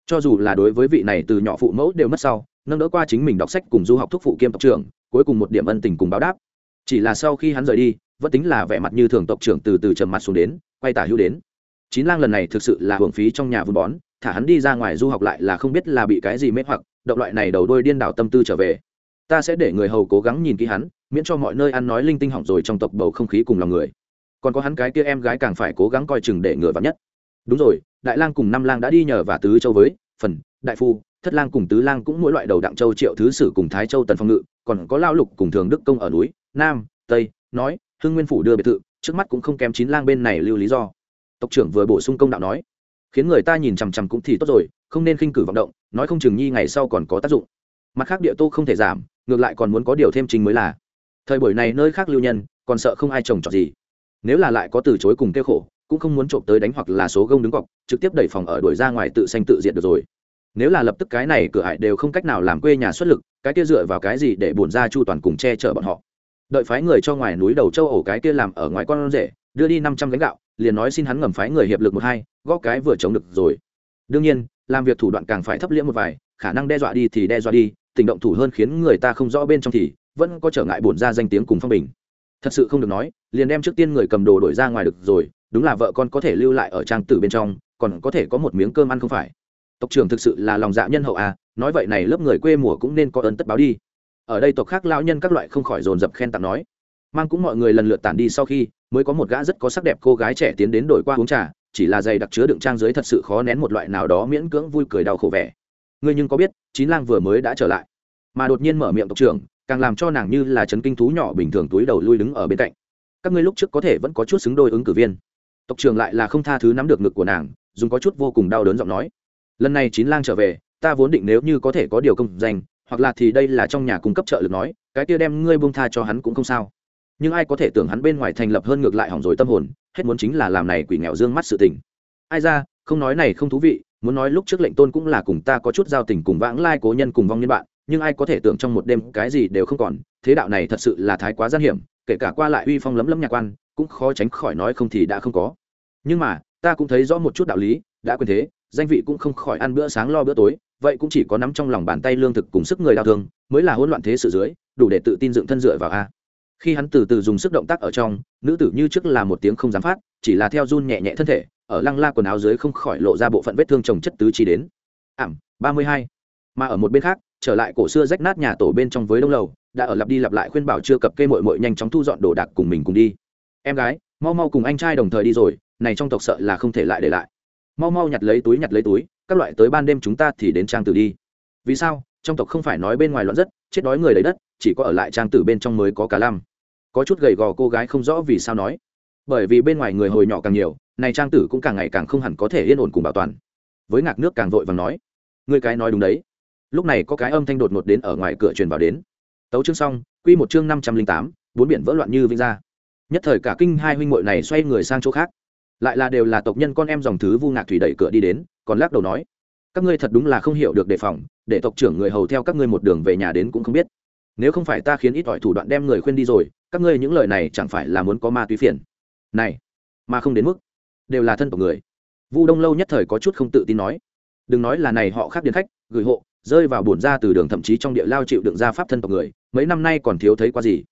Cho dù là đối với vị này từ nhỏ phụ mẫu đều mất sau, nâng đỡ qua chính mình đọc sách cùng du học thúc phụ kiêm tộc trưởng, cuối cùng một điểm ân tình cùng báo đáp. Chỉ là sau khi hắn rời đi vẫn tính là vẻ mặt như thường tộc trưởng từ từ trầm mặt xuống đến, quay tả hữu đến. Chín lang lần này thực sự là hưởng phí trong nhà vun bón, thả hắn đi ra ngoài du học lại là không biết là bị cái gì mê hoặc, động loại này đầu đôi điên đảo tâm tư trở về. Ta sẽ để người hầu cố gắng nhìn kỹ hắn, miễn cho mọi nơi ăn nói linh tinh hỏng rồi trong tộc bầu không khí cùng lòng người. Còn có hắn cái kia em gái càng phải cố gắng coi chừng để ngừa vào nhất. Đúng rồi, đại lang cùng năm lang đã đi nhờ và tứ châu với, phần, đại phu, thất lang cùng tứ lang cũng mỗi loại đầu đặng châu triệu thứ sử cùng thái châu tần phong ngự, còn có lao lục cùng thường đức công ở núi, nam, tây, nói hưng nguyên phủ đưa biệt thự, trước mắt cũng không kém chín lang bên này lưu lý do. Tộc trưởng vừa bổ sung công đạo nói, khiến người ta nhìn chằm chằm cũng thì tốt rồi, không nên khinh cử vọng động, nói không chừng nhi ngày sau còn có tác dụng. Mặt khác địa tô không thể giảm, ngược lại còn muốn có điều thêm trình mới là. Thời buổi này nơi khác lưu nhân, còn sợ không ai trồng trọt gì. Nếu là lại có từ chối cùng kêu khổ, cũng không muốn trộm tới đánh hoặc là số gông đứng cọc, trực tiếp đẩy phòng ở đuổi ra ngoài tự xanh tự diệt được rồi. Nếu là lập tức cái này cửa hại đều không cách nào làm quê nhà xuất lực, cái kia dựa vào cái gì để bổn ra chu toàn cùng che chở bọn họ? Đợi phái người cho ngoài núi đầu châu ổ cái kia làm ở ngoài con rể, đưa đi năm trăm gánh gạo, liền nói xin hắn ngầm phái người hiệp lực một hai gõ cái vừa chống được rồi. Đương nhiên, làm việc thủ đoạn càng phải thấp liễm một vài, khả năng đe dọa đi thì đe dọa đi, tình động thủ hơn khiến người ta không rõ bên trong thì vẫn có trở ngại bổn ra danh tiếng cùng phong bình. Thật sự không được nói, liền đem trước tiên người cầm đồ đổi ra ngoài được rồi, đúng là vợ con có thể lưu lại ở trang tử bên trong, còn có thể có một miếng cơm ăn không phải. Tộc trưởng thực sự là lòng dạ nhân hậu à nói vậy này lớp người quê mùa cũng nên có ơn tất báo đi ở đây tộc khác lão nhân các loại không khỏi dồn dập khen tặng nói. Mang cũng mọi người lần lượt tản đi sau khi, mới có một gã rất có sắc đẹp cô gái trẻ tiến đến đổi qua uống trà, chỉ là giày đặc chứa đựng trang dưới thật sự khó nén một loại nào đó miễn cưỡng vui cười đau khổ vẻ. Ngươi nhưng có biết, chín lang vừa mới đã trở lại. Mà đột nhiên mở miệng tộc trưởng, càng làm cho nàng như là chấn kinh thú nhỏ bình thường túi đầu lui đứng ở bên cạnh. Các ngươi lúc trước có thể vẫn có chút xứng đôi ứng cử viên. Tộc trưởng lại là không tha thứ nắm được ngực của nàng, dùng có chút vô cùng đau đớn giọng nói. Lần này chín lang trở về, ta vốn định nếu như có thể có điều công danh hoặc là thì đây là trong nhà cung cấp trợ lực nói, cái kia đem ngươi buông tha cho hắn cũng không sao. Nhưng ai có thể tưởng hắn bên ngoài thành lập hơn ngược lại hỏng rồi tâm hồn, hết muốn chính là làm này quỷ nghèo dương mắt sự tình. Ai ra, không nói này không thú vị, muốn nói lúc trước lệnh tôn cũng là cùng ta có chút giao tình cùng vãng lai cố nhân cùng vong nhân bạn, nhưng ai có thể tưởng trong một đêm cái gì đều không còn, thế đạo này thật sự là thái quá gian hiểm, kể cả qua lại uy phong lấm lấm nhà quan, cũng khó tránh khỏi nói không thì đã không có. Nhưng mà, ta cũng thấy rõ một chút đạo lý, đã quên thế, danh vị cũng không khỏi ăn bữa sáng lo bữa tối vậy cũng chỉ có nắm trong lòng bàn tay lương thực cùng sức người đau thương, mới là hỗn loạn thế sự dưới, đủ để tự tin dựng thân dựa vào a. Khi hắn từ từ dùng sức động tác ở trong, nữ tử như trước là một tiếng không dám phát, chỉ là theo run nhẹ nhẹ thân thể, ở lăng la quần áo dưới không khỏi lộ ra bộ phận vết thương trồng chất tứ chi đến. Ảm, ba mươi hai. Mà ở một bên khác, trở lại cổ xưa rách nát nhà tổ bên trong với đông lầu, đã ở lặp đi lặp lại khuyên bảo chưa cập cây mội mội nhanh chóng thu dọn đồ đạc cùng mình cùng đi. Em gái, mau mau cùng anh trai đồng thời đi rồi, này trong tộc sợ là không thể lại để lại. Mau mau nhặt lấy túi, nhặt lấy túi các loại tới ban đêm chúng ta thì đến trang tử đi. Vì sao? Trong tộc không phải nói bên ngoài loạn rất, chết đói người lấy đất, chỉ có ở lại trang tử bên trong mới có cả lam có chút gầy gò cô gái không rõ vì sao nói. Bởi vì bên ngoài người hồi nhỏ càng nhiều, này trang tử cũng càng ngày càng không hẳn có thể yên ổn cùng bảo toàn. Với ngạc nước càng vội và nói. Người cái nói đúng đấy. Lúc này có cái âm thanh đột ngột đến ở ngoài cửa truyền vào đến. Tấu chương xong, quy một chương năm trăm linh tám, bốn biển vỡ loạn như vinh ra nhất thời cả kinh hai huynh muội này xoay người sang chỗ khác. Lại là đều là tộc nhân con em dòng thứ vu ngạc thủy đẩy cửa đi đến còn lắc đầu nói, các ngươi thật đúng là không hiểu được đề phòng, để tộc trưởng người hầu theo các ngươi một đường về nhà đến cũng không biết. Nếu không phải ta khiến ít ỏi thủ đoạn đem người khuyên đi rồi, các ngươi những lời này chẳng phải là muốn có ma túy phiền. Này, mà không đến mức, đều là thân tộc người. Vu đông lâu nhất thời có chút không tự tin nói, đừng nói là này họ khác điền khách, gửi hộ, rơi vào bổn ra từ đường thậm chí trong địa lao chịu đựng ra pháp thân tộc người, mấy năm nay còn thiếu thấy qua gì?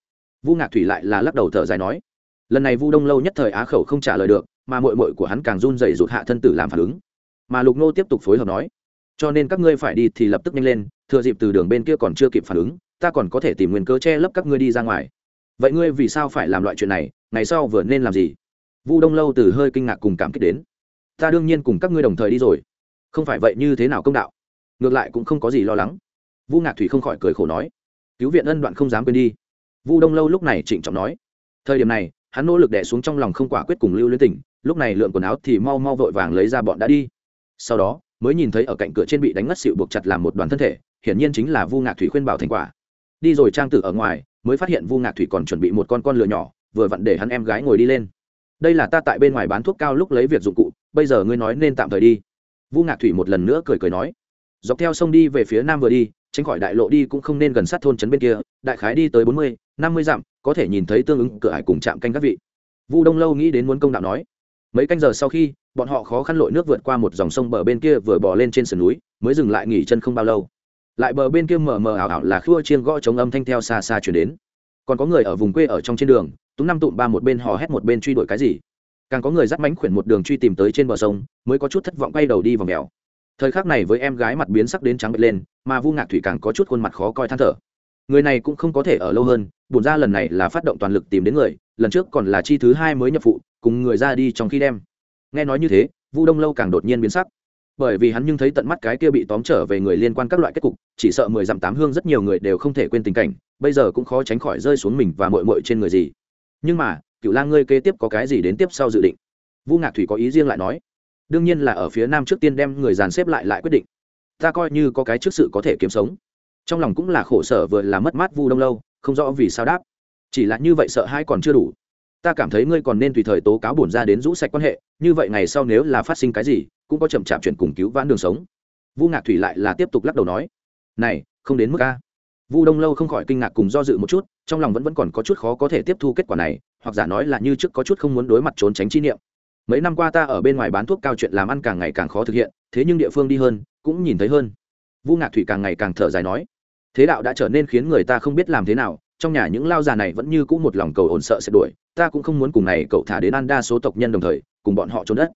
Vu ngạc thủy lại là lắc đầu thở dài nói, lần này vu đông lâu nhất thời á khẩu không trả lời được, mà mội mội của hắn càng run dày rụt hạ thân tử làm phản ứng mà lục nô tiếp tục phối hợp nói, cho nên các ngươi phải đi thì lập tức nhanh lên, thừa dịp từ đường bên kia còn chưa kịp phản ứng, ta còn có thể tìm nguyên cơ che lấp các ngươi đi ra ngoài. Vậy ngươi vì sao phải làm loại chuyện này, ngày sau vừa nên làm gì? Vu đông lâu từ hơi kinh ngạc cùng cảm kích đến, ta đương nhiên cùng các ngươi đồng thời đi rồi. Không phải vậy như thế nào công đạo? Ngược lại cũng không có gì lo lắng. Vu ngạc thủy không khỏi cười khổ nói, cứu viện ân đoạn không dám quên đi. Vu đông lâu lúc này trịnh trọng nói, thời điểm này, hắn nỗ lực đẻ xuống trong lòng không quả quyết cùng lưu luyến. tỉnh, lúc này lượng quần áo thì mau mau vội vàng lấy ra bọn đã đi sau đó, mới nhìn thấy ở cạnh cửa trên bị đánh ngất xịu buộc chặt làm một đoàn thân thể, hiển nhiên chính là vu ngạc thủy khuyên bảo thành quả. Đi rồi trang tử ở ngoài, mới phát hiện vu ngạc thủy còn chuẩn bị một con con lừa nhỏ, vừa vặn để hắn em gái ngồi đi lên. Đây là ta tại bên ngoài bán thuốc cao lúc lấy việc dụng cụ, bây giờ ngươi nói nên tạm thời đi. Vu ngạc thủy một lần nữa cười cười nói. Dọc theo sông đi về phía nam vừa đi, tránh khỏi đại lộ đi cũng không nên gần sát thôn trấn bên kia, đại khái đi tới bốn mươi, năm mươi dặm, có thể nhìn thấy tương ứng cửa hải cùng trạm canh các vị. Vu đông lâu nghĩ đến muốn công đạo nói. Mấy canh giờ sau khi bọn họ khó khăn lội nước vượt qua một dòng sông bờ bên kia vừa bò lên trên sườn núi, mới dừng lại nghỉ chân không bao lâu. Lại bờ bên kia mờ mờ ảo ảo là khua chiên gõ chống âm thanh theo xa xa chuyển đến. Còn có người ở vùng quê ở trong trên đường, túng năm tụm ba một bên hò hét một bên truy đuổi cái gì. Càng có người dắt mánh khuyển một đường truy tìm tới trên bờ sông, mới có chút thất vọng quay đầu đi vào mèo. Thời khắc này với em gái mặt biến sắc đến trắng bệch lên, mà vu ngạc thủy càng có chút khuôn mặt khó coi than thở. Người này cũng không có thể ở lâu hơn bùn ra lần này là phát động toàn lực tìm đến người, lần trước còn là chi thứ hai mới nhập phụ, cùng người ra đi trong khi đem nghe nói như thế, vu đông lâu càng đột nhiên biến sắc. Bởi vì hắn nhưng thấy tận mắt cái kia bị tóm trở về người liên quan các loại kết cục, chỉ sợ mười dặm tám hương rất nhiều người đều không thể quên tình cảnh, bây giờ cũng khó tránh khỏi rơi xuống mình và mội mội trên người gì. Nhưng mà cựu lang ngươi kế tiếp có cái gì đến tiếp sau dự định? Vu ngạc thủy có ý riêng lại nói. Đương nhiên là ở phía nam trước tiên đem người dàn xếp lại lại quyết định. Ta coi như có cái trước sự có thể kiếm sống. Trong lòng cũng là khổ sở vừa là mất mát vu đông lâu, không rõ vì sao đáp. Chỉ là như vậy sợ hai còn chưa đủ ta cảm thấy ngươi còn nên tùy thời tố cáo bổn ra đến rũ sạch quan hệ, như vậy ngày sau nếu là phát sinh cái gì, cũng có chậm chạp chuyển cùng cứu vãn đường sống. Vu ngạc thủy lại là tiếp tục lắc đầu nói, này, không đến mức a. Vu đông lâu không khỏi kinh ngạc cùng do dự một chút, trong lòng vẫn vẫn còn có chút khó có thể tiếp thu kết quả này, hoặc giả nói là như trước có chút không muốn đối mặt trốn tránh chi niệm. Mấy năm qua ta ở bên ngoài bán thuốc cao chuyện làm ăn càng ngày càng khó thực hiện, thế nhưng địa phương đi hơn, cũng nhìn thấy hơn. Vu ngạc thủy càng ngày càng thở dài nói, thế đạo đã trở nên khiến người ta không biết làm thế nào trong nhà những lao già này vẫn như cũ một lòng cầu ổn sợ sẽ đuổi, ta cũng không muốn cùng này cậu thả đến ăn đa số tộc nhân đồng thời, cùng bọn họ trốn đất.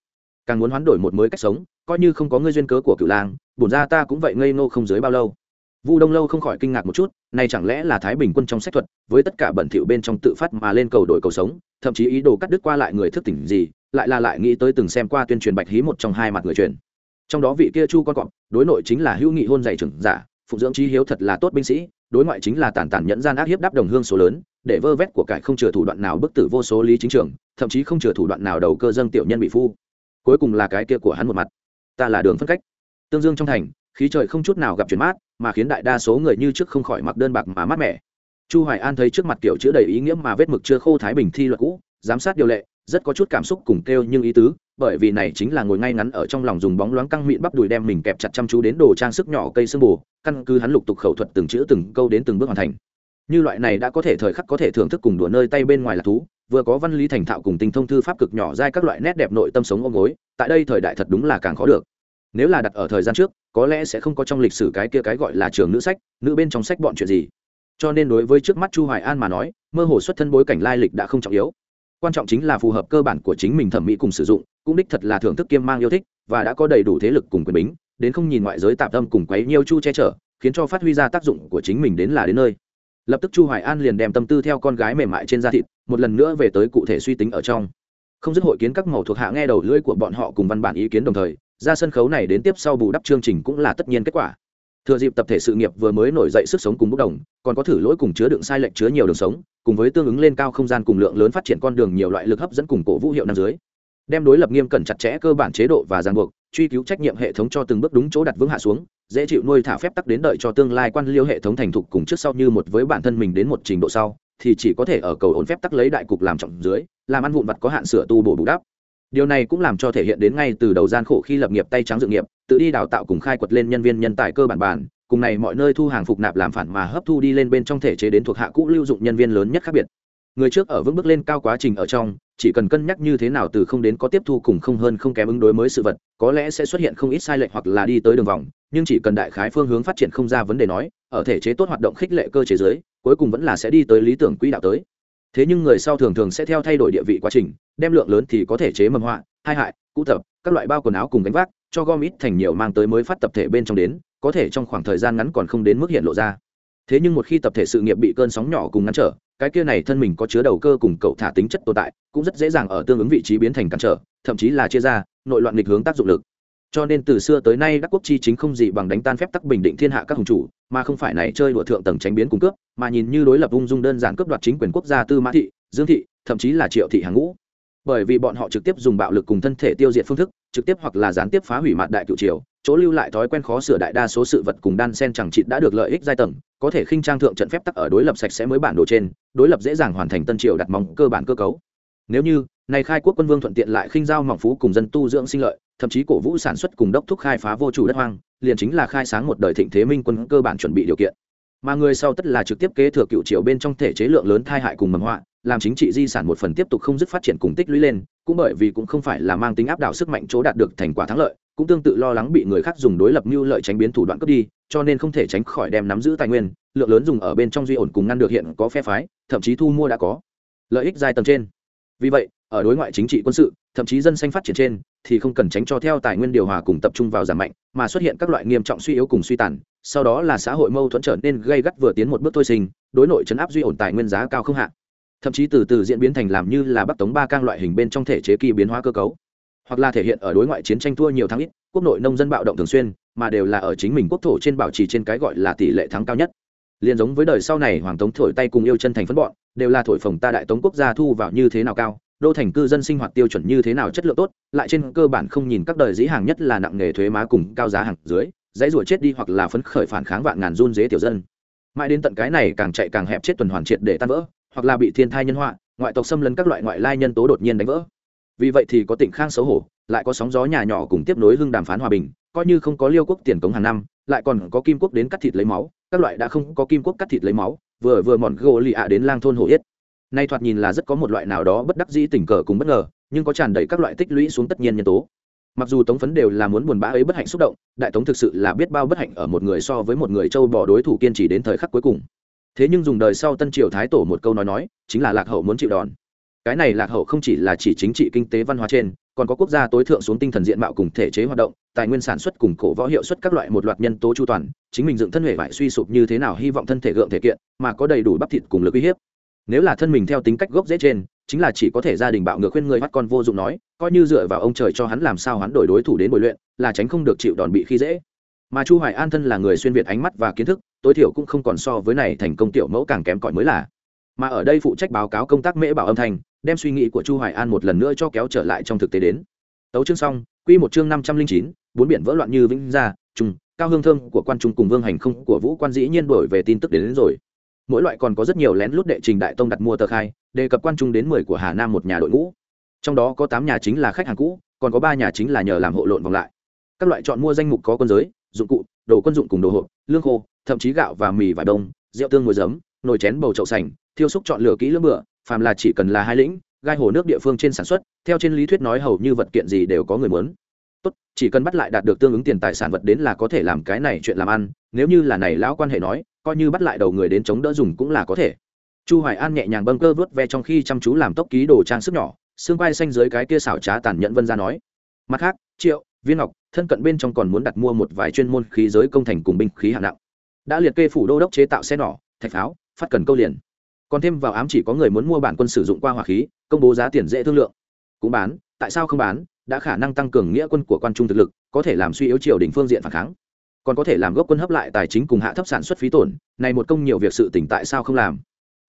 Càng muốn hoán đổi một mới cách sống, coi như không có ngươi duyên cớ của cựu lang, bổn ra ta cũng vậy ngây ngô không dưới bao lâu. Vu đông lâu không khỏi kinh ngạc một chút, này chẳng lẽ là thái bình quân trong sách thuật, với tất cả bẩn thỉu bên trong tự phát mà lên cầu đổi cầu sống, thậm chí ý đồ cắt đứt qua lại người thức tỉnh gì, lại là lại nghĩ tới từng xem qua tuyên truyền bạch hí một trong hai mặt người truyền. Trong đó vị kia chu con cọp, đối nội chính là hữu nghị hôn dạy trưởng giả phụng dưỡng trí hiếu thật là tốt binh sĩ đối ngoại chính là tàn tàn nhẫn gian ác hiếp đáp đồng hương số lớn, để vơ vét của cải không chừa thủ đoạn nào bức tử vô số lý chính trường, thậm chí không chừa thủ đoạn nào đầu cơ dân tiểu nhân bị phu. Cuối cùng là cái kia của hắn một mặt. Ta là đường phân cách. Tương dương trong thành, khí trời không chút nào gặp chuyển mát, mà khiến đại đa số người như trước không khỏi mặc đơn bạc mà mát mẻ. Chu hoài an thấy trước mặt kiểu chữ đầy ý nghĩa mà vết mực chưa khô thái bình thi luật cũ, giám sát điều lệ rất có chút cảm xúc cùng kêu nhưng ý tứ, bởi vì này chính là ngồi ngay ngắn ở trong lòng dùng bóng loáng căng mịn bắp đùi đem mình kẹp chặt chăm chú đến đồ trang sức nhỏ cây sương bù, căn cứ hắn lục tục khẩu thuật từng chữ từng câu đến từng bước hoàn thành. Như loại này đã có thể thời khắc có thể thưởng thức cùng đùa nơi tay bên ngoài là thú, vừa có văn lý thành thạo cùng tinh thông thư pháp cực nhỏ dai các loại nét đẹp nội tâm sống ôm gối, tại đây thời đại thật đúng là càng khó được. Nếu là đặt ở thời gian trước, có lẽ sẽ không có trong lịch sử cái kia cái gọi là trường nữ sách, nữ bên trong sách bọn chuyện gì. Cho nên đối với trước mắt chu hoài an mà nói, mơ hồ xuất thân bối cảnh lai lịch đã không trọng yếu quan trọng chính là phù hợp cơ bản của chính mình thẩm mỹ cùng sử dụng, cũng đích thật là thưởng thức kiêm mang yêu thích, và đã có đầy đủ thế lực cùng quyền bính, đến không nhìn ngoại giới tạm tâm cùng quấy nhiêu chu che chở, khiến cho phát huy ra tác dụng của chính mình đến là đến nơi. Lập tức chu hoài an liền đem tâm tư theo con gái mềm mại trên da thịt, một lần nữa về tới cụ thể suy tính ở trong. Không dứt hội kiến các màu thuộc hạ nghe đầu lưỡi của bọn họ cùng văn bản ý kiến đồng thời, ra sân khấu này đến tiếp sau bù đắp chương trình cũng là tất nhiên kết quả thừa dịp tập thể sự nghiệp vừa mới nổi dậy sức sống cùng bốc đồng, còn có thử lỗi cùng chứa đựng sai lệch chứa nhiều đường sống, cùng với tương ứng lên cao không gian cùng lượng lớn phát triển con đường nhiều loại lực hấp dẫn cùng cổ vũ hiệu năm dưới. Đem đối lập nghiêm cẩn chặt chẽ cơ bản chế độ và ràng buộc, truy cứu trách nhiệm hệ thống cho từng bước đúng chỗ đặt vững hạ xuống, dễ chịu nuôi thả phép tắc đến đợi cho tương lai quan liêu hệ thống thành thục cùng trước sau như một với bản thân mình đến một trình độ sau, thì chỉ có thể ở cầu ổn phép tắc lấy đại cục làm trọng dưới, làm ăn vụn vặt có hạn sửa tu bổ bù đắp. Điều này cũng làm cho thể hiện đến ngay từ đầu gian khổ khi lập nghiệp tay trắng dự nghiệp tự đi đào tạo cùng khai quật lên nhân viên nhân tài cơ bản bản, cùng này mọi nơi thu hàng phục nạp làm phản mà hấp thu đi lên bên trong thể chế đến thuộc hạ cũ lưu dụng nhân viên lớn nhất khác biệt. Người trước ở vững bước lên cao quá trình ở trong, chỉ cần cân nhắc như thế nào từ không đến có tiếp thu cùng không hơn không kém ứng đối mới sự vật, có lẽ sẽ xuất hiện không ít sai lệch hoặc là đi tới đường vòng, nhưng chỉ cần đại khái phương hướng phát triển không ra vấn đề nói, ở thể chế tốt hoạt động khích lệ cơ chế giới cuối cùng vẫn là sẽ đi tới lý tưởng quỹ đạo tới. Thế nhưng người sau thường thường sẽ theo thay đổi địa vị quá trình, đem lượng lớn thì có thể chế mầm họa, hai hại cụ tập, các loại bao quần áo cùng gánh vác cho gom ít thành nhiều mang tới mới phát tập thể bên trong đến, có thể trong khoảng thời gian ngắn còn không đến mức hiện lộ ra. Thế nhưng một khi tập thể sự nghiệp bị cơn sóng nhỏ cùng ngăn trở, cái kia này thân mình có chứa đầu cơ cùng cậu thả tính chất tồn tại, cũng rất dễ dàng ở tương ứng vị trí biến thành cản trở, thậm chí là chia ra, nội loạn nghịch hướng tác dụng lực. Cho nên từ xưa tới nay các quốc chi chính không gì bằng đánh tan phép tắc bình định thiên hạ các hùng chủ, mà không phải này chơi đùa thượng tầng tránh biến cung cướp, mà nhìn như đối lập ung dung đơn giản cướp đoạt chính quyền quốc gia tư mã thị, dương thị, thậm chí là triệu thị hàng ngũ. Bởi vì bọn họ trực tiếp dùng bạo lực cùng thân thể tiêu diệt phương thức trực tiếp hoặc là gián tiếp phá hủy mặt đại cựu triều, chỗ lưu lại thói quen khó sửa đại đa số sự vật cùng đan sen chẳng chịt đã được lợi ích giai tầng, có thể khinh trang thượng trận phép tắc ở đối lập sạch sẽ mới bản đồ trên, đối lập dễ dàng hoàn thành tân triều đặt mong cơ bản cơ cấu. Nếu như, này khai quốc quân vương thuận tiện lại khinh giao mỏng phú cùng dân tu dưỡng sinh lợi, thậm chí cổ vũ sản xuất cùng đốc thúc khai phá vô chủ đất hoang, liền chính là khai sáng một đời thịnh thế minh quân cơ bản chuẩn bị điều kiện mà người sau tất là trực tiếp kế thừa cựu triều bên trong thể chế lượng lớn thai hại cùng mầm họa, làm chính trị di sản một phần tiếp tục không dứt phát triển cùng tích lũy lên, cũng bởi vì cũng không phải là mang tính áp đảo sức mạnh chỗ đạt được thành quả thắng lợi, cũng tương tự lo lắng bị người khác dùng đối lập mưu lợi tránh biến thủ đoạn cướp đi, cho nên không thể tránh khỏi đem nắm giữ tài nguyên, lượng lớn dùng ở bên trong duy ổn cùng ngăn được hiện có phe phái, thậm chí thu mua đã có. Lợi ích dài tầng trên. Vì vậy, ở đối ngoại chính trị quân sự, thậm chí dân xanh phát triển trên, thì không cần tránh cho theo tài nguyên điều hòa cùng tập trung vào giảm mạnh, mà xuất hiện các loại nghiêm trọng suy yếu cùng suy tàn sau đó là xã hội mâu thuẫn trở nên gây gắt vừa tiến một bước thôi sinh, đối nội chấn áp duy ổn tài nguyên giá cao không hạn thậm chí từ từ diễn biến thành làm như là bắc tống ba cang loại hình bên trong thể chế kỳ biến hóa cơ cấu. Hoặc là thể hiện ở đối ngoại chiến tranh thua nhiều tháng ít, quốc nội nông dân bạo động thường xuyên, mà đều là ở chính mình quốc thổ trên bảo trì trên cái gọi là tỷ lệ thắng cao nhất. Liền giống với đời sau này, hoàng tống thổi tay cùng yêu chân thành phân bọn, đều là thổi phồng ta đại tống quốc gia thu vào như thế nào cao, đô thành cư dân sinh hoạt tiêu chuẩn như thế nào chất lượng tốt, lại trên cơ bản không nhìn các đời dĩ hàng nhất là nặng nghề thuế má cùng cao giá hàng dưới dãy rủa chết đi hoặc là phấn khởi phản kháng vạn ngàn run dế tiểu dân. Mãi đến tận cái này càng chạy càng hẹp chết tuần hoàn triệt để tan vỡ, hoặc là bị thiên thai nhân họa, ngoại tộc xâm lấn các loại ngoại lai nhân tố đột nhiên đánh vỡ. Vì vậy thì có tỉnh khang xấu hổ, lại có sóng gió nhà nhỏ cùng tiếp nối hưng đàm phán hòa bình, coi như không có liêu quốc tiền cống hàng năm, lại còn có kim quốc đến cắt thịt lấy máu, các loại đã không có kim quốc cắt thịt lấy máu, vừa vừa mòn gỗ lì ạ đến lang thôn hổ yết. Nay thoạt nhìn là rất có một loại nào đó bất đắc dĩ tình cờ cùng bất ngờ, nhưng có tràn đầy các loại tích lũy xuống tất nhiên nhân tố mặc dù tống phấn đều là muốn buồn bã ấy bất hạnh xúc động, đại tống thực sự là biết bao bất hạnh ở một người so với một người châu bỏ đối thủ kiên trì đến thời khắc cuối cùng. Thế nhưng dùng đời sau tân triều thái tổ một câu nói nói, chính là lạc hậu muốn chịu đòn. Cái này lạc hậu không chỉ là chỉ chính trị kinh tế văn hóa trên, còn có quốc gia tối thượng xuống tinh thần diện mạo cùng thể chế hoạt động, tài nguyên sản xuất cùng cổ võ hiệu suất các loại một loạt nhân tố chu toàn, chính mình dựng thân hệ vải suy sụp như thế nào hy vọng thân thể gượng thể kiện, mà có đầy đủ bắp thịt cùng lực uy hiếp. Nếu là thân mình theo tính cách gốc dễ trên chính là chỉ có thể gia đình bạo ngược khuyên người bắt con vô dụng nói coi như dựa vào ông trời cho hắn làm sao hắn đổi đối thủ đến bồi luyện là tránh không được chịu đòn bị khi dễ. Mà chu hoài an thân là người xuyên việt ánh mắt và kiến thức tối thiểu cũng không còn so với này thành công tiểu mẫu càng kém cỏi mới là. Mà ở đây phụ trách báo cáo công tác mễ bảo âm thanh đem suy nghĩ của chu hoài an một lần nữa cho kéo trở lại trong thực tế đến. Tấu chương xong quy một chương 509, bốn biển vỡ loạn như vĩnh gia trùng cao hương thơm của quan trung cùng vương hành không của vũ quan dĩ nhiên đổi về tin tức đến, đến rồi mỗi loại còn có rất nhiều lén lút đệ trình đại tông đặt mua tờ khai, đề cập quan trung đến mười của hà nam một nhà đội ngũ. Trong đó có tám nhà chính là khách hàng cũ, còn có ba nhà chính là nhờ làm hộ lộn vòng lại. Các loại chọn mua danh mục có quân giới, dụng cụ, đồ quân dụng cùng đồ hộp, lương khô, thậm chí gạo và mì và đông, rượu tương mùi giấm, nồi chén bầu chậu sành, thiêu xúc chọn lựa kỹ lưỡng bựa, phàm là chỉ cần là hai lĩnh, gai hồ nước địa phương trên sản xuất, theo trên lý thuyết nói hầu như vật kiện gì đều có người muốn. Tốt, chỉ cần bắt lại đạt được tương ứng tiền tài sản vật đến là có thể làm cái này chuyện làm ăn, nếu như là này lão quan hệ nói coi như bắt lại đầu người đến chống đỡ dùng cũng là có thể. Chu hoài an nhẹ nhàng bâng cơ vớt ve trong khi chăm chú làm tốc ký đồ trang sức nhỏ, xương quai xanh dưới cái kia xảo trá tàn nhẫn vân ra nói. Mặt khác, triệu, viên ngọc, thân cận bên trong còn muốn đặt mua một vài chuyên môn khí giới công thành cùng binh khí hạng nặng. Đã liệt kê phủ đô đốc chế tạo xe nỏ, thạch pháo, phát cần câu liền. Còn thêm vào ám chỉ có người muốn mua bản quân sử dụng qua hỏa khí, công bố giá tiền dễ thương lượng. Cũng bán, tại sao không bán, đã khả năng tăng cường nghĩa quân của quan trung thực lực, có thể làm suy yếu triều đình phương diện phản kháng còn có thể làm gốc quân hấp lại tài chính cùng hạ thấp sản xuất phí tổn, này một công nhiều việc sự tỉnh tại sao không làm?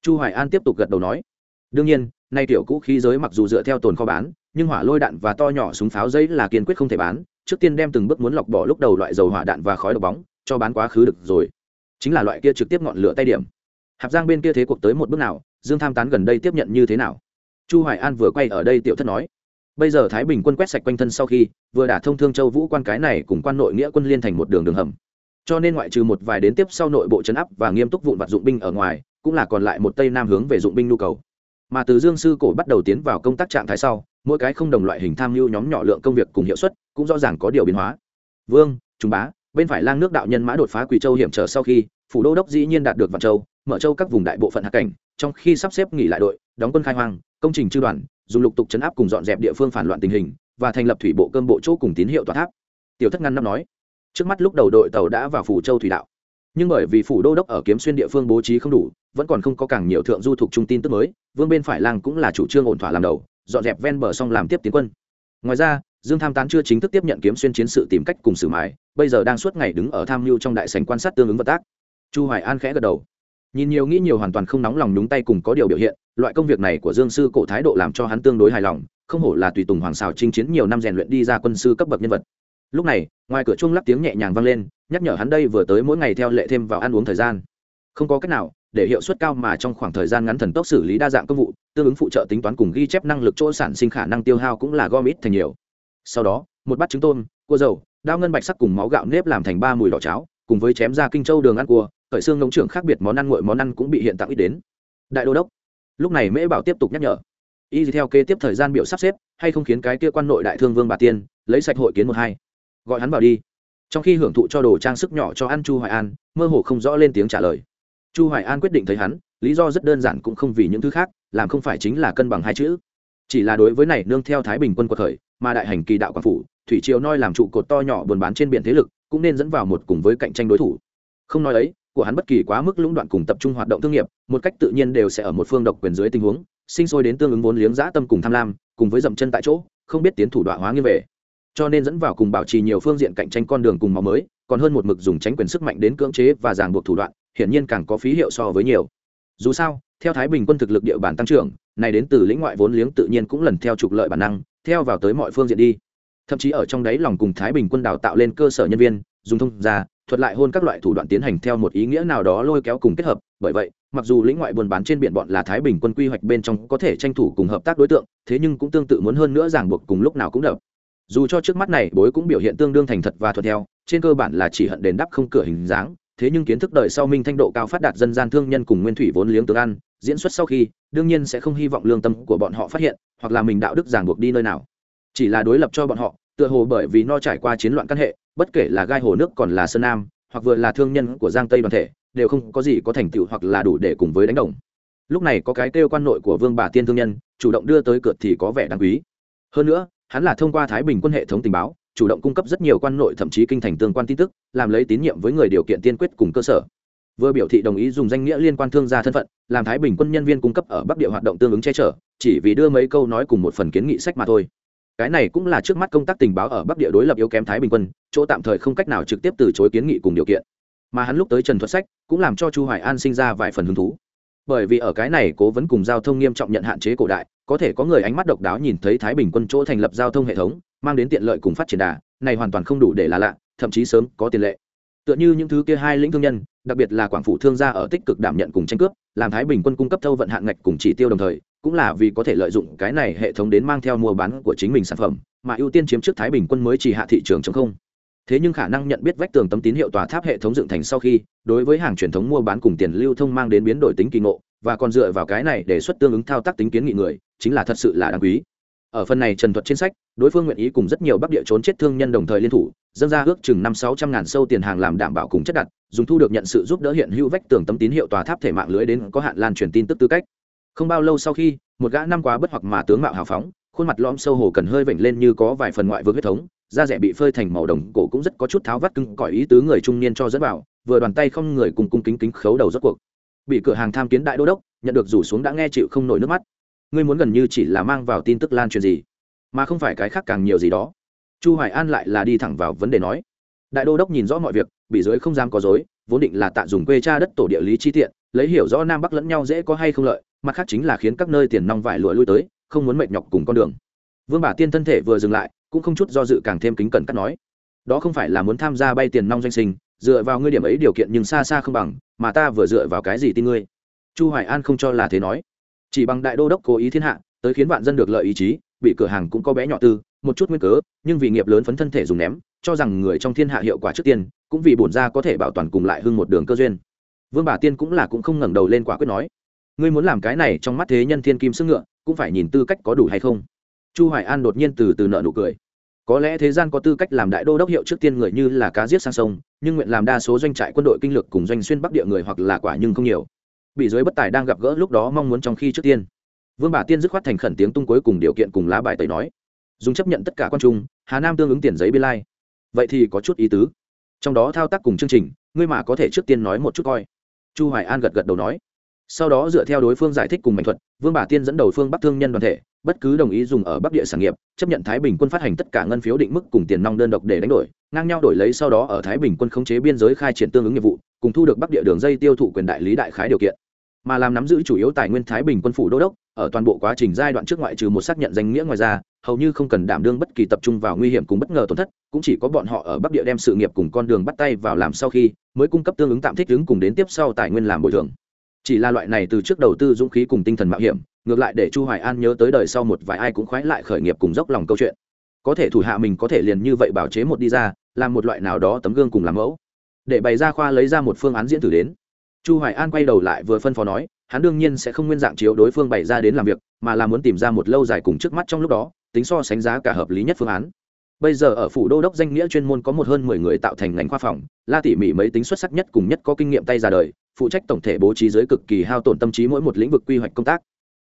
Chu hoài an tiếp tục gật đầu nói. Đương nhiên, nay tiểu cũ khí giới mặc dù dựa theo tồn kho bán, nhưng hỏa lôi đạn và to nhỏ súng pháo giấy là kiên quyết không thể bán, trước tiên đem từng bước muốn lọc bỏ lúc đầu loại dầu hỏa đạn và khói độc bóng, cho bán quá khứ được rồi. Chính là loại kia trực tiếp ngọn lửa tay điểm. Hạp giang bên kia thế cuộc tới một bước nào, dương tham tán gần đây tiếp nhận như thế nào? Chu hoài an vừa quay ở đây tiểu thất nói bây giờ thái bình quân quét sạch quanh thân sau khi, vừa đả thông thương châu vũ quan cái này cùng quan nội nghĩa quân liên thành một đường đường hầm. Cho nên ngoại trừ một vài đến tiếp sau nội bộ chấn áp và nghiêm túc vụn vặt dụng binh ở ngoài, cũng là còn lại một tây nam hướng về dụng binh nhu cầu. Mà từ dương sư cổ bắt đầu tiến vào công tác trạng thái sau, mỗi cái không đồng loại hình tham mưu nhóm nhỏ lượng công việc cùng hiệu suất cũng rõ ràng có điều biến hóa. Vương, trung bá, bên phải lang nước đạo nhân mã đột phá quỳ châu hiểm trở sau khi, phủ đô đốc dĩ nhiên đạt được vạn châu, mở châu các vùng đại bộ phận hạ cảnh, trong khi sắp xếp nghỉ lại đội, đóng quân khai hoang, công trình chư đoàn dùng lục tục chấn áp cùng dọn dẹp địa phương phản loạn tình hình, và thành lập thủy bộ cơm bộ chỗ cùng tín hiệu tòa tháp. Tiểu thất ngăn năm nói. Trước mắt lúc đầu đội tàu đã vào phủ châu thủy đạo. Nhưng bởi vì phủ đô đốc ở kiếm xuyên địa phương bố trí không đủ, vẫn còn không có càng nhiều thượng du thuộc trung tin tức mới, vương bên phải lang cũng là chủ trương ổn thỏa làm đầu, dọn dẹp ven bờ sông làm tiếp tiến quân. Ngoài ra, dương tham tán chưa chính thức tiếp nhận kiếm xuyên chiến sự tìm cách cùng xử mãi bây giờ đang suốt ngày đứng ở tham mưu trong đại sành quan sát tương ứng vật tác. Chu hoài an khẽ gật đầu nhìn nhiều nghĩ nhiều hoàn toàn không nóng lòng nhúng tay cùng có điều biểu hiện, loại công việc này của dương sư cổ thái độ làm cho hắn tương đối hài lòng, không hổ là tùy tùng hoàng xào chinh chiến nhiều năm rèn luyện đi ra quân sư cấp bậc nhân vật. Lúc này, ngoài cửa chuông lắp tiếng nhẹ nhàng vang lên, nhắc nhở hắn đây vừa tới mỗi ngày theo lệ thêm vào ăn uống thời gian. Không có cách nào, để hiệu suất cao mà trong khoảng thời gian ngắn thần tốc xử lý đa dạng công vụ, tương ứng phụ trợ tính toán cùng ghi chép năng lực chỗ sản sinh khả năng tiêu hao cũng là gom ít thành nhiều. Sau đó, một bát trứng tôm, cua dầu, đao ngân bạch sắc cùng máu gạo nếp làm thành ba mùi đỏ cháo, cùng với chém ra kinh châu đường ăn cua khởi xương ngỗng trưởng khác biệt món ăn nguội món ăn cũng bị hiện tặng ít đến. Đại đô đốc, lúc này mễ bảo tiếp tục nhắc nhở. Y theo kế tiếp thời gian biểu sắp xếp, hay không khiến cái kia quan nội đại thương vương bà tiên, lấy sạch hội kiến một hai. Gọi hắn vào đi. Trong khi hưởng thụ cho đồ trang sức nhỏ cho ăn chu hoài an, mơ hồ không rõ lên tiếng trả lời. Chu hoài an quyết định thấy hắn, lý do rất đơn giản cũng không vì những thứ khác, làm không phải chính là cân bằng hai chữ. Chỉ là đối với này nương theo thái bình quân của thời mà đại hành kỳ đạo quảng phủ, thủy triều noi làm trụ cột to nhỏ buồn bán trên biển thế lực, cũng nên dẫn vào một cùng với cạnh tranh đối thủ. Không nói ấy của hắn bất kỳ quá mức lũng đoạn cùng tập trung hoạt động thương nghiệp, một cách tự nhiên đều sẽ ở một phương độc quyền dưới tình huống, sinh sôi đến tương ứng vốn liếng dã tâm cùng tham lam, cùng với dậm chân tại chỗ, không biết tiến thủ đoạn hóa như về. Cho nên dẫn vào cùng bảo trì nhiều phương diện cạnh tranh con đường cùng máu mới, còn hơn một mực dùng tránh quyền sức mạnh đến cưỡng chế và ràng buộc thủ đoạn, hiển nhiên càng có phí hiệu so với nhiều. Dù sao, theo thái bình quân thực lực địa bàn tăng trưởng, này đến từ lĩnh ngoại vốn liếng tự nhiên cũng lần theo trục lợi bản năng, theo vào tới mọi phương diện đi. Thậm chí ở trong đấy lòng cùng thái bình quân đào tạo lên cơ sở nhân viên, dùng thông ra thuật lại hôn các loại thủ đoạn tiến hành theo một ý nghĩa nào đó lôi kéo cùng kết hợp. Bởi vậy, mặc dù lĩnh ngoại buôn bán trên biển bọn là thái bình quân quy hoạch bên trong có thể tranh thủ cùng hợp tác đối tượng, thế nhưng cũng tương tự muốn hơn nữa ràng buộc cùng lúc nào cũng đập. Dù cho trước mắt này bối cũng biểu hiện tương đương thành thật và thuận theo, trên cơ bản là chỉ hận đền đắp không cửa hình dáng, thế nhưng kiến thức đời sau minh thanh độ cao phát đạt dân gian thương nhân cùng nguyên thủy vốn liếng tướng ăn, diễn xuất sau khi, đương nhiên sẽ không hy vọng lương tâm của bọn họ phát hiện, hoặc là mình đạo đức ràng buộc đi nơi nào. Chỉ là đối lập cho bọn họ, tựa hồ bởi vì no trải qua chiến loạn căn hệ bất kể là gai hồ nước còn là sơn nam, hoặc vừa là thương nhân của giang tây đoàn thể, đều không có gì có thành tựu hoặc là đủ để cùng với đánh đồng. Lúc này có cái kêu quan nội của vương bà tiên thương nhân, chủ động đưa tới cửa thì có vẻ đáng quý. Hơn nữa, hắn là thông qua thái bình quân hệ thống tình báo, chủ động cung cấp rất nhiều quan nội thậm chí kinh thành tương quan tin tức, làm lấy tín nhiệm với người điều kiện tiên quyết cùng cơ sở. Vừa biểu thị đồng ý dùng danh nghĩa liên quan thương gia thân phận, làm thái bình quân nhân viên cung cấp ở bắc địa hoạt động tương ứng che chở, chỉ vì đưa mấy câu nói cùng một phần kiến nghị sách mà thôi cái này cũng là trước mắt công tác tình báo ở bắc địa đối lập yếu kém thái bình quân, chỗ tạm thời không cách nào trực tiếp từ chối kiến nghị cùng điều kiện. Mà hắn lúc tới trần thuật sách, cũng làm cho chu hoài an sinh ra vài phần hứng thú. Bởi vì ở cái này cố vấn cùng giao thông nghiêm trọng nhận hạn chế cổ đại, có thể có người ánh mắt độc đáo nhìn thấy thái bình quân chỗ thành lập giao thông hệ thống, mang đến tiện lợi cùng phát triển đà, này hoàn toàn không đủ để là lạ, thậm chí sớm có tiền lệ. Tựa như những thứ kia hai lĩnh thương nhân, đặc biệt là quảng phủ thương gia ở tích cực đảm nhận cùng tranh cướp làm thái bình quân cung cấp thâu vận hạn ngạch cùng chỉ tiêu đồng thời, cũng là vì có thể lợi dụng cái này hệ thống đến mang theo mua bán của chính mình sản phẩm, mà ưu tiên chiếm trước thái bình quân mới chỉ hạ thị trường chống không. Thế nhưng khả năng nhận biết vách tường tấm tín hiệu tòa tháp hệ thống dựng thành sau khi, đối với hàng truyền thống mua bán cùng tiền lưu thông mang đến biến đổi tính kỳ ngộ, và còn dựa vào cái này để xuất tương ứng thao tác tính kiến nghị người, chính là thật sự là đáng quý. Ở phần này trần thuật trên sách đối phương nguyện ý cùng rất nhiều bắc địa trốn chết thương nhân đồng thời liên thủ, dâng ra ước chừng năm sáu trăm ngàn sâu tiền hàng làm đảm bảo cùng chất đặt, dùng thu được nhận sự giúp đỡ hiện hữu vách tường tấm tín hiệu tòa tháp thể mạng lưới đến có hạn lan truyền tin tức tư cách. Không bao lâu sau khi, một gã năm quá bất hoặc mà tướng mạo hào phóng, khuôn mặt lõm sâu hồ cần hơi vểnh lên như có vài phần ngoại vương huyết thống, da rẻ bị phơi thành màu đồng, cổ cũng rất có chút tháo vắt cưng cõi ý tứ người trung niên cho dẫn vào vừa đoàn tay không người cùng cung kính kính khấu đầu rốt cuộc. Bị cửa hàng tham kiến đại đô đốc, nhận được rủ xuống đã nghe chịu không nổi nước mắt. Ngươi muốn gần như chỉ là mang vào tin tức lan truyền gì? Mà không phải cái khác càng nhiều gì đó. Chu hoài an lại là đi thẳng vào vấn đề nói. Đại đô đốc nhìn rõ mọi việc, bị dưới không dám có dối, vốn định là tạ dùng quê cha đất tổ địa lý chi tiện, lấy hiểu rõ nam bắc lẫn nhau dễ có hay không lợi, mặt khác chính là khiến các nơi tiền nong vải lụa lui tới, không muốn mệt nhọc cùng con đường. Vương bà tiên thân thể vừa dừng lại, cũng không chút do dự càng thêm kính cẩn cắt nói. Đó không phải là muốn tham gia bay tiền nong doanh sinh, dựa vào ngươi điểm ấy điều kiện nhưng xa xa không bằng, mà ta vừa dựa vào cái gì tin ngươi? Chu hoài an không cho là thế nói. Chỉ bằng đại đô đốc cố ý thiên hạ, tới khiến vạn dân được lợi ý chí bị cửa hàng cũng có bé nhỏ tư, một chút nguyên cớ, nhưng vì nghiệp lớn phấn thân thể dùng ném, cho rằng người trong thiên hạ hiệu quả trước tiên, cũng vì bổn ra có thể bảo toàn cùng lại hưng một đường cơ duyên. Vương bà tiên cũng là cũng không ngẩng đầu lên quả quyết nói, ngươi muốn làm cái này trong mắt thế nhân thiên kim sức ngựa, cũng phải nhìn tư cách có đủ hay không? Chu hoài an đột nhiên từ từ nợ nụ cười. Có lẽ thế gian có tư cách làm đại đô đốc hiệu trước tiên người như là cá giết sang sông, nhưng nguyện làm đa số doanh trại quân đội kinh lược cùng doanh xuyên bắc địa người hoặc là quả nhưng không nhiều. Bị giới bất tài đang gặp gỡ lúc đó mong muốn trong khi trước tiên vương bà tiên dứt khoát thành khẩn tiếng tung cuối cùng điều kiện cùng lá bài tẩy nói. Dùng chấp nhận tất cả quan trung, hà nam tương ứng tiền giấy biên lai. Vậy thì có chút ý tứ. Trong đó thao tác cùng chương trình, ngươi mà có thể trước tiên nói một chút coi. Chu hoài an gật gật đầu nói. Sau đó dựa theo đối phương giải thích cùng mệnh thuật, vương bà tiên dẫn đầu phương bắc thương nhân đoàn thể, bất cứ đồng ý dùng ở bắc địa sản nghiệp, chấp nhận thái bình quân phát hành tất cả ngân phiếu định mức cùng tiền nong đơn độc để đánh đổi, ngang nhau đổi lấy sau đó ở thái bình quân khống chế biên giới khai triển tương ứng nghiệp vụ, cùng thu được bắc địa đường dây tiêu thụ quyền đại lý đại khái điều kiện. Mà làm nắm giữ chủ yếu tài nguyên thái bình quân phủ đô đốc ở toàn bộ quá trình giai đoạn trước ngoại trừ một xác nhận danh nghĩa ngoài ra, hầu như không cần đảm đương bất kỳ tập trung vào nguy hiểm cùng bất ngờ tổn thất, cũng chỉ có bọn họ ở bắc địa đem sự nghiệp cùng con đường bắt tay vào làm sau khi mới cung cấp tương ứng tạm thích ứng cùng đến tiếp sau tài nguyên làm bồi thường. Chỉ là loại này từ trước đầu tư dũng khí cùng tinh thần mạo hiểm, ngược lại để chu hoài an nhớ tới đời sau một vài ai cũng khoái lại khởi nghiệp cùng dốc lòng câu chuyện. Có thể thủ hạ mình có thể liền như vậy bảo chế một đi ra, làm một loại nào đó tấm gương cùng làm mẫu. Để bày ra khoa lấy ra một phương án diễn thử đến. Chu hoài an quay đầu lại vừa phân phó nói hắn đương nhiên sẽ không nguyên dạng chiếu đối phương bày ra đến làm việc, mà là muốn tìm ra một lâu dài cùng trước mắt trong lúc đó, tính so sánh giá cả hợp lý nhất phương án. Bây giờ ở phủ đô đốc danh nghĩa chuyên môn có một hơn mười người tạo thành ngành khoa phòng, la tỉ mỉ mấy tính xuất sắc nhất cùng nhất có kinh nghiệm tay ra đời, phụ trách tổng thể bố trí giới cực kỳ hao tổn tâm trí mỗi một lĩnh vực quy hoạch công tác.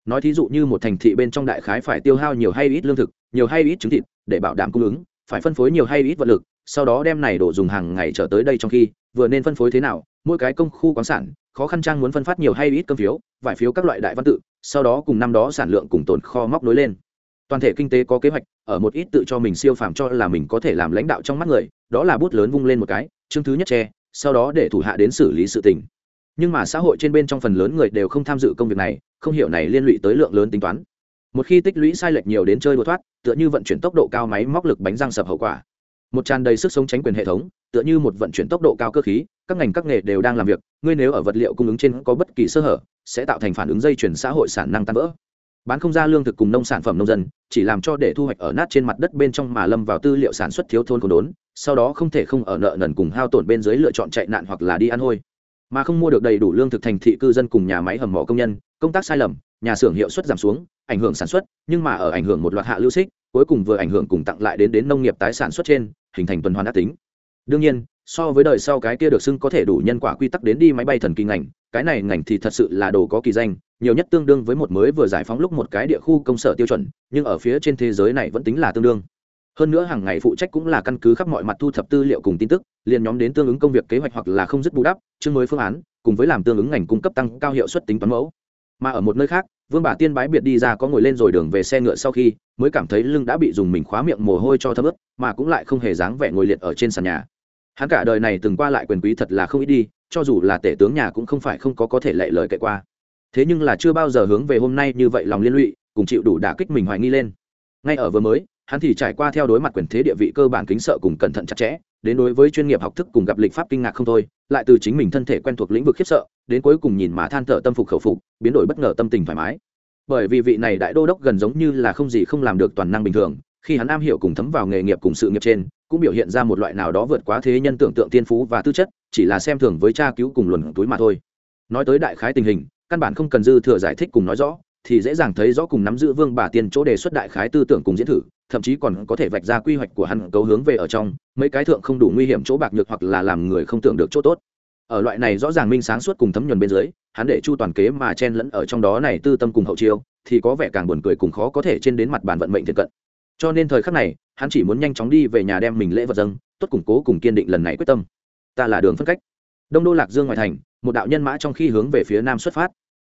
Nói thí dụ như một thành thị bên trong đại khái phải tiêu hao nhiều hay ít lương thực, nhiều hay ít trứng thịt, để bảo đảm cung ứng, phải phân phối nhiều hay ít vật lực, sau đó đem này đồ dùng hàng ngày trở tới đây trong khi, vừa nên phân phối thế nào mỗi cái công khu quán sản khó khăn trang muốn phân phát nhiều hay ít cơm phiếu vải phiếu các loại đại văn tự sau đó cùng năm đó sản lượng cùng tồn kho móc nối lên. Toàn thể kinh tế có kế hoạch ở một ít tự cho mình siêu phàm cho là mình có thể làm lãnh đạo trong mắt người đó là bút lớn vung lên một cái chương thứ nhất tre, sau đó để thủ hạ đến xử lý sự tình. Nhưng mà xã hội trên bên trong phần lớn người đều không tham dự công việc này không hiểu này liên lụy tới lượng lớn tính toán. Một khi tích lũy sai lệch nhiều đến chơi đua thoát tựa như vận chuyển tốc độ cao máy móc lực bánh răng sập hậu quả. Một tràn đầy sức sống tránh quyền hệ thống tựa như một vận chuyển tốc độ cao cơ khí các ngành các nghề đều đang làm việc, ngươi nếu ở vật liệu cung ứng trên có bất kỳ sơ hở, sẽ tạo thành phản ứng dây chuyển xã hội sản năng tan vỡ. Bán không ra lương thực cùng nông sản phẩm nông dân, chỉ làm cho để thu hoạch ở nát trên mặt đất bên trong mà lâm vào tư liệu sản xuất thiếu thôn còn đốn, sau đó không thể không ở nợ nần cùng hao tổn bên dưới lựa chọn chạy nạn hoặc là đi ăn hôi. Mà không mua được đầy đủ lương thực thành thị cư dân cùng nhà máy hầm mỏ công nhân, công tác sai lầm, nhà xưởng hiệu suất giảm xuống, ảnh hưởng sản xuất, nhưng mà ở ảnh hưởng một loạt hạ lưu xích, cuối cùng vừa ảnh hưởng cùng tặng lại đến đến nông nghiệp tái sản xuất trên, hình thành tuần hoàn ác tính. Đương nhiên so với đời sau cái kia được xưng có thể đủ nhân quả quy tắc đến đi máy bay thần kỳ ngành, cái này ngành thì thật sự là đồ có kỳ danh, nhiều nhất tương đương với một mới vừa giải phóng lúc một cái địa khu công sở tiêu chuẩn, nhưng ở phía trên thế giới này vẫn tính là tương đương. Hơn nữa hàng ngày phụ trách cũng là căn cứ khắp mọi mặt thu thập tư liệu cùng tin tức, liền nhóm đến tương ứng công việc kế hoạch hoặc là không dứt bù đắp, chương mới phương án, cùng với làm tương ứng ngành cung cấp tăng cao hiệu suất tính toán mẫu. Mà ở một nơi khác, vương bà tiên bái biệt đi ra có ngồi lên rồi đường về xe ngựa sau khi, mới cảm thấy lưng đã bị dùng mình khóa miệng mồ hôi cho thấm ướt, mà cũng lại không hề dáng vẻ ngồi liệt ở trên sàn nhà hắn cả đời này từng qua lại quyền quý thật là không ít đi, cho dù là tể tướng nhà cũng không phải không có có thể lệ lời kệ qua. Thế nhưng là chưa bao giờ hướng về hôm nay như vậy lòng liên lụy, cùng chịu đủ đả kích mình hoài nghi lên. Ngay ở vừa mới, hắn thì trải qua theo đối mặt quyền thế địa vị cơ bản kính sợ cùng cẩn thận chặt chẽ, đến đối với chuyên nghiệp học thức cùng gặp lịch pháp kinh ngạc không thôi, lại từ chính mình thân thể quen thuộc lĩnh vực khiếp sợ, đến cuối cùng nhìn mà than thở tâm phục khẩu phục, biến đổi bất ngờ tâm tình thoải mái. Bởi vì vị này đại đô đốc gần giống như là không gì không làm được toàn năng bình thường, khi hắn am hiểu cùng thấm vào nghề nghiệp cùng sự nghiệp trên cũng biểu hiện ra một loại nào đó vượt quá thế nhân tưởng tượng tiên phú và tư chất, chỉ là xem thường với cha cứu cùng luồn túi mà thôi. Nói tới đại khái tình hình, căn bản không cần dư thừa giải thích cùng nói rõ, thì dễ dàng thấy rõ cùng nắm giữ vương bà tiên chỗ đề xuất đại khái tư tưởng cùng diễn thử, thậm chí còn có thể vạch ra quy hoạch của hắn cấu hướng về ở trong, mấy cái thượng không đủ nguy hiểm chỗ bạc nhược hoặc là làm người không tưởng được chỗ tốt. Ở loại này rõ ràng minh sáng suốt cùng thấm nhuần bên dưới, hắn để chu toàn kế mà chen lẫn ở trong đó này tư tâm cùng hậu chiêu, thì có vẻ càng buồn cười cùng khó có thể trên đến mặt bàn vận mệnh thiệt cận. Cho nên thời khắc này hắn chỉ muốn nhanh chóng đi về nhà đem mình lễ vật dâng, tốt củng cố cùng kiên định lần này quyết tâm. Ta là đường phân cách. Đông đô lạc dương ngoại thành, một đạo nhân mã trong khi hướng về phía nam xuất phát.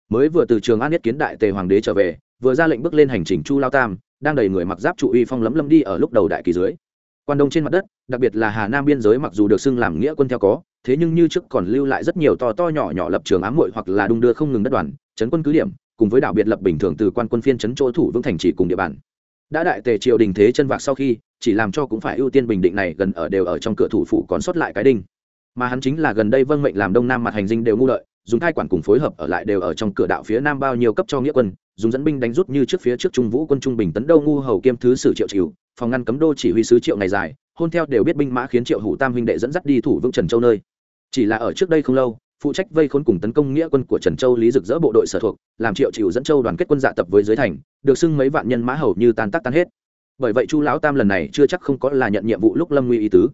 Mới vừa từ trường an nhất kiến đại tề hoàng đế trở về, vừa ra lệnh bước lên hành trình chu lao tam, đang đầy người mặc giáp trụ uy phong lấm lâm đi ở lúc đầu đại kỳ dưới. Quan đông trên mặt đất, đặc biệt là hà nam biên giới mặc dù được xưng làm nghĩa quân theo có, thế nhưng như trước còn lưu lại rất nhiều to to nhỏ nhỏ lập trường ám muội hoặc là đung đưa không ngừng đất đoàn, chấn quân cứ điểm, cùng với đảo biệt lập bình thường từ quan quân phiên chấn chỗ thủ vững thành trì cùng địa bàn đã đại tề triều đình thế chân vạc sau khi, chỉ làm cho cũng phải ưu tiên bình định này gần ở đều ở trong cửa thủ phủ còn sót lại cái đinh. Mà hắn chính là gần đây vâng mệnh làm đông nam mặt hành dinh đều ngu lợi dùng thai quản cùng phối hợp ở lại đều ở trong cửa đạo phía nam bao nhiêu cấp cho nghĩa quân, dùng dẫn binh đánh rút như trước phía trước trung vũ quân trung bình tấn đâu ngu hầu kiêm thứ sử triệu chịu phòng ngăn cấm đô chỉ huy sứ triệu ngày dài, hôn theo đều biết binh mã khiến triệu hủ tam huynh đệ dẫn dắt đi thủ vững trần châu nơi. Chỉ là ở trước đây không lâu phụ trách vây khốn cùng tấn công nghĩa quân của trần châu lý rực rỡ bộ đội sở thuộc, làm triệu chịu dẫn châu đoàn kết quân dạ tập với dưới thành, được xưng mấy vạn nhân mã hầu như tan tác tan hết. Bởi vậy chu lão tam lần này chưa chắc không có là nhận nhiệm vụ lúc lâm nguy ý tứ.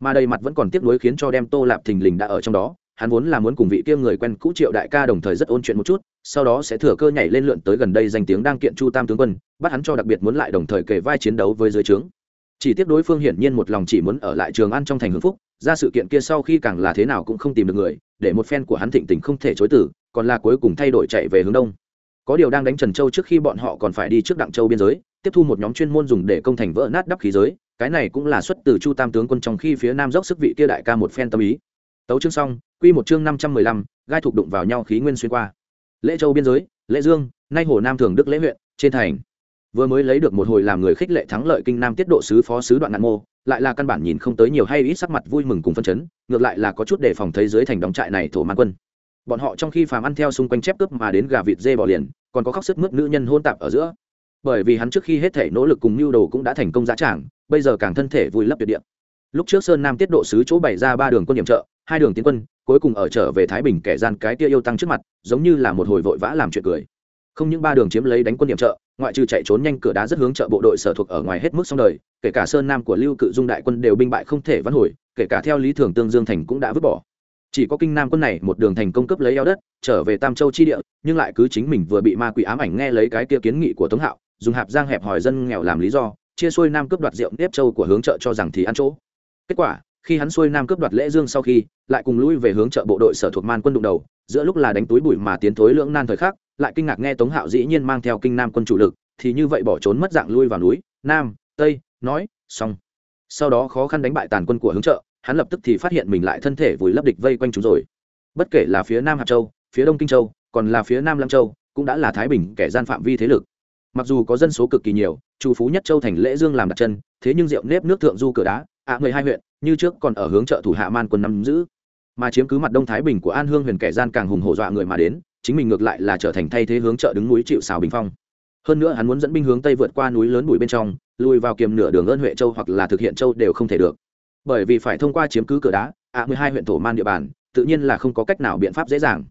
Mà đầy mặt vẫn còn tiếc nuối khiến cho đem tô lạp thình lình đã ở trong đó, hắn vốn là muốn cùng vị kia người quen cũ triệu đại ca đồng thời rất ôn chuyện một chút, sau đó sẽ thừa cơ nhảy lên lượn tới gần đây danh tiếng đang kiện chu tam tướng quân, bắt hắn cho đặc biệt muốn lại đồng thời kề vai chiến đấu với dưới trướng chỉ tiếc đối phương hiển nhiên một lòng chỉ muốn ở lại trường ăn trong thành hưng phúc, ra sự kiện kia sau khi càng là thế nào cũng không tìm được người, để một phen của hắn thịnh tình không thể chối tử còn là cuối cùng thay đổi chạy về hướng đông. Có điều đang đánh trần châu trước khi bọn họ còn phải đi trước đặng châu biên giới, tiếp thu một nhóm chuyên môn dùng để công thành vỡ nát đắp khí giới, cái này cũng là xuất từ chu tam tướng quân trong khi phía nam dốc sức vị kia đại ca một phen tâm ý. Tấu chương xong, quy một chương năm trăm mười lăm, gai thuộc đụng vào nhau khí nguyên xuyên qua. Lễ châu biên giới, lễ dương, nay hồ nam thường đức lễ huyện, trên thành vừa mới lấy được một hồi làm người khích lệ thắng lợi kinh nam tiết độ sứ phó sứ đoạn ngạn mô, lại là căn bản nhìn không tới nhiều hay ít sắc mặt vui mừng cùng phân chấn, ngược lại là có chút đề phòng thấy dưới thành đóng trại này thổ man quân. Bọn họ trong khi phàm ăn theo xung quanh chép cướp mà đến gà vịt dê bò liền, còn có khóc sức mướt nữ nhân hôn tạp ở giữa. Bởi vì hắn trước khi hết thể nỗ lực cùng mưu đồ cũng đã thành công giá trảng bây giờ càng thân thể vui lấp tuyệt địa. Lúc trước sơn nam tiết độ sứ chỗ bày ra ba đường quân nhiệm trợ, hai đường tiến quân, cuối cùng ở trở về thái bình kẻ gian cái tia yêu tăng trước mặt, giống như là một hồi vội vã làm chuyện cười không những ba đường chiếm lấy đánh quân điểm trợ, ngoại trừ chạy trốn nhanh cửa đá rất hướng trợ bộ đội sở thuộc ở ngoài hết mức xong đời, kể cả sơn nam của lưu cự dung đại quân đều binh bại không thể vãn hồi, kể cả theo lý thường tương dương thành cũng đã vứt bỏ. Chỉ có kinh nam quân này một đường thành công cấp lấy eo đất, trở về tam châu chi địa, nhưng lại cứ chính mình vừa bị ma quỷ ám ảnh nghe lấy cái kia kiến nghị của tống hạo, dùng hạp giang hẹp hỏi dân nghèo làm lý do, chia xuôi nam cướp đoạt rượu nếp châu của hướng trợ cho rằng thì ăn chỗ. Kết quả khi hắn xuôi nam cướp đoạt lễ dương sau khi, lại cùng lui về hướng trợ bộ đội sở thuộc man quân đụng đầu, giữa lúc là đánh túi bụi mà tiến thối lưỡng nan thời khắc, lại kinh ngạc nghe tống hạo dĩ nhiên mang theo kinh nam quân chủ lực, thì như vậy bỏ trốn mất dạng lui vào núi, nam, tây, nói, xong. Sau đó khó khăn đánh bại tàn quân của hướng trợ hắn lập tức thì phát hiện mình lại thân thể vùi lấp địch vây quanh chúng rồi. Bất kể là phía nam hạt châu, phía đông kinh châu, còn là phía nam lam châu, cũng đã là thái bình kẻ gian phạm vi thế lực. Mặc dù có dân số cực kỳ nhiều chủ phú nhất châu thành lễ dương làm đặt chân, thế nhưng rượu nếp nước thượng du cửa đá, ạ mười hai huyện như trước còn ở hướng trợ thủ hạ man quân nắm giữ. Mà chiếm cứ mặt đông thái bình của an hương huyền kẻ gian càng hùng hổ dọa người mà đến, chính mình ngược lại là trở thành thay thế hướng trợ đứng núi chịu xào bình phong. Hơn nữa hắn muốn dẫn binh hướng tây vượt qua núi lớn bụi bên trong, lùi vào kiềm nửa đường ơn huệ châu hoặc là thực hiện châu đều không thể được. Bởi vì phải thông qua chiếm cứ cửa đá, ạ mười hai huyện thổ man địa bàn, tự nhiên là không có cách nào biện pháp dễ dàng.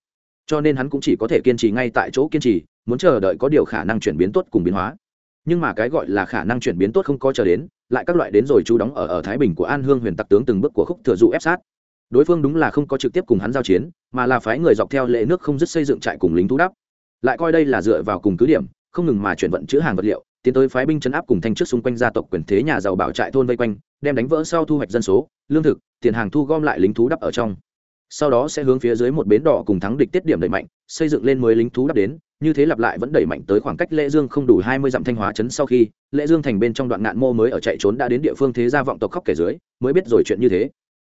Cho nên hắn cũng chỉ có thể kiên trì ngay tại chỗ kiên trì, muốn chờ đợi có điều khả năng chuyển biến tốt cùng biến hóa. Nhưng mà cái gọi là khả năng chuyển biến tốt không có chờ đến lại các loại đến rồi chú đóng ở ở thái bình của an hương huyền tặc tướng từng bước của khúc thừa dụ ép sát. Đối phương đúng là không có trực tiếp cùng hắn giao chiến, mà là phái người dọc theo lệ nước không dứt xây dựng trại cùng lính thú đắp. Lại coi đây là dựa vào cùng cứ điểm, không ngừng mà chuyển vận chữ hàng vật liệu, tiến tới phái binh chấn áp cùng thanh trước xung quanh gia tộc quyền thế nhà giàu bảo trại thôn vây quanh, đem đánh vỡ sau thu hoạch dân số, lương thực, tiền hàng thu gom lại lính thú đắp ở trong. Sau đó sẽ hướng phía dưới một bến đỏ cùng thắng địch tiết điểm đẩy mạnh, xây dựng lên mới lính thú đắp đến như thế lặp lại vẫn đẩy mạnh tới khoảng cách lễ dương không đủ hai mươi dặm thanh hóa chấn sau khi lễ dương thành bên trong đoạn ngạn mô mới ở chạy trốn đã đến địa phương thế gia vọng tộc khóc kể dưới, mới biết rồi chuyện như thế.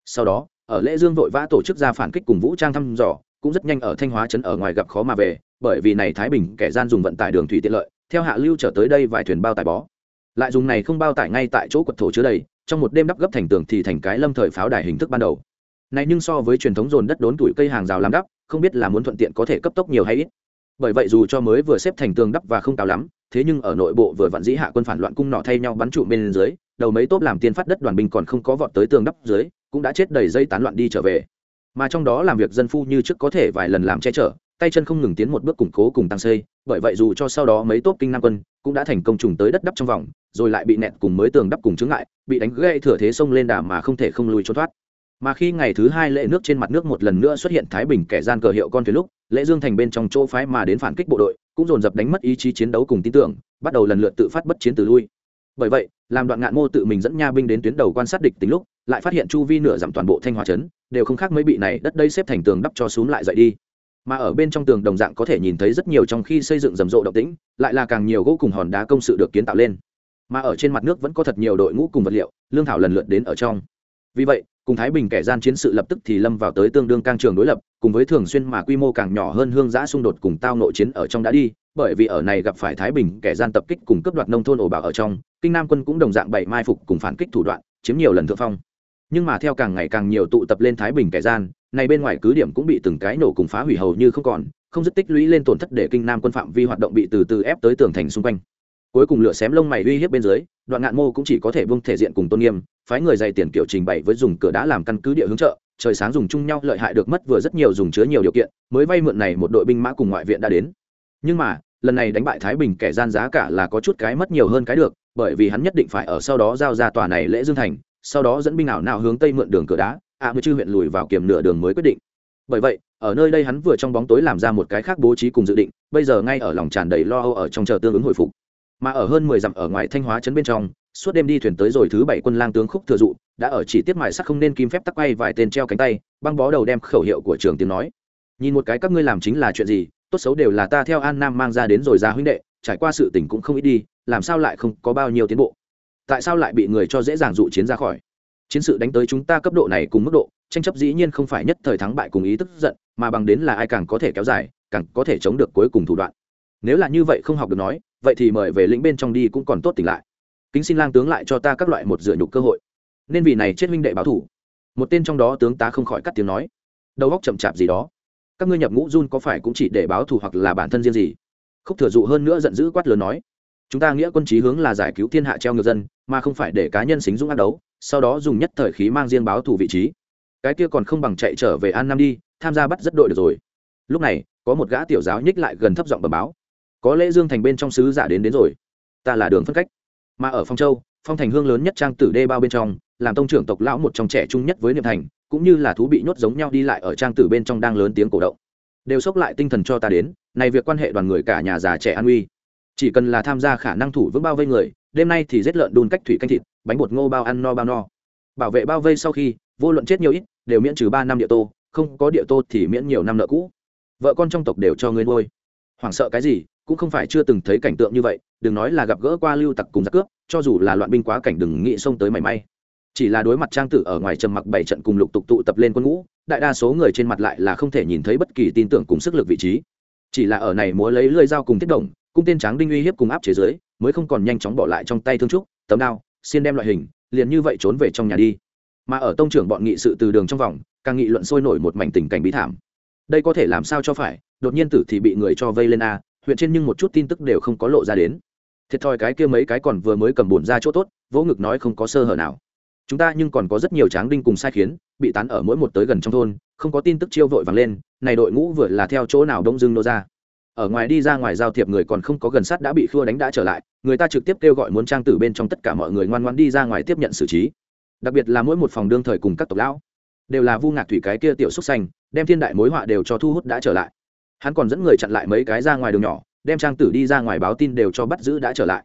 Sau đó, ở lễ dương vội vã tổ chức ra phản kích cùng vũ trang thăm dò, cũng rất nhanh ở thanh hóa chấn ở ngoài gặp khó mà về, bởi vì này thái bình kẻ gian dùng vận tải đường thủy tiện lợi, theo hạ lưu trở tới đây vài thuyền bao tải bó. Lại dùng này không bao tải ngay tại chỗ quật thổ chứa đầy, trong một đêm đắp gấp thành tường thì thành cái lâm thời pháo đài hình thức ban đầu. Này nhưng so với truyền thống dồn đất đốn tuổi cây hàng rào làm đắp, không biết là muốn thuận tiện có thể cấp tốc nhiều hay ít bởi vậy dù cho mới vừa xếp thành tường đắp và không cao lắm, thế nhưng ở nội bộ vừa vặn dĩ hạ quân phản loạn cung nọ thay nhau bắn trụ bên dưới, đầu mấy tốp làm tiên phát đất đoàn binh còn không có vọt tới tường đắp dưới, cũng đã chết đầy dây tán loạn đi trở về. Mà trong đó làm việc dân phu như trước có thể vài lần làm che chở, tay chân không ngừng tiến một bước củng cố cùng tăng xây, bởi vậy dù cho sau đó mấy tốp kinh nam quân cũng đã thành công trùng tới đất đắp trong vòng, rồi lại bị nẹt cùng mới tường đắp cùng chướng ngại, bị đánh gãy thừa thế sông lên đà mà không thể không lùi trốn thoát mà khi ngày thứ hai lễ nước trên mặt nước một lần nữa xuất hiện thái bình kẻ gian cờ hiệu con thuyền lúc, lễ dương thành bên trong chỗ phái mà đến phản kích bộ đội, cũng dồn dập đánh mất ý chí chiến đấu cùng tin tưởng, bắt đầu lần lượt tự phát bất chiến từ lui. Bởi vậy, làm đoạn ngạn mô tự mình dẫn nha binh đến tuyến đầu quan sát địch tính lúc, lại phát hiện chu vi nửa giảm toàn bộ thanh hóa trấn, đều không khác mấy bị này đất đây xếp thành tường đắp cho xuống lại dậy đi. Mà ở bên trong tường đồng dạng có thể nhìn thấy rất nhiều trong khi xây dựng rầm rộ động tĩnh, lại là càng nhiều gỗ cùng hòn đá công sự được kiến tạo lên. Mà ở trên mặt nước vẫn có thật nhiều đội ngũ cùng vật liệu, lương thảo lần lượt đến ở trong. Vì vậy cùng thái bình kẻ gian chiến sự lập tức thì lâm vào tới tương đương cang trường đối lập, cùng với thường xuyên mà quy mô càng nhỏ hơn hương giã xung đột cùng tao nội chiến ở trong đã đi, bởi vì ở này gặp phải thái bình kẻ gian tập kích cùng cướp đoạt nông thôn ổ bảo ở trong, kinh nam quân cũng đồng dạng bảy mai phục cùng phản kích thủ đoạn, chiếm nhiều lần thượng phong. Nhưng mà theo càng ngày càng nhiều tụ tập lên thái bình kẻ gian, này bên ngoài cứ điểm cũng bị từng cái nổ cùng phá hủy hầu như không còn, không dứt tích lũy lên tổn thất để kinh nam quân phạm vi hoạt động bị từ từ ép tới tường thành xung quanh cuối cùng lửa xém lông mày uy hiếp bên dưới, đoạn ngạn mô cũng chỉ có thể vương thể diện cùng tôn nghiêm, phái người dày tiền kiểu trình bày với dùng cửa đã làm căn cứ địa hướng trợ trời sáng dùng chung nhau lợi hại được mất vừa rất nhiều dùng chứa nhiều điều kiện, mới vay mượn này một đội binh mã cùng ngoại viện đã đến. Nhưng mà, lần này đánh bại thái bình kẻ gian giá cả là có chút cái mất nhiều hơn cái được, bởi vì hắn nhất định phải ở sau đó giao ra tòa này lễ dương thành, sau đó dẫn binh nào nào hướng tây mượn đường cửa đá, ạ mới chư huyện lùi vào kiểm nửa đường mới quyết định. Bởi vậy, ở nơi đây hắn vừa trong bóng tối làm ra một cái khác bố trí cùng dự định, bây giờ ngay ở lòng tràn đầy lo âu ở trong chờ tương ứng hồi phục mà ở hơn mười dặm ở ngoài thanh hóa trấn bên trong, suốt đêm đi thuyền tới rồi thứ bảy quân lang tướng khúc thừa dụ, đã ở chỉ tiết mài sắc không nên kim phép tắc quay vài tên treo cánh tay, băng bó đầu đem khẩu hiệu của trường tiếng nói. Nhìn một cái các ngươi làm chính là chuyện gì, tốt xấu đều là ta theo an nam mang ra đến rồi ra huynh đệ, trải qua sự tình cũng không ít đi, làm sao lại không có bao nhiêu tiến bộ? Tại sao lại bị người cho dễ dàng dụ chiến ra khỏi? Chiến sự đánh tới chúng ta cấp độ này cùng mức độ, tranh chấp dĩ nhiên không phải nhất thời thắng bại cùng ý tức giận, mà bằng đến là ai càng có thể kéo dài, càng có thể chống được cuối cùng thủ đoạn nếu là như vậy không học được nói, vậy thì mời về lĩnh bên trong đi cũng còn tốt tỉnh lại. Kính xin lang tướng lại cho ta các loại một dựa nhục cơ hội. Nên vì này chết huynh đệ báo thủ. Một tên trong đó tướng tá không khỏi cắt tiếng nói. Đầu góc chậm chạp gì đó. Các ngươi nhập ngũ run có phải cũng chỉ để báo thù hoặc là bản thân riêng gì? Khúc thừa dụ hơn nữa giận dữ quát lớn nói. Chúng ta nghĩa quân trí hướng là giải cứu thiên hạ treo ngược dân, mà không phải để cá nhân xính dũng ác đấu, sau đó dùng nhất thời khí mang riêng báo thù vị trí. Cái kia còn không bằng chạy trở về an nam đi, tham gia bắt rất đội được rồi. Lúc này, có một gã tiểu giáo nhích lại gần thấp giọng bờ báo có lẽ dương thành bên trong sứ giả đến đến rồi. Ta là đường phân cách. Mà ở phong châu, phong thành hương lớn nhất trang tử đê bao bên trong, làm tông trưởng tộc lão một trong trẻ trung nhất với niệm thành, cũng như là thú bị nhốt giống nhau đi lại ở trang tử bên trong đang lớn tiếng cổ động. Đều sốc lại tinh thần cho ta đến, này việc quan hệ đoàn người cả nhà già trẻ an uy. Chỉ cần là tham gia khả năng thủ vững bao vây người, đêm nay thì giết lợn đun cách thủy canh thịt, bánh bột ngô bao ăn no bao no. Bảo vệ bao vây sau khi, vô luận chết nhiều ít, đều miễn trừ ba năm địa tô, không có địa tô thì miễn nhiều năm nợ cũ. Vợ con trong tộc đều cho ngươi nuôi. Hoảng sợ cái gì? Cũng không phải chưa từng thấy cảnh tượng như vậy, đừng nói là gặp gỡ qua lưu tặc cùng giặc cướp, cho dù là loạn binh quá cảnh đừng nghĩ xông tới mảy may. Chỉ là đối mặt trang tử ở ngoài trầm mặc bảy trận cùng lục tục tụ tập lên quân ngũ, đại đa số người trên mặt lại là không thể nhìn thấy bất kỳ tin tưởng cùng sức lực vị trí. Chỉ là ở này múa lấy lưỡi dao cùng tiết động, cung tên tráng đinh uy hiếp cùng áp chế giới mới không còn nhanh chóng bỏ lại trong tay thương trúc, tấm đao, xiên đem loại hình, liền như vậy trốn về trong nhà đi. Mà ở tông trưởng bọn nghị sự từ đường trong vòng, càng nghị luận sôi nổi một mảnh tình cảnh bí thảm. Đây có thể làm sao cho phải, đột nhiên tử thì bị người cho vây lên a huyện trên nhưng một chút tin tức đều không có lộ ra đến. Thiệt thòi cái kia mấy cái còn vừa mới cầm bổn ra chỗ tốt, vỗ ngực nói không có sơ hở nào. Chúng ta nhưng còn có rất nhiều tráng đinh cùng sai khiến, bị tán ở mỗi một tới gần trong thôn, không có tin tức chiêu vội vàng lên, này đội ngũ vừa là theo chỗ nào đông dưng nô ra. Ở ngoài đi ra ngoài giao thiệp người còn không có gần sát đã bị khua đánh đã trở lại, người ta trực tiếp kêu gọi muốn trang tử bên trong tất cả mọi người ngoan ngoan đi ra ngoài tiếp nhận xử trí. Đặc biệt là mỗi một phòng đương thời cùng các tộc lão, đều là vu ngạc thủy cái kia tiểu xúc xanh đem thiên đại mối họa đều cho thu hút đã trở lại hắn còn dẫn người chặn lại mấy cái ra ngoài đường nhỏ, đem trang tử đi ra ngoài báo tin đều cho bắt giữ đã trở lại.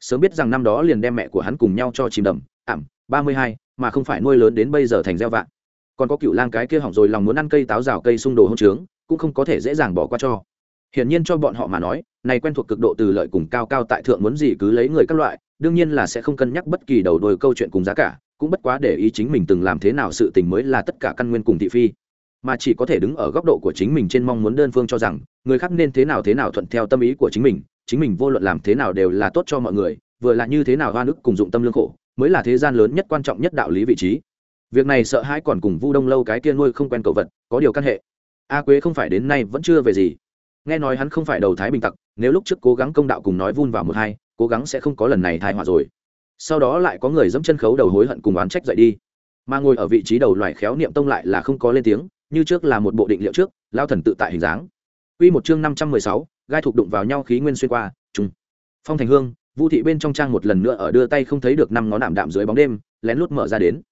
Sớm biết rằng năm đó liền đem mẹ của hắn cùng nhau cho chìm đầm, ảm, ba mươi hai, mà không phải nuôi lớn đến bây giờ thành gieo vạn còn có cựu lang cái kia hỏng rồi lòng muốn ăn cây táo rào cây xung đồ hông trướng, cũng không có thể dễ dàng bỏ qua cho. Hiển nhiên cho bọn họ mà nói, này quen thuộc cực độ từ lợi cùng cao cao tại thượng muốn gì cứ lấy người các loại, đương nhiên là sẽ không cân nhắc bất kỳ đầu đuôi câu chuyện cùng giá cả, cũng bất quá để ý chính mình từng làm thế nào sự tình mới là tất cả căn nguyên cùng thị phi mà chỉ có thể đứng ở góc độ của chính mình trên mong muốn đơn phương cho rằng, người khác nên thế nào thế nào thuận theo tâm ý của chính mình chính mình vô luận làm thế nào đều là tốt cho mọi người, vừa là như thế nào hoa nước cùng dụng tâm lương khổ, mới là thế gian lớn nhất quan trọng nhất đạo lý vị trí. Việc này sợ hãi còn cùng vu đông lâu cái kia nuôi không quen cầu vật, có điều căn hệ. A quế không phải đến nay vẫn chưa về gì. Nghe nói hắn không phải đầu thái bình tặc, nếu lúc trước cố gắng công đạo cùng nói vun vào một hai, cố gắng sẽ không có lần này thai họa rồi. Sau đó lại có người dẫm chân khấu đầu hối hận cùng oán trách dậy đi. Mà ngồi ở vị trí đầu loài khéo niệm tông lại là không có lên tiếng như trước là một bộ định liệu trước lao thần tự tại hình dáng Quy một chương năm trăm mười sáu, gai thuộc đụng vào nhau khí nguyên xuyên qua, trùng. Phong Thành Hương, Vu thị bên trong trang một lần nữa ở đưa tay không thấy được năm ngón nạm đạm dưới bóng đêm, lén lút mở ra đến.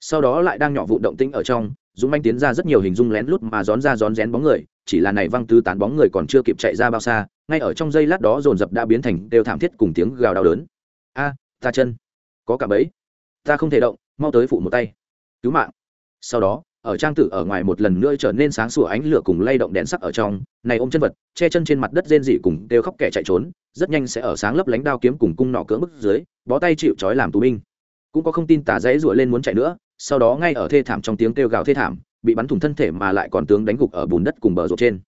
Sau đó lại đang nhỏ vụ động tĩnh ở trong, Dũng Anh tiến ra rất nhiều hình dung lén lút mà gión ra gión rén bóng người, chỉ là này văng tứ tán bóng người còn chưa kịp chạy ra bao xa, ngay ở trong giây lát đó dồn dập đã biến thành đều thảm thiết cùng tiếng gào đau đớn. A, ta chân, có cả bẫy, ta không thể động, mau tới phụ một tay, cứu mạng. Sau đó, ở trang tử ở ngoài một lần nữa trở nên sáng sủa ánh lửa cùng lay động đèn sắc ở trong. Này ôm chân vật, che chân trên mặt đất rên dị cùng đều khóc kẻ chạy trốn, rất nhanh sẽ ở sáng lấp lánh đao kiếm cùng cung nọ cưỡng bức dưới, bó tay chịu trói làm tù binh. Cũng có không tin tà dãy rủa lên muốn chạy nữa, sau đó ngay ở thê thảm trong tiếng kêu gào thê thảm, bị bắn thủng thân thể mà lại còn tướng đánh gục ở bùn đất cùng bờ ruột trên.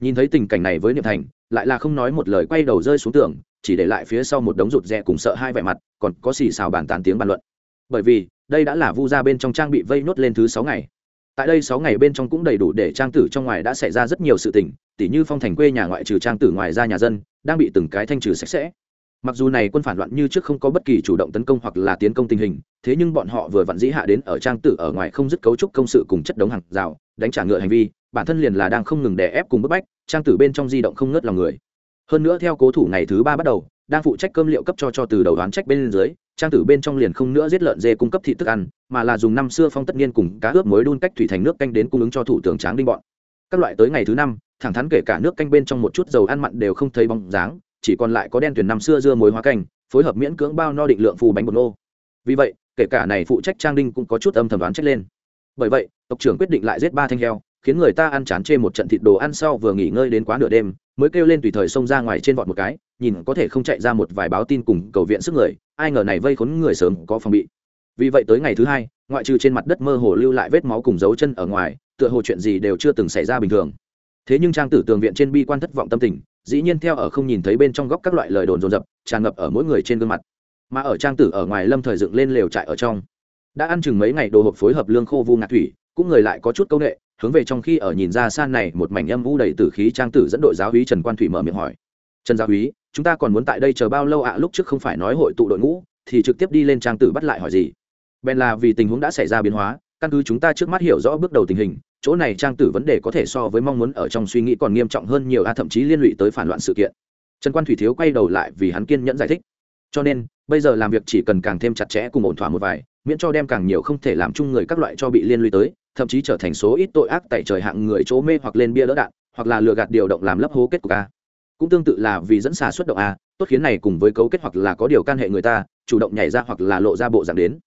Nhìn thấy tình cảnh này với niệm thành, lại là không nói một lời quay đầu rơi xuống tường, chỉ để lại phía sau một đống rụt rè cùng sợ hai vẻ mặt, còn có xì xào bàn tán tiếng bàn luận. Bởi vì, đây đã là vu gia bên trong trang bị vây nốt lên thứ sáu ngày tại đây sáu ngày bên trong cũng đầy đủ để trang tử trong ngoài đã xảy ra rất nhiều sự tình, tỉ như phong thành quê nhà ngoại trừ trang tử ngoài ra nhà dân, đang bị từng cái thanh trừ sạch sẽ. Mặc dù này quân phản loạn như trước không có bất kỳ chủ động tấn công hoặc là tiến công tình hình, thế nhưng bọn họ vừa vặn dĩ hạ đến ở trang tử ở ngoài không dứt cấu trúc công sự cùng chất đống hàng rào, đánh trả ngựa hành vi, bản thân liền là đang không ngừng đè ép cùng bức bách, trang tử bên trong di động không ngớt lòng người. Hơn nữa theo cố thủ ngày thứ ba bắt đầu đang phụ trách cơm liệu cấp cho cho từ đầu đoán trách bên dưới, trang tử bên trong liền không nữa giết lợn dê cung cấp thị thức ăn, mà là dùng năm xưa phong tất niên cùng cá ướp muối đun cách thủy thành nước canh đến cung ứng cho thủ tướng tráng đinh bọn. Các loại tới ngày thứ năm, thẳng thắn kể cả nước canh bên trong một chút dầu ăn mặn đều không thấy bóng dáng, chỉ còn lại có đen tuyển năm xưa dưa muối hóa canh, phối hợp miễn cưỡng bao no định lượng phù bánh bột nô. Vì vậy, kể cả này phụ trách trang đinh cũng có chút âm thầm đoán trách lên. Bởi vậy, tộc trưởng quyết định lại giết ba thanh heo, khiến người ta ăn chán chê một trận thịt đồ ăn sau vừa nghỉ ngơi đến quá nửa đêm, mới kêu lên tùy thời xông ra ngoài trên vọt một cái nhìn có thể không chạy ra một vài báo tin cùng cầu viện sức người, ai ngờ này vây khốn người sớm có phòng bị. Vì vậy tới ngày thứ hai, ngoại trừ trên mặt đất mơ hồ lưu lại vết máu cùng dấu chân ở ngoài, tựa hồ chuyện gì đều chưa từng xảy ra bình thường. Thế nhưng trang tử tường viện trên bi quan thất vọng tâm tình, dĩ nhiên theo ở không nhìn thấy bên trong góc các loại lời đồn dồn dập tràn ngập ở mỗi người trên gương mặt. Mà ở trang tử ở ngoài lâm thời dựng lên lều trại ở trong. Đã ăn chừng mấy ngày đồ hộp phối hợp lương khô vu ngạc thủy, cũng người lại có chút công nghệ hướng về trong khi ở nhìn ra san này một mảnh âm u đầy tử khí, trang tử dẫn đội giáo hí trần quan thủy mở miệng hỏi. Trần giáo hí chúng ta còn muốn tại đây chờ bao lâu ạ? Lúc trước không phải nói hội tụ đội ngũ, thì trực tiếp đi lên trang tử bắt lại hỏi gì? Bèn là vì tình huống đã xảy ra biến hóa, căn cứ chúng ta trước mắt hiểu rõ bước đầu tình hình, chỗ này trang tử vấn đề có thể so với mong muốn ở trong suy nghĩ còn nghiêm trọng hơn nhiều a thậm chí liên lụy tới phản loạn sự kiện. Trần quan thủy thiếu quay đầu lại vì hắn kiên nhẫn giải thích. Cho nên, bây giờ làm việc chỉ cần càng thêm chặt chẽ cùng ổn thỏa một vài, miễn cho đem càng nhiều không thể làm chung người các loại cho bị liên lụy tới, thậm chí trở thành số ít tội ác tại trời hạng người chỗ mê hoặc lên bia đỡ đạn, hoặc là lừa gạt điều động làm lấp hố kết của ca cũng tương tự là vì dẫn xà xuất động a, tốt khiến này cùng với cấu kết hoặc là có điều can hệ người ta, chủ động nhảy ra hoặc là lộ ra bộ dạng đến.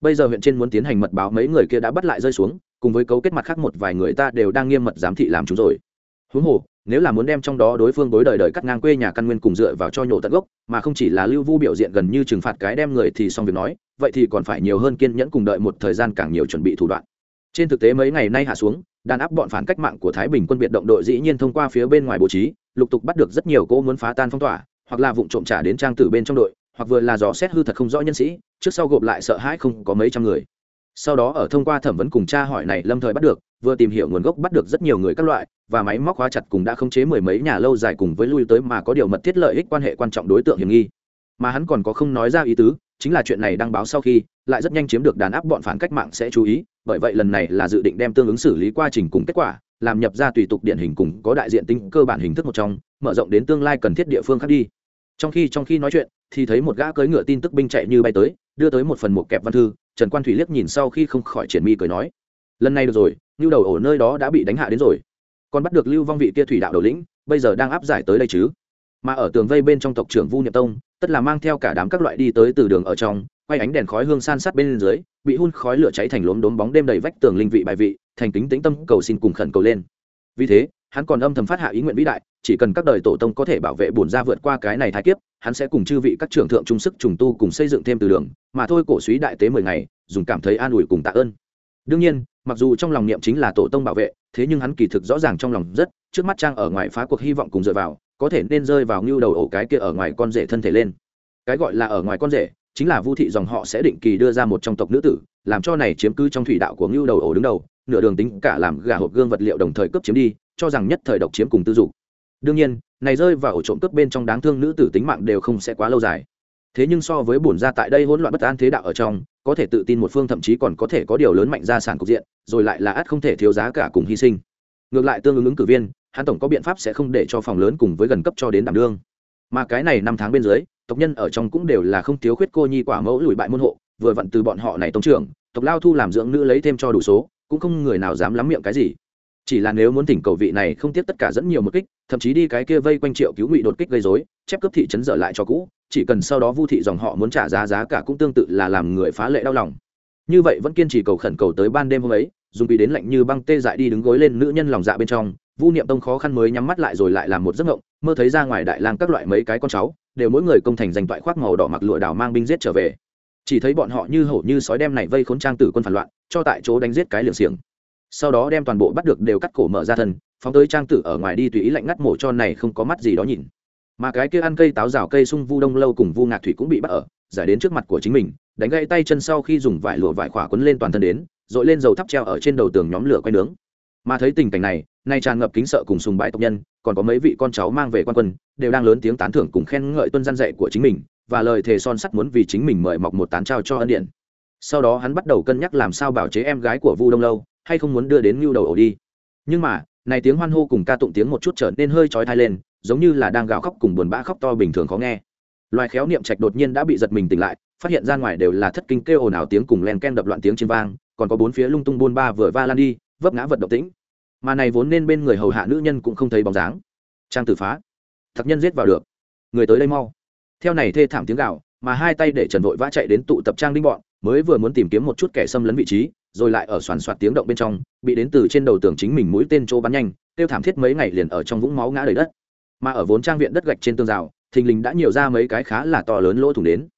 Bây giờ huyện trên muốn tiến hành mật báo mấy người kia đã bắt lại rơi xuống, cùng với cấu kết mặt khác một vài người ta đều đang nghiêm mật giám thị làm chúng rồi. Huống hồ, nếu là muốn đem trong đó đối phương bối đời đời cắt ngang quê nhà căn nguyên cùng dựa vào cho nhổ tận gốc, mà không chỉ là lưu vu biểu diện gần như trừng phạt cái đem người thì xong việc nói, vậy thì còn phải nhiều hơn kiên nhẫn cùng đợi một thời gian càng nhiều chuẩn bị thủ đoạn. Trên thực tế mấy ngày nay hạ xuống, đàn áp bọn phản cách mạng của thái bình quân biệt động đội dĩ nhiên thông qua phía bên ngoài bố trí lục tục bắt được rất nhiều cỗ muốn phá tan phong tỏa, hoặc là vụ trộm trả đến trang tử bên trong đội, hoặc vừa là dò xét hư thật không rõ nhân sĩ, trước sau gộp lại sợ hãi không có mấy trăm người. Sau đó ở thông qua thẩm vấn cùng cha hỏi này lâm thời bắt được, vừa tìm hiểu nguồn gốc bắt được rất nhiều người các loại, và máy móc hóa chặt cùng đã khống chế mười mấy nhà lâu dài cùng với lui tới mà có điều mật thiết lợi ích quan hệ quan trọng đối tượng hiểm nghi. Mà hắn còn có không nói ra ý tứ, chính là chuyện này đăng báo sau khi, lại rất nhanh chiếm được đàn áp bọn phản cách mạng sẽ chú ý, bởi vậy lần này là dự định đem tương ứng xử lý quá trình cùng kết quả làm nhập ra tùy tục điển hình cùng có đại diện tính cơ bản hình thức một trong, mở rộng đến tương lai cần thiết địa phương khác đi. Trong khi trong khi nói chuyện, thì thấy một gã cưỡi ngựa tin tức binh chạy như bay tới, đưa tới một phần một kẹp văn thư, trần quan thủy liếc nhìn sau khi không khỏi triển mi cười nói, lần này được rồi, lưu đầu ổ nơi đó đã bị đánh hạ đến rồi. Còn bắt được lưu vong vị tia thủy đạo đầu lĩnh, bây giờ đang áp giải tới đây chứ? Mà ở tường vây bên trong tộc trưởng vu niệm tông, tất là mang theo cả đám các loại đi tới từ đường ở trong, quay ánh đèn khói hương san sát bên dưới, bị hun khói lửa cháy thành lốm đốm bóng đêm đầy vách tường linh vị bài vị thành kính tĩnh tâm cầu xin cùng khẩn cầu lên. Vì thế, hắn còn âm thầm phát hạ ý nguyện vĩ đại, chỉ cần các đời tổ tông có thể bảo vệ bổn ra vượt qua cái này thái kiếp, hắn sẽ cùng chư vị các trưởng thượng trung sức trùng tu cùng xây dựng thêm từ đường, mà thôi cổ suý đại tế mười ngày, dùng cảm thấy an ủi cùng tạ ơn. Đương nhiên, mặc dù trong lòng niệm chính là tổ tông bảo vệ, thế nhưng hắn kỳ thực rõ ràng trong lòng rất, trước mắt trang ở ngoài phá cuộc hy vọng cùng dựa vào, có thể nên rơi vào ngưu đầu ổ cái kia ở ngoài con rể thân thể lên. Cái gọi là ở ngoài con rể, chính là vu thị dòng họ sẽ định kỳ đưa ra một trong tộc nữ tử, làm cho này chiếm cứ trong thủy đạo của ngưu đầu ổ đứng đầu nửa đường tính cả làm gà hộp gương vật liệu đồng thời cướp chiếm đi, cho rằng nhất thời độc chiếm cùng tư dục. Đương nhiên, này rơi vào ổ trộm cướp bên trong đáng thương nữ tử tính mạng đều không sẽ quá lâu dài. Thế nhưng so với bổn ra tại đây hỗn loạn bất an thế đạo ở trong, có thể tự tin một phương thậm chí còn có thể có điều lớn mạnh gia sản cục diện, rồi lại là ắt không thể thiếu giá cả cùng hy sinh. Ngược lại tương ứng ứng cử viên, hắn tổng có biện pháp sẽ không để cho phòng lớn cùng với gần cấp cho đến đảm đương. Mà cái này năm tháng bên dưới, tộc nhân ở trong cũng đều là không thiếu khuyết cô nhi quả mẫu lùi bại môn hộ, vừa vặn từ bọn họ này tông trưởng, tộc lao thu làm dưỡng nữ lấy thêm cho đủ số cũng không người nào dám lắm miệng cái gì. Chỉ là nếu muốn tỉnh cầu vị này không tiếc tất cả dẫn nhiều một kích, thậm chí đi cái kia vây quanh triệu cứu ngụy đột kích gây dối chép cấp thị trấn dở lại cho cũ, chỉ cần sau đó vu thị dòng họ muốn trả giá giá cả cũng tương tự là làm người phá lệ đau lòng. Như vậy vẫn kiên trì cầu khẩn cầu tới ban đêm hôm ấy, dùng bị đến lạnh như băng tê dại đi đứng gối lên nữ nhân lòng dạ bên trong, vu niệm tông khó khăn mới nhắm mắt lại rồi lại làm một giấc ngộng mơ thấy ra ngoài đại lang các loại mấy cái con cháu, đều mỗi người công thành giành toại khoác màu đỏ mặc lụa đào mang binh giết trở về chỉ thấy bọn họ như hổ như sói đem này vây khốn trang tử quân phản loạn, cho tại chỗ đánh giết cái liều xiềng. Sau đó đem toàn bộ bắt được đều cắt cổ mở ra thân, phóng tới trang tử ở ngoài đi tùy ý lạnh ngắt mổ cho này không có mắt gì đó nhìn. Mà cái kia ăn cây táo rào cây sung vu đông lâu cùng vu ngạc thủy cũng bị bắt ở, giải đến trước mặt của chính mình, đánh gãy tay chân sau khi dùng vải lụa vải khỏa quấn lên toàn thân đến dội lên dầu thắp treo ở trên đầu tường nhóm lửa quay nướng. Mà thấy tình cảnh này, nay tràn ngập kính sợ cùng sùng bại tộc nhân, còn có mấy vị con cháu mang về quan quân, đều đang lớn tiếng tán thưởng cùng khen ngợi tuân gian dạy của chính mình và lời thề son sắt muốn vì chính mình mời mọc một tán trao cho ân điện. Sau đó hắn bắt đầu cân nhắc làm sao bảo chế em gái của vu đông lâu, hay không muốn đưa đến ngưu đầu ổ đi. Nhưng mà, này tiếng hoan hô cùng ca tụng tiếng một chút trở nên hơi trói thai lên, giống như là đang gào khóc cùng buồn bã khóc to bình thường khó nghe. Loài khéo niệm trạch đột nhiên đã bị giật mình tỉnh lại, phát hiện ra ngoài đều là thất kinh kêu ồn ào tiếng cùng len ken đập loạn tiếng trên vang, còn có bốn phía lung tung buôn ba vừa va lan đi, vấp ngã vật động tĩnh. Mà này vốn nên bên người hầu hạ nữ nhân cũng không thấy bóng dáng. Trang tử phá. Thật nhân giết vào được. Người tới đây mau theo này thê thảm tiếng gào, mà hai tay để trần vội vã chạy đến tụ tập trang đinh bọn, mới vừa muốn tìm kiếm một chút kẻ xâm lấn vị trí, rồi lại ở soàn soạt tiếng động bên trong, bị đến từ trên đầu tường chính mình mũi tên chỗ bắn nhanh, tiêu thảm thiết mấy ngày liền ở trong vũng máu ngã đầy đất. Mà ở vốn trang viện đất gạch trên tường rào, thình lình đã nhiều ra mấy cái khá là to lớn lỗ thủng đến.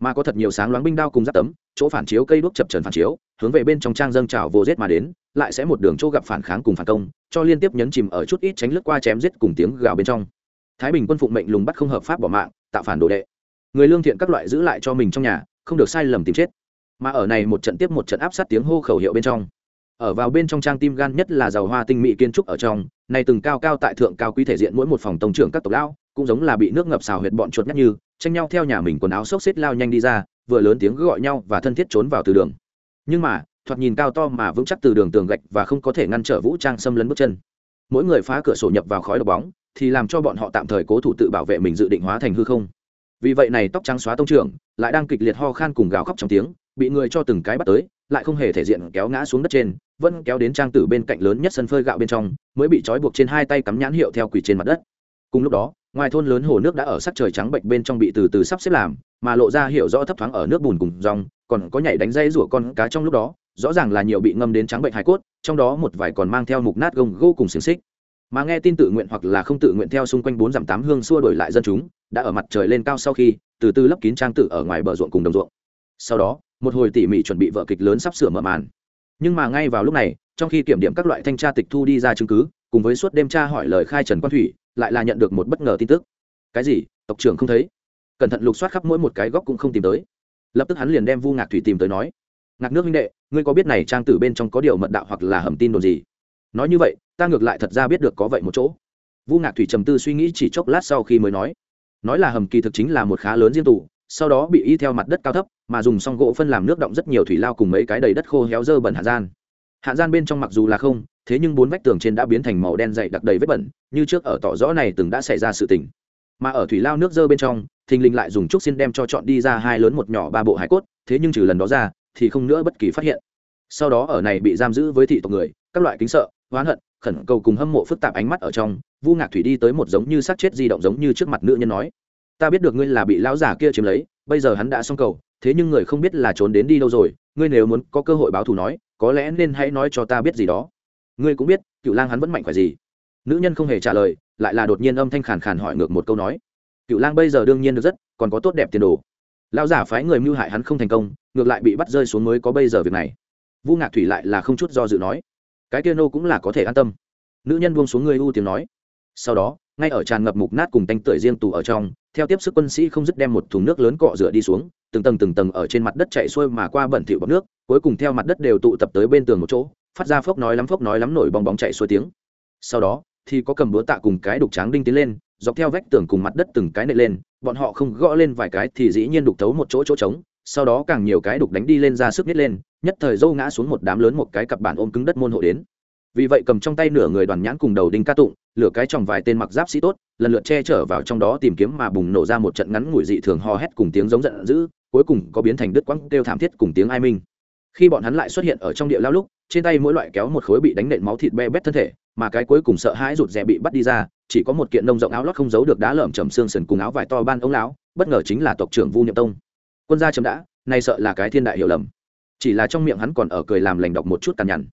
Mà có thật nhiều sáng loáng binh đao cùng giáp tấm, chỗ phản chiếu cây đuốc chập trần phản chiếu, hướng về bên trong trang dâng trào vô rết mà đến, lại sẽ một đường chỗ gặp phản kháng cùng phản công, cho liên tiếp nhấn chìm ở chút ít tránh lướt qua chém giết cùng tiếng gào bên trong. Thái bình quân phụng mệnh lùng bắt không hợp pháp bỏ mạng tạo phản đồ đệ. Người lương thiện các loại giữ lại cho mình trong nhà, không được sai lầm tìm chết. Mà ở này một trận tiếp một trận áp sát tiếng hô khẩu hiệu bên trong. Ở vào bên trong trang tim gan nhất là giàu hoa tinh mỹ kiến trúc ở trong, này từng cao cao tại thượng cao quý thể diện mỗi một phòng tổng trưởng các tộc lão, cũng giống là bị nước ngập xào huyệt bọn chuột nhắt như, tranh nhau theo nhà mình quần áo xốc xếp lao nhanh đi ra, vừa lớn tiếng gọi nhau và thân thiết trốn vào từ đường. Nhưng mà, thoạt nhìn cao to mà vững chắc từ đường tường gạch và không có thể ngăn trở vũ trang xâm lấn bước chân. Mỗi người phá cửa sổ nhập vào khói độc bóng thì làm cho bọn họ tạm thời cố thủ tự bảo vệ mình dự định hóa thành hư không. Vì vậy này tóc trắng xóa tông trưởng, lại đang kịch liệt ho khan cùng gào khóc trong tiếng, bị người cho từng cái bắt tới, lại không hề thể diện kéo ngã xuống đất trên, vẫn kéo đến trang tử bên cạnh lớn nhất sân phơi gạo bên trong, mới bị trói buộc trên hai tay cắm nhãn hiệu theo quỷ trên mặt đất. Cùng lúc đó, ngoài thôn lớn hồ nước đã ở sắc trời trắng bệnh bên trong bị từ từ sắp xếp làm, mà lộ ra hiểu rõ thấp thoáng ở nước bùn cùng dòng, còn có nhảy đánh dây rủa con cá trong lúc đó, rõ ràng là nhiều bị ngâm đến trắng bệnh hải cốt, trong đó một vài còn mang theo mục nát gông gô cùng xiềng xích mà nghe tin tự nguyện hoặc là không tự nguyện theo xung quanh bốn dặm tám hương xua đổi lại dân chúng, đã ở mặt trời lên cao sau khi, từ từ lấp kín trang tự ở ngoài bờ ruộng cùng đồng ruộng. Sau đó, một hồi tỉ mỉ chuẩn bị vợ kịch lớn sắp sửa mở màn. Nhưng mà ngay vào lúc này, trong khi kiểm điểm các loại thanh tra tịch thu đi ra chứng cứ, cùng với suốt đêm tra hỏi lời khai trần quan thủy, lại là nhận được một bất ngờ tin tức. Cái gì? Tộc trưởng không thấy? Cẩn thận lục soát khắp mỗi một cái góc cũng không tìm tới. Lập tức hắn liền đem vu ngạc thủy tìm tới nói, ngạc nước huynh đệ, ngươi có biết này trang tử bên trong có điều mật đạo hoặc là hầm tin đồn gì? Nói như vậy ta ngược lại thật ra biết được có vậy một chỗ. Vu ngạc thủy trầm tư suy nghĩ chỉ chốc lát sau khi mới nói. Nói là hầm kỳ thực chính là một khá lớn riêng tù, sau đó bị y theo mặt đất cao thấp mà dùng xong gỗ phân làm nước động rất nhiều thủy lao cùng mấy cái đầy đất khô héo dơ bẩn hạ gian. Hạ gian bên trong mặc dù là không thế nhưng bốn vách tường trên đã biến thành màu đen dày đặc đầy vết bẩn như trước ở tỏ rõ này từng đã xảy ra sự tình. Mà ở thủy lao nước dơ bên trong thình lình lại dùng trúc xin đem cho chọn đi ra hai lớn một nhỏ ba bộ hải cốt thế nhưng trừ lần đó ra thì không nữa bất kỳ phát hiện. Sau đó ở này bị giam giữ với thị tộc người các loại kính sợ oán hận khẩn cầu cùng hâm mộ phức tạp ánh mắt ở trong, vu ngạc thủy đi tới một giống như xác chết di động giống như trước mặt nữ nhân nói, ta biết được ngươi là bị lão giả kia chiếm lấy, bây giờ hắn đã xong cầu, thế nhưng người không biết là trốn đến đi đâu rồi, ngươi nếu muốn có cơ hội báo thù nói, có lẽ nên hãy nói cho ta biết gì đó. Ngươi cũng biết cựu lang hắn vẫn mạnh khỏe gì? Nữ nhân không hề trả lời, lại là đột nhiên âm thanh khàn khàn hỏi ngược một câu nói cựu lang bây giờ đương nhiên được rất, còn có tốt đẹp tiền đồ. Lão giả phái người mưu hại hắn không thành công, ngược lại bị bắt rơi xuống mới có bây giờ việc này. Vu ngạc thủy lại là không chút do dự nói cái kia nô cũng là có thể an tâm. Nữ nhân buông xuống người u tiếng nói. Sau đó, ngay ở tràn ngập mục nát cùng tanh tưởi riêng tù ở trong, theo tiếp sức quân sĩ không dứt đem một thùng nước lớn cọ rửa đi xuống, từng tầng từng tầng ở trên mặt đất chạy xuôi mà qua bẩn thỉu bọt nước, cuối cùng theo mặt đất đều tụ tập tới bên tường một chỗ, phát ra phốc nói lắm phốc nói lắm nổi bong bóng chạy xuôi tiếng. Sau đó, thì có cầm búa tạ cùng cái đục tráng đinh tiến lên, dọc theo vách tường cùng mặt đất từng cái nệ lên, bọn họ không gõ lên vài cái thì dĩ nhiên đục thấu một chỗ chỗ trống sau đó càng nhiều cái đục đánh đi lên ra sức nít lên, nhất thời dâu ngã xuống một đám lớn một cái cặp bản ôm cứng đất môn hộ đến. Vì vậy cầm trong tay nửa người đoàn nhãn cùng đầu đinh ca tụng, lửa cái tròng vài tên mặc giáp sĩ tốt, lần lượt che chở vào trong đó tìm kiếm mà bùng nổ ra một trận ngắn ngủi dị thường ho hét cùng tiếng giống giận dữ, cuối cùng có biến thành đứt quãng kêu thảm thiết cùng tiếng ai minh. Khi bọn hắn lại xuất hiện ở trong địa lao lúc, trên tay mỗi loại kéo một khối bị đánh nện máu thịt be bét thân thể, mà cái cuối cùng sợ hãi rụt rè bị bắt đi ra, chỉ có một kiện nông rộng áo lót không giấu được đá lởm chầm xương sần cùng áo vải to ban ông lão, bất ngờ chính là tộc trưởng vu niệm tông quân gia chấm đã, nay sợ là cái thiên đại hiểu lầm. Chỉ là trong miệng hắn còn ở cười làm lành đọc một chút cằn nhằn.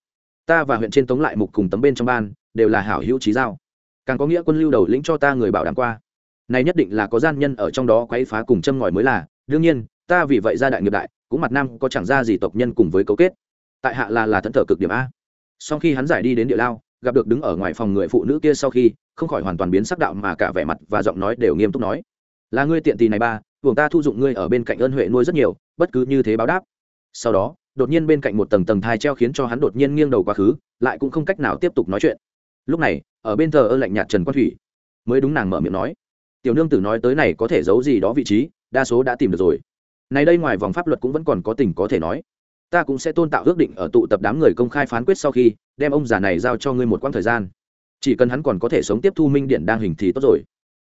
Ta và huyện trên tống lại mục cùng tấm bên trong ban, đều là hảo hữu trí giao. Càng có nghĩa quân lưu đầu lĩnh cho ta người bảo đảm qua. Này nhất định là có gian nhân ở trong đó quấy phá cùng châm ngòi mới là. Đương nhiên, ta vì vậy ra đại nghiệp đại, cũng mặt nam có chẳng ra gì tộc nhân cùng với cấu kết. Tại hạ là là thận thờ cực điểm a. Sau khi hắn giải đi đến địa lao, gặp được đứng ở ngoài phòng người phụ nữ kia sau khi, không khỏi hoàn toàn biến sắc đạo mà cả vẻ mặt và giọng nói đều nghiêm túc nói. Là ngươi tiện tì này ba buồng ta thu dụng ngươi ở bên cạnh ơn huệ nuôi rất nhiều, bất cứ như thế báo đáp. Sau đó, đột nhiên bên cạnh một tầng tầng thai treo khiến cho hắn đột nhiên nghiêng đầu quá khứ, lại cũng không cách nào tiếp tục nói chuyện. Lúc này, ở bên thờ ơ lạnh nhạt trần quan thủy, mới đúng nàng mở miệng nói, tiểu nương tử nói tới này có thể giấu gì đó vị trí, đa số đã tìm được rồi. Này đây ngoài vòng pháp luật cũng vẫn còn có tình có thể nói. Ta cũng sẽ tôn tạo ước định ở tụ tập đám người công khai phán quyết sau khi, đem ông già này giao cho ngươi một quãng thời gian. Chỉ cần hắn còn có thể sống tiếp thu minh điện đang hình thì tốt rồi.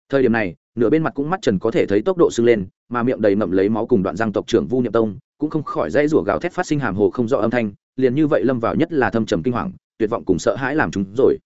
Thời điểm này nửa bên mặt cũng mắt trần có thể thấy tốc độ sưng lên, mà miệng đầy ngậm lấy máu cùng đoạn răng tộc trưởng vu niệm tông, cũng không khỏi dãy rủa gào thét phát sinh hàm hồ không rõ âm thanh, liền như vậy lâm vào nhất là thâm trầm kinh hoàng, tuyệt vọng cùng sợ hãi làm chúng rồi.